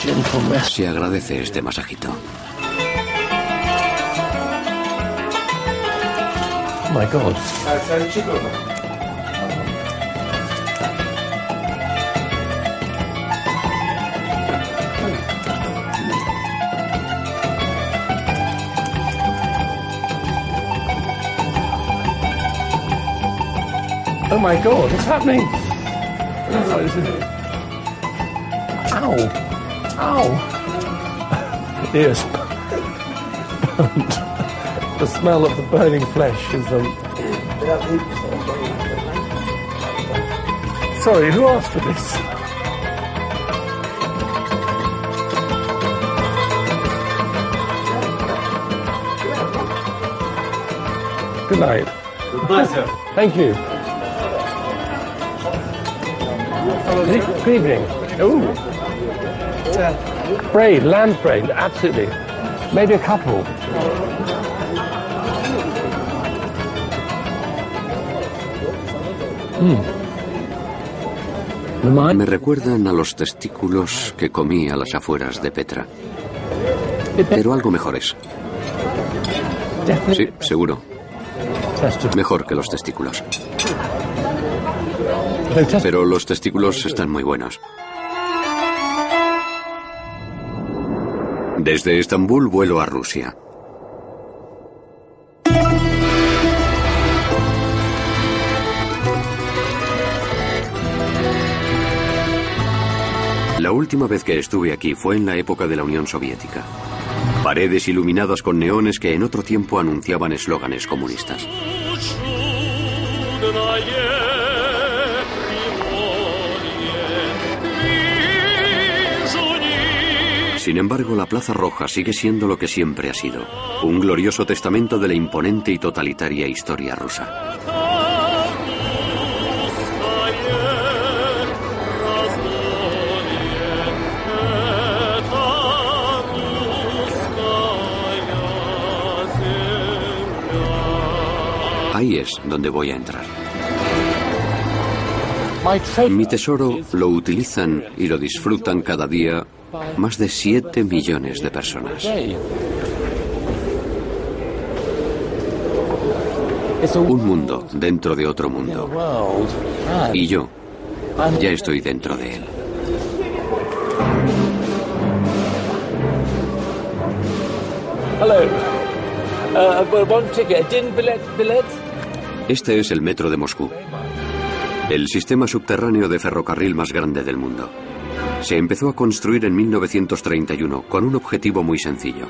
Gentle Se agradece este masajito. My god. Oh my god, what's happening? Ow! Ow! [laughs] Ears. [laughs] the smell of the burning flesh is um. Sorry, who asked for this? Good night. Goodbye, sir. Thank you. Good evening. Ooh. Braid, lamb braid, absolutely. Maybe a couple. Me recuerdan a los testículos que comí a las afueras de Petra. Pero algo mejores. Sí, seguro. Mejor que los testículos. Pero los testículos están muy buenos. Desde Estambul vuelo a Rusia. La última vez que estuve aquí fue en la época de la Unión Soviética. Paredes iluminadas con neones que en otro tiempo anunciaban eslóganes comunistas. Sin embargo, la Plaza Roja sigue siendo lo que siempre ha sido, un glorioso testamento de la imponente y totalitaria historia rusa. Ahí es donde voy a entrar. Mi tesoro lo utilizan y lo disfrutan cada día más de 7 millones de personas. Un mundo dentro de otro mundo. Y yo ya estoy dentro de él. Este es el metro de Moscú, el sistema subterráneo de ferrocarril más grande del mundo. Se empezó a construir en 1931 con un objetivo muy sencillo.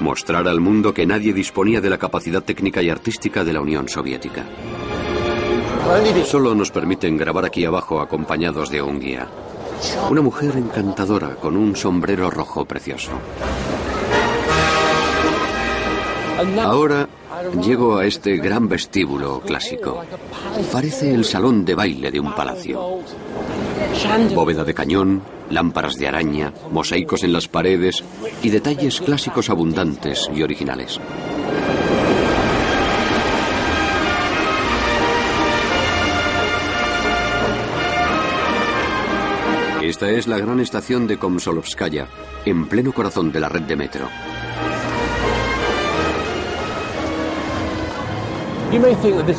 Mostrar al mundo que nadie disponía de la capacidad técnica y artística de la Unión Soviética. Solo nos permiten grabar aquí abajo acompañados de un guía. Una mujer encantadora con un sombrero rojo precioso. Ahora llego a este gran vestíbulo clásico. Parece el salón de baile de un palacio. Bóveda de cañón, lámparas de araña, mosaicos en las paredes y detalles clásicos abundantes y originales. Esta es la gran estación de Komsolovskaya, en pleno corazón de la red de metro.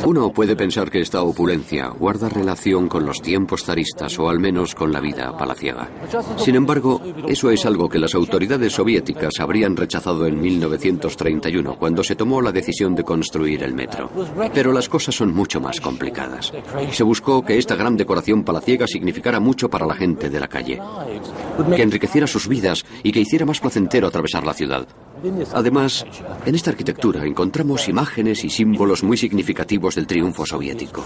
Uno puede pensar que esta opulencia guarda relación con los tiempos zaristas o al menos con la vida palaciega. Sin embargo, eso es algo que las autoridades soviéticas habrían rechazado en 1931 cuando se tomó la decisión de construir el metro. Pero las cosas son mucho más complicadas. Se buscó que esta gran decoración palaciega significara mucho para la gente de la calle, que enriqueciera sus vidas y que hiciera más placentero atravesar la ciudad. Además, en esta arquitectura encontramos imágenes y símbolos muy significativos del triunfo soviético.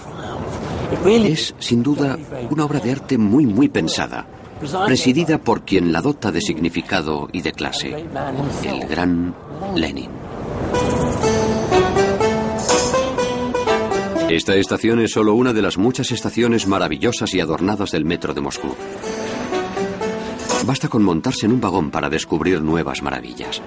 Es, sin duda, una obra de arte muy, muy pensada, presidida por quien la dota de significado y de clase, el gran Lenin. Esta estación es solo una de las muchas estaciones maravillosas y adornadas del metro de Moscú. Basta con montarse en un vagón para descubrir nuevas maravillas.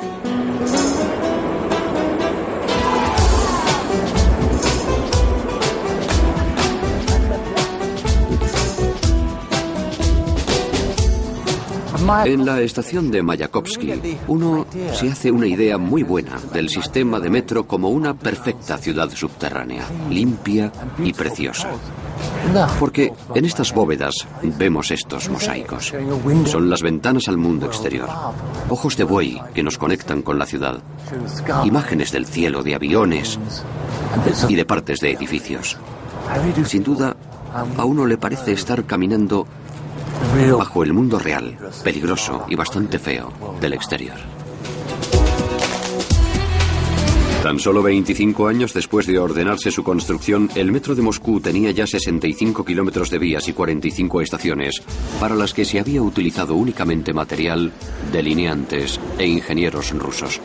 En la estación de Mayakovsky, uno se hace una idea muy buena del sistema de metro como una perfecta ciudad subterránea, limpia y preciosa. Porque en estas bóvedas vemos estos mosaicos. Son las ventanas al mundo exterior. Ojos de buey que nos conectan con la ciudad. Imágenes del cielo, de aviones y de partes de edificios. Sin duda, a uno le parece estar caminando bajo el mundo real, peligroso y bastante feo del exterior. Tan solo 25 años después de ordenarse su construcción, el metro de Moscú tenía ya 65 kilómetros de vías y 45 estaciones, para las que se había utilizado únicamente material, delineantes e ingenieros rusos.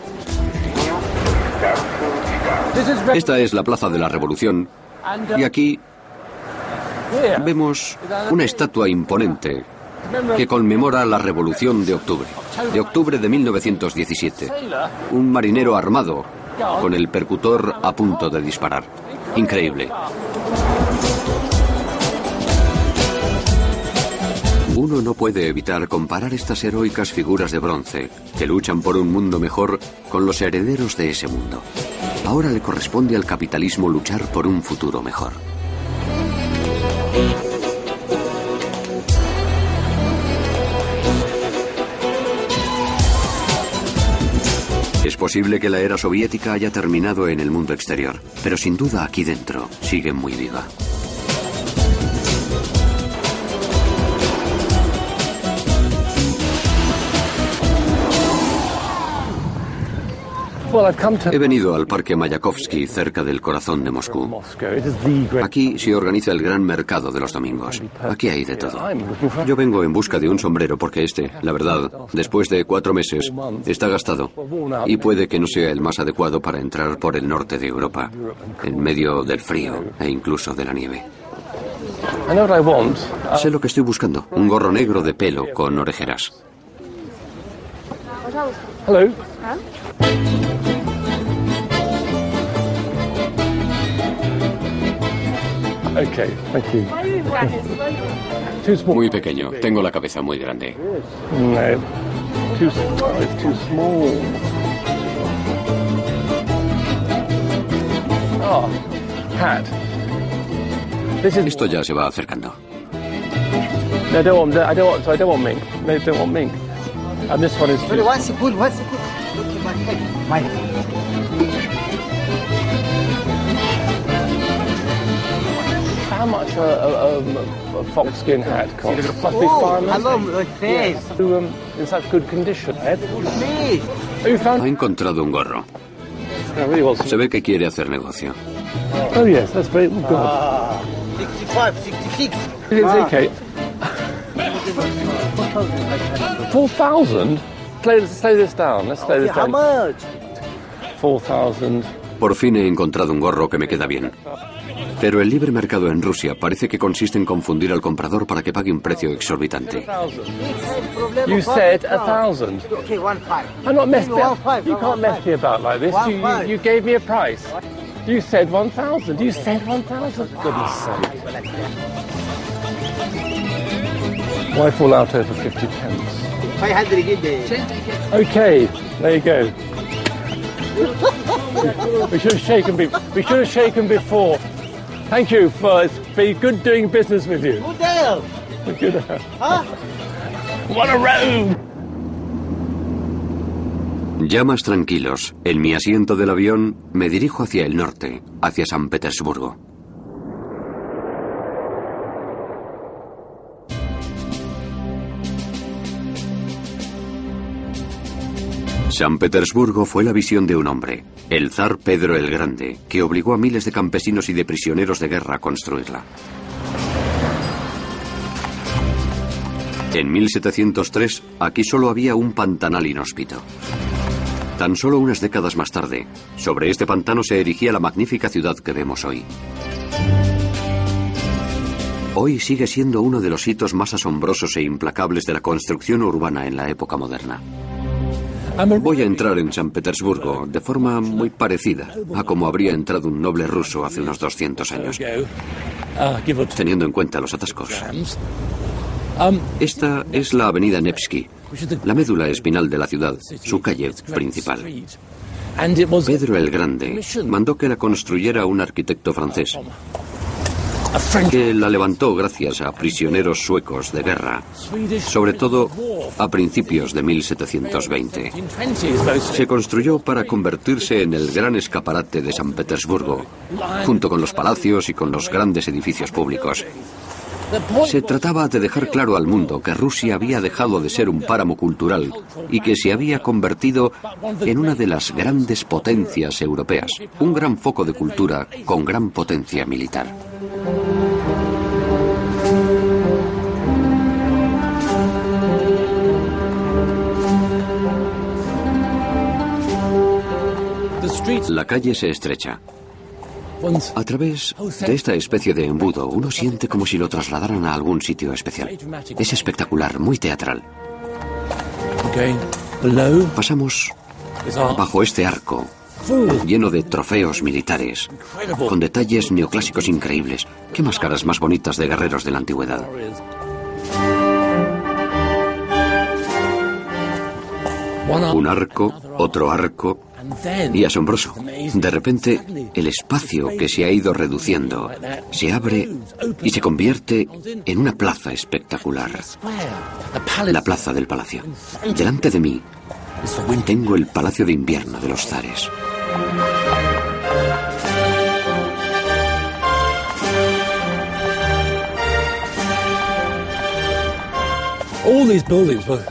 Esta es la Plaza de la Revolución, y aquí Vemos una estatua imponente que conmemora la Revolución de Octubre, de octubre de 1917. Un marinero armado con el percutor a punto de disparar. Increíble. Uno no puede evitar comparar estas heroicas figuras de bronce, que luchan por un mundo mejor, con los herederos de ese mundo. Ahora le corresponde al capitalismo luchar por un futuro mejor. Es posible que la era soviética haya terminado en el mundo exterior, pero sin duda aquí dentro sigue muy viva. He venido al Parque Mayakovsky, cerca del corazón de Moscú. Aquí se organiza el gran mercado de los domingos. Aquí hay de todo. Yo vengo en busca de un sombrero porque este, la verdad, después de cuatro meses, está gastado y puede que no sea el más adecuado para entrar por el norte de Europa, en medio del frío e incluso de la nieve. Sé lo que estoy buscando, un gorro negro de pelo con orejeras. Muy pequeño. Tengo la cabeza muy grande. Oh, Esto ya se va acercando. No, I don't want. I don't want. So I don't want mink. No, I don't want mink. And this one is. Too... One second, one second. Look at my head. My How much a, a, a, a fox skin hat costs? Must be five hello, my face. Yes. To, um, in such good condition, Ed. Please. You found? Ha encontrado un gorro. I really was. Se ve que quiere hacer negocio. Oh yes, that's very good. Ah, 65, 66. Is it Kate? Four thousand. Let's slow this down. Let's slow this How down. much? Four thousand. Por fin he encontrado un gorro que me queda bien. Pero el libre mercado en Rusia parece que consiste en confundir al comprador para que pague un precio exorbitante. You said a thousand. Okay, one five. I'm not messing. You can't mess me about like this. You gave me a price. You said one thousand. You said one thousand. Goodness sake. Why fall out over fifty pence? 500 get the Okay, there you go. we should have shaken. Be- we should have shaken before. Thank you for it's been good doing business with you. The hell? Good. Huh? What a road! Ya más tranquilos, en mi asiento del avión me dirijo hacia el norte, hacia San Petersburgo. San Petersburgo fue la visión de un hombre, el zar Pedro el Grande, que obligó a miles de campesinos y de prisioneros de guerra a construirla. En 1703, aquí solo había un pantanal inhóspito. Tan solo unas décadas más tarde, sobre este pantano se erigía la magnífica ciudad que vemos hoy. Hoy sigue siendo uno de los hitos más asombrosos e implacables de la construcción urbana en la época moderna. Voy a entrar en San Petersburgo de forma muy parecida a como habría entrado un noble ruso hace unos 200 años, teniendo en cuenta los atascos. Esta es la avenida Nevsky, la médula espinal de la ciudad, su calle principal. Pedro el Grande mandó que la construyera un arquitecto francés, que la levantó gracias a prisioneros suecos de guerra, sobre todo a principios de 1720. Se construyó para convertirse en el gran escaparate de San Petersburgo, junto con los palacios y con los grandes edificios públicos. Se trataba de dejar claro al mundo que Rusia había dejado de ser un páramo cultural y que se había convertido en una de las grandes potencias europeas, un gran foco de cultura con gran potencia militar. La calle se estrecha. A través de esta especie de embudo, uno siente como si lo trasladaran a algún sitio especial. Es espectacular, muy teatral. Pasamos bajo este arco, lleno de trofeos militares, con detalles neoclásicos increíbles. ¿Qué máscaras más bonitas de guerreros de la antigüedad? Un arco, otro arco, y asombroso. De repente, el espacio que se ha ido reduciendo se abre y se convierte en una plaza espectacular. La plaza del palacio. Delante de mí tengo el palacio de invierno de los zares.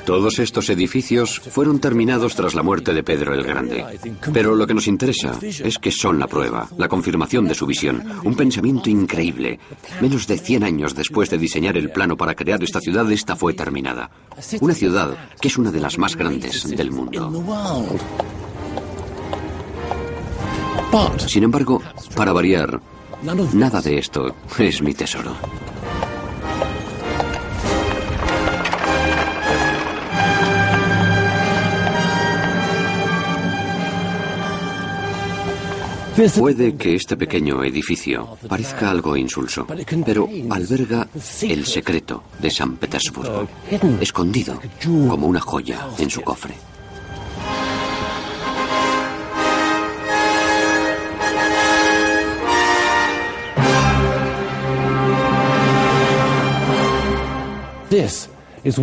Todos estos edificios fueron terminados tras la muerte de Pedro el Grande. Pero lo que nos interesa es que son la prueba, la confirmación de su visión, un pensamiento increíble. Menos de 100 años después de diseñar el plano para crear esta ciudad, esta fue terminada. Una ciudad que es una de las más grandes del mundo. Sin embargo, para variar, nada de esto es mi tesoro. Puede que este pequeño edificio parezca algo insulso, pero alberga el secreto de San Petersburgo, escondido como una joya en su cofre.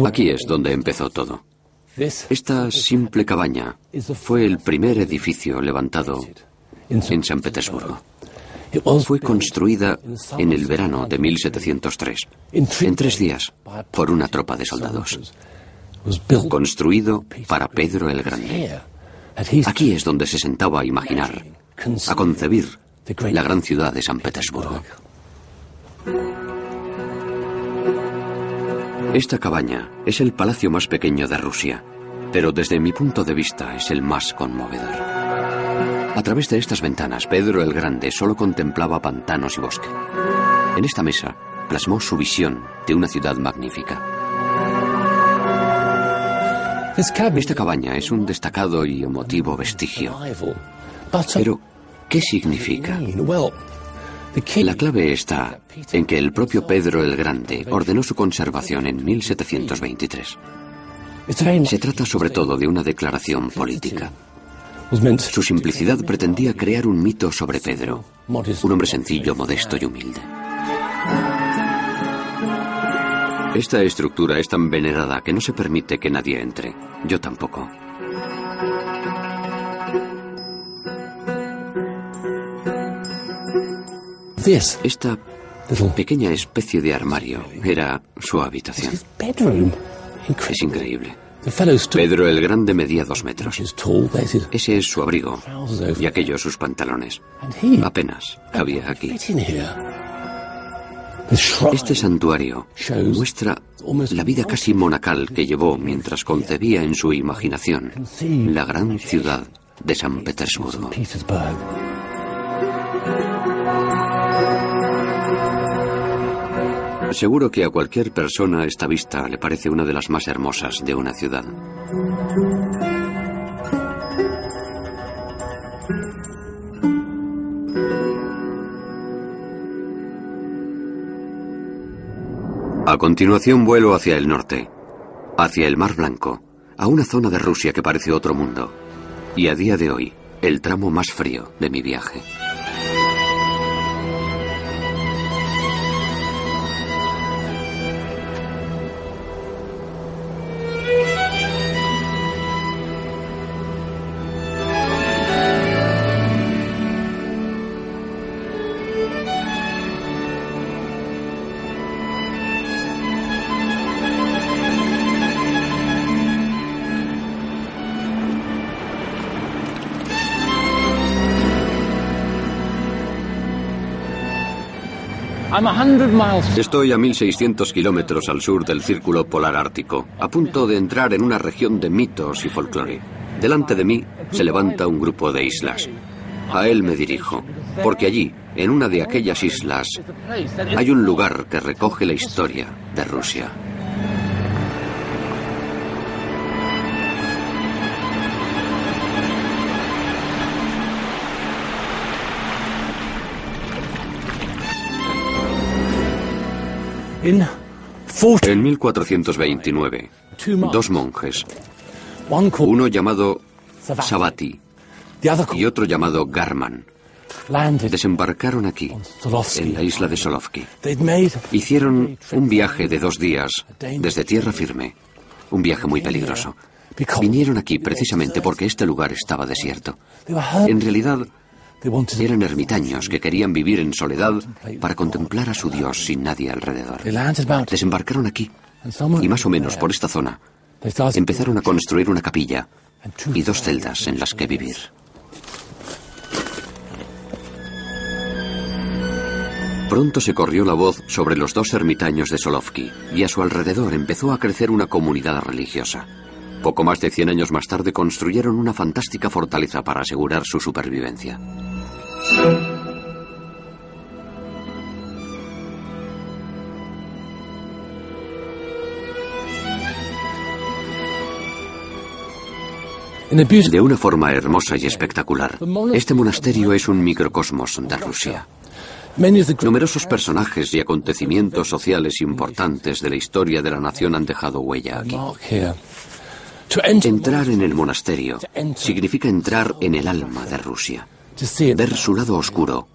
Aquí es donde empezó todo. Esta simple cabaña fue el primer edificio levantado en San Petersburgo. Fue construida en el verano de 1703, en tres días, por una tropa de soldados. Construido para Pedro el Grande. Aquí es donde se sentaba a imaginar, a concebir la gran ciudad de San Petersburgo. Esta cabaña es el palacio más pequeño de Rusia, pero desde mi punto de vista es el más conmovedor. A través de estas ventanas, Pedro el Grande solo contemplaba pantanos y bosque. En esta mesa plasmó su visión de una ciudad magnífica. Esta cabaña es un destacado y emotivo vestigio. Pero, ¿qué significa? La clave está en que el propio Pedro el Grande ordenó su conservación en 1723. Se trata sobre todo de una declaración política. Su simplicidad pretendía crear un mito sobre Pedro, un hombre sencillo, modesto y humilde. Esta estructura es tan venerada que no se permite que nadie entre. Yo tampoco. Esta pequeña especie de armario era su habitación. Es increíble. Pedro el Grande medía dos metros. Ese es su abrigo y aquellos sus pantalones. Apenas cabía aquí. Este santuario muestra la vida casi monacal que llevó mientras concebía en su imaginación la gran ciudad de San Petersburgo. Seguro que a cualquier persona esta vista le parece una de las más hermosas de una ciudad. A continuación vuelo hacia el norte, hacia el Mar Blanco, a una zona de Rusia que parece otro mundo, y a día de hoy, el tramo más frío de mi viaje. Estoy a 1600 kilómetros al sur del Círculo Polar Ártico, a punto de entrar en una región de mitos y folclore. Delante de mí se levanta un grupo de islas. A él me dirijo, porque allí, en una de aquellas islas, hay un lugar que recoge la historia de Rusia. En 1429, dos monjes, Uno llamado Sabati y otro llamado Garman. Desembarcaron aquí, en la isla de Solovki. Hicieron un viaje de dos días desde tierra firme, un viaje muy peligroso. Vinieron aquí precisamente porque este lugar estaba desierto. En realidad, eran ermitaños que querían vivir en soledad para contemplar a su Dios sin nadie alrededor. Desembarcaron aquí y más o menos por esta zona empezaron a construir una capilla y dos celdas en las que vivir. Pronto se corrió la voz sobre los dos ermitaños de Solovki y a su alrededor empezó a crecer una comunidad religiosa. Poco más de 100 años más tarde construyeron una fantástica fortaleza para asegurar su supervivencia. De una forma hermosa y espectacular, este monasterio es un microcosmos de Rusia. Numerosos personajes y acontecimientos sociales importantes de la historia de la nación han dejado huella aquí. Entrar en el monasterio significa entrar en el alma de Rusia, ver su lado oscuro,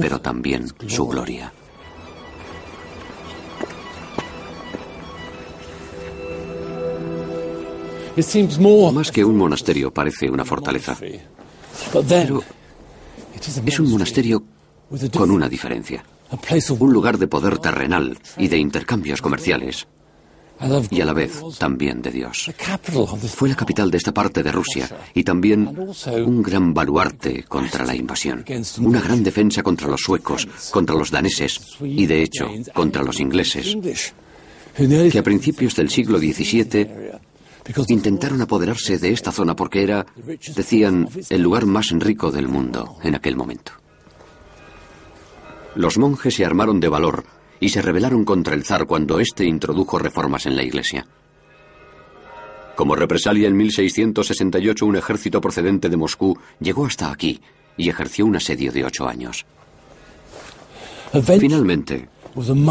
pero también su gloria. Más que un monasterio parece una fortaleza. Pero es un monasterio con una diferencia. Un lugar de poder terrenal y de intercambios comerciales. Y a la vez también de Dios. Fue la capital de esta parte de Rusia y también un gran baluarte contra la invasión. Una gran defensa contra los suecos, contra los daneses y de hecho contra los ingleses, que a principios del siglo XVII intentaron apoderarse de esta zona porque era, decían, el lugar más rico del mundo en aquel momento. Los monjes se armaron de valor y se rebelaron contra el zar cuando éste introdujo reformas en la iglesia. Como represalia en 1668 un ejército procedente de Moscú llegó hasta aquí y ejerció un asedio de ocho años. Finalmente,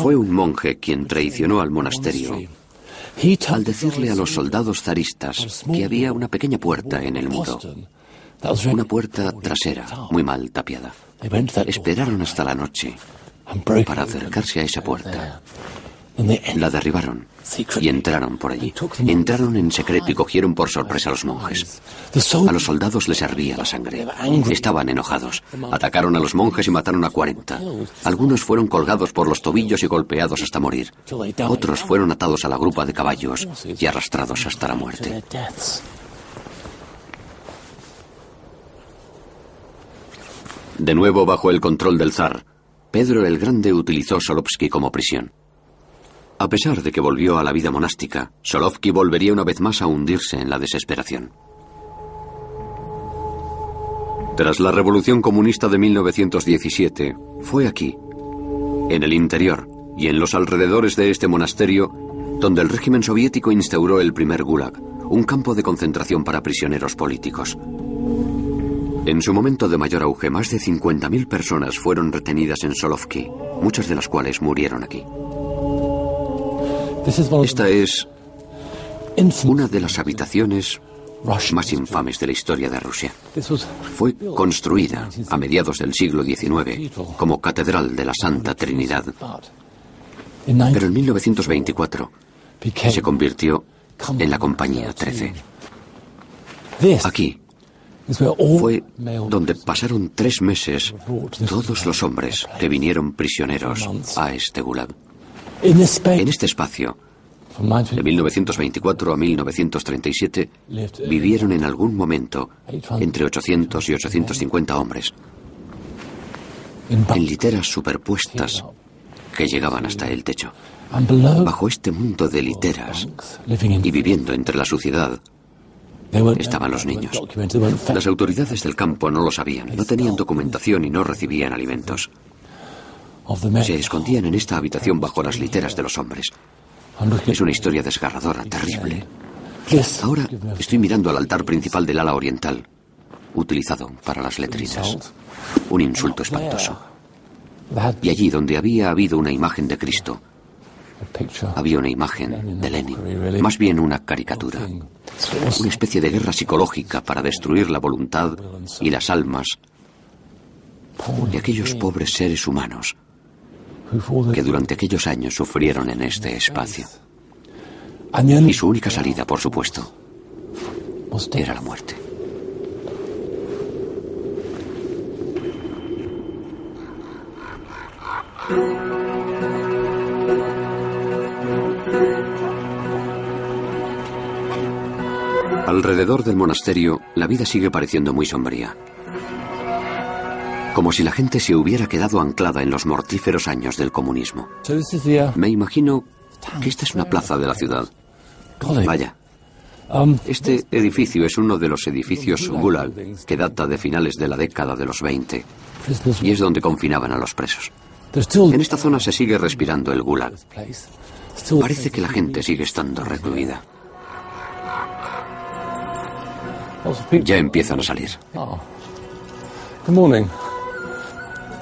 fue un monje quien traicionó al monasterio al decirle a los soldados zaristas que había una pequeña puerta en el muro, una puerta trasera muy mal tapiada. Esperaron hasta la noche para acercarse a esa puerta. La derribaron y entraron por allí. Entraron en secreto y cogieron por sorpresa a los monjes. A los soldados les hervía la sangre. Estaban enojados. Atacaron a los monjes y mataron a 40. Algunos fueron colgados por los tobillos y golpeados hasta morir. Otros fueron atados a la grupa de caballos y arrastrados hasta la muerte. De nuevo bajo el control del zar, Pedro el Grande utilizó Solovsky como prisión. A pesar de que volvió a la vida monástica, Solovki volvería una vez más a hundirse en la desesperación. Tras la Revolución Comunista de 1917, fue aquí, en el interior y en los alrededores de este monasterio, donde el régimen soviético instauró el primer Gulag, un campo de concentración para prisioneros políticos. En su momento de mayor auge, más de 50.000 personas fueron retenidas en Solovki, muchas de las cuales murieron aquí. Esta es una de las habitaciones más infames de la historia de Rusia. Fue construida a mediados del siglo XIX como Catedral de la Santa Trinidad. Pero en 1924 se convirtió en la Compañía 13. Aquí fue donde pasaron tres meses todos los hombres que vinieron prisioneros a este gulag. En este espacio, de 1924 a 1937, vivieron en algún momento entre 800 y 850 hombres, en literas superpuestas que llegaban hasta el techo. Bajo este mundo de literas y viviendo entre la suciedad, estaban los niños. Las autoridades del campo no lo sabían, no tenían documentación y no recibían alimentos. Se escondían en esta habitación bajo las literas de los hombres. Es una historia desgarradora, terrible. Ahora estoy mirando al altar principal del ala oriental, utilizado para las letrinas. Un insulto espantoso. Y allí donde había habido una imagen de Cristo, había una imagen de Lenin, más bien una caricatura. Una especie de guerra psicológica para destruir la voluntad y las almas de aquellos pobres seres humanos que durante aquellos años sufrieron en este espacio. Y su única salida, por supuesto, era la muerte. Alrededor del monasterio, la vida sigue pareciendo muy sombría. Como si la gente se hubiera quedado anclada en los mortíferos años del comunismo. Me imagino que esta es una plaza de la ciudad. Vaya. Este edificio es uno de los edificios Gulag que data de finales de la década de los 20 y es donde confinaban a los presos. En esta zona se sigue respirando el Gulag. Parece que la gente sigue estando recluida. Ya empiezan a salir. Good morning.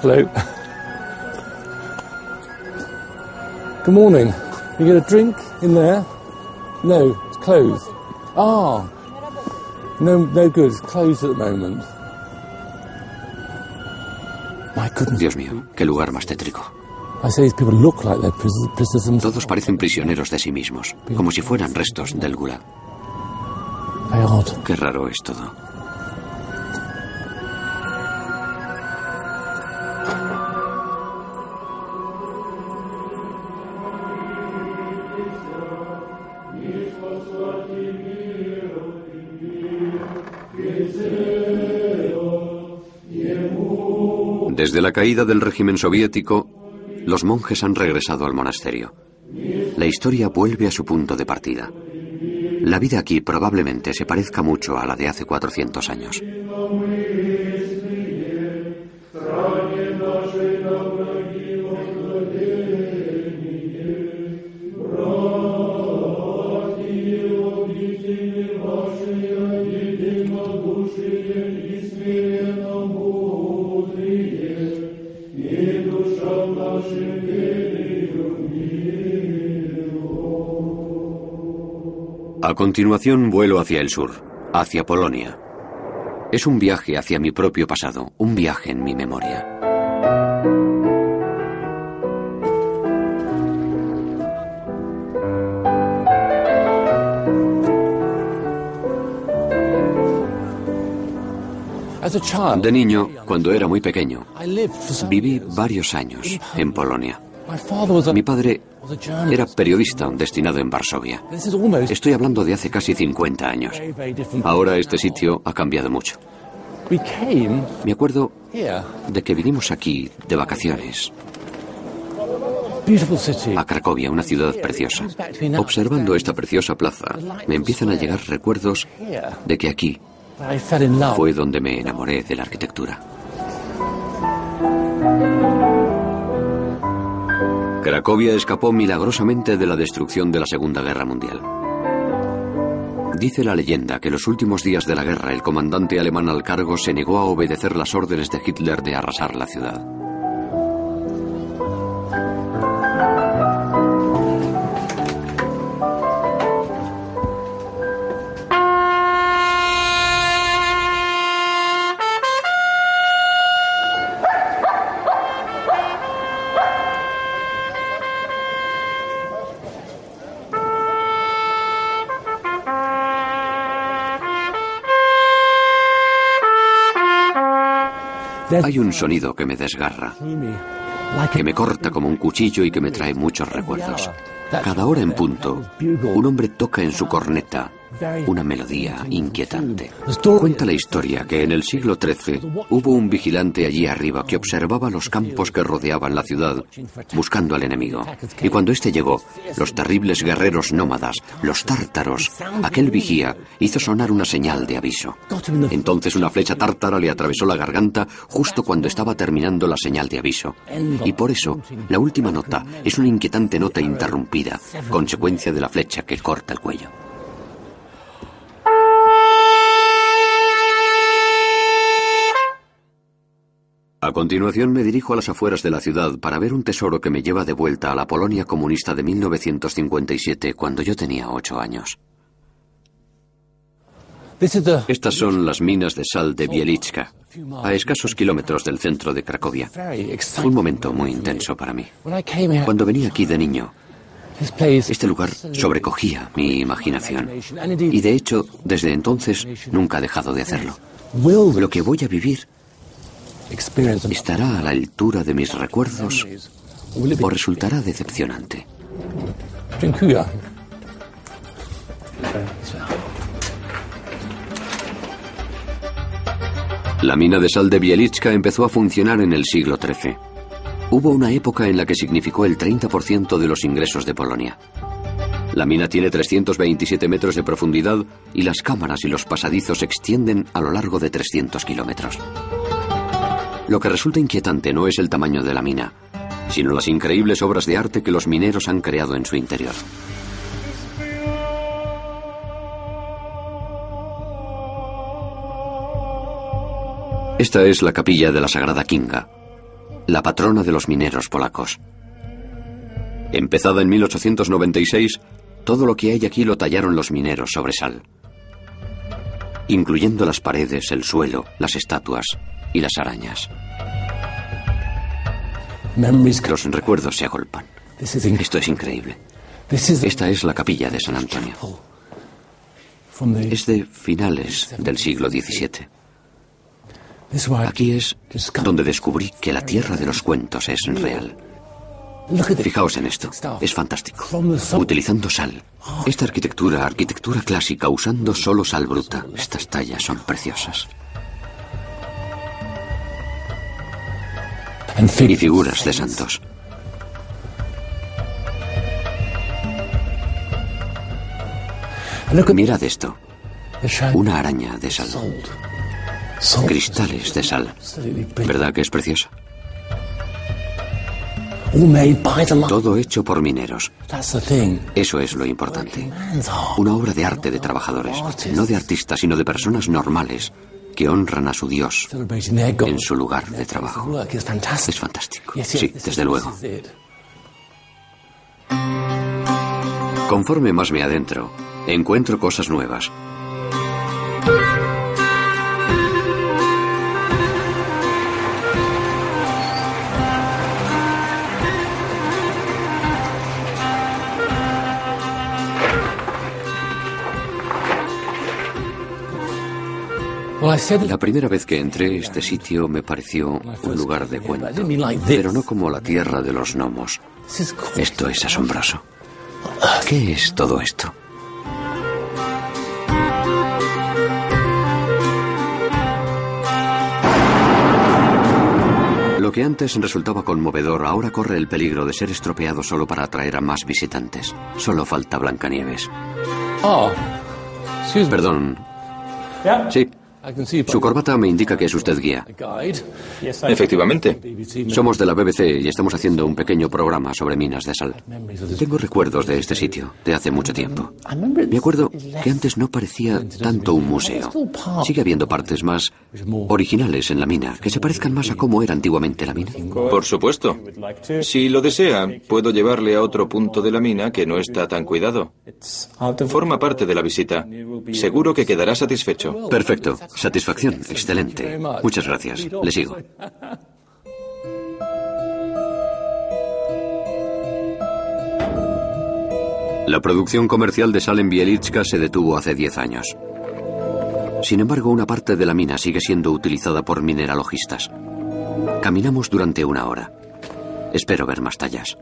Hello. Good morning. You get a drink in there? No, it's closed. Ah. No, no good. It's closed at the moment. My goodness. Dios mío, qué lugar más tétrico. Todos parecen prisioneros de sí mismos, como si fueran restos del Gulag. Qué raro es todo. Desde la caída del régimen soviético, los monjes han regresado al monasterio. La historia vuelve a su punto de partida. La vida aquí probablemente se parezca mucho a la de hace 400 años. A continuación vuelo hacia el sur, hacia Polonia. Es un viaje hacia mi propio pasado, un viaje en mi memoria. De niño, cuando era muy pequeño, viví varios años en Polonia. Mi padre era periodista destinado en Varsovia. Estoy hablando de hace casi 50 años. Ahora este sitio ha cambiado mucho. Me acuerdo de que vinimos aquí de vacaciones a Cracovia, una ciudad preciosa. Observando esta preciosa plaza, me empiezan a llegar recuerdos de que aquí fue donde me enamoré de la arquitectura. Cracovia escapó milagrosamente de la destrucción de la Segunda Guerra Mundial. Dice la leyenda que los últimos días de la guerra el comandante alemán al cargo se negó a obedecer las órdenes de Hitler de arrasar la ciudad. Hay un sonido que me desgarra, que me corta como un cuchillo y que me trae muchos recuerdos. Cada hora en punto, un hombre toca en su corneta una melodía inquietante. Cuenta la historia que en el siglo XIII hubo un vigilante allí arriba que observaba los campos que rodeaban la ciudad buscando al enemigo. Y cuando éste llegó, los terribles guerreros nómadas, los tártaros, aquel vigía hizo sonar una señal de aviso. Entonces una flecha tártara le atravesó la garganta justo cuando estaba terminando la señal de aviso. Y por eso, la última nota es una inquietante nota interrumpida, consecuencia de la flecha que corta el cuello. A continuación me dirijo a las afueras de la ciudad para ver un tesoro que me lleva de vuelta a la Polonia comunista de 1957 cuando yo tenía ocho años. Estas son las minas de sal de Bieliczka, a escasos kilómetros del centro de Cracovia. Un momento muy intenso para mí. Cuando venía aquí de niño, este lugar sobrecogía mi imaginación. Y de hecho, desde entonces nunca ha dejado de hacerlo. Lo que voy a vivir estará a la altura de mis recuerdos o resultará decepcionante. La mina de sal de Bieliczka empezó a funcionar en el siglo XIII. Hubo una época en la que significó el 30% de los ingresos de Polonia. La mina tiene 327 metros de profundidad y las cámaras y los pasadizos se extienden a lo largo de 300 kilómetros. Lo que resulta inquietante no es el tamaño de la mina, sino las increíbles obras de arte que los mineros han creado en su interior. Esta es la capilla de la Sagrada Kinga, la patrona de los mineros polacos. Empezada en 1896, todo lo que hay aquí lo tallaron los mineros sobre sal, incluyendo las paredes, el suelo, las estatuas y las arañas. Los recuerdos se agolpan. Esto es increíble. Esta es la capilla de San Antonio. Es de finales del siglo XVII. Aquí es donde descubrí que la tierra de los cuentos es real. Fijaos en esto, es fantástico. Utilizando sal. Esta arquitectura, arquitectura clásica, usando solo sal bruta. Estas tallas son preciosas. Y figuras de santos. Mirad esto. Una araña de sal. Cristales de sal. ¿Verdad que es preciosa? Todo hecho por mineros. Eso es lo importante. Una obra de arte de trabajadores, no de artistas, sino de personas normales que honran a su Dios en su lugar de trabajo. Es fantástico. Sí, desde luego. Conforme más me adentro, encuentro cosas nuevas. La primera vez que entré, este sitio me pareció un lugar de cuento, pero no como la tierra de los gnomos. Esto es asombroso. ¿Qué es todo esto? Lo que antes resultaba conmovedor ahora corre el peligro de ser estropeado solo para atraer a más visitantes. Solo falta Blancanieves. Oh. Perdón. Sí. Su corbata me indica que es usted guía. Efectivamente. Somos de la BBC y estamos haciendo un pequeño programa sobre minas de sal. Tengo recuerdos de este sitio, de hace mucho tiempo. Me acuerdo que antes no parecía tanto un museo. Sigue habiendo partes más originales en la mina, que se parezcan más a cómo era antiguamente la mina. Por supuesto. Si lo desea, puedo llevarle a otro punto de la mina que no está tan cuidado. Forma parte de la visita. Seguro que quedará satisfecho. Perfecto. Satisfacción. Excelente. Muchas gracias. Le sigo. La producción comercial de sal en Bielitska se detuvo hace 10 años. Sin embargo, una parte de la mina sigue siendo utilizada por mineralogistas. Caminamos durante una hora. Espero ver más tallas.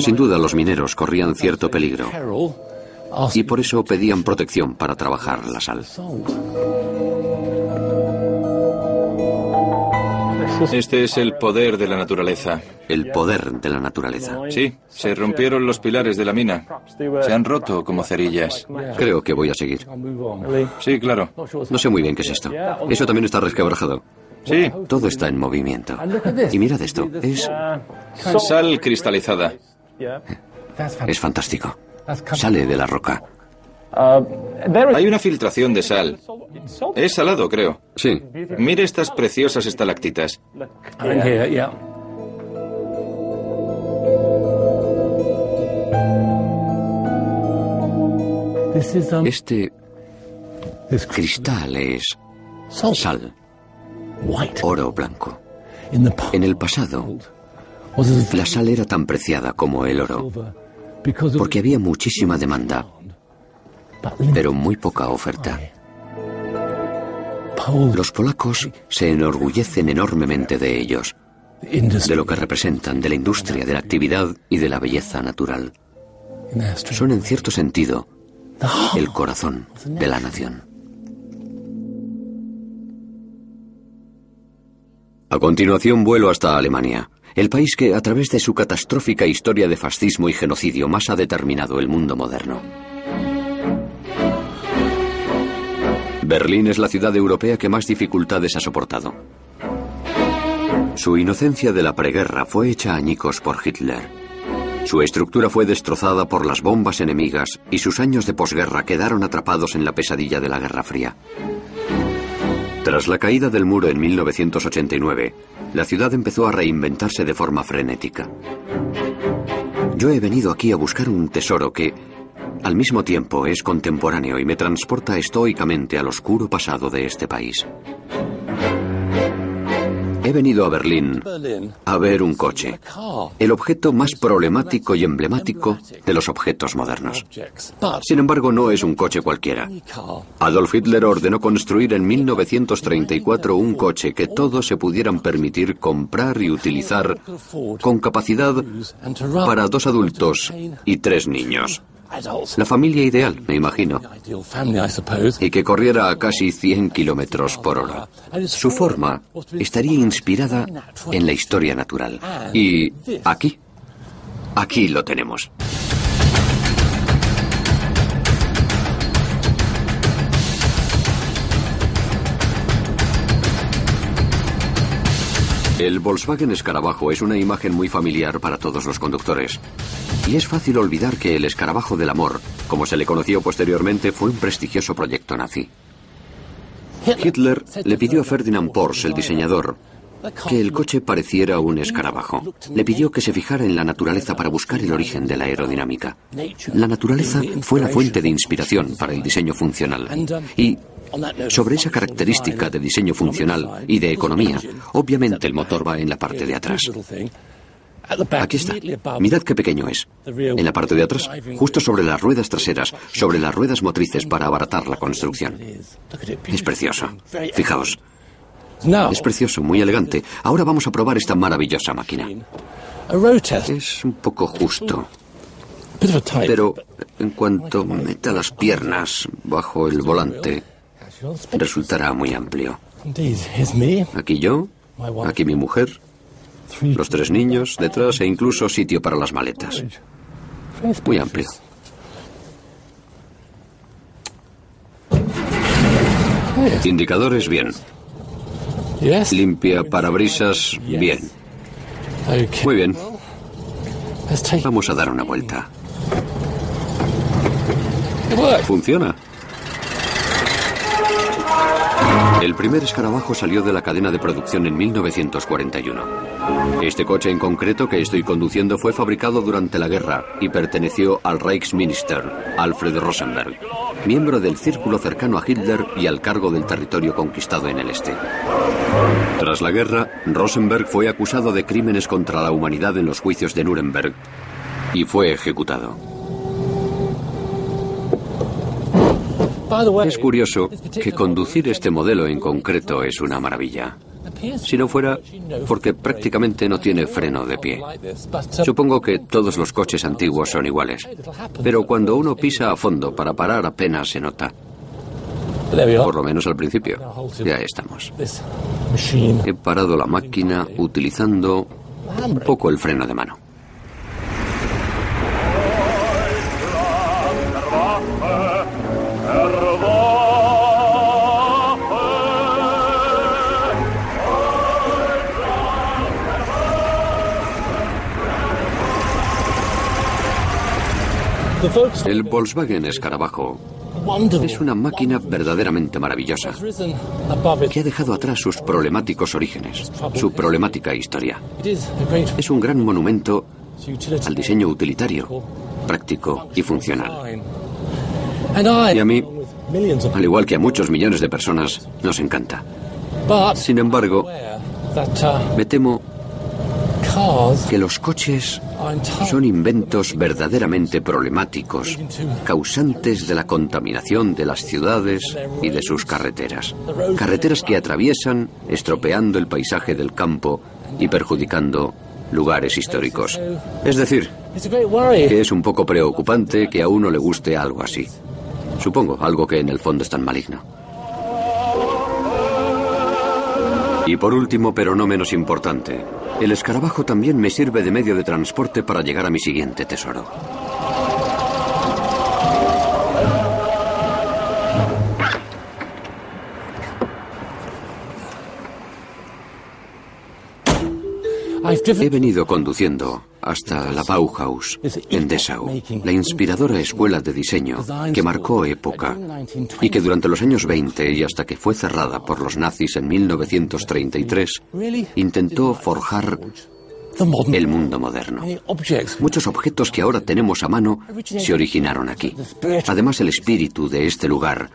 Sin duda, los mineros corrían cierto peligro y por eso pedían protección para trabajar la sal. Este es el poder de la naturaleza. El poder de la naturaleza. Sí, se rompieron los pilares de la mina. Se han roto como cerillas. Creo que voy a seguir. Sí, claro. No sé muy bien qué es esto. Eso también está resquebrajado. Sí. Todo está en movimiento. Y mirad esto. Es sal cristalizada. Es fantástico. Sale de la roca. Hay una filtración de sal. Es salado, creo. Sí. Mire estas preciosas estalactitas. Este Cristal es sal, oro blanco. En el pasado, la sal era tan preciada como el oro, porque había muchísima demanda, pero muy poca oferta. Los polacos se enorgullecen enormemente de ellos, de lo que representan, de la industria, de la actividad y de la belleza natural. Son en cierto sentido el corazón de la nación. A continuación vuelo hasta Alemania, el país que a través de su catastrófica historia de fascismo y genocidio más ha determinado el mundo moderno. Berlín es la ciudad europea que más dificultades ha soportado. Su inocencia de la preguerra fue hecha añicos por Hitler. Su estructura fue destrozada por las bombas enemigas y sus años de posguerra quedaron atrapados en la pesadilla de la Guerra Fría. Tras la caída del muro en 1989, la ciudad empezó a reinventarse de forma frenética. Yo he venido aquí a buscar un tesoro que, al mismo tiempo, es contemporáneo y me transporta estoicamente al oscuro pasado de este país. He venido a Berlín a ver un coche, el objeto más problemático y emblemático de los objetos modernos. Sin embargo, no es un coche cualquiera. Adolf Hitler ordenó construir en 1934 un coche que todos se pudieran permitir comprar y utilizar con capacidad para dos adultos y tres niños. La familia ideal, me imagino. Y que corriera a casi 100 kilómetros por hora. Su forma estaría inspirada en la historia natural. Y aquí, aquí lo tenemos. El Volkswagen Escarabajo es una imagen muy familiar para todos los conductores. Y es fácil olvidar que el Escarabajo del Amor, como se le conoció posteriormente, fue un prestigioso proyecto nazi. Hitler le pidió a Ferdinand Porsche, el diseñador, que el coche pareciera un escarabajo. Le pidió que se fijara en la naturaleza para buscar el origen de la aerodinámica. La naturaleza fue la fuente de inspiración para el diseño funcional. Y sobre esa característica de diseño funcional y de economía, obviamente el motor va en la parte de atrás. Aquí está. Mirad qué pequeño es. En la parte de atrás, justo sobre las ruedas traseras, sobre las ruedas motrices para abaratar la construcción. Es precioso. Fijaos. Es precioso, muy elegante. Ahora vamos a probar esta maravillosa máquina. Es un poco justo. Pero en cuanto meta las piernas bajo el volante, resultará muy amplio. Aquí yo, aquí mi mujer, los tres niños detrás e incluso sitio para las maletas. Muy amplio. Indicadores bien. Limpia parabrisas bien. Muy bien. Vamos a dar una vuelta. Funciona. El primer escarabajo salió de la cadena de producción en 1941. Este coche en concreto que estoy conduciendo fue fabricado durante la guerra y perteneció al Reichsminister, Alfred Rosenberg, miembro del círculo cercano a Hitler y al cargo del territorio conquistado en el este. Tras la guerra, Rosenberg fue acusado de crímenes contra la humanidad en los juicios de Nuremberg y fue ejecutado. Es curioso que conducir este modelo en concreto es una maravilla. Si no fuera porque prácticamente no tiene freno de pie. Supongo que todos los coches antiguos son iguales, pero cuando uno pisa a fondo para parar apenas se nota. Por lo menos al principio. Ya estamos. He parado la máquina utilizando un poco el freno de mano. El Volkswagen Escarabajo es una máquina verdaderamente maravillosa que ha dejado atrás sus problemáticos orígenes, su problemática historia. Es un gran monumento al diseño utilitario, práctico y funcional. Y a mí Al igual que a muchos millones de personas, nos encanta. Sin embargo, me temo que los coches son inventos verdaderamente problemáticos, causantes de la contaminación de las ciudades y de sus carreteras. Carreteras que atraviesan, estropeando el paisaje del campo y perjudicando lugares históricos. Es decir, que es un poco preocupante que a uno le guste algo así. Supongo, algo que en el fondo es tan maligno. Y por último, pero no menos importante, el escarabajo también me sirve de medio de transporte para llegar a mi siguiente tesoro. He venido conduciendo hasta la Bauhaus en Dessau, la inspiradora escuela de diseño que marcó época y que durante los años 20 y hasta que fue cerrada por los nazis en 1933 intentó forjar el mundo moderno. Muchos objetos que ahora tenemos a mano se originaron aquí. Además, el espíritu de este lugar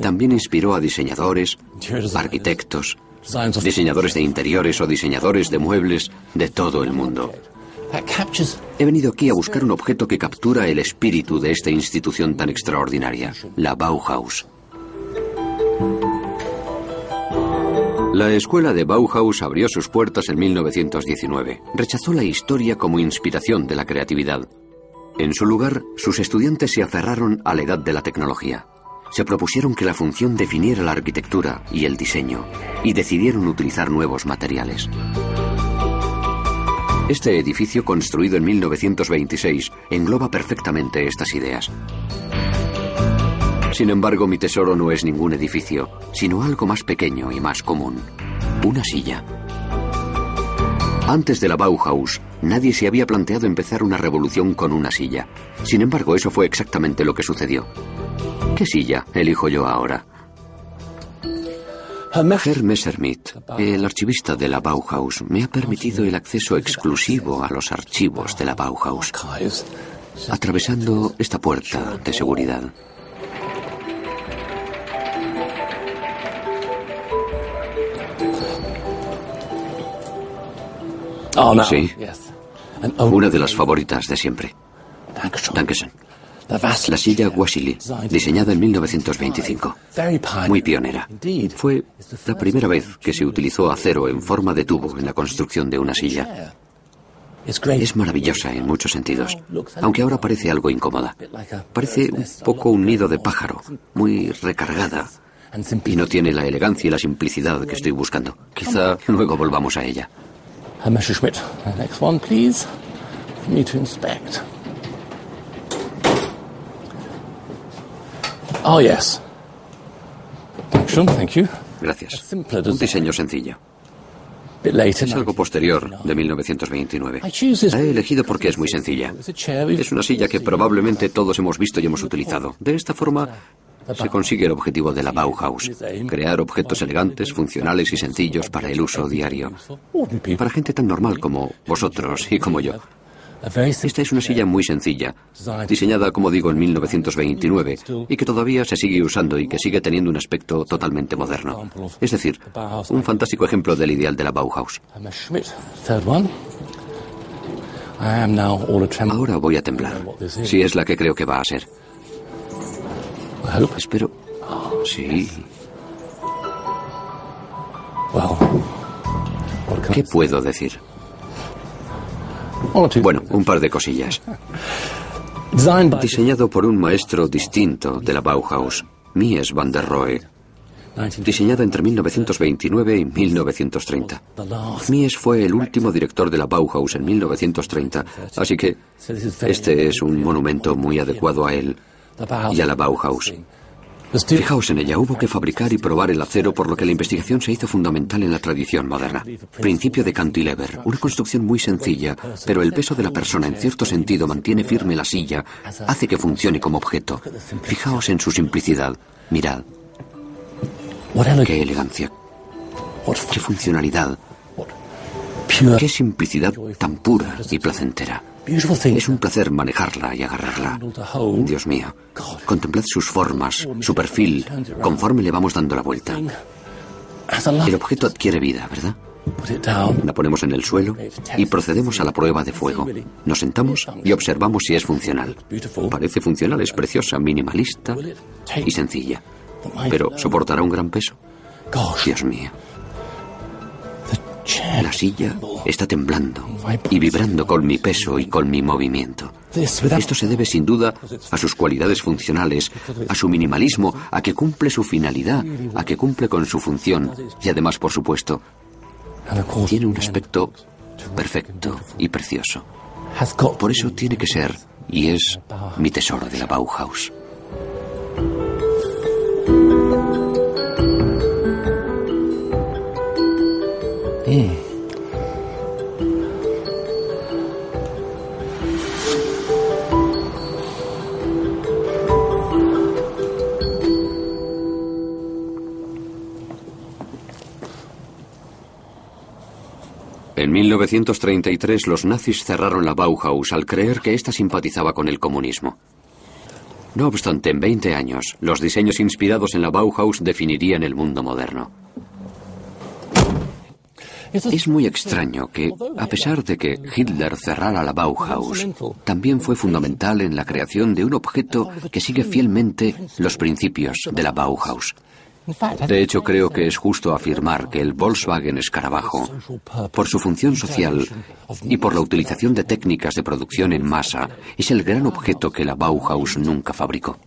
también inspiró a diseñadores, arquitectos, diseñadores de interiores o diseñadores de muebles de todo el mundo. He venido aquí a buscar un objeto que captura el espíritu de esta institución tan extraordinaria, la Bauhaus. La escuela de Bauhaus abrió sus puertas en 1919. Rechazó la historia como inspiración de la creatividad. En su lugar, sus estudiantes se aferraron a la edad de la tecnología. Se propusieron que la función definiera la arquitectura y el diseño, y decidieron utilizar nuevos materiales. Este edificio, construido en 1926, engloba perfectamente estas ideas. Sin embargo, mi tesoro no es ningún edificio, sino algo más pequeño y más común. Una silla. Antes de la Bauhaus, nadie se había planteado empezar una revolución con una silla. Sin embargo, eso fue exactamente lo que sucedió. ¿Qué silla elijo yo ahora? Herr Messerschmitt, el archivista de la Bauhaus, me ha permitido el acceso exclusivo a los archivos de la Bauhaus, atravesando esta puerta de seguridad. Sí, una de las favoritas de siempre. Dankeschön. La silla Wassily, diseñada en 1925. Muy pionera. Fue la primera vez que se utilizó acero en forma de tubo en la construcción de una silla. Es maravillosa en muchos sentidos, aunque ahora parece algo incómoda. Parece un poco un nido de pájaro, muy recargada, y no tiene la elegancia y la simplicidad que estoy buscando. Quizá luego volvamos a ella. Herr Schmidt, the next one, please, for me to inspect. Oh, yes. Thank you. Gracias. Un diseño sencillo. Es algo posterior, de 1929. La he elegido porque es muy sencilla. Es una silla que probablemente todos hemos visto y hemos utilizado. De esta forma se consigue el objetivo de la Bauhaus, crear objetos elegantes, funcionales y sencillos para el uso diario. Para gente tan normal como vosotros y como yo. Esta es una silla muy sencilla, diseñada, como digo, en 1929 y que todavía se sigue usando y que sigue teniendo un aspecto totalmente moderno. Es decir, un fantástico ejemplo del ideal de la Bauhaus. Ahora voy a temblar, si es la que creo que va a ser. Espero. Sí. ¿Qué puedo decir? Bueno, un par de cosillas. Diseñado por un maestro distinto de la Bauhaus, Mies van der Rohe. Diseñado entre 1929 y 1930. Mies fue el último director de la Bauhaus en 1930, así que este es un monumento muy adecuado a él y a la Bauhaus. Fijaos en ella, hubo que fabricar y probar el acero, por lo que la investigación se hizo fundamental en la tradición moderna. Principio de cantilever, una construcción muy sencilla, pero el peso de la persona en cierto sentido mantiene firme la silla, hace que funcione como objeto. Fijaos en su simplicidad. Mirad. Qué elegancia. Qué funcionalidad. Qué simplicidad tan pura y placentera. Es un placer manejarla y agarrarla. Dios mío, contemplad sus formas, su perfil, conforme le vamos dando la vuelta. El objeto adquiere vida, ¿verdad? La ponemos en el suelo y procedemos a la prueba de fuego. Nos sentamos y observamos si es funcional. Parece funcional, es preciosa, minimalista y sencilla. Pero ¿soportará un gran peso? Dios mío. La silla está temblando y vibrando con mi peso y con mi movimiento. Esto se debe sin duda a sus cualidades funcionales, a su minimalismo, a que cumple su finalidad, a que cumple con su función y además, por supuesto, tiene un aspecto perfecto y precioso. Por eso tiene que ser y es mi tesoro de la Bauhaus. En 1933 los nazis cerraron la Bauhaus al creer que ésta simpatizaba con el comunismo. No obstante, en 20 años, los diseños inspirados en la Bauhaus definirían el mundo moderno. Es muy extraño que, a pesar de que Hitler cerrara la Bauhaus, también fue fundamental en la creación de un objeto que sigue fielmente los principios de la Bauhaus. De hecho, creo que es justo afirmar que el Volkswagen Escarabajo, por su función social y por la utilización de técnicas de producción en masa, es el gran objeto que la Bauhaus nunca fabricó.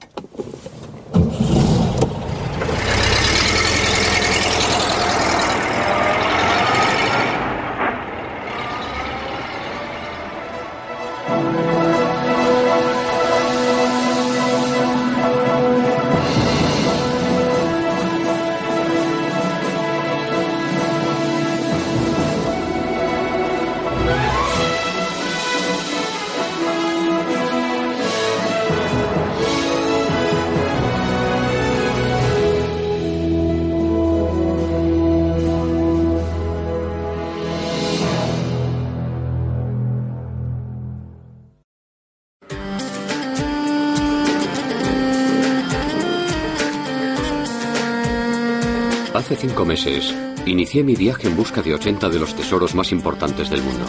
Inicié mi viaje en busca de 80 de los tesoros más importantes del mundo.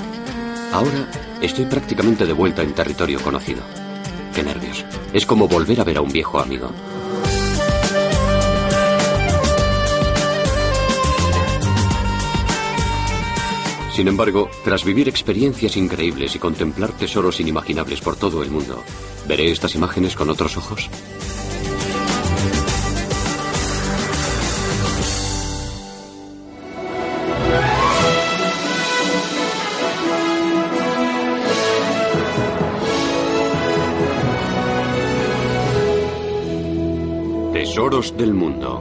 Ahora estoy prácticamente de vuelta en territorio conocido. Qué nervios. Es como volver a ver a un viejo amigo. Sin embargo, tras vivir experiencias increíbles y contemplar tesoros inimaginables por todo el mundo, ¿veré estas imágenes con otros ojos? Del mundo.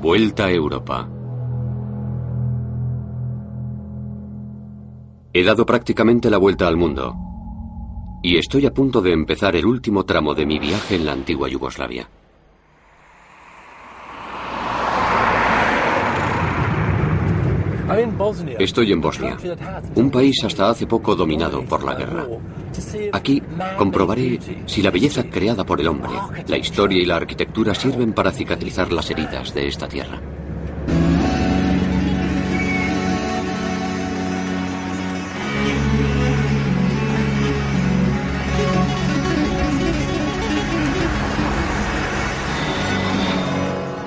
Vuelta a Europa. He dado prácticamente la vuelta al mundo. Y estoy a punto de empezar el último tramo de mi viaje en la antigua Yugoslavia. Estoy en Bosnia, un país hasta hace poco dominado por la guerra. Aquí comprobaré si la belleza creada por el hombre, la historia y la arquitectura sirven para cicatrizar las heridas de esta tierra.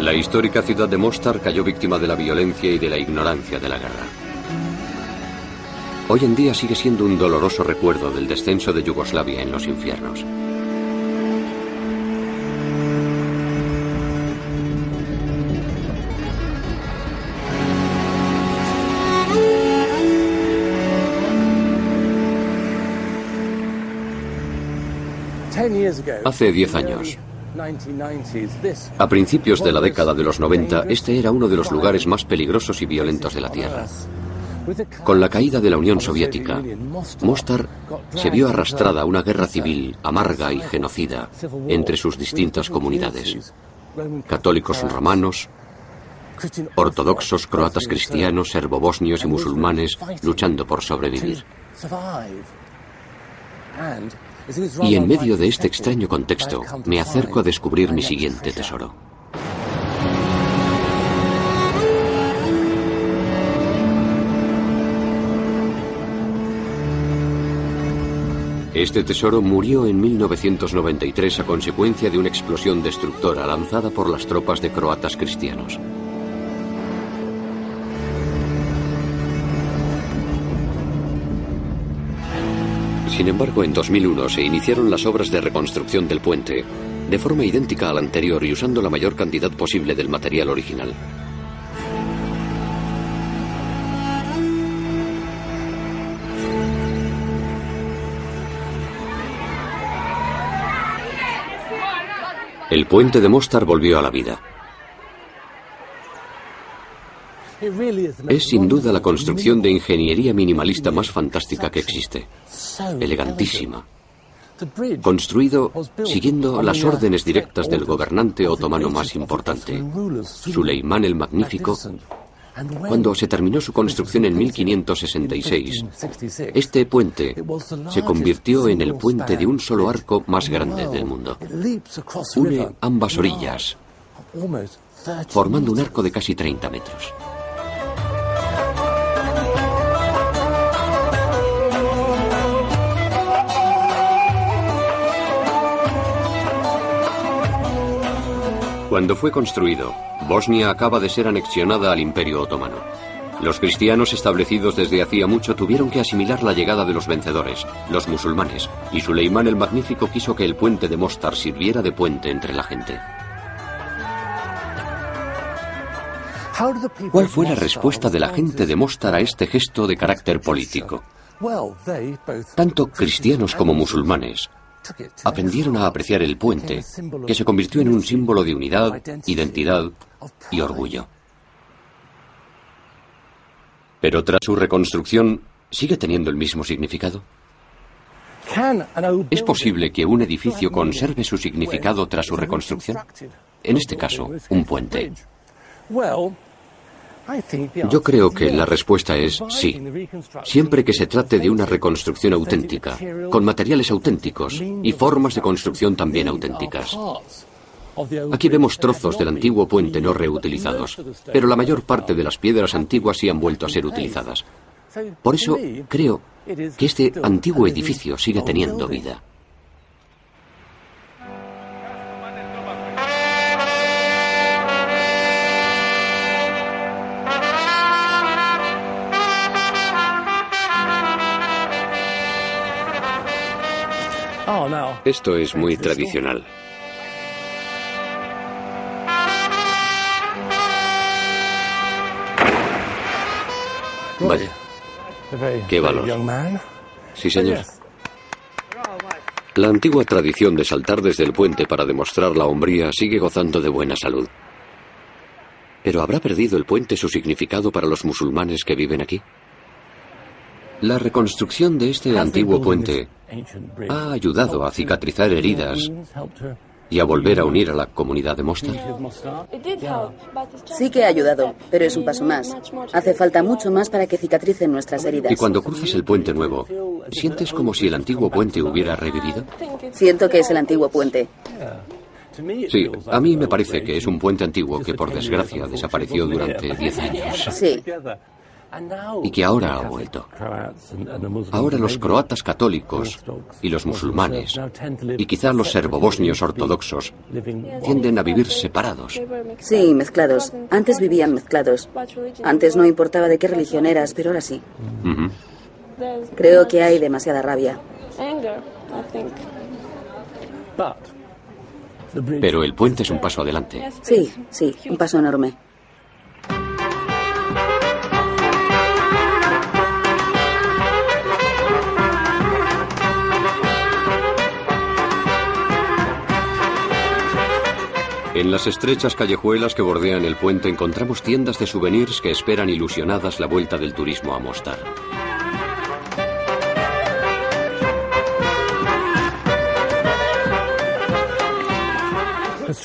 La histórica ciudad de Mostar cayó víctima de la violencia y de la ignorancia de la guerra. Hoy en día sigue siendo un doloroso recuerdo del descenso de Yugoslavia en los infiernos. Hace diez años, a principios de la década de los 90, este era uno de los lugares más peligrosos y violentos de la Tierra. Con la caída de la Unión Soviética, Mostar se vio arrastrada a una guerra civil amarga y genocida entre sus distintas comunidades, católicos romanos, Ortodoxos, croatas cristianos, serbobosnios y musulmanes luchando por sobrevivir. Y en medio de este extraño contexto, me acerco a descubrir mi siguiente tesoro. Este tesoro murió en 1993 a consecuencia de una explosión destructora lanzada por las tropas de croatas cristianos. Sin embargo, en 2001 se iniciaron las obras de reconstrucción del puente, de forma idéntica al anterior y usando la mayor cantidad posible del material original. El puente de Mostar volvió a la vida. Es sin duda la construcción de ingeniería minimalista más fantástica que existe. Elegantísima. Construido siguiendo las órdenes directas del gobernante otomano más importante, Suleimán el Magnífico, cuando se terminó su construcción en 1566, este puente se convirtió en el puente de un solo arco más grande del mundo. Une ambas orillas, formando un arco de casi 30 metros. Cuando fue construido, Bosnia acaba de ser anexionada al Imperio Otomano. Los cristianos establecidos desde hacía mucho tuvieron que asimilar la llegada de los vencedores, los musulmanes, y Suleimán el Magnífico quiso que el puente de Mostar sirviera de puente entre la gente. ¿Cuál fue la respuesta de la gente de Mostar a este gesto de carácter político? Tanto cristianos como musulmanes aprendieron a apreciar el puente, que se convirtió en un símbolo de unidad, identidad y orgullo. Pero tras su reconstrucción, ¿sigue teniendo el mismo significado? ¿Es posible que un edificio conserve su significado tras su reconstrucción? En este caso, un puente. Yo creo que la respuesta es sí, siempre que se trate de una reconstrucción auténtica, con materiales auténticos y formas de construcción también auténticas. Aquí vemos trozos del antiguo puente no reutilizados, pero la mayor parte de las piedras antiguas sí han vuelto a ser utilizadas. Por eso creo que este antiguo edificio sigue teniendo vida. Esto es muy tradicional. Vaya. Qué valor. Sí, señor. La antigua tradición de saltar desde el puente para demostrar la hombría sigue gozando de buena salud. ¿Pero habrá perdido el puente su significado para los musulmanes que viven aquí? La reconstrucción de este antiguo puente ha ayudado a cicatrizar heridas y a volver a unir a la comunidad de Mostar. Sí que ha ayudado, pero es un paso más. Hace falta mucho más para que cicatricen nuestras heridas. Y cuando cruzas el puente nuevo, ¿sientes como si el antiguo puente hubiera revivido? Siento que es el antiguo puente. Sí, a mí me parece que es un puente antiguo que por desgracia desapareció durante 10 años. Sí y que ahora ha vuelto. Ahora los croatas católicos y los musulmanes, y quizá los serbobosnios ortodoxos, tienden a vivir separados. Sí, mezclados. Antes vivían mezclados. Antes no importaba de qué religión eras, pero ahora sí. Creo que hay demasiada rabia. Pero el puente es un paso adelante. Sí, sí, un paso enorme. En las estrechas callejuelas que bordean el puente encontramos tiendas de souvenirs que esperan ilusionadas la vuelta del turismo a Mostar.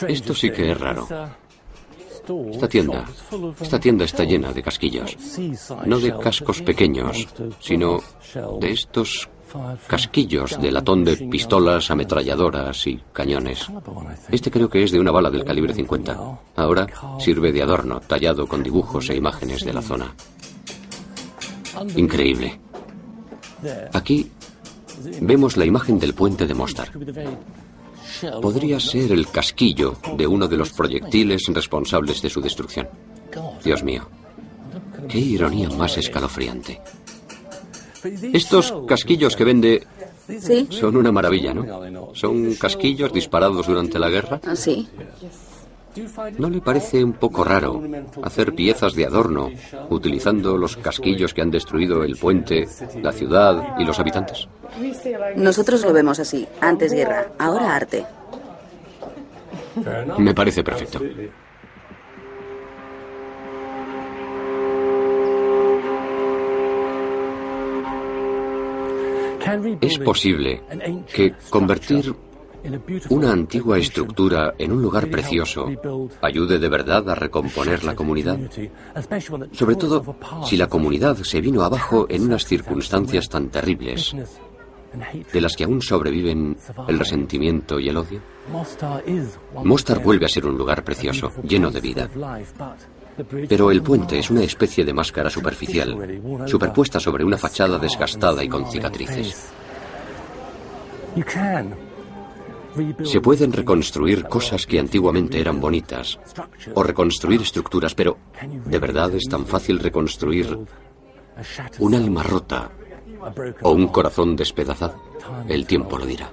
Esto sí que es raro. Esta tienda, esta tienda está llena de casquillos. No de cascos pequeños, sino de estos casquillos de latón de pistolas, ametralladoras y cañones. Este creo que es de una bala del calibre 50. Ahora sirve de adorno, tallado con dibujos e imágenes de la zona. Increíble. Aquí vemos la imagen del puente de Mostar. Podría ser el casquillo de uno de los proyectiles responsables de su destrucción. Dios mío, qué ironía más escalofriante. Estos casquillos que vende son una maravilla, ¿no? Son casquillos disparados durante la guerra. Ah, sí. ¿No le parece un poco raro hacer piezas de adorno utilizando los casquillos que han destruido el puente, la ciudad y los habitantes? Nosotros lo vemos así. Antes guerra, ahora arte. Me parece perfecto. ¿Es posible que convertir una antigua estructura en un lugar precioso ayude de verdad a recomponer la comunidad? Sobre todo si la comunidad se vino abajo en unas circunstancias tan terribles, de las que aún sobreviven el resentimiento y el odio. Mostar vuelve a ser un lugar precioso, lleno de vida. Pero el puente es una especie de máscara superficial, superpuesta sobre una fachada desgastada y con cicatrices. Se pueden reconstruir cosas que antiguamente eran bonitas, o reconstruir estructuras, pero ¿de verdad es tan fácil reconstruir un alma rota o un corazón despedazado? El tiempo lo dirá.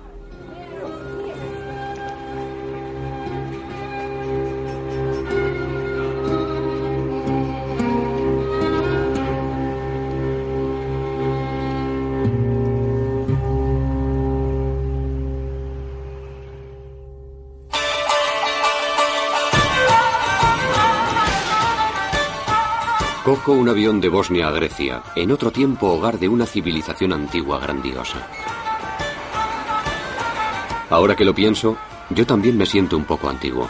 Cojo un avión de Bosnia a Grecia, en otro tiempo hogar de una civilización antigua grandiosa. Ahora que lo pienso, yo también me siento un poco antiguo.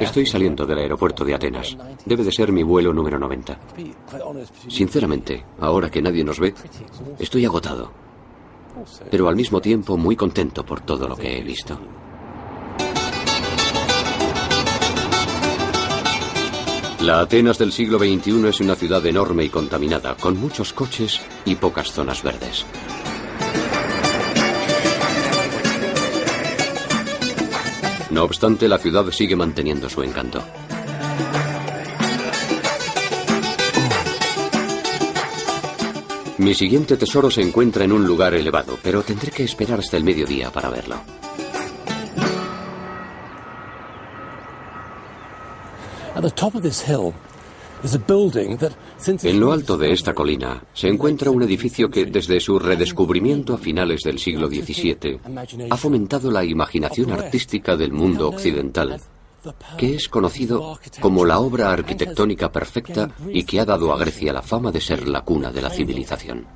Estoy saliendo del aeropuerto de Atenas. Debe de ser mi vuelo número 90. Sinceramente, ahora que nadie nos ve, estoy agotado. Pero al mismo tiempo muy contento por todo lo que he visto. La Atenas del siglo XXI es una ciudad enorme y contaminada, con muchos coches y pocas zonas verdes. No obstante, la ciudad sigue manteniendo su encanto. Mi siguiente tesoro se encuentra en un lugar elevado, pero tendré que esperar hasta el mediodía para verlo. At the top of this hill en lo alto de esta colina se encuentra un edificio que, desde su redescubrimiento a finales del siglo XVII, ha fomentado la imaginación artística del mundo occidental, que es conocido como la obra arquitectónica perfecta y que ha dado a Grecia la fama de ser la cuna de la civilización.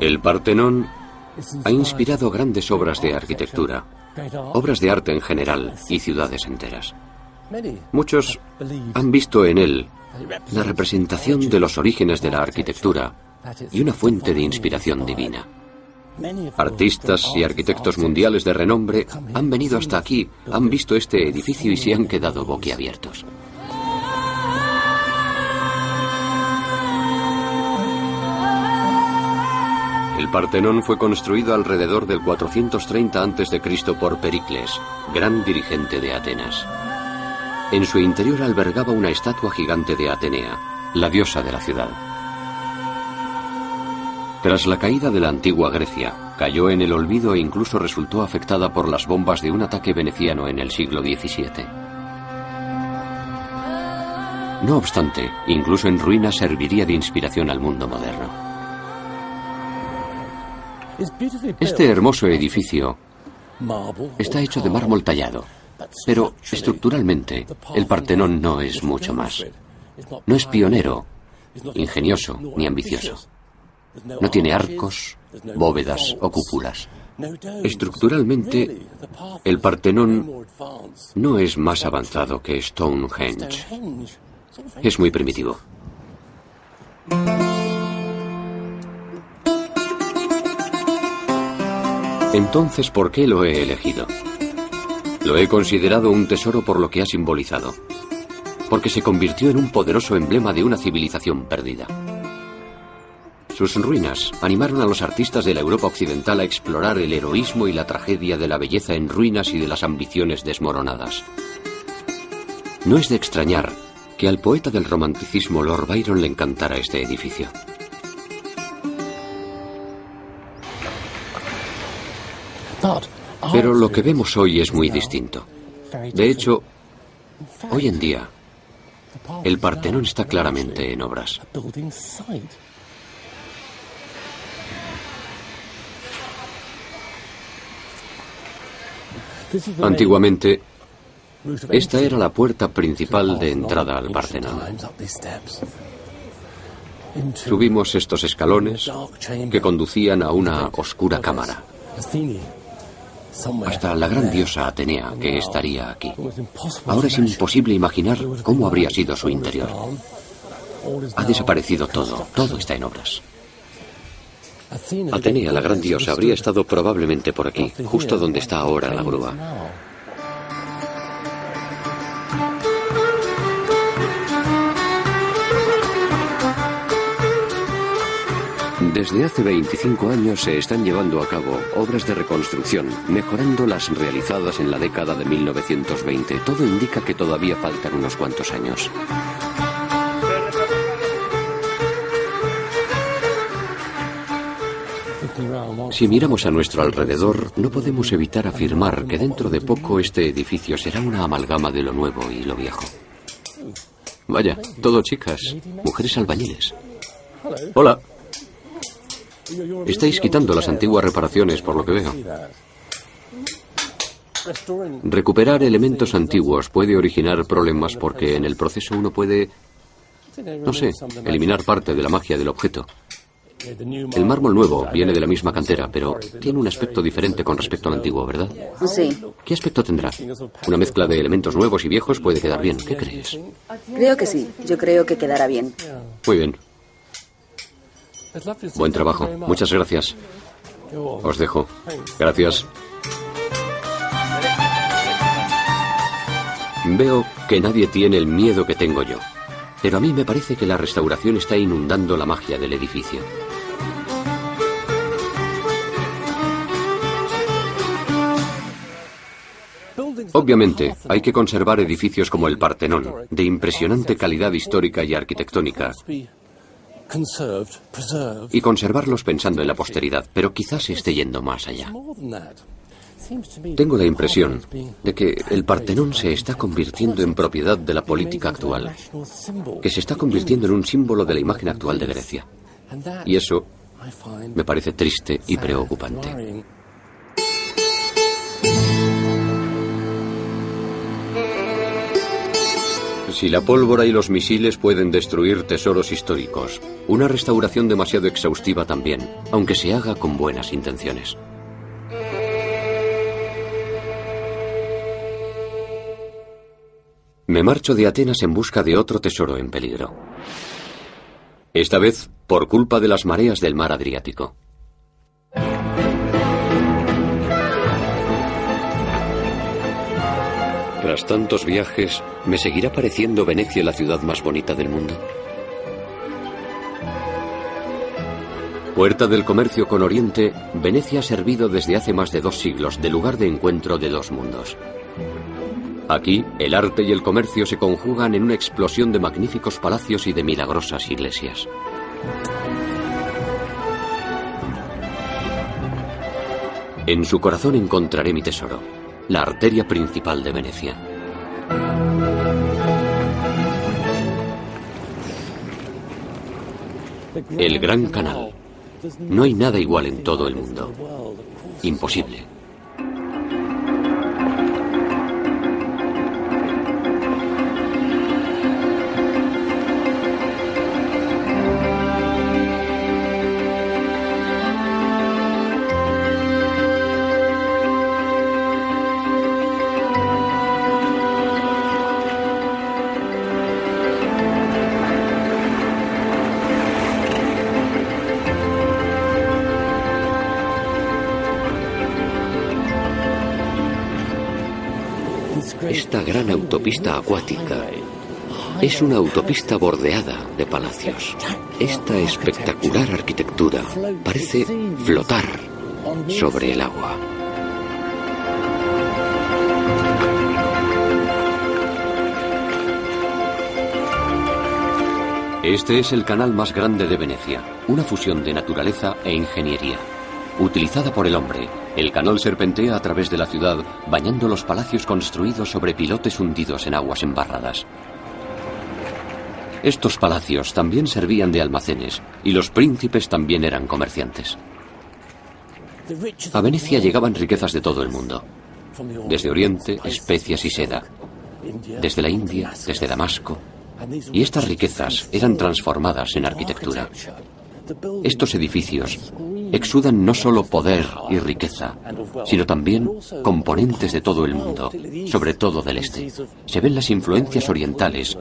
El Partenón ha inspirado grandes obras de arquitectura, obras de arte en general y ciudades enteras. Muchos han visto en él la representación de los orígenes de la arquitectura y una fuente de inspiración divina. Artistas y arquitectos mundiales de renombre han venido hasta aquí, han visto este edificio y se han quedado boquiabiertos. El Partenón fue construido alrededor del 430 a.C. por Pericles, gran dirigente de Atenas. En su interior albergaba una estatua gigante de Atenea, la diosa de la ciudad. Tras la caída de la antigua Grecia, cayó en el olvido e incluso resultó afectada por las bombas de un ataque veneciano en el siglo XVII. No obstante, incluso en ruinas serviría de inspiración al mundo moderno. Este hermoso edificio está hecho de mármol tallado, pero estructuralmente el Partenón no es mucho más. No es pionero, ingenioso ni ambicioso. No tiene arcos, bóvedas o cúpulas. Estructuralmente, el Partenón no es más avanzado que Stonehenge. Es muy primitivo. Entonces, ¿por qué lo he elegido? Lo he considerado un tesoro por lo que ha simbolizado, porque se convirtió en un poderoso emblema de una civilización perdida. Sus ruinas animaron a los artistas de la Europa occidental a explorar el heroísmo y la tragedia de la belleza en ruinas y de las ambiciones desmoronadas. No es de extrañar que al poeta del romanticismo Lord Byron le encantara este edificio. Pero lo que vemos hoy es muy distinto. De hecho, hoy en día, el Partenón está claramente en obras. Antiguamente, esta era la puerta principal de entrada al Partenón. Subimos estos escalones que conducían a una oscura cámara, hasta la gran diosa Atenea que estaría aquí. Ahora es imposible imaginar cómo habría sido su interior. Ha desaparecido todo, todo está en obras. Atenea, la gran diosa, habría estado probablemente por aquí, justo donde está ahora la grúa. Desde hace 25 años se están llevando a cabo obras de reconstrucción, mejorando las realizadas en la década de 1920. Todo indica que todavía faltan unos cuantos años. Si miramos a nuestro alrededor, no podemos evitar afirmar que dentro de poco este edificio será una amalgama de lo nuevo y lo viejo. Vaya, todo chicas, mujeres albañiles. Hola. Estáis quitando las antiguas reparaciones, por lo que veo. Recuperar elementos antiguos puede originar problemas porque en el proceso uno puede, no sé, eliminar parte de la magia del objeto. El mármol nuevo viene de la misma cantera, pero tiene un aspecto diferente con respecto al antiguo, ¿verdad? Sí. ¿Qué aspecto tendrá? Una mezcla de elementos nuevos y viejos puede quedar bien. ¿Qué crees? Creo que sí. Yo creo que quedará bien. Muy bien. Buen trabajo. Muchas gracias. Os dejo. Gracias. Veo que nadie tiene el miedo que tengo yo. Pero a mí me parece que la restauración está inundando la magia del edificio. Obviamente, hay que conservar edificios como el Partenón, de impresionante calidad histórica y arquitectónica, y conservarlos pensando en la posteridad, pero quizás se esté yendo más allá. Tengo la impresión de que el Partenón se está convirtiendo en propiedad de la política actual, que se está convirtiendo en un símbolo de la imagen actual de Grecia. Y eso me parece triste y preocupante. Si la pólvora y los misiles pueden destruir tesoros históricos, una restauración demasiado exhaustiva también, aunque se haga con buenas intenciones. Me marcho de Atenas en busca de otro tesoro en peligro. Esta vez por culpa de las mareas del mar Adriático. Tras tantos viajes, ¿me seguirá pareciendo Venecia la ciudad más bonita del mundo? Puerta del comercio con Oriente, Venecia ha servido desde hace más de dos siglos de lugar de encuentro de dos mundos. Aquí, el arte y el comercio se conjugan en una explosión de magníficos palacios y de milagrosas iglesias. En su corazón encontraré mi tesoro, la arteria principal de Venecia. El Gran Canal. No hay nada igual en todo el mundo. Imposible. Autopista acuática es una autopista bordeada de palacios. Esta espectacular arquitectura parece flotar sobre el agua. Este es el canal más grande de Venecia, una fusión de naturaleza e ingeniería. Utilizada por el hombre, el canal serpentea a través de la ciudad, bañando los palacios construidos sobre pilotes hundidos en aguas embarradas. Estos palacios también servían de almacenes y los príncipes también eran comerciantes. A Venecia llegaban riquezas de todo el mundo, desde Oriente, especias y seda, desde la India, desde Damasco, y estas riquezas eran transformadas en arquitectura. Estos edificios exudan no solo poder y riqueza, sino también componentes de todo el mundo, sobre todo del este. Se ven las influencias orientales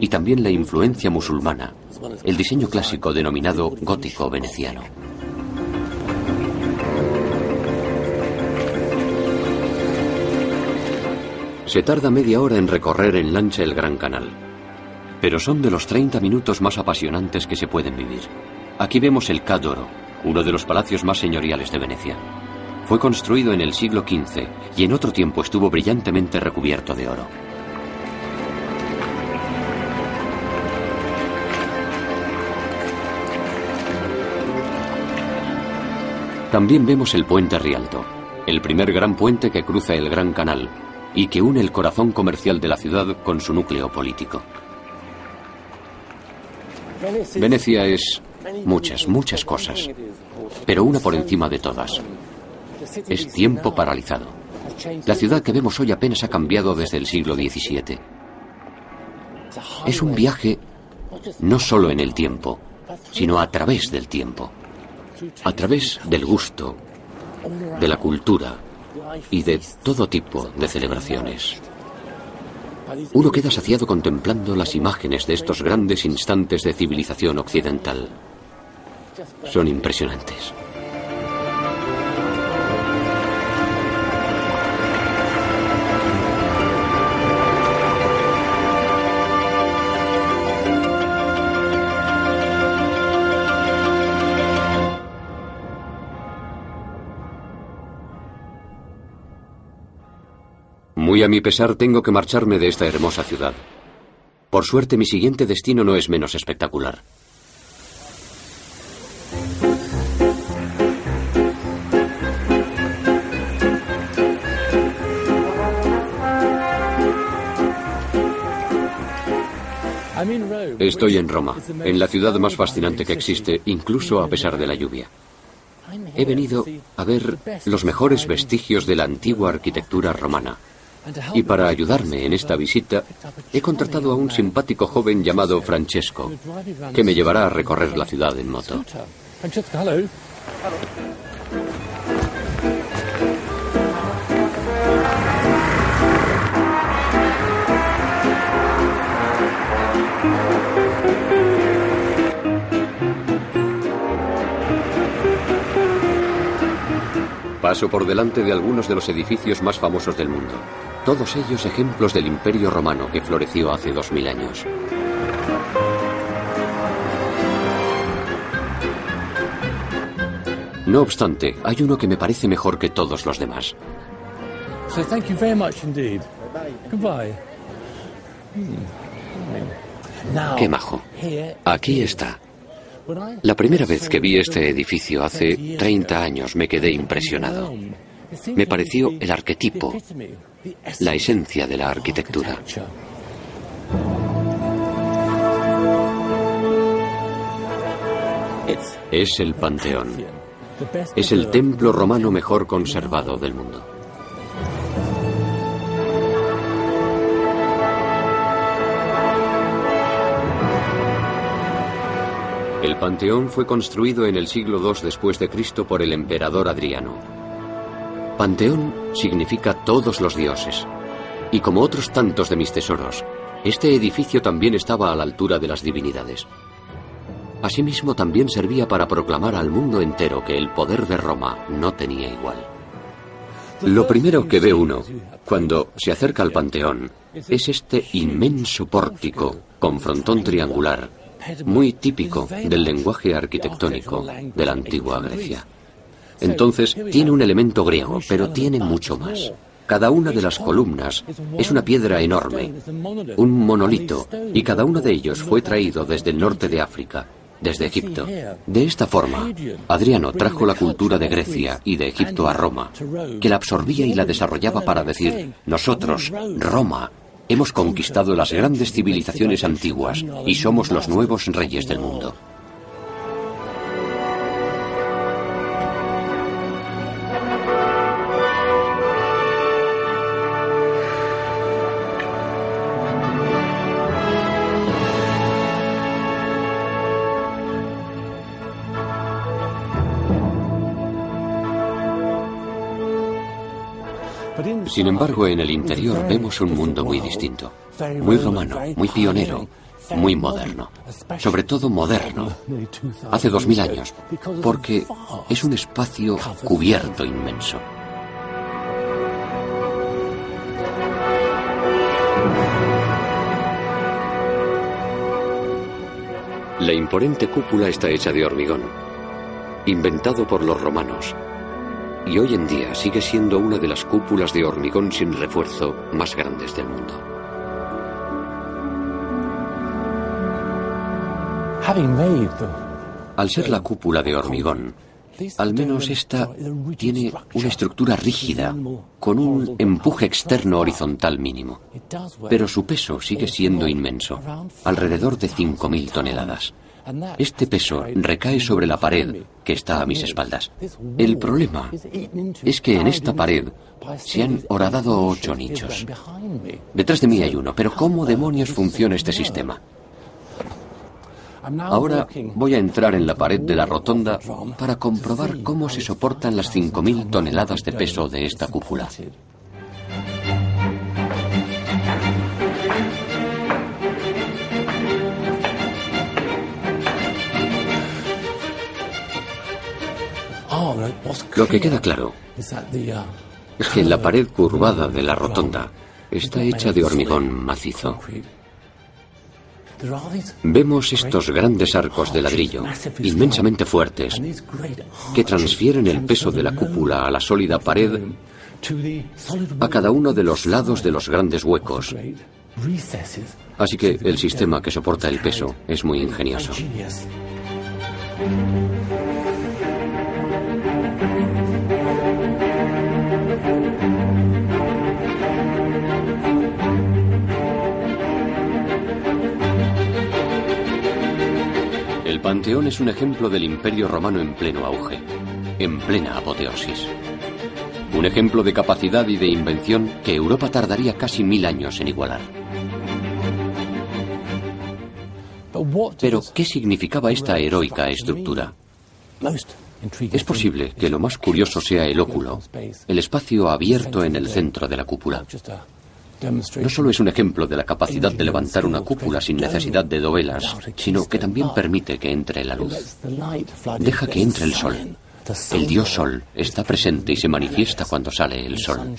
y también la influencia musulmana, el diseño clásico denominado gótico veneciano. Se tarda media hora en recorrer en lancha el Gran Canal, pero son de los 30 minutos más apasionantes que se pueden vivir. Aquí vemos el Cadoro, uno de los palacios más señoriales de Venecia. Fue construido en el siglo XV y en otro tiempo estuvo brillantemente recubierto de oro. También vemos el puente Rialto, el primer gran puente que cruza el Gran Canal y que une el corazón comercial de la ciudad con su núcleo político. Venecia es muchas, muchas cosas, pero una por encima de todas. Es tiempo paralizado. La ciudad que vemos hoy apenas ha cambiado desde el siglo XVII. Es un viaje no solo en el tiempo, sino a través del tiempo, a través del gusto, de la cultura y de todo tipo de celebraciones. Uno queda saciado contemplando las imágenes de estos grandes instantes de civilización occidental. Son impresionantes. Muy a mi pesar tengo que marcharme de esta hermosa ciudad. Por suerte mi siguiente destino no es menos espectacular. Estoy en Roma, en la ciudad más fascinante que existe, incluso a pesar de la lluvia. He venido a ver los mejores vestigios de la antigua arquitectura romana. Y para ayudarme en esta visita, he contratado a un simpático joven llamado Francesco, que me llevará a recorrer la ciudad en moto. Paso por delante de algunos de los edificios más famosos del mundo, todos ellos ejemplos del imperio romano que floreció hace dos mil años. No obstante, hay uno que me parece mejor que todos los demás. So thank you very much indeed. Goodbye. Qué majo. Aquí está. La primera vez que vi este edificio hace 30 años me quedé impresionado. Me pareció el arquetipo, la esencia de la arquitectura. Es el Panteón. Es el templo romano mejor conservado del mundo. El Panteón fue construido en el siglo II después de Cristo por el emperador Adriano. Panteón significa todos los dioses. Y como otros tantos de mis tesoros, este edificio también estaba a la altura de las divinidades. Asimismo, también servía para proclamar al mundo entero que el poder de Roma no tenía igual. Lo primero que ve uno cuando se acerca al Panteón es este inmenso pórtico con frontón triangular, muy típico del lenguaje arquitectónico de la antigua Grecia. Entonces, tiene un elemento griego, pero tiene mucho más. Cada una de las columnas es una piedra enorme, un monolito, y cada uno de ellos fue traído desde el norte de África, desde Egipto. De esta forma, Adriano trajo la cultura de Grecia y de Egipto a Roma, que la absorbía y la desarrollaba para decir, nosotros, Roma, hemos conquistado las grandes civilizaciones antiguas y somos los nuevos reyes del mundo. Sin embargo, en el interior vemos un mundo muy distinto, muy romano, muy pionero, muy moderno, sobre todo moderno, hace dos mil años, porque es un espacio cubierto inmenso. La imponente cúpula está hecha de hormigón, inventado por los romanos, y hoy en día sigue siendo una de las cúpulas de hormigón sin refuerzo más grandes del mundo. Al ser la cúpula de hormigón, al menos esta tiene una estructura rígida, con un empuje externo horizontal mínimo. Pero su peso sigue siendo inmenso, alrededor de 5.000 toneladas. Este peso recae sobre la pared que está a mis espaldas. El problema es que en esta pared se han horadado ocho nichos. Detrás de mí hay uno, pero ¿cómo demonios funciona este sistema? Ahora voy a entrar en la pared de la rotonda para comprobar cómo se soportan las 5.000 toneladas de peso de esta cúpula. Lo que queda claro es que la pared curvada de la rotonda está hecha de hormigón macizo. Vemos estos grandes arcos de ladrillo, inmensamente fuertes, que transfieren el peso de la cúpula a la sólida pared a cada uno de los lados de los grandes huecos. Así que el sistema que soporta el peso es muy ingenioso. Panteón es un ejemplo del imperio romano en pleno auge, en plena apoteosis. Un ejemplo de capacidad y de invención que Europa tardaría casi mil años en igualar. Pero, ¿qué significaba esta heroica estructura? Es posible que lo más curioso sea el óculo, el espacio abierto en el centro de la cúpula. No solo es un ejemplo de la capacidad de levantar una cúpula sin necesidad de dovelas, sino que también permite que entre la luz. Deja que entre el sol. El dios sol está presente y se manifiesta cuando sale el sol.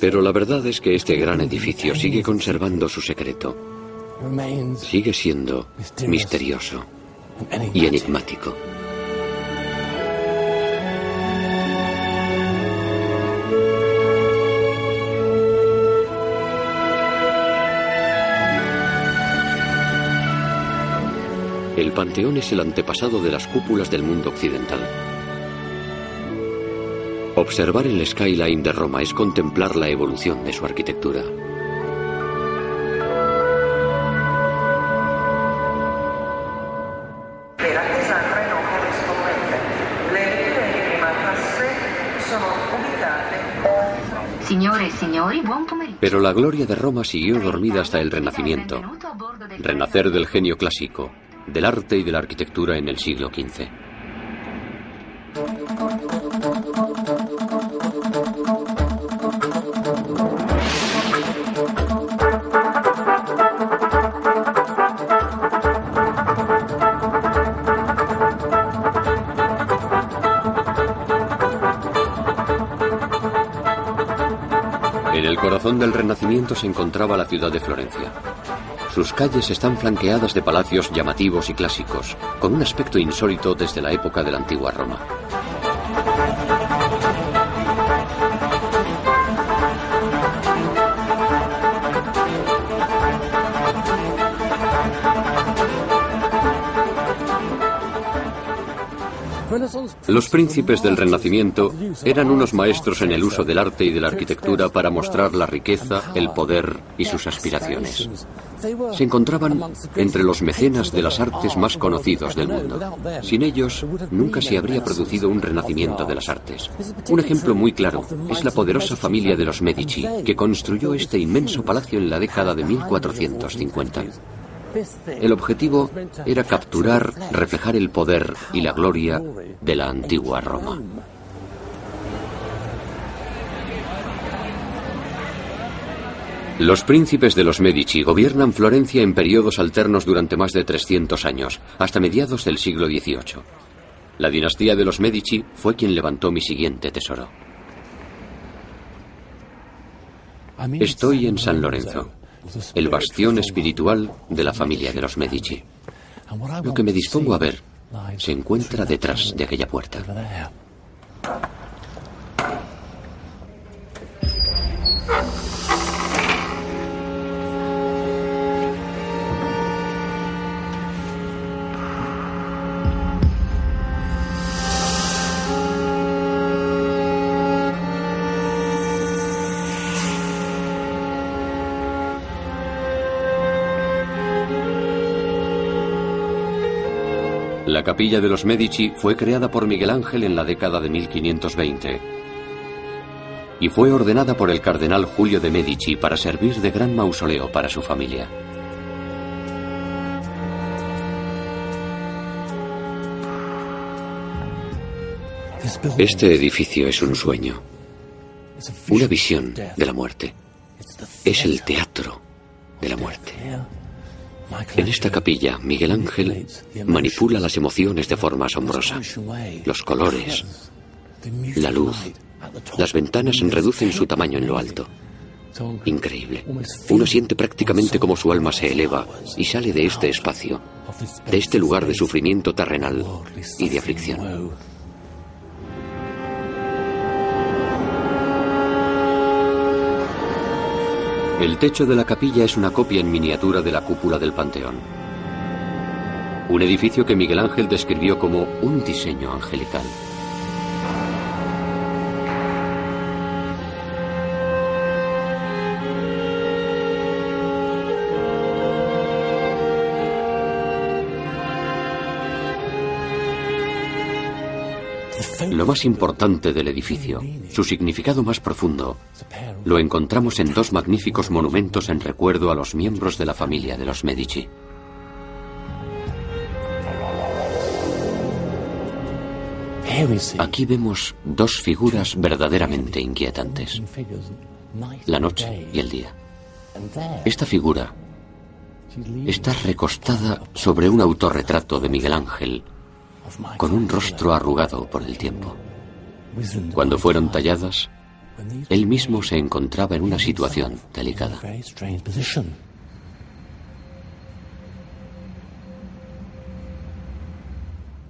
Pero la verdad es que este gran edificio sigue conservando su secreto. Sigue siendo misterioso y enigmático. El Panteón es el antepasado de las cúpulas del mundo occidental. Observar el skyline de Roma es contemplar la evolución de su arquitectura. Pero la gloria de Roma siguió dormida hasta el Renacimiento, renacer del genio clásico, del arte y de la arquitectura en el siglo XV. En el corazón del Renacimiento se encontraba la ciudad de Florencia. Sus calles están flanqueadas de palacios llamativos y clásicos, con un aspecto insólito desde la época de la antigua Roma. Los príncipes del Renacimiento eran unos maestros en el uso del arte y de la arquitectura para mostrar la riqueza, el poder y sus aspiraciones. Se encontraban entre los mecenas de las artes más conocidos del mundo. Sin ellos, nunca se habría producido un renacimiento de las artes. Un ejemplo muy claro es la poderosa familia de los Medici, que construyó este inmenso palacio en la década de 1450. El objetivo era capturar, reflejar el poder y la gloria de la antigua Roma. Los príncipes de los Medici gobiernan Florencia en periodos alternos durante más de 300 años, hasta mediados del siglo XVIII. La dinastía de los Medici fue quien levantó mi siguiente tesoro. Estoy en San Lorenzo, el bastión espiritual de la familia de los Medici. Lo que me dispongo a ver se encuentra detrás de aquella puerta. La capilla de los Medici fue creada por Miguel Ángel en la década de 1520 y fue ordenada por el cardenal Julio de Medici para servir de gran mausoleo para su familia. Este edificio es un sueño, una visión de la muerte. Es el teatro de la muerte. En esta capilla, Miguel Ángel manipula las emociones de forma asombrosa. Los colores, la luz, las ventanas reducen su tamaño en lo alto. Increíble. Uno siente prácticamente como su alma se eleva y sale de este espacio, de este lugar de sufrimiento terrenal y de aflicción. El techo de la capilla es una copia en miniatura de la cúpula del Panteón. Un edificio que Miguel Ángel describió como un diseño angelical. Lo más importante del edificio, su significado más profundo, lo encontramos en dos magníficos monumentos en recuerdo a los miembros de la familia de los Medici. Aquí vemos dos figuras verdaderamente inquietantes, la noche y el día. Esta figura está recostada sobre un autorretrato de Miguel Ángel con un rostro arrugado por el tiempo. Cuando fueron talladas, él mismo se encontraba en una situación delicada.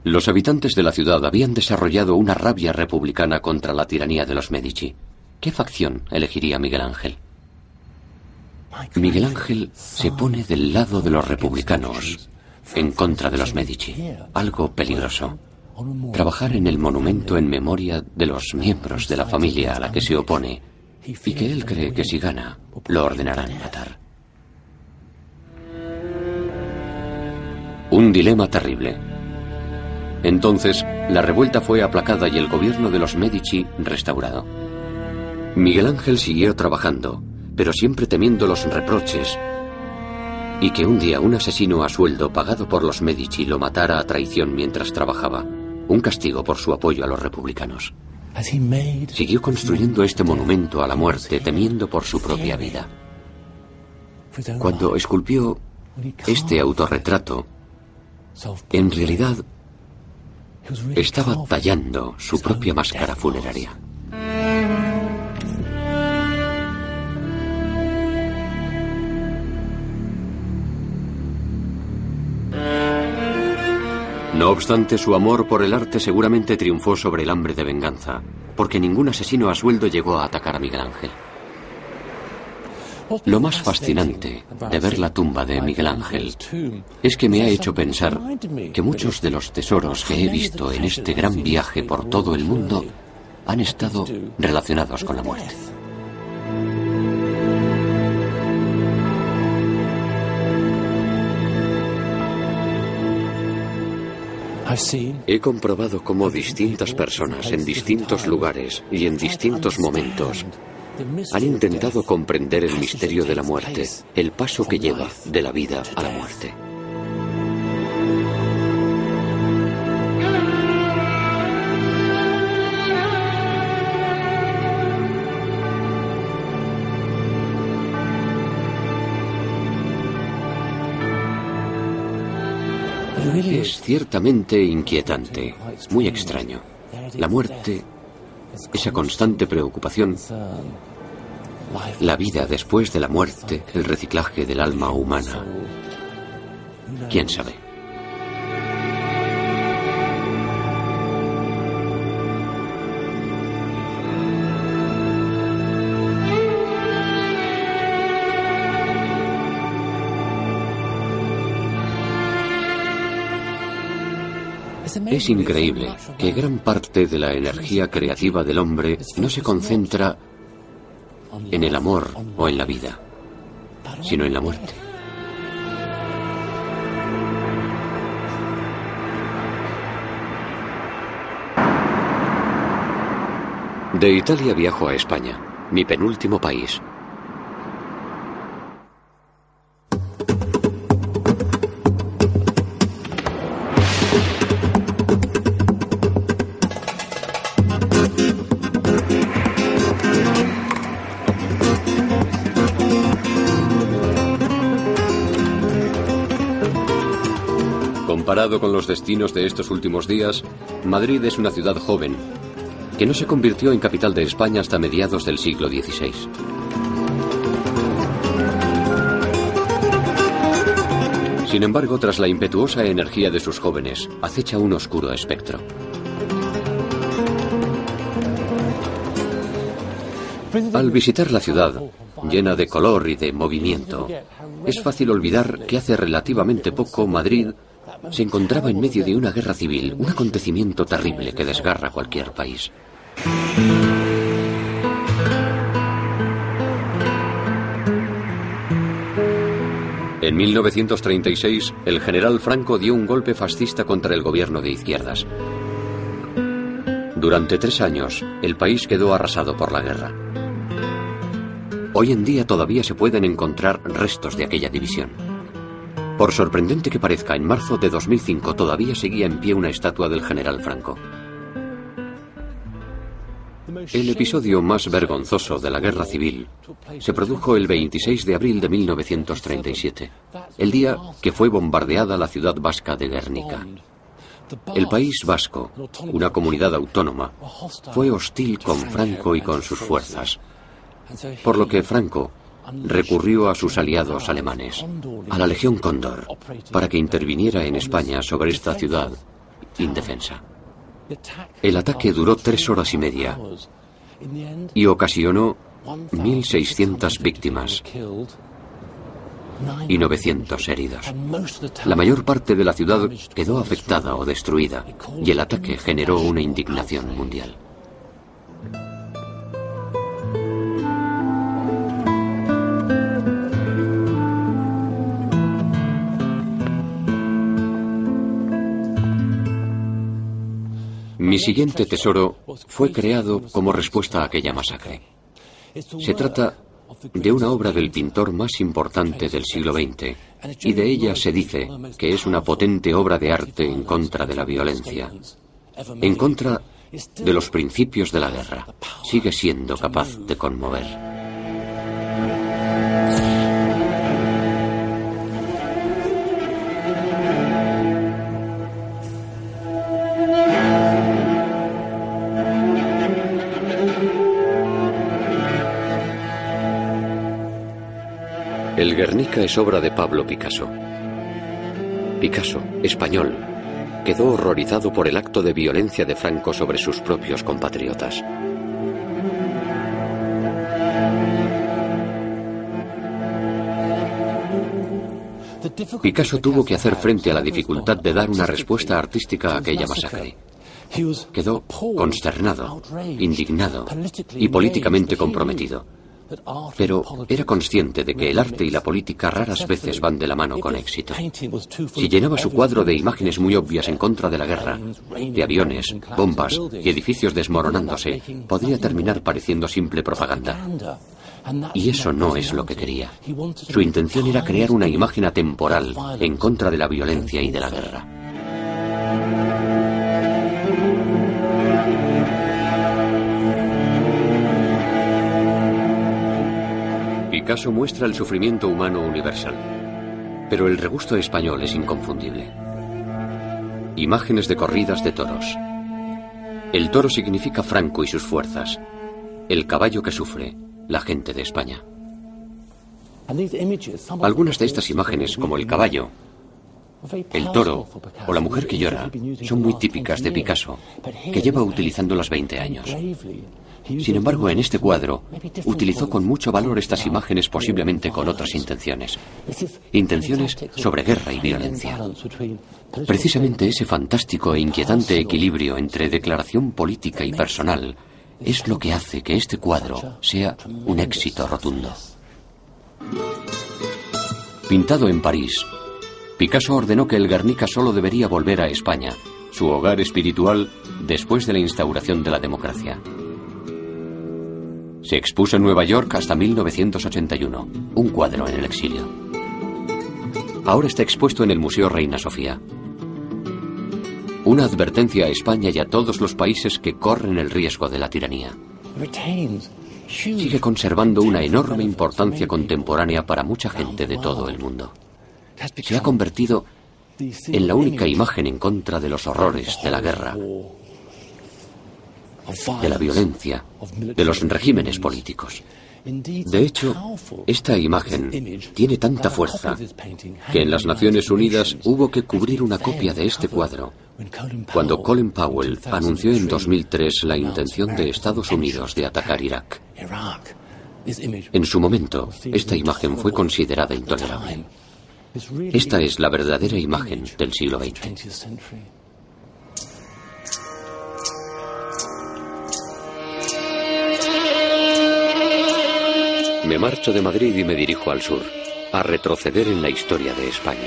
Los habitantes de la ciudad habían desarrollado una rabia republicana contra la tiranía de los Medici. ¿Qué facción elegiría Miguel Ángel? Miguel Ángel se pone del lado de los republicanos en contra de los Medici, algo peligroso. trabajar en el monumento en memoria de los miembros de la familia a la que se opone y que él cree que si gana, lo ordenarán matar. Un dilema terrible. Entonces, la revuelta fue aplacada y el gobierno de los Medici restaurado. Miguel Ángel siguió trabajando, pero siempre temiendo los reproches y que un día un asesino a sueldo pagado por los Medici lo matara a traición mientras trabajaba, un castigo por su apoyo a los republicanos. Siguió construyendo este monumento a la muerte temiendo por su propia vida. Cuando esculpió este autorretrato, en realidad estaba tallando su propia máscara funeraria. No obstante, su amor por el arte seguramente triunfó sobre el hambre de venganza, porque ningún asesino a sueldo llegó a atacar a Miguel Ángel. Lo más fascinante de ver la tumba de Miguel Ángel es que me ha hecho pensar que muchos de los tesoros que he visto en este gran viaje por todo el mundo han estado relacionados con la muerte. He comprobado cómo distintas personas en distintos lugares y en distintos momentos han intentado comprender el misterio de la muerte, el paso que lleva de la vida a la muerte. Es ciertamente inquietante, muy extraño. La muerte, esa constante preocupación, la vida después de la muerte, el reciclaje del alma humana. ¿Quién sabe? Es increíble que gran parte de la energía creativa del hombre no se concentra en el amor o en la vida, sino en la muerte. De Italia viajo a España, mi penúltimo país, Con los destinos de estos últimos días, Madrid es una ciudad joven, que no se convirtió en capital de España hasta mediados del siglo XVI. Sin embargo, tras la impetuosa energía de sus jóvenes, acecha un oscuro espectro. Al visitar la ciudad, llena de color y de movimiento, es fácil olvidar que hace relativamente poco Madrid se encontraba en medio de una guerra civil, un acontecimiento terrible que desgarra cualquier país. En 1936, el general Franco dio un golpe fascista contra el gobierno de izquierdas. Durante tres años, el país quedó arrasado por la guerra. Hoy en día todavía se pueden encontrar restos de aquella división. Por sorprendente que parezca, en marzo de 2005 todavía seguía en pie una estatua del general Franco. El episodio más vergonzoso de la guerra civil se produjo el 26 de abril de 1937, el día que fue bombardeada la ciudad vasca de Guernica. El país vasco, una comunidad autónoma, fue hostil con Franco y con sus fuerzas, por lo que Franco recurrió a sus aliados alemanes, a la Legión Cóndor, para que interviniera en España sobre esta ciudad indefensa. El ataque duró tres horas y media y ocasionó 1.600 víctimas. y 900 heridos. La mayor parte de la ciudad quedó afectada o destruida y el ataque generó una indignación mundial. Mi siguiente tesoro fue creado como respuesta a aquella masacre. Se trata de una obra del pintor más importante del siglo XX, y de ella se dice que es una potente obra de arte en contra de la violencia, en contra de los principios de la guerra. Sigue siendo capaz de conmover. El Guernica es obra de Pablo Picasso. Picasso, español, quedó horrorizado por el acto de violencia de Franco sobre sus propios compatriotas. Picasso tuvo que hacer frente a la dificultad de dar una respuesta artística a aquella masacre. Quedó consternado, indignado y políticamente comprometido pero era consciente de que el arte y la política raras veces van de la mano con éxito. Si llenaba su cuadro de imágenes muy obvias en contra de la guerra, de aviones, bombas y edificios desmoronándose, podría terminar pareciendo simple propaganda. Y eso no es lo que quería. Su intención era crear una imagen atemporal en contra de la violencia y de la guerra. Caso muestra el sufrimiento humano universal, pero el regusto español es inconfundible. Imágenes de corridas de toros. El toro significa Franco y sus fuerzas. El caballo que sufre, la gente de España. Algunas de estas imágenes, como el caballo, el toro o la mujer que llora, son muy típicas de Picasso, que lleva utilizándolas 20 años. Sin embargo, en este cuadro utilizó con mucho valor estas imágenes posiblemente con otras intenciones. Intenciones sobre guerra y violencia. Precisamente ese fantástico e inquietante equilibrio entre declaración política y personal es lo que hace que este cuadro sea un éxito rotundo. Pintado en París, Picasso ordenó que el Guernica solo debería volver a España, su hogar espiritual después de la instauración de la democracia. Se expuso en Nueva York hasta 1981, un cuadro en el exilio. Ahora está expuesto en el Museo Reina Sofía. Una advertencia a España y a todos los países que corren el riesgo de la tiranía. Sigue conservando una enorme importancia contemporánea para mucha gente de todo el mundo. Se ha convertido en la única imagen en contra de los horrores de la guerra, de la violencia, de los regímenes políticos. De hecho, esta imagen tiene tanta fuerza que en las Naciones Unidas hubo que cubrir una copia de este cuadro cuando Colin Powell anunció en 2003 la intención de Estados Unidos de atacar Irak. En su momento, esta imagen fue considerada intolerable. Esta es la verdadera imagen del siglo XX. Me marcho de Madrid y me dirijo al sur, a retroceder en la historia de España.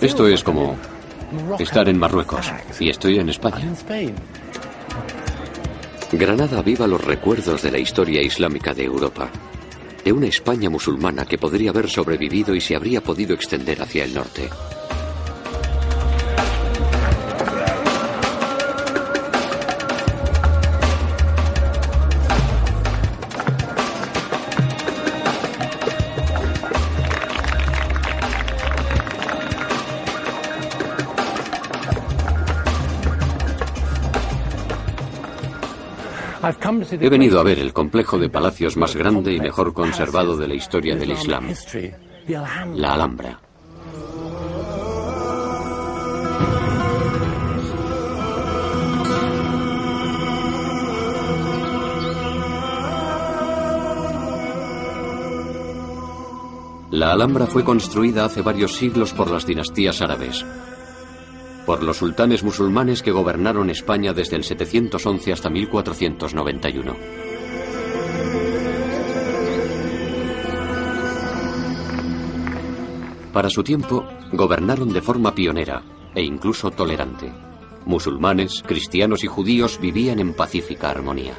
Esto es como estar en Marruecos y estoy en España. Granada aviva los recuerdos de la historia islámica de Europa, de una España musulmana que podría haber sobrevivido y se habría podido extender hacia el norte. He venido a ver el complejo de palacios más grande y mejor conservado de la historia del Islam. la Alhambra. La Alhambra fue construida hace varios siglos por las dinastías árabes, por los sultanes musulmanes que gobernaron España desde el 711 hasta 1491. Para su tiempo, gobernaron de forma pionera e incluso tolerante. Musulmanes, cristianos y judíos vivían en pacífica armonía.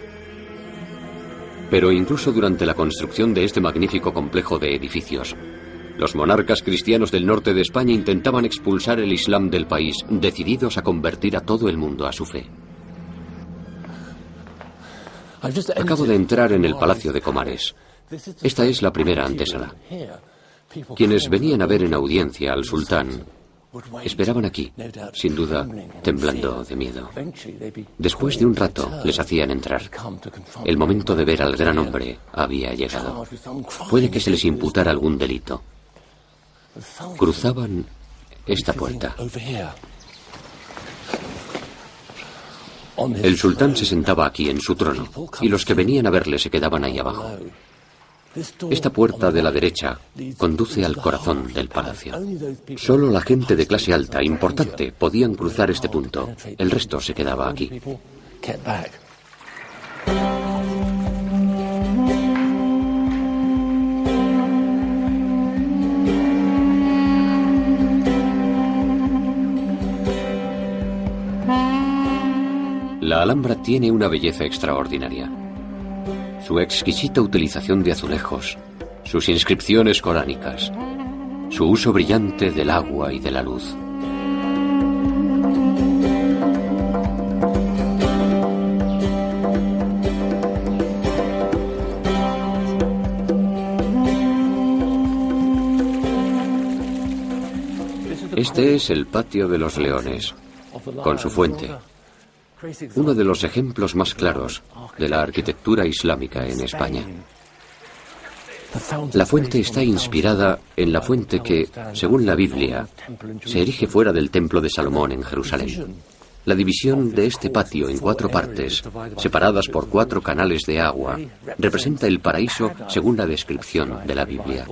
Pero incluso durante la construcción de este magnífico complejo de edificios, los monarcas cristianos del norte de España intentaban expulsar el Islam del país, decididos a convertir a todo el mundo a su fe. Acabo de entrar en el Palacio de Comares. Esta es la primera antesala. Quienes venían a ver en audiencia al sultán Esperaban aquí, sin duda, temblando de miedo. Después de un rato les hacían entrar. El momento de ver al gran hombre había llegado. Puede que se les imputara algún delito. Cruzaban esta puerta. El sultán se sentaba aquí en su trono y los que venían a verle se quedaban ahí abajo. Esta puerta de la derecha conduce al corazón del palacio. Solo la gente de clase alta, importante, podían cruzar este punto. El resto se quedaba aquí. La Alhambra tiene una belleza extraordinaria su exquisita utilización de azulejos, sus inscripciones coránicas, su uso brillante del agua y de la luz. Este es el patio de los leones, con su fuente, uno de los ejemplos más claros de la arquitectura islámica en España. La fuente está inspirada en la fuente que, según la Biblia, se erige fuera del templo de Salomón en Jerusalén. La división de este patio en cuatro partes, separadas por cuatro canales de agua, representa el paraíso según la descripción de la Biblia.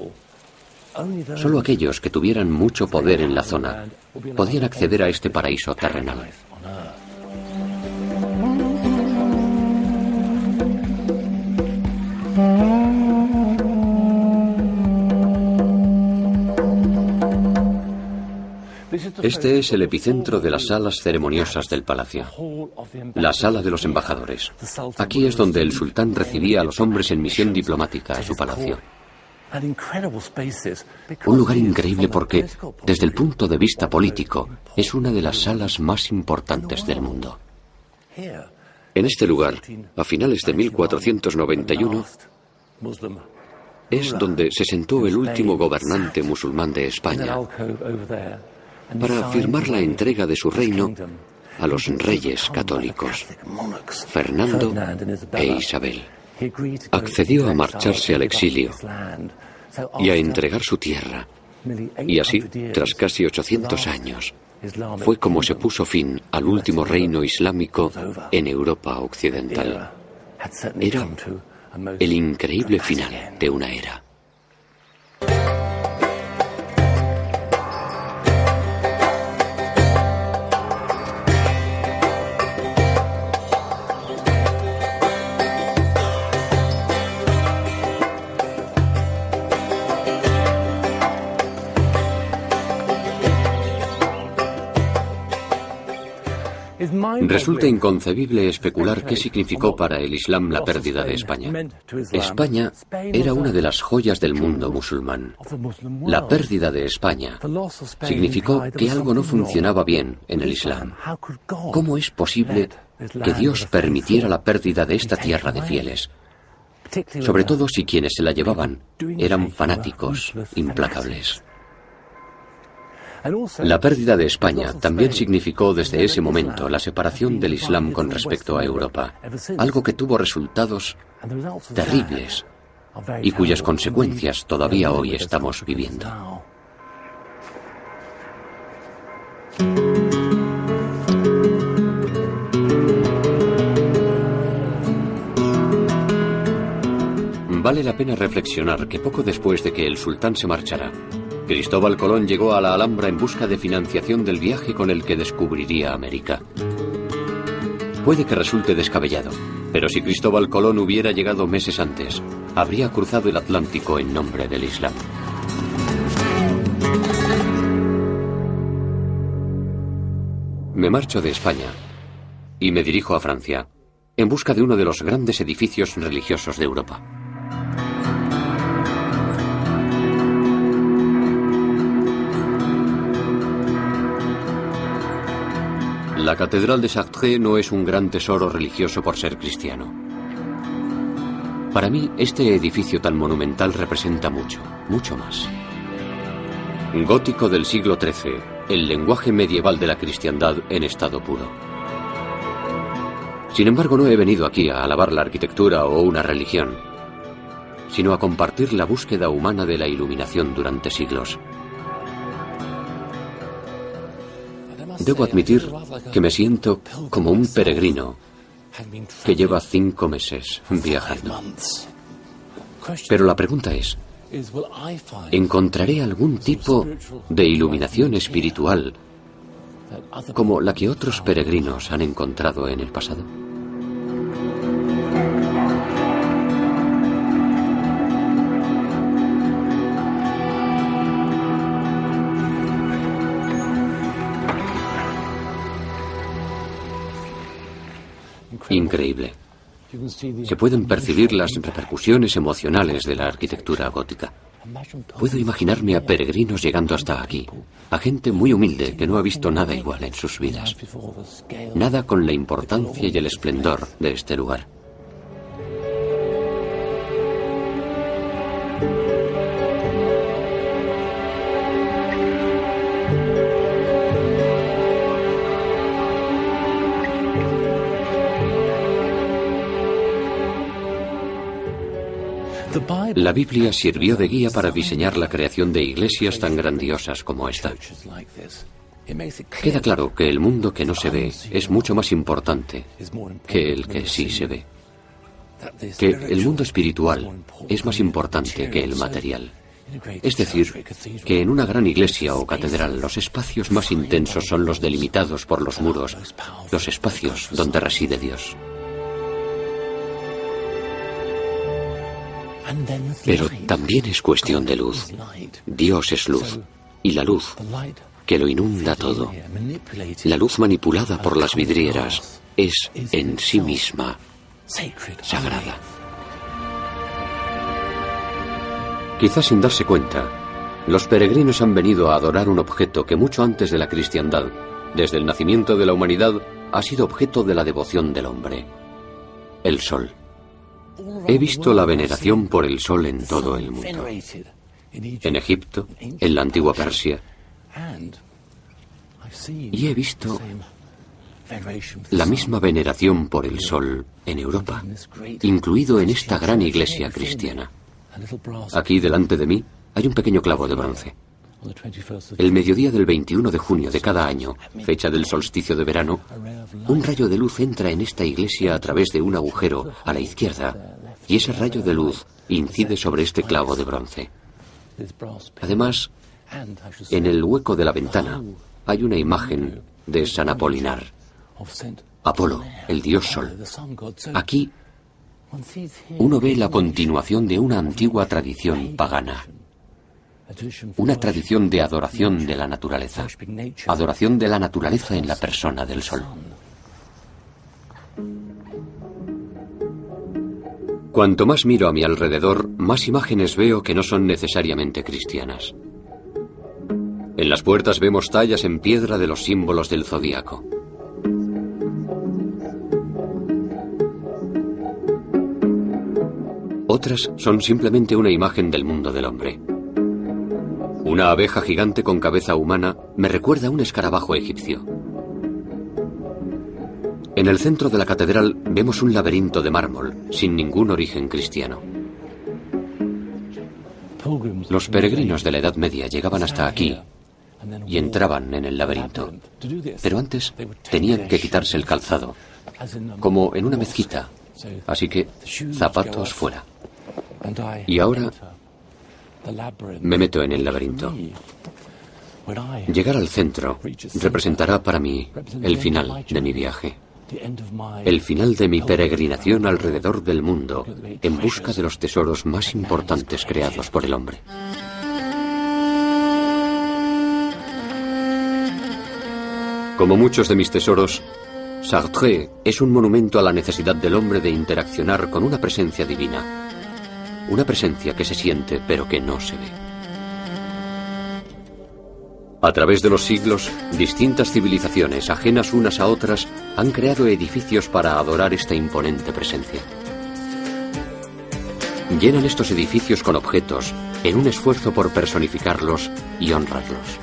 Solo aquellos que tuvieran mucho poder en la zona podían acceder a este paraíso terrenal. Este es el epicentro de las salas ceremoniosas del palacio, la sala de los embajadores. Aquí es donde el sultán recibía a los hombres en misión diplomática a su palacio. Un lugar increíble porque, desde el punto de vista político, es una de las salas más importantes del mundo. En este lugar, a finales de 1491, es donde se sentó el último gobernante musulmán de España para firmar la entrega de su reino a los reyes católicos, Fernando e Isabel. Accedió a marcharse al exilio y a entregar su tierra. Y así, tras casi 800 años, fue como se puso fin al último reino islámico en Europa occidental. Era el increíble final de una era. Resulta inconcebible especular qué significó para el Islam la pérdida de España. España era una de las joyas del mundo musulmán. La pérdida de España significó que algo no funcionaba bien en el Islam. ¿Cómo es posible que Dios permitiera la pérdida de esta tierra de fieles? Sobre todo si quienes se la llevaban eran fanáticos implacables. La pérdida de España también significó desde ese momento la separación del Islam con respecto a Europa, algo que tuvo resultados terribles y cuyas consecuencias todavía hoy estamos viviendo. Vale la pena reflexionar que poco después de que el sultán se marchara, Cristóbal Colón llegó a la Alhambra en busca de financiación del viaje con el que descubriría América. Puede que resulte descabellado, pero si Cristóbal Colón hubiera llegado meses antes, habría cruzado el Atlántico en nombre del Islam. Me marcho de España y me dirijo a Francia en busca de uno de los grandes edificios religiosos de Europa. La Catedral de Chartres no es un gran tesoro religioso por ser cristiano. Para mí, este edificio tan monumental representa mucho, mucho más. Gótico del siglo XIII, el lenguaje medieval de la cristiandad en estado puro. Sin embargo, no he venido aquí a alabar la arquitectura o una religión, sino a compartir la búsqueda humana de la iluminación durante siglos. Debo admitir que me siento como un peregrino que lleva cinco meses viajando. Pero la pregunta es, ¿encontraré algún tipo de iluminación espiritual como la que otros peregrinos han encontrado en el pasado? Increíble. Se pueden percibir las repercusiones emocionales de la arquitectura gótica. Puedo imaginarme a peregrinos llegando hasta aquí, a gente muy humilde que no ha visto nada igual en sus vidas. Nada con la importancia y el esplendor de este lugar. La Biblia sirvió de guía para diseñar la creación de iglesias tan grandiosas como esta. Queda claro que el mundo que no se ve es mucho más importante que el que sí se ve. Que el mundo espiritual es más importante que el material. Es decir, que en una gran iglesia o catedral los espacios más intensos son los delimitados por los muros, los espacios donde reside Dios. Pero también es cuestión de luz. Dios es luz. Y la luz, que lo inunda todo, la luz manipulada por las vidrieras, es en sí misma sagrada. Quizás sin darse cuenta, los peregrinos han venido a adorar un objeto que mucho antes de la cristiandad, desde el nacimiento de la humanidad, ha sido objeto de la devoción del hombre, el sol. He visto la veneración por el sol en todo el mundo. En Egipto, en la antigua Persia. Y he visto la misma veneración por el sol en Europa, incluido en esta gran iglesia cristiana. Aquí delante de mí hay un pequeño clavo de bronce. El mediodía del 21 de junio de cada año, fecha del solsticio de verano, un rayo de luz entra en esta iglesia a través de un agujero a la izquierda y ese rayo de luz incide sobre este clavo de bronce. Además, en el hueco de la ventana hay una imagen de San Apolinar, Apolo, el dios sol. Aquí uno ve la continuación de una antigua tradición pagana. Una tradición de adoración de la naturaleza. Adoración de la naturaleza en la persona del sol. Cuanto más miro a mi alrededor, más imágenes veo que no son necesariamente cristianas. En las puertas vemos tallas en piedra de los símbolos del zodíaco. Otras son simplemente una imagen del mundo del hombre. Una abeja gigante con cabeza humana me recuerda a un escarabajo egipcio. En el centro de la catedral vemos un laberinto de mármol, sin ningún origen cristiano. Los peregrinos de la Edad Media llegaban hasta aquí y entraban en el laberinto. Pero antes tenían que quitarse el calzado, como en una mezquita. Así que zapatos fuera. Y ahora me meto en el laberinto. Llegar al centro representará para mí el final de mi viaje. El final de mi peregrinación alrededor del mundo en busca de los tesoros más importantes creados por el hombre. Como muchos de mis tesoros, Sartre es un monumento a la necesidad del hombre de interaccionar con una presencia divina. Una presencia que se siente pero que no se ve. A través de los siglos, distintas civilizaciones, ajenas unas a otras, han creado edificios para adorar esta imponente presencia. Llenan estos edificios con objetos en un esfuerzo por personificarlos y honrarlos.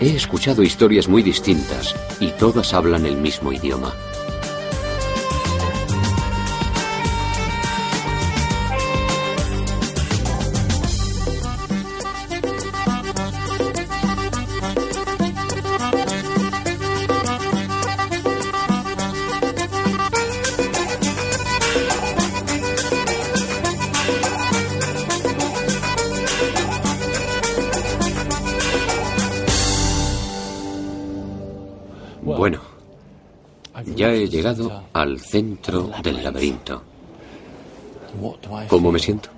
He escuchado historias muy distintas y todas hablan el mismo idioma. Llegado al centro del laberinto. ¿Cómo me siento?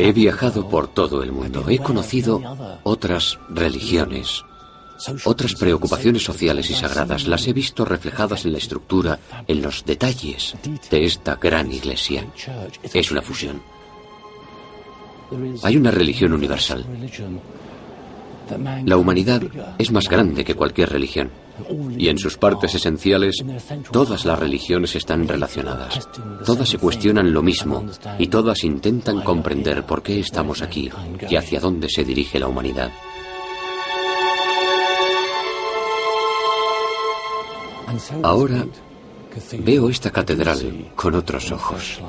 He viajado por todo el mundo, he conocido otras religiones, otras preocupaciones sociales y sagradas las he visto reflejadas en la estructura, en los detalles de esta gran iglesia. Es una fusión. Hay una religión universal. La humanidad es más grande que cualquier religión. Y en sus partes esenciales, todas las religiones están relacionadas. Todas se cuestionan lo mismo y todas intentan comprender por qué estamos aquí y hacia dónde se dirige la humanidad. Ahora veo esta catedral con otros ojos.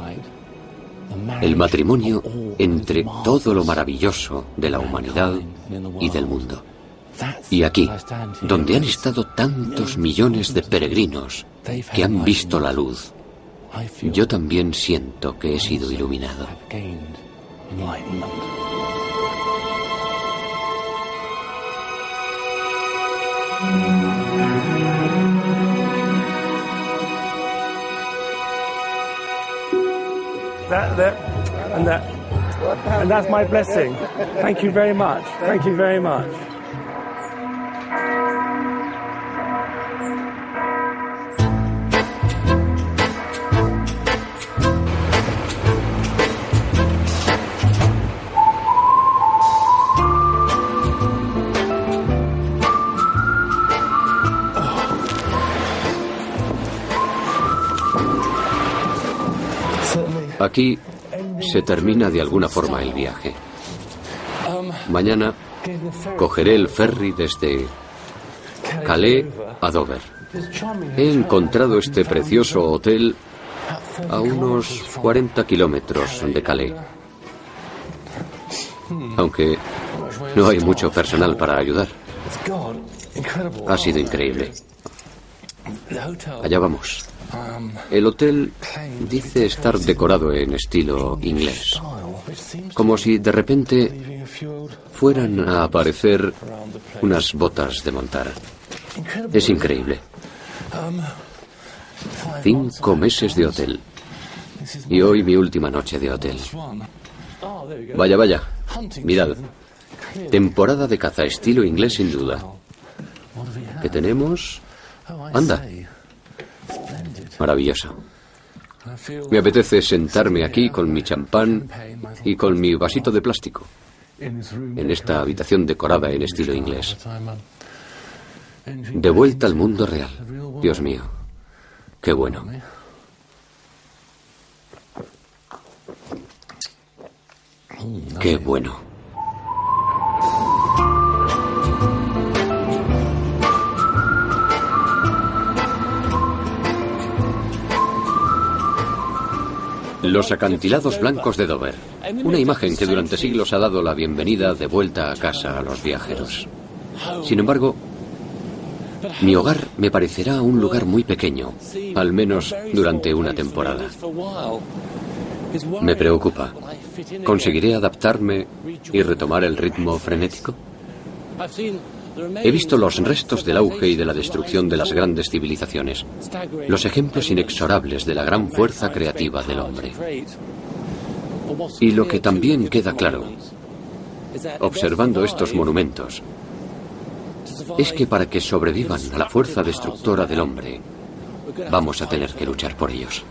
El matrimonio entre todo lo maravilloso de la humanidad y del mundo. Y aquí, donde han estado tantos millones de peregrinos que han visto la luz, yo también siento que he sido iluminado. That, that, and that. And that's my blessing. Thank you very much. Thank you very much. Aquí se termina de alguna forma el viaje. Mañana cogeré el ferry desde Calais a Dover. He encontrado este precioso hotel a unos 40 kilómetros de Calais. Aunque no hay mucho personal para ayudar. Ha sido increíble. Allá vamos. El hotel dice estar decorado en estilo inglés, como si de repente fueran a aparecer unas botas de montar. Es increíble. Cinco meses de hotel. Y hoy mi última noche de hotel. Vaya, vaya. Mirad. Temporada de caza estilo inglés sin duda. ¿Qué tenemos? Anda. Maravilloso. Me apetece sentarme aquí con mi champán y con mi vasito de plástico en esta habitación decorada en estilo inglés. De vuelta al mundo real. Dios mío. Qué bueno. Qué bueno. Los acantilados blancos de Dover. Una imagen que durante siglos ha dado la bienvenida de vuelta a casa a los viajeros. Sin embargo, mi hogar me parecerá un lugar muy pequeño, al menos durante una temporada. Me preocupa. ¿Conseguiré adaptarme y retomar el ritmo frenético? He visto los restos del auge y de la destrucción de las grandes civilizaciones, los ejemplos inexorables de la gran fuerza creativa del hombre. Y lo que también queda claro, observando estos monumentos, es que para que sobrevivan a la fuerza destructora del hombre, vamos a tener que luchar por ellos.